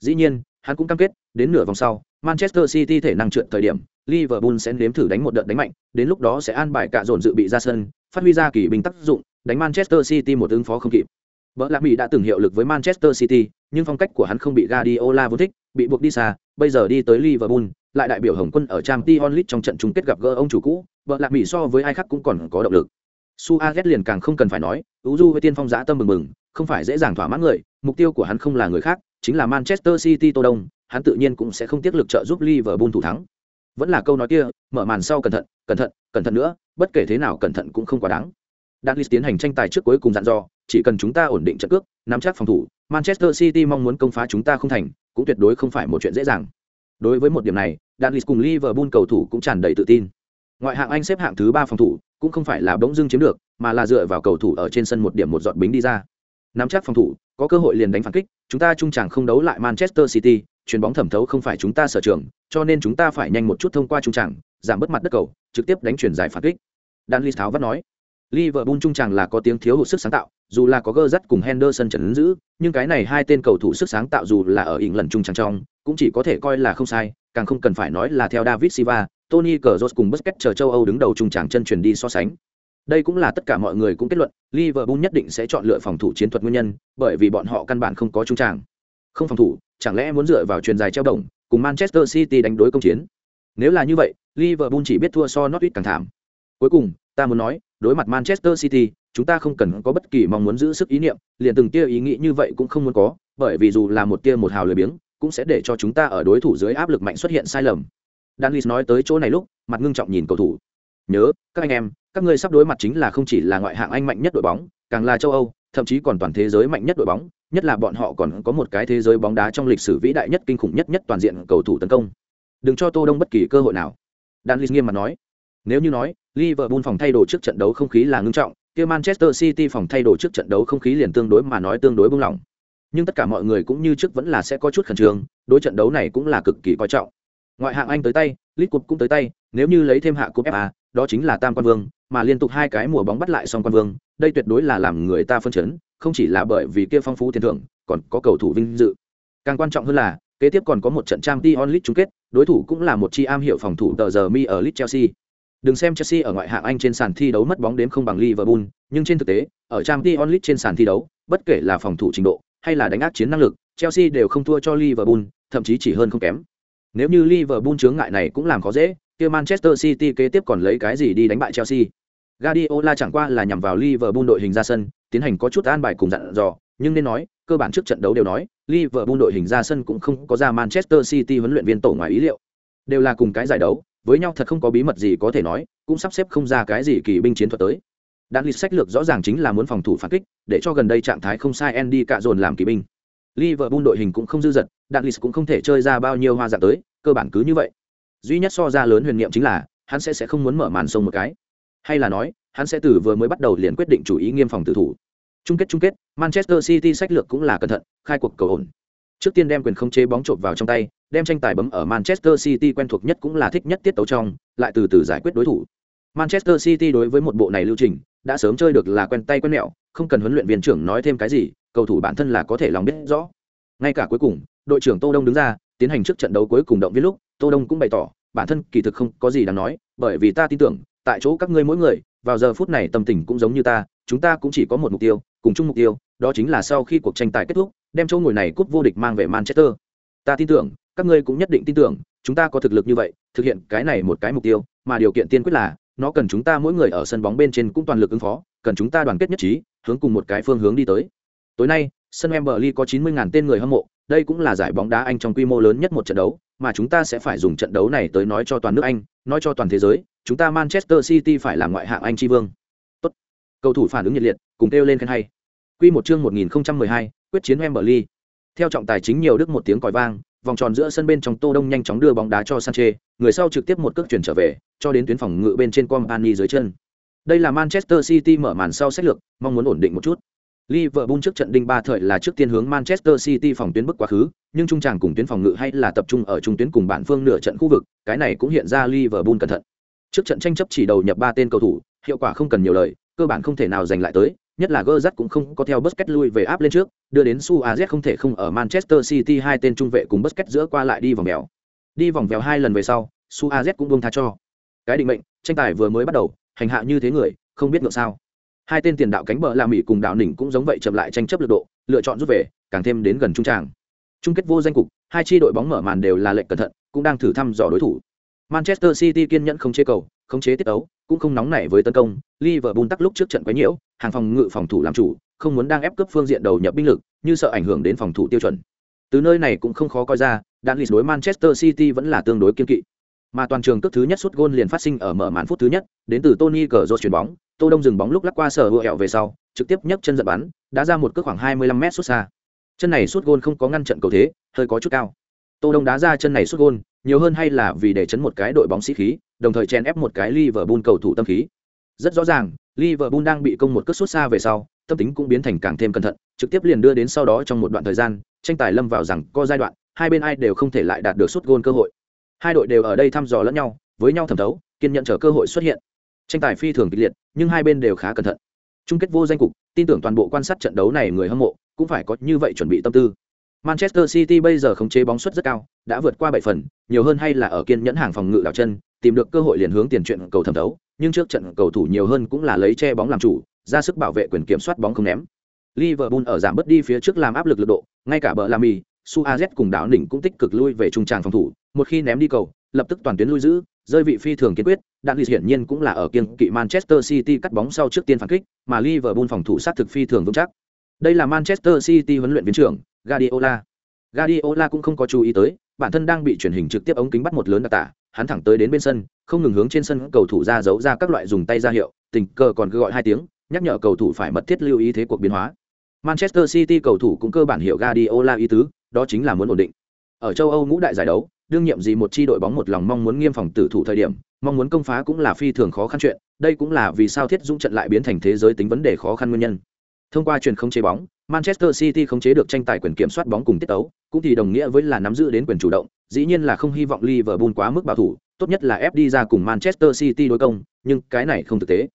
Dĩ nhiên, hắn cũng cam kết, đến nửa vòng sau, Manchester City thể năng trượt thời điểm, Liverpool sẽ nếm thử đánh một đợt đánh mạnh, đến lúc đó sẽ an bài cả dồn dự bị ra sân, phát huy ra kỳ bình tác dụng, đánh Manchester City một ứng phó không kịp. Bỡ lạc Mỹ đã từng hiệu lực với Manchester City, nhưng phong cách của hắn không bị Guardiola vô thích, bị buộc đi xa, bây giờ đi tới Liverpool, lại đại biểu Hồng Quân ở Champions League trong trận chung kết gặp gỡ ông chủ cũ, Bỡ lạc Mỹ so với ai khác cũng còn có động lực. Suarez liền càng không cần phải nói, Uju với tiên phong giã tâm mừng mừng, không phải dễ dàng thỏa mãn người, mục tiêu của hắn không là người khác, chính là Manchester City Tô Đông, hắn tự nhiên cũng sẽ không tiếc lực trợ giúp Liverpool thủ thắng. Vẫn là câu nói kia, mở màn sau cẩn thận, cẩn thận, cẩn thận nữa, bất kể thế nào cẩn thận cũng không quá đáng. Dalglish tiến hành tranh tài trước cuối cùng dặn dò, chỉ cần chúng ta ổn định trận cước, nắm chắc phòng thủ, Manchester City mong muốn công phá chúng ta không thành, cũng tuyệt đối không phải một chuyện dễ dàng. Đối với một điểm này, Dalglish cùng Liverpool cầu thủ cũng tràn đầy tự tin. Ngoại hạng Anh xếp hạng thứ ba phòng thủ, cũng không phải là bỗng dưng chiếm được, mà là dựa vào cầu thủ ở trên sân một điểm một giọt bính đi ra. Nắm chắc phòng thủ, có cơ hội liền đánh phản kích, chúng ta trung chẳng không đấu lại Manchester City, chuyền bóng thẩm thấu không phải chúng ta sở trường, cho nên chúng ta phải nhanh một chút thông qua trung tràng, giảm bớt mặt đất cầu, trực tiếp đánh chuyển giải phản kích. Danley tháo vắt nói. Liverpool trung tràng là có tiếng thiếu hụt sức sáng tạo, dù là có Gerrard cùng Henderson trấn giữ, nhưng cái này hai tên cầu thủ sức sáng tạo dù là ở ỉn lần trung tràng trong, cũng chỉ có thể coi là không sai, càng không cần phải nói là theo David Silva, Tony Kroos cùng Busquets chờ châu Âu đứng đầu trung tràng chân truyền đi so sánh. Đây cũng là tất cả mọi người cũng kết luận, Liverpool nhất định sẽ chọn lựa phòng thủ chiến thuật nguyên nhân, bởi vì bọn họ căn bản không có trung tràng. Không phòng thủ, chẳng lẽ muốn dựa vào truyền dài treo đồng, cùng Manchester City đánh đối công chiến. Nếu là như vậy, Liverpool chỉ biết thua so Norwich càng thảm. Cuối cùng, ta muốn nói, đối mặt Manchester City, chúng ta không cần có bất kỳ mong muốn giữ sức ý niệm, liền từng tia ý nghĩ như vậy cũng không muốn có, bởi vì dù là một tia một hào lười biếng, cũng sẽ để cho chúng ta ở đối thủ dưới áp lực mạnh xuất hiện sai lầm. Danlis nói tới chỗ này lúc, mặt ngưng trọng nhìn cầu thủ. Nhớ, các anh em, các ngươi sắp đối mặt chính là không chỉ là ngoại hạng Anh mạnh nhất đội bóng, càng là châu Âu, thậm chí còn toàn thế giới mạnh nhất đội bóng, nhất là bọn họ còn có một cái thế giới bóng đá trong lịch sử vĩ đại nhất kinh khủng nhất nhất toàn diện cầu thủ tấn công. Đừng cho Tô Đông bất kỳ cơ hội nào. Dan Lee nghiêm mặt nói. Nếu như nói, Liverpool phòng thay đồ trước trận đấu không khí là ngưng trọng, kia Manchester City phòng thay đồ trước trận đấu không khí liền tương đối mà nói tương đối bùng lỏng. Nhưng tất cả mọi người cũng như trước vẫn là sẽ có chút khẩn trương, đối trận đấu này cũng là cực kỳ coi trọng. Ngoại hạng Anh tới tay, League Cup cũng tới tay, nếu như lấy thêm hạ cúp FA, đó chính là tam quan vương, mà liên tục hai cái mùa bóng bắt lại xong quan vương, đây tuyệt đối là làm người ta phân chấn, không chỉ là bởi vì kia phong phú tiền thưởng, còn có cầu thủ vinh dự. Càng quan trọng hơn là, kế tiếp còn có một trận Champions League chung kết, đối thủ cũng là một chi am hiệu phòng thủ tờ giờ mi ở Leeds Chelsea. Đừng xem Chelsea ở ngoại hạng Anh trên sàn thi đấu mất bóng đến không bằng Liverpool, nhưng trên thực tế, ở Champions League trên sàn thi đấu, bất kể là phòng thủ trình độ hay là đánh áp chiến năng lực, Chelsea đều không thua cho Liverpool, thậm chí chỉ hơn không kém. Nếu như Liverpool chướng ngại này cũng làm khó dễ, kia Manchester City kế tiếp còn lấy cái gì đi đánh bại Chelsea? Guardiola chẳng qua là nhằm vào Liverpool đội hình ra sân, tiến hành có chút an bài cùng dặn dò, nhưng nên nói, cơ bản trước trận đấu đều nói, Liverpool đội hình ra sân cũng không có ra Manchester City huấn luyện viên tổ ngoài ý liệu. Đều là cùng cái giải đấu, với nhau thật không có bí mật gì có thể nói cũng sắp xếp không ra cái gì kỳ binh chiến thuật tới. Đạn lịch sách lược rõ ràng chính là muốn phòng thủ phản kích để cho gần đây trạng thái không sai andy cạ dồn làm kỳ binh. Liverpool đội hình cũng không dư dật đạn lịch cũng không thể chơi ra bao nhiêu hoa dạng tới cơ bản cứ như vậy. Duy nhất so ra lớn huyền niệm chính là hắn sẽ sẽ không muốn mở màn sông một cái. Hay là nói hắn sẽ từ vừa mới bắt đầu liền quyết định chủ ý nghiêm phòng tử thủ chung kết chung kết manchester city sách lược cũng là cẩn thận khai cuộc cầu ổn trước tiên đem quyền không chế bóng trộm vào trong tay đem tranh tài bấm ở Manchester City quen thuộc nhất cũng là thích nhất tiết tấu trong, lại từ từ giải quyết đối thủ. Manchester City đối với một bộ này lưu trình, đã sớm chơi được là quen tay quen mẹo, không cần huấn luyện viên trưởng nói thêm cái gì, cầu thủ bản thân là có thể lòng biết rõ. Ngay cả cuối cùng, đội trưởng Tô Đông đứng ra, tiến hành trước trận đấu cuối cùng động viên lúc, Tô Đông cũng bày tỏ, bản thân kỳ thực không có gì đáng nói, bởi vì ta tin tưởng, tại chỗ các ngươi mỗi người, vào giờ phút này tâm tình cũng giống như ta, chúng ta cũng chỉ có một mục tiêu, cùng chung mục tiêu, đó chính là sau khi cuộc tranh tài kết thúc, đem chỗ ngồi này cúp vô địch mang về Manchester. Ta tin tưởng, các ngươi cũng nhất định tin tưởng chúng ta có thực lực như vậy thực hiện cái này một cái mục tiêu mà điều kiện tiên quyết là nó cần chúng ta mỗi người ở sân bóng bên trên cũng toàn lực ứng phó cần chúng ta đoàn kết nhất trí hướng cùng một cái phương hướng đi tới tối nay sân Wembley có 90.000 tên người hâm mộ đây cũng là giải bóng đá Anh trong quy mô lớn nhất một trận đấu mà chúng ta sẽ phải dùng trận đấu này tới nói cho toàn nước Anh nói cho toàn thế giới chúng ta Manchester City phải là ngoại hạng Anh tri vương Tốt. cầu thủ phản ứng nhiệt liệt cùng kêu lên khen hay quy một chương 1012 quyết chiến Wembley theo trọng tài chính nhiều đức một tiếng còi vang vòng tròn giữa sân bên trong Tô Đông nhanh chóng đưa bóng đá cho Sanchez, người sau trực tiếp một cước chuyển trở về, cho đến tuyến phòng ngự bên trên Company dưới chân. Đây là Manchester City mở màn sau sách lược, mong muốn ổn định một chút. Liverpool trước trận đinh ba thời là trước tiên hướng Manchester City phòng tuyến bước quá khứ, nhưng trung tràng cùng tuyến phòng ngự hay là tập trung ở trung tuyến cùng bản phương nửa trận khu vực, cái này cũng hiện ra Liverpool cẩn thận. Trước trận tranh chấp chỉ đầu nhập ba tên cầu thủ, hiệu quả không cần nhiều lời, cơ bản không thể nào giành lại tới, nhất là Gerrard cũng không có theo Busquets lui về áp lên trước, đưa đến Suarez không thể không ở Manchester City hai tên trung vệ cùng Busquets giữa qua lại đi vòng vèo. Đi vòng vèo hai lần về sau, Suarez cũng buông tha cho. Cái định mệnh, tranh tài vừa mới bắt đầu, hành hạ như thế người, không biết ngược sao. Hai tên tiền đạo cánh bờ La Mỹ cùng đạo nỉnh cũng giống vậy chậm lại tranh chấp lực độ, lựa chọn rút về, càng thêm đến gần trung tràng. Chung kết vô danh cục, hai chi đội bóng mở màn đều là lệnh cẩn thận, cũng đang thử thăm dò đối thủ. Manchester City kiên nhẫn không chế cầu, không chế tiết ấu cũng không nóng nảy với tấn công, Liverpool tắc lúc trước trận quấy nhiễu, hàng phòng ngự phòng thủ làm chủ, không muốn đang ép cướp phương diện đầu nhập binh lực, như sợ ảnh hưởng đến phòng thủ tiêu chuẩn. Từ nơi này cũng không khó coi ra, Danlis đối Manchester City vẫn là tương đối kiên kỵ. Mà toàn trường cước thứ nhất sút gôn liền phát sinh ở mở màn phút thứ nhất, đến từ Tony Cazorla chuyển bóng, Tô Đông dừng bóng lúc lắc qua sở hựa hẹo về sau, trực tiếp nhấc chân giật bắn, đã ra một cước khoảng 25m sút xa. Chân này sút gôn không có ngăn trận cầu thế, hơi có chút cao. Tô Đông đá ra chân này sút gôn, nhiều hơn hay là vì để chấn một cái đội bóng sĩ khí, đồng thời chen ép một cái Liverpool cầu thủ tâm khí. Rất rõ ràng, Liverpool đang bị công một cước sút xa về sau, tâm tính cũng biến thành càng thêm cẩn thận, trực tiếp liền đưa đến sau đó trong một đoạn thời gian, tranh tài lâm vào rằng có giai đoạn, hai bên ai đều không thể lại đạt được sút gôn cơ hội. Hai đội đều ở đây thăm dò lẫn nhau, với nhau thẩm thấu, kiên nhận chờ cơ hội xuất hiện. Tranh tài phi thường kịch liệt, nhưng hai bên đều khá cẩn thận. Chung kết vô danh cục, tin tưởng toàn bộ quan sát trận đấu này người hâm mộ cũng phải có như vậy chuẩn bị tâm tư. Manchester City bây giờ khống chế bóng suất rất cao, đã vượt qua bảy phần, nhiều hơn hay là ở kiên nhẫn hàng phòng ngự đảo chân, tìm được cơ hội liền hướng tiền chuyện cầu thẩm thấu, nhưng trước trận cầu thủ nhiều hơn cũng là lấy che bóng làm chủ, ra sức bảo vệ quyền kiểm soát bóng không ném. Liverpool ở giảm bớt đi phía trước làm áp lực lực độ, ngay cả bờ Lamy, Suarez cùng đảo đỉnh cũng tích cực lui về trung tràng phòng thủ, một khi ném đi cầu, lập tức toàn tuyến lui giữ, rơi vị phi thường kiên quyết, đạn lý hiển nhiên cũng là ở kiên kỵ Manchester City cắt bóng sau trước tiên phản kích, mà Liverpool phòng thủ sát thực phi thường vững chắc. Đây là Manchester City huấn luyện viên trưởng Guardiola. Guardiola cũng không có chú ý tới, bản thân đang bị truyền hình trực tiếp ống kính bắt một lớn đặc tả, hắn thẳng tới đến bên sân, không ngừng hướng trên sân cầu thủ ra giấu ra các loại dùng tay ra hiệu, tình cờ còn cứ gọi hai tiếng, nhắc nhở cầu thủ phải mật thiết lưu ý thế cuộc biến hóa. Manchester City cầu thủ cũng cơ bản hiểu Guardiola ý tứ, đó chính là muốn ổn định. Ở châu Âu ngũ đại giải đấu, đương nhiệm gì một chi đội bóng một lòng mong muốn nghiêm phòng tử thủ thời điểm, mong muốn công phá cũng là phi thường khó khăn chuyện, đây cũng là vì sao Thiết Dũng trận lại biến thành thế giới tính vấn đề khó khăn nguyên nhân. Thông qua truyền không chế bóng, Manchester City khống chế được tranh tài quyền kiểm soát bóng cùng tiết tấu, cũng thì đồng nghĩa với là nắm giữ đến quyền chủ động, dĩ nhiên là không hy vọng Liverpool quá mức bảo thủ, tốt nhất là ép đi ra cùng Manchester City đối công, nhưng cái này không thực tế.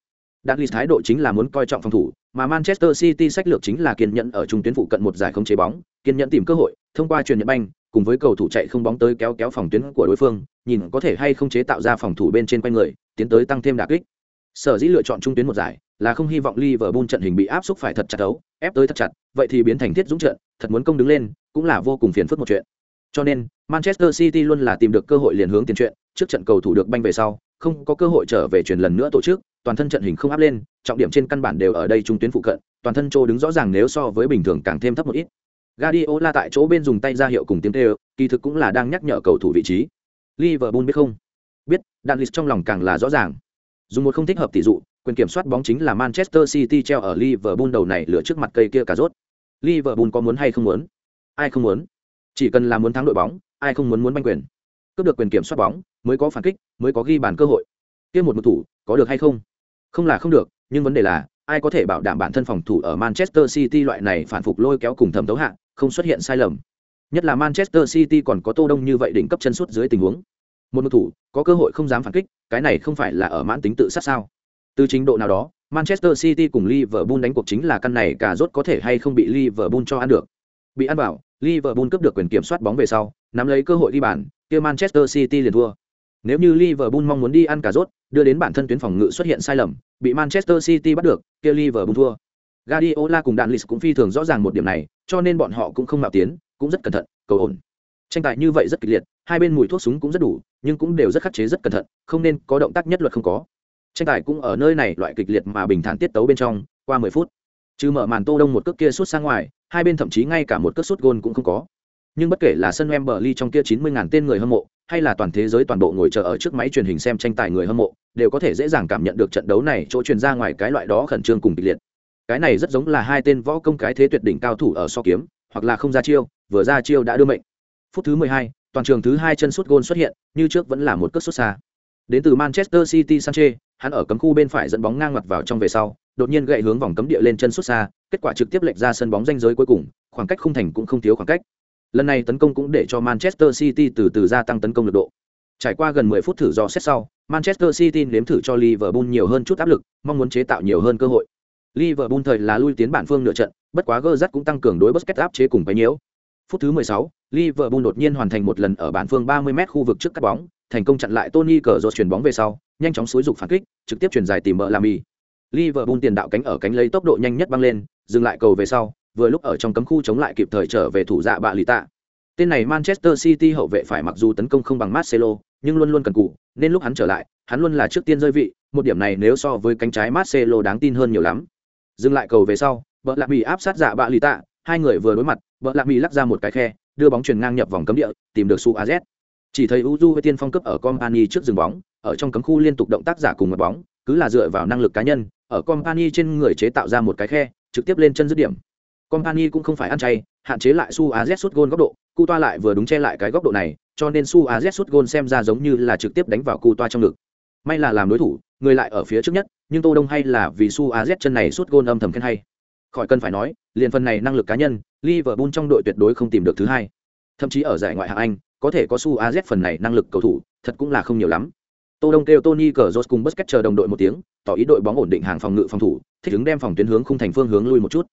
Dalglish thái độ chính là muốn coi trọng phòng thủ, mà Manchester City sách lược chính là kiên nhẫn ở trung tuyến phụ cận một giải không chế bóng, kiên nhẫn tìm cơ hội, thông qua truyền nhận banh, cùng với cầu thủ chạy không bóng tới kéo kéo phòng tuyến của đối phương, nhìn có thể hay không chế tạo ra phòng thủ bên trên quanh người, tiến tới tăng thêm đả kích. Sở dĩ lựa chọn trung tuyến một giải, là không hy vọng Liverpool trận hình bị áp xúc phải thật chặt đấu, ép tới thật chặt, vậy thì biến thành thiết dũng trận, thật muốn công đứng lên, cũng là vô cùng phiền phức một chuyện. Cho nên, Manchester City luôn là tìm được cơ hội liền hướng tiền chuyện, trước trận cầu thủ được banh về sau, không có cơ hội trở về truyền lần nữa tổ chức, toàn thân trận hình không áp lên, trọng điểm trên căn bản đều ở đây trung tuyến phụ cận, toàn thân châu đứng rõ ràng nếu so với bình thường càng thêm thấp một ít. Guardiola tại chỗ bên dùng tay ra hiệu cùng tiếng kêu, kỳ thực cũng là đang nhắc nhở cầu thủ vị trí. Liverpool biết không? Biết, Danlis trong lòng càng là rõ ràng. Dùng một không thích hợp tỷ dụ, quyền kiểm soát bóng chính là Manchester City treo ở Liverpool đầu này lửa trước mặt cây kia cả rốt. Liverpool có muốn hay không muốn? Ai không muốn? Chỉ cần là muốn thắng đội bóng, ai không muốn muốn banh quyền. Cướp được quyền kiểm soát bóng, mới có phản kích, mới có ghi bàn cơ hội. Kia một một thủ, có được hay không? Không là không được, nhưng vấn đề là, ai có thể bảo đảm bản thân phòng thủ ở Manchester City loại này phản phục lôi kéo cùng thẩm đấu hạ, không xuất hiện sai lầm. Nhất là Manchester City còn có Tô Đông như vậy đỉnh cấp chân suốt dưới tình huống. Một một thủ, có cơ hội không dám phản kích, cái này không phải là ở mãn tính tự sát sao? Từ trình độ nào đó, Manchester City cùng Liverpool đánh cuộc chính là căn này cả rốt có thể hay không bị Liverpool cho ăn được. Bị ăn bảo, Liverpool cướp được quyền kiểm soát bóng về sau, nắm lấy cơ hội đi bàn, kia Manchester City liền thua. Nếu như Liverpool mong muốn đi ăn cả rốt, đưa đến bản thân tuyến phòng ngự xuất hiện sai lầm, bị Manchester City bắt được, kia Liverpool thua. Guardiola cùng Đạn Lis cũng phi thường rõ ràng một điểm này, cho nên bọn họ cũng không mạo tiến, cũng rất cẩn thận, cầu ổn. Tranh tài như vậy rất kịch liệt, hai bên mùi thuốc súng cũng rất đủ, nhưng cũng đều rất khắc chế rất cẩn thận, không nên có động tác nhất luật không có tranh tài cũng ở nơi này loại kịch liệt mà bình thản tiết tấu bên trong qua mười phút chứ mở màn tô đông một cước kia sút sang ngoài hai bên thậm chí ngay cả một cước sút gôn cũng không có nhưng bất kể là sân Wembley trong kia chín mươi ngàn tên người hâm mộ, hay là toàn thế giới toàn bộ ngồi chờ ở trước máy truyền hình xem tranh tài người hâm mộ, đều có thể dễ dàng cảm nhận được trận đấu này chỗ truyền ra ngoài cái loại đó khẩn trương cùng kịch liệt. Cái này rất giống là hai tên võ công cái thế tuyệt đỉnh cao thủ ở so kiếm, hoặc là không ra chiêu, vừa ra chiêu đã đưa mệnh. Phút thứ mười hai, toàn trường thứ hai chân sút gôn xuất hiện, như trước vẫn là một cước sút xa. Đến từ manchester city sanche hắn ở cấm khu bên phải dẫn bóng ngang mặt vào trong về sau, đột nhiên gậy hướng vòng cấm địa lên chân sút xa, kết quả trực tiếp lệch ra sân bóng danh giới cuối cùng, khoảng cách không thành cũng không thiếu khoảng cách lần này tấn công cũng để cho manchester city từ từ gia tăng tấn công lực độ trải qua gần 10 phút thử dò xét sau manchester city nếm thử cho liverpool nhiều hơn chút áp lực mong muốn chế tạo nhiều hơn cơ hội Liverpool thời là lui tiến bản phương nửa trận, bất quá Gerrard cũng tăng cường đối Busquets áp chế cùng bấy nhiêu. Phút thứ 16, Liverpool đột nhiên hoàn thành một lần ở bản phương 30m khu vực trước cắt bóng, thành công chặn lại Tony Cazorla chuyển bóng về sau, nhanh chóng xúi dục phản kích, trực tiếp chuyển dài tìm bờ Lamy. Liverpool tiền đạo cánh ở cánh lấy tốc độ nhanh nhất băng lên, dừng lại cầu về sau, vừa lúc ở trong cấm khu chống lại kịp thời trở về thủ dạ bạ lì tạ. Tên này Manchester City hậu vệ phải mặc dù tấn công không bằng Marcelo, nhưng luôn luôn cần cù, nên lúc hắn trở lại, hắn luôn là trước tiên rơi vị, một điểm này nếu so với cánh trái Marcelo đáng tin hơn nhiều lắm. Dừng lại cầu về sau, vợ Lạc bị áp sát dạ bạ lì tạ, hai người vừa đối mặt, vợ Lạc bị lắc ra một cái khe, đưa bóng truyền ngang nhập vòng cấm địa, tìm được Su Az. Chỉ thấy Uju với tiên phong cấp ở Company trước dừng bóng, ở trong cấm khu liên tục động tác giả cùng một bóng, cứ là dựa vào năng lực cá nhân, ở Company trên người chế tạo ra một cái khe, trực tiếp lên chân dứt điểm. Company cũng không phải ăn chay, hạn chế lại Su Az sút gôn góc độ, Cu Toa lại vừa đúng che lại cái góc độ này, cho nên Su Az sút gôn xem ra giống như là trực tiếp đánh vào Cu Toa trong ngực. May là làm đối thủ, người lại ở phía trước nhất, nhưng Tô Đông hay là vì Su Az chân này sút gôn âm thầm khen hay. Khỏi cần phải nói, liền phần này năng lực cá nhân, Liverpool trong đội tuyệt đối không tìm được thứ hai. Thậm chí ở giải ngoại hạng Anh, có thể có Su Az phần này năng lực cầu thủ, thật cũng là không nhiều lắm. Tô Đông kêu Tony Cazorla cùng Busquets chờ đồng đội một tiếng, tỏ ý đội bóng ổn định hàng phòng ngự phòng thủ, thích ứng đem phòng tuyến hướng khung thành phương hướng lui một chút.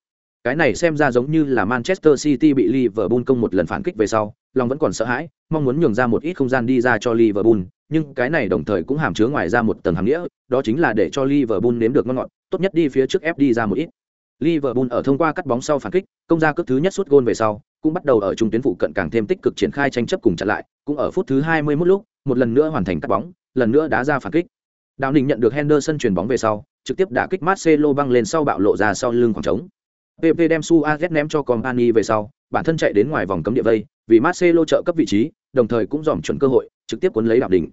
Cái này xem ra giống như là Manchester City bị Liverpool công một lần phản kích về sau, lòng vẫn còn sợ hãi, mong muốn nhường ra một ít không gian đi ra cho Liverpool, nhưng cái này đồng thời cũng hàm chứa ngoài ra một tầng hàm nghĩa, đó chính là để cho Liverpool nếm được ngon ngọt, tốt nhất đi phía trước ép đi ra một ít. Liverpool ở thông qua cắt bóng sau phản kích, công ra cước thứ nhất suốt gôn về sau, cũng bắt đầu ở trung tuyến phụ cận càng thêm tích cực triển khai tranh chấp cùng chặn lại, cũng ở phút thứ 21 lúc, một lần nữa hoàn thành cắt bóng, lần nữa đá ra phản kích. Đào Ninh nhận được Henderson chuyền bóng về sau, trực tiếp đá kích Marcelo băng lên sau bạo lộ ra sau lưng khoảng trống. PP đem Suarez ném cho Company về sau, bản thân chạy đến ngoài vòng cấm địa vây, vì Marcelo trợ cấp vị trí, đồng thời cũng dòm chuẩn cơ hội, trực tiếp cuốn lấy đạo đỉnh.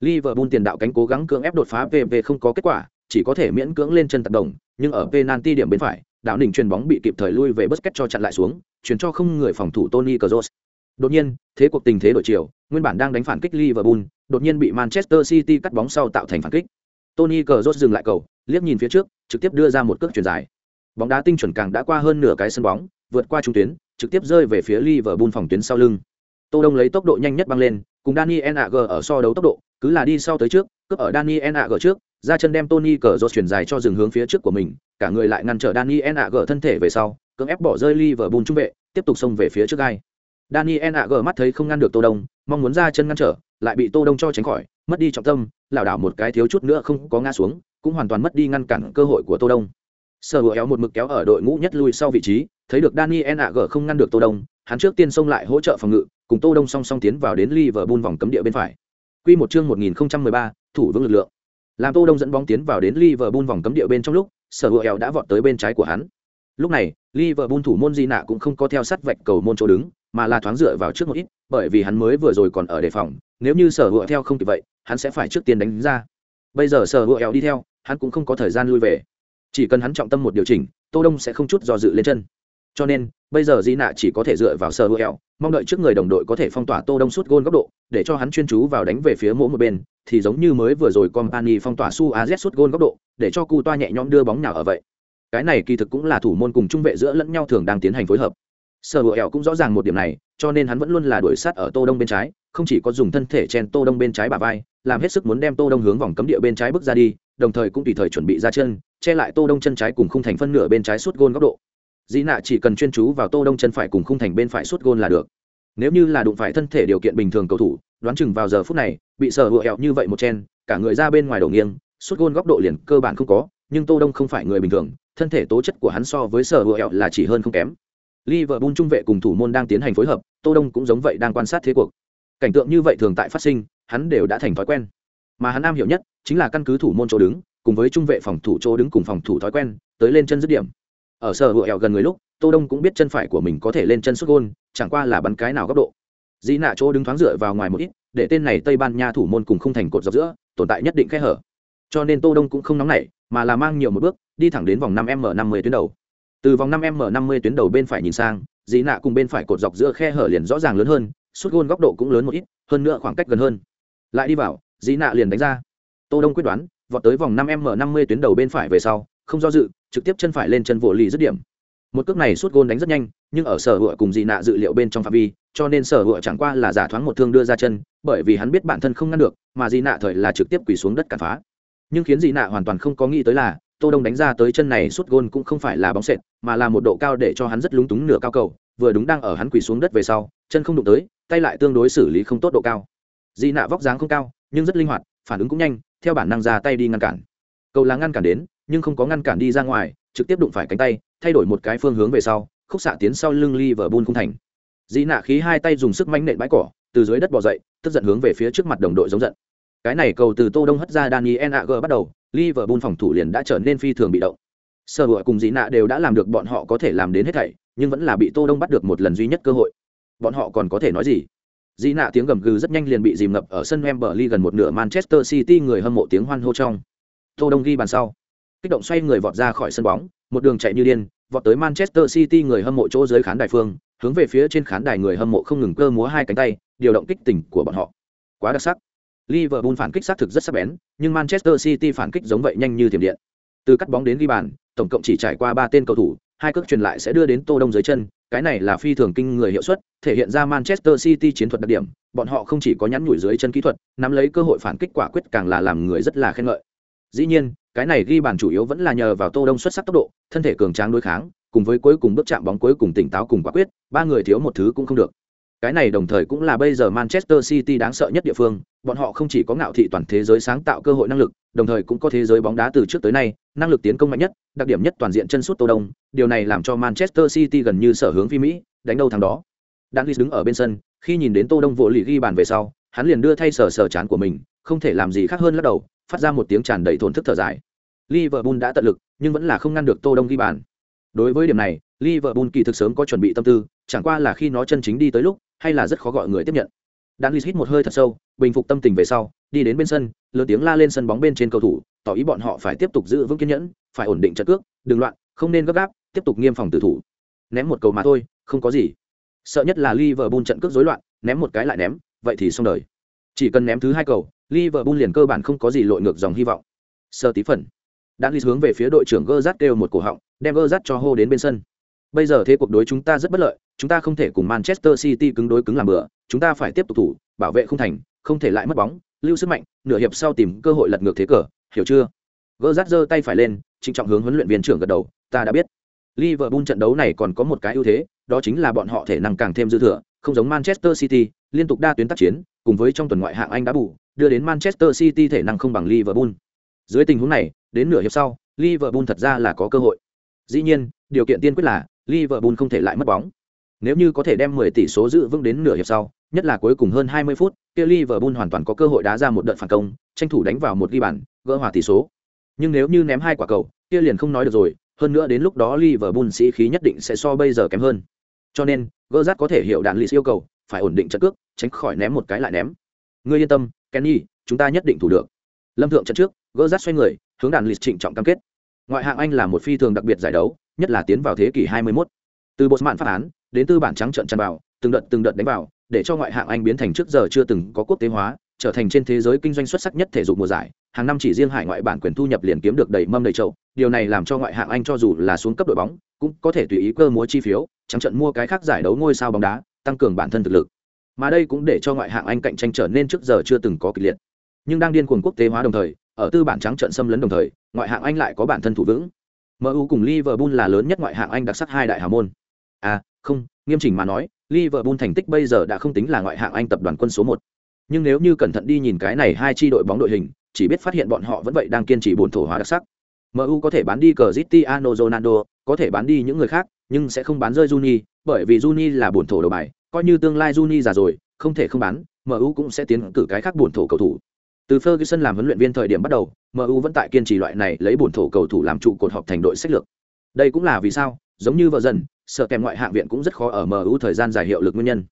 Liverpool tiền đạo cánh cố gắng cưỡng ép đột phá PP không có kết quả, chỉ có thể miễn cưỡng lên chân tạt đồng, nhưng ở penalty điểm bên phải, đạo đỉnh chuyền bóng bị kịp thời lui về Busquets cho chặn lại xuống, chuyển cho không người phòng thủ Tony Kroos. Đột nhiên, thế cuộc tình thế đổi chiều, nguyên bản đang đánh phản kích Liverpool, đột nhiên bị Manchester City cắt bóng sau tạo thành phản kích. Tony Kroos dừng lại cầu, liếc nhìn phía trước, trực tiếp đưa ra một cước chuyền dài. Bóng đá tinh chuẩn càng đã qua hơn nửa cái sân bóng, vượt qua trung tuyến, trực tiếp rơi về phía Liverpool phòng tuyến sau lưng. Tô Đông lấy tốc độ nhanh nhất băng lên, cùng Daniel Agg ở so đấu tốc độ, cứ là đi sau tới trước, cướp ở Daniel Agg trước, ra chân đem Tony Kroos chuyển dài cho dừng hướng phía trước của mình, cả người lại ngăn trở Daniel Agg thân thể về sau, cưỡng ép bỏ rơi Liverpool trung vệ, tiếp tục xông về phía trước gai. Daniel Agg mắt thấy không ngăn được Tô Đông, mong muốn ra chân ngăn trở, lại bị Tô Đông cho tránh khỏi, mất đi trọng tâm, lảo đảo một cái thiếu chút nữa không có ngã xuống, cũng hoàn toàn mất đi ngăn cản cơ hội của Tô Đông. Sở Hữu éo một mực kéo ở đội ngũ nhất lui sau vị trí, thấy được Daniel Agg không ngăn được Tô Đông, hắn trước tiên xông lại hỗ trợ phòng ngự, cùng Tô Đông song song tiến vào đến Liverpool vòng cấm địa bên phải. Quy một chương 1013, thủ vững lực lượng. Làm Tô Đông dẫn bóng tiến vào đến Liverpool vòng cấm địa bên trong lúc, Sở Hữu éo đã vọt tới bên trái của hắn. Lúc này, Liverpool thủ môn Di nạ cũng không có theo sát vạch cầu môn chỗ đứng, mà là thoáng dựa vào trước một ít, bởi vì hắn mới vừa rồi còn ở đề phòng, nếu như Sở Hữu theo không kịp vậy, hắn sẽ phải trước tiên đánh ra. Bây giờ Sở Hữu đi theo, hắn cũng không có thời gian lui về. Chỉ cần hắn trọng tâm một điều chỉnh, Tô Đông sẽ không chút do dự lên chân. Cho nên, bây giờ Di nạ chỉ có thể dựa vào sơ Hữu, mong đợi trước người đồng đội có thể phong tỏa Tô Đông suốt gôn góc độ, để cho hắn chuyên chú vào đánh về phía mỗi một bên, thì giống như mới vừa rồi Company phong tỏa Su AZ suốt gôn góc độ, để cho Cu Toa nhẹ nhõm đưa bóng nào ở vậy cái này kỳ thực cũng là thủ môn cùng trung vệ giữa lẫn nhau thường đang tiến hành phối hợp sở hữu eo cũng rõ ràng một điểm này cho nên hắn vẫn luôn là đuổi sát ở tô đông bên trái không chỉ có dùng thân thể chen tô đông bên trái bả vai làm hết sức muốn đem tô đông hướng vòng cấm địa bên trái bước ra đi đồng thời cũng tùy thời chuẩn bị ra chân che lại tô đông chân trái cùng khung thành phân nửa bên trái suốt gôn góc độ dĩ nạ chỉ cần chuyên chú vào tô đông chân phải cùng khung thành bên phải suốt gôn là được nếu như là đụng phải thân thể điều kiện bình thường cầu thủ đoán chừng vào giờ phút này bị sở hữu hẹo như vậy một chen cả người ra bên ngoài đổ nghiêng suốt gôn góc độ liền cơ bản không có nhưng tô đông không phải người bình thường thân thể tố chất của hắn so với sở hữu hẹo là chỉ hơn không kém Liverpool trung vệ cùng thủ môn đang tiến hành phối hợp, Tô Đông cũng giống vậy đang quan sát thế cuộc. Cảnh tượng như vậy thường tại phát sinh, hắn đều đã thành thói quen. Mà hắn am hiểu nhất chính là căn cứ thủ môn chỗ đứng, cùng với trung vệ phòng thủ chỗ đứng cùng phòng thủ thói quen, tới lên chân dứt điểm. Ở sở hữu ẹo gần người lúc, Tô Đông cũng biết chân phải của mình có thể lên chân xuất gôn, chẳng qua là bắn cái nào góc độ. Dĩ nạ chỗ đứng thoáng dựa vào ngoài một ít, để tên này Tây Ban Nha thủ môn cùng không thành cột dọc giữa, tồn tại nhất định khe hở. Cho nên Tô Đông cũng không nóng nảy, mà là mang nhiều một bước, đi thẳng đến vòng 5m50 tuyến đầu. Từ vòng 5m50 tuyến đầu bên phải nhìn sang, dĩ nạ cùng bên phải cột dọc giữa khe hở liền rõ ràng lớn hơn, xuất gôn góc độ cũng lớn một ít, hơn nữa khoảng cách gần hơn. Lại đi vào, dĩ nạ liền đánh ra. Tô Đông quyết đoán, vọt tới vòng 5m50 tuyến đầu bên phải về sau, không do dự, trực tiếp chân phải lên chân vỗ lì dứt điểm. Một cước này suốt gôn đánh rất nhanh, nhưng ở sở hựa cùng dĩ nạ dự liệu bên trong phạm vi, cho nên sở hựa chẳng qua là giả thoáng một thương đưa ra chân, bởi vì hắn biết bản thân không ngăn được, mà dĩ nạ thời là trực tiếp quỳ xuống đất cản phá nhưng khiến dị nạ hoàn toàn không có nghĩ tới là tô đông đánh ra tới chân này suốt gôn cũng không phải là bóng sệt mà là một độ cao để cho hắn rất lúng túng nửa cao cầu vừa đúng đang ở hắn quỳ xuống đất về sau chân không đụng tới tay lại tương đối xử lý không tốt độ cao dị nạ vóc dáng không cao nhưng rất linh hoạt phản ứng cũng nhanh, theo bản năng ra tay đi ngăn cản. Cầu là ngăn cản đến, nhưng không có ngăn cản đi ra ngoài, trực tiếp đụng phải cánh tay, thay đổi một cái phương hướng về sau, khúc xạ tiến sau lưng Liverpool không thành. Dĩ nạ khí hai tay dùng sức manh nện bãi cỏ, từ dưới đất bò dậy, tức giận hướng về phía trước mặt đồng đội giống giận. Cái này cầu từ tô đông hất ra daniel ag bắt đầu, Liverpool phòng thủ liền đã trở nên phi thường bị động. Sợ hữu cùng Dĩ nạ đều đã làm được bọn họ có thể làm đến hết thảy, nhưng vẫn là bị tô đông bắt được một lần duy nhất cơ hội. Bọn họ còn có thể nói gì? Dĩ nạ tiếng gầm gừ rất nhanh liền bị dìm ngập ở sân Wembley gần một nửa Manchester City người hâm mộ tiếng hoan hô trong. Tô Đông ghi bàn sau, kích động xoay người vọt ra khỏi sân bóng, một đường chạy như điên, vọt tới Manchester City người hâm mộ chỗ dưới khán đài phương, hướng về phía trên khán đài người hâm mộ không ngừng cơ múa hai cánh tay, điều động kích tình của bọn họ. Quá đặc sắc. Liverpool phản kích xác thực rất sắc bén, nhưng Manchester City phản kích giống vậy nhanh như thiểm điện. Từ cắt bóng đến ghi bàn, tổng cộng chỉ trải qua ba tên cầu thủ, hai cước truyền lại sẽ đưa đến Tô Đông dưới chân, cái này là phi thường kinh người hiệu suất, thể hiện ra Manchester City chiến thuật đặc điểm, bọn họ không chỉ có nhắn nhủi dưới chân kỹ thuật, nắm lấy cơ hội phản kích quả quyết càng là làm người rất là khen ngợi. Dĩ nhiên, cái này ghi bàn chủ yếu vẫn là nhờ vào Tô Đông xuất sắc tốc độ, thân thể cường tráng đối kháng, cùng với cuối cùng bước chạm bóng cuối cùng tỉnh táo cùng quả quyết, ba người thiếu một thứ cũng không được. Cái này đồng thời cũng là bây giờ Manchester City đáng sợ nhất địa phương, bọn họ không chỉ có ngạo thị toàn thế giới sáng tạo cơ hội năng lực, đồng thời cũng có thế giới bóng đá từ trước tới nay, năng lực tiến công mạnh nhất, đặc điểm nhất toàn diện chân sút Tô Đông, điều này làm cho Manchester City gần như sở hướng phi Mỹ, đánh đâu thắng đó. Danlis đứng ở bên sân, khi nhìn đến Tô Đông vỗ lì ghi bàn về sau, hắn liền đưa thay sờ sờ chán của mình, không thể làm gì khác hơn lắc đầu, phát ra một tiếng tràn đầy thốn thức thở dài. Liverpool đã tận lực, nhưng vẫn là không ngăn được Tô Đông ghi bàn. Đối với điểm này, Liverpool kỳ thực sớm có chuẩn bị tâm tư, chẳng qua là khi nó chân chính đi tới lúc, hay là rất khó gọi người tiếp nhận. Danlis hít một hơi thật sâu, bình phục tâm tình về sau, đi đến bên sân, lớn tiếng la lên sân bóng bên trên cầu thủ, tỏ ý bọn họ phải tiếp tục giữ vững kiên nhẫn, phải ổn định trận cước, đừng loạn, không nên gấp gáp, tiếp tục nghiêm phòng tử thủ. Ném một cầu mà thôi, không có gì. Sợ nhất là Liverpool trận cước rối loạn, ném một cái lại ném, vậy thì xong đời. Chỉ cần ném thứ hai cầu, Liverpool liền cơ bản không có gì lội ngược dòng hy vọng. Sơ tí phần. Đã lý hướng về phía đội trưởng Gerrard kêu một cổ họng, đem Gerrard cho hô đến bên sân. Bây giờ thế cuộc đối chúng ta rất bất lợi, chúng ta không thể cùng Manchester City cứng đối cứng làm bữa, chúng ta phải tiếp tục thủ, bảo vệ không thành, không thể lại mất bóng, lưu sức mạnh, nửa hiệp sau tìm cơ hội lật ngược thế cờ, hiểu chưa? Gerrard giơ tay phải lên, trịnh trọng hướng huấn luyện viên trưởng gật đầu, ta đã biết. Liverpool trận đấu này còn có một cái ưu thế, đó chính là bọn họ thể năng càng thêm dư thừa, không giống Manchester City, liên tục đa tuyến tác chiến, cùng với trong tuần ngoại hạng Anh đã bù, đưa đến Manchester City thể năng không bằng Liverpool. Dưới tình huống này, đến nửa hiệp sau, Liverpool thật ra là có cơ hội. Dĩ nhiên, điều kiện tiên quyết là Liverpool không thể lại mất bóng. Nếu như có thể đem 10 tỷ số giữ vững đến nửa hiệp sau, nhất là cuối cùng hơn 20 phút, kia Liverpool hoàn toàn có cơ hội đá ra một đợt phản công, tranh thủ đánh vào một ghi bàn, gỡ hòa tỷ số. Nhưng nếu như ném hai quả cầu, kia liền không nói được rồi, hơn nữa đến lúc đó Liverpool sĩ khí nhất định sẽ so bây giờ kém hơn. Cho nên, Gerrard có thể hiểu đạn lý yêu cầu, phải ổn định trận cước, tránh khỏi ném một cái lại ném. Ngươi yên tâm, Kenny, chúng ta nhất định thủ được. Lâm thượng trận trước, Gerrard xoay người, hướng đạn lì trịnh trọng cam kết. Ngoại hạng Anh là một phi thường đặc biệt giải đấu, nhất là tiến vào thế kỷ 21. Từ bộ mạn phát án, đến tư bản trắng trợn tràn vào, từng đợt từng đợt đánh vào, để cho ngoại hạng Anh biến thành trước giờ chưa từng có quốc tế hóa, trở thành trên thế giới kinh doanh xuất sắc nhất thể dục mùa giải, hàng năm chỉ riêng hải ngoại bản quyền thu nhập liền kiếm được đầy mâm đầy chậu, điều này làm cho ngoại hạng Anh cho dù là xuống cấp đội bóng, cũng có thể tùy ý cơ múa chi phiếu, trắng trận mua cái khác giải đấu ngôi sao bóng đá, tăng cường bản thân thực lực. Mà đây cũng để cho ngoại hạng Anh cạnh tranh trở nên trước giờ chưa từng có kịch liệt. Nhưng đang điên cuồng quốc tế hóa đồng thời, ở tư bản trắng trận xâm lấn đồng thời, ngoại hạng Anh lại có bản thân thủ vững. MU cùng Liverpool là lớn nhất ngoại hạng Anh đặc sắc hai đại hào môn. À, không, nghiêm chỉnh mà nói, Liverpool thành tích bây giờ đã không tính là ngoại hạng Anh tập đoàn quân số 1. Nhưng nếu như cẩn thận đi nhìn cái này hai chi đội bóng đội hình, chỉ biết phát hiện bọn họ vẫn vậy đang kiên trì buồn thổ hóa đặc sắc. MU có thể bán đi Cristiano Ronaldo, có thể bán đi những người khác, nhưng sẽ không bán rơi Juni, bởi vì Juni là buồn thổ đầu bài, coi như tương lai Juni già rồi, không thể không bán, MU cũng sẽ tiến cử cái khác buồn thổ cầu thủ. Từ Ferguson làm huấn luyện viên thời điểm bắt đầu, MU vẫn tại kiên trì loại này lấy buồn thổ cầu thủ làm trụ cột họp thành đội sách lược. Đây cũng là vì sao, giống như vợ dần, sợ kèm ngoại hạng viện cũng rất khó ở MU thời gian dài hiệu lực nguyên nhân.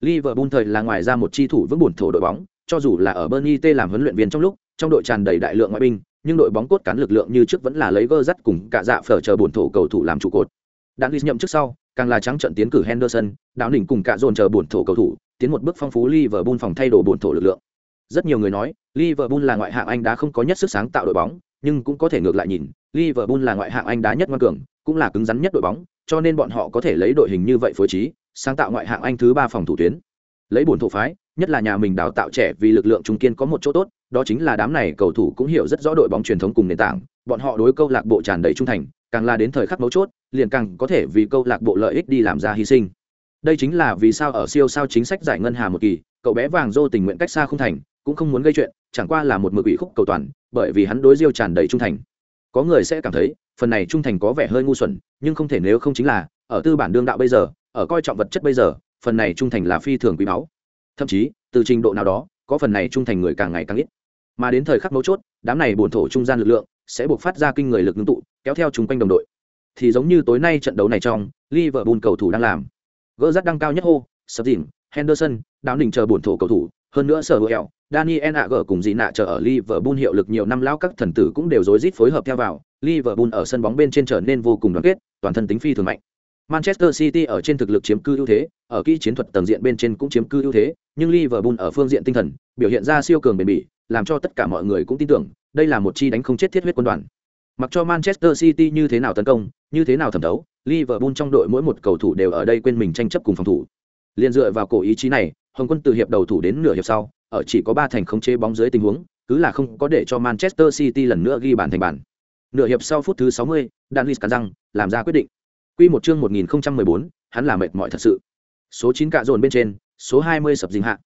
Liverpool thời là ngoài ra một chi thủ vững buồn thổ đội bóng, cho dù là ở Bernie T làm huấn luyện viên trong lúc, trong đội tràn đầy đại lượng ngoại binh, nhưng đội bóng cốt cán lực lượng như trước vẫn là lấy gơ dắt cùng cả dạ phở chờ buồn thổ cầu thủ làm trụ cột. Đạn Lý nhậm trước sau, càng là trắng trận tiến cử Henderson, đạo đỉnh cùng cả dồn chờ buồn thổ cầu thủ, tiến một bước phong phú Liverpool phòng thay đổi buồn thổ lực lượng. Rất nhiều người nói, Liverpool là ngoại hạng Anh đã không có nhất sức sáng tạo đội bóng, nhưng cũng có thể ngược lại nhìn, Liverpool là ngoại hạng Anh đá nhất ngoan cường, cũng là cứng rắn nhất đội bóng, cho nên bọn họ có thể lấy đội hình như vậy phối trí, sáng tạo ngoại hạng Anh thứ ba phòng thủ tuyến. Lấy buồn thổ phái, nhất là nhà mình đào tạo trẻ vì lực lượng trung kiên có một chỗ tốt, đó chính là đám này cầu thủ cũng hiểu rất rõ đội bóng truyền thống cùng nền tảng, bọn họ đối câu lạc bộ tràn đầy trung thành càng là đến thời khắc mấu chốt liền càng có thể vì câu lạc bộ lợi ích đi làm ra hy sinh đây chính là vì sao ở siêu sao chính sách giải ngân hà một kỳ cậu bé vàng dô tình nguyện cách xa không thành cũng không muốn gây chuyện chẳng qua là một mực ủy khúc cầu toàn bởi vì hắn đối diêu tràn đầy trung thành có người sẽ cảm thấy, phần này trung thành có vẻ hơi ngu xuẩn, nhưng không thể nếu không chính là, ở tư bản đương đạo bây giờ, ở coi trọng vật chất bây giờ, phần này trung thành là phi thường quý báu. Thậm chí, từ trình độ nào đó, có phần này trung thành người càng ngày càng ít. Mà đến thời khắc mấu chốt, đám này bổn thổ trung gian lực lượng, sẽ buộc phát ra kinh người lực ngưng tụ, kéo theo chung quanh đồng đội. Thì giống như tối nay trận đấu này trong, Liverpool cầu thủ đang làm. Gỡ rắt đăng cao nhất hô, sập dìm henderson đào đỉnh chờ bổn thổ cầu thủ, hơn nữa sở hữu ẹo daniel Agger cùng dị nạ chờ ở liverpool hiệu lực nhiều năm lao các thần tử cũng đều rối rít phối hợp theo vào. Liverpool ở sân bóng bên trên trở nên vô cùng đoàn kết, toàn thân tính phi thường mạnh. Manchester city ở trên thực lực chiếm cư ưu thế, ở kỹ chiến thuật tầng diện bên trên cũng chiếm cư ưu thế, nhưng liverpool ở phương diện tinh thần, biểu hiện ra siêu cường bền bỉ, làm cho tất cả mọi người cũng tin tưởng, đây là một chi đánh không chết thiết huyết quân đoàn. Mặc cho manchester city như thế nào tấn công, như thế nào thẩm đấu liverpool trong đội mỗi một cầu thủ đều ở đây quên mình tranh chấp cùng phòng thủ. Liền dựa vào cổ ý chí này, hồng quân từ hiệp đầu thủ đến nửa hiệp sau ở chỉ có ba thành khống chế bóng dưới tình huống cứ là không có để cho manchester city lần nữa ghi bàn thành bàn. Nửa hiệp sau phút thứ 60, Danis cắn răng làm ra quyết định. Quy một chương 1014, hắn là mệt mỏi thật sự. Số 9 cạ dồn bên trên số 20 sập dình hạ.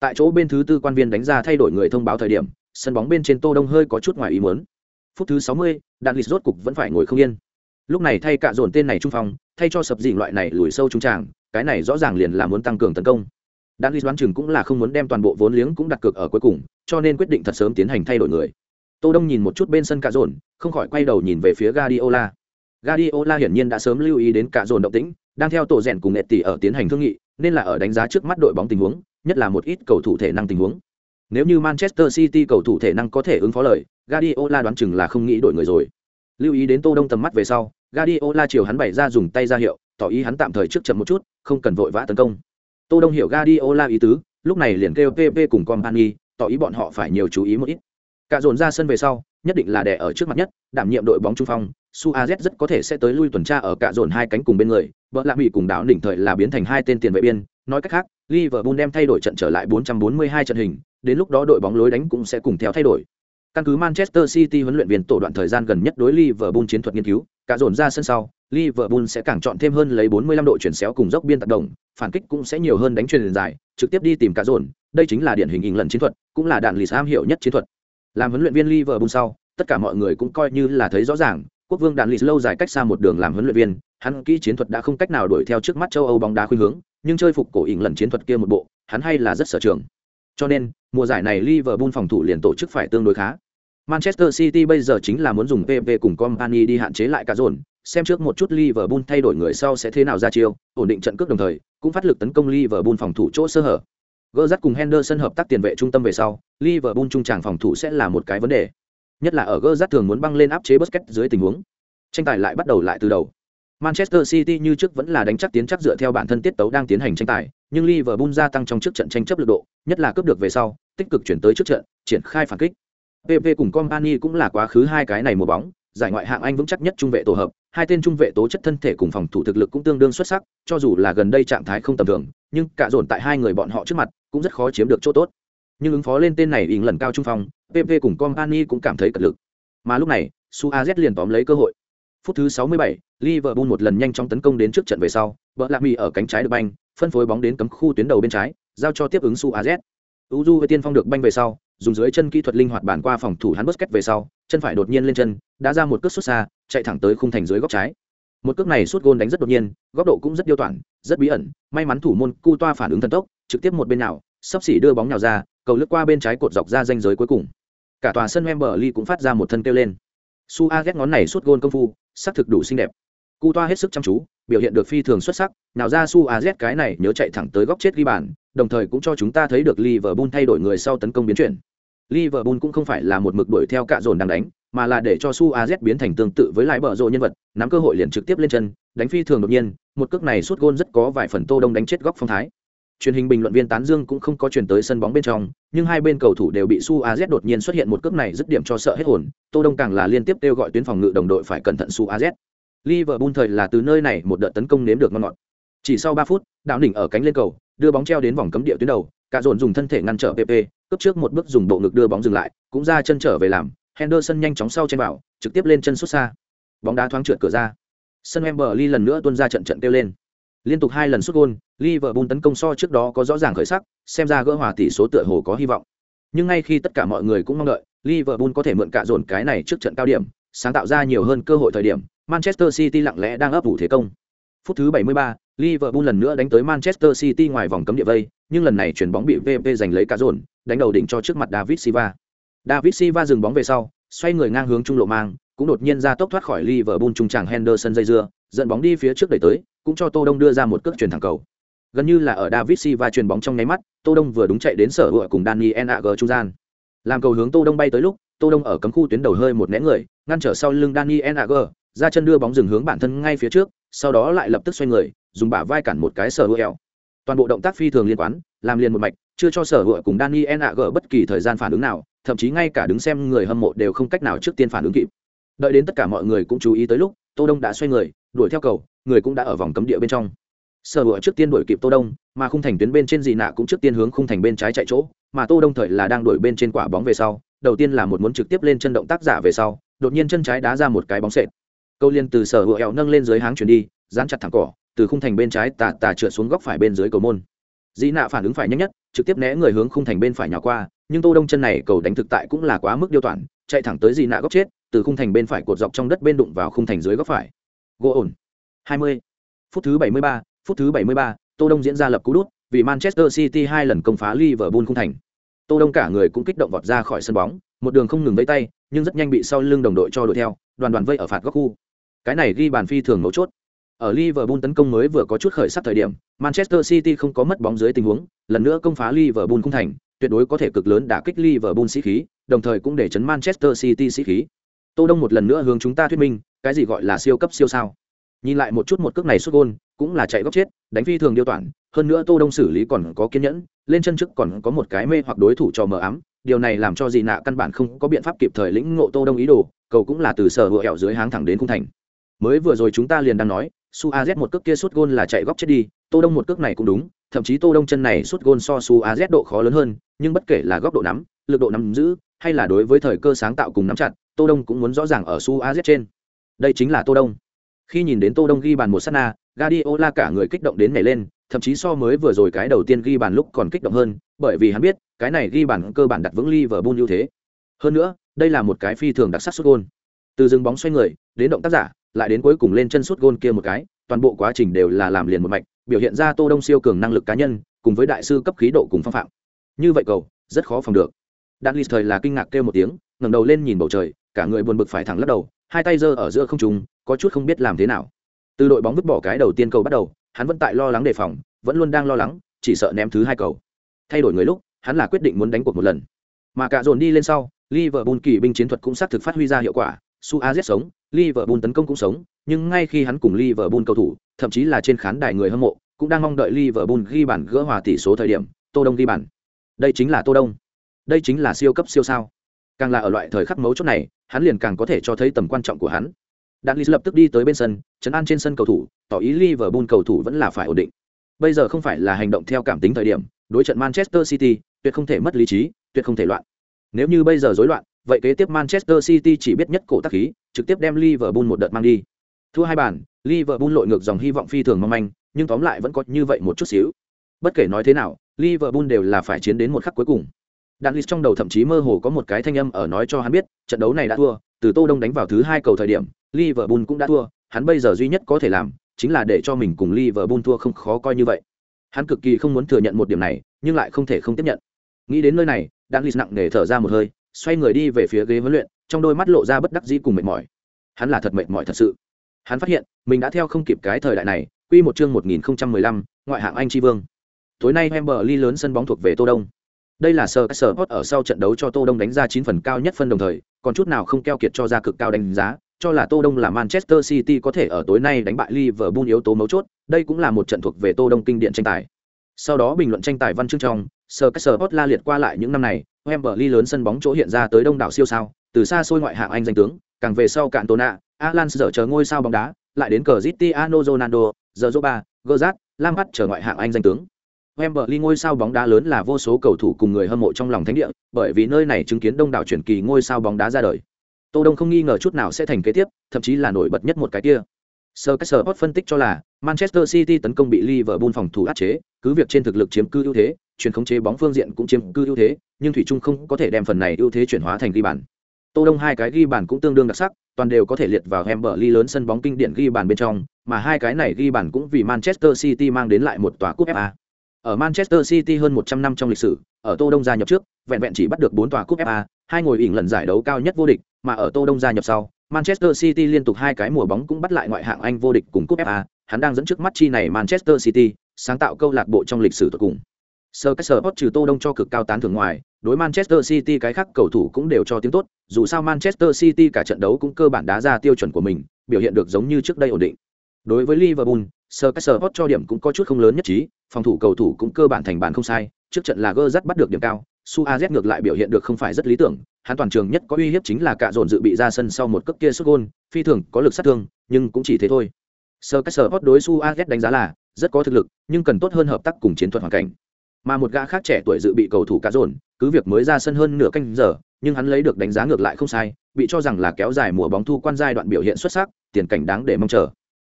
Tại chỗ bên thứ tư quan viên đánh ra thay đổi người thông báo thời điểm sân bóng bên trên tô đông hơi có chút ngoài ý muốn. Phút thứ 60, Danis rốt cục vẫn phải ngồi không yên. Lúc này thay cạ dồn tên này trung phong thay cho sập dình loại này lùi sâu trung tràng cái này rõ ràng liền là muốn tăng cường tấn công đan lý đoán chừng cũng là không muốn đem toàn bộ vốn liếng cũng đặt cược ở cuối cùng, cho nên quyết định thật sớm tiến hành thay đổi người. Tô đông nhìn một chút bên sân cạ dồn, không khỏi quay đầu nhìn về phía Guardiola. Guardiola hiển nhiên đã sớm lưu ý đến cạ dồn động tĩnh, đang theo tổ rèn cùng nghệ tỷ ở tiến hành thương nghị, nên là ở đánh giá trước mắt đội bóng tình huống, nhất là một ít cầu thủ thể năng tình huống. Nếu như manchester city cầu thủ thể năng có thể ứng phó lời, Guardiola đoán chừng là không nghĩ đổi người rồi. Lưu ý đến tô đông tầm mắt về sau, Guardiola chiều hắn bày ra dùng tay ra hiệu, tỏ ý hắn tạm thời trước chậm một chút, không cần vội vã tấn công tô đông hiểu Guardiola ý tứ, lúc này liền kêu pp cùng company tỏ ý bọn họ phải nhiều chú ý một ít. Cả dồn ra sân về sau, nhất định là đè ở trước mặt nhất, đảm nhiệm đội bóng trung phong. Suarez rất có thể sẽ tới lui tuần tra ở cả dồn hai cánh cùng bên người vợ lạ mỹ cùng đảo đỉnh thời là biến thành hai tên tiền vệ biên. Nói cách khác, liverpool đem thay đổi trận trở lại 442 trận hình, đến lúc đó đội bóng lối đánh cũng sẽ cùng theo thay đổi căn cứ manchester city huấn luyện viên tổ đoạn thời gian gần nhất đối liverpool chiến thuật nghiên cứu cả dồn ra sân sau Liverpool sẽ càng chọn thêm hơn lấy 45 độ chuyển xéo cùng dốc biên tác động, phản kích cũng sẽ nhiều hơn đánh truyền dài, trực tiếp đi tìm cả dồn, đây chính là điển hình hình lần chiến thuật, cũng là đạn lì am hiểu nhất chiến thuật. Làm huấn luyện viên Liverpool sau, tất cả mọi người cũng coi như là thấy rõ ràng, quốc vương đạn lì lâu dài cách xa một đường làm huấn luyện viên, hắn kỹ chiến thuật đã không cách nào đuổi theo trước mắt châu Âu bóng đá khuynh hướng, nhưng chơi phục cổ hình lần chiến thuật kia một bộ, hắn hay là rất sở trường. Cho nên, mùa giải này Liverpool phòng thủ liền tổ chức phải tương đối khá. Manchester City bây giờ chính là muốn dùng PP cùng Company đi hạn chế lại cả dồn, xem trước một chút Liverpool thay đổi người sau sẽ thế nào ra chiêu, ổn định trận cước đồng thời, cũng phát lực tấn công Liverpool phòng thủ chỗ sơ hở. Gerrard cùng Henderson hợp tác tiền vệ trung tâm về sau, Liverpool trung tràng phòng thủ sẽ là một cái vấn đề. Nhất là ở Gerrard thường muốn băng lên áp chế Busquets dưới tình huống. Tranh tài lại bắt đầu lại từ đầu. Manchester City như trước vẫn là đánh chắc tiến chắc dựa theo bản thân tiết tấu đang tiến hành tranh tài, nhưng Liverpool gia tăng trong trước trận tranh chấp lực độ, nhất là cướp được về sau, tích cực chuyển tới trước trận, triển khai phản kích. PP cùng Company cũng là quá khứ hai cái này mùa bóng, giải ngoại hạng Anh vững chắc nhất trung vệ tổ hợp, hai tên trung vệ tố chất thân thể cùng phòng thủ thực lực cũng tương đương xuất sắc, cho dù là gần đây trạng thái không tầm thường, nhưng cả dồn tại hai người bọn họ trước mặt, cũng rất khó chiếm được chỗ tốt. Nhưng ứng phó lên tên này ỉn lần cao trung phong, PP cùng Company cũng cảm thấy cật lực. Mà lúc này, Suarez liền tóm lấy cơ hội. Phút thứ 67, Liverpool một lần nhanh chóng tấn công đến trước trận về sau, Bợ Lạc Mì ở cánh trái được banh, phân phối bóng đến cấm khu tuyến đầu bên trái, giao cho tiếp ứng Suarez. Uju với tiên phong được banh về sau, dùng dưới chân kỹ thuật linh hoạt bản qua phòng thủ hắn Busquets về sau, chân phải đột nhiên lên chân, đã ra một cước sút xa, chạy thẳng tới khung thành dưới góc trái. Một cước này sút gôn đánh rất đột nhiên, góc độ cũng rất điêu toản, rất bí ẩn, may mắn thủ môn Cu Toa phản ứng thần tốc, trực tiếp một bên nào, sắp xỉ đưa bóng nhào ra, cầu lướt qua bên trái cột dọc ra ranh giới cuối cùng. Cả tòa sân Wembley cũng phát ra một thân kêu lên. su aget ngón này sút gôn công phu, sắc thực đủ xinh đẹp. Cu Toa hết sức chăm chú, biểu hiện được phi thường xuất sắc, nào ra Suarez cái này nhớ chạy thẳng tới góc chết ghi bàn, đồng thời cũng cho chúng ta thấy được Liverpool thay đổi người sau tấn công biến chuyển. Liverpool cũng không phải là một mực đuổi theo cạ dồn đang đánh, mà là để cho Suarez biến thành tương tự với lại bờ rồ nhân vật, nắm cơ hội liền trực tiếp lên chân, đánh phi thường đột nhiên, một cước này sút gôn rất có vài phần Tô Đông đánh chết góc phong thái. Truyền hình bình luận viên tán dương cũng không có truyền tới sân bóng bên trong, nhưng hai bên cầu thủ đều bị Suarez đột nhiên xuất hiện một cước này dứt điểm cho sợ hết hồn, Tô Đông càng là liên tiếp kêu gọi tuyến phòng ngự đồng đội phải cẩn thận Suarez. Liverpool thời là từ nơi này một đợt tấn công nếm được ngon ngọt. Chỉ sau 3 phút, đạo đỉnh ở cánh lên cầu, đưa bóng treo đến vòng cấm địa tuyến đầu, cả dồn dùng thân thể ngăn trở PP, cấp trước một bước dùng bộ ngực đưa bóng dừng lại, cũng ra chân trở về làm, Henderson nhanh chóng sau trên bảo, trực tiếp lên chân xuất xa. Bóng đá thoáng trượt cửa ra. Sân Wembley lần nữa tuôn ra trận trận kêu lên. Liên tục hai lần sút gôn, Liverpool tấn công so trước đó có rõ ràng khởi sắc, xem ra gỡ hòa tỷ số tựa hồ có hy vọng. Nhưng ngay khi tất cả mọi người cũng mong đợi, Liverpool có thể mượn cả dồn cái này trước trận cao điểm, sáng tạo ra nhiều hơn cơ hội thời điểm, Manchester City lặng lẽ đang ấp ủ thế công. Phút thứ 73, Liverpool lần nữa đánh tới Manchester City ngoài vòng cấm địa vây, nhưng lần này chuyển bóng bị VP giành lấy cả dồn, đánh đầu đỉnh cho trước mặt David Silva. David Silva dừng bóng về sau, xoay người ngang hướng trung lộ mang, cũng đột nhiên ra tốc thoát khỏi Liverpool trung trảng Henderson dây dưa, dẫn bóng đi phía trước đẩy tới, cũng cho Tô Đông đưa ra một cước chuyển thẳng cầu. Gần như là ở David Silva chuyền bóng trong nháy mắt, Tô Đông vừa đúng chạy đến sở hữu cùng Daniel Agger trung gian. Làm cầu hướng Tô Đông bay tới lúc, Tô Đông ở cấm khu tuyến đầu hơi một né người, ngăn trở sau lưng Daniel Agger, ra chân đưa bóng dừng hướng bản thân ngay phía trước, sau đó lại lập tức xoay người, dùng bả vai cản một cái sở hữu. Toàn bộ động tác phi thường liên quan, làm liền một mạch, chưa cho sở hữu cùng Daniel Agger bất kỳ thời gian phản ứng nào, thậm chí ngay cả đứng xem người hâm mộ đều không cách nào trước tiên phản ứng kịp. Đợi đến tất cả mọi người cũng chú ý tới lúc, Tô Đông đã xoay người, đuổi theo cầu, người cũng đã ở vòng cấm địa bên trong sở hữu trước tiên đuổi kịp tô đông mà khung thành tuyến bên trên gì nạ cũng trước tiên hướng khung thành bên trái chạy chỗ mà tô đông thời là đang đuổi bên trên quả bóng về sau đầu tiên là một muốn trực tiếp lên chân động tác giả về sau đột nhiên chân trái đá ra một cái bóng sệt câu liên từ sở hữu eo nâng lên dưới háng chuyển đi dán chặt thẳng cỏ từ khung thành bên trái tà tà trượt xuống góc phải bên dưới cầu môn Dĩ nạ phản ứng phải nhanh nhất trực tiếp né người hướng khung thành bên phải nhỏ qua nhưng tô đông chân này cầu đánh thực tại cũng là quá mức điêu toàn chạy thẳng tới dĩ nạ góc chết từ khung thành bên phải cột dọc trong đất bên đụng vào khung thành dưới góc phải gỗ ổn 20. phút thứ 73, phút thứ 73, Tô Đông diễn ra lập cú đút, vì Manchester City hai lần công phá Liverpool khung thành. Tô Đông cả người cũng kích động vọt ra khỏi sân bóng, một đường không ngừng vẫy tay, nhưng rất nhanh bị sau lưng đồng đội cho đuổi theo, đoàn đoàn vây ở phạt góc khu. Cái này ghi bàn phi thường mấu chốt. Ở Liverpool tấn công mới vừa có chút khởi sắc thời điểm, Manchester City không có mất bóng dưới tình huống, lần nữa công phá Liverpool không thành, tuyệt đối có thể cực lớn đả kích Liverpool sĩ khí, đồng thời cũng để chấn Manchester City sĩ khí. Tô Đông một lần nữa hướng chúng ta thuyết minh, cái gì gọi là siêu cấp siêu sao? Nhìn lại một chút một cước này sút gôn, cũng là chạy góc chết đánh phi thường điêu toản hơn nữa tô đông xử lý còn có kiên nhẫn lên chân trước còn có một cái mê hoặc đối thủ cho mờ ám điều này làm cho dị nạ căn bản không có biện pháp kịp thời lĩnh ngộ tô đông ý đồ cầu cũng là từ sở hữu hẹo dưới háng thẳng đến khung thành mới vừa rồi chúng ta liền đang nói su az một cước kia sút gôn là chạy góc chết đi tô đông một cước này cũng đúng thậm chí tô đông chân này sút gôn so su az độ khó lớn hơn nhưng bất kể là góc độ nắm lực độ nắm giữ hay là đối với thời cơ sáng tạo cùng nắm chặt tô đông cũng muốn rõ ràng ở su az trên đây chính là tô đông khi nhìn đến tô đông ghi bàn một sát na Guardiola cả người kích động đến nhảy lên, thậm chí so mới vừa rồi cái đầu tiên ghi bàn lúc còn kích động hơn, bởi vì hắn biết, cái này ghi bàn cơ bản đặt vững Liverpool ưu thế. Hơn nữa, đây là một cái phi thường đặc sắc sút gôn. Từ dừng bóng xoay người, đến động tác giả, lại đến cuối cùng lên chân suốt gôn kia một cái, toàn bộ quá trình đều là làm liền một mạch, biểu hiện ra Tô Đông siêu cường năng lực cá nhân, cùng với đại sư cấp khí độ cùng phong phạm. Như vậy cầu, rất khó phòng được. Đan thời là kinh ngạc kêu một tiếng, ngẩng đầu lên nhìn bầu trời, cả người buồn bực phải thẳng lắc đầu, hai tay giơ ở giữa không trung, có chút không biết làm thế nào từ đội bóng vứt bỏ cái đầu tiên cầu bắt đầu hắn vẫn tại lo lắng đề phòng vẫn luôn đang lo lắng chỉ sợ ném thứ hai cầu thay đổi người lúc hắn là quyết định muốn đánh cuộc một lần mà cả dồn đi lên sau liverpool kỳ binh chiến thuật cũng xác thực phát huy ra hiệu quả Suarez sống liverpool tấn công cũng sống nhưng ngay khi hắn cùng liverpool cầu thủ thậm chí là trên khán đài người hâm mộ cũng đang mong đợi liverpool ghi bàn gỡ hòa tỷ số thời điểm tô đông ghi bàn đây chính là tô đông đây chính là siêu cấp siêu sao càng là ở loại thời khắc mấu chốt này hắn liền càng có thể cho thấy tầm quan trọng của hắn Đan lập tức đi tới bên sân, trấn an trên sân cầu thủ, tỏ ý Liverpool cầu thủ vẫn là phải ổn định. Bây giờ không phải là hành động theo cảm tính thời điểm, đối trận Manchester City, tuyệt không thể mất lý trí, tuyệt không thể loạn. Nếu như bây giờ rối loạn, vậy kế tiếp Manchester City chỉ biết nhất cổ tác khí, trực tiếp đem Liverpool một đợt mang đi. Thua hai bàn, Liverpool lội ngược dòng hy vọng phi thường mong manh, nhưng tóm lại vẫn có như vậy một chút xíu. Bất kể nói thế nào, Liverpool đều là phải chiến đến một khắc cuối cùng. Đan trong đầu thậm chí mơ hồ có một cái thanh âm ở nói cho hắn biết, trận đấu này đã thua, từ Tô Đông đánh vào thứ hai cầu thời điểm, Liverpool cũng đã thua, hắn bây giờ duy nhất có thể làm chính là để cho mình cùng Liverpool thua không khó coi như vậy. Hắn cực kỳ không muốn thừa nhận một điểm này, nhưng lại không thể không tiếp nhận. Nghĩ đến nơi này, Danlis nặng nề thở ra một hơi, xoay người đi về phía ghế huấn luyện, trong đôi mắt lộ ra bất đắc dĩ cùng mệt mỏi. Hắn là thật mệt mỏi thật sự. Hắn phát hiện, mình đã theo không kịp cái thời đại này, quy một chương 1015, ngoại hạng Anh tri vương. Tối nay Wembley lớn sân bóng thuộc về Tô Đông. Đây là sơ Sport ở sau trận đấu cho Tô Đông đánh ra 9 phần cao nhất phân đồng thời, còn chút nào không keo kiệt cho ra cực cao đánh giá, cho là Tô Đông là Manchester City có thể ở tối nay đánh bại Liverpool yếu tố mấu chốt, đây cũng là một trận thuộc về Tô Đông kinh điển tranh tài. Sau đó bình luận tranh tài văn chương trong, Sir Sport la liệt qua lại những năm này, Wembley lớn sân bóng chỗ hiện ra tới đông đảo siêu sao, từ xa xôi ngoại hạng Anh danh tướng, càng về sau cạn Tona, Alan giờ chờ ngôi sao bóng đá, lại đến Cristiano Ronaldo, giờ Zoba, Gerrard, Lampard chờ ngoại hạng Anh danh tướng. Wembley ngôi sao bóng đá lớn là vô số cầu thủ cùng người hâm mộ trong lòng thánh địa, bởi vì nơi này chứng kiến đông đảo truyền kỳ ngôi sao bóng đá ra đời. Tô Đông không nghi ngờ chút nào sẽ thành kế tiếp, thậm chí là nổi bật nhất một cái kia. Sir Caesar phân tích cho là Manchester City tấn công bị Liverpool phòng thủ áp chế, cứ việc trên thực lực chiếm cư ưu thế, chuyển khống chế bóng phương diện cũng chiếm cư ưu thế, nhưng thủy chung không có thể đem phần này ưu thế chuyển hóa thành ghi bàn. Tô Đông hai cái ghi bàn cũng tương đương đặc sắc, toàn đều có thể liệt vào Hemberley lớn sân bóng kinh điển ghi bàn bên trong, mà hai cái này ghi bàn cũng vì Manchester City mang đến lại một tòa cúp FA. Ở Manchester City hơn 100 năm trong lịch sử, ở Tô Đông gia nhập trước, vẹn vẹn chỉ bắt được 4 tòa cúp FA, hai ngồi ỉn lần giải đấu cao nhất vô địch, mà ở Tô Đông gia nhập sau, Manchester City liên tục hai cái mùa bóng cũng bắt lại ngoại hạng Anh vô địch cùng cúp FA, hắn đang dẫn trước mắt chi này Manchester City, sáng tạo câu lạc bộ trong lịch sử tuyệt cùng. Sir Caesar trừ Tô Đông cho cực cao tán thưởng ngoài, đối Manchester City cái khác cầu thủ cũng đều cho tiếng tốt, dù sao Manchester City cả trận đấu cũng cơ bản đá ra tiêu chuẩn của mình, biểu hiện được giống như trước đây ổn định. Đối với Liverpool, Sir Caesar cho điểm cũng có chút không lớn nhất trí, phòng thủ cầu thủ cũng cơ bản thành bản không sai, trước trận là Gerrard bắt được điểm cao, Suarez ngược lại biểu hiện được không phải rất lý tưởng, hắn toàn trường nhất có uy hiếp chính là cả dồn dự bị ra sân sau một cước kia sút gôn, phi thường có lực sát thương, nhưng cũng chỉ thế thôi. Sir Caesar đối Suarez đánh giá là rất có thực lực, nhưng cần tốt hơn hợp tác cùng chiến thuật hoàn cảnh mà một gã khác trẻ tuổi dự bị cầu thủ Cả dồn cứ việc mới ra sân hơn nửa canh giờ nhưng hắn lấy được đánh giá ngược lại không sai bị cho rằng là kéo dài mùa bóng thu quan giai đoạn biểu hiện xuất sắc tiền cảnh đáng để mong chờ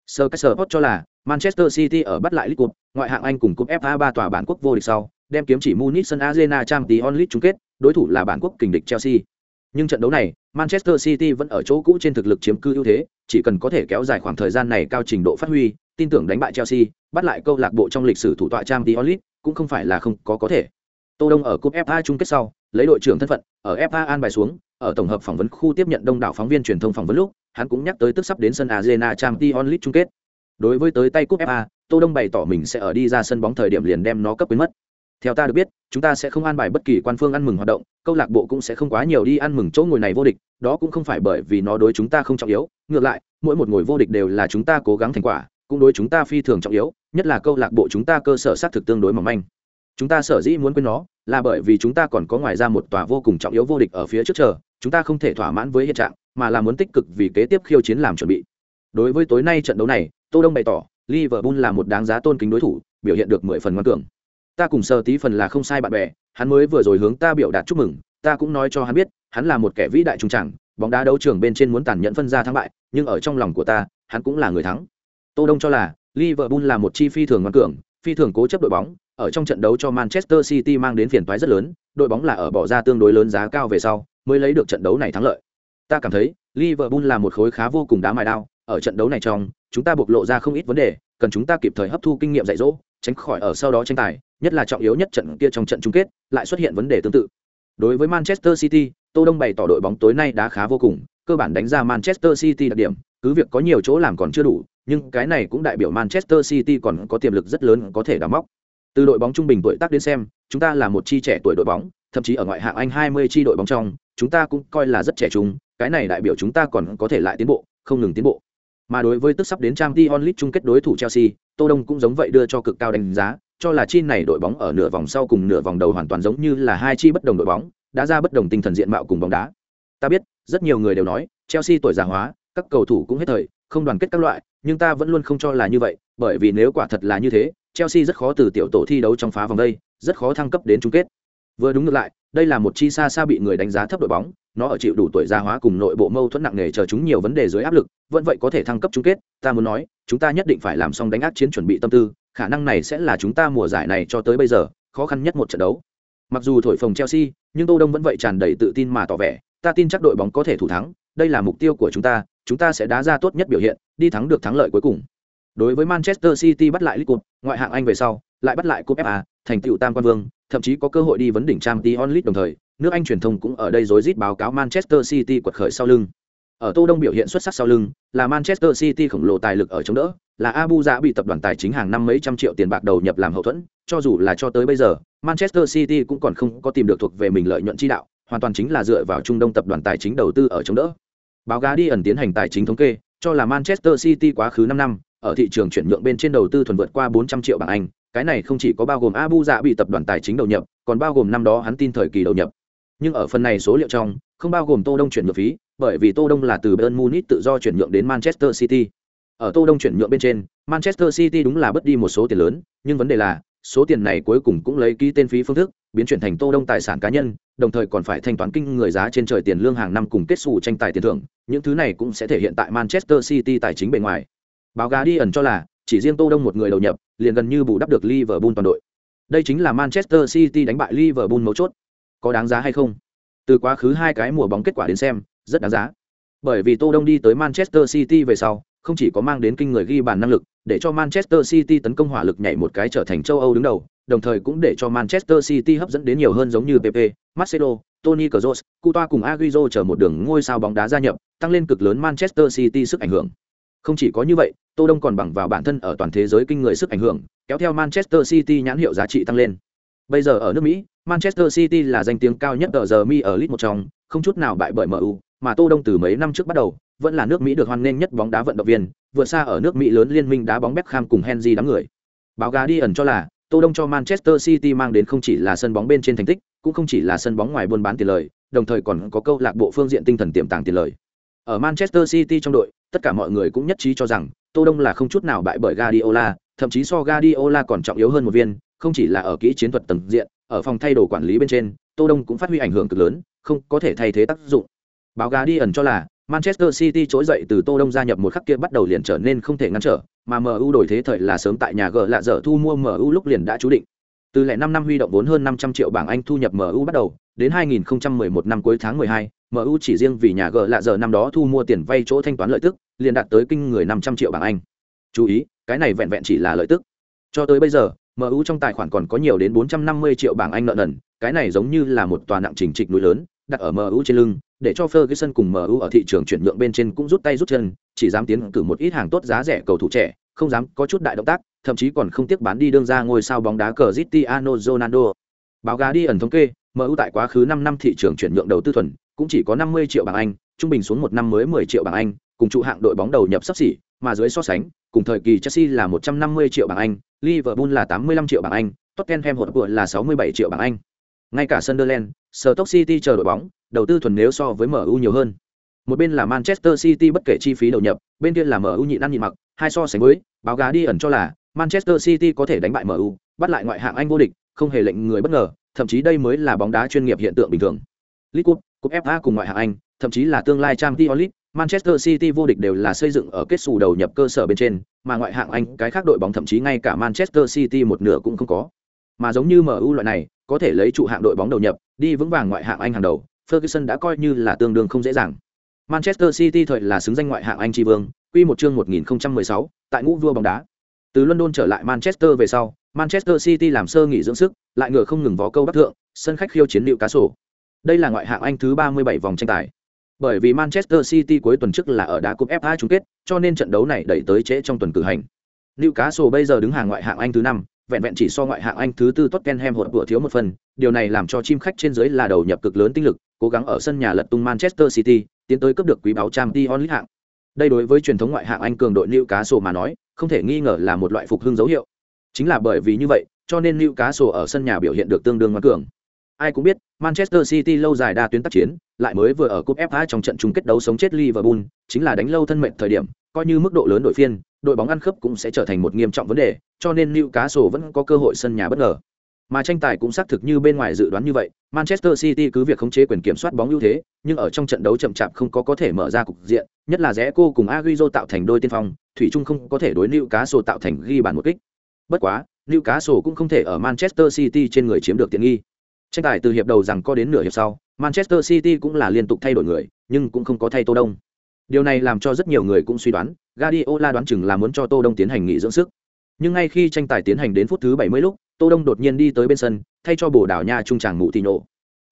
sơ cách sơ cho là manchester city ở bắt lại league cup ngoại hạng anh cùng cúp fa ba tòa bản quốc vô địch sau đem kiếm chỉ munich sân arena trang tí onlit chung kết đối thủ là bản quốc kình địch chelsea nhưng trận đấu này manchester city vẫn ở chỗ cũ trên thực lực chiếm cư ưu thế chỉ cần có thể kéo dài khoảng thời gian này cao trình độ phát huy tin tưởng đánh bại chelsea bắt lại câu lạc bộ trong lịch sử thủ tọa Champions League, cũng không phải là không có có thể. Tô Đông ở cúp FA chung kết sau, lấy đội trưởng thân phận, ở FA an bài xuống, ở tổng hợp phỏng vấn khu tiếp nhận đông đảo phóng viên truyền thông phỏng vấn lúc, hắn cũng nhắc tới tức sắp đến sân Arena Champions League chung kết. Đối với tới tay cúp FA, Tô Đông bày tỏ mình sẽ ở đi ra sân bóng thời điểm liền đem nó cấp quyến mất. Theo ta được biết, chúng ta sẽ không an bài bất kỳ quan phương ăn mừng hoạt động, câu lạc bộ cũng sẽ không quá nhiều đi ăn mừng chỗ ngồi này vô địch, đó cũng không phải bởi vì nó đối chúng ta không trọng yếu, ngược lại, mỗi một ngồi vô địch đều là chúng ta cố gắng thành quả, cũng đối chúng ta phi thường trọng yếu, nhất là câu lạc bộ chúng ta cơ sở xác thực tương đối mỏng manh. Chúng ta sở dĩ muốn quên nó là bởi vì chúng ta còn có ngoài ra một tòa vô cùng trọng yếu vô địch ở phía trước chờ chúng ta không thể thỏa mãn với hiện trạng mà là muốn tích cực vì kế tiếp khiêu chiến làm chuẩn bị. Đối với tối nay trận đấu này tô đông bày tỏ liverpool là một đáng giá tôn kính đối thủ biểu hiện được mười phần ngoan cường ta cùng sơ tí phần là không sai bạn bè hắn mới vừa rồi hướng ta biểu đạt chúc mừng ta cũng nói cho hắn biết hắn là một kẻ vĩ đại trung tràng bóng đá đấu trường bên trên muốn tàn nhẫn phân ra thắng bại nhưng ở trong lòng của ta hắn cũng là người thắng tô đông cho là liverpool là một chi phi thường ngoan cường phi thường cố chấp đội bóng ở trong trận đấu cho Manchester City mang đến phiền toái rất lớn, đội bóng là ở bỏ ra tương đối lớn giá cao về sau, mới lấy được trận đấu này thắng lợi. Ta cảm thấy, Liverpool là một khối khá vô cùng đá mài đao, ở trận đấu này trong, chúng ta bộc lộ ra không ít vấn đề, cần chúng ta kịp thời hấp thu kinh nghiệm dạy dỗ, tránh khỏi ở sau đó tranh tài, nhất là trọng yếu nhất trận kia trong trận chung kết, lại xuất hiện vấn đề tương tự. Đối với Manchester City, Tô Đông bày tỏ đội bóng tối nay đá khá vô cùng, cơ bản đánh ra Manchester City đặc điểm, cứ việc có nhiều chỗ làm còn chưa đủ, nhưng cái này cũng đại biểu Manchester City còn có tiềm lực rất lớn có thể đào móc. Từ đội bóng trung bình tuổi tác đến xem, chúng ta là một chi trẻ tuổi đội bóng, thậm chí ở ngoại hạng Anh 20 chi đội bóng trong, chúng ta cũng coi là rất trẻ trung, cái này đại biểu chúng ta còn có thể lại tiến bộ, không ngừng tiến bộ. Mà đối với tức sắp đến Champions League chung kết đối thủ Chelsea, Tô Đông cũng giống vậy đưa cho cực cao đánh giá, cho là chi này đội bóng ở nửa vòng sau cùng nửa vòng đầu hoàn toàn giống như là hai chi bất đồng đội bóng, đã ra bất đồng tinh thần diện mạo cùng bóng đá. Ta biết, rất nhiều người đều nói, Chelsea tuổi già hóa, các cầu thủ cũng hết thời, không đoàn kết các loại, nhưng ta vẫn luôn không cho là như vậy, bởi vì nếu quả thật là như thế, Chelsea rất khó từ tiểu tổ thi đấu trong phá vòng đây, rất khó thăng cấp đến chung kết. Vừa đúng ngược lại, đây là một chi xa xa bị người đánh giá thấp đội bóng, nó ở chịu đủ tuổi gia hóa cùng nội bộ mâu thuẫn nặng nề chờ chúng nhiều vấn đề dưới áp lực, vẫn vậy có thể thăng cấp chung kết, ta muốn nói, chúng ta nhất định phải làm xong đánh ác chiến chuẩn bị tâm tư, khả năng này sẽ là chúng ta mùa giải này cho tới bây giờ, khó khăn nhất một trận đấu. Mặc dù thổi phồng Chelsea, nhưng Tô Đông vẫn vậy tràn đầy tự tin mà tỏ vẻ, ta tin chắc đội bóng có thể thủ thắng, đây là mục tiêu của chúng ta, chúng ta sẽ đá ra tốt nhất biểu hiện, đi thắng được thắng lợi cuối cùng. Đối với Manchester City bắt lại League Cup, ngoại hạng Anh về sau, lại bắt lại cúp FA, thành tựu tam quan vương, thậm chí có cơ hội đi vấn đỉnh Champions League đồng thời, nước Anh truyền thông cũng ở đây rối rít báo cáo Manchester City quật khởi sau lưng. Ở Tô Đông biểu hiện xuất sắc sau lưng, là Manchester City khổng lồ tài lực ở chống đỡ, là Abu Dha bị tập đoàn tài chính hàng năm mấy trăm triệu tiền bạc đầu nhập làm hậu thuẫn, cho dù là cho tới bây giờ, Manchester City cũng còn không có tìm được thuộc về mình lợi nhuận chi đạo, hoàn toàn chính là dựa vào Trung Đông tập đoàn tài chính đầu tư ở chống đỡ. Báo giá đi ẩn tiến hành tài chính thống kê, cho là Manchester City quá khứ 5 năm, ở thị trường chuyển nhượng bên trên đầu tư thuần vượt qua 400 triệu bảng Anh, cái này không chỉ có bao gồm Abu Dạ bị tập đoàn tài chính đầu nhập, còn bao gồm năm đó hắn tin thời kỳ đầu nhập. Nhưng ở phần này số liệu trong, không bao gồm Tô Đông chuyển nhượng phí, bởi vì Tô Đông là từ Bayern Munich tự do chuyển nhượng đến Manchester City. Ở Tô Đông chuyển nhượng bên trên, Manchester City đúng là bất đi một số tiền lớn, nhưng vấn đề là, số tiền này cuối cùng cũng lấy ký tên phí phương thức biến chuyển thành tô đông tài sản cá nhân đồng thời còn phải thanh toán kinh người giá trên trời tiền lương hàng năm cùng kết xù tranh tài tiền thưởng những thứ này cũng sẽ thể hiện tại manchester city tài chính bề ngoài báo Guardian đi ẩn cho là chỉ riêng tô đông một người đầu nhập, liền gần như bù đắp được liverpool toàn đội. Đây chính là manchester city đánh bại liverpool mấu chốt. Có đáng giá hay không? Từ quá khứ hai cái mùa bóng kết quả đến xem, rất đáng giá. Bởi vì tô đông đi tới manchester city về sau, không chỉ có mang đến kinh người ghi bàn năng lực, để cho manchester city tấn công hỏa lực nhảy một cái trở thành châu âu đứng đầu, đồng thời cũng để cho manchester city hấp dẫn đến nhiều hơn giống như pp marcelo, Toni kroos Coutinho cùng Agüero chờ một đường ngôi sao bóng đá gia nhập, tăng lên cực lớn manchester city sức ảnh hưởng không chỉ có như vậy, tô đông còn bằng vào bản thân ở toàn thế giới kinh người sức ảnh hưởng, kéo theo manchester city nhãn hiệu giá trị tăng lên. Bây giờ ở nước mỹ, manchester city là danh tiếng cao nhất ở giờ mi ở lit một trong, không chút nào bại bởi mu mà tô đông từ mấy năm trước bắt đầu, vẫn là nước mỹ được hoan nghênh nhất bóng đá vận động viên, vượt xa ở nước mỹ lớn liên minh đá bóng beckham cùng henry đám người. Báo gá đi ẩn cho là, tô đông cho manchester city mang đến không chỉ là sân bóng bên trên thành tích, cũng không chỉ là sân bóng ngoài buôn bán tiền lời, đồng thời còn có câu lạc bộ phương diện tinh thần tiềm tàng tiền lời. Ở manchester city trong đội tất cả mọi người cũng nhất trí cho rằng, tô đông là không chút nào bại bởi guardiola, thậm chí so guardiola còn trọng yếu hơn một viên, không chỉ là ở kỹ chiến thuật tầng diện, ở phòng thay đồ quản lý bên trên, tô đông cũng phát huy ảnh hưởng cực lớn, không có thể thay thế tác dụng. Báo Guardian cho là, manchester city trỗi dậy từ tô đông gia nhập một khắc kia bắt đầu liền trở nên không thể ngăn trở, mà mu đổi thế thời là sớm tại nhà gờ lạ dở thu mua mu lúc liền đã chú định từ lẻ năm năm huy động vốn hơn 500 triệu bảng anh thu nhập mu bắt đầu đến 2011 năm cuối tháng 12, mu chỉ riêng vì nhà g lạ giờ năm đó thu mua tiền vay chỗ thanh toán lợi tức liền đạt tới kinh người 500 triệu bảng anh. Chú ý cái này vẹn vẹn chỉ là lợi tức. Cho tới bây giờ MU trong tài khoản còn có nhiều đến 450 triệu bảng Anh nợ nần, cái này giống như là một tòa nặng trình trịch núi lớn, đặt ở MU trên lưng, để cho Ferguson cùng MU ở thị trường chuyển nhượng bên trên cũng rút tay rút chân, chỉ dám tiến cử một ít hàng tốt giá rẻ cầu thủ trẻ, không dám có chút đại động tác, thậm chí còn không tiếc bán đi đương ra ngôi sao bóng đá Cristiano Ronaldo. Báo giá đi ẩn thống kê, MU tại quá khứ 5 năm thị trường chuyển nhượng đầu tư thuần, cũng chỉ có 50 triệu bảng Anh, trung bình xuống một năm mới 10 triệu bảng Anh, cùng trụ hạng đội bóng đầu nhập sắp xỉ, mà dưới so sánh, cùng thời kỳ Chelsea là 150 triệu bảng Anh, Liverpool là 85 triệu bảng Anh, Tottenham Hotspur là 67 triệu bảng Anh. Ngay cả Sunderland, Stoke City chờ đội bóng, đầu tư thuần nếu so với MU nhiều hơn. Một bên là Manchester City bất kể chi phí đầu nhập, bên kia là MU nhịn ăn nhịn mặc, hai so sánh với, báo giá đi ẩn cho là Manchester City có thể đánh bại MU, bắt lại ngoại hạng Anh vô địch, không hề lệnh người bất ngờ, thậm chí đây mới là bóng đá chuyên nghiệp hiện tượng bình thường. League Cup, Cup FA cùng ngoại hạng Anh, thậm chí là tương lai Champions League, Manchester City vô địch đều là xây dựng ở kết xù đầu nhập cơ sở bên trên, mà ngoại hạng Anh cái khác đội bóng thậm chí ngay cả Manchester City một nửa cũng không có. Mà giống như MU loại này, có thể lấy trụ hạng đội bóng đầu nhập, đi vững vàng ngoại hạng Anh hàng đầu, Ferguson đã coi như là tương đương không dễ dàng. Manchester City thời là xứng danh ngoại hạng Anh tri vương, quy một chương 1016, tại ngũ vua bóng đá. Từ London trở lại Manchester về sau, Manchester City làm sơ nghỉ dưỡng sức, lại ngựa không ngừng vó câu bắt thượng, sân khách khiêu chiến liệu cá sổ. Đây là ngoại hạng Anh thứ 37 vòng tranh tài. Bởi vì Manchester City cuối tuần trước là ở đá cúp FA chung kết, cho nên trận đấu này đẩy tới trễ trong tuần cử hành. liệu cá sổ bây giờ đứng hàng ngoại hạng Anh thứ năm, vẹn vẹn chỉ so ngoại hạng Anh thứ tư Tottenham hụt vừa thiếu một phần, điều này làm cho chim khách trên dưới là đầu nhập cực lớn tinh lực, cố gắng ở sân nhà lật tung Manchester City, tiến tới cướp được quý báo Champions League hạng. Đây đối với truyền thống ngoại hạng Anh cường đội Newcastle mà nói, không thể nghi ngờ là một loại phục hưng dấu hiệu. Chính là bởi vì như vậy, cho nên Newcastle ở sân nhà biểu hiện được tương đương ngoan cường. Ai cũng biết, Manchester City lâu dài đa tuyến tác chiến, lại mới vừa ở cúp FA trong trận chung kết đấu sống chết Liverpool, chính là đánh lâu thân mệnh thời điểm, coi như mức độ lớn đội phiên, đội bóng ăn khớp cũng sẽ trở thành một nghiêm trọng vấn đề, cho nên Newcastle vẫn có cơ hội sân nhà bất ngờ. Mà tranh tài cũng xác thực như bên ngoài dự đoán như vậy, Manchester City cứ việc khống chế quyền kiểm soát bóng ưu thế, nhưng ở trong trận đấu chậm chạp không có có thể mở ra cục diện, nhất là rẽ cô cùng Agüero tạo thành đôi tiên phong, thủy chung không có thể đối Newcastle tạo thành ghi bàn một kích. Bất quá, Newcastle cũng không thể ở Manchester City trên người chiếm được tiện nghi. Tranh tài từ hiệp đầu rằng có đến nửa hiệp sau, Manchester City cũng là liên tục thay đổi người, nhưng cũng không có thay Tô Đông. Điều này làm cho rất nhiều người cũng suy đoán, Guardiola đoán chừng là muốn cho Tô Đông tiến hành nghỉ dưỡng sức. Nhưng ngay khi tranh tài tiến hành đến phút thứ 70 lúc, Tô Đông đột nhiên đi tới bên sân, thay cho Bồ Đào Nha trung tràng Mụ Tỷ Nổ.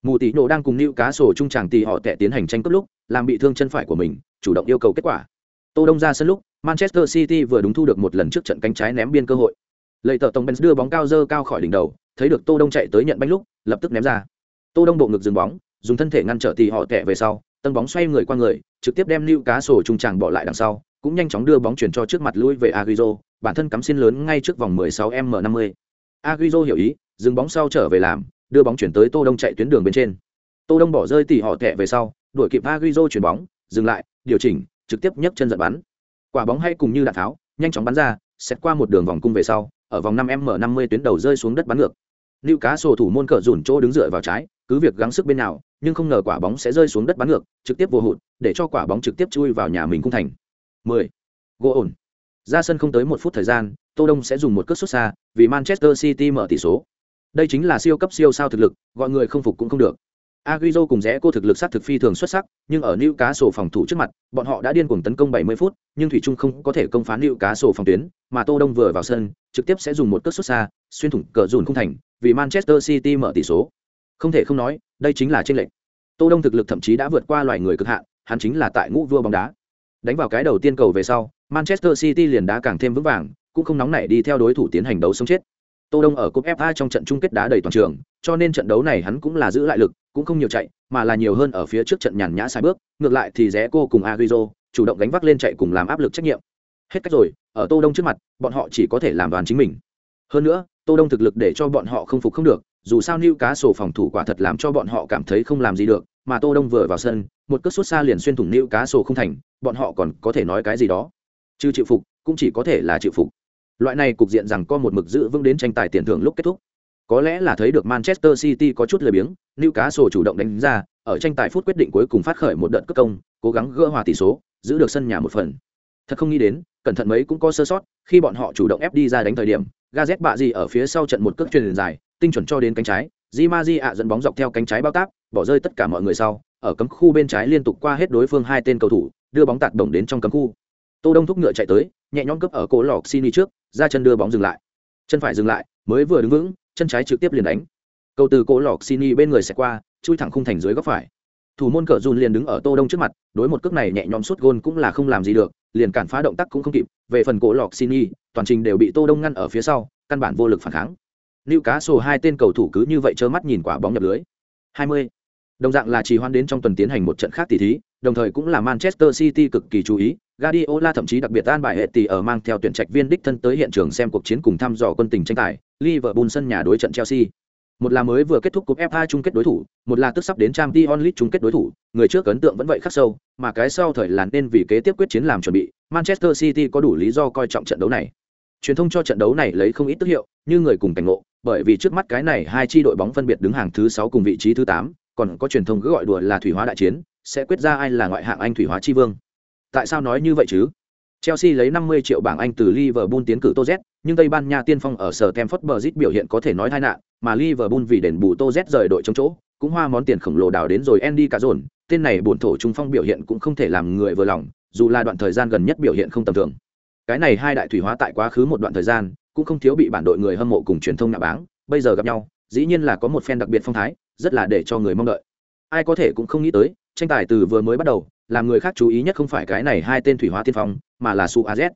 Mụ Tỷ Nổ đang cùng nữ Cá Sổ trung tràng tỷ họ tệ tiến hành tranh cướp lúc, làm bị thương chân phải của mình, chủ động yêu cầu kết quả. Tô Đông ra sân lúc, Manchester City vừa đúng thu được một lần trước trận cánh trái ném biên cơ hội. Lợi tờ tổng Benz đưa bóng cao dơ cao khỏi đỉnh đầu, thấy được Tô Đông chạy tới nhận banh lúc, lập tức ném ra. Tô Đông bộ ngực dừng bóng, dùng thân thể ngăn trở tỷ họ tệ về sau, tân bóng xoay người qua người, trực tiếp đem Nữu Cá Sổ trung tràng bỏ lại đằng sau, cũng nhanh chóng đưa bóng chuyển cho trước mặt lui về Agüero, bản thân cắm xin lớn ngay trước vòng 16m50. Agüero hiểu ý, dừng bóng sau trở về làm, đưa bóng chuyển tới Tô Đông chạy tuyến đường bên trên. Tô Đông bỏ rơi tỉ họ tệ về sau, đuổi kịp Agüero chuyển bóng, dừng lại, điều chỉnh, trực tiếp nhấc chân giật bắn. Quả bóng hay cùng như đạn tháo, nhanh chóng bắn ra, xét qua một đường vòng cung về sau, ở vòng 5 m 50 tuyến đầu rơi xuống đất bắn ngược Lưu cá sổ thủ môn cờ rủn chỗ đứng dựa vào trái, cứ việc gắng sức bên nào, nhưng không ngờ quả bóng sẽ rơi xuống đất bắn ngược, trực tiếp vô hụt, để cho quả bóng trực tiếp chui vào nhà mình cung thành. 10. Gỗ ổn. Ra sân không tới một phút thời gian, Tô Đông sẽ dùng một cước sút xa, vì Manchester City mở tỷ số. Đây chính là siêu cấp siêu sao thực lực, gọi người không phục cũng không được. Agüero cùng rẽ cô thực lực sát thực phi thường xuất sắc, nhưng ở Newcastle phòng thủ trước mặt, bọn họ đã điên cuồng tấn công 70 phút, nhưng thủy chung không có thể công phá Newcastle phòng tuyến, mà Tô Đông vừa vào sân, trực tiếp sẽ dùng một cước sút xa, xuyên thủng cờ dùn không thành, vì Manchester City mở tỷ số. Không thể không nói, đây chính là chênh lệch. Tô Đông thực lực thậm chí đã vượt qua loài người cực hạn, hắn chính là tại ngũ vua bóng đá. Đánh vào cái đầu tiên cầu về sau, Manchester City liền đá càng thêm vững vàng, cũng không nóng nảy đi theo đối thủ tiến hành đấu sống chết. Tô Đông ở cúp FA trong trận chung kết đá đầy toàn trường, cho nên trận đấu này hắn cũng là giữ lại lực, cũng không nhiều chạy, mà là nhiều hơn ở phía trước trận nhàn nhã sai bước, ngược lại thì rẽ cô cùng Agüero chủ động gánh vác lên chạy cùng làm áp lực trách nhiệm. Hết cách rồi, ở Tô Đông trước mặt, bọn họ chỉ có thể làm đoàn chính mình. Hơn nữa, Tô Đông thực lực để cho bọn họ không phục không được, dù sao Newcastle phòng thủ quả thật làm cho bọn họ cảm thấy không làm gì được, mà Tô Đông vừa vào sân, một cú sút xa liền xuyên thủng Newcastle không thành, bọn họ còn có thể nói cái gì đó. Chứ chịu phục, cũng chỉ có thể là chịu phục. Loại này cục diện rằng có một mực giữ vững đến tranh tài tiền thưởng lúc kết thúc. Có lẽ là thấy được Manchester City có chút lười biếng, Newcastle chủ động đánh ra, ở tranh tài phút quyết định cuối cùng phát khởi một đợt cất công, cố gắng gỡ hòa tỷ số, giữ được sân nhà một phần. Thật không nghĩ đến, cẩn thận mấy cũng có sơ sót, khi bọn họ chủ động ép đi ra đánh thời điểm, Gazet bạ gì ở phía sau trận một cước truyền dài, tinh chuẩn cho đến cánh trái, Di Maji ạ dẫn bóng dọc theo cánh trái bao táp, bỏ rơi tất cả mọi người sau, ở cấm khu bên trái liên tục qua hết đối phương hai tên cầu thủ, đưa bóng tạt đồng đến trong cấm khu. Tô Đông thúc ngựa chạy tới, nhẹ nhõm cướp ở cổ lọc đi trước, ra chân đưa bóng dừng lại. Chân phải dừng lại, mới vừa đứng vững, chân trái trực tiếp liền đánh. Cầu từ cổ lọc Sini bên người sẽ qua, chui thẳng khung thành dưới góc phải. Thủ môn cờ Jun liền đứng ở Tô Đông trước mặt, đối một cước này nhẹ nhõm suốt gôn cũng là không làm gì được, liền cản phá động tác cũng không kịp, về phần cổ lọc Sini, toàn trình đều bị Tô Đông ngăn ở phía sau, căn bản vô lực phản kháng. Lưu Cá Sổ hai tên cầu thủ cứ như vậy trơ mắt nhìn quả bóng nhập lưới. 20. Đồng dạng là trì hoãn đến trong tuần tiến hành một trận khác tỷ thí, đồng thời cũng là Manchester City cực kỳ chú ý, Guardiola thậm chí đặc biệt an bài hệ tỷ ở mang theo tuyển trạch viên đích thân tới hiện trường xem cuộc chiến cùng thăm dò quân tình tranh tài, Liverpool sân nhà đối trận Chelsea. Một là mới vừa kết thúc cúp FA chung kết đối thủ, một là tức sắp đến Champions League chung kết đối thủ, người trước ấn tượng vẫn vậy khắc sâu, mà cái sau thời là nên vì kế tiếp quyết chiến làm chuẩn bị, Manchester City có đủ lý do coi trọng trận đấu này. Truyền thông cho trận đấu này lấy không ít tức hiệu, như người cùng cảnh ngộ, bởi vì trước mắt cái này hai chi đội bóng phân biệt đứng hàng thứ 6 cùng vị trí thứ 8, còn có truyền thông cứ gọi đùa là thủy hóa đại chiến, sẽ quyết ra ai là ngoại hạng Anh thủy hóa chi vương. Tại sao nói như vậy chứ? Chelsea lấy 50 triệu bảng Anh từ Liverpool tiến cử Toz, nhưng Tây Ban Nha tiên phong ở sở Stamford Bridge biểu hiện có thể nói tai nạn, mà Liverpool vì đền bù Toz rời đội trong chỗ, cũng hoa món tiền khổng lồ đào đến rồi Andy Cazorn, tên này buồn thổ trung phong biểu hiện cũng không thể làm người vừa lòng, dù là đoạn thời gian gần nhất biểu hiện không tầm thường. Cái này hai đại thủy hóa tại quá khứ một đoạn thời gian, cũng không thiếu bị bản đội người hâm mộ cùng truyền thông nạ báng, bây giờ gặp nhau, dĩ nhiên là có một fan đặc biệt phong thái, rất là để cho người mong đợi. Ai có thể cũng không nghĩ tới, tranh tài từ vừa mới bắt đầu, làm người khác chú ý nhất không phải cái này hai tên thủy hóa tiên phong, mà là Su Az.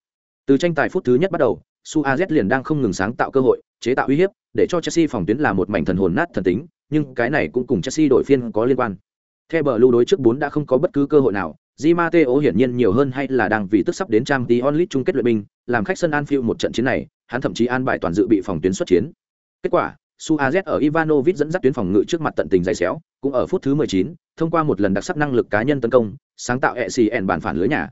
Từ tranh tài phút thứ nhất bắt đầu, Su Az liền đang không ngừng sáng tạo cơ hội, chế tạo uy hiếp, để cho Chelsea phòng tuyến là một mảnh thần hồn nát thần tính, nhưng cái này cũng cùng Chelsea đội phiên có liên quan. Theo bờ lưu đối trước 4 đã không có bất cứ cơ hội nào, Di Matteo hiển nhiên nhiều hơn hay là đang vì tức sắp đến trang Champions League chung kết luyện binh, làm khách sân Anfield một trận chiến này, hắn thậm chí an bài toàn dự bị phòng tuyến xuất chiến. Kết quả, Suarez ở Ivanovic dẫn dắt tuyến phòng ngự trước mặt tận tình dày xéo, cũng ở phút thứ 19, thông qua một lần đặc sắc năng lực cá nhân tấn công, sáng tạo ECN bản phản lưới nhà.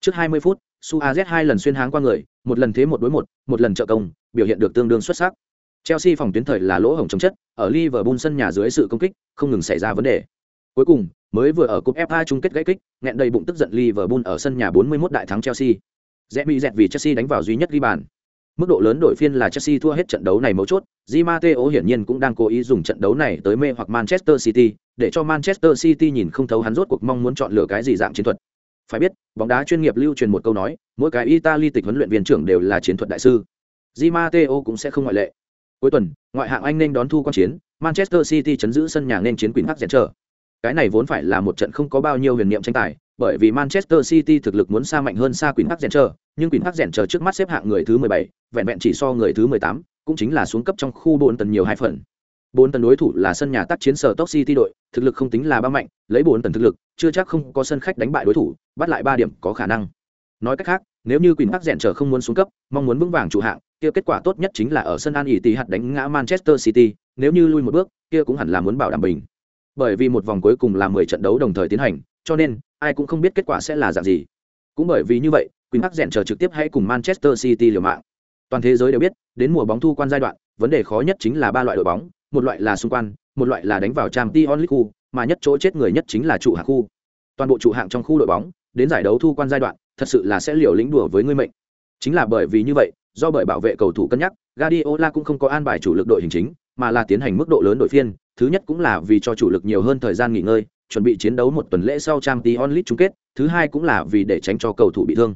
Trước 20 phút, Suarez hai lần xuyên háng qua người, một lần thế một đối một, một lần trợ công, biểu hiện được tương đương xuất sắc. Chelsea phòng tuyến thời là lỗ hổng chống chất, ở Liverpool sân nhà dưới sự công kích, không ngừng xảy ra vấn đề. Cuối cùng, mới vừa ở cúp FA chung kết gãy kích, nghẹn đầy bụng tức giận Liverpool ở sân nhà 41 đại thắng Chelsea. Rẽ bị dẹt vì Chelsea đánh vào duy nhất ghi bàn. Mức độ lớn đổi phiên là Chelsea thua hết trận đấu này mấu chốt, Di Matteo hiển nhiên cũng đang cố ý dùng trận đấu này tới mê hoặc Manchester City, để cho Manchester City nhìn không thấu hắn rốt cuộc mong muốn chọn lựa cái gì dạng chiến thuật. Phải biết, bóng đá chuyên nghiệp lưu truyền một câu nói, mỗi cái Italy tịch huấn luyện viên trưởng đều là chiến thuật đại sư. Di Matteo cũng sẽ không ngoại lệ. Cuối tuần, ngoại hạng Anh nên đón thu quan chiến, Manchester City chấn giữ sân nhà nên chiến Queen Park trở. Cái này vốn phải là một trận không có bao nhiêu huyền niệm tranh tài, bởi vì Manchester City thực lực muốn xa mạnh hơn xa Quỷ Hắc Rèn Rangers, nhưng Quỷ Hắc Rèn Rangers trước mắt xếp hạng người thứ 17, vẹn vẹn chỉ so người thứ 18, cũng chính là xuống cấp trong khu bốn tần nhiều hai phần. Bốn tần đối thủ là sân nhà tác chiến sở Top City đội, thực lực không tính là ba mạnh, lấy bốn tần thực lực, chưa chắc không có sân khách đánh bại đối thủ, bắt lại ba điểm có khả năng. Nói cách khác, nếu như Quỷ Hắc Rèn Rangers không muốn xuống cấp, mong muốn vững vàng chủ hạng, kia kết quả tốt nhất chính là ở sân An tỷ đánh ngã Manchester City, nếu như lui một bước, kia cũng hẳn là muốn bảo đảm bình. Bởi vì một vòng cuối cùng là 10 trận đấu đồng thời tiến hành, cho nên ai cũng không biết kết quả sẽ là dạng gì. Cũng bởi vì như vậy, quỳnh Park rèn chờ trực tiếp hay cùng Manchester City liều mạng. Toàn thế giới đều biết, đến mùa bóng thu quan giai đoạn, vấn đề khó nhất chính là ba loại đội bóng, một loại là xung quanh, một loại là đánh vào Champions League khu, mà nhất chỗ chết người nhất chính là trụ hạng khu. Toàn bộ trụ hạng trong khu đội bóng, đến giải đấu thu quan giai đoạn, thật sự là sẽ liều lĩnh đùa với người mệnh. Chính là bởi vì như vậy, do bởi bảo vệ cầu thủ cân nhắc, Guardiola cũng không có an bài chủ lực đội hình chính, mà là tiến hành mức độ lớn đội phiên, thứ nhất cũng là vì cho chủ lực nhiều hơn thời gian nghỉ ngơi, chuẩn bị chiến đấu một tuần lễ sau Champions League chung kết, thứ hai cũng là vì để tránh cho cầu thủ bị thương.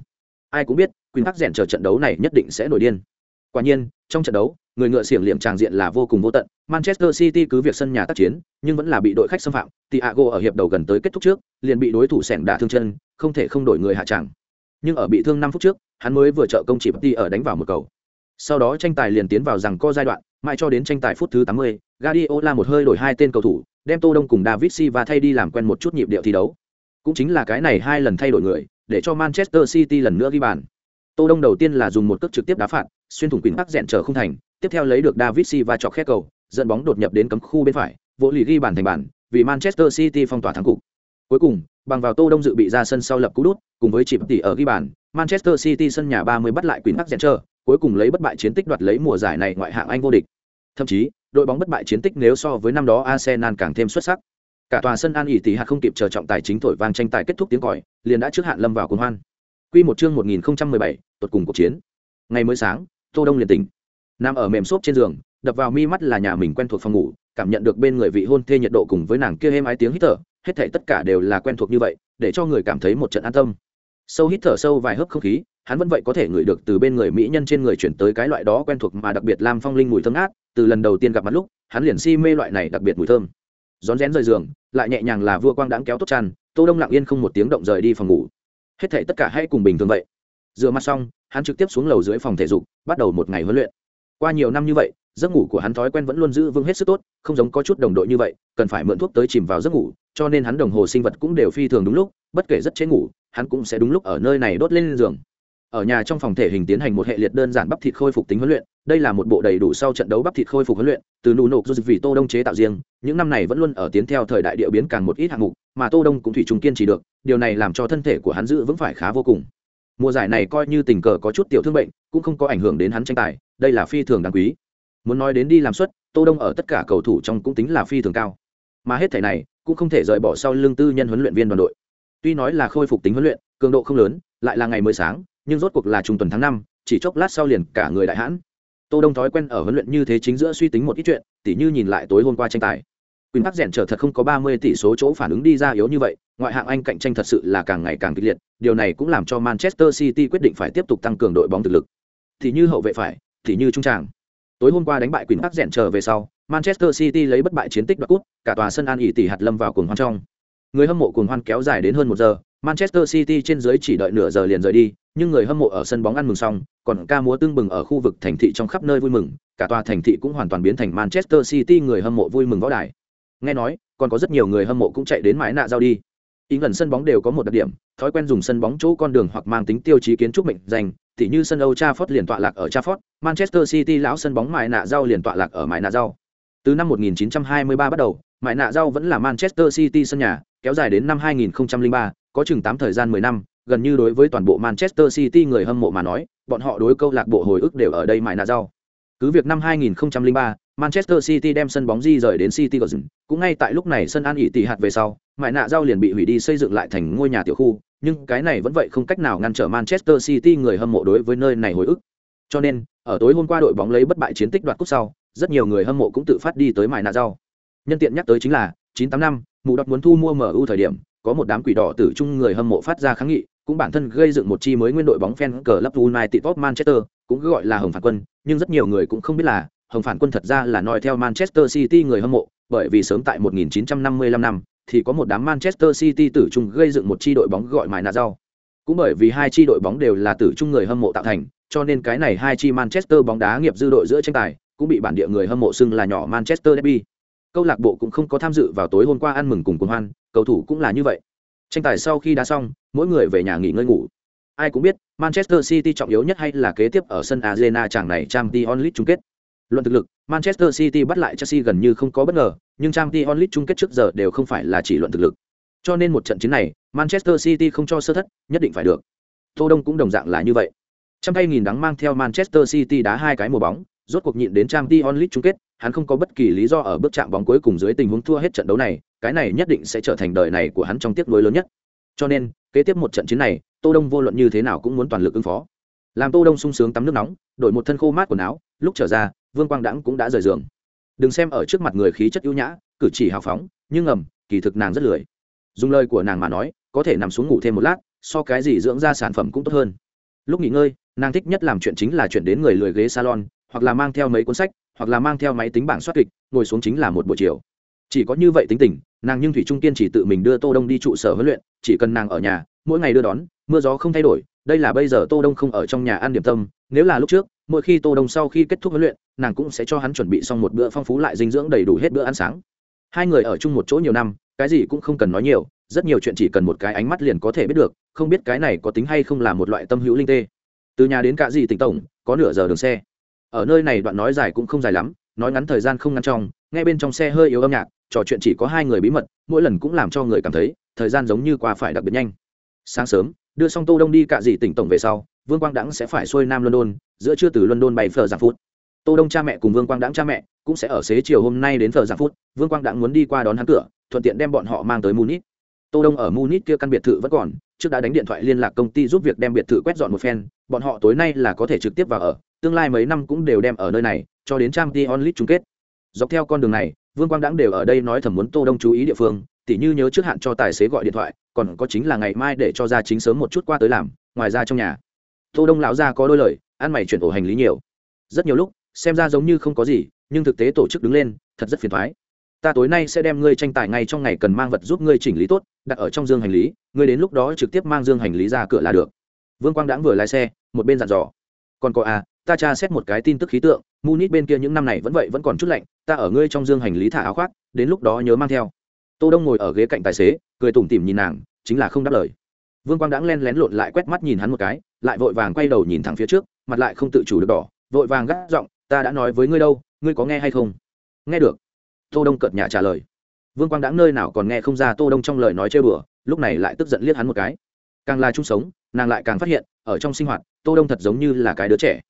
Ai cũng biết, Quinn Park rèn chờ trận đấu này nhất định sẽ nổi điên. Quả nhiên, trong trận đấu, người ngựa xiển liệm tràng diện là vô cùng vô tận. Manchester City cứ việc sân nhà tác chiến, nhưng vẫn là bị đội khách xâm phạm. Thiago ở hiệp đầu gần tới kết thúc trước, liền bị đối thủ sẹn đả thương chân, không thể không đổi người hạ tràng. Nhưng ở bị thương 5 phút trước, hắn mới vừa trợ công chỉ Ti ở đánh vào một cầu. Sau đó tranh tài liền tiến vào rằng co giai đoạn, mãi cho đến tranh tài phút thứ 80, Guardiola một hơi đổi hai tên cầu thủ, đem Tô Đông cùng David Silva thay đi làm quen một chút nhịp điệu thi đấu. Cũng chính là cái này hai lần thay đổi người, để cho Manchester City lần nữa ghi bàn. Tô Đông đầu tiên là dùng một cước trực tiếp đá phạt, xuyên thủng quỳnh bắc dẹn trở không thành, tiếp theo lấy được David Silva chọc khét cầu, dẫn bóng đột nhập đến cấm khu bên phải, vỗ lì ghi bàn thành bàn, vì Manchester City phong tỏa thắng cục. Cuối cùng, bằng vào Tô Đông dự bị ra sân sau lập cú đút, cùng với chỉ tỷ ở ghi bàn, Manchester City sân nhà 30 bắt lại quỳnh bắc dẹn trở, cuối cùng lấy bất bại chiến tích đoạt lấy mùa giải này ngoại hạng Anh vô địch. Thậm chí, đội bóng bất bại chiến tích nếu so với năm đó Arsenal càng thêm xuất sắc. Cả tòa sân An ỉ tỷ hạt không kịp chờ trọng tài chính thổi vang tranh tài kết thúc tiếng còi, liền đã trước hạn lâm vào cuồng hoan. Quy một chương 1017, tuột cùng cuộc chiến. Ngày mới sáng, Tô Đông liền tỉnh. Nằm ở mềm xốp trên giường, đập vào mi mắt là nhà mình quen thuộc phòng ngủ, cảm nhận được bên người vị hôn thê nhiệt độ cùng với nàng kia êm ái tiếng hít thở, hết thảy tất cả đều là quen thuộc như vậy, để cho người cảm thấy một trận an tâm. Sâu hít thở sâu vài hớp không khí, hắn vẫn vậy có thể ngửi được từ bên người mỹ nhân trên người chuyển tới cái loại đó quen thuộc mà đặc biệt lam phong linh mùi thơm ngát từ lần đầu tiên gặp mặt lúc hắn liền si mê loại này đặc biệt mùi thơm. Rón rén rời giường lại nhẹ nhàng là vua quang đãng kéo tốt tràn, tô đông lặng yên không một tiếng động rời đi phòng ngủ. Hết thảy tất cả hãy cùng bình thường vậy. Rửa mặt xong hắn trực tiếp xuống lầu dưới phòng thể dục bắt đầu một ngày huấn luyện. Qua nhiều năm như vậy giấc ngủ của hắn thói quen vẫn luôn giữ vững hết sức tốt không giống có chút đồng đội như vậy cần phải mượn thuốc tới chìm vào giấc ngủ cho nên hắn đồng hồ sinh vật cũng đều phi thường đúng lúc bất kể rất chế ngủ hắn cũng sẽ đúng lúc ở nơi này đốt lên giường ở nhà trong phòng thể hình tiến hành một hệ liệt đơn giản bắp thịt khôi phục tính huấn luyện. Đây là một bộ đầy đủ sau trận đấu bắp thịt khôi phục huấn luyện, từ nụ nộp do vì tô đông chế tạo riêng. Những năm này vẫn luôn ở tiến theo thời đại địa biến càng một ít hạng mục, mà tô đông cũng thủy chung kiên trì được. Điều này làm cho thân thể của hắn giữ vững phải khá vô cùng. Mùa giải này coi như tình cờ có chút tiểu thương bệnh, cũng không có ảnh hưởng đến hắn tranh tài. Đây là phi thường đáng quý. Muốn nói đến đi làm suất, tô đông ở tất cả cầu thủ trong cũng tính là phi thường cao. Mà hết thể này, cũng không thể rời bỏ sau lưng tư nhân huấn luyện viên đoàn đội. Tuy nói là khôi phục tính huấn luyện, cường độ không lớn, lại là ngày mới sáng nhưng rốt cuộc là trung tuần tháng năm chỉ chốc lát sau liền cả người đại hãn tô đông thói quen ở huấn luyện như thế chính giữa suy tính một ít chuyện tỉ như nhìn lại tối hôm qua tranh tài quyền Park rèn trở thật không có 30 tỷ số chỗ phản ứng đi ra yếu như vậy, ngoại hạng Anh cạnh tranh thật sự là càng ngày càng kịch liệt, điều này cũng làm cho Manchester City quyết định phải tiếp tục tăng cường đội bóng thực lực. Thì như hậu vệ phải, thì như trung tràng. Tối hôm qua đánh bại quyền Park rèn trở về sau, Manchester City lấy bất bại chiến tích đoạt cúp, cả tòa sân An ỉ tỷ hạt lâm vào cuồng hoan trong. Người hâm mộ cuồng hoan kéo dài đến hơn một giờ, Manchester City trên dưới chỉ đợi nửa giờ liền rời đi, nhưng người hâm mộ ở sân bóng ăn mừng xong, còn ca múa tương bừng ở khu vực thành thị trong khắp nơi vui mừng, cả tòa thành thị cũng hoàn toàn biến thành Manchester City người hâm mộ vui mừng võ đài. Nghe nói, còn có rất nhiều người hâm mộ cũng chạy đến mãi nạ giao đi. Ý gần sân bóng đều có một đặc điểm, thói quen dùng sân bóng chỗ con đường hoặc mang tính tiêu chí kiến trúc mệnh danh, tỉ như sân Old Trafford liền tọa lạc ở Trafford, Manchester City lão sân bóng mãi nạ giao liền tọa lạc ở mãi nạ giao. Từ năm 1923 bắt đầu, mãi nạ giao vẫn là Manchester City sân nhà, kéo dài đến năm 2003, có chừng 8 thời gian 10 năm, gần như đối với toàn bộ Manchester City người hâm mộ mà nói, bọn họ đối câu lạc bộ hồi ức đều ở đây mãi nạ rau. Cứ việc năm 2003, Manchester City đem sân bóng di rời đến City Garden, cũng ngay tại lúc này sân An ỉ tỷ hạt về sau, mãi nạ rau liền bị hủy đi xây dựng lại thành ngôi nhà tiểu khu, nhưng cái này vẫn vậy không cách nào ngăn trở Manchester City người hâm mộ đối với nơi này hồi ức. Cho nên, ở tối hôm qua đội bóng lấy bất bại chiến tích đoạt cúp sau, rất nhiều người hâm mộ cũng tự phát đi tới mãi nạ rau. Nhân tiện nhắc tới chính là 98 năm, mù đọc muốn thu mua MU thời điểm, có một đám quỷ đỏ tử trung người hâm mộ phát ra kháng nghị, cũng bản thân gây dựng một chi mới nguyên đội bóng fan cờ Club United of Manchester, cũng gọi là Hồng Phản Quân, nhưng rất nhiều người cũng không biết là Hồng Phản Quân thật ra là nói theo Manchester City người hâm mộ, bởi vì sớm tại 1955 năm thì có một đám Manchester City tử trung gây dựng một chi đội bóng gọi mài nạ rau. Cũng bởi vì hai chi đội bóng đều là tử trung người hâm mộ tạo thành, cho nên cái này hai chi Manchester bóng đá nghiệp dư đội giữa tranh tài, cũng bị bản địa người hâm mộ xưng là nhỏ Manchester Derby. Câu lạc bộ cũng không có tham dự vào tối hôm qua ăn mừng cùng cuồng hoan, cầu thủ cũng là như vậy. Tranh tài sau khi đá xong, mỗi người về nhà nghỉ ngơi ngủ. Ai cũng biết, Manchester City trọng yếu nhất hay là kế tiếp ở sân Arena chàng này trang t onlit chung kết. Luận thực lực, Manchester City bắt lại Chelsea gần như không có bất ngờ, nhưng trang t onlit chung kết trước giờ đều không phải là chỉ luận thực lực. Cho nên một trận chiến này, Manchester City không cho sơ thất, nhất định phải được. Tô Đông cũng đồng dạng là như vậy. trăm tay nghìn đắng mang theo manchester city đá hai cái mùa bóng rốt cuộc nhịn đến trang t onlit chung kết hắn không có bất kỳ lý do ở bước chạm bóng cuối cùng dưới tình huống thua hết trận đấu này, cái này nhất định sẽ trở thành đời này của hắn trong tiếc nuối lớn nhất. Cho nên, kế tiếp một trận chiến này, tô đông vô luận như thế nào cũng muốn toàn lực ứng phó. Làm tô đông sung sướng tắm nước nóng, đổi một thân khô mát quần áo, lúc trở ra, vương quang đãng cũng đã rời giường. Đừng xem ở trước mặt người khí chất ưu nhã, cử chỉ hào phóng, nhưng ngầm, kỳ thực nàng rất lười. Dùng lời của nàng mà nói, có thể nằm xuống ngủ thêm một lát, so cái gì dưỡng ra sản phẩm cũng tốt hơn. Lúc nghỉ ngơi, nàng thích nhất làm chuyện chính là chuyển đến người lười ghế salon hoặc là mang theo mấy cuốn sách, hoặc là mang theo máy tính bảng soát kịch, ngồi xuống chính là một buổi chiều. Chỉ có như vậy tính tình, nàng nhưng thủy trung kiên chỉ tự mình đưa tô đông đi trụ sở huấn luyện, chỉ cần nàng ở nhà, mỗi ngày đưa đón, mưa gió không thay đổi, đây là bây giờ tô đông không ở trong nhà ăn điểm tâm, nếu là lúc trước, mỗi khi tô đông sau khi kết thúc huấn luyện, nàng cũng sẽ cho hắn chuẩn bị xong một bữa phong phú lại dinh dưỡng đầy đủ hết bữa ăn sáng. Hai người ở chung một chỗ nhiều năm, cái gì cũng không cần nói nhiều, rất nhiều chuyện chỉ cần một cái ánh mắt liền có thể biết được, không biết cái này có tính hay không là một loại tâm hữu linh tê. Từ nhà đến cả gì tỉnh tổng, có nửa giờ đường xe ở nơi này đoạn nói dài cũng không dài lắm, nói ngắn thời gian không ngắn trong, nghe bên trong xe hơi yếu âm nhạc, trò chuyện chỉ có hai người bí mật, mỗi lần cũng làm cho người cảm thấy, thời gian giống như qua phải đặc biệt nhanh. Sáng sớm, đưa xong tô đông đi cạ gì tỉnh tổng về sau, vương quang đãng sẽ phải xuôi nam london, giữa trưa từ london bay phở giảng phút. Tô đông cha mẹ cùng vương quang đãng cha mẹ cũng sẽ ở xế chiều hôm nay đến phở giảng phút, vương quang đãng muốn đi qua đón hắn cửa, thuận tiện đem bọn họ mang tới munich. Tô đông ở munich kia căn biệt thự vẫn còn, trước đã đánh điện thoại liên lạc công ty giúp việc đem biệt thự quét dọn một phen, bọn họ tối nay là có thể trực tiếp vào ở tương lai mấy năm cũng đều đem ở nơi này, cho đến trang t onlit chung kết. Dọc theo con đường này, vương quang đãng đều ở đây nói thầm muốn tô đông chú ý địa phương, tỉ như nhớ trước hạn cho tài xế gọi điện thoại, còn có chính là ngày mai để cho ra chính sớm một chút qua tới làm, ngoài ra trong nhà. Tô đông lão gia có đôi lời, ăn mày chuyển ổ hành lý nhiều. Rất nhiều lúc, xem ra giống như không có gì, nhưng thực tế tổ chức đứng lên, thật rất phiền thoái. Ta tối nay sẽ đem ngươi tranh tài ngay trong ngày cần mang vật giúp ngươi chỉnh lý tốt, đặt ở trong dương hành lý, ngươi đến lúc đó trực tiếp mang dương hành lý ra cửa là được. Vương quang đãng vừa lái xe, một bên dặn dò. Còn có à ta tra xét một cái tin tức khí tượng, munich bên kia những năm này vẫn vậy vẫn còn chút lạnh, ta ở ngươi trong dương hành lý thả áo khoác, đến lúc đó nhớ mang theo. Tô đông ngồi ở ghế cạnh tài xế, cười tủm tỉm nhìn nàng, chính là không đáp lời. Vương quang đãng len lén lộn lại quét mắt nhìn hắn một cái, lại vội vàng quay đầu nhìn thẳng phía trước, mặt lại không tự chủ được đỏ, vội vàng gắt giọng, ta đã nói với ngươi đâu, ngươi có nghe hay không? Nghe được. Tô đông cợt nhả trả lời. Vương quang đãng nơi nào còn nghe không ra tô đông trong lời nói chơi bừa, lúc này lại tức giận liếc hắn một cái. Càng là chung sống, nàng lại càng phát hiện, ở trong sinh hoạt, tô đông thật giống như là cái đứa trẻ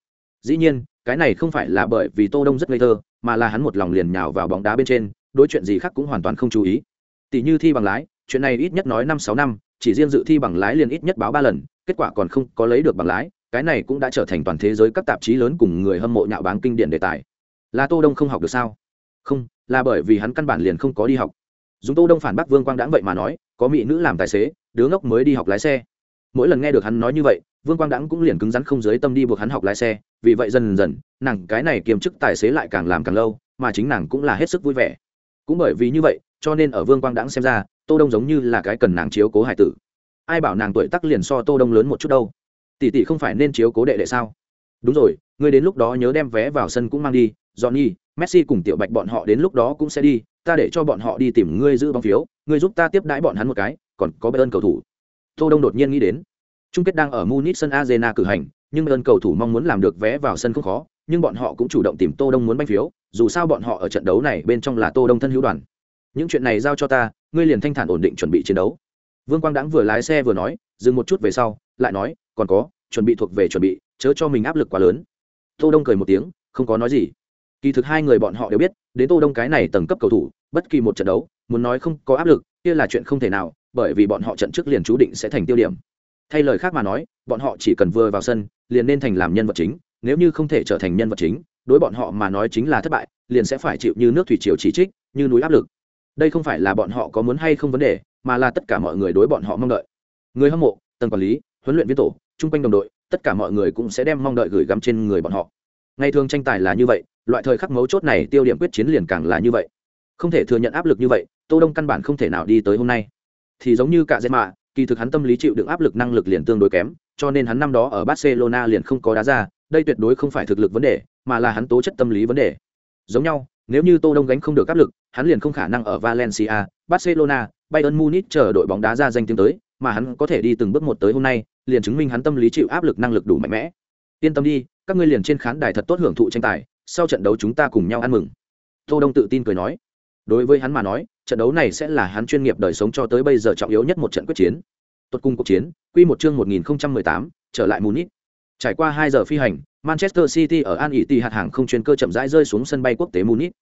dĩ nhiên, cái này không phải là bởi vì tô đông rất ngây thơ, mà là hắn một lòng liền nhào vào bóng đá bên trên, đối chuyện gì khác cũng hoàn toàn không chú ý. Tỷ như thi bằng lái, chuyện này ít nhất nói năm sáu năm, chỉ riêng dự thi bằng lái liền ít nhất báo ba lần, kết quả còn không có lấy được bằng lái, cái này cũng đã trở thành toàn thế giới các tạp chí lớn cùng người hâm mộ nhạo báng kinh điển đề tài. Là tô đông không học được sao? Không, là bởi vì hắn căn bản liền không có đi học. Dùng tô đông phản bác vương quang đãng vậy mà nói, có mỹ nữ làm tài xế, đứa ngốc mới đi học lái xe mỗi lần nghe được hắn nói như vậy, vương quang đãng cũng liền cứng rắn không dưới tâm đi buộc hắn học lái xe, vì vậy dần dần, nàng cái này kiềm chức tài xế lại càng làm càng lâu, mà chính nàng cũng là hết sức vui vẻ. Cũng bởi vì như vậy, cho nên ở vương quang đãng xem ra, tô đông giống như là cái cần nàng chiếu cố hải tử. Ai bảo nàng tuổi tắc liền so tô đông lớn một chút đâu? Tỷ tỷ không phải nên chiếu cố đệ đệ sao? Đúng rồi, ngươi đến lúc đó nhớ đem vé vào sân cũng mang đi, johnny, messi cùng tiểu bạch bọn họ đến lúc đó cũng sẽ đi, ta để cho bọn họ đi tìm ngươi giữ bóng phiếu, ngươi giúp ta tiếp đãi bọn hắn một cái, còn có bayern cầu thủ tô đông đột nhiên nghĩ đến, chung kết đang ở munich sân arena cử hành, nhưng ơn cầu thủ mong muốn làm được vé vào sân không khó, nhưng bọn họ cũng chủ động tìm tô đông muốn banh phiếu, dù sao bọn họ ở trận đấu này bên trong là tô đông thân hữu đoàn. Những chuyện này giao cho ta, ngươi liền thanh thản ổn định chuẩn bị chiến đấu. Vương quang đãng vừa lái xe vừa nói, dừng một chút về sau, lại nói, còn có, chuẩn bị thuộc về chuẩn bị, chớ cho mình áp lực quá lớn. Tô đông cười một tiếng, không có nói gì. Kỳ thực hai người bọn họ đều biết, đến tô đông cái này tầng cấp cầu thủ, bất kỳ một trận đấu, muốn nói không có áp lực, kia là chuyện không thể nào bởi vì bọn họ trận trước liền chú định sẽ thành tiêu điểm. Thay lời khác mà nói, bọn họ chỉ cần vừa vào sân, liền nên thành làm nhân vật chính, nếu như không thể trở thành nhân vật chính, đối bọn họ mà nói chính là thất bại, liền sẽ phải chịu như nước thủy triều chỉ trích, như núi áp lực. Đây không phải là bọn họ có muốn hay không vấn đề, mà là tất cả mọi người đối bọn họ mong đợi. Người hâm mộ, tầng quản lý, huấn luyện viên tổ chung quanh đồng đội, tất cả mọi người cũng sẽ đem mong đợi gửi gắm trên người bọn họ. Ngày thường tranh tài là như vậy, loại thời khắc mấu chốt này tiêu điểm quyết chiến liền càng là như vậy. Không thể thừa nhận áp lực như vậy, tô đông căn bản không thể nào đi tới hôm nay thì giống như cả dễ mạ kỳ thực hắn tâm lý chịu đựng áp lực năng lực liền tương đối kém, cho nên hắn năm đó ở barcelona liền không có đá ra, đây tuyệt đối không phải thực lực vấn đề, mà là hắn tố chất tâm lý vấn đề. Giống nhau, nếu như tô đông gánh không được áp lực, hắn liền không khả năng ở valencia, barcelona, bayern munich chờ đội bóng đá ra danh tiếng tới, mà hắn có thể đi từng bước một tới hôm nay, liền chứng minh hắn tâm lý chịu áp lực năng lực đủ mạnh mẽ. Yên tâm đi, các ngươi liền trên khán đài thật tốt hưởng thụ tranh tài, sau trận đấu chúng ta cùng nhau ăn mừng. Tô đông tự tin cười nói. Đối với hắn mà nói trận đấu này sẽ là hắn chuyên nghiệp đời sống cho tới bây giờ trọng yếu nhất một trận quyết chiến tốt cung cuộc chiến quy một chương 1018, trở lại munich Trải qua 2 giờ phi hành, Manchester City ở An Iti hạt hàng không chuyên cơ chậm rãi rơi xuống sân bay quốc tế Munich.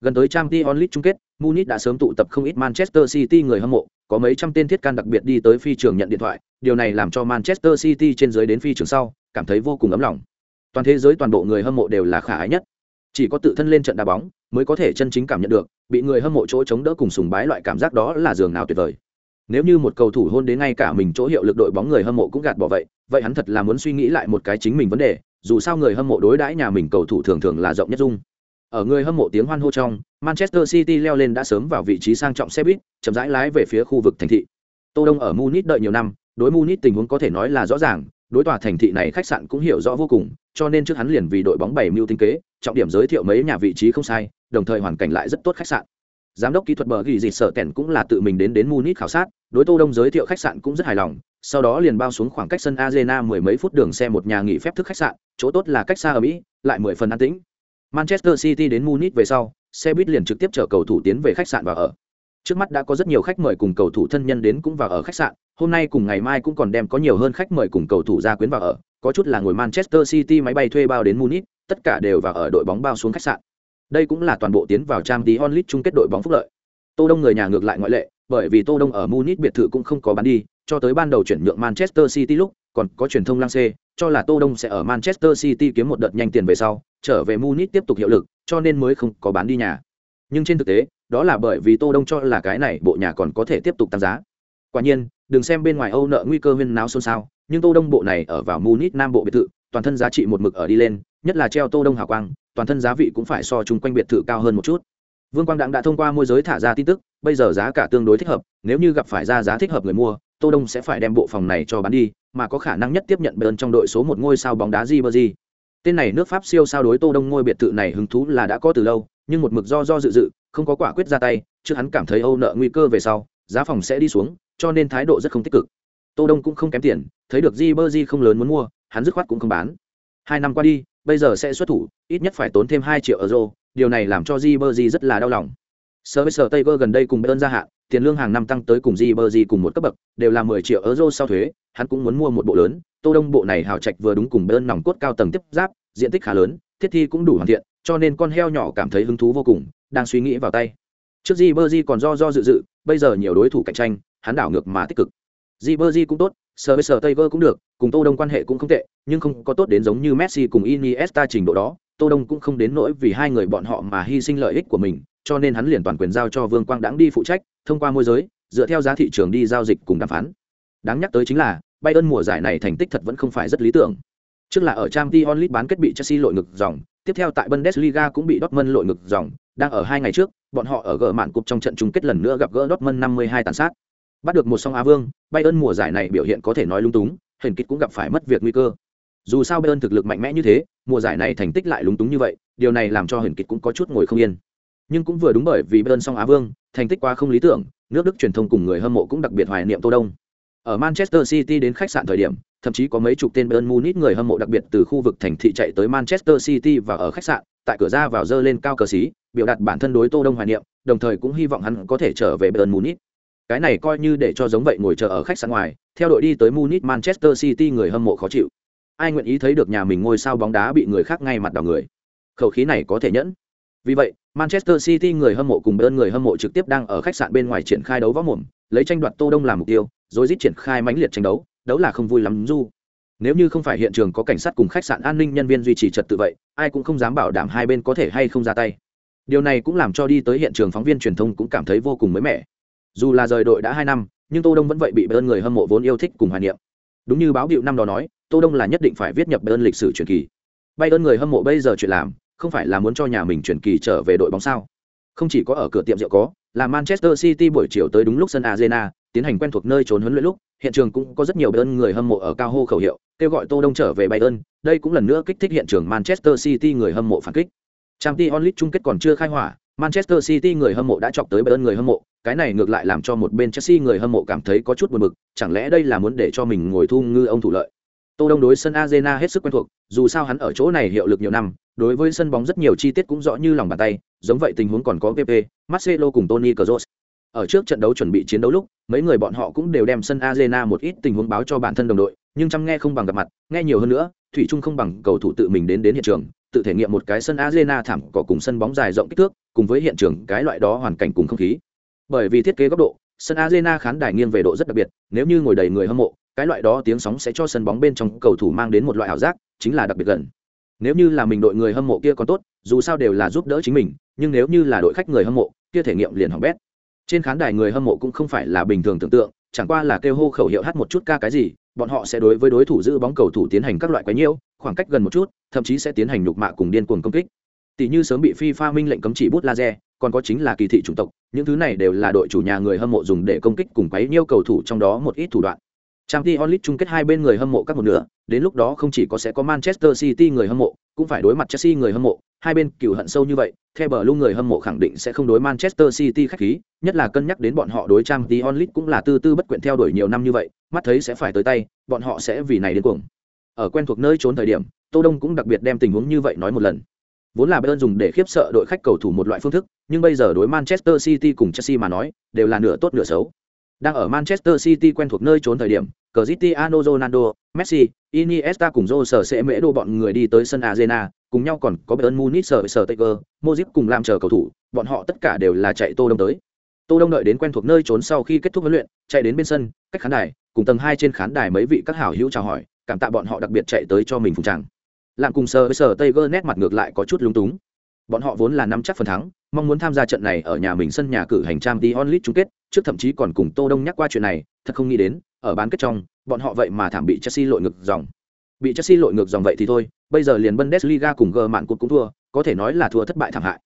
Gần tới Champions League chung kết, Munich đã sớm tụ tập không ít Manchester City người hâm mộ, có mấy trăm tên thiết can đặc biệt đi tới phi trường nhận điện thoại, điều này làm cho Manchester City trên dưới đến phi trường sau, cảm thấy vô cùng ấm lòng. Toàn thế giới toàn bộ người hâm mộ đều là khả ái nhất. Chỉ có tự thân lên trận đá bóng, mới có thể chân chính cảm nhận được, bị người hâm mộ chỗ chống đỡ cùng sùng bái loại cảm giác đó là giường nào tuyệt vời. Nếu như một cầu thủ hôn đến ngay cả mình chỗ hiệu lực đội bóng người hâm mộ cũng gạt bỏ vậy, vậy hắn thật là muốn suy nghĩ lại một cái chính mình vấn đề, dù sao người hâm mộ đối đãi nhà mình cầu thủ thường thường là rộng nhất dung. Ở người hâm mộ tiếng hoan hô trong, Manchester City leo lên đã sớm vào vị trí sang trọng xe buýt, chậm rãi lái về phía khu vực thành thị. Tô Đông ở Munich đợi nhiều năm, đối Munich tình huống có thể nói là rõ ràng, đối tòa thành thị này khách sạn cũng hiểu rõ vô cùng, cho nên trước hắn liền vì đội bóng bảy mưu tinh kế, trọng điểm giới thiệu mấy nhà vị trí không sai, đồng thời hoàn cảnh lại rất tốt khách sạn. Giám đốc kỹ thuật bờ ghi gì sở kèn cũng là tự mình đến đến Munich khảo sát, đối Tô Đông giới thiệu khách sạn cũng rất hài lòng, sau đó liền bao xuống khoảng cách sân Arena mười mấy phút đường xe một nhà nghỉ phép thức khách sạn, chỗ tốt là cách xa ở Mỹ, lại mười phần an tĩnh. Manchester City đến Munich về sau, xe buýt liền trực tiếp chở cầu thủ tiến về khách sạn và ở. Trước mắt đã có rất nhiều khách mời cùng cầu thủ thân nhân đến cũng vào ở khách sạn, hôm nay cùng ngày mai cũng còn đem có nhiều hơn khách mời cùng cầu thủ ra quyến vào ở, có chút là ngồi Manchester City máy bay thuê bao đến Munich, tất cả đều vào ở đội bóng bao xuống khách sạn. Đây cũng là toàn bộ tiến vào Champions League chung kết đội bóng phúc lợi. Tô Đông người nhà ngược lại ngoại lệ, bởi vì Tô Đông ở Munich biệt thự cũng không có bán đi, cho tới ban đầu chuyển nhượng Manchester City lúc, còn có truyền thông lang xê, cho là Tô Đông sẽ ở Manchester City kiếm một đợt nhanh tiền về sau, trở về Munich tiếp tục hiệu lực, cho nên mới không có bán đi nhà. Nhưng trên thực tế, đó là bởi vì Tô Đông cho là cái này bộ nhà còn có thể tiếp tục tăng giá. Quả nhiên, đừng xem bên ngoài Âu nợ nguy cơ huyên náo xôn xao, nhưng Tô Đông bộ này ở vào Munich Nam bộ biệt thự, toàn thân giá trị một mực ở đi lên, nhất là treo Tô Đông hào quang, toàn thân giá vị cũng phải so chung quanh biệt thự cao hơn một chút. Vương Quang Đặng đã thông qua môi giới thả ra tin tức, bây giờ giá cả tương đối thích hợp, nếu như gặp phải ra giá thích hợp người mua, Tô Đông sẽ phải đem bộ phòng này cho bán đi, mà có khả năng nhất tiếp nhận bên trong đội số một ngôi sao bóng đá Ribery. Tên này nước Pháp siêu sao đối Tô Đông ngôi biệt thự này hứng thú là đã có từ lâu, nhưng một mực do do dự dự, không có quả quyết ra tay, trước hắn cảm thấy Âu nợ nguy cơ về sau, giá phòng sẽ đi xuống, cho nên thái độ rất không tích cực. Tô Đông cũng không kém tiền, thấy được Ribery không lớn muốn mua, hắn dứt khoát cũng không bán. Hai năm qua đi, bây giờ sẽ xuất thủ, ít nhất phải tốn thêm 2 triệu euro, điều này làm cho Ribery rất là đau lòng. Service Tiger gần đây cùng Bayern gia hạn, tiền lương hàng năm tăng tới cùng Ribery cùng một cấp bậc, đều là 10 triệu euro sau thuế, hắn cũng muốn mua một bộ lớn, Tô Đông bộ này hào trạch vừa đúng cùng Bayern nòng cốt cao tầng tiếp giáp, diện tích khá lớn, thiết thi cũng đủ hoàn thiện, cho nên con heo nhỏ cảm thấy hứng thú vô cùng, đang suy nghĩ vào tay. Trước Ribery còn do do dự dự, bây giờ nhiều đối thủ cạnh tranh, hắn đảo ngược mà tích cực. Ribery cũng tốt, Service vơ cũng được, cùng Tô Đông quan hệ cũng không tệ, nhưng không có tốt đến giống như Messi cùng Iniesta trình độ đó, Tô Đông cũng không đến nỗi vì hai người bọn họ mà hy sinh lợi ích của mình, cho nên hắn liền toàn quyền giao cho Vương Quang Đãng đi phụ trách, thông qua môi giới, dựa theo giá thị trường đi giao dịch cùng đàm phán. Đáng nhắc tới chính là, Bayern mùa giải này thành tích thật vẫn không phải rất lý tưởng. Trước là ở Champions League bán kết bị Chelsea lội ngược dòng, tiếp theo tại Bundesliga cũng bị Dortmund lội ngược dòng, đang ở hai ngày trước, bọn họ ở gỡ mạn cục trong trận chung kết lần nữa gặp gỡ Dortmund 52 tàn sát. Bắt được một song Á Vương, Bayern mùa giải này biểu hiện có thể nói lung túng, hển kích cũng gặp phải mất việc nguy cơ. Dù sao Bayern thực lực mạnh mẽ như thế, mùa giải này thành tích lại lúng túng như vậy, điều này làm cho hển kích cũng có chút ngồi không yên. Nhưng cũng vừa đúng bởi vì Bayern song Á Vương, thành tích quá không lý tưởng, nước Đức truyền thông cùng người hâm mộ cũng đặc biệt hoài niệm Tô Đông. Ở Manchester City đến khách sạn thời điểm, thậm chí có mấy chục tên Bayern Munich người hâm mộ đặc biệt từ khu vực thành thị chạy tới Manchester City và ở khách sạn, tại cửa ra vào dơ lên cao cờ xí, biểu đạt bản thân đối Tô Đông hoài niệm, đồng thời cũng hy vọng hắn có thể trở về Bayern Munich. Cái này coi như để cho giống vậy ngồi chờ ở khách sạn ngoài, theo đội đi tới Munich Manchester City người hâm mộ khó chịu. Ai nguyện ý thấy được nhà mình ngôi sao bóng đá bị người khác ngay mặt đào người. Khẩu khí này có thể nhẫn. Vì vậy, Manchester City người hâm mộ cùng bên người hâm mộ trực tiếp đang ở khách sạn bên ngoài triển khai đấu võ mồm, lấy tranh đoạt Tô Đông làm mục tiêu, rồi rít triển khai mãnh liệt tranh đấu, đấu là không vui lắm du. Nếu như không phải hiện trường có cảnh sát cùng khách sạn an ninh nhân viên duy trì trật tự vậy, ai cũng không dám bảo đảm hai bên có thể hay không ra tay. Điều này cũng làm cho đi tới hiện trường phóng viên truyền thông cũng cảm thấy vô cùng mới mẻ. Dù là rời đội đã hai năm, nhưng Tô Đông vẫn vậy bị Bayern người hâm mộ vốn yêu thích cùng hoài niệm. Đúng như báo hiệu năm đó nói, Tô Đông là nhất định phải viết nhập Bayern lịch sử truyền kỳ. Bayern người hâm mộ bây giờ chuyện làm, không phải là muốn cho nhà mình truyền kỳ trở về đội bóng sao? Không chỉ có ở cửa tiệm rượu có, là Manchester City buổi chiều tới đúng lúc sân Arena, tiến hành quen thuộc nơi trốn huấn luyện lúc, hiện trường cũng có rất nhiều ơn người hâm mộ ở cao hô khẩu hiệu, kêu gọi Tô Đông trở về bay ơn. đây cũng lần nữa kích thích hiện trường Manchester City người hâm mộ phản kích. trang t onlit chung kết còn chưa khai hỏa, Manchester City người hâm mộ đã chọc tới Bayern người hâm mộ, cái này ngược lại làm cho một bên Chelsea người hâm mộ cảm thấy có chút buồn bực, chẳng lẽ đây là muốn để cho mình ngồi thu ngư ông thủ lợi. Tô Đông đối sân Arena hết sức quen thuộc, dù sao hắn ở chỗ này hiệu lực nhiều năm, đối với sân bóng rất nhiều chi tiết cũng rõ như lòng bàn tay, giống vậy tình huống còn có PP, Marcelo cùng Toni Kroos. Ở trước trận đấu chuẩn bị chiến đấu lúc, mấy người bọn họ cũng đều đem sân Arena một ít tình huống báo cho bản thân đồng đội, nhưng chăm nghe không bằng gặp mặt, nghe nhiều hơn nữa, thủy trung không bằng cầu thủ tự mình đến đến hiện trường, tự thể nghiệm một cái sân arena thảm cỏ cùng sân bóng dài rộng kích thước, cùng với hiện trường cái loại đó hoàn cảnh cùng không khí. Bởi vì thiết kế góc độ, sân arena khán đài nghiêng về độ rất đặc biệt, nếu như ngồi đầy người hâm mộ, cái loại đó tiếng sóng sẽ cho sân bóng bên trong cầu thủ mang đến một loại ảo giác, chính là đặc biệt gần. Nếu như là mình đội người hâm mộ kia còn tốt, dù sao đều là giúp đỡ chính mình, nhưng nếu như là đội khách người hâm mộ, kia thể nghiệm liền hỏng bét. Trên khán đài người hâm mộ cũng không phải là bình thường tưởng tượng, chẳng qua là kêu hô khẩu hiệu hát một chút ca cái gì bọn họ sẽ đối với đối thủ giữ bóng cầu thủ tiến hành các loại quái nhiễu khoảng cách gần một chút thậm chí sẽ tiến hành nhục mạ cùng điên cuồng công kích. Tỷ như sớm bị FIFA minh lệnh cấm chỉ bút laser còn có chính là kỳ thị chủng tộc những thứ này đều là đội chủ nhà người hâm mộ dùng để công kích cùng quấy nhiễu cầu thủ trong đó một ít thủ đoạn. Champions League chung kết hai bên người hâm mộ các một nửa, đến lúc đó không chỉ có sẽ có Manchester City người hâm mộ, cũng phải đối mặt Chelsea người hâm mộ, hai bên cừu hận sâu như vậy, theo bờ luôn người hâm mộ khẳng định sẽ không đối Manchester City khách khí, nhất là cân nhắc đến bọn họ đối trang Champions League cũng là tư tư bất quyện theo đuổi nhiều năm như vậy, mắt thấy sẽ phải tới tay, bọn họ sẽ vì này đến cuồng. Ở quen thuộc nơi trốn thời điểm, Tô Đông cũng đặc biệt đem tình huống như vậy nói một lần. Vốn là Bayern dùng để khiếp sợ đội khách cầu thủ một loại phương thức, nhưng bây giờ đối Manchester City cùng Chelsea mà nói, đều là nửa tốt nửa xấu. Đang ở Manchester City quen thuộc nơi trốn thời điểm, Cristiano Ronaldo, Messi, Iniesta cùng Jose sẽ mễ đô bọn người đi tới sân Arena, cùng nhau còn có Bayern Munich sở sở Tiger, Modric cùng làm chờ cầu thủ, bọn họ tất cả đều là chạy Tô Đông tới. Tô Đông đợi đến quen thuộc nơi trốn sau khi kết thúc huấn luyện, chạy đến bên sân, cách khán đài, cùng tầng 2 trên khán đài mấy vị các hảo hữu chào hỏi, cảm tạ bọn họ đặc biệt chạy tới cho mình phụng tràng. Làm cùng sở sở Tiger nét mặt ngược lại có chút lúng túng. Bọn họ vốn là nắm chắc phần thắng, mong muốn tham gia trận này ở nhà mình sân nhà cử hành Champions League chung kết, trước thậm chí còn cùng Tô Đông nhắc qua chuyện này, thật không nghĩ đến, ở bán kết trong, bọn họ vậy mà thảm bị Chelsea lội ngược dòng. Bị Chelsea lội ngược dòng vậy thì thôi, bây giờ liền Bundesliga cùng G mạn cũng thua, có thể nói là thua thất bại thảm hại.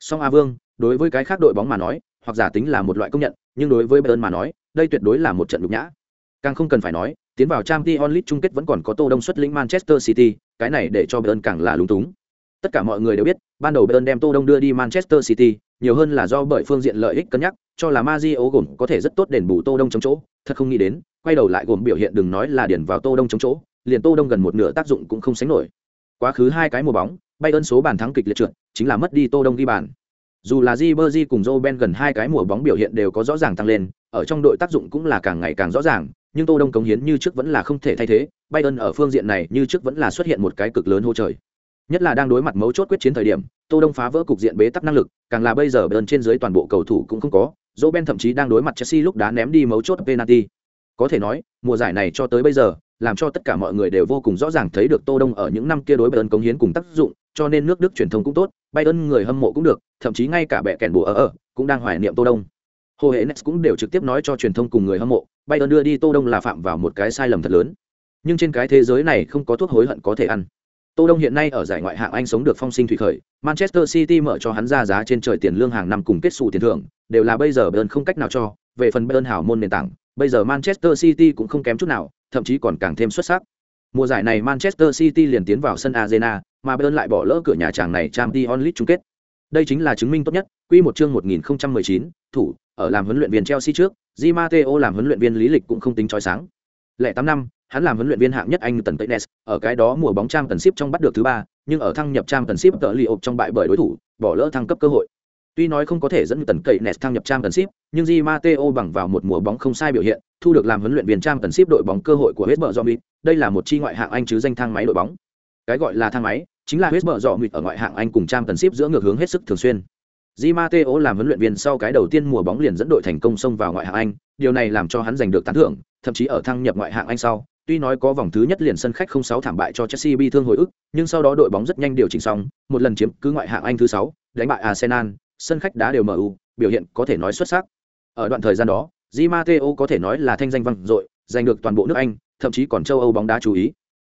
Song A Vương, đối với cái khác đội bóng mà nói, hoặc giả tính là một loại công nhận, nhưng đối với Bayern mà nói, đây tuyệt đối là một trận nhục nhã. Càng không cần phải nói, tiến vào Champions League chung kết vẫn còn có Tô Đông xuất lĩnh Manchester City, cái này để cho Bayern càng là lúng túng. Tất cả mọi người đều biết, ban đầu Bayern đem Tô Đông đưa đi Manchester City, nhiều hơn là do bởi phương diện lợi ích cân nhắc, cho là Mazio gồm có thể rất tốt đền bù Tô Đông chống chỗ, thật không nghĩ đến, quay đầu lại gồm biểu hiện đừng nói là điển vào Tô Đông chống chỗ, liền Tô Đông gần một nửa tác dụng cũng không sánh nổi. Quá khứ hai cái mùa bóng, Bayern số bàn thắng kịch liệt trượt, chính là mất đi Tô Đông ghi bàn. Dù là Ribery cùng Joe Ben gần hai cái mùa bóng biểu hiện đều có rõ ràng tăng lên, ở trong đội tác dụng cũng là càng ngày càng rõ ràng, nhưng Tô Đông cống hiến như trước vẫn là không thể thay thế, Bayern ở phương diện này như trước vẫn là xuất hiện một cái cực lớn hô trời nhất là đang đối mặt mấu chốt quyết chiến thời điểm, tô đông phá vỡ cục diện bế tắc năng lực, càng là bây giờ bơn trên dưới toàn bộ cầu thủ cũng không có, dỗ ben thậm chí đang đối mặt chelsea lúc đá ném đi mấu chốt penalty. Có thể nói, mùa giải này cho tới bây giờ, làm cho tất cả mọi người đều vô cùng rõ ràng thấy được tô đông ở những năm kia đối bayern cống hiến cùng tác dụng, cho nên nước đức truyền thông cũng tốt, bayern người hâm mộ cũng được, thậm chí ngay cả bệ kèn bùa ở ở cũng đang hoài niệm tô đông. Hồ hệ nes cũng đều trực tiếp nói cho truyền thông cùng người hâm mộ, bayern đưa đi tô đông là phạm vào một cái sai lầm thật lớn. Nhưng trên cái thế giới này không có thuốc hối hận có thể ăn. Tô Đông hiện nay ở giải ngoại hạng Anh sống được phong sinh thủy khởi, Manchester City mở cho hắn ra giá trên trời tiền lương hàng năm cùng kết sủ tiền thưởng, đều là bây giờ Bayern không cách nào cho, về phần Bayern hảo môn nền tảng, bây giờ Manchester City cũng không kém chút nào, thậm chí còn càng thêm xuất sắc. Mùa giải này Manchester City liền tiến vào sân Arena, mà Bayern lại bỏ lỡ cửa nhà chàng này Champions League chung kết. Đây chính là chứng minh tốt nhất, quy một chương 1019, thủ, ở làm huấn luyện viên Chelsea trước, Di Matteo làm huấn luyện viên lý lịch cũng không tính chói sáng. Lẻ 8 năm, hắn làm huấn luyện viên hạng nhất Anh Tần Taynes, ở cái đó mùa bóng trang tần ship trong bắt được thứ ba, nhưng ở thăng nhập trang tần ship tợ li ộp trong bại bởi đối thủ, bỏ lỡ thăng cấp cơ hội. Tuy nói không có thể dẫn tần cậy Nes thăng nhập trang tần ship, nhưng Di Matteo bằng vào một mùa bóng không sai biểu hiện, thu được làm huấn luyện viên trang tần ship đội bóng cơ hội của West Bromwich. Đây là một chi ngoại hạng Anh chứ danh thang máy đội bóng. Cái gọi là thang máy, chính là West Bromwich ở ngoại hạng Anh cùng trang tần ship giữa ngược hướng hết sức thường xuyên. Di Matteo làm huấn luyện viên sau cái đầu tiên mùa bóng liền dẫn đội thành công xông vào ngoại hạng Anh, điều này làm cho hắn giành được tán thưởng, thậm chí ở thăng nhập ngoại hạng Anh sau, tuy nói có vòng thứ nhất liền sân khách không sáu thảm bại cho Chelsea bi thương hồi ức, nhưng sau đó đội bóng rất nhanh điều chỉnh xong, một lần chiếm cứ ngoại hạng Anh thứ sáu, đánh bại Arsenal, sân khách đá đều MU, biểu hiện có thể nói xuất sắc. Ở đoạn thời gian đó, Di Matteo có thể nói là thanh danh vang dội, giành được toàn bộ nước Anh, thậm chí còn châu Âu bóng đá chú ý.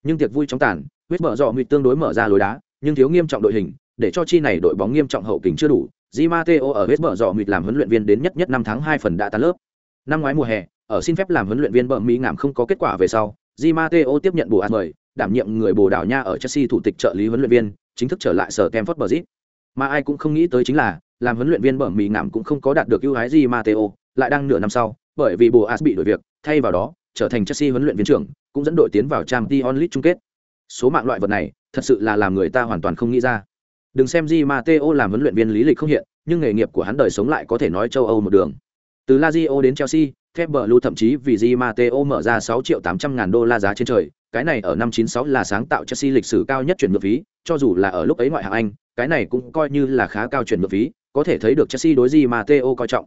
Nhưng tiệc vui chóng tàn, huyết mở rõ nguyệt tương đối mở ra lối đá, nhưng thiếu nghiêm trọng đội hình, để cho chi này đội bóng nghiêm trọng hậu kình chưa đủ. Di Matteo ở huyết mở rõ nguyệt làm huấn luyện viên đến nhất nhất năm tháng hai phần đã tan lớp. Năm ngoái mùa hè, ở xin phép làm huấn luyện viên bờ mỹ ngảm không có kết quả về sau, Di Matteo tiếp nhận bổ ăn mời, đảm nhiệm người Bồ đảo Nha ở Chelsea thủ tịch trợ lý huấn luyện viên, chính thức trở lại sở Stamford Bridge. Mà ai cũng không nghĩ tới chính là, làm huấn luyện viên bẩm mì ngảm cũng không có đạt được ưu ái Di Matteo, lại đang nửa năm sau, bởi vì Boas bị đổi việc, thay vào đó, trở thành Chelsea huấn luyện viên trưởng, cũng dẫn đội tiến vào Champions League chung kết. Số mạng loại vật này, thật sự là làm người ta hoàn toàn không nghĩ ra. Đừng xem Di Matteo làm huấn luyện viên lý lịch không hiện, nhưng nghề nghiệp của hắn đời sống lại có thể nói châu Âu một đường. Từ Lazio đến Chelsea, Thép Blue thậm chí vì Di Matteo mở ra 6 triệu 800 ngàn đô la giá trên trời, cái này ở năm 96 là sáng tạo Chelsea lịch sử cao nhất chuyển nhượng phí, cho dù là ở lúc ấy ngoại hạng Anh, cái này cũng coi như là khá cao chuyển nhượng phí, có thể thấy được Chelsea đối Di Matteo coi trọng.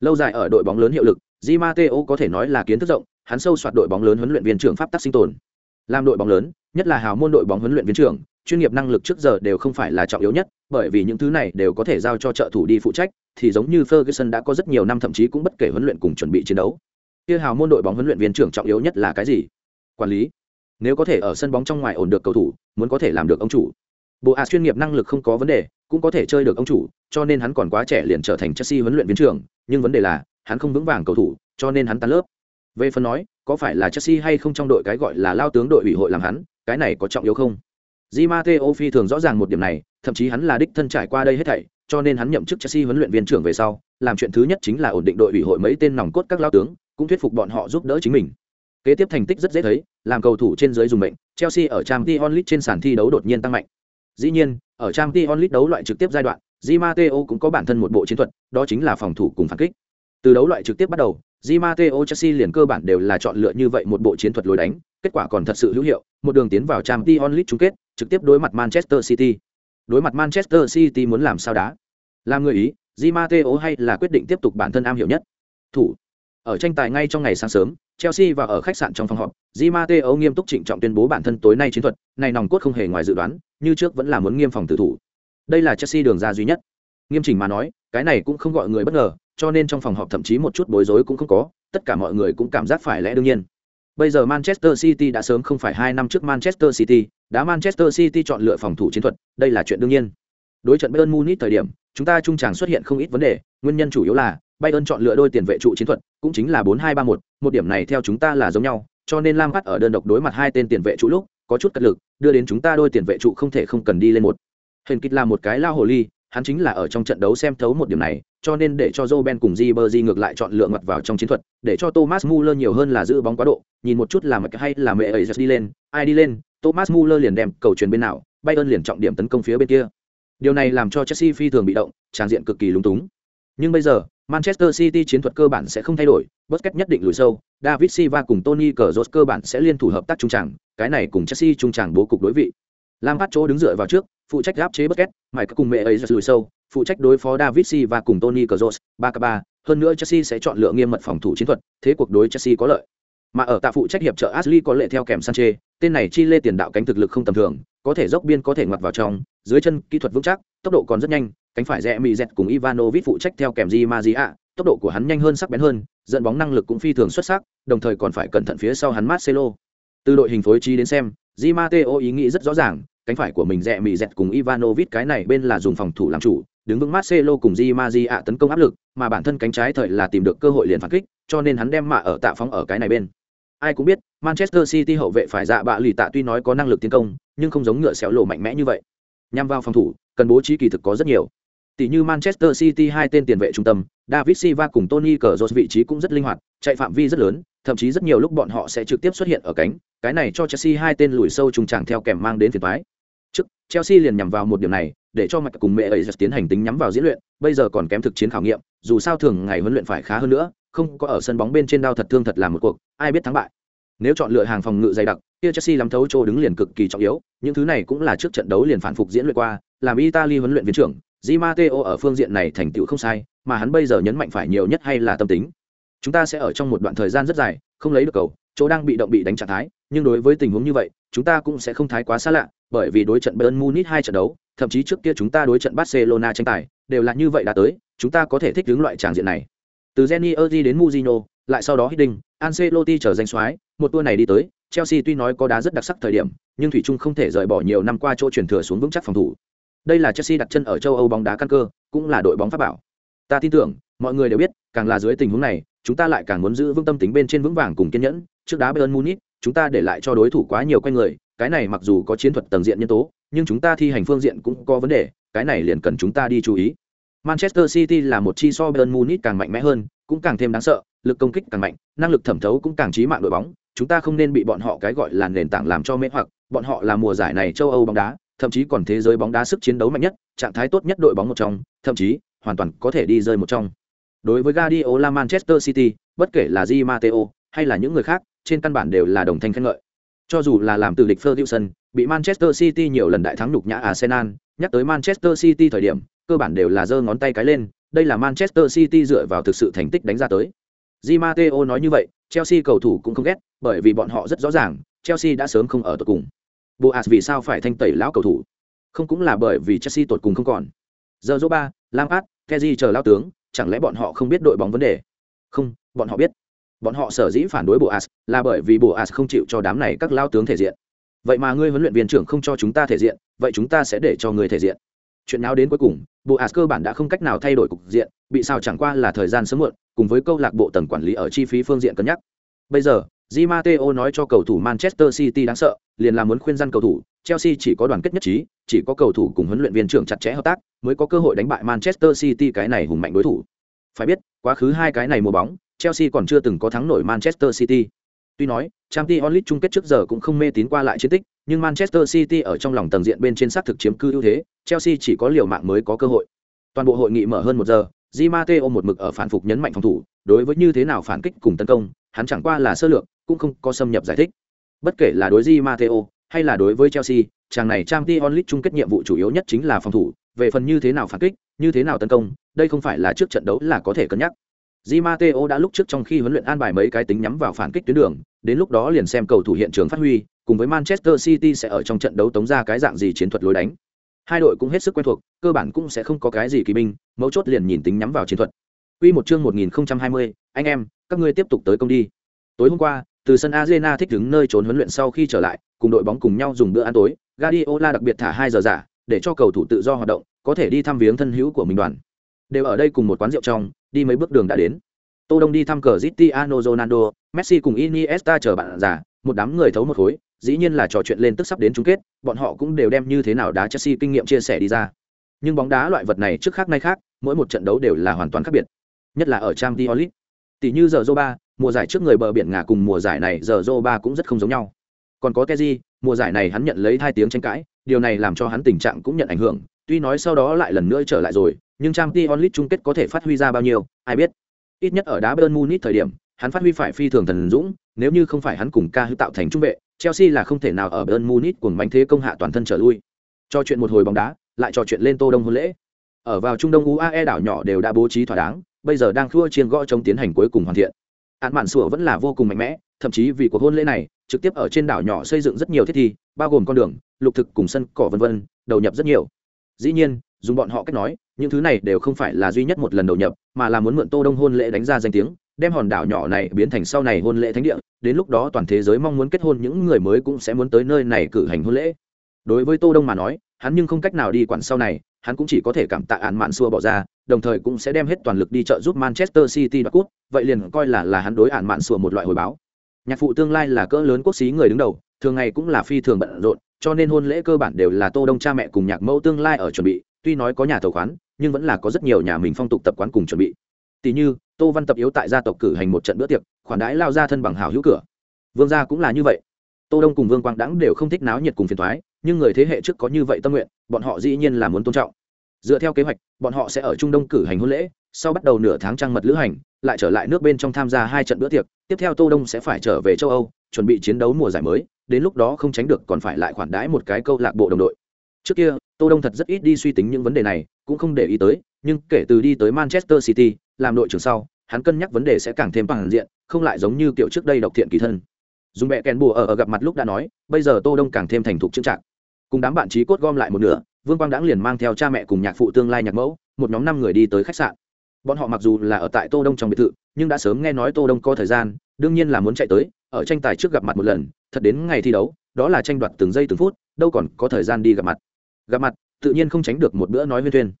Lâu dài ở đội bóng lớn hiệu lực, Di Matteo có thể nói là kiến thức rộng, hắn sâu soạt đội bóng lớn huấn luyện viên trưởng pháp tắc sinh tồn. Làm đội bóng lớn, nhất là hào môn đội bóng huấn luyện viên trưởng, chuyên nghiệp năng lực trước giờ đều không phải là trọng yếu nhất, bởi vì những thứ này đều có thể giao cho trợ thủ đi phụ trách, thì giống như Ferguson đã có rất nhiều năm thậm chí cũng bất kể huấn luyện cùng chuẩn bị chiến đấu. Kia hào môn đội bóng huấn luyện viên trưởng trọng yếu nhất là cái gì? Quản lý. Nếu có thể ở sân bóng trong ngoài ổn được cầu thủ, muốn có thể làm được ông chủ. Bộ A chuyên nghiệp năng lực không có vấn đề, cũng có thể chơi được ông chủ, cho nên hắn còn quá trẻ liền trở thành Chelsea huấn luyện viên trưởng, nhưng vấn đề là, hắn không vững vàng cầu thủ, cho nên hắn tan lớp. Về phần nói, có phải là Chelsea hay không trong đội cái gọi là lao tướng đội ủy hội làm hắn, cái này có trọng yếu không? Di Matteo phi thường rõ ràng một điểm này, thậm chí hắn là đích thân trải qua đây hết thảy, cho nên hắn nhậm chức Chelsea huấn luyện viên trưởng về sau, làm chuyện thứ nhất chính là ổn định đội ủy hội mấy tên nòng cốt các lao tướng, cũng thuyết phục bọn họ giúp đỡ chính mình. Kế tiếp thành tích rất dễ thấy, làm cầu thủ trên dưới dùng mệnh, Chelsea ở Champions League trên sàn thi đấu đột nhiên tăng mạnh. Dĩ nhiên, ở Champions League đấu loại trực tiếp giai đoạn, Di Matteo cũng có bản thân một bộ chiến thuật, đó chính là phòng thủ cùng phản kích. Từ đấu loại trực tiếp bắt đầu, Di Matteo Chelsea liền cơ bản đều là chọn lựa như vậy một bộ chiến thuật lối đánh, kết quả còn thật sự hữu hiệu, một đường tiến vào Champions League chung kết, trực tiếp đối mặt Manchester City. Đối mặt Manchester City muốn làm sao đá? Làm người ý, Di Matteo hay là quyết định tiếp tục bản thân am hiểu nhất. Thủ. Ở tranh tài ngay trong ngày sáng sớm, Chelsea và ở khách sạn trong phòng họp, Di Matteo nghiêm túc trịnh trọng tuyên bố bản thân tối nay chiến thuật, này nòng cốt không hề ngoài dự đoán, như trước vẫn là muốn nghiêm phòng tử thủ. Đây là Chelsea đường ra duy nhất. Nghiêm chỉnh mà nói, cái này cũng không gọi người bất ngờ, cho nên trong phòng họp thậm chí một chút bối rối cũng không có, tất cả mọi người cũng cảm giác phải lẽ đương nhiên. Bây giờ Manchester City đã sớm không phải hai năm trước Manchester City, đã Manchester City chọn lựa phòng thủ chiến thuật, đây là chuyện đương nhiên. Đối trận Bayern Munich thời điểm, chúng ta trung tràng xuất hiện không ít vấn đề, nguyên nhân chủ yếu là Bayern chọn lựa đôi tiền vệ trụ chiến thuật, cũng chính là 4-2-3-1, một điểm này theo chúng ta là giống nhau, cho nên Lam Lampard ở đơn độc đối mặt hai tên tiền vệ trụ lúc, có chút cật lực, đưa đến chúng ta đôi tiền vệ trụ không thể không cần đi lên một. Hình kịch là một cái lao hồ ly, hắn chính là ở trong trận đấu xem thấu một điểm này, cho nên để cho Joe Ben cùng Ribery ngược lại chọn lựa ngặt vào trong chiến thuật, để cho Thomas Muller nhiều hơn là giữ bóng quá độ, nhìn một chút là mà hay là mẹ ấy đi lên, ai đi lên, Thomas Muller liền đem cầu truyền bên nào, Bayern liền trọng điểm tấn công phía bên kia. Điều này làm cho Chelsea phi thường bị động, tràn diện cực kỳ lúng túng. Nhưng bây giờ, Manchester City chiến thuật cơ bản sẽ không thay đổi, Busquets nhất định lùi sâu, David Silva cùng Tony Kroos cơ bản sẽ liên thủ hợp tác trung trảng, cái này cùng Chelsea trung trảng bố cục đối vị. Lampard chỗ đứng dựa vào trước, phụ trách áp chế Busquets, mải cùng mẹ ấy lùi sâu, phụ trách đối phó David và cùng Tony Kroos, 3 3 hơn nữa Chelsea sẽ chọn lựa nghiêm mật phòng thủ chiến thuật, thế cuộc đối Chelsea có lợi. Mà ở tạ phụ trách hiệp trợ Ashley có lệ theo kèm Sanchez, tên này chi lê tiền đạo cánh thực lực không tầm thường, có thể dốc biên có thể ngoặt vào trong, dưới chân kỹ thuật vững chắc, tốc độ còn rất nhanh, cánh phải rẽ mì dẹt cùng Ivanovic phụ trách theo kèm Di Maria, tốc độ của hắn nhanh hơn sắc bén hơn, dẫn bóng năng lực cũng phi thường xuất sắc, đồng thời còn phải cẩn thận phía sau hắn Marcelo. Từ đội hình phối trí đến xem, Di Matteo ý nghĩ rất rõ ràng, cánh phải của mình rẽ mì dẹt cùng Ivanovic cái này bên là dùng phòng thủ làm chủ, đứng vững Marcelo cùng Di Maria tấn công áp lực, mà bản thân cánh trái thời là tìm được cơ hội liền phản kích, cho nên hắn đem mạ ở tạ phóng ở cái này bên. Ai cũng biết, Manchester City hậu vệ phải dạ bạ lì tạ tuy nói có năng lực tiến công, nhưng không giống ngựa xéo lộ mạnh mẽ như vậy. Nhằm vào phòng thủ, cần bố trí kỳ thực có rất nhiều. Tỷ như Manchester City hai tên tiền vệ trung tâm, David Silva cùng Tony Cazorla vị trí cũng rất linh hoạt, chạy phạm vi rất lớn, thậm chí rất nhiều lúc bọn họ sẽ trực tiếp xuất hiện ở cánh, cái này cho Chelsea hai tên lùi sâu trùng tràng theo kèm mang đến phiền toái. Chelsea liền nhằm vào một điểm này, để cho mạch cùng mẹ ấy tiến hành tính nhắm vào diễn luyện, bây giờ còn kém thực chiến khảo nghiệm, dù sao thường ngày huấn luyện phải khá hơn nữa, không có ở sân bóng bên trên đao thật thương thật là một cuộc, ai biết thắng bại. Nếu chọn lựa hàng phòng ngự dày đặc, kia Chelsea lắm thấu chỗ đứng liền cực kỳ trọng yếu, những thứ này cũng là trước trận đấu liền phản phục diễn luyện qua, làm Italy huấn luyện viên trưởng, Di Matteo ở phương diện này thành tựu không sai, mà hắn bây giờ nhấn mạnh phải nhiều nhất hay là tâm tính. Chúng ta sẽ ở trong một đoạn thời gian rất dài, không lấy được cầu, chỗ đang bị động bị đánh trạng thái, nhưng đối với tình huống như vậy, chúng ta cũng sẽ không thái quá xa lạ, bởi vì đối trận Bayern Munich hai trận đấu, thậm chí trước kia chúng ta đối trận Barcelona tranh tài, đều là như vậy đã tới, chúng ta có thể thích ứng loại trạng diện này. Từ Genoa đến Mourinho, lại sau đó Hiddink, Ancelotti trở danh soái, một tour này đi tới, Chelsea tuy nói có đá rất đặc sắc thời điểm, nhưng thủy chung không thể rời bỏ nhiều năm qua chỗ chuyển thừa xuống vững chắc phòng thủ. Đây là Chelsea đặt chân ở châu Âu bóng đá căn cơ, cũng là đội bóng pháp bảo. Ta tin tưởng, mọi người đều biết, càng là dưới tình huống này, chúng ta lại càng muốn giữ vững tâm tính bên trên vững vàng cùng kiên nhẫn. Trước đá Bayern Munich, chúng ta để lại cho đối thủ quá nhiều quanh người, cái này mặc dù có chiến thuật tầng diện nhân tố, nhưng chúng ta thi hành phương diện cũng có vấn đề, cái này liền cần chúng ta đi chú ý. Manchester City là một chi so Bayern Munich càng mạnh mẽ hơn, cũng càng thêm đáng sợ, lực công kích càng mạnh, năng lực thẩm thấu cũng càng trí mạng đội bóng, chúng ta không nên bị bọn họ cái gọi là nền tảng làm cho mê hoặc, bọn họ là mùa giải này châu Âu bóng đá, thậm chí còn thế giới bóng đá sức chiến đấu mạnh nhất, trạng thái tốt nhất đội bóng một trong, thậm chí hoàn toàn có thể đi rơi một trong. Đối với Guardiola Manchester City, bất kể là Di Matteo hay là những người khác, trên căn bản đều là đồng thanh khen ngợi. Cho dù là làm từ địch Ferguson, bị Manchester City nhiều lần đại thắng nhục nhã Arsenal, nhắc tới Manchester City thời điểm, cơ bản đều là giơ ngón tay cái lên, đây là Manchester City dựa vào thực sự thành tích đánh ra tới. Di Matteo nói như vậy, Chelsea cầu thủ cũng không ghét, bởi vì bọn họ rất rõ ràng, Chelsea đã sớm không ở tột cùng. Boas vì sao phải thanh tẩy lão cầu thủ? Không cũng là bởi vì Chelsea tụt cùng không còn. Giờ Zoba, Lampard, Kessié chờ lão tướng, chẳng lẽ bọn họ không biết đội bóng vấn đề? Không, bọn họ biết. Bọn họ sở dĩ phản đối bộ as là bởi vì bộ as không chịu cho đám này các lao tướng thể diện. Vậy mà ngươi huấn luyện viên trưởng không cho chúng ta thể diện, vậy chúng ta sẽ để cho ngươi thể diện. Chuyện nào đến cuối cùng, bộ as cơ bản đã không cách nào thay đổi cục diện, bị sao chẳng qua là thời gian sớm muộn, cùng với câu lạc bộ tầng quản lý ở chi phí phương diện cân nhắc. Bây giờ, Di Matteo nói cho cầu thủ Manchester City đáng sợ, liền là muốn khuyên răn cầu thủ, Chelsea chỉ có đoàn kết nhất trí, chỉ có cầu thủ cùng huấn luyện viên trưởng chặt chẽ hợp tác, mới có cơ hội đánh bại Manchester City cái này hùng mạnh đối thủ. Phải biết, quá khứ hai cái này mùa bóng, Chelsea còn chưa từng có thắng nổi Manchester City. Tuy nói, Champions League chung kết trước giờ cũng không mê tín qua lại chiến tích, nhưng Manchester City ở trong lòng tầng diện bên trên xác thực chiếm cư ưu thế, Chelsea chỉ có liều mạng mới có cơ hội. Toàn bộ hội nghị mở hơn một giờ, Di Matteo một mực ở phản phục nhấn mạnh phòng thủ, đối với như thế nào phản kích cùng tấn công, hắn chẳng qua là sơ lược, cũng không có xâm nhập giải thích. Bất kể là đối Di Matteo hay là đối với Chelsea, chàng này Champions League chung kết nhiệm vụ chủ yếu nhất chính là phòng thủ, về phần như thế nào phản kích, như thế nào tấn công, đây không phải là trước trận đấu là có thể cân nhắc. Di Matteo đã lúc trước trong khi huấn luyện an bài mấy cái tính nhắm vào phản kích tuyến đường, đến lúc đó liền xem cầu thủ hiện trường phát huy, cùng với Manchester City sẽ ở trong trận đấu tống ra cái dạng gì chiến thuật lối đánh. Hai đội cũng hết sức quen thuộc, cơ bản cũng sẽ không có cái gì kỳ binh, mấu chốt liền nhìn tính nhắm vào chiến thuật. Quy một chương 1020, anh em, các ngươi tiếp tục tới công đi. Tối hôm qua, từ sân Arena thích đứng nơi trốn huấn luyện sau khi trở lại, cùng đội bóng cùng nhau dùng bữa ăn tối, Guardiola đặc biệt thả 2 giờ giả, để cho cầu thủ tự do hoạt động, có thể đi thăm viếng thân hữu của mình đoàn. Đều ở đây cùng một quán rượu trong, đi mấy bước đường đã đến. Tô Đông đi thăm cờ Cristiano Ronaldo, Messi cùng Iniesta chờ bạn già. một đám người thấu một khối, dĩ nhiên là trò chuyện lên tức sắp đến chung kết, bọn họ cũng đều đem như thế nào đá Chelsea kinh nghiệm chia sẻ đi ra. Nhưng bóng đá loại vật này trước khác nay khác, mỗi một trận đấu đều là hoàn toàn khác biệt. Nhất là ở Champions League. Tỷ như giờ Zoba, mùa giải trước người bờ biển ngả cùng mùa giải này giờ Zoba cũng rất không giống nhau. Còn có Kezi, mùa giải này hắn nhận lấy hai tiếng tranh cãi, điều này làm cho hắn tình trạng cũng nhận ảnh hưởng, tuy nói sau đó lại lần nữa trở lại rồi, nhưng trang Champions onlit chung kết có thể phát huy ra bao nhiêu, ai biết. Ít nhất ở đá Bayern Munich thời điểm, hắn phát huy phải phi thường thần dũng, nếu như không phải hắn cùng ca hữu tạo thành trung vệ, Chelsea là không thể nào ở Bayern Munich cùng bánh thế công hạ toàn thân trở lui. Cho chuyện một hồi bóng đá, lại trò chuyện lên Tô Đông hôn lễ. Ở vào Trung Đông UAE đảo nhỏ đều đã bố trí thỏa đáng, bây giờ đang khua chiên gõ chống tiến hành cuối cùng hoàn thiện. Án mạn sủa vẫn là vô cùng mạnh mẽ, thậm chí vì cuộc hôn lễ này, trực tiếp ở trên đảo nhỏ xây dựng rất nhiều thiết thi, bao gồm con đường, lục thực cùng sân cỏ vân vân, đầu nhập rất nhiều. Dĩ nhiên, dùng bọn họ cách nói, những thứ này đều không phải là duy nhất một lần đầu nhập, mà là muốn mượn Tô Đông hôn lễ đánh ra danh tiếng, đem hòn đảo nhỏ này biến thành sau này hôn lễ thánh địa, đến lúc đó toàn thế giới mong muốn kết hôn những người mới cũng sẽ muốn tới nơi này cử hành hôn lễ. Đối với Tô Đông mà nói, hắn nhưng không cách nào đi quản sau này, hắn cũng chỉ có thể cảm tạ án mạn xua bỏ ra, đồng thời cũng sẽ đem hết toàn lực đi trợ giúp Manchester City đoạt cúp, vậy liền coi là là hắn đối án mạn xua một loại hồi báo. Nhạc phụ tương lai là cỡ lớn quốc sĩ người đứng đầu, thường ngày cũng là phi thường bận rộn, cho nên hôn lễ cơ bản đều là Tô Đông cha mẹ cùng nhạc mẫu tương lai ở chuẩn bị, tuy nói có nhà thầu khoán, nhưng vẫn là có rất nhiều nhà mình phong tục tập quán cùng chuẩn bị. Tỷ như, Tô Văn tập yếu tại gia tộc cử hành một trận bữa tiệc, khoản đãi lao ra thân bằng hảo hữu cửa. Vương gia cũng là như vậy. Tô Đông cùng Vương Quang Đãng đều không thích náo nhiệt cùng phiền toái, nhưng người thế hệ trước có như vậy tâm nguyện, bọn họ dĩ nhiên là muốn tôn trọng. Dựa theo kế hoạch, bọn họ sẽ ở Trung Đông cử hành hôn lễ, sau bắt đầu nửa tháng trăng mật lữ hành, lại trở lại nước bên trong tham gia hai trận bữa tiệc, tiếp theo Tô Đông sẽ phải trở về châu Âu, chuẩn bị chiến đấu mùa giải mới, đến lúc đó không tránh được còn phải lại khoản đãi một cái câu lạc bộ đồng đội. Trước kia, Tô Đông thật rất ít đi suy tính những vấn đề này, cũng không để ý tới, nhưng kể từ đi tới Manchester City, làm đội trưởng sau, hắn cân nhắc vấn đề sẽ càng thêm bằng diện, không lại giống như kiểu trước đây độc thiện kỳ thân. Dùng mẹ kèn bùa ở, ở gặp mặt lúc đã nói, bây giờ Tô Đông càng thêm thành thục trưng trạng. Cùng đám bạn trí cốt gom lại một nửa, Vương Quang Đãng liền mang theo cha mẹ cùng nhạc phụ tương lai nhạc mẫu, một nhóm năm người đi tới khách sạn. Bọn họ mặc dù là ở tại Tô Đông trong biệt thự, nhưng đã sớm nghe nói Tô Đông có thời gian, đương nhiên là muốn chạy tới, ở tranh tài trước gặp mặt một lần, thật đến ngày thi đấu, đó là tranh đoạt từng giây từng phút, đâu còn có thời gian đi gặp mặt. Gặp mặt, tự nhiên không tránh được một bữa nói huyên thuyên.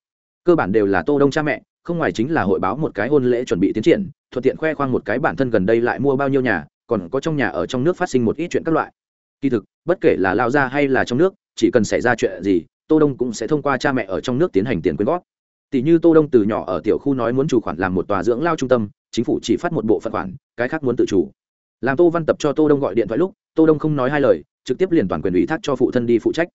Cơ bản đều là Tô Đông cha mẹ, không ngoài chính là hội báo một cái hôn lễ chuẩn bị tiến triển, thuận tiện khoe khoang một cái bản thân gần đây lại mua bao nhiêu nhà, còn có trong nhà ở trong nước phát sinh một ít chuyện các loại. Kỳ thực, bất kể là lao ra hay là trong nước, chỉ cần xảy ra chuyện gì, Tô Đông cũng sẽ thông qua cha mẹ ở trong nước tiến hành tiền quyên góp. Tỷ như Tô Đông từ nhỏ ở tiểu khu nói muốn chủ khoản làm một tòa dưỡng lao trung tâm, chính phủ chỉ phát một bộ phận khoản, cái khác muốn tự chủ. Làm Tô Văn Tập cho Tô Đông gọi điện thoại lúc, Tô Đông không nói hai lời, trực tiếp liền toàn quyền ủy thác cho phụ thân đi phụ trách.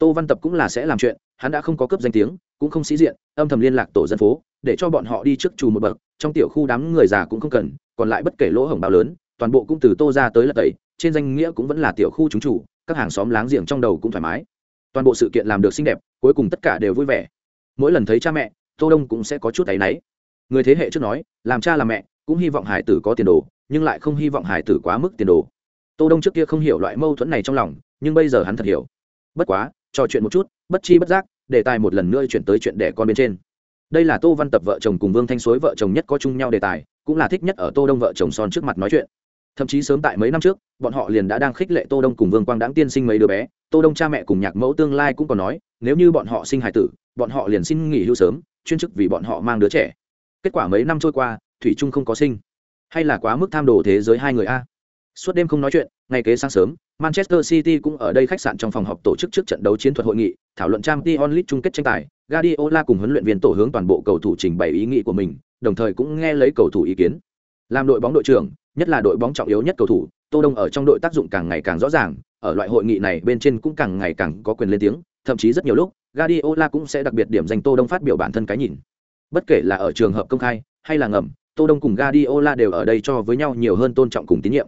Tô Văn Tập cũng là sẽ làm chuyện, hắn đã không có cấp danh tiếng, cũng không sĩ diện, âm thầm liên lạc tổ dân phố, để cho bọn họ đi trước chủ một bậc, trong tiểu khu đám người già cũng không cần, còn lại bất kể lỗ hổng bao lớn, toàn bộ cũng từ Tô ra tới là tẩy, trên danh nghĩa cũng vẫn là tiểu khu chúng chủ các hàng xóm láng giềng trong đầu cũng thoải mái. Toàn bộ sự kiện làm được xinh đẹp cuối cùng tất cả đều vui vẻ. Mỗi lần thấy cha mẹ tô đông cũng sẽ có chút áy náy. Người thế hệ trước nói làm cha làm mẹ cũng hy vọng hải tử có tiền đồ nhưng lại không hy vọng hải tử quá mức tiền đồ. Tô đông trước kia không hiểu loại mâu thuẫn này trong lòng nhưng bây giờ hắn thật hiểu. Bất quá trò chuyện một chút, bất chi bất giác, đề tài một lần nữa chuyển tới chuyện đẻ con bên trên. Đây là tô văn tập vợ chồng cùng vương thanh suối vợ chồng nhất có chung nhau đề tài, cũng là thích nhất ở tô đông vợ chồng son trước mặt nói chuyện. Thậm chí sớm tại mấy năm trước, bọn họ liền đã đang khích lệ tô đông cùng vương quang đáng tiên sinh mấy đứa bé. Tô đông cha mẹ cùng nhạc mẫu tương lai cũng còn nói, nếu như bọn họ sinh hài tử, bọn họ liền xin nghỉ hưu sớm, chuyên chức vì bọn họ mang đứa trẻ. Kết quả mấy năm trôi qua, thủy trung không có sinh. Hay là quá mức tham đồ thế giới hai người a? Suốt đêm không nói chuyện ngày kế sáng sớm manchester city cũng ở đây khách sạn trong phòng họp tổ chức trước trận đấu chiến thuật hội nghị thảo luận trang t onlit chung kết tranh tài guardiola cùng huấn luyện viên tổ hướng toàn bộ cầu thủ trình bày ý nghĩ của mình đồng thời cũng nghe lấy cầu thủ ý kiến làm đội bóng đội trưởng nhất là đội bóng trọng yếu nhất cầu thủ tô đông ở trong đội tác dụng càng ngày càng rõ ràng ở loại hội nghị này bên trên cũng càng ngày càng có quyền lên tiếng thậm chí rất nhiều lúc Guardiola cũng sẽ đặc biệt điểm danh Tô Đông phát biểu bản thân cái nhìn. Bất kể là ở trường hợp công khai hay là ngầm, Tô Đông cùng Guardiola đều ở đây cho với nhau nhiều hơn tôn trọng cùng tín nhiệm.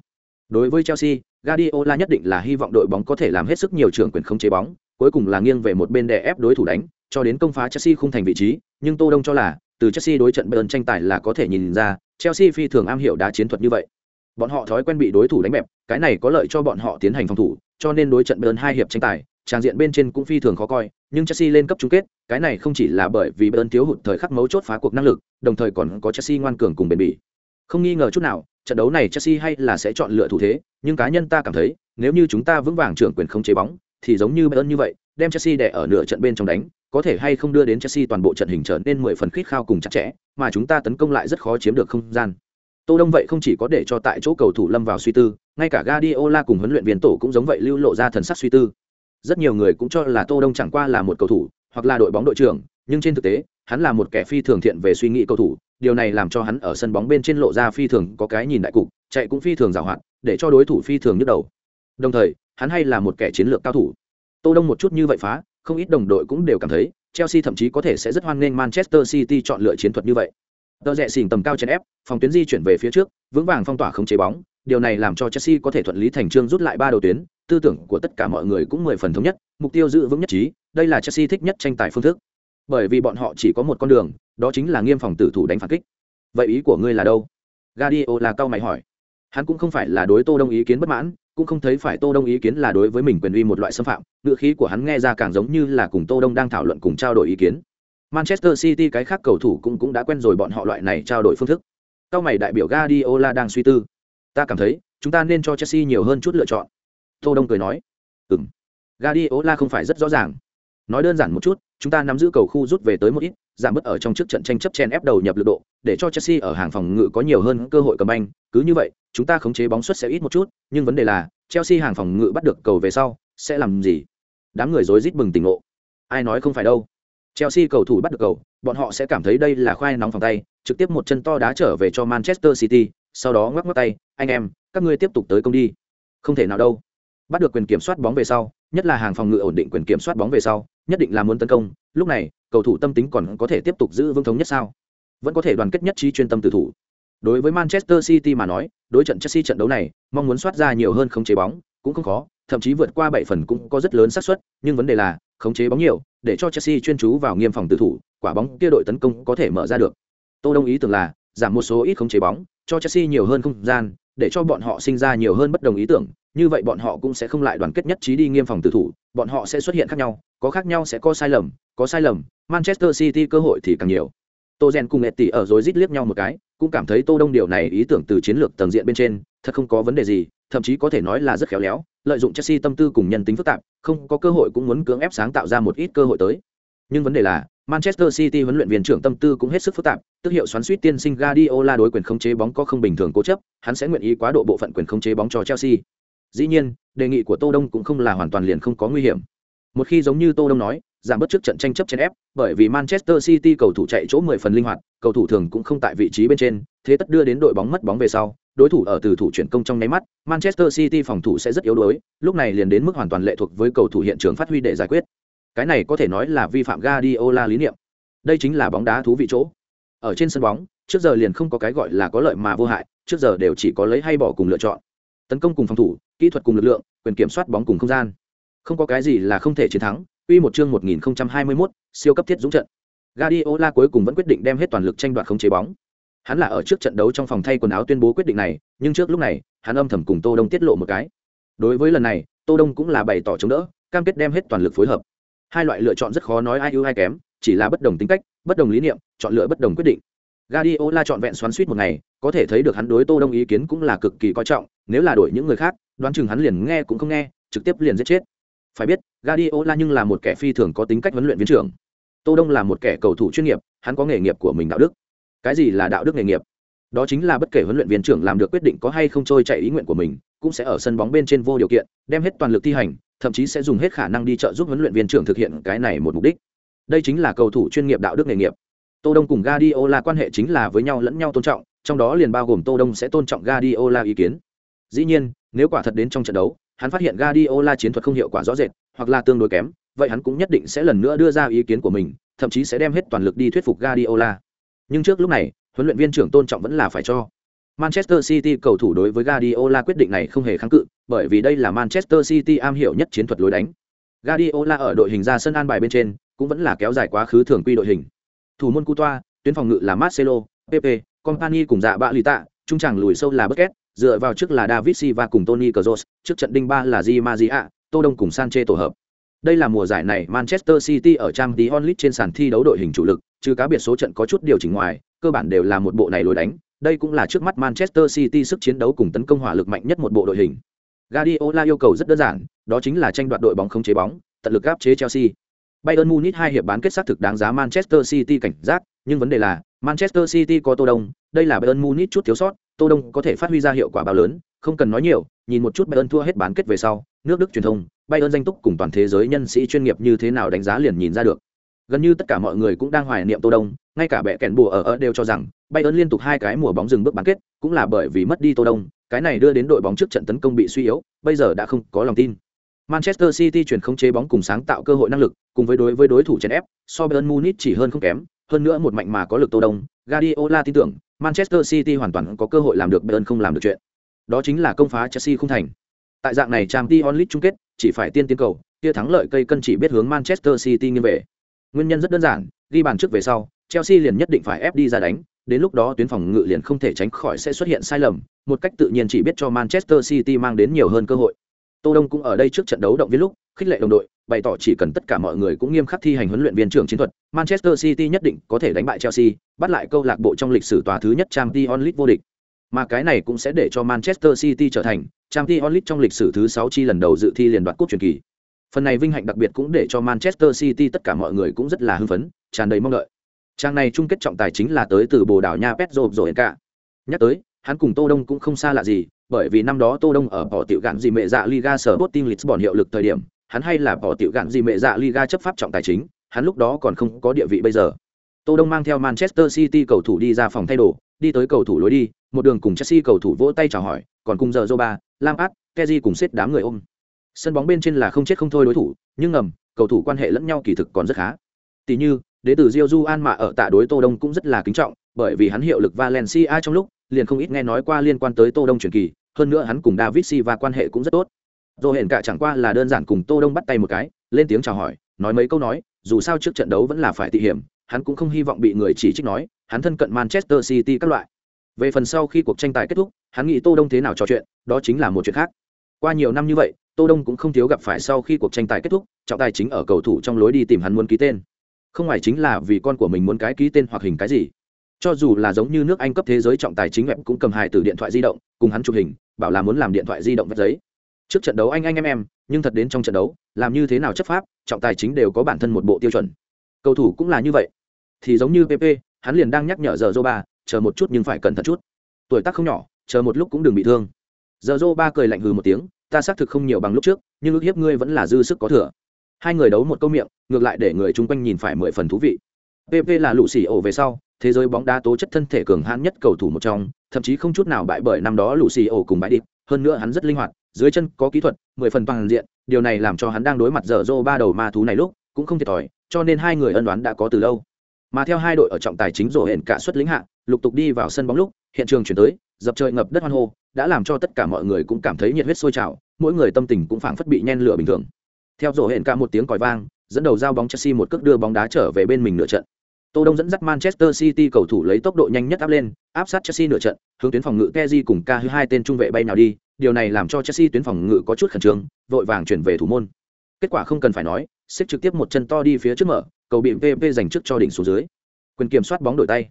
Đối với Chelsea, Guardiola nhất định là hy vọng đội bóng có thể làm hết sức nhiều trường quyền không chế bóng, cuối cùng là nghiêng về một bên để ép đối thủ đánh, cho đến công phá Chelsea không thành vị trí, nhưng Tô Đông cho là, từ Chelsea đối trận Bayern tranh tài là có thể nhìn ra, Chelsea phi thường am hiểu đá chiến thuật như vậy. Bọn họ thói quen bị đối thủ đánh bẹp, cái này có lợi cho bọn họ tiến hành phòng thủ, cho nên đối trận Bayern hai hiệp tranh tài, trang diện bên trên cũng phi thường khó coi, nhưng Chelsea lên cấp chung kết, cái này không chỉ là bởi vì Bayern thiếu hụt thời khắc mấu chốt phá cuộc năng lực, đồng thời còn có Chelsea ngoan cường cùng bền bỉ. Không nghi ngờ chút nào, trận đấu này Chelsea hay là sẽ chọn lựa thủ thế, nhưng cá nhân ta cảm thấy, nếu như chúng ta vững vàng trưởng quyền không chế bóng, thì giống như Bayern như vậy, đem Chelsea đè ở nửa trận bên trong đánh, có thể hay không đưa đến Chelsea toàn bộ trận hình trở nên mười phần khít khao cùng chặt chẽ, mà chúng ta tấn công lại rất khó chiếm được không gian. Tô Đông vậy không chỉ có để cho tại chỗ cầu thủ lâm vào suy tư, ngay cả Guardiola cùng huấn luyện viên tổ cũng giống vậy lưu lộ ra thần sắc suy tư rất nhiều người cũng cho là tô đông chẳng qua là một cầu thủ hoặc là đội bóng đội trưởng nhưng trên thực tế hắn là một kẻ phi thường thiện về suy nghĩ cầu thủ điều này làm cho hắn ở sân bóng bên trên lộ ra phi thường có cái nhìn đại cục, chạy cũng phi thường giàu hạn, để cho đối thủ phi thường nhức đầu. Đồng thời, hắn hay là một kẻ chiến lược cao thủ. Tô đông một chút như vậy phá, không ít đồng đội cũng đều cảm thấy, chelsea thậm chí có thể sẽ rất hoan nghênh manchester city chọn lựa chiến thuật như vậy. Tờ rẽ xỉn tầm cao chèn ép, phòng tuyến di chuyển về phía trước, vững vàng phong tỏa không chế bóng. Điều này làm cho chelsea có thể thuận lý thành trương rút lại ba đầu tuyến, tư tưởng của tất cả mọi người cũng mười phần thống nhất, mục tiêu giữ vững nhất trí, đây là chelsea thích nhất tranh tài phương thức. Bởi vì bọn họ chỉ có một con đường đó chính là nghiêm phòng tử thủ đánh phản kích. Vậy ý của ngươi là đâu? Gadio là cao mày hỏi. Hắn cũng không phải là đối tô đông ý kiến bất mãn, cũng không thấy phải tô đông ý kiến là đối với mình quyền uy một loại xâm phạm ngựa khí của hắn nghe ra càng giống như là cùng tô đông đang thảo luận cùng trao đổi ý kiến. Manchester city cái khác cầu thủ cũng cũng đã quen rồi bọn họ loại này trao đổi phương thức. Cao mày đại biểu Guardiola đang suy tư. Ta cảm thấy, chúng ta nên cho chelsea nhiều hơn chút lựa chọn. Tô đông cười nói. Ừm. Guardiola không phải rất rõ ràng. Nói đơn giản một chút chúng ta nắm giữ cầu khu rút về tới một ít, giảm bớt ở trong trước trận tranh chấp chen ép đầu nhập lực độ, để cho chelsea ở hàng phòng ngự có nhiều hơn cơ hội cầm banh. Cứ như vậy, chúng ta khống chế bóng suất sẽ ít một chút, nhưng vấn đề là, chelsea hàng phòng ngự bắt được cầu về sau, sẽ làm gì? Đám người rối rít bừng tỉnh ngộ. Ai nói không phải đâu? Chelsea cầu thủ bắt được cầu, bọn họ sẽ cảm thấy đây là khoai nóng phòng tay, trực tiếp một chân to đá trở về cho manchester city, sau đó ngoắc ngoắc tay, anh em, các ngươi tiếp tục tới công đi. Không thể nào đâu. Bắt được quyền kiểm soát bóng về sau, nhất là hàng phòng ngự ổn định quyền kiểm soát bóng về sau nhất định là muốn tấn công, lúc này, cầu thủ tâm tính còn có thể tiếp tục giữ vững thống nhất sao? Vẫn có thể đoàn kết nhất trí chuyên tâm từ thủ. Đối với manchester city mà nói, đối trận chelsea trận đấu này, mong muốn soát ra nhiều hơn khống chế bóng, cũng không khó, thậm chí vượt qua bảy phần cũng có rất lớn xác suất, nhưng vấn đề là, khống chế bóng nhiều, để cho chelsea chuyên chú vào nghiêm phòng từ thủ, quả bóng kia đội tấn công có thể mở ra được. Tôi đồng ý tưởng là, giảm một số ít khống chế bóng, cho chelsea nhiều hơn không gian, để cho bọn họ sinh ra nhiều hơn bất đồng ý tưởng, như vậy bọn họ cũng sẽ không lại đoàn kết nhất trí đi nghiêm phòng từ thủ bọn họ sẽ xuất hiện khác nhau có khác nhau sẽ có sai lầm có sai lầm manchester city cơ hội thì càng nhiều tô gen cùng Etty tỷ ở rồi rít liếc nhau một cái cũng cảm thấy tô đông điều này ý tưởng từ chiến lược tầng diện bên trên thật không có vấn đề gì thậm chí có thể nói là rất khéo léo lợi dụng chelsea tâm tư cùng nhân tính phức tạp không có cơ hội cũng muốn cưỡng ép sáng tạo ra một ít cơ hội tới nhưng vấn đề là Manchester City huấn luyện viên trưởng tâm tư cũng hết sức phức tạp, tức hiệu xoắn suýt tiên sinh Guardiola đối quyền khống chế bóng có không bình thường cố chấp, hắn sẽ nguyện ý quá độ bộ phận quyền khống chế bóng cho Chelsea. Dĩ nhiên, đề nghị của Tô Đông cũng không là hoàn toàn liền không có nguy hiểm. Một khi giống như Tô Đông nói, giảm bớt trước trận tranh chấp trên ép, bởi vì Manchester City cầu thủ chạy chỗ 10 phần linh hoạt, cầu thủ thường cũng không tại vị trí bên trên, thế tất đưa đến đội bóng mất bóng về sau, đối thủ ở từ thủ chuyển công trong nháy mắt, Manchester City phòng thủ sẽ rất yếu đuối, lúc này liền đến mức hoàn toàn lệ thuộc với cầu thủ hiện trường phát huy để giải quyết. Cái này có thể nói là vi phạm Guardiola lý niệm. Đây chính là bóng đá thú vị chỗ. Ở trên sân bóng, trước giờ liền không có cái gọi là có lợi mà vô hại, trước giờ đều chỉ có lấy hay bỏ cùng lựa chọn tấn công cùng phòng thủ kỹ thuật cùng lực lượng quyền kiểm soát bóng cùng không gian không có cái gì là không thể chiến thắng Uy một chương 1021, siêu cấp thiết dũng trận. Guardiola cuối cùng vẫn quyết định đem hết toàn lực tranh đoạt không chế bóng. Hắn là ở trước trận đấu trong phòng thay quần áo tuyên bố quyết định này, nhưng trước lúc này, hắn âm thầm cùng Tô Đông tiết lộ một cái. Đối với lần này, Tô Đông cũng là bày tỏ chống đỡ, cam kết đem hết toàn lực phối hợp. Hai loại lựa chọn rất khó nói ai ưu ai kém, chỉ là bất đồng tính cách, bất đồng lý niệm, chọn lựa bất đồng quyết định. Guardiola chọn vẹn xoắn suýt một ngày, có thể thấy được hắn đối Tô Đông ý kiến cũng là cực kỳ coi trọng, nếu là đổi những người khác, đoán chừng hắn liền nghe cũng không nghe, trực tiếp liền giết chết. Phải biết, Guardiola nhưng là một kẻ phi thường có tính cách huấn luyện viên trưởng. Tô Đông là một kẻ cầu thủ chuyên nghiệp, hắn có nghề nghiệp của mình đạo đức. Cái gì là đạo đức nghề nghiệp? Đó chính là bất kể huấn luyện viên trưởng làm được quyết định có hay không trôi chạy ý nguyện của mình, cũng sẽ ở sân bóng bên trên vô điều kiện, đem hết toàn lực thi hành, thậm chí sẽ dùng hết khả năng đi trợ giúp huấn luyện viên trưởng thực hiện cái này một mục đích. Đây chính là cầu thủ chuyên nghiệp đạo đức nghề nghiệp. Tô Đông cùng Guardiola quan hệ chính là với nhau lẫn nhau tôn trọng, trong đó liền bao gồm Tô Đông sẽ tôn trọng Guardiola ý kiến. Dĩ nhiên, nếu quả thật đến trong trận đấu, hắn phát hiện Guardiola chiến thuật không hiệu quả rõ rệt, hoặc là tương đối kém, vậy hắn cũng nhất định sẽ lần nữa đưa ra ý kiến của mình, thậm chí sẽ đem hết toàn lực đi thuyết phục Guardiola. Nhưng trước lúc này, huấn luyện viên trưởng tôn trọng vẫn là phải cho. Manchester City cầu thủ đối với Guardiola quyết định này không hề kháng cự, bởi vì đây là Manchester City am hiểu nhất chiến thuật lối đánh. Guardiola ở đội hình ra sân an bài bên trên, cũng vẫn là kéo dài quá khứ thường quy đội hình. Thủ môn Coutoa, tuyến phòng ngự là Marcelo, Pepe, Company cùng dạ bạ lì tạ, trung tràng lùi sâu là Busquets, dựa vào trước là David Silva cùng Tony Kroos, trước trận đinh ba là Di Maria, Tô Đông cùng Sanchez tổ hợp. Đây là mùa giải này Manchester City ở Champions League trên sàn thi đấu đội hình chủ lực, trừ cá biệt số trận có chút điều chỉnh ngoài, cơ bản đều là một bộ này lối đánh. Đây cũng là trước mắt Manchester City sức chiến đấu cùng tấn công hỏa lực mạnh nhất một bộ đội hình. Guardiola yêu cầu rất đơn giản, đó chính là tranh đoạt đội bóng không chế bóng, tận lực áp chế Chelsea. Bayern Munich hai hiệp bán kết xác thực đáng giá Manchester City cảnh giác, nhưng vấn đề là Manchester City có Tô Đông, đây là Bayern Munich chút thiếu sót, Tô Đông có thể phát huy ra hiệu quả bao lớn, không cần nói nhiều, nhìn một chút Bayern thua hết bán kết về sau, nước Đức truyền thông, Bayern danh túc cùng toàn thế giới nhân sĩ chuyên nghiệp như thế nào đánh giá liền nhìn ra được. Gần như tất cả mọi người cũng đang hoài niệm Tô Đông, ngay cả bẻ kèn bùa ở ở đều cho rằng Bayern liên tục hai cái mùa bóng dừng bước bán kết, cũng là bởi vì mất đi Tô Đông, cái này đưa đến đội bóng trước trận tấn công bị suy yếu, bây giờ đã không có lòng tin. Manchester City chuyển không chế bóng cùng sáng tạo cơ hội năng lực, cùng với đối với đối thủ chèn ép, so Bayern Munich chỉ hơn không kém, hơn nữa một mạnh mà có lực Tô Đông, Guardiola tin tưởng Manchester City hoàn toàn có cơ hội làm được Bayern không làm được chuyện. Đó chính là công phá Chelsea không thành. Tại dạng này Champions League chung kết, chỉ phải tiên tiến cầu, kia thắng lợi cây cân chỉ biết hướng Manchester City nghiêng về. Nguyên nhân rất đơn giản, ghi bàn trước về sau, Chelsea liền nhất định phải ép đi ra đánh, đến lúc đó tuyến phòng ngự liền không thể tránh khỏi sẽ xuất hiện sai lầm, một cách tự nhiên chỉ biết cho Manchester City mang đến nhiều hơn cơ hội. Tô Đông cũng ở đây trước trận đấu động viên lúc, khích lệ đồng đội, bày tỏ chỉ cần tất cả mọi người cũng nghiêm khắc thi hành huấn luyện viên trưởng chiến thuật, Manchester City nhất định có thể đánh bại Chelsea, bắt lại câu lạc bộ trong lịch sử tòa thứ nhất Champions League vô địch. Mà cái này cũng sẽ để cho Manchester City trở thành Champions League trong lịch sử thứ 6 chi lần đầu dự thi liền đoạt cúp truyền kỳ. Phần này vinh hạnh đặc biệt cũng để cho Manchester City tất cả mọi người cũng rất là hưng phấn, tràn đầy mong đợi. Trang này chung kết trọng tài chính là tới từ Bồ Đào Nha Pedro rồi cả. Nhắc tới, hắn cùng Tô Đông cũng không xa lạ gì, bởi vì năm đó Tô Đông ở bỏ tiểu gạn gì mẹ dạ Liga sở Sporting Lisbon hiệu lực thời điểm, hắn hay là bỏ tiểu gạn gì mẹ dạ Liga chấp pháp trọng tài chính, hắn lúc đó còn không có địa vị bây giờ. Tô Đông mang theo Manchester City cầu thủ đi ra phòng thay đồ, đi tới cầu thủ lối đi, một đường cùng Chelsea cầu thủ vỗ tay chào hỏi, còn cùng giờ Zoba, Lampard, Kessié cùng xếp đám người ôm. Sân bóng bên trên là không chết không thôi đối thủ, nhưng ngầm, cầu thủ quan hệ lẫn nhau kỳ thực còn rất khá. Tỷ như, đệ tử Rio An mà ở tạ đối Tô Đông cũng rất là kính trọng, bởi vì hắn hiệu lực Valencia trong lúc, liền không ít nghe nói qua liên quan tới Tô Đông truyền kỳ, hơn nữa hắn cùng David Silva quan hệ cũng rất tốt. Dô Hển cả chẳng qua là đơn giản cùng Tô Đông bắt tay một cái, lên tiếng chào hỏi, nói mấy câu nói, dù sao trước trận đấu vẫn là phải tỉ hiểm, hắn cũng không hy vọng bị người chỉ trích nói, hắn thân cận Manchester City các loại. Về phần sau khi cuộc tranh tài kết thúc, hắn nghĩ Tô Đông thế nào trò chuyện, đó chính là một chuyện khác. Qua nhiều năm như vậy, Tô Đông cũng không thiếu gặp phải sau khi cuộc tranh tài kết thúc, trọng tài chính ở cầu thủ trong lối đi tìm hắn muốn ký tên. Không ngoài chính là vì con của mình muốn cái ký tên hoặc hình cái gì. Cho dù là giống như nước Anh cấp thế giới trọng tài chính web cũng cầm hài từ điện thoại di động, cùng hắn chụp hình, bảo là muốn làm điện thoại di động vết giấy. Trước trận đấu anh anh em em, nhưng thật đến trong trận đấu, làm như thế nào chấp pháp, trọng tài chính đều có bản thân một bộ tiêu chuẩn. Cầu thủ cũng là như vậy. Thì giống như PP, hắn liền đang nhắc nhở giờ Zoba, chờ một chút nhưng phải cẩn thận chút. Tuổi tác không nhỏ, chờ một lúc cũng đừng bị thương. Giờ Zoba cười lạnh hừ một tiếng, ta xác thực không nhiều bằng lúc trước, nhưng ước hiếp ngươi vẫn là dư sức có thừa. Hai người đấu một câu miệng, ngược lại để người chung quanh nhìn phải mười phần thú vị. PP là lũ xỉ ổ về sau, thế giới bóng đá tố chất thân thể cường hãn nhất cầu thủ một trong, thậm chí không chút nào bại bởi năm đó lũ xỉ ổ cùng bãi đi, hơn nữa hắn rất linh hoạt, dưới chân có kỹ thuật, mười phần toàn diện, điều này làm cho hắn đang đối mặt giờ dô ba đầu ma thú này lúc, cũng không thiệt thòi, cho nên hai người ân đoán đã có từ lâu. Mà theo hai đội ở trọng tài chính rổ hển cả suất lĩnh hạ, lục tục đi vào sân bóng lúc, hiện trường chuyển tới, dập trời ngập đất hoan hô, đã làm cho tất cả mọi người cũng cảm thấy nhiệt huyết sôi trào, mỗi người tâm tình cũng phảng phất bị nhen lửa bình thường. Theo rổ hển cả một tiếng còi vang, dẫn đầu giao bóng Chelsea một cước đưa bóng đá trở về bên mình nửa trận. Tô Đông dẫn dắt Manchester City cầu thủ lấy tốc độ nhanh nhất áp lên, áp sát Chelsea nửa trận, hướng tuyến phòng ngự keji cùng k hai tên trung vệ bay nào đi, điều này làm cho Chelsea tuyến phòng ngự có chút khẩn trương, vội vàng chuyển về thủ môn. Kết quả không cần phải nói, xếp trực tiếp một chân to đi phía trước mở, cầu bị PP giành trước cho đỉnh xuống dưới. Quyền kiểm soát bóng đổi tay.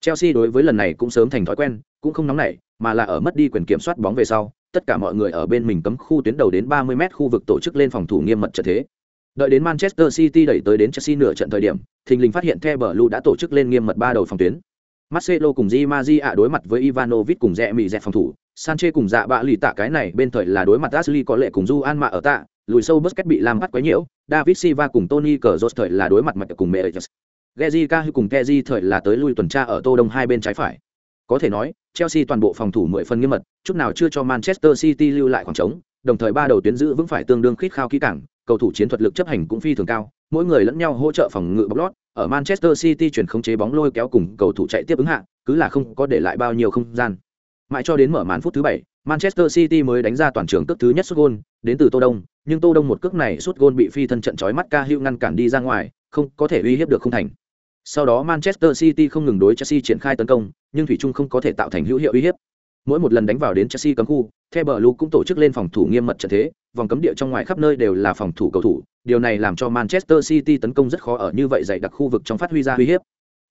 Chelsea đối với lần này cũng sớm thành thói quen, cũng không nóng nảy, mà là ở mất đi quyền kiểm soát bóng về sau, tất cả mọi người ở bên mình cấm khu tuyến đầu đến 30m khu vực tổ chức lên phòng thủ nghiêm mật trận thế. Đợi đến Manchester City đẩy tới đến Chelsea nửa trận thời điểm, thình lình phát hiện The Blue đã tổ chức lên nghiêm mật ba đầu phòng tuyến. Marcelo cùng Di Maria đối mặt với Ivanovic cùng rẽ mì dẹt phòng thủ, Sanchez cùng dạ bạ lì tạ cái này bên thời là đối mặt Ashley có lệ cùng Juan mà ở tạ, lùi sâu Busquets bị làm bắt quấy nhiễu, David Silva cùng Tony Cazorla thời là đối mặt mặt cùng Merejas. Gezika cùng Kezi thời là tới lui tuần tra ở Tô Đông hai bên trái phải. Có thể nói, Chelsea toàn bộ phòng thủ 10 phần nghiêm mật, chút nào chưa cho Manchester City lưu lại khoảng trống, đồng thời ba đầu tuyến giữ vững phải tương đương khít khao kỹ càng. cầu thủ chiến thuật lực chấp hành cũng phi thường cao, mỗi người lẫn nhau hỗ trợ phòng ngự bóng lót, ở Manchester City chuyển khống chế bóng lôi kéo cùng cầu thủ chạy tiếp ứng hạ, cứ là không có để lại bao nhiêu không gian. Mãi cho đến mở màn phút thứ 7, Manchester City mới đánh ra toàn trường cước thứ nhất sút gôn đến từ Tô Đông, nhưng Tô Đông một cước này sút gôn bị phi thân trận chói mắt Ca Hữu ngăn cản đi ra ngoài, không có thể uy hiếp được không thành. Sau đó Manchester City không ngừng đối Chelsea triển khai tấn công, nhưng thủy chung không có thể tạo thành hữu hiệu uy hiếp. Mỗi một lần đánh vào đến Chelsea cấm khu, The Blue cũng tổ chức lên phòng thủ nghiêm mật trận thế, vòng cấm địa trong ngoài khắp nơi đều là phòng thủ cầu thủ, điều này làm cho Manchester City tấn công rất khó ở như vậy dày đặc khu vực trong phát huy ra uy hiếp.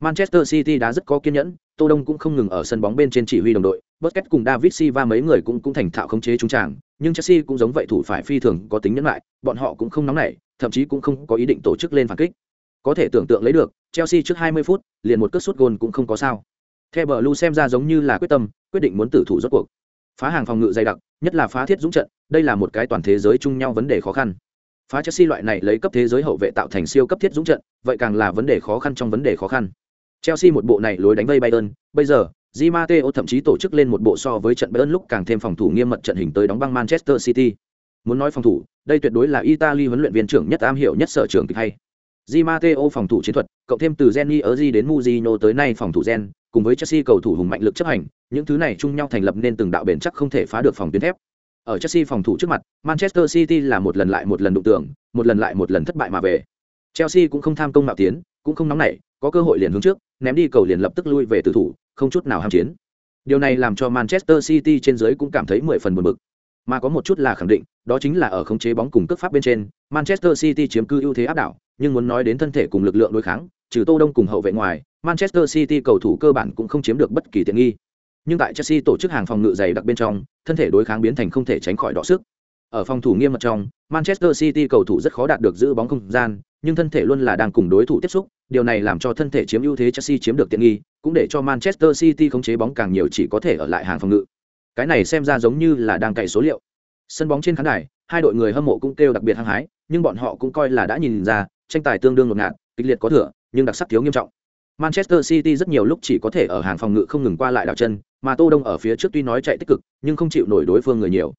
Manchester City đã rất có kiên nhẫn, Tô Đông cũng không ngừng ở sân bóng bên trên chỉ huy đồng đội, Busquets cùng David Silva mấy người cũng cũng thành thạo khống chế trung tràng, nhưng Chelsea cũng giống vậy thủ phải phi thường có tính nhẫn lại, bọn họ cũng không nóng nảy, thậm chí cũng không có ý định tổ chức lên phản kích. Có thể tưởng tượng lấy được, Chelsea trước 20 phút, liền một cước sút gol cũng không có sao. The Blue xem ra giống như là quyết tâm, quyết định muốn tử thủ rốt cuộc. Phá hàng phòng ngự dày đặc, nhất là phá thiết dũng trận, đây là một cái toàn thế giới chung nhau vấn đề khó khăn. Phá Chelsea loại này lấy cấp thế giới hậu vệ tạo thành siêu cấp thiết dũng trận, vậy càng là vấn đề khó khăn trong vấn đề khó khăn. Chelsea một bộ này lối đánh vây Bayern, bây giờ, Di Matteo thậm chí tổ chức lên một bộ so với trận Bayern lúc càng thêm phòng thủ nghiêm mật trận hình tới đóng băng Manchester City. Muốn nói phòng thủ, đây tuyệt đối là Italy huấn luyện viên trưởng nhất am hiểu nhất sở trường kịch hay. Di Matteo phòng thủ chiến thuật, cộng thêm từ Geni Erzi đến Mourinho tới nay phòng thủ gen, cùng với Chelsea cầu thủ hùng mạnh lực chấp hành, những thứ này chung nhau thành lập nên từng đạo bền chắc không thể phá được phòng tuyến thép. Ở Chelsea phòng thủ trước mặt, Manchester City là một lần lại một lần đụng tưởng, một lần lại một lần thất bại mà về. Chelsea cũng không tham công mạo tiến, cũng không nóng nảy, có cơ hội liền hướng trước, ném đi cầu liền lập tức lui về tử thủ, không chút nào ham chiến. Điều này làm cho Manchester City trên dưới cũng cảm thấy mười phần buồn bực. Mà có một chút là khẳng định, đó chính là ở khống chế bóng cùng cướp pháp bên trên, Manchester City chiếm cư ưu thế áp đảo, nhưng muốn nói đến thân thể cùng lực lượng đối kháng, trừ Tô Đông cùng hậu vệ ngoài, Manchester City cầu thủ cơ bản cũng không chiếm được bất kỳ tiện nghi. Nhưng tại Chelsea tổ chức hàng phòng ngự dày đặc bên trong, thân thể đối kháng biến thành không thể tránh khỏi đọ sức. Ở phòng thủ nghiêm mật trong, Manchester City cầu thủ rất khó đạt được giữ bóng không gian, nhưng thân thể luôn là đang cùng đối thủ tiếp xúc, điều này làm cho thân thể chiếm ưu thế Chelsea chiếm được tiện nghi, cũng để cho Manchester City khống chế bóng càng nhiều chỉ có thể ở lại hàng phòng ngự. Cái này xem ra giống như là đang cày số liệu. Sân bóng trên khán đài, hai đội người hâm mộ cũng kêu đặc biệt hăng hái, nhưng bọn họ cũng coi là đã nhìn ra, tranh tài tương đương ngột ngạt, kịch liệt có thừa, nhưng đặc sắc thiếu nghiêm trọng. Manchester City rất nhiều lúc chỉ có thể ở hàng phòng ngự không ngừng qua lại đảo chân, mà Tô Đông ở phía trước tuy nói chạy tích cực, nhưng không chịu nổi đối phương người nhiều.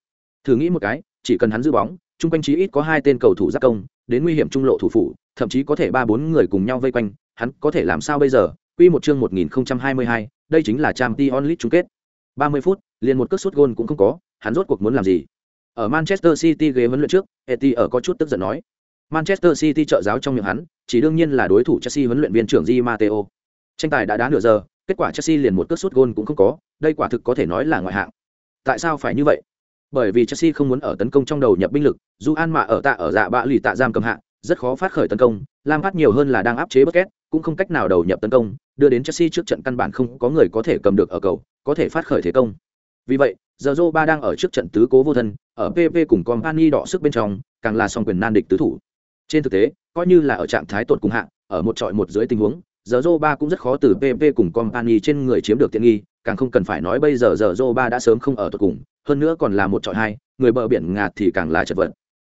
Thử nghĩ một cái, chỉ cần hắn giữ bóng, chung quanh chí ít có hai tên cầu thủ giác công, đến nguy hiểm trung lộ thủ phủ, thậm chí có thể ba bốn người cùng nhau vây quanh, hắn có thể làm sao bây giờ? Quy một chương 1022, đây chính là Champions League chung kết. 30 phút, liền một cước sút gôn cũng không có, hắn rốt cuộc muốn làm gì? Ở Manchester City ghế huấn luyện trước, Eti ở có chút tức giận nói. Manchester City trợ giáo trong miệng hắn, chỉ đương nhiên là đối thủ Chelsea huấn luyện viên trưởng Di Matteo. Tranh tài đã đá nửa giờ, kết quả Chelsea liền một cước sút gôn cũng không có, đây quả thực có thể nói là ngoại hạng. Tại sao phải như vậy? Bởi vì Chelsea không muốn ở tấn công trong đầu nhập binh lực, dù An mà ở tạ ở dạ bạ lì tạ giam cầm hạ, rất khó phát khởi tấn công, Lam phát nhiều hơn là đang áp chế Busquets, cũng không cách nào đầu nhập tấn công, đưa đến Chelsea trước trận căn bản không có người có thể cầm được ở cầu, có thể phát khởi thế công. Vì vậy, giờ ba đang ở trước trận tứ cố vô thân, ở PP cùng Company đỏ sức bên trong, càng là song quyền nan địch tứ thủ. Trên thực tế, coi như là ở trạng thái tột cùng hạ, ở một trọi một dưới tình huống, giờ ba cũng rất khó từ PP cùng Company trên người chiếm được tiện nghi, càng không cần phải nói bây giờ giờ ba đã sớm không ở tột cùng, hơn nữa còn là một trọi hai, người bờ biển ngạt thì càng là chật vật.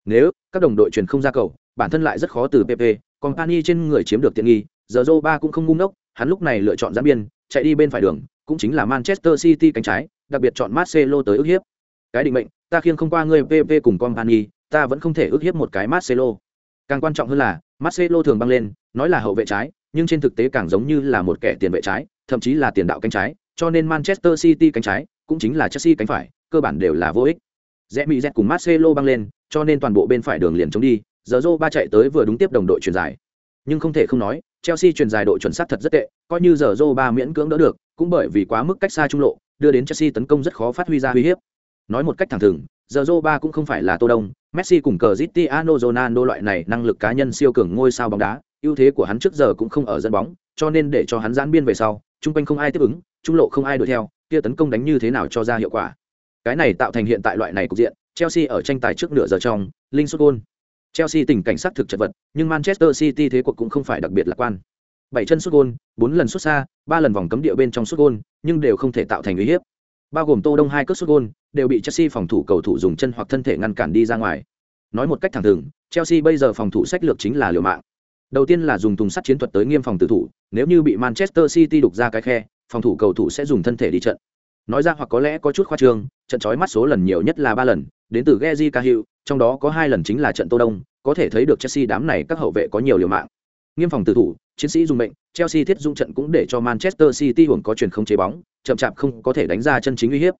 Nếu các đồng đội truyền không ra cầu, bản thân lại rất khó từ PP, Company trên người chiếm được tiện nghi, giờ ba cũng không ngu ngốc, hắn lúc này lựa chọn giãn biên, chạy đi bên phải đường, cũng chính là Manchester City cánh trái, đặc biệt chọn Marcelo tới ức hiếp. Cái định mệnh, ta khiêng không qua người PP cùng Company, ta vẫn không thể ức hiếp một cái Marcelo. Càng quan trọng hơn là, Marcelo thường băng lên, nói là hậu vệ trái, nhưng trên thực tế càng giống như là một kẻ tiền vệ trái thậm chí là tiền đạo cánh trái cho nên manchester city cánh trái cũng chính là chelsea cánh phải, cơ bản đều là vô ích. Rẽ mỹ rẽ cùng marcelo băng lên, cho nên toàn bộ bên phải đường liền chống đi, giờ Zoro ba chạy tới vừa đúng tiếp đồng đội truyền dài nhưng không thể không nói, chelsea truyền dài độ chuẩn xác thật rất tệ, coi như giờ Zoro ba miễn cưỡng đỡ được, cũng bởi vì quá mức cách xa trung lộ, đưa đến chelsea tấn công rất khó phát huy ra uy hiếp. Nói một cách thẳng thừng, giờ ba cũng không phải là tô đông, messi cùng Cristiano ronaldo loại này năng lực cá nhân siêu cường ngôi sao bóng đá, ưu thế của hắn trước giờ cũng không ở dẫn bóng, cho nên để cho hắn giãn biên về sau trung quanh không ai tiếp ứng trung lộ không ai đuổi theo kia tấn công đánh như thế nào cho ra hiệu quả. Cái này tạo thành hiện tại loại này cục diện chelsea ở tranh tài trước nửa giờ trong linh sút gol. chelsea tình cảnh sát thực chật vật nhưng manchester city thế cuộc cũng không phải đặc biệt lạc quan. Bảy chân sút gol, bốn lần sút xa ba lần vòng cấm địa bên trong sút gol, nhưng đều không thể tạo thành uy hiếp. Bao gồm tô đông hai cước sút gol, đều bị chelsea phòng thủ cầu thủ dùng chân hoặc thân thể ngăn cản đi ra ngoài. Nói một cách thẳng thừng chelsea bây giờ phòng thủ sách lược chính là liều mạng. Đầu tiên là dùng thùng sắt chiến thuật tới nghiêm phòng tử thủ nếu như bị manchester city đục ra cái khe phòng thủ cầu thủ sẽ dùng thân thể đi trận nói ra hoặc có lẽ có chút khoa trương trận chói mắt số lần nhiều nhất là ba lần đến từ Geji Cahill, trong đó có hai lần chính là trận Tô Đông, có thể thấy được Chelsea đám này các hậu vệ có nhiều liều mạng. Nghiêm phòng tử thủ, chiến sĩ dùng mệnh, Chelsea thiết dụng trận cũng để cho Manchester City hưởng có truyền không chế bóng, chậm chạp không có thể đánh ra chân chính uy hiếp.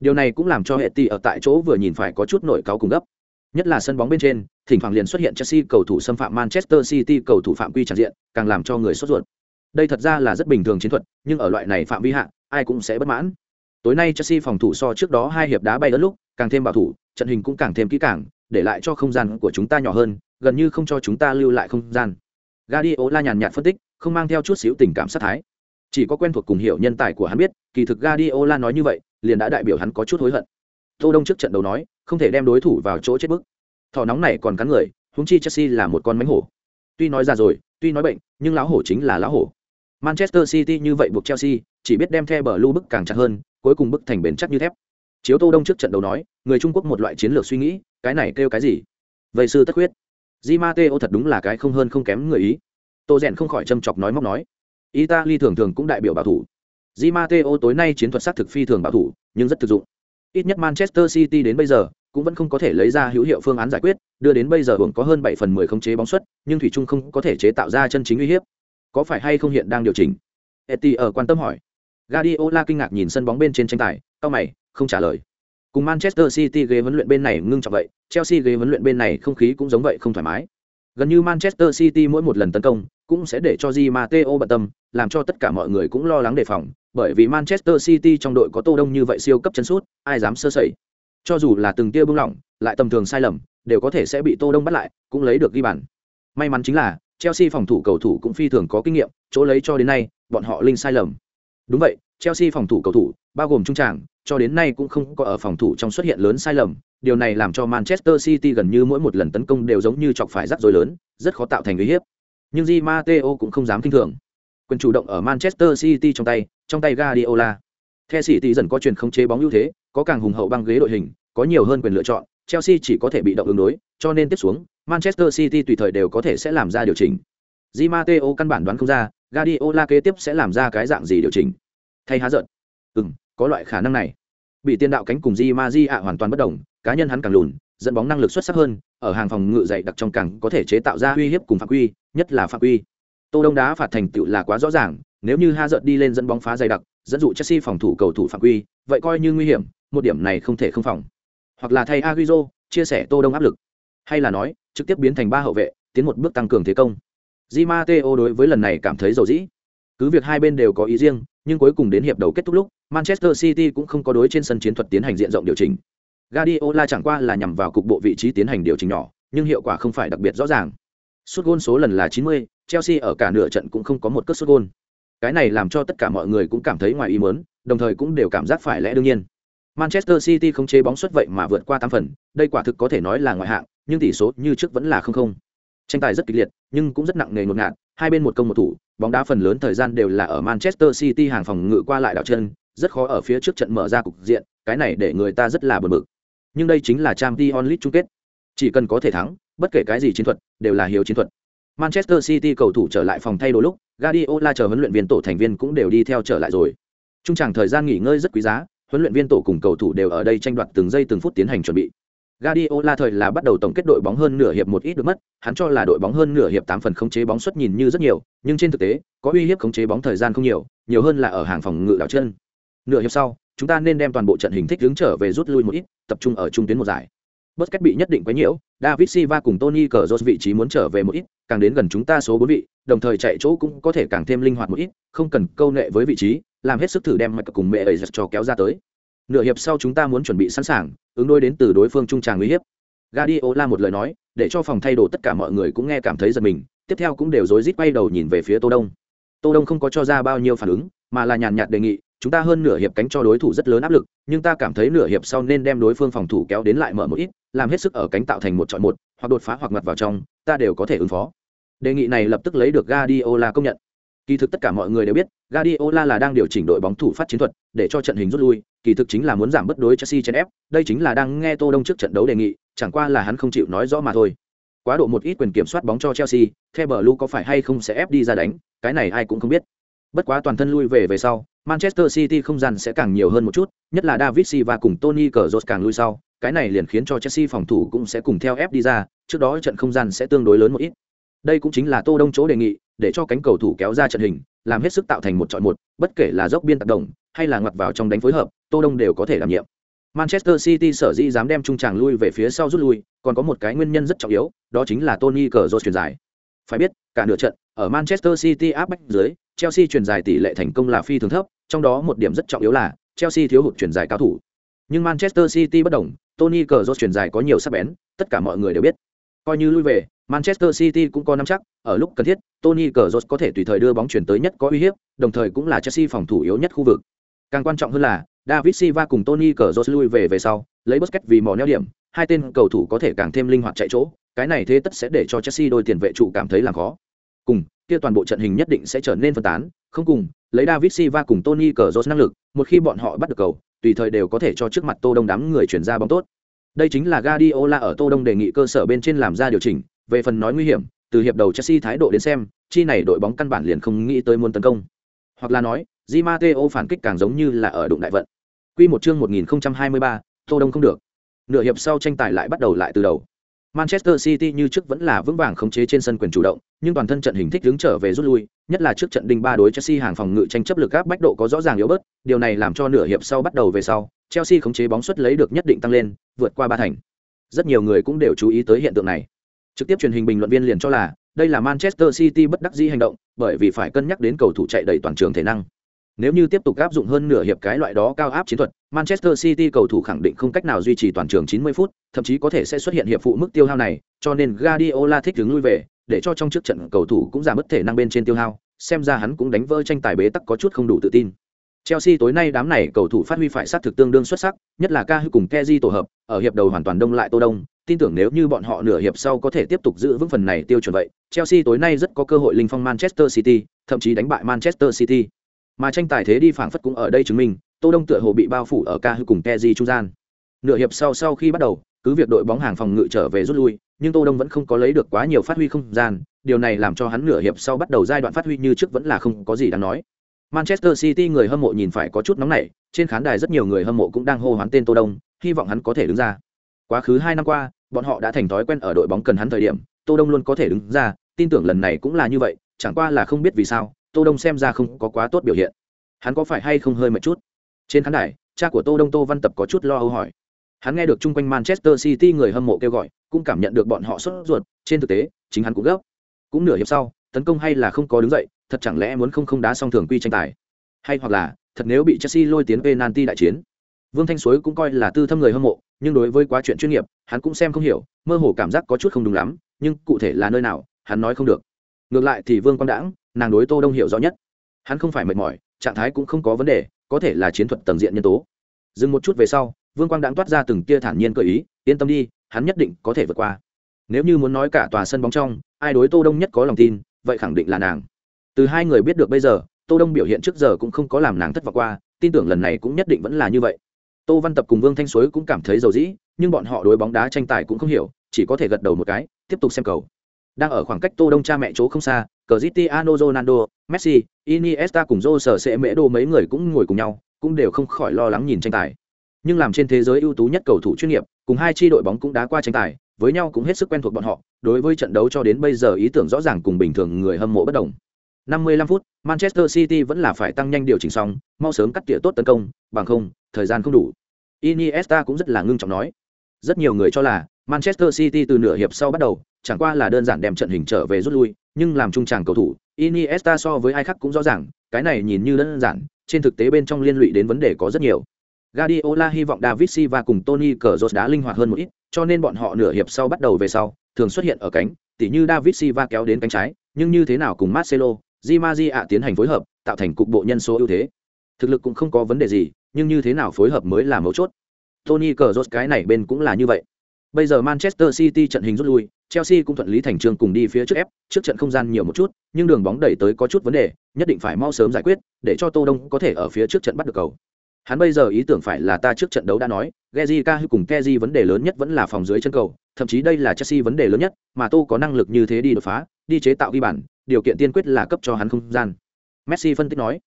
Điều này cũng làm cho hệ tỷ ở tại chỗ vừa nhìn phải có chút nổi cáo cùng gấp. Nhất là sân bóng bên trên, thỉnh thoảng liền xuất hiện Chelsea cầu thủ xâm phạm Manchester City cầu thủ phạm quy tràn diện, càng làm cho người sốt ruột. Đây thật ra là rất bình thường chiến thuật, nhưng ở loại này phạm vi hạ, ai cũng sẽ bất mãn. Tối nay Chelsea phòng thủ so trước đó hai hiệp đá bay đến lúc, càng thêm bảo thủ, trận hình cũng càng thêm kỹ càng, để lại cho không gian của chúng ta nhỏ hơn, gần như không cho chúng ta lưu lại không gian. Guardiola nhàn nhạt phân tích, không mang theo chút xíu tình cảm sát thái. Chỉ có quen thuộc cùng hiểu nhân tài của hắn biết, kỳ thực Guardiola nói như vậy, liền đã đại biểu hắn có chút hối hận. Tô Đông trước trận đấu nói, không thể đem đối thủ vào chỗ chết bức. Thỏ nóng này còn cắn người, huống chi Chelsea là một con mánh hổ. Tuy nói ra rồi, tuy nói bệnh, nhưng lão hổ chính là lão hổ. Manchester City như vậy buộc Chelsea, chỉ biết đem The Blue bức càng chặt hơn, cuối cùng bức thành bền chắc như thép. Chiếu tô đông trước trận đấu nói người trung quốc một loại chiến lược suy nghĩ cái này kêu cái gì? Vậy sư tất huyết di Matteo thật đúng là cái không hơn không kém người ý. Tô rèn không khỏi châm chọc nói móc nói. Italy thường thường cũng đại biểu bảo thủ. Di Matteo tối nay chiến thuật sát thực phi thường bảo thủ nhưng rất thực dụng. Ít nhất manchester city đến bây giờ cũng vẫn không có thể lấy ra hữu hiệu phương án giải quyết đưa đến bây giờ hưởng có hơn bảy phần mười khống chế bóng suất nhưng thủy trung không có thể chế tạo ra chân chính uy hiếp có phải hay không hiện đang điều chỉnh Eti ở quan tâm hỏi Guardiola kinh ngạc nhìn sân bóng bên trên tranh tài, cao mày, không trả lời. Cùng Manchester City ghế huấn luyện bên này ngưng trọng vậy, Chelsea ghế huấn luyện bên này không khí cũng giống vậy không thoải mái. Gần như Manchester City mỗi một lần tấn công cũng sẽ để cho Di Matteo bận tâm, làm cho tất cả mọi người cũng lo lắng đề phòng, bởi vì Manchester City trong đội có Tô Đông như vậy siêu cấp chân sút, ai dám sơ sẩy. Cho dù là từng tia bưng lỏng, lại tầm thường sai lầm, đều có thể sẽ bị Tô Đông bắt lại, cũng lấy được ghi bàn. May mắn chính là Chelsea phòng thủ cầu thủ cũng phi thường có kinh nghiệm, chỗ lấy cho đến nay, bọn họ linh sai lầm. Đúng vậy, Chelsea phòng thủ cầu thủ, bao gồm trung trảng, cho đến nay cũng không có ở phòng thủ trong xuất hiện lớn sai lầm. Điều này làm cho Manchester City gần như mỗi một lần tấn công đều giống như chọc phải rắc rối lớn, rất khó tạo thành uy hiếp. Nhưng Di Matteo cũng không dám kinh thường. Quyền chủ động ở Manchester City trong tay, trong tay Guardiola. The City dần có truyền khống chế bóng ưu thế, có càng hùng hậu băng ghế đội hình, có nhiều hơn quyền lựa chọn, Chelsea chỉ có thể bị động ứng đối, cho nên tiếp xuống, Manchester City tùy thời đều có thể sẽ làm ra điều chỉnh. Di Matteo căn bản đoán không ra, Guardiola kế tiếp sẽ làm ra cái dạng gì điều chỉnh. Thay há giận. Ừm, có loại khả năng này. Bị tiền đạo cánh cùng di ma ạ hoàn toàn bất đồng cá nhân hắn càng lùn dẫn bóng năng lực xuất sắc hơn ở hàng phòng ngự dày đặc trong càng có thể chế tạo ra uy hiếp cùng phạm quy nhất là phạm quy. Tô đông đá phạt thành tựu là quá rõ ràng nếu như ha giận đi lên dẫn bóng phá dày đặc dẫn dụ chelsea phòng thủ cầu thủ phạm quy vậy coi như nguy hiểm một điểm này không thể không phòng. Hoặc là thay Agüero, chia sẻ tô đông áp lực. Hay là nói trực tiếp biến thành ba hậu vệ tiến một bước tăng cường thế công di mateo đối với lần này cảm thấy dầu dĩ cứ việc hai bên đều có ý riêng nhưng cuối cùng đến hiệp đầu kết thúc lúc manchester city cũng không có đối trên sân chiến thuật tiến hành diện rộng điều chỉnh Guardiola chẳng qua là nhằm vào cục bộ vị trí tiến hành điều chỉnh nhỏ nhưng hiệu quả không phải đặc biệt rõ ràng Sút gôn số lần là 90, Chelsea ở cả nửa trận cũng không có một cất sút gôn. Cái này làm cho tất cả mọi người cũng cảm thấy ngoài ý muốn, đồng thời cũng đều cảm giác phải lẽ đương nhiên. Manchester City không chế bóng xuất vậy mà vượt qua 8 phần, đây quả thực có thể nói là ngoại hạng, nhưng tỷ số như trước vẫn là không không. Tranh tài rất kịch liệt, nhưng cũng rất nặng nề ngột ngạt, hai bên một công một thủ, bóng đá phần lớn thời gian đều là ở Manchester City hàng phòng ngự qua lại đảo chân, rất khó ở phía trước trận mở ra cục diện, cái này để người ta rất là bực bực. Nhưng đây chính là Champions League chung kết. Chỉ cần có thể thắng, bất kể cái gì chiến thuật, đều là hiếu chiến thuật. Manchester City cầu thủ trở lại phòng thay đồ lúc, Guardiola chờ huấn luyện viên tổ thành viên cũng đều đi theo trở lại rồi. Trung tràng thời gian nghỉ ngơi rất quý giá, huấn luyện viên tổ cùng cầu thủ đều ở đây tranh đoạt từng giây từng phút tiến hành chuẩn bị. Guardiola thời là bắt đầu tổng kết đội bóng hơn nửa hiệp một ít được mất, hắn cho là đội bóng hơn nửa hiệp 8 phần khống chế bóng suất nhìn như rất nhiều, nhưng trên thực tế, có uy hiếp khống chế bóng thời gian không nhiều, nhiều hơn là ở hàng phòng ngự đảo chân. Nửa hiệp sau, chúng ta nên đem toàn bộ trận hình thích hướng trở về rút lui một ít, tập trung ở trung tuyến một giải. Busquets bị nhất định quá nhiễu, David Silva cùng Tony Cazorla vị trí muốn trở về một ít, càng đến gần chúng ta số 4 vị, đồng thời chạy chỗ cũng có thể càng thêm linh hoạt một ít, không cần câu nệ với vị trí, làm hết sức thử đem mạch cùng mẹ ấy cho kéo ra tới. Nửa hiệp sau chúng ta muốn chuẩn bị sẵn sàng, ứng đối đến từ đối phương trung tràng nguy hiếp. Guardiola một lời nói, để cho phòng thay đồ tất cả mọi người cũng nghe cảm thấy giật mình, tiếp theo cũng đều rối rít quay đầu nhìn về phía Tô Đông. Tô Đông không có cho ra bao nhiêu phản ứng, mà là nhàn nhạt đề nghị, chúng ta hơn nửa hiệp cánh cho đối thủ rất lớn áp lực, nhưng ta cảm thấy nửa hiệp sau nên đem đối phương phòng thủ kéo đến lại mở một ít, làm hết sức ở cánh tạo thành một chọi một, hoặc đột phá hoặc ngặt vào trong, ta đều có thể ứng phó. Đề nghị này lập tức lấy được Guardiola công nhận. Kỳ thực tất cả mọi người đều biết, Guardiola là đang điều chỉnh đội bóng thủ phát chiến thuật, để cho trận hình rút lui, kỳ thực chính là muốn giảm bất đối Chelsea trên ép, đây chính là đang nghe Tô Đông trước trận đấu đề nghị, chẳng qua là hắn không chịu nói rõ mà thôi. Quá độ một ít quyền kiểm soát bóng cho Chelsea, theo Blue có phải hay không sẽ ép đi ra đánh, cái này ai cũng không biết. Bất quá toàn thân lui về về sau, Manchester City không gian sẽ càng nhiều hơn một chút, nhất là David Silva cùng Tony Cazorla càng lui sau, cái này liền khiến cho Chelsea phòng thủ cũng sẽ cùng theo ép đi ra, trước đó trận không gian sẽ tương đối lớn một ít. Đây cũng chính là Tô Đông chỗ đề nghị, để cho cánh cầu thủ kéo ra trận hình, làm hết sức tạo thành một chọi một, bất kể là dốc biên tác động, hay là ngoặt vào trong đánh phối hợp, Tô Đông đều có thể đảm nhiệm. Manchester City sở dĩ dám đem trung tràng lui về phía sau rút lui, còn có một cái nguyên nhân rất trọng yếu, đó chính là Tony Cazorla truyền dài. Phải biết, cả nửa trận, ở Manchester City áp bách dưới, Chelsea truyền dài tỷ lệ thành công là phi thường thấp, trong đó một điểm rất trọng yếu là Chelsea thiếu hụt truyền dài cao thủ. Nhưng Manchester City bất động, Tony Cazorla truyền dài có nhiều sắc bén, tất cả mọi người đều biết. Coi như lui về, Manchester City cũng có nắm chắc, ở lúc cần thiết, Tony Cazorla có thể tùy thời đưa bóng chuyển tới nhất có uy hiếp, đồng thời cũng là Chelsea phòng thủ yếu nhất khu vực. Càng quan trọng hơn là, David Silva cùng Tony Cazorla lui về về sau, lấy Busquets vì mỏ neo điểm, hai tên cầu thủ có thể càng thêm linh hoạt chạy chỗ, cái này thế tất sẽ để cho Chelsea đôi tiền vệ trụ cảm thấy là khó. Cùng, kia toàn bộ trận hình nhất định sẽ trở nên phân tán, không cùng, lấy David Silva cùng Tony Cazorla năng lực, một khi bọn họ bắt được cầu, tùy thời đều có thể cho trước mặt Tô Đông đám người chuyển ra bóng tốt. Đây chính là Guardiola ở Tô Đông đề nghị cơ sở bên trên làm ra điều chỉnh, về phần nói nguy hiểm, từ hiệp đầu Chelsea thái độ đến xem, chi này đội bóng căn bản liền không nghĩ tới muốn tấn công. Hoặc là nói, Di Matteo phản kích càng giống như là ở đụng đại vận. Quy một chương 1023, Tô Đông không được. Nửa hiệp sau tranh tài lại bắt đầu lại từ đầu. Manchester City như trước vẫn là vững vàng khống chế trên sân quyền chủ động, nhưng toàn thân trận hình thích đứng trở về rút lui, nhất là trước trận đinh ba đối Chelsea hàng phòng ngự tranh chấp lực áp bách độ có rõ ràng yếu bớt, điều này làm cho nửa hiệp sau bắt đầu về sau, Chelsea khống chế bóng suất lấy được nhất định tăng lên, vượt qua ba thành. Rất nhiều người cũng đều chú ý tới hiện tượng này. Trực tiếp truyền hình bình luận viên liền cho là, đây là Manchester City bất đắc dĩ hành động, bởi vì phải cân nhắc đến cầu thủ chạy đầy toàn trường thể năng. Nếu như tiếp tục áp dụng hơn nửa hiệp cái loại đó cao áp chiến thuật, Manchester City cầu thủ khẳng định không cách nào duy trì toàn trường 90 phút, thậm chí có thể sẽ xuất hiện hiệp phụ mức tiêu hao này, cho nên Guardiola thích đứng lui về, để cho trong trước trận cầu thủ cũng giảm bất thể năng bên trên tiêu hao, xem ra hắn cũng đánh vỡ tranh tài bế tắc có chút không đủ tự tin. Chelsea tối nay đám này cầu thủ phát huy phải sát thực tương đương xuất sắc, nhất là Cahill cùng Kessié tổ hợp, ở hiệp đầu hoàn toàn đông lại Tô Đông, tin tưởng nếu như bọn họ nửa hiệp sau có thể tiếp tục giữ vững phần này tiêu chuẩn vậy, Chelsea tối nay rất có cơ hội linh phong Manchester City, thậm chí đánh bại Manchester City. Mà tranh tài thế đi phảng phất cũng ở đây chứng minh, Tô Đông tựa hồ bị bao phủ ở ca hư cùng keji trung gian. Nửa hiệp sau sau khi bắt đầu, cứ việc đội bóng hàng phòng ngự trở về rút lui, nhưng Tô Đông vẫn không có lấy được quá nhiều phát huy không gian, điều này làm cho hắn nửa hiệp sau bắt đầu giai đoạn phát huy như trước vẫn là không có gì đáng nói. Manchester City người hâm mộ nhìn phải có chút nóng nảy, trên khán đài rất nhiều người hâm mộ cũng đang hô hoán tên Tô Đông, hy vọng hắn có thể đứng ra. Quá khứ hai năm qua, bọn họ đã thành thói quen ở đội bóng cần hắn thời điểm, Tô Đông luôn có thể đứng ra, tin tưởng lần này cũng là như vậy, chẳng qua là không biết vì sao, Tô Đông xem ra không có quá tốt biểu hiện. Hắn có phải hay không hơi mệt chút? Trên khán đài, cha của Tô Đông Tô Văn Tập có chút lo âu hỏi. Hắn nghe được chung quanh Manchester City người hâm mộ kêu gọi, cũng cảm nhận được bọn họ sốt ruột, trên thực tế, chính hắn cũng gấp. Cũng nửa hiệp sau, tấn công hay là không có đứng dậy, thật chẳng lẽ muốn không không đá xong thường quy tranh tài. Hay hoặc là, thật nếu bị Chelsea lôi tiến penalty đại chiến. Vương Thanh Suối cũng coi là tư thâm người hâm mộ, nhưng đối với quá chuyện chuyên nghiệp, hắn cũng xem không hiểu, mơ hồ cảm giác có chút không đúng lắm, nhưng cụ thể là nơi nào, hắn nói không được. Ngược lại thì Vương Quang Đãng, nàng đối Tô Đông hiểu rõ nhất. Hắn không phải mệt mỏi, trạng thái cũng không có vấn đề, có thể là chiến thuật tầng diện nhân tố. Dừng một chút về sau, Vương Quang Đãng toát ra từng tia thản nhiên cơ ý, yên tâm đi, hắn nhất định có thể vượt qua. Nếu như muốn nói cả tòa sân bóng trong, ai đối Tô Đông nhất có lòng tin, vậy khẳng định là nàng. Từ hai người biết được bây giờ, Tô Đông biểu hiện trước giờ cũng không có làm nàng thất vọng qua, tin tưởng lần này cũng nhất định vẫn là như vậy. Tô Văn Tập cùng Vương Thanh Suối cũng cảm thấy dầu dĩ, nhưng bọn họ đối bóng đá tranh tài cũng không hiểu, chỉ có thể gật đầu một cái, tiếp tục xem cầu. Đang ở khoảng cách Tô Đông cha mẹ chỗ không xa, Cristiano Ronaldo, Messi, Iniesta cùng Jose sẽ mễ đồ mấy người cũng ngồi cùng nhau, cũng đều không khỏi lo lắng nhìn tranh tài. Nhưng làm trên thế giới ưu tú nhất cầu thủ chuyên nghiệp, cùng hai chi đội bóng cũng đã qua tranh tài, với nhau cũng hết sức quen thuộc bọn họ, đối với trận đấu cho đến bây giờ ý tưởng rõ ràng cùng bình thường người hâm mộ bất đồng. 55 phút, Manchester City vẫn là phải tăng nhanh điều chỉnh xong, mau sớm cắt tỉa tốt tấn công, bằng không, thời gian không đủ. Iniesta cũng rất là ngưng trọng nói. Rất nhiều người cho là Manchester City từ nửa hiệp sau bắt đầu, chẳng qua là đơn giản đem trận hình trở về rút lui, nhưng làm trung tràng cầu thủ, Iniesta so với ai khác cũng rõ ràng, cái này nhìn như đơn giản, trên thực tế bên trong liên lụy đến vấn đề có rất nhiều. Guardiola hy vọng David Silva cùng Tony Kroos đá linh hoạt hơn một ít, cho nên bọn họ nửa hiệp sau bắt đầu về sau, thường xuất hiện ở cánh, tỉ như David Silva kéo đến cánh trái, nhưng như thế nào cùng Marcelo, Di Maria tiến hành phối hợp, tạo thành cục bộ nhân số ưu thế. Thực lực cũng không có vấn đề gì, nhưng như thế nào phối hợp mới là mấu chốt. Tony Kroos cái này bên cũng là như vậy. Bây giờ Manchester City trận hình rút lui, Chelsea cũng thuận lý thành trương cùng đi phía trước ép, trước trận không gian nhiều một chút, nhưng đường bóng đẩy tới có chút vấn đề, nhất định phải mau sớm giải quyết, để cho Tô Đông có thể ở phía trước trận bắt được cầu. Hắn bây giờ ý tưởng phải là ta trước trận đấu đã nói, Gezika cùng Kezi vấn đề lớn nhất vẫn là phòng dưới chân cầu, thậm chí đây là Chelsea vấn đề lớn nhất, mà Tô có năng lực như thế đi đột phá, đi chế tạo ghi bàn, điều kiện tiên quyết là cấp cho hắn không gian. Messi phân tích nói.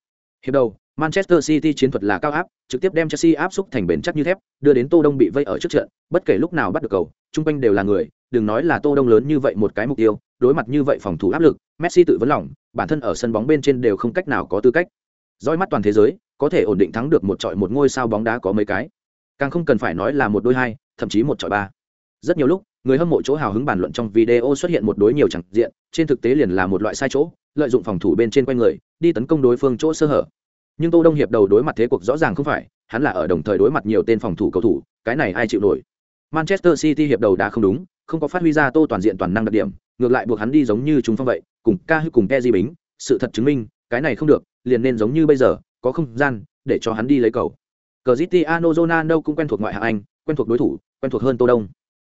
Hiệp đầu, Manchester City chiến thuật là cao áp, trực tiếp đem Chelsea áp xúc thành bền chắc như thép, đưa đến Tô Đông bị vây ở trước trận, bất kể lúc nào bắt được cầu, trung quanh đều là người, đừng nói là Tô Đông lớn như vậy một cái mục tiêu, đối mặt như vậy phòng thủ áp lực, Messi tự vấn lòng, bản thân ở sân bóng bên trên đều không cách nào có tư cách. Dõi mắt toàn thế giới, có thể ổn định thắng được một trọi một ngôi sao bóng đá có mấy cái. Càng không cần phải nói là một đôi hai, thậm chí một trọi ba. Rất nhiều lúc, người hâm mộ chỗ hào hứng bàn luận trong video xuất hiện một đối nhiều chẳng diện, trên thực tế liền là một loại sai chỗ, lợi dụng phòng thủ bên trên quanh người, đi tấn công đối phương chỗ sơ hở. Nhưng Tô Đông hiệp đầu đối mặt thế cuộc rõ ràng không phải, hắn là ở đồng thời đối mặt nhiều tên phòng thủ cầu thủ, cái này ai chịu nổi. Manchester City hiệp đầu đã không đúng, không có phát huy ra Tô toàn diện toàn năng đặc điểm, ngược lại buộc hắn đi giống như chúng phong vậy, cùng ca hư cùng Kezi Bính, sự thật chứng minh, cái này không được, liền nên giống như bây giờ, có không gian để cho hắn đi lấy cầu. Cristiano Ronaldo cũng quen thuộc ngoại hạng Anh, quen thuộc đối thủ, quen thuộc hơn Tô Đông.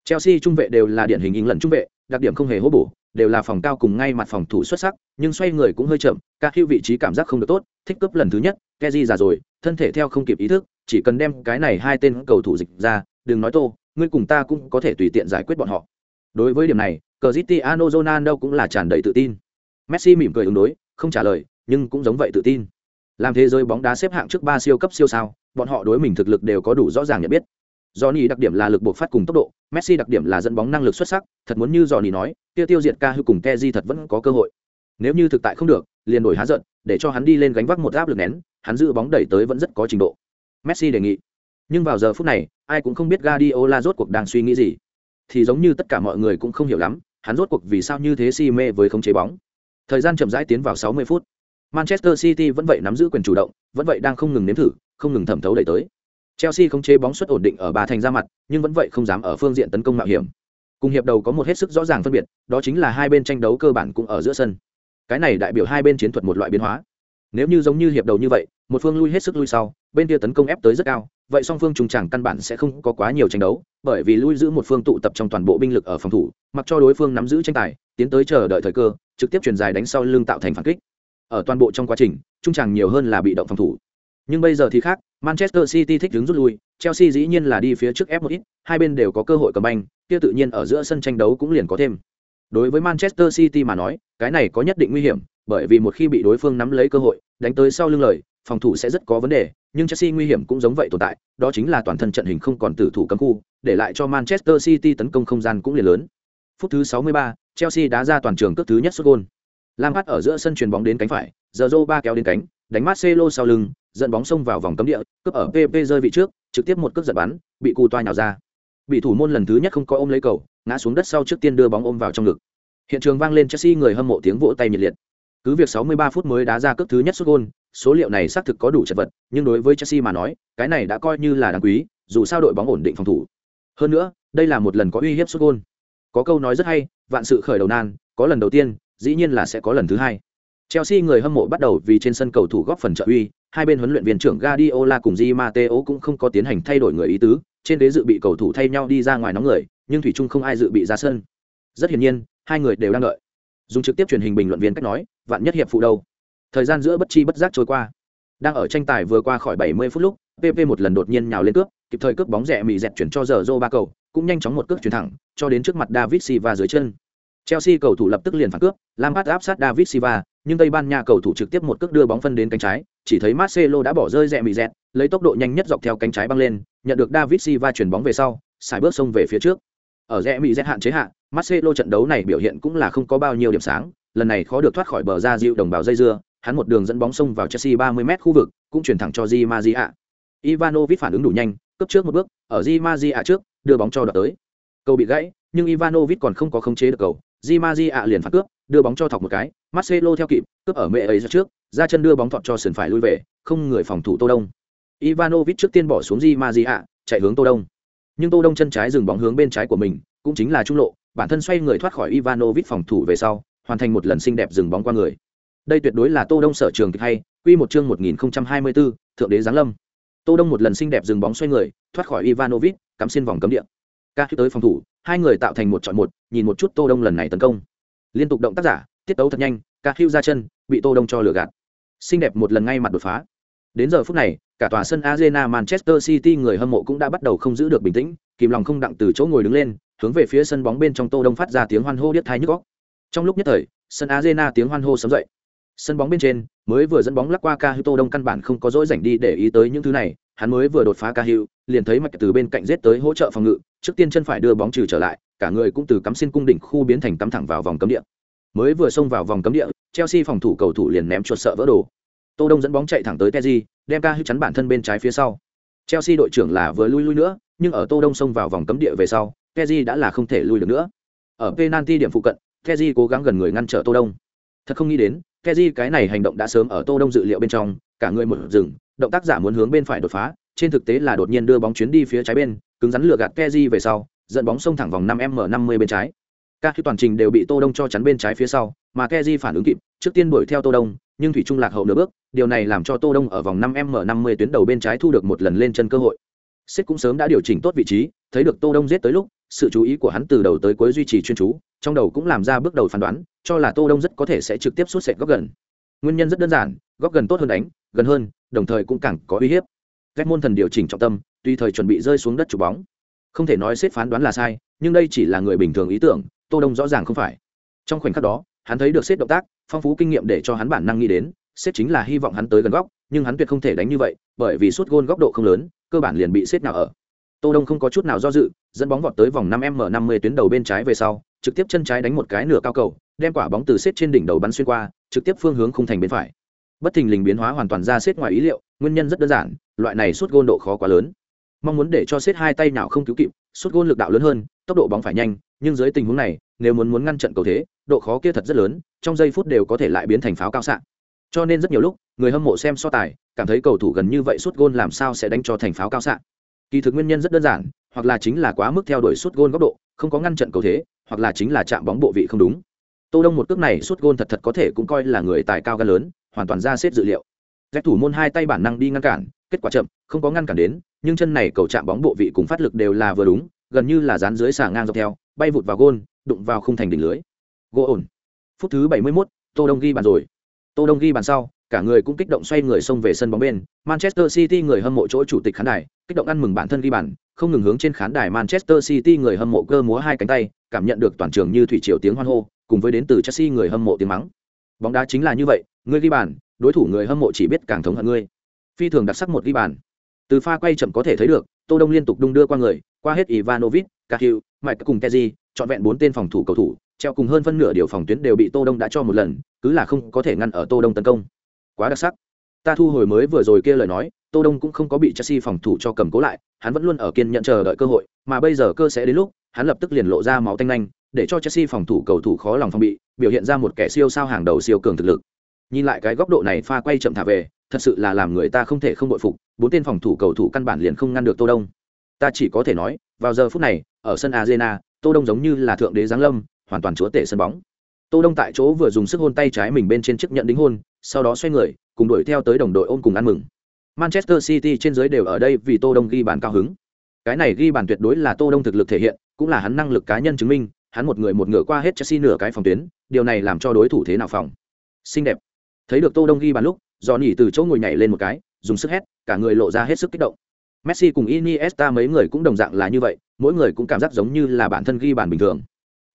Chelsea trung vệ đều là điển hình lần trung vệ, đặc điểm không hề hố bổ, đều là phòng cao cùng ngay mặt phòng thủ xuất sắc, nhưng xoay người cũng hơi chậm, ca hữu vị trí cảm giác không được tốt, thích cướp lần thứ nhất, Kezi già rồi, thân thể theo không kịp ý thức, chỉ cần đem cái này hai tên cầu thủ dịch ra, đừng nói Tô, ngươi cùng ta cũng có thể tùy tiện giải quyết bọn họ. Đối với điểm này, Cristiano Ronaldo cũng là tràn đầy tự tin. Messi mỉm cười ứng đối, không trả lời, nhưng cũng giống vậy tự tin. Làm thế giới bóng đá xếp hạng trước ba siêu cấp siêu sao, bọn họ đối mình thực lực đều có đủ rõ ràng nhận biết. Johnny đặc điểm là lực buộc phát cùng tốc độ, Messi đặc điểm là dẫn bóng năng lực xuất sắc, thật muốn như Johnny nói, tiêu tiêu diệt ca hư cùng Kezi thật vẫn có cơ hội. Nếu như thực tại không được, liền đổi há giận, để cho hắn đi lên gánh vác một áp lực nén, hắn giữ bóng đẩy tới vẫn rất có trình độ. Messi đề nghị. Nhưng vào giờ phút này, ai cũng không biết Guardiola rốt cuộc đang suy nghĩ gì. Thì giống như tất cả mọi người cũng không hiểu lắm, hắn rốt cuộc vì sao như thế si mê với không chế bóng. Thời gian chậm rãi tiến vào 60 phút. Manchester City vẫn vậy nắm giữ quyền chủ động, vẫn vậy đang không ngừng nếm thử, không ngừng thẩm thấu đẩy tới. Chelsea không chế bóng suất ổn định ở ba thành ra mặt, nhưng vẫn vậy không dám ở phương diện tấn công mạo hiểm. Cùng hiệp đầu có một hết sức rõ ràng phân biệt, đó chính là hai bên tranh đấu cơ bản cũng ở giữa sân. Cái này đại biểu hai bên chiến thuật một loại biến hóa. Nếu như giống như hiệp đầu như vậy, một phương lui hết sức lui sau, bên kia tấn công ép tới rất cao, vậy song phương trùng chẳng căn bản sẽ không có quá nhiều tranh đấu, bởi vì lui giữ một phương tụ tập trong toàn bộ binh lực ở phòng thủ, mặc cho đối phương nắm giữ tranh tài, tiến tới chờ đợi thời cơ, trực tiếp truyền dài đánh sau lưng tạo thành phản kích. Ở toàn bộ trong quá trình, trung chẳng nhiều hơn là bị động phòng thủ. Nhưng bây giờ thì khác, Manchester City thích đứng rút lui, Chelsea dĩ nhiên là đi phía trước ép một ít, hai bên đều có cơ hội cầm banh, kia tự nhiên ở giữa sân tranh đấu cũng liền có thêm. Đối với Manchester City mà nói, cái này có nhất định nguy hiểm, bởi vì một khi bị đối phương nắm lấy cơ hội, đánh tới sau lưng lời, phòng thủ sẽ rất có vấn đề, nhưng Chelsea nguy hiểm cũng giống vậy tồn tại, đó chính là toàn thân trận hình không còn tử thủ cấm khu, để lại cho Manchester City tấn công không gian cũng liền lớn. Phút thứ 63, Chelsea đá ra toàn trường cước thứ nhất sút gol. Lampard ở giữa sân chuyền bóng đến cánh phải, giờ ba kéo đến cánh, đánh Marcelo sau lưng, dẫn bóng xông vào vòng cấm địa, cướp ở PP rơi vị trước, trực tiếp một cước giật bắn, bị cù toa nhào ra. Bị thủ môn lần thứ nhất không có ôm lấy cầu, ngã xuống đất sau trước tiên đưa bóng ôm vào trong ngực. Hiện trường vang lên Chelsea người hâm mộ tiếng vỗ tay nhiệt liệt. Cứ việc 63 phút mới đá ra cước thứ nhất sút gol, số liệu này xác thực có đủ chật vật, nhưng đối với Chelsea mà nói, cái này đã coi như là đáng quý, dù sao đội bóng ổn định phòng thủ. Hơn nữa, đây là một lần có uy hiếp sút gol. Có câu nói rất hay, vạn sự khởi đầu nan, có lần đầu tiên, dĩ nhiên là sẽ có lần thứ hai. Chelsea người hâm mộ bắt đầu vì trên sân cầu thủ góp phần trợ uy, hai bên huấn luyện viên trưởng Guardiola cùng Di Matteo cũng không có tiến hành thay đổi người ý tứ, trên đế dự bị cầu thủ thay nhau đi ra ngoài nóng người, nhưng thủy chung không ai dự bị ra sân. Rất hiển nhiên, hai người đều đang đợi. Dùng trực tiếp truyền hình bình luận viên cách nói, vạn nhất hiệp phụ đâu. Thời gian giữa bất chi bất giác trôi qua. Đang ở tranh tài vừa qua khỏi 70 phút lúc, PP một lần đột nhiên nhào lên cướp, kịp thời cướp bóng rẻ mì dẹt chuyển cho giờ ba cầu, cũng nhanh chóng một cước chuyển thẳng, cho đến trước mặt David Silva dưới chân. Chelsea cầu thủ lập tức liền phản cướp, Lampard áp sát David Silva, nhưng Tây Ban Nha cầu thủ trực tiếp một cước đưa bóng phân đến cánh trái, chỉ thấy Marcelo đã bỏ rơi rẻ mì dẹt, lấy tốc độ nhanh nhất dọc theo cánh trái băng lên, nhận được David Silva chuyển bóng về sau, xài bước xông về phía trước ở rẽ mỹ rẽ hạn chế hạ marcelo trận đấu này biểu hiện cũng là không có bao nhiêu điểm sáng lần này khó được thoát khỏi bờ ra dịu đồng bào dây dưa hắn một đường dẫn bóng xông vào chelsea 30 m khu vực, cũng chuyển thẳng cho di maria. Ivanovic phản ứng đủ nhanh cấp trước một bước, ở di maria trước, đưa bóng cho đoạt tới. Cầu bị gãy, nhưng ivanovic còn không có khống chế được cầu. Di maria liền phản cướp, đưa bóng cho thọc một cái, marcelo theo kịp, cướp ở mẹ ấy ra trước, ra chân đưa bóng thọt cho sườn phải lui về, không người phòng thủ tô đông. Ivanovic trước tiên bỏ xuống di maria, chạy hướng tô đông. Nhưng tô đông chân trái dừng bóng hướng bên trái của mình, cũng chính là trung lộ, bản thân xoay người thoát khỏi ivanovic phòng thủ về sau, hoàn thành một lần xinh đẹp dừng bóng qua người đây tuyệt đối là tô đông sở trường kịch hay quy một chương 1024, thượng đế giáng lâm. Tô đông một lần xinh đẹp dừng bóng xoay người thoát khỏi ivanovic cắm xuyên vòng cấm địa. Ca tới phòng thủ hai người tạo thành một chọn một nhìn một chút tô đông lần này tấn công. Liên tục động tác giả tiết tấu thật nhanh ca hữu ra chân bị tô đông cho lừa gạt. Xinh đẹp một lần ngay mặt đột phá. Đến giờ phút này cả tòa sân arena manchester city người hâm mộ cũng đã bắt đầu không giữ được bình tĩnh kìm lòng không đặng từ chỗ ngồi đứng lên hướng về phía sân bóng bên trong tô đông phát ra tiếng hoan hô điếc thái nhức góc trong lúc nhất thời sân arena tiếng hoan hô sấm dậy sân bóng bên trên, mới vừa dẫn bóng lắc qua ca hữu tô đông căn bản không có dỗi rảnh đi để ý tới những thứ này, hắn mới vừa đột phá ca hữu liền thấy mạch từ bên cạnh giết tới hỗ trợ phòng ngự, trước tiên chân phải đưa bóng trừ trở lại, cả người cũng từ cắm xin cung đỉnh khu biến thành cắm thẳng vào vòng cấm địa. Mới vừa xông vào vòng cấm địa, chelsea phòng thủ cầu thủ liền ném chuột sợ vỡ đồ. Tô đông dẫn bóng chạy thẳng tới teji đem ca hữu chắn bản thân bên trái phía sau. Chelsea đội trưởng là vừa lui lui nữa, nhưng ở tô đông xông vào vòng cấm địa về sau teji đã là không thể lui được nữa. Ở penalty điểm phụ cận teji cố gắng gần người ngăn trở tô đông thật không nghĩ đến keji cái này hành động đã sớm ở tô đông dự liệu bên trong cả người một dừng động tác giả muốn hướng bên phải đột phá trên thực tế là đột nhiên đưa bóng chuyến đi phía trái bên cứng rắn lừa gạt keji về sau dẫn bóng xông thẳng vòng 5 m 50 bên trái. Các khi toàn trình đều bị tô đông cho chắn bên trái phía sau mà keji phản ứng kịp trước tiên đuổi theo tô đông nhưng thủy trung lạc hậu nửa bước điều này làm cho tô đông ở vòng 5 m 50 tuyến đầu bên trái thu được một lần lên chân cơ hội. Sếp cũng sớm đã điều chỉnh tốt vị trí, thấy được Tô Đông giết tới lúc, sự chú ý của hắn từ đầu tới cuối duy trì chuyên chú, trong đầu cũng làm ra bước đầu phán đoán, cho là Tô Đông rất có thể sẽ trực tiếp sút sệt góc gần. Nguyên nhân rất đơn giản, góc gần tốt hơn đánh, gần hơn, đồng thời cũng càng có uy hiếp. Các môn thần điều chỉnh trọng tâm, tùy thời chuẩn bị rơi xuống đất chụp bóng. Không thể nói xếp phán đoán là sai, nhưng đây chỉ là người bình thường ý tưởng, Tô Đông rõ ràng không phải. Trong khoảnh khắc đó, hắn thấy được xếp động tác, phong phú kinh nghiệm để cho hắn bản năng nghĩ đến, xếp chính là hy vọng hắn tới gần góc, nhưng hắn tuyệt không thể đánh như vậy, bởi vì suốt gôn góc độ không lớn, cơ bản liền bị xếp nào ở tô đông không có chút nào do dự, dẫn bóng vọt tới vòng 5 m 50 tuyến đầu bên trái về sau, trực tiếp chân trái đánh một cái nửa cao cầu, đem quả bóng từ xếp trên đỉnh đầu bắn xuyên qua, trực tiếp phương hướng khung thành bên phải. Bất thình lình biến hóa hoàn toàn ra xếp ngoài ý liệu, nguyên nhân rất đơn giản, loại này suốt gôn độ khó quá lớn. Mong muốn để cho xếp hai tay nào không cứu kịp suốt gôn lực đạo lớn hơn, tốc độ bóng phải nhanh, nhưng dưới tình huống này, nếu muốn muốn ngăn trận cầu thế, độ khó kia thật rất lớn, trong giây phút đều có thể lại biến thành pháo cao xạ. Cho nên rất nhiều lúc, người hâm mộ xem so tài, cảm thấy cầu thủ gần như vậy suốt gôn làm sao sẽ đánh cho thành pháo cao xạ kỳ thực nguyên nhân rất đơn giản hoặc là chính là quá mức theo đuổi suốt gôn góc độ không có ngăn trận cầu thế hoặc là chính là chạm bóng bộ vị không đúng. Tô đông một cước này suốt gôn thật thật có thể cũng coi là người tài cao gan lớn hoàn toàn ra xếp dự liệu. Gạch thủ môn hai tay bản năng đi ngăn cản kết quả chậm không có ngăn cản đến nhưng chân này cầu chạm bóng bộ vị cùng phát lực đều là vừa đúng gần như là dán dưới xà ngang dọc theo bay vụt vào gôn đụng vào khung thành đỉnh lưới. Gỗ ổn. Phút thứ 71, tô đông ghi bàn rồi. Tô đông ghi bàn sau cả người cũng kích động xoay người xông về sân bóng bên. Manchester city người hâm mộ chỗ chủ tịch khán đài, kích động ăn mừng bản thân ghi bàn, không ngừng hướng trên khán đài manchester city người hâm mộ cơ múa hai cánh tay, cảm nhận được toàn trường như thủy triều tiếng hoan hô, cùng với đến từ chelsea người hâm mộ tiếng mắng. Bóng đá chính là như vậy, ngươi ghi bàn, đối thủ người hâm mộ chỉ biết càng thống hận ngươi. Phi thường đặc sắc một ghi bàn. Từ pha quay chậm có thể thấy được, tô đông liên tục đung đưa qua người, qua hết ivanovic, cahill, mike cùng teji chọn vẹn bốn tên phòng thủ cầu thủ, treo cùng hơn phân nửa điều phòng tuyến đều bị tô đông đã cho một lần, cứ là không có thể ngăn ở tô đông tấn công quá đặc sắc. Ta thu hồi mới vừa rồi kia lời nói, tô đông cũng không có bị chelsea phòng thủ cho cầm cố lại, hắn vẫn luôn ở kiên nhận chờ đợi cơ hội, mà bây giờ cơ sẽ đến lúc, hắn lập tức liền lộ ra máu tanh nhanh, để cho chelsea phòng thủ cầu thủ khó lòng phòng bị, biểu hiện ra một kẻ siêu sao hàng đầu siêu cường thực lực. Nhìn lại cái góc độ này pha quay chậm thả về, thật sự là làm người ta không thể không bội phục, bốn tên phòng thủ cầu thủ căn bản liền không ngăn được tô đông. Ta chỉ có thể nói, vào giờ phút này, ở sân arena, tô đông giống như là thượng đế giáng lâm, hoàn toàn chúa tể sân bóng tô đông tại chỗ vừa dùng sức hôn tay trái mình bên trên chiếc nhận đính hôn, sau đó xoay người, cùng đuổi theo tới đồng đội ôm cùng ăn mừng. Manchester city trên dưới đều ở đây vì tô đông ghi bàn cao hứng. Cái này ghi bàn tuyệt đối là tô đông thực lực thể hiện, cũng là hắn năng lực cá nhân chứng minh, hắn một người một ngựa qua hết chelsea nửa cái phòng tuyến, điều này làm cho đối thủ thế nào phòng? Xinh đẹp. Thấy được tô đông ghi bàn lúc do nhỉ từ chỗ ngồi nhảy lên một cái, dùng sức hét, cả người lộ ra hết sức kích động. Messi cùng iniesta mấy người cũng đồng dạng là như vậy, mỗi người cũng cảm giác giống như là bản thân ghi bàn bình thường.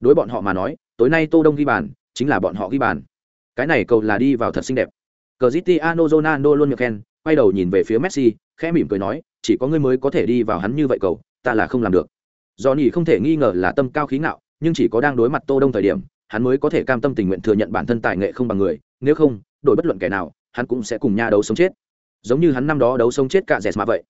Đối bọn họ mà nói tối nay tô đông ghi bàn chính là bọn họ ghi bàn cái này cầu là đi vào thật xinh đẹp Cristiano Ronaldo luôn miệng khen quay đầu nhìn về phía Messi khẽ mỉm cười nói chỉ có ngươi mới có thể đi vào hắn như vậy cầu ta là không làm được Johnny không thể nghi ngờ là tâm cao khí ngạo, nhưng chỉ có đang đối mặt Tô Đông thời điểm, hắn mới có thể cam tâm tình nguyện thừa nhận bản thân tài nghệ không bằng người, nếu không, đổi bất luận kẻ nào, hắn cũng sẽ cùng nha đấu sống chết. Giống như hắn năm đó đấu sống chết cả rẻ mà vậy.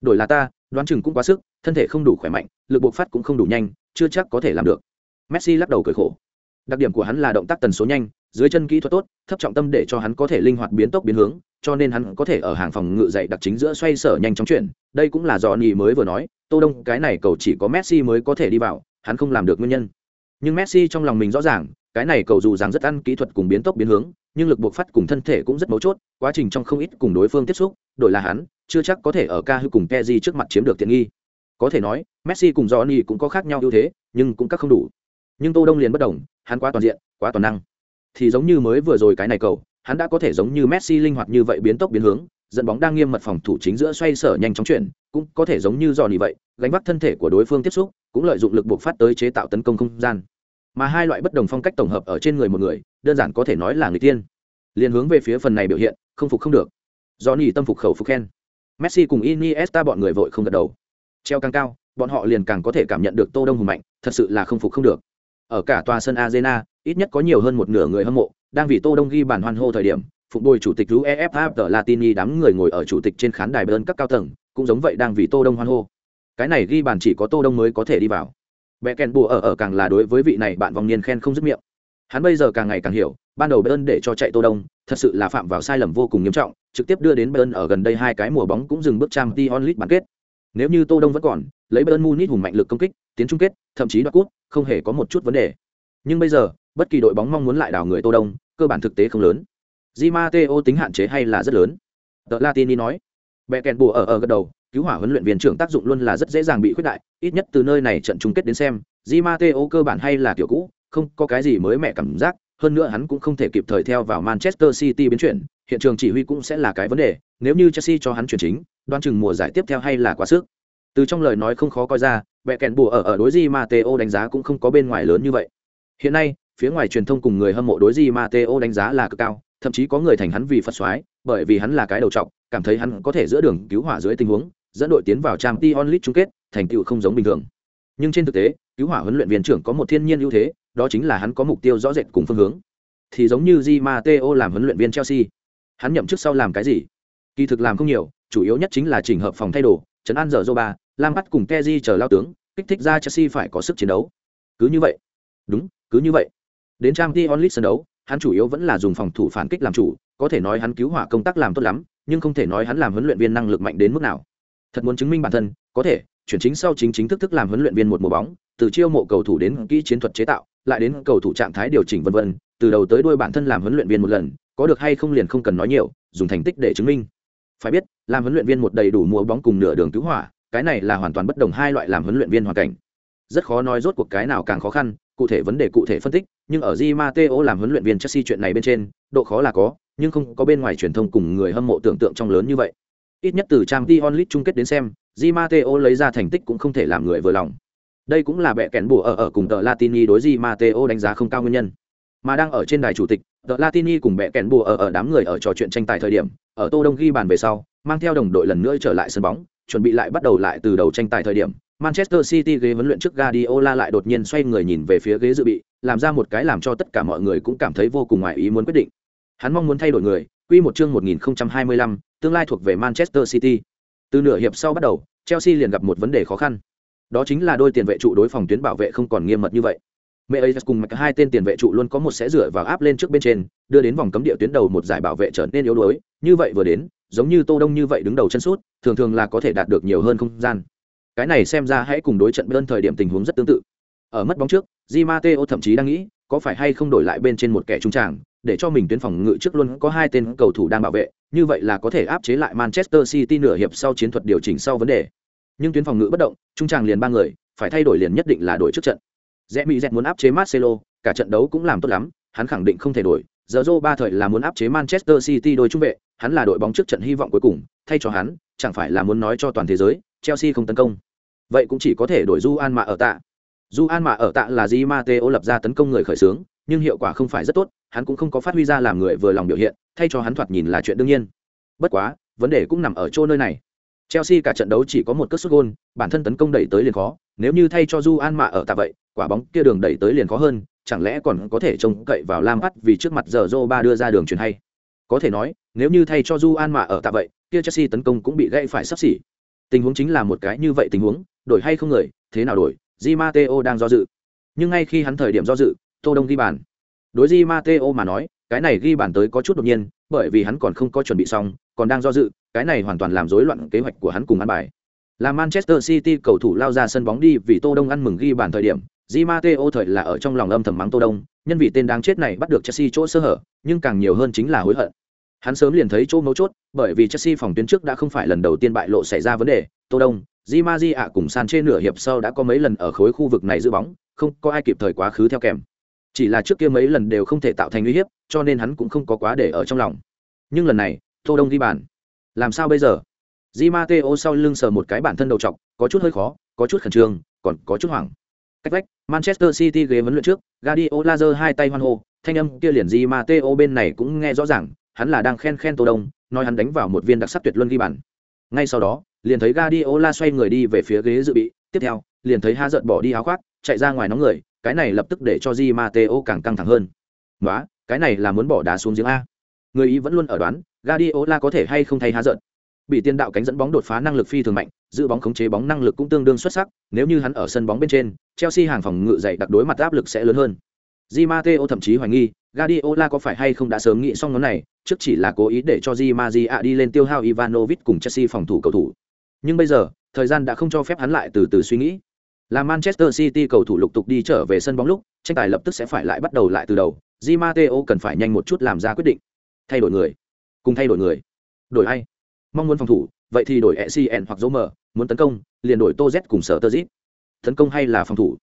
Đổi là ta, đoán chừng cũng quá sức, thân thể không đủ khỏe mạnh, lực bộc phát cũng không đủ nhanh, chưa chắc có thể làm được. Messi lắc đầu cười khổ. Đặc điểm của hắn là động tác tần số nhanh, dưới chân kỹ thuật tốt, thấp trọng tâm để cho hắn có thể linh hoạt biến tốc biến hướng, cho nên hắn có thể ở hàng phòng ngự dậy đặc chính giữa xoay sở nhanh chóng chuyển. Đây cũng là do nhì mới vừa nói, Tô Đông cái này cầu chỉ có Messi mới có thể đi vào, hắn không làm được nguyên nhân. Nhưng Messi trong lòng mình rõ ràng, cái này cầu dù rằng rất ăn kỹ thuật cùng biến tốc biến hướng, nhưng lực buộc phát cùng thân thể cũng rất mấu chốt, quá trình trong không ít cùng đối phương tiếp xúc, đổi là hắn, chưa chắc có thể ở ca hư cùng Kezi trước mặt chiếm được tiện nghi. Có thể nói, Messi cùng Johnny cũng có khác nhau ưu thế, nhưng cũng các không đủ. Nhưng Tô Đông liền bất đồng, hắn quá toàn diện, quá toàn năng. Thì giống như mới vừa rồi cái này cầu, hắn đã có thể giống như Messi linh hoạt như vậy biến tốc biến hướng, dẫn bóng đang nghiêm mật phòng thủ chính giữa xoay sở nhanh chóng chuyển, cũng có thể giống như Johnny vậy, gánh vác thân thể của đối phương tiếp xúc, cũng lợi dụng lực buộc phát tới chế tạo tấn công không gian. Mà hai loại bất đồng phong cách tổng hợp ở trên người một người, đơn giản có thể nói là người tiên. liền hướng về phía phần này biểu hiện, không phục không được. Johnny tâm phục khẩu phục khen. Messi cùng Iniesta bọn người vội không gật đầu. Treo càng cao, bọn họ liền càng có thể cảm nhận được Tô Đông hùng mạnh, thật sự là không phục không được. Ở cả tòa sân Arena, ít nhất có nhiều hơn một nửa người hâm mộ đang vì Tô Đông ghi bàn hoan hô thời điểm, phục bồi chủ tịch UEFA tờ Latini đám người ngồi ở chủ tịch trên khán đài bên các cao tầng, cũng giống vậy đang vì Tô Đông hoan hô. Cái này ghi bàn chỉ có Tô Đông mới có thể đi vào. Bẻ kèn bùa ở ở càng là đối với vị này bạn vòng niên khen không dứt miệng. Hắn bây giờ càng ngày càng hiểu, ban đầu Bern để cho chạy Tô Đông, thật sự là phạm vào sai lầm vô cùng nghiêm trọng, trực tiếp đưa đến Bern ở gần đây hai cái mùa bóng cũng dừng bước trang Champions League bán kết. Nếu như Tô Đông vẫn còn, lấy Bern Munich hùng mạnh lực công kích, tiến chung kết, thậm chí đoạt cúp, không hề có một chút vấn đề. Nhưng bây giờ, bất kỳ đội bóng mong muốn lại đảo người Tô Đông, cơ bản thực tế không lớn. Di Matteo tính hạn chế hay là rất lớn. The Latini nói. Bẻ kèn bùa ở ở gật đầu, cứu hỏa huấn luyện viên trưởng tác dụng luôn là rất dễ dàng bị khuyết đại, ít nhất từ nơi này trận chung kết đến xem, Di Matteo cơ bản hay là kiểu cũ, không có cái gì mới mẻ cảm giác, hơn nữa hắn cũng không thể kịp thời theo vào Manchester City biến chuyển, hiện trường chỉ huy cũng sẽ là cái vấn đề, nếu như Chelsea cho hắn chuyển chính, đoán chừng mùa giải tiếp theo hay là quá sức. Từ trong lời nói không khó coi ra, bẻ kèn bùa ở ở đối Di Matteo đánh giá cũng không có bên ngoài lớn như vậy. Hiện nay, phía ngoài truyền thông cùng người hâm mộ đối Di Matteo đánh giá là cực cao, thậm chí có người thành hắn vì Phật soái, bởi vì hắn là cái đầu trọc, cảm thấy hắn có thể giữa đường cứu hỏa dưới tình huống, dẫn đội tiến vào Champions League chung kết, thành tựu không giống bình thường. Nhưng trên thực tế, cứu hỏa huấn luyện viên trưởng có một thiên nhiên ưu thế, đó chính là hắn có mục tiêu rõ rệt cùng phương hướng. Thì giống như Di Matteo làm huấn luyện viên Chelsea, hắn nhậm chức sau làm cái gì? Kỳ thực làm không nhiều, chủ yếu nhất chính là chỉnh hợp phòng thay đồ, trấn an giờ Zoba, bắt cùng Kezi chờ lao tướng, kích thích ra Chelsea phải có sức chiến đấu. Cứ như vậy. Đúng, cứ như vậy. Đến Champions League sân đấu, hắn chủ yếu vẫn là dùng phòng thủ phản kích làm chủ, có thể nói hắn cứu hỏa công tác làm tốt lắm, nhưng không thể nói hắn làm huấn luyện viên năng lực mạnh đến mức nào. Thật muốn chứng minh bản thân, có thể chuyển chính sau chính chính thức thức làm huấn luyện viên một mùa bóng, từ chiêu mộ cầu thủ đến kỹ chiến thuật chế tạo, lại đến cầu thủ trạng thái điều chỉnh vân vân, từ đầu tới đuôi bản thân làm huấn luyện viên một lần, có được hay không liền không cần nói nhiều, dùng thành tích để chứng minh. Phải biết, làm huấn luyện viên một đầy đủ mùa bóng cùng nửa đường cứu hỏa, cái này là hoàn toàn bất đồng hai loại làm huấn luyện viên hoàn cảnh. Rất khó nói rốt cuộc cái nào càng khó khăn, cụ thể vấn đề cụ thể phân tích, nhưng ở Di Matteo làm huấn luyện viên Chelsea chuyện này bên trên, độ khó là có, nhưng không có bên ngoài truyền thông cùng người hâm mộ tưởng tượng trong lớn như vậy. Ít nhất từ trang t onlit chung kết đến xem, Di Matteo lấy ra thành tích cũng không thể làm người vừa lòng. Đây cũng là bệ kèn bùa ở ở cùng tờ Latini đối Di Matteo đánh giá không cao nguyên nhân. Mà đang ở trên đài chủ tịch, The Latini cùng bẻ kèn bùa ở ở đám người ở trò chuyện tranh tài thời điểm, ở Tô Đông ghi bàn về sau, mang theo đồng đội lần nữa trở lại sân bóng, chuẩn bị lại bắt đầu lại từ đầu tranh tài thời điểm, Manchester City ghế huấn luyện trước Guardiola lại đột nhiên xoay người nhìn về phía ghế dự bị, làm ra một cái làm cho tất cả mọi người cũng cảm thấy vô cùng ngoài ý muốn quyết định. Hắn mong muốn thay đổi người, quy một chương 1025, tương lai thuộc về Manchester City. Từ nửa hiệp sau bắt đầu, Chelsea liền gặp một vấn đề khó khăn. Đó chính là đôi tiền vệ trụ đối phòng tuyến bảo vệ không còn nghiêm mật như vậy. Mẹ ấy cùng mạch hai tên tiền vệ trụ luôn có một sẽ dựa vào áp lên trước bên trên, đưa đến vòng cấm địa tuyến đầu một giải bảo vệ trở nên yếu đuối, như vậy vừa đến, giống như Tô Đông như vậy đứng đầu chân suốt, thường thường là có thể đạt được nhiều hơn không gian. Cái này xem ra hãy cùng đối trận bên thời điểm tình huống rất tương tự. Ở mất bóng trước, Di Matteo thậm chí đang nghĩ, có phải hay không đổi lại bên trên một kẻ trung tràng, để cho mình tuyến phòng ngự trước luôn có hai tên cầu thủ đang bảo vệ, như vậy là có thể áp chế lại Manchester City nửa hiệp sau chiến thuật điều chỉnh sau vấn đề. Nhưng tuyến phòng ngự bất động, trung tràng liền ba người, phải thay đổi liền nhất định là đổi trước trận. Rẽ Mỹ Dẹt muốn áp chế Marcelo, cả trận đấu cũng làm tốt lắm, hắn khẳng định không thể đổi. Giờ ba thời là muốn áp chế Manchester City đôi trung vệ, hắn là đội bóng trước trận hy vọng cuối cùng, thay cho hắn, chẳng phải là muốn nói cho toàn thế giới, Chelsea không tấn công. Vậy cũng chỉ có thể đổi Juan mà ở tạ. Juan mà ở tạ là Di Matteo lập ra tấn công người khởi xướng, nhưng hiệu quả không phải rất tốt, hắn cũng không có phát huy ra làm người vừa lòng biểu hiện, thay cho hắn thoạt nhìn là chuyện đương nhiên. Bất quá, vấn đề cũng nằm ở chỗ nơi này. Chelsea cả trận đấu chỉ có một cú sút gol, bản thân tấn công đẩy tới liền khó, nếu như thay cho du an mạ ở tạ vậy, quả bóng kia đường đẩy tới liền khó hơn, chẳng lẽ còn có thể trông cậy vào lam bắt vì trước mặt giờ dô ba đưa ra đường truyền hay? Có thể nói, nếu như thay cho du an mạ ở tạ vậy, kia chelsea tấn công cũng bị gãy phải sắp xỉ. Tình huống chính là một cái như vậy tình huống, đổi hay không người, thế nào đổi, di mateo đang do dự. Nhưng ngay khi hắn thời điểm do dự, tô đông ghi bàn. Đối di mateo mà nói, cái này ghi bàn tới có chút đột nhiên, bởi vì hắn còn không có chuẩn bị xong, còn đang do dự, cái này hoàn toàn làm rối loạn kế hoạch của hắn cùng ăn bài là manchester city cầu thủ lao ra sân bóng đi vì tô đông ăn mừng ghi bàn thời điểm. Di mateo thời là ở trong lòng âm thầm mắng tô đông, nhân vị tên đáng chết này bắt được chelsea chỗ sơ hở, nhưng càng nhiều hơn chính là hối hận. Hắn sớm liền thấy chỗ mấu chốt, bởi vì chelsea phòng tuyến trước đã không phải lần đầu tiên bại lộ xảy ra vấn đề. Tô đông, di ma di ạ cùng san trên nửa hiệp sau đã có mấy lần ở khối khu vực này giữ bóng, không có ai kịp thời quá khứ theo kèm. Chỉ là trước kia mấy lần đều không thể tạo thành uy hiếp, cho nên hắn cũng không có quá để ở trong lòng. Nhưng lần này, tô đông ghi bàn. Làm sao bây giờ? Di mateo sau lưng sờ một cái bản thân đầu trọc, có chút hơi khó, có chút khẩn trương, còn có chút hoảng. Cách vách, manchester city ghế vấn luyện trước, Guardiola giơ hai tay hoan hô, thanh âm kia liền di mateo bên này cũng nghe rõ ràng, hắn là đang khen khen tô đông, nói hắn đánh vào một viên đặc sắc tuyệt luân ghi bàn. Ngay sau đó, liền thấy Guardiola xoay người đi về phía ghế dự bị, tiếp theo, liền thấy ha giận bỏ đi áo khoác, chạy ra ngoài nóng người, cái này lập tức để cho di mateo càng căng thẳng hơn. Nói cái này là muốn bỏ đá xuống giếng a. Người ý vẫn luôn ở đoán, Guardiola có thể hay không thay ha giận bị tiền đạo cánh dẫn bóng đột phá năng lực phi thường mạnh, giữ bóng khống chế bóng năng lực cũng tương đương xuất sắc, nếu như hắn ở sân bóng bên trên, chelsea hàng phòng ngự dày đặc đối mặt áp lực sẽ lớn hơn. Di Matteo thậm chí hoài nghi, Guardiola có phải hay không đã sớm nghĩ xong nó này, trước chỉ là cố ý để cho di Maria đi lên tiêu hao ivanovic cùng chelsea phòng thủ cầu thủ. Nhưng bây giờ, thời gian đã không cho phép hắn lại từ từ suy nghĩ. Là manchester city cầu thủ lục tục đi trở về sân bóng lúc, tranh tài lập tức sẽ phải lại bắt đầu lại từ đầu, di Matteo cần phải nhanh một chút làm ra quyết định. Thay đổi người. Cùng thay đổi người. Đổi ai? Mong muốn phòng thủ, vậy thì đổi ecn hoặc dấu mở muốn tấn công, liền đổi tô z cùng sở tơ zip. Tấn công hay là phòng thủ?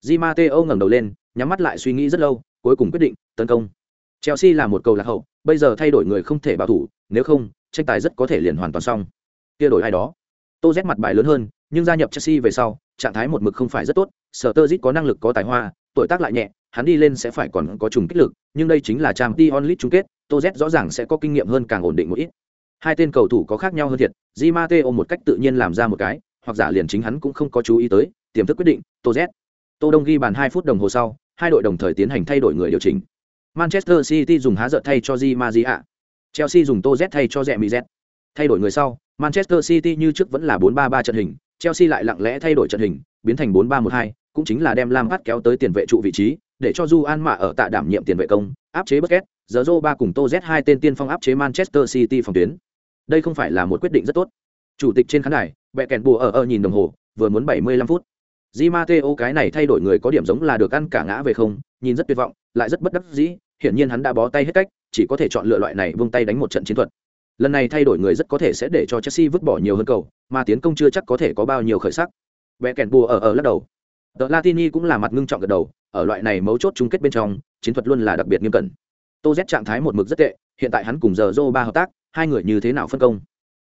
Di mateo ngẩng đầu lên, nhắm mắt lại suy nghĩ rất lâu, cuối cùng quyết định, tấn công. Chelsea là một cầu lạc hậu, bây giờ thay đổi người không thể bảo thủ, nếu không, tranh tài rất có thể liền hoàn toàn xong. Kia đổi ai đó? Tô z mặt bài lớn hơn, nhưng gia nhập chelsea về sau, trạng thái một mực không phải rất tốt, sở tơ zip có năng lực, có tài hoa, tuổi tác lại nhẹ, hắn đi lên sẽ phải còn có trùng kích lực, nhưng đây chính là trang t onlit chung kết, tô z rõ ràng sẽ có kinh nghiệm hơn càng ổn định một ít hai tên cầu thủ có khác nhau hơn thiệt di mateo một cách tự nhiên làm ra một cái hoặc giả liền chính hắn cũng không có chú ý tới tiềm thức quyết định tô z tô đông ghi bàn hai phút đồng hồ sau hai đội đồng thời tiến hành thay đổi người điều chỉnh. Manchester city dùng há dợ thay cho di maria. Chelsea dùng tô z thay cho rẽ mỹ z. Thay đổi người sau manchester city như trước vẫn là 4-3-3 trận hình chelsea lại lặng lẽ thay đổi trận hình biến thành 4-3-1-2, cũng chính là đem lam kéo tới tiền vệ trụ vị trí để cho Ju An Mạ ở tạ đảm nhiệm tiền vệ công, áp chế Busquets, giờ ba cùng Tô Z hai tên tiên phong áp chế Manchester City phòng tuyến. Đây không phải là một quyết định rất tốt. Chủ tịch trên khán đài, bẹ kèn bùa ở ở nhìn đồng hồ, vừa muốn 75 phút. Di Matteo cái này thay đổi người có điểm giống là được ăn cả ngã về không, nhìn rất tuyệt vọng, lại rất bất đắc dĩ, hiển nhiên hắn đã bó tay hết cách, chỉ có thể chọn lựa loại này vung tay đánh một trận chiến thuật. Lần này thay đổi người rất có thể sẽ để cho Chelsea vứt bỏ nhiều hơn cầu, mà tiến công chưa chắc có thể có bao nhiêu khởi sắc. Bẹ kèn bùa ở ở lắc đầu. tờ Latini cũng là mặt ngưng trọng gật đầu, ở loại này mấu chốt chung kết bên trong, chiến thuật luôn là đặc biệt nghiêm cẩn tô z trạng thái một mực rất tệ, hiện tại hắn cùng giờ dô ba hợp tác, hai người như thế nào phân công?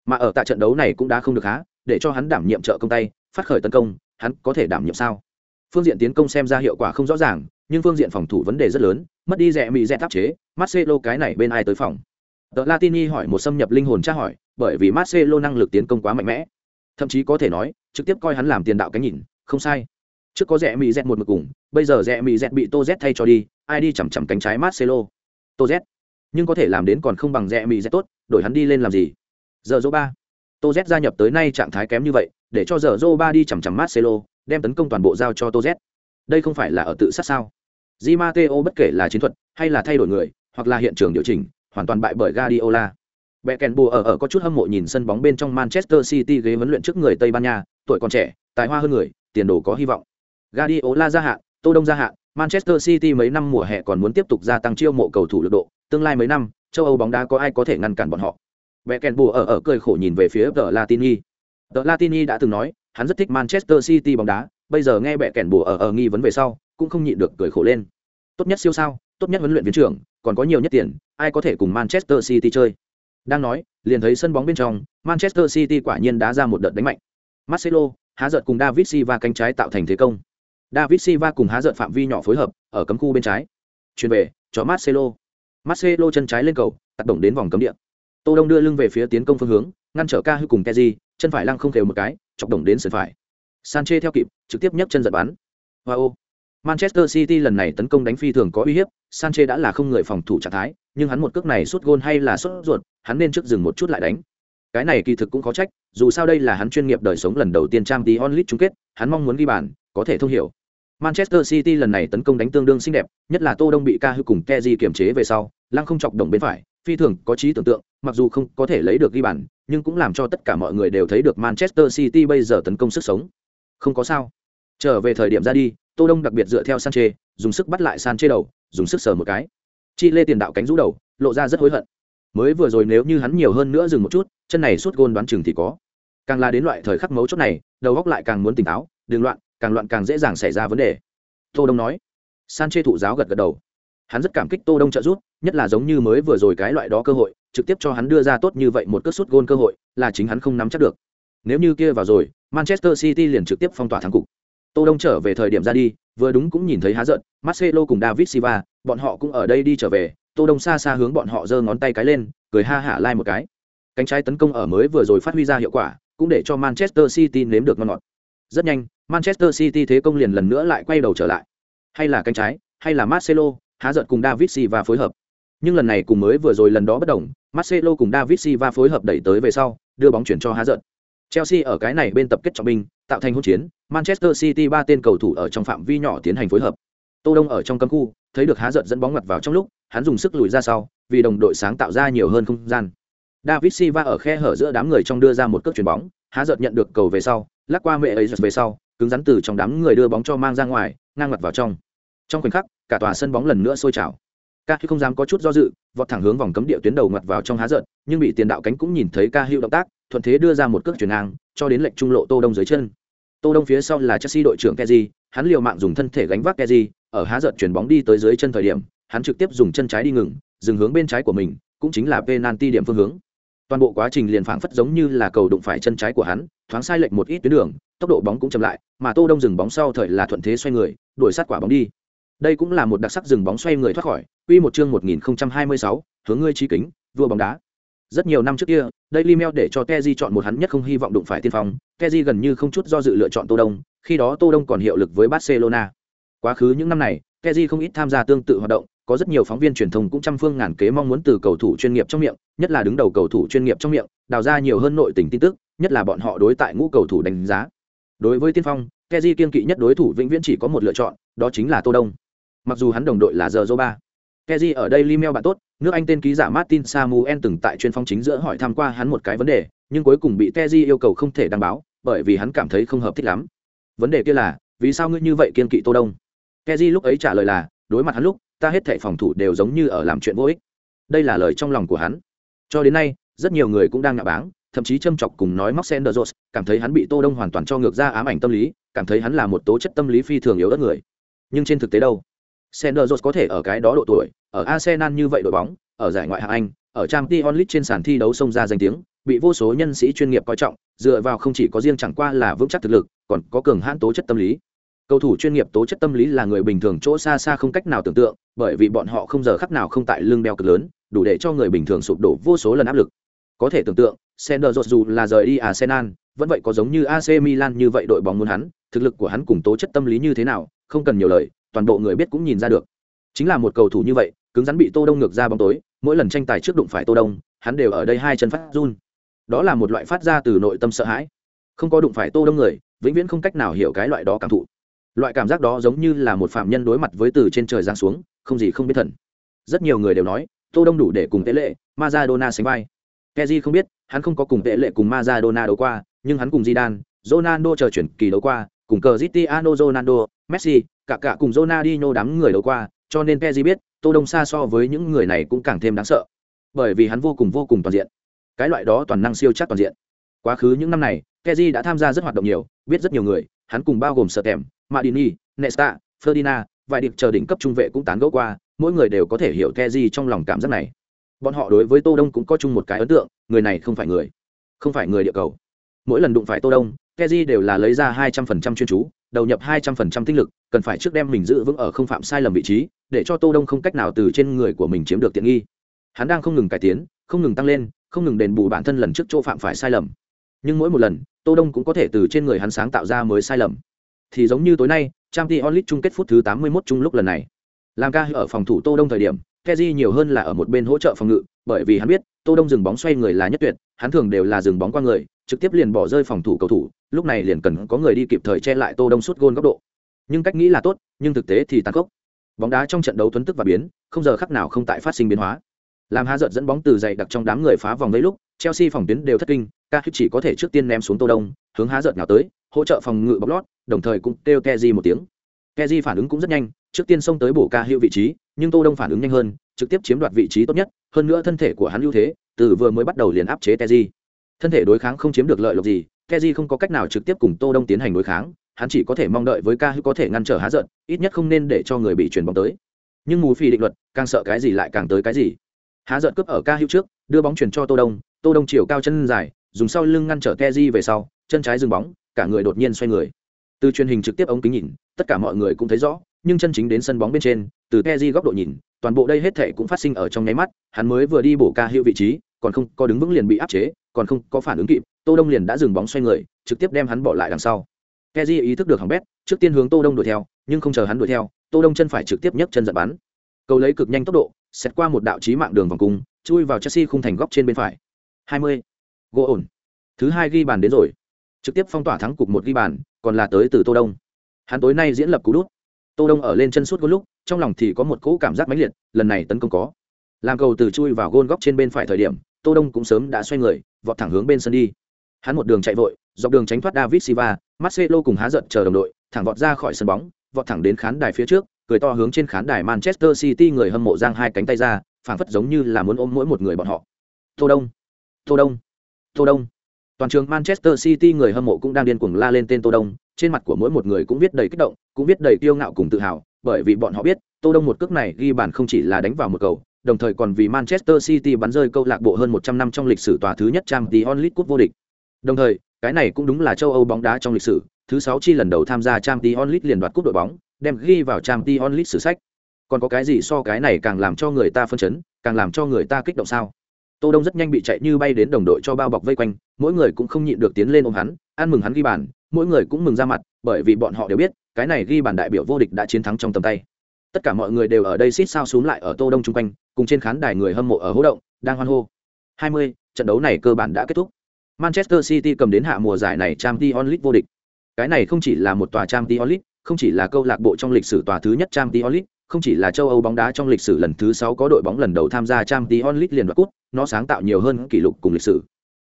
Mà ở tại trận đấu này cũng đã không được há để cho hắn đảm nhiệm trợ công tay, phát khởi tấn công, hắn có thể đảm nhiệm sao? Phương diện tiến công xem ra hiệu quả không rõ ràng, nhưng phương diện phòng thủ vấn đề rất lớn, mất đi rẻ mị rẽ áp chế, marcelo cái này bên ai tới phòng? Tờ latini hỏi một xâm nhập linh hồn tra hỏi, bởi vì marcelo năng lực tiến công quá mạnh mẽ. Thậm chí có thể nói, trực tiếp coi hắn làm tiền đạo cái nhìn, không sai. Trước có rẻ mị rẽ một mực cùng, bây giờ rẽ mị rẽ bị tô z thay cho đi, ai đi chằm chằm cánh trái marcelo? Tô z. Nhưng có thể làm đến còn không bằng rẽ mỹ z tốt đổi hắn đi lên làm gì? Giờ dô ba. Tô z gia nhập tới nay trạng thái kém như vậy để cho giờ dô ba đi chằm chằm marcelo đem tấn công toàn bộ giao cho tô z. Đây không phải là ở tự sát sao? Di mateo bất kể là chiến thuật hay là thay đổi người hoặc là hiện trường điều chỉnh hoàn toàn bại bởi Guardiola. Bẻ kèn bùa ở ở có chút hâm mộ nhìn sân bóng bên trong Manchester City ghế huấn luyện trước người Tây Ban Nha, tuổi còn trẻ, tài hoa hơn người, tiền đồ có hy vọng. Guardiola gia hạn, Tô Đông gia hạn, Manchester City mấy năm mùa hè còn muốn tiếp tục gia tăng chiêu mộ cầu thủ lực độ, tương lai mấy năm, châu Âu bóng đá có ai có thể ngăn cản bọn họ. Bẻ kèn bùa ở ở cười khổ nhìn về phía The Latini. The Latini đã từng nói, hắn rất thích Manchester City bóng đá, bây giờ nghe bẻ kèn bùa ở ở nghi vấn về sau, cũng không nhịn được cười khổ lên. Tốt nhất siêu sao, tốt nhất huấn luyện viên trưởng, còn có nhiều nhất tiền, ai có thể cùng Manchester City chơi. Đang nói, liền thấy sân bóng bên trong, Manchester City quả nhiên đã ra một đợt đánh mạnh. Marcelo, há giật cùng David Silva cánh trái tạo thành thế công. David Silva cùng há giận phạm vi nhỏ phối hợp, ở cấm khu bên trái. Chuyển về, cho Marcelo. Marcelo chân trái lên cầu, tác động đến vòng cấm địa. Tô Đông đưa lưng về phía tiến công phương hướng, ngăn trở Ca Hư cùng Kezi, chân phải lăng không kêu một cái, chọc động đến sườn phải. Sanchez theo kịp, trực tiếp nhấc chân giật bắn. Wow. Manchester City lần này tấn công đánh phi thường có uy hiếp, Sanchez đã là không người phòng thủ trạng thái, nhưng hắn một cước này sút gôn hay là sút ruột, hắn nên trước dừng một chút lại đánh. Cái này kỳ thực cũng có trách, dù sao đây là hắn chuyên nghiệp đời sống lần đầu tiên trang tí onlit chung kết, hắn mong muốn ghi bàn, có thể thông hiểu. Manchester City lần này tấn công đánh tương đương xinh đẹp, nhất là Tô Đông bị ca hư cùng Kessié kiểm chế về sau, lăng không chọc đồng bên phải, phi thường có trí tưởng tượng, mặc dù không có thể lấy được ghi bàn, nhưng cũng làm cho tất cả mọi người đều thấy được Manchester City bây giờ tấn công sức sống. Không có sao. Trở về thời điểm ra đi, Tô Đông đặc biệt dựa theo Sanchez, dùng sức bắt lại Sanchez đầu, dùng sức sờ một cái. Chi lê tiền đạo cánh rũ đầu, lộ ra rất hối hận. Mới vừa rồi nếu như hắn nhiều hơn nữa dừng một chút, chân này suốt gôn đoán chừng thì có. Càng là đến loại thời khắc mấu chốt này, đầu óc lại càng muốn tỉnh táo, đừng loạn, càng loạn càng dễ dàng xảy ra vấn đề. Tô Đông nói. san chê thụ giáo gật gật đầu. Hắn rất cảm kích Tô Đông trợ giúp, nhất là giống như mới vừa rồi cái loại đó cơ hội, trực tiếp cho hắn đưa ra tốt như vậy một cú sút gôn cơ hội, là chính hắn không nắm chắc được. Nếu như kia vào rồi, Manchester City liền trực tiếp phong tỏa thắng cục. Tô Đông trở về thời điểm ra đi, vừa đúng cũng nhìn thấy há giận, Marcelo cùng David Silva, bọn họ cũng ở đây đi trở về, Tô Đông xa xa hướng bọn họ giơ ngón tay cái lên, cười ha hả lai like một cái. Cánh trái tấn công ở mới vừa rồi phát huy ra hiệu quả, cũng để cho Manchester City nếm được ngon ngọt. Rất nhanh, Manchester City thế công liền lần nữa lại quay đầu trở lại. Hay là cánh trái, hay là Marcelo, há giận cùng David Silva phối hợp. Nhưng lần này cùng mới vừa rồi lần đó bất đồng, Marcelo cùng David Silva phối hợp đẩy tới về sau, đưa bóng chuyển cho há giận. Chelsea ở cái này bên tập kết trọng binh, tạo thành hỗn chiến, Manchester City ba tên cầu thủ ở trong phạm vi nhỏ tiến hành phối hợp. Tô Đông ở trong cấm khu, thấy được há giận dẫn bóng mặt vào trong lúc, hắn dùng sức lùi ra sau, vì đồng đội sáng tạo ra nhiều hơn không gian. David Silva ở khe hở giữa đám người trong đưa ra một cước chuyền bóng, há giận nhận được cầu về sau, lắc qua mẹ ấy về sau, cứng rắn từ trong đám người đưa bóng cho mang ra ngoài, ngang mặt vào trong. Trong khoảnh khắc, cả tòa sân bóng lần nữa sôi trào. Ca Hữu không dám có chút do dự, vọt thẳng hướng vòng cấm địa tuyến đầu ngặt vào trong há giận, nhưng bị tiền đạo cánh cũng nhìn thấy Ca Hữu động tác, thuận thế đưa ra một cước chuyền ngang, cho đến lệnh trung lộ Tô Đông dưới chân. Tô Đông phía sau là Chelsea đội trưởng Kessié, hắn liều mạng dùng thân thể gánh vác Kessié, ở há giận chuyển bóng đi tới dưới chân thời điểm, hắn trực tiếp dùng chân trái đi ngừng, dừng hướng bên trái của mình, cũng chính là penalty điểm phương hướng. Toàn bộ quá trình liền phảng phất giống như là cầu đụng phải chân trái của hắn, thoáng sai lệch một ít tuyến đường, tốc độ bóng cũng chậm lại, mà Tô Đông dừng bóng sau thời là thuận thế xoay người, đuổi sát quả bóng đi. Đây cũng là một đặc sắc dừng bóng xoay người thoát khỏi, quy một chương 1026, hướng ngươi chi kính, vua bóng đá. Rất nhiều năm trước kia, Daily Mail để cho Kessié chọn một hắn nhất không hy vọng đụng phải tiên phong, Kessié gần như không chút do dự lựa chọn Tô Đông, khi đó Tô Đông còn hiệu lực với Barcelona. Quá khứ những năm này, Kessié không ít tham gia tương tự hoạt động, có rất nhiều phóng viên truyền thông cũng trăm phương ngàn kế mong muốn từ cầu thủ chuyên nghiệp trong miệng, nhất là đứng đầu cầu thủ chuyên nghiệp trong miệng, đào ra nhiều hơn nội tình tin tức, nhất là bọn họ đối tại ngũ cầu thủ đánh giá. Đối với tiên phong, Kessié kiên kỵ nhất đối thủ vĩnh viễn chỉ có một lựa chọn, đó chính là Tô Đông. Mặc dù hắn đồng đội là giờ Zoba. Kessié ở đây Limel bạn tốt, nước Anh tên ký giả Martin Samuel từng tại chuyên phong chính giữa hỏi tham qua hắn một cái vấn đề, nhưng cuối cùng bị Kessié yêu cầu không thể đăng báo, bởi vì hắn cảm thấy không hợp thích lắm. Vấn đề kia là, vì sao ngươi như vậy kiên kỵ Tô Đông? Kessié lúc ấy trả lời là, đối mặt hắn lúc, ta hết thảy phòng thủ đều giống như ở làm chuyện vô ích. Đây là lời trong lòng của hắn. Cho đến nay, rất nhiều người cũng đang ngạ báng, thậm chí châm chọc cùng nói móc Senderos, cảm thấy hắn bị Tô Đông hoàn toàn cho ngược ra ám ảnh tâm lý, cảm thấy hắn là một tố chất tâm lý phi thường yếu ớt người. Nhưng trên thực tế đâu? Senderos có thể ở cái đó độ tuổi, ở Arsenal như vậy đội bóng, ở giải ngoại hạng Anh, ở Champions League trên sàn thi đấu xông ra danh tiếng, bị vô số nhân sĩ chuyên nghiệp coi trọng, dựa vào không chỉ có riêng chẳng qua là vững chắc thực lực, còn có cường hãn tố chất tâm lý. Cầu thủ chuyên nghiệp tố chất tâm lý là người bình thường chỗ xa xa không cách nào tưởng tượng, bởi vì bọn họ không giờ khắc nào không tại lưng đeo cực lớn, đủ để cho người bình thường sụp đổ vô số lần áp lực. Có thể tưởng tượng, Sender dù là rời đi Arsenal, vẫn vậy có giống như AC Milan như vậy đội bóng muốn hắn, thực lực của hắn cùng tố chất tâm lý như thế nào, không cần nhiều lời, toàn bộ người biết cũng nhìn ra được. Chính là một cầu thủ như vậy, cứng rắn bị Tô Đông ngược ra bóng tối, mỗi lần tranh tài trước đụng phải Tô Đông, hắn đều ở đây hai chân phát run. Đó là một loại phát ra từ nội tâm sợ hãi. Không có đụng phải Tô Đông người, vĩnh viễn không cách nào hiểu cái loại đó cảm thụ. Loại cảm giác đó giống như là một phạm nhân đối mặt với từ trên trời giáng xuống, không gì không biết thần. Rất nhiều người đều nói, Tô Đông đủ để cùng Tệ Lệ, Maradona sánh vai. Kezi không biết, hắn không có cùng Tệ Lệ cùng Maradona đấu qua, nhưng hắn cùng Zidane, Ronaldo chờ chuyển kỳ đấu qua, cùng Cristiano Ronaldo, Messi, cả cả cùng Ronaldinho đám người đấu qua, cho nên Kezi biết, Tô Đông xa so với những người này cũng càng thêm đáng sợ. Bởi vì hắn vô cùng vô cùng toàn diện. Cái loại đó toàn năng siêu chắc toàn diện. Quá khứ những năm này, Kezi đã tham gia rất hoạt động nhiều, biết rất nhiều người, hắn cùng bao gồm Sở Tèm, Madini, Nesta, Ferdinand, vài điệp chờ đỉnh cấp trung vệ cũng tán gẫu qua, mỗi người đều có thể hiểu Kezi trong lòng cảm giác này. Bọn họ đối với Tô Đông cũng có chung một cái ấn tượng, người này không phải người, không phải người địa cầu. Mỗi lần đụng phải Tô Đông, keji đều là lấy ra 200% chuyên chú, đầu nhập 200% tinh lực, cần phải trước đem mình giữ vững ở không phạm sai lầm vị trí, để cho Tô Đông không cách nào từ trên người của mình chiếm được tiện nghi. Hắn đang không ngừng cải tiến, không ngừng tăng lên, không ngừng đền bù bản thân lần trước chỗ phạm phải sai lầm. Nhưng mỗi một lần, Tô Đông cũng có thể từ trên người hắn sáng tạo ra mới sai lầm. Thì giống như tối nay, Champions League chung kết phút thứ 81 chung lúc lần này. Làm ca ở phòng thủ Tô Đông thời điểm, Kezi nhiều hơn là ở một bên hỗ trợ phòng ngự, bởi vì hắn biết, Tô Đông dừng bóng xoay người là nhất tuyệt, hắn thường đều là dừng bóng qua người, trực tiếp liền bỏ rơi phòng thủ cầu thủ, lúc này liền cần có người đi kịp thời che lại Tô Đông sút gôn góc độ. Nhưng cách nghĩ là tốt, nhưng thực tế thì tàn khốc. Bóng đá trong trận đấu tuấn tức và biến, không giờ khắc nào không tại phát sinh biến hóa. Làm Há giật dẫn bóng từ dày đặc trong đám người phá vòng vây lúc, Chelsea phòng tuyến đều thất kinh, ca chỉ có thể trước tiên ném xuống Tô Đông, hướng Há giật nhào tới, hỗ trợ phòng ngự bọc lót, đồng thời cũng kêu keji một tiếng. keji phản ứng cũng rất nhanh, trước tiên xông tới bổ ca hữu vị trí, nhưng Tô Đông phản ứng nhanh hơn, trực tiếp chiếm đoạt vị trí tốt nhất, hơn nữa thân thể của hắn ưu thế, từ vừa mới bắt đầu liền áp chế keji Thân thể đối kháng không chiếm được lợi lộc gì, keji không có cách nào trực tiếp cùng Tô Đông tiến hành đối kháng, hắn chỉ có thể mong đợi với ca hữu có thể ngăn trở há giận, ít nhất không nên để cho người bị chuyển bóng tới. Nhưng mù phi định luật, càng sợ cái gì lại càng tới cái gì. Há giận cướp ở ca hữu trước, đưa bóng truyền cho Tô Đông, Tô Đông chiều cao chân dài, dùng sau lưng ngăn trở keji về sau, chân trái dừng bóng, cả người đột nhiên xoay người. Từ truyền hình trực tiếp ống kính nhìn, tất cả mọi người cũng thấy rõ, nhưng chân chính đến sân bóng bên trên, từ Kezi góc độ nhìn, toàn bộ đây hết thảy cũng phát sinh ở trong nháy mắt, hắn mới vừa đi bổ ca hữu vị trí, còn không có đứng vững liền bị áp chế, còn không có phản ứng kịp, Tô Đông liền đã dừng bóng xoay người, trực tiếp đem hắn bỏ lại đằng sau. Kezi ý thức được hỏng bét, trước tiên hướng Tô Đông đuổi theo, nhưng không chờ hắn đuổi theo, Tô Đông chân phải trực tiếp nhấc chân giật bắn. Cầu lấy cực nhanh tốc độ, xét qua một đạo chí mạng đường vòng cung, chui vào Chelsea khung thành góc trên bên phải. 20. Gỗ ổn. Thứ hai ghi bàn đến rồi. Trực tiếp phong tỏa thắng cục một ghi bàn, còn là tới từ Tô Đông. Hắn tối nay diễn lập cú đút. Tô Đông ở lên chân suốt gôn lúc, trong lòng thì có một cỗ cảm giác mãnh liệt, lần này tấn công có. Làm cầu từ chui vào gôn góc trên bên phải thời điểm, Tô Đông cũng sớm đã xoay người, vọt thẳng hướng bên sân đi. Hắn một đường chạy vội, dọc đường tránh thoát David Silva, Marcelo cùng há giận chờ đồng đội, thẳng vọt ra khỏi sân bóng, vọt thẳng đến khán đài phía trước, cười to hướng trên khán đài Manchester City người hâm mộ giang hai cánh tay ra, phảng phất giống như là muốn ôm mỗi một người bọn họ. Tô Đông, Tô Đông, Tô Đông. Toàn trường Manchester City người hâm mộ cũng đang điên cuồng la lên tên Tô Đông, trên mặt của mỗi một người cũng viết đầy kích động, cũng viết đầy kiêu ngạo cùng tự hào, bởi vì bọn họ biết, Tô Đông một cước này ghi bàn không chỉ là đánh vào một cầu, đồng thời còn vì Manchester City bắn rơi câu lạc bộ hơn 100 năm trong lịch sử tòa thứ nhất Champions League cúp vô địch. Đồng thời, cái này cũng đúng là châu Âu bóng đá trong lịch sử, thứ 6 chi lần đầu tham gia Champions League liền đoạt cúp đội bóng, đem ghi vào Champions League sử sách. Còn có cái gì so cái này càng làm cho người ta phân chấn, càng làm cho người ta kích động sao? Tô Đông rất nhanh bị chạy như bay đến đồng đội cho bao bọc vây quanh, mỗi người cũng không nhịn được tiến lên ôm hắn, ăn mừng hắn ghi bàn, mỗi người cũng mừng ra mặt, bởi vì bọn họ đều biết, cái này ghi bàn đại biểu vô địch đã chiến thắng trong tầm tay. Tất cả mọi người đều ở đây xít sao xuống lại ở Tô Đông trung quanh, cùng trên khán đài người hâm mộ ở hố động, đang hoan hô. 20, trận đấu này cơ bản đã kết thúc. Manchester City cầm đến hạ mùa giải này Champions League vô địch. Cái này không chỉ là một tòa Champions League, không chỉ là câu lạc bộ trong lịch sử tòa thứ nhất Champions League, không chỉ là châu Âu bóng đá trong lịch sử lần thứ 6 có đội bóng lần đầu tham gia Champions League liền đoạt cúp, nó sáng tạo nhiều hơn kỷ lục cùng lịch sử.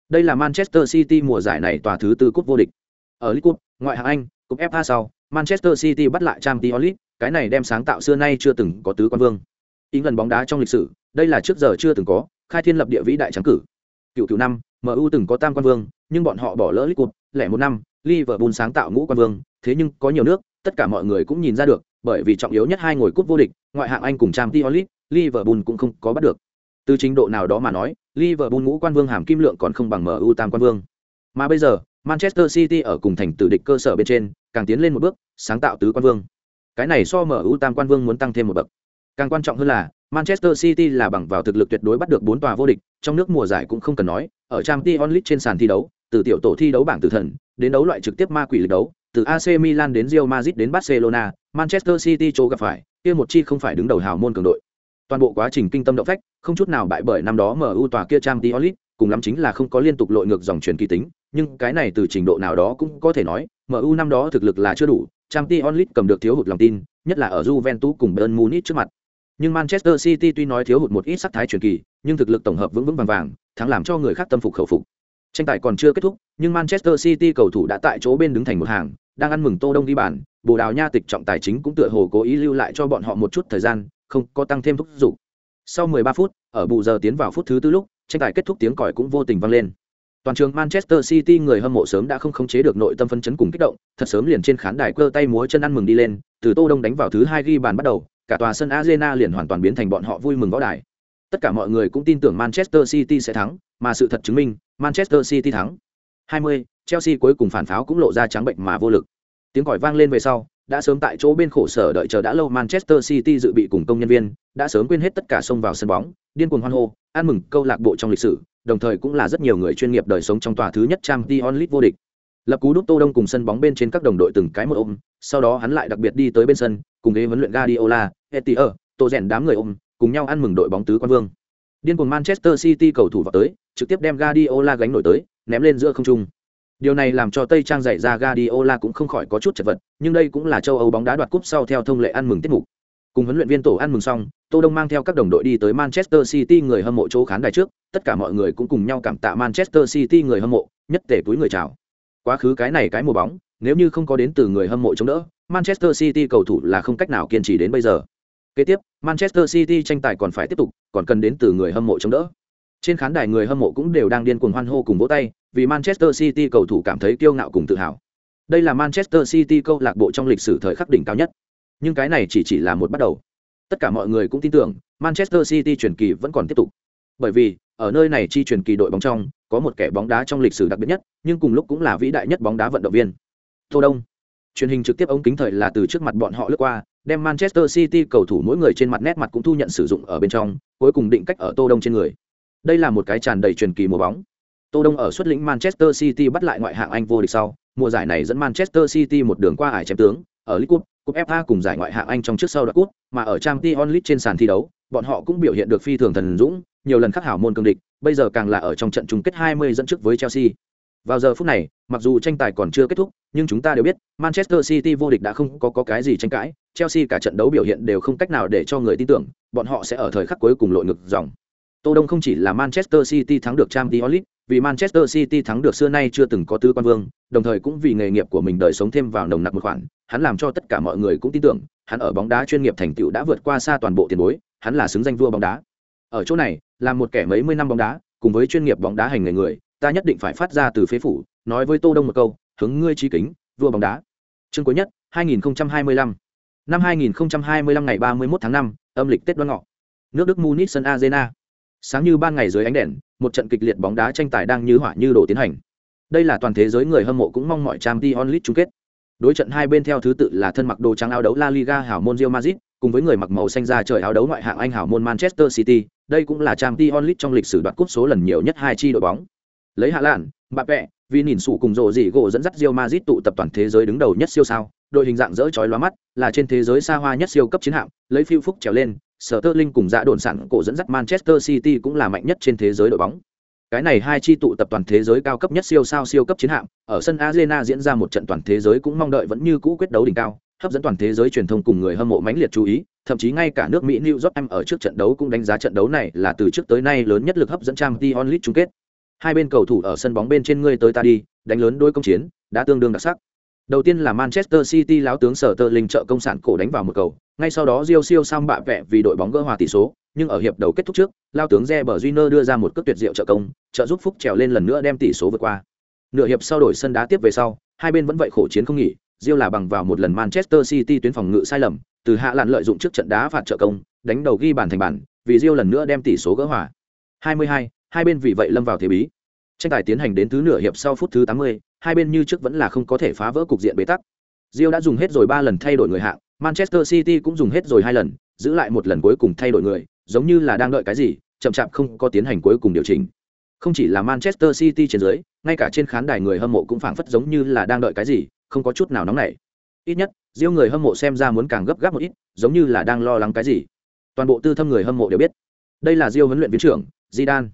Đây là Manchester City mùa giải này tòa thứ tư cúp vô địch. Ở League Cup, ngoại hạng Anh, cúp FA sau, Manchester City bắt lại Champions League, cái này đem sáng tạo xưa nay chưa từng có tứ quan vương. Ý lần bóng đá trong lịch sử, đây là trước giờ chưa từng có, khai thiên lập địa vĩ đại trắng cử. Cựu cựu năm, MU từng có tam quan vương, nhưng bọn họ bỏ lỡ League Cup, lẻ một năm, Liverpool sáng tạo ngũ quan vương, thế nhưng có nhiều nước, tất cả mọi người cũng nhìn ra được, bởi vì trọng yếu nhất hai ngồi cúp vô địch, ngoại hạng Anh cùng Champions League, Liverpool cũng không có bắt được. Từ trình độ nào đó mà nói, Liverpool ngũ quan vương hàm kim lượng còn không bằng MU tam quan vương. Mà bây giờ, Manchester City ở cùng thành tử địch cơ sở bên trên, càng tiến lên một bước, sáng tạo tứ quan vương. Cái này so MU tam quan vương muốn tăng thêm một bậc. Càng quan trọng hơn là, Manchester City là bằng vào thực lực tuyệt đối bắt được bốn tòa vô địch, trong nước mùa giải cũng không cần nói, ở Champions League trên sàn thi đấu, từ tiểu tổ thi đấu bảng tử thần, đến đấu loại trực tiếp ma quỷ lực đấu, từ AC Milan đến Real Madrid đến Barcelona, Manchester City chỗ gặp phải, kia một chi không phải đứng đầu hào môn cường đội. Toàn bộ quá trình kinh tâm động phách, không chút nào bại bởi năm đó MU tòa kia Champions League, cùng lắm chính là không có liên tục lội ngược dòng truyền kỳ tính, nhưng cái này từ trình độ nào đó cũng có thể nói, MU năm đó thực lực là chưa đủ, Champions League cầm được thiếu hụt lòng tin, nhất là ở Juventus cùng Bayern Munich trước mặt. Nhưng Manchester City tuy nói thiếu hụt một ít sắc thái truyền kỳ, nhưng thực lực tổng hợp vững vững vàng vàng, thắng làm cho người khác tâm phục khẩu phục. Tranh tài còn chưa kết thúc, nhưng Manchester City cầu thủ đã tại chỗ bên đứng thành một hàng, đang ăn mừng Tô Đông ghi bàn, Bồ Đào Nha tịch trọng tài chính cũng tựa hồ cố ý lưu lại cho bọn họ một chút thời gian, không có tăng thêm thúc giục. Sau 13 phút, ở bù giờ tiến vào phút thứ tư lúc, tranh tài kết thúc tiếng còi cũng vô tình vang lên. Toàn trường Manchester City người hâm mộ sớm đã không khống chế được nội tâm phân chấn cùng kích động, thật sớm liền trên khán đài cơ tay múa chân ăn mừng đi lên, từ Tô Đông đánh vào thứ hai ghi bàn bắt đầu, cả tòa sân Arena liền hoàn toàn biến thành bọn họ vui mừng võ đài. Tất cả mọi người cũng tin tưởng Manchester City sẽ thắng, mà sự thật chứng minh, Manchester City thắng. 20, Chelsea cuối cùng phản pháo cũng lộ ra trắng bệnh mà vô lực. Tiếng còi vang lên về sau, đã sớm tại chỗ bên khổ sở đợi chờ đã lâu Manchester City dự bị cùng công nhân viên, đã sớm quên hết tất cả xông vào sân bóng, điên cuồng hoan hô, ăn mừng câu lạc bộ trong lịch sử, đồng thời cũng là rất nhiều người chuyên nghiệp đời sống trong tòa thứ nhất Champions League vô địch. lập cú đúc tô đông cùng sân bóng bên trên các đồng đội từng cái một ôm sau đó hắn lại đặc biệt đi tới bên sân cùng ghế huấn luyện Guardiola, Etier, tô rèn đám người ôm cùng nhau ăn mừng đội bóng tứ quan vương điên cuồng Manchester City cầu thủ vào tới trực tiếp đem Guardiola gánh nổi tới ném lên giữa không trung Điều này làm cho Tây Trang dạy ra Guardiola cũng không khỏi có chút chật vật, nhưng đây cũng là châu Âu bóng đá đoạt cúp sau theo thông lệ ăn mừng tiết mục. Cùng huấn luyện viên tổ ăn mừng xong, Tô Đông mang theo các đồng đội đi tới Manchester City người hâm mộ chỗ khán đài trước, tất cả mọi người cũng cùng nhau cảm tạ Manchester City người hâm mộ, nhất thể túi người chào. Quá khứ cái này cái mùa bóng, nếu như không có đến từ người hâm mộ chống đỡ, Manchester City cầu thủ là không cách nào kiên trì đến bây giờ. Kế tiếp, Manchester City tranh tài còn phải tiếp tục, còn cần đến từ người hâm mộ chống đỡ. Trên khán đài người hâm mộ cũng đều đang điên cuồng hoan hô cùng vỗ tay, vì Manchester City cầu thủ cảm thấy kiêu ngạo cùng tự hào. Đây là Manchester City câu lạc bộ trong lịch sử thời khắc đỉnh cao nhất. Nhưng cái này chỉ chỉ là một bắt đầu. Tất cả mọi người cũng tin tưởng, Manchester City truyền kỳ vẫn còn tiếp tục. Bởi vì, ở nơi này chi truyền kỳ đội bóng trong, có một kẻ bóng đá trong lịch sử đặc biệt nhất, nhưng cùng lúc cũng là vĩ đại nhất bóng đá vận động viên. Tô Đông. Truyền hình trực tiếp ống kính thời là từ trước mặt bọn họ lướt qua, đem Manchester City cầu thủ mỗi người trên mặt nét mặt cũng thu nhận sử dụng ở bên trong, cuối cùng định cách ở Tô Đông trên người. Đây là một cái tràn đầy truyền kỳ mùa bóng. Tô Đông ở xuất lĩnh Manchester City bắt lại ngoại hạng Anh vô địch sau, mùa giải này dẫn Manchester City một đường qua ải chém tướng, ở League Cup, Cup FA cùng giải ngoại hạng Anh trong trước sau đoạt cúp, mà ở Champions League trên sàn thi đấu, bọn họ cũng biểu hiện được phi thường thần dũng, nhiều lần khắc hảo môn cương địch, bây giờ càng là ở trong trận chung kết 20 dẫn trước với Chelsea. Vào giờ phút này, mặc dù tranh tài còn chưa kết thúc, nhưng chúng ta đều biết, Manchester City vô địch đã không có, có cái gì tranh cãi, Chelsea cả trận đấu biểu hiện đều không cách nào để cho người tin tưởng, bọn họ sẽ ở thời khắc cuối cùng lội ngược dòng. Tô Đông không chỉ là Manchester City thắng được Champions League, vì Manchester City thắng được xưa nay chưa từng có tứ quan vương, đồng thời cũng vì nghề nghiệp của mình đời sống thêm vào nồng nặc một khoản, hắn làm cho tất cả mọi người cũng tin tưởng, hắn ở bóng đá chuyên nghiệp thành tựu đã vượt qua xa toàn bộ tiền bối, hắn là xứng danh vua bóng đá. Ở chỗ này, là một kẻ mấy mươi năm bóng đá, cùng với chuyên nghiệp bóng đá hành nghề người, ta nhất định phải phát ra từ phế phủ, nói với Tô Đông một câu, hướng ngươi chí kính, vua bóng đá. Chương cuối nhất, 2025. Năm 2025 ngày 31 tháng 5, âm lịch Tết Đoan Ngọ. Nước Đức Munich sân Arena sáng như ban ngày dưới ánh đèn một trận kịch liệt bóng đá tranh tài đang như hỏa như đổ tiến hành. Đây là toàn thế giới người hâm mộ cũng mong mọi trang t onlit chung kết. Đối trận hai bên theo thứ tự là thân mặc đồ trắng áo đấu la liga hảo môn Real Madrid cùng với người mặc màu xanh da trời áo đấu ngoại hạng anh hảo môn manchester city đây cũng là trang t onlit trong lịch sử đoạt cúp số lần nhiều nhất hai chi đội bóng. Lấy hạ lan Mbappe, vẹ vì nhìn sủ cùng rồ gì gỗ dẫn dắt Real Madrid tụ tập toàn thế giới đứng đầu nhất siêu sao đội hình dạng dỡ chói lóa mắt là trên thế giới xa hoa nhất siêu cấp chiến hạm lấy phiêu phúc trèo lên sở tơ linh cùng dạ đồn sản cổ dẫn dắt manchester city cũng là mạnh nhất trên thế giới đội bóng. Cái này hai chi tụ tập toàn thế giới cao cấp nhất siêu sao siêu cấp chiến hạm ở sân arena diễn ra một trận toàn thế giới cũng mong đợi vẫn như cũ quyết đấu đỉnh cao hấp dẫn toàn thế giới truyền thông cùng người hâm mộ mãnh liệt chú ý thậm chí ngay cả nước mỹ new york em ở trước trận đấu cũng đánh giá trận đấu này là từ trước tới nay lớn nhất lực hấp dẫn trang t onlit chung kết. Hai bên cầu thủ ở sân bóng bên trên ngươi tới ta đi đánh lớn đôi công chiến đã tương đương đặc sắc. Đầu tiên là Manchester City láo tướng sở tơ linh trợ công sản cổ đánh vào một cầu, ngay sau đó Rio siêu sam bạ vẹ vì đội bóng gỡ hòa tỷ số, nhưng ở hiệp đầu kết thúc trước, lao tướng Reber Júnior đưa ra một cước tuyệt diệu trợ công, trợ giúp Phúc trèo lên lần nữa đem tỷ số vượt qua. Nửa hiệp sau đổi sân đá tiếp về sau, hai bên vẫn vậy khổ chiến không nghỉ, Rio là bằng vào một lần Manchester City tuyến phòng ngự sai lầm, từ hạ lạn lợi dụng trước trận đá phạt trợ công, đánh đầu ghi bàn thành bàn, vì Rio lần nữa đem tỷ số gỡ hòa. 22, hai bên vì vậy lâm vào thế bí. Tranh tài tiến hành đến thứ nửa hiệp sau phút thứ 80, hai bên như trước vẫn là không có thể phá vỡ cục diện bế tắc. Rio đã dùng hết rồi ba lần thay đổi người hạng, Manchester City cũng dùng hết rồi hai lần, giữ lại một lần cuối cùng thay đổi người, giống như là đang đợi cái gì, chậm chạp không có tiến hành cuối cùng điều chỉnh. Không chỉ là Manchester City trên dưới, ngay cả trên khán đài người hâm mộ cũng phảng phất giống như là đang đợi cái gì, không có chút nào nóng nảy. Ít nhất, Rio người hâm mộ xem ra muốn càng gấp gáp một ít, giống như là đang lo lắng cái gì. Toàn bộ tư thâm người hâm mộ đều biết, đây là Rio huấn luyện viên trưởng Zidane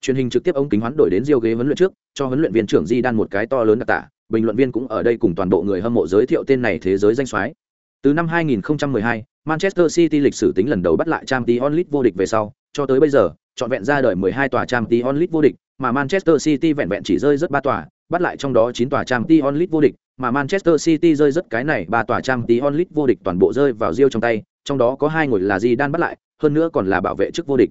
truyền hình trực tiếp ống kính hoán đổi đến diêu ghế huấn luyện trước cho huấn luyện viên trưởng Zidane một cái to lớn đặc tả bình luận viên cũng ở đây cùng toàn bộ người hâm mộ giới thiệu tên này thế giới danh soái từ năm 2012, Manchester City lịch sử tính lần đầu bắt lại Champions League vô địch về sau, cho tới bây giờ, chọn vẹn ra đời 12 tòa Champions League vô địch, mà Manchester City vẹn vẹn chỉ rơi rất 3 tòa, bắt lại trong đó 9 tòa Champions League vô địch, mà Manchester City rơi rất cái này 3 tòa Champions League vô địch toàn bộ rơi vào giêu trong tay, trong đó có hai ngồi là Zidane bắt lại, hơn nữa còn là bảo vệ chức vô địch.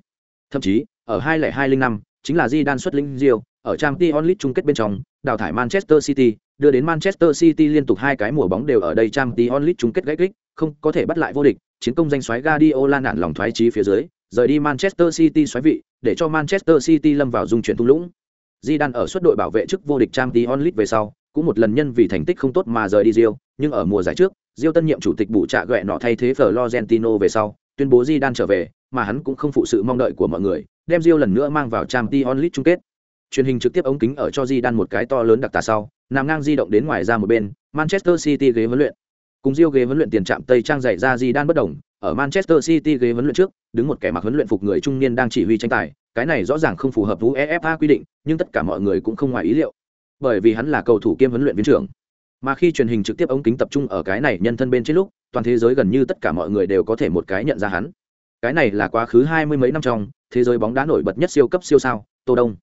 Thậm chí, ở 2005, chính là Di xuất lĩnh Rio, ở Champions League chung kết bên trong, đào thải Manchester City, đưa đến Manchester City liên tục hai cái mùa bóng đều ở đây Champions League chung kết gãy kích, không có thể bắt lại vô địch, chiến công danh xoáy Guardiola nản lòng thoái chí phía dưới, rời đi Manchester City xoáy vị, để cho Manchester City lâm vào dung chuyển thung lũng. Zidane ở suất đội bảo vệ chức vô địch Champions League về sau, cũng một lần nhân vì thành tích không tốt mà rời đi Rio, nhưng ở mùa giải trước, Rio tân nhiệm chủ tịch bù trạ gẹ nọ thay thế Florentino về sau, tuyên bố Zidane trở về, mà hắn cũng không phụ sự mong đợi của mọi người, đem Rio lần nữa mang vào Champions League chung kết. Truyền hình trực tiếp ống kính ở cho Di Đan một cái to lớn đặc tả sau, nằm ngang di động đến ngoài ra một bên, manchester city ghế huấn luyện. Cùng diêu ghế huấn luyện tiền trạm tây trang dạy ra di đan bất đồng, ở manchester city ghế huấn luyện trước, đứng một kẻ mặc huấn luyện phục người trung niên đang chỉ huy tranh tài, cái này rõ ràng không phù hợp với quy định, nhưng tất cả mọi người cũng không ngoài ý liệu, bởi vì hắn là cầu thủ kiêm huấn luyện viên trưởng. Mà khi truyền hình trực tiếp ống kính tập trung ở cái này nhân thân bên trên lúc, toàn thế giới gần như tất cả mọi người đều có thể một cái nhận ra hắn. Cái này là quá khứ hai mươi mấy năm trong, thế giới bóng đá nổi bật nhất siêu cấp siêu sao, tô đông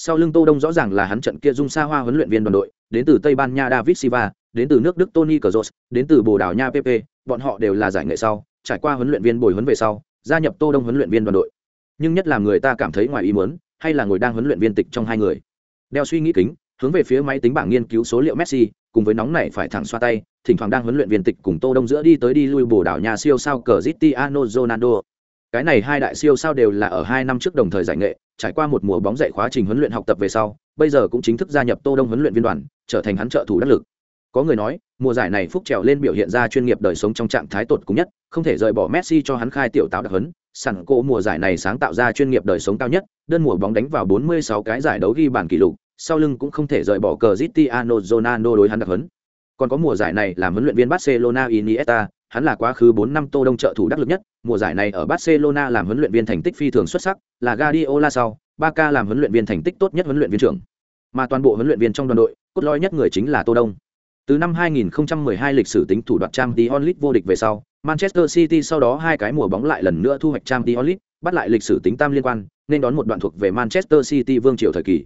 sau lưng tô đông rõ ràng là hắn trận kia dung xa hoa huấn luyện viên đoàn đội, đến từ tây ban nha david silva, đến từ nước đức tony kroos, đến từ bồ đào nha pp bọn họ đều là giải nghệ sau, trải qua huấn luyện viên bồi huấn về sau, gia nhập tô đông huấn luyện viên đoàn đội. Nhưng nhất là người ta cảm thấy ngoài ý muốn, hay là ngồi đang huấn luyện viên tịch trong hai người. Đeo suy nghĩ kính, hướng về phía máy tính bảng nghiên cứu số liệu messi, cùng với nóng này phải thẳng xoa tay, thỉnh thoảng đang huấn luyện viên tịch cùng tô đông giữa đi tới đi lui bồ đảo nhà siêu sao cờ Cristiano Ronaldo. Cái này hai đại siêu sao đều là ở hai năm trước đồng thời giải nghệ trải qua một mùa bóng dạy khóa trình huấn luyện học tập về sau, bây giờ cũng chính thức gia nhập tô đông huấn luyện viên đoàn, trở thành hắn trợ thủ đắc lực. Có người nói, mùa giải này phúc trèo lên biểu hiện ra chuyên nghiệp đời sống trong trạng thái tột cùng nhất, không thể rời bỏ messi cho hắn khai tiểu táo đặc huấn. Sẵn cổ mùa giải này sáng tạo ra chuyên nghiệp đời sống cao nhất, đơn mùa bóng đánh vào 46 cái giải đấu ghi bàn kỷ lục, sau lưng cũng không thể rời bỏ Cristiano Ronaldo đối hắn đặc huấn. Còn có mùa giải này làm huấn luyện viên Barcelona Iniesta hắn là quá khứ 4 năm Tô Đông trợ thủ đắc lực nhất, mùa giải này ở Barcelona làm huấn luyện viên thành tích phi thường xuất sắc, là Guardiola sau, Barca làm huấn luyện viên thành tích tốt nhất huấn luyện viên trưởng. Mà toàn bộ huấn luyện viên trong đoàn đội, cốt lõi nhất người chính là Tô Đông. Từ năm 2012 lịch sử tính thủ đoạt Champions League vô địch về sau, Manchester City sau đó hai cái mùa bóng lại lần nữa thu hoạch Champions League, bắt lại lịch sử tính tam liên quan, nên đón một đoạn thuộc về Manchester City vương triều thời kỳ.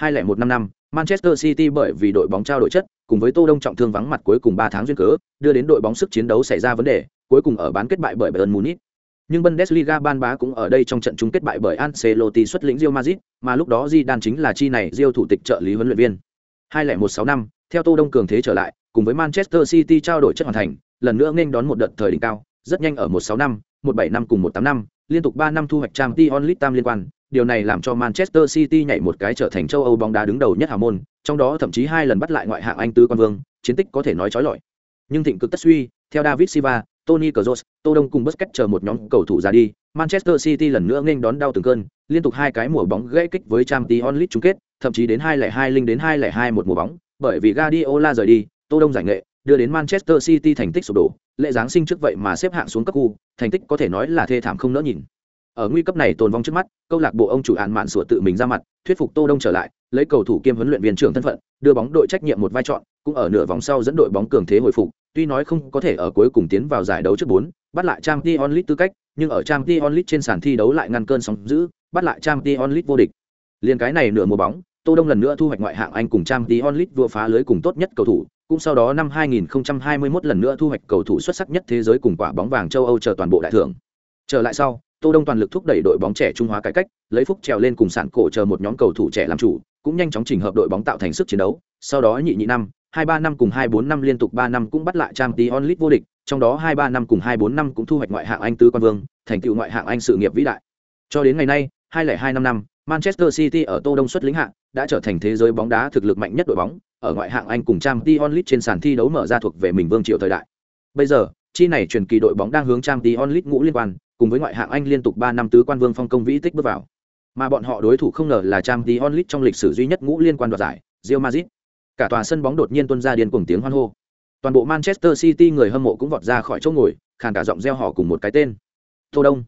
2015 năm, Manchester City bởi vì đội bóng trao đổi chất, cùng với Tô Đông trọng thương vắng mặt cuối cùng 3 tháng duyên cớ, đưa đến đội bóng sức chiến đấu xảy ra vấn đề, cuối cùng ở bán kết bại bởi Bayern Munich. Nhưng Bundesliga ban bá cũng ở đây trong trận chung kết bại bởi Ancelotti xuất lĩnh Real Madrid, mà lúc đó Zidane chính là chi này Real thủ tịch trợ lý huấn luyện viên. 2016 năm, theo Tô Đông cường thế trở lại, cùng với Manchester City trao đổi chất hoàn thành, lần nữa nên đón một đợt thời đỉnh cao, rất nhanh ở 16 năm, 17 năm cùng 18 năm, liên tục 3 năm thu hoạch Champions League tam liên quan, điều này làm cho Manchester City nhảy một cái trở thành châu Âu bóng đá đứng đầu nhất hào môn, trong đó thậm chí hai lần bắt lại ngoại hạng Anh tứ quan vương, chiến tích có thể nói chói lọi. Nhưng thịnh cực tất suy, theo David Silva, Tony Kroos, Tô Đông cùng Busquets chờ một nhóm cầu thủ ra đi, Manchester City lần nữa nghênh đón đau từng cơn, liên tục hai cái mùa bóng gãy kích với Champions League chung kết, thậm chí đến 202 linh đến 202 một mùa bóng, bởi vì Guardiola rời đi, Tô Đông giải nghệ, đưa đến Manchester City thành tích sụp đổ, lễ giáng sinh trước vậy mà xếp hạng xuống cấp khu, thành tích có thể nói là thê thảm không nỡ nhìn ở nguy cấp này tồn vong trước mắt câu lạc bộ ông chủ án mạn sủa tự mình ra mặt thuyết phục tô đông trở lại lấy cầu thủ kiêm huấn luyện viên trưởng thân phận đưa bóng đội trách nhiệm một vai trò cũng ở nửa vòng sau dẫn đội bóng cường thế hồi phục tuy nói không có thể ở cuối cùng tiến vào giải đấu trước bốn bắt lại trang t onlit tư cách nhưng ở trang t onlit trên sàn thi đấu lại ngăn cơn sóng dữ, bắt lại trang t onlit vô địch. Liền cái này nửa mùa bóng tô đông lần nữa thu hoạch ngoại hạng anh cùng trang t onlit vừa phá lưới cùng tốt nhất cầu thủ cũng sau đó năm 2021 lần nữa thu hoạch cầu thủ xuất sắc nhất thế giới cùng quả bóng vàng châu âu chờ toàn bộ đại thưởng. Trở lại sau Tô Đông toàn lực thúc đẩy đội bóng trẻ Trung Hóa cải cách, lấy phúc trèo lên cùng sản cổ chờ một nhóm cầu thủ trẻ làm chủ, cũng nhanh chóng chỉnh hợp đội bóng tạo thành sức chiến đấu. Sau đó nhị nhị năm, hai ba năm cùng hai bốn năm liên tục ba năm cũng bắt lại Champions League vô địch, trong đó hai ba năm cùng hai bốn năm cũng thu hoạch ngoại hạng Anh tứ quan vương, thành tựu ngoại hạng Anh sự nghiệp vĩ đại. Cho đến ngày nay, hai lẻ hai năm năm, Manchester City ở Tô Đông xuất lĩnh hạng, đã trở thành thế giới bóng đá thực lực mạnh nhất đội bóng, ở ngoại hạng Anh cùng Champions League trên sàn thi đấu mở ra thuộc về mình vương triều thời đại. Bây giờ, chi này truyền kỳ đội bóng đang hướng Champions League ngũ liên quan, cùng với ngoại hạng Anh liên tục ba năm tứ quan vương phong công vĩ tích bước vào. Mà bọn họ đối thủ không ngờ là Champions League trong lịch sử duy nhất ngũ liên quan đoạt giải, Real Madrid. Cả tòa sân bóng đột nhiên tuôn ra điên cuồng tiếng hoan hô. Toàn bộ Manchester City người hâm mộ cũng vọt ra khỏi chỗ ngồi, khàn cả giọng reo hò cùng một cái tên. Tô Đông.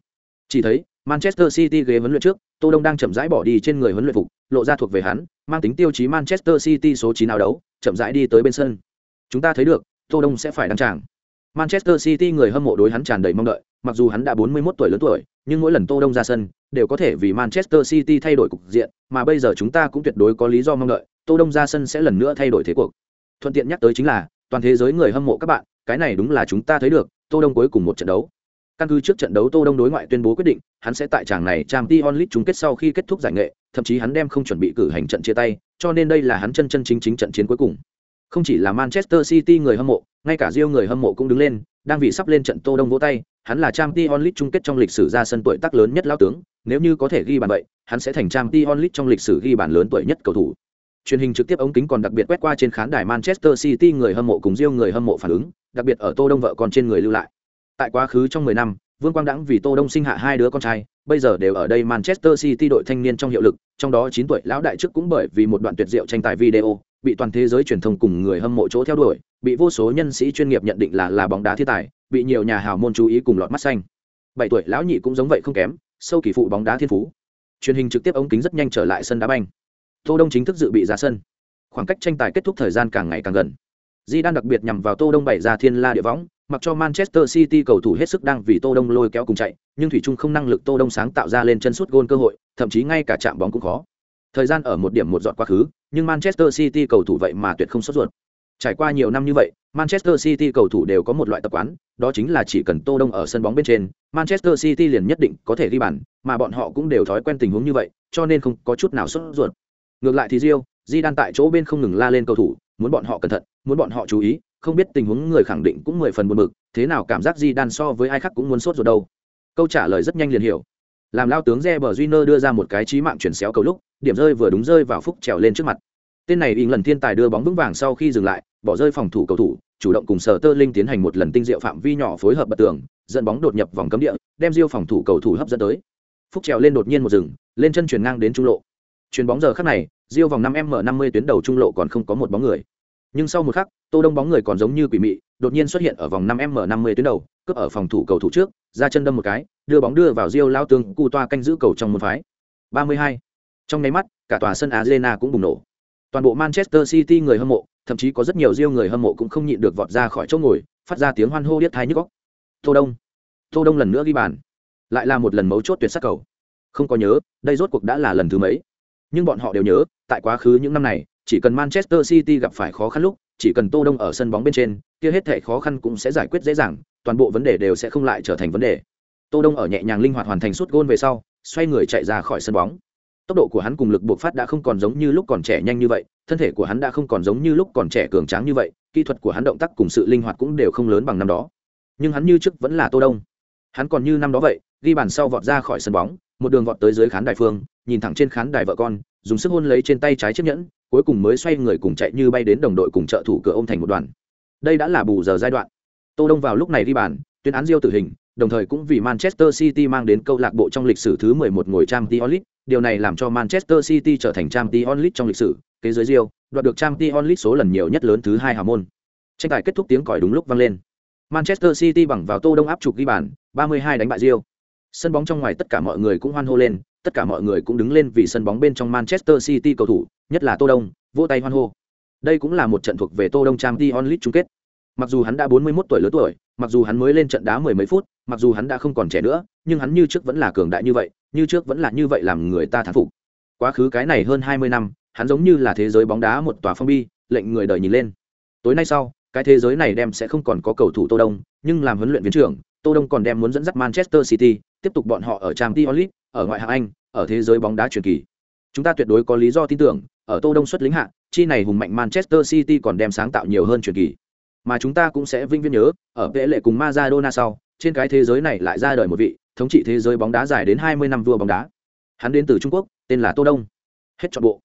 Chỉ thấy, Manchester City ghế huấn luyện trước, Tô Đông đang chậm rãi bỏ đi trên người huấn luyện phục, lộ ra thuộc về hắn, mang tính tiêu chí Manchester City số 9 áo đấu, chậm rãi đi tới bên sân. Chúng ta thấy được, Tô Đông sẽ phải đăng tràng. Manchester City người hâm mộ đối hắn tràn đầy mong đợi, mặc dù hắn đã 41 tuổi lớn tuổi, nhưng mỗi lần Tô Đông ra sân, đều có thể vì Manchester City thay đổi cục diện, mà bây giờ chúng ta cũng tuyệt đối có lý do mong đợi, Tô Đông ra sân sẽ lần nữa thay đổi thế cuộc. Thuận tiện nhắc tới chính là, toàn thế giới người hâm mộ các bạn, cái này đúng là chúng ta thấy được, Tô Đông cuối cùng một trận đấu. Căn cứ trước trận đấu Tô Đông đối ngoại tuyên bố quyết định, hắn sẽ tại tràng này Champions League chung kết sau khi kết thúc giải nghệ, thậm chí hắn đem không chuẩn bị cử hành trận chia tay, cho nên đây là hắn chân chân chính chính trận chiến cuối cùng. Không chỉ là Manchester City người hâm mộ, ngay cả riêng người hâm mộ cũng đứng lên, đang vì sắp lên trận Tô Đông vỗ tay, hắn là Champions League chung kết trong lịch sử ra sân tuổi tác lớn nhất lão tướng, nếu như có thể ghi bàn vậy, hắn sẽ thành Champions League trong lịch sử ghi bàn lớn tuổi nhất cầu thủ. Truyền hình trực tiếp ống kính còn đặc biệt quét qua trên khán đài Manchester City người hâm mộ cùng riêng người hâm mộ phản ứng, đặc biệt ở Tô Đông vợ còn trên người lưu lại. Tại quá khứ trong 10 năm, Vương Quang Đãng vì Tô Đông sinh hạ hai đứa con trai, bây giờ đều ở đây Manchester City đội thanh niên trong hiệu lực, trong đó 9 tuổi lão đại trước cũng bởi vì một đoạn tuyệt diệu tranh tài video, bị toàn thế giới truyền thông cùng người hâm mộ chỗ theo đuổi bị vô số nhân sĩ chuyên nghiệp nhận định là là bóng đá thiên tài, bị nhiều nhà hào môn chú ý cùng lọt mắt xanh. Bảy tuổi lão nhị cũng giống vậy không kém, sâu kỳ phụ bóng đá thiên phú. Truyền hình trực tiếp ống kính rất nhanh trở lại sân đá banh. Tô đông chính thức dự bị ra sân. Khoảng cách tranh tài kết thúc thời gian càng ngày càng gần. Di đang đặc biệt nhằm vào tô đông bày ra thiên la địa võng, mặc cho manchester city cầu thủ hết sức đang vì tô đông lôi kéo cùng chạy, nhưng thủy trung không năng lực tô đông sáng tạo ra lên chân sút gôn cơ hội, thậm chí ngay cả chạm bóng cũng khó. Thời gian ở một điểm một dọn quá khứ, nhưng manchester city cầu thủ vậy mà tuyệt không sốt ruột trải qua nhiều năm như vậy, manchester city cầu thủ đều có một loại tập quán, đó chính là chỉ cần tô đông ở sân bóng bên trên, manchester city liền nhất định có thể ghi bàn, mà bọn họ cũng đều thói quen tình huống như vậy, cho nên không có chút nào sốt ruột. Ngược lại thì rio di đan tại chỗ bên không ngừng la lên cầu thủ, muốn bọn họ cẩn thận, muốn bọn họ chú ý, không biết tình huống người khẳng định cũng mười phần buồn bực, thế nào cảm giác di đan so với ai khác cũng muốn sốt ruột đâu. Câu trả lời rất nhanh liền hiểu. Làm lao tướng Reber Júnior đưa ra một cái chí mạng chuyển xéo cầu lúc, điểm rơi vừa đúng rơi vào phúc trèo lên trước mặt tên này in lần thiên tài đưa bóng vững vàng sau khi dừng lại, bỏ rơi phòng thủ cầu thủ, chủ động cùng sở tơ linh tiến hành một lần tinh diệu phạm vi nhỏ phối hợp bật tường, dẫn bóng đột nhập vòng cấm địa, đem diêu phòng thủ cầu thủ hấp dẫn tới. Phúc trèo lên đột nhiên một rừng, lên chân chuyển ngang đến trung lộ. Chuyền bóng giờ khắc này, diêu vòng năm m năm mươi tuyến đầu trung lộ còn không có một bóng người. Nhưng sau một khắc, tô đông bóng người còn giống như quỷ mị, đột nhiên xuất hiện ở vòng năm m năm mươi tuyến đầu, cướp ở phòng thủ cầu thủ trước, ra chân đâm một cái, đưa bóng đưa vào diêu lao tương cu toa canh giữ cầu trong một phái. ba mươi hai. Trong nháy mắt, cả tòa sân arena cũng bùng nổ toàn bộ manchester city người hâm mộ, thậm chí có rất nhiều riêng người hâm mộ cũng không nhịn được vọt ra khỏi chỗ ngồi, phát ra tiếng hoan hô điếc thái nhức góc tô đông tô đông lần nữa ghi bàn, lại là một lần mấu chốt tuyệt sắc cầu. Không có nhớ, đây rốt cuộc đã là lần thứ mấy. Nhưng bọn họ đều nhớ, tại quá khứ những năm này, chỉ cần manchester city gặp phải khó khăn lúc, chỉ cần tô đông ở sân bóng bên trên, kia hết thảy khó khăn cũng sẽ giải quyết dễ dàng, toàn bộ vấn đề đều sẽ không lại trở thành vấn đề. Tô đông ở nhẹ nhàng linh hoạt hoàn thành suốt gôn về sau, xoay người chạy ra khỏi sân bóng tốc độ của hắn cùng lực buộc phát đã không còn giống như lúc còn trẻ nhanh như vậy, thân thể của hắn đã không còn giống như lúc còn trẻ cường tráng như vậy, kỹ thuật của hắn động tác cùng sự linh hoạt cũng đều không lớn bằng năm đó. Nhưng hắn như trước vẫn là tô đông. Hắn còn như năm đó vậy, ghi bàn sau vọt ra khỏi sân bóng, một đường vọt tới dưới khán đài phương, nhìn thẳng trên khán đài vợ con, dùng sức hôn lấy trên tay trái chiếc nhẫn, cuối cùng mới xoay người cùng chạy như bay đến đồng đội cùng trợ thủ cửa ôm thành một đoàn. Đây đã là bù giờ giai đoạn. Tô đông vào lúc này ghi bàn, tuyên án diêu tử hình, đồng thời cũng vì manchester city mang đến câu lạc bộ trong lịch sử thứ 11 ngồi trang t điều này làm cho manchester city trở thành champions league trong lịch sử kế dưới Rio, đoạt được Champions League số lần nhiều nhất lớn thứ hai hào môn. Tranh tài kết thúc tiếng còi đúng lúc vang lên. Manchester City bằng vào Tô Đông áp trục ghi bàn, 32 đánh bại Rio. Sân bóng trong ngoài tất cả mọi người cũng hoan hô lên, tất cả mọi người cũng đứng lên vì sân bóng bên trong Manchester City cầu thủ, nhất là Tô Đông, vỗ tay hoan hô. Đây cũng là một trận thuộc về Tô Đông Champions League chung kết. Mặc dù hắn đã 41 tuổi lớn tuổi, mặc dù hắn mới lên trận đá mười mấy phút, mặc dù hắn đã không còn trẻ nữa, nhưng hắn như trước vẫn là cường đại như vậy, như trước vẫn là như vậy làm người ta thán phục. Quá khứ cái này hơn 20 năm, hắn giống như là thế giới bóng đá một tòa phong bi lệnh người đời nhìn lên. Tối nay sau cái thế giới này đem sẽ không còn có cầu thủ tô đông nhưng làm huấn luyện viên trưởng tô đông còn đem muốn dẫn dắt manchester city tiếp tục bọn họ ở trang t onlit ở ngoại hạng anh ở thế giới bóng đá truyền kỳ. Chúng ta tuyệt đối có lý do tin tưởng ở tô đông xuất lính hạ chi này hùng mạnh manchester city còn đem sáng tạo nhiều hơn truyền kỳ. Mà chúng ta cũng sẽ vinh viễn nhớ ở vệ lệ cùng Maradona sau trên cái thế giới này lại ra đời một vị, thống trị thế giới bóng đá dài đến 20 năm vua bóng đá. Hắn đến từ trung quốc, tên là tô đông. Hết chọn bộ.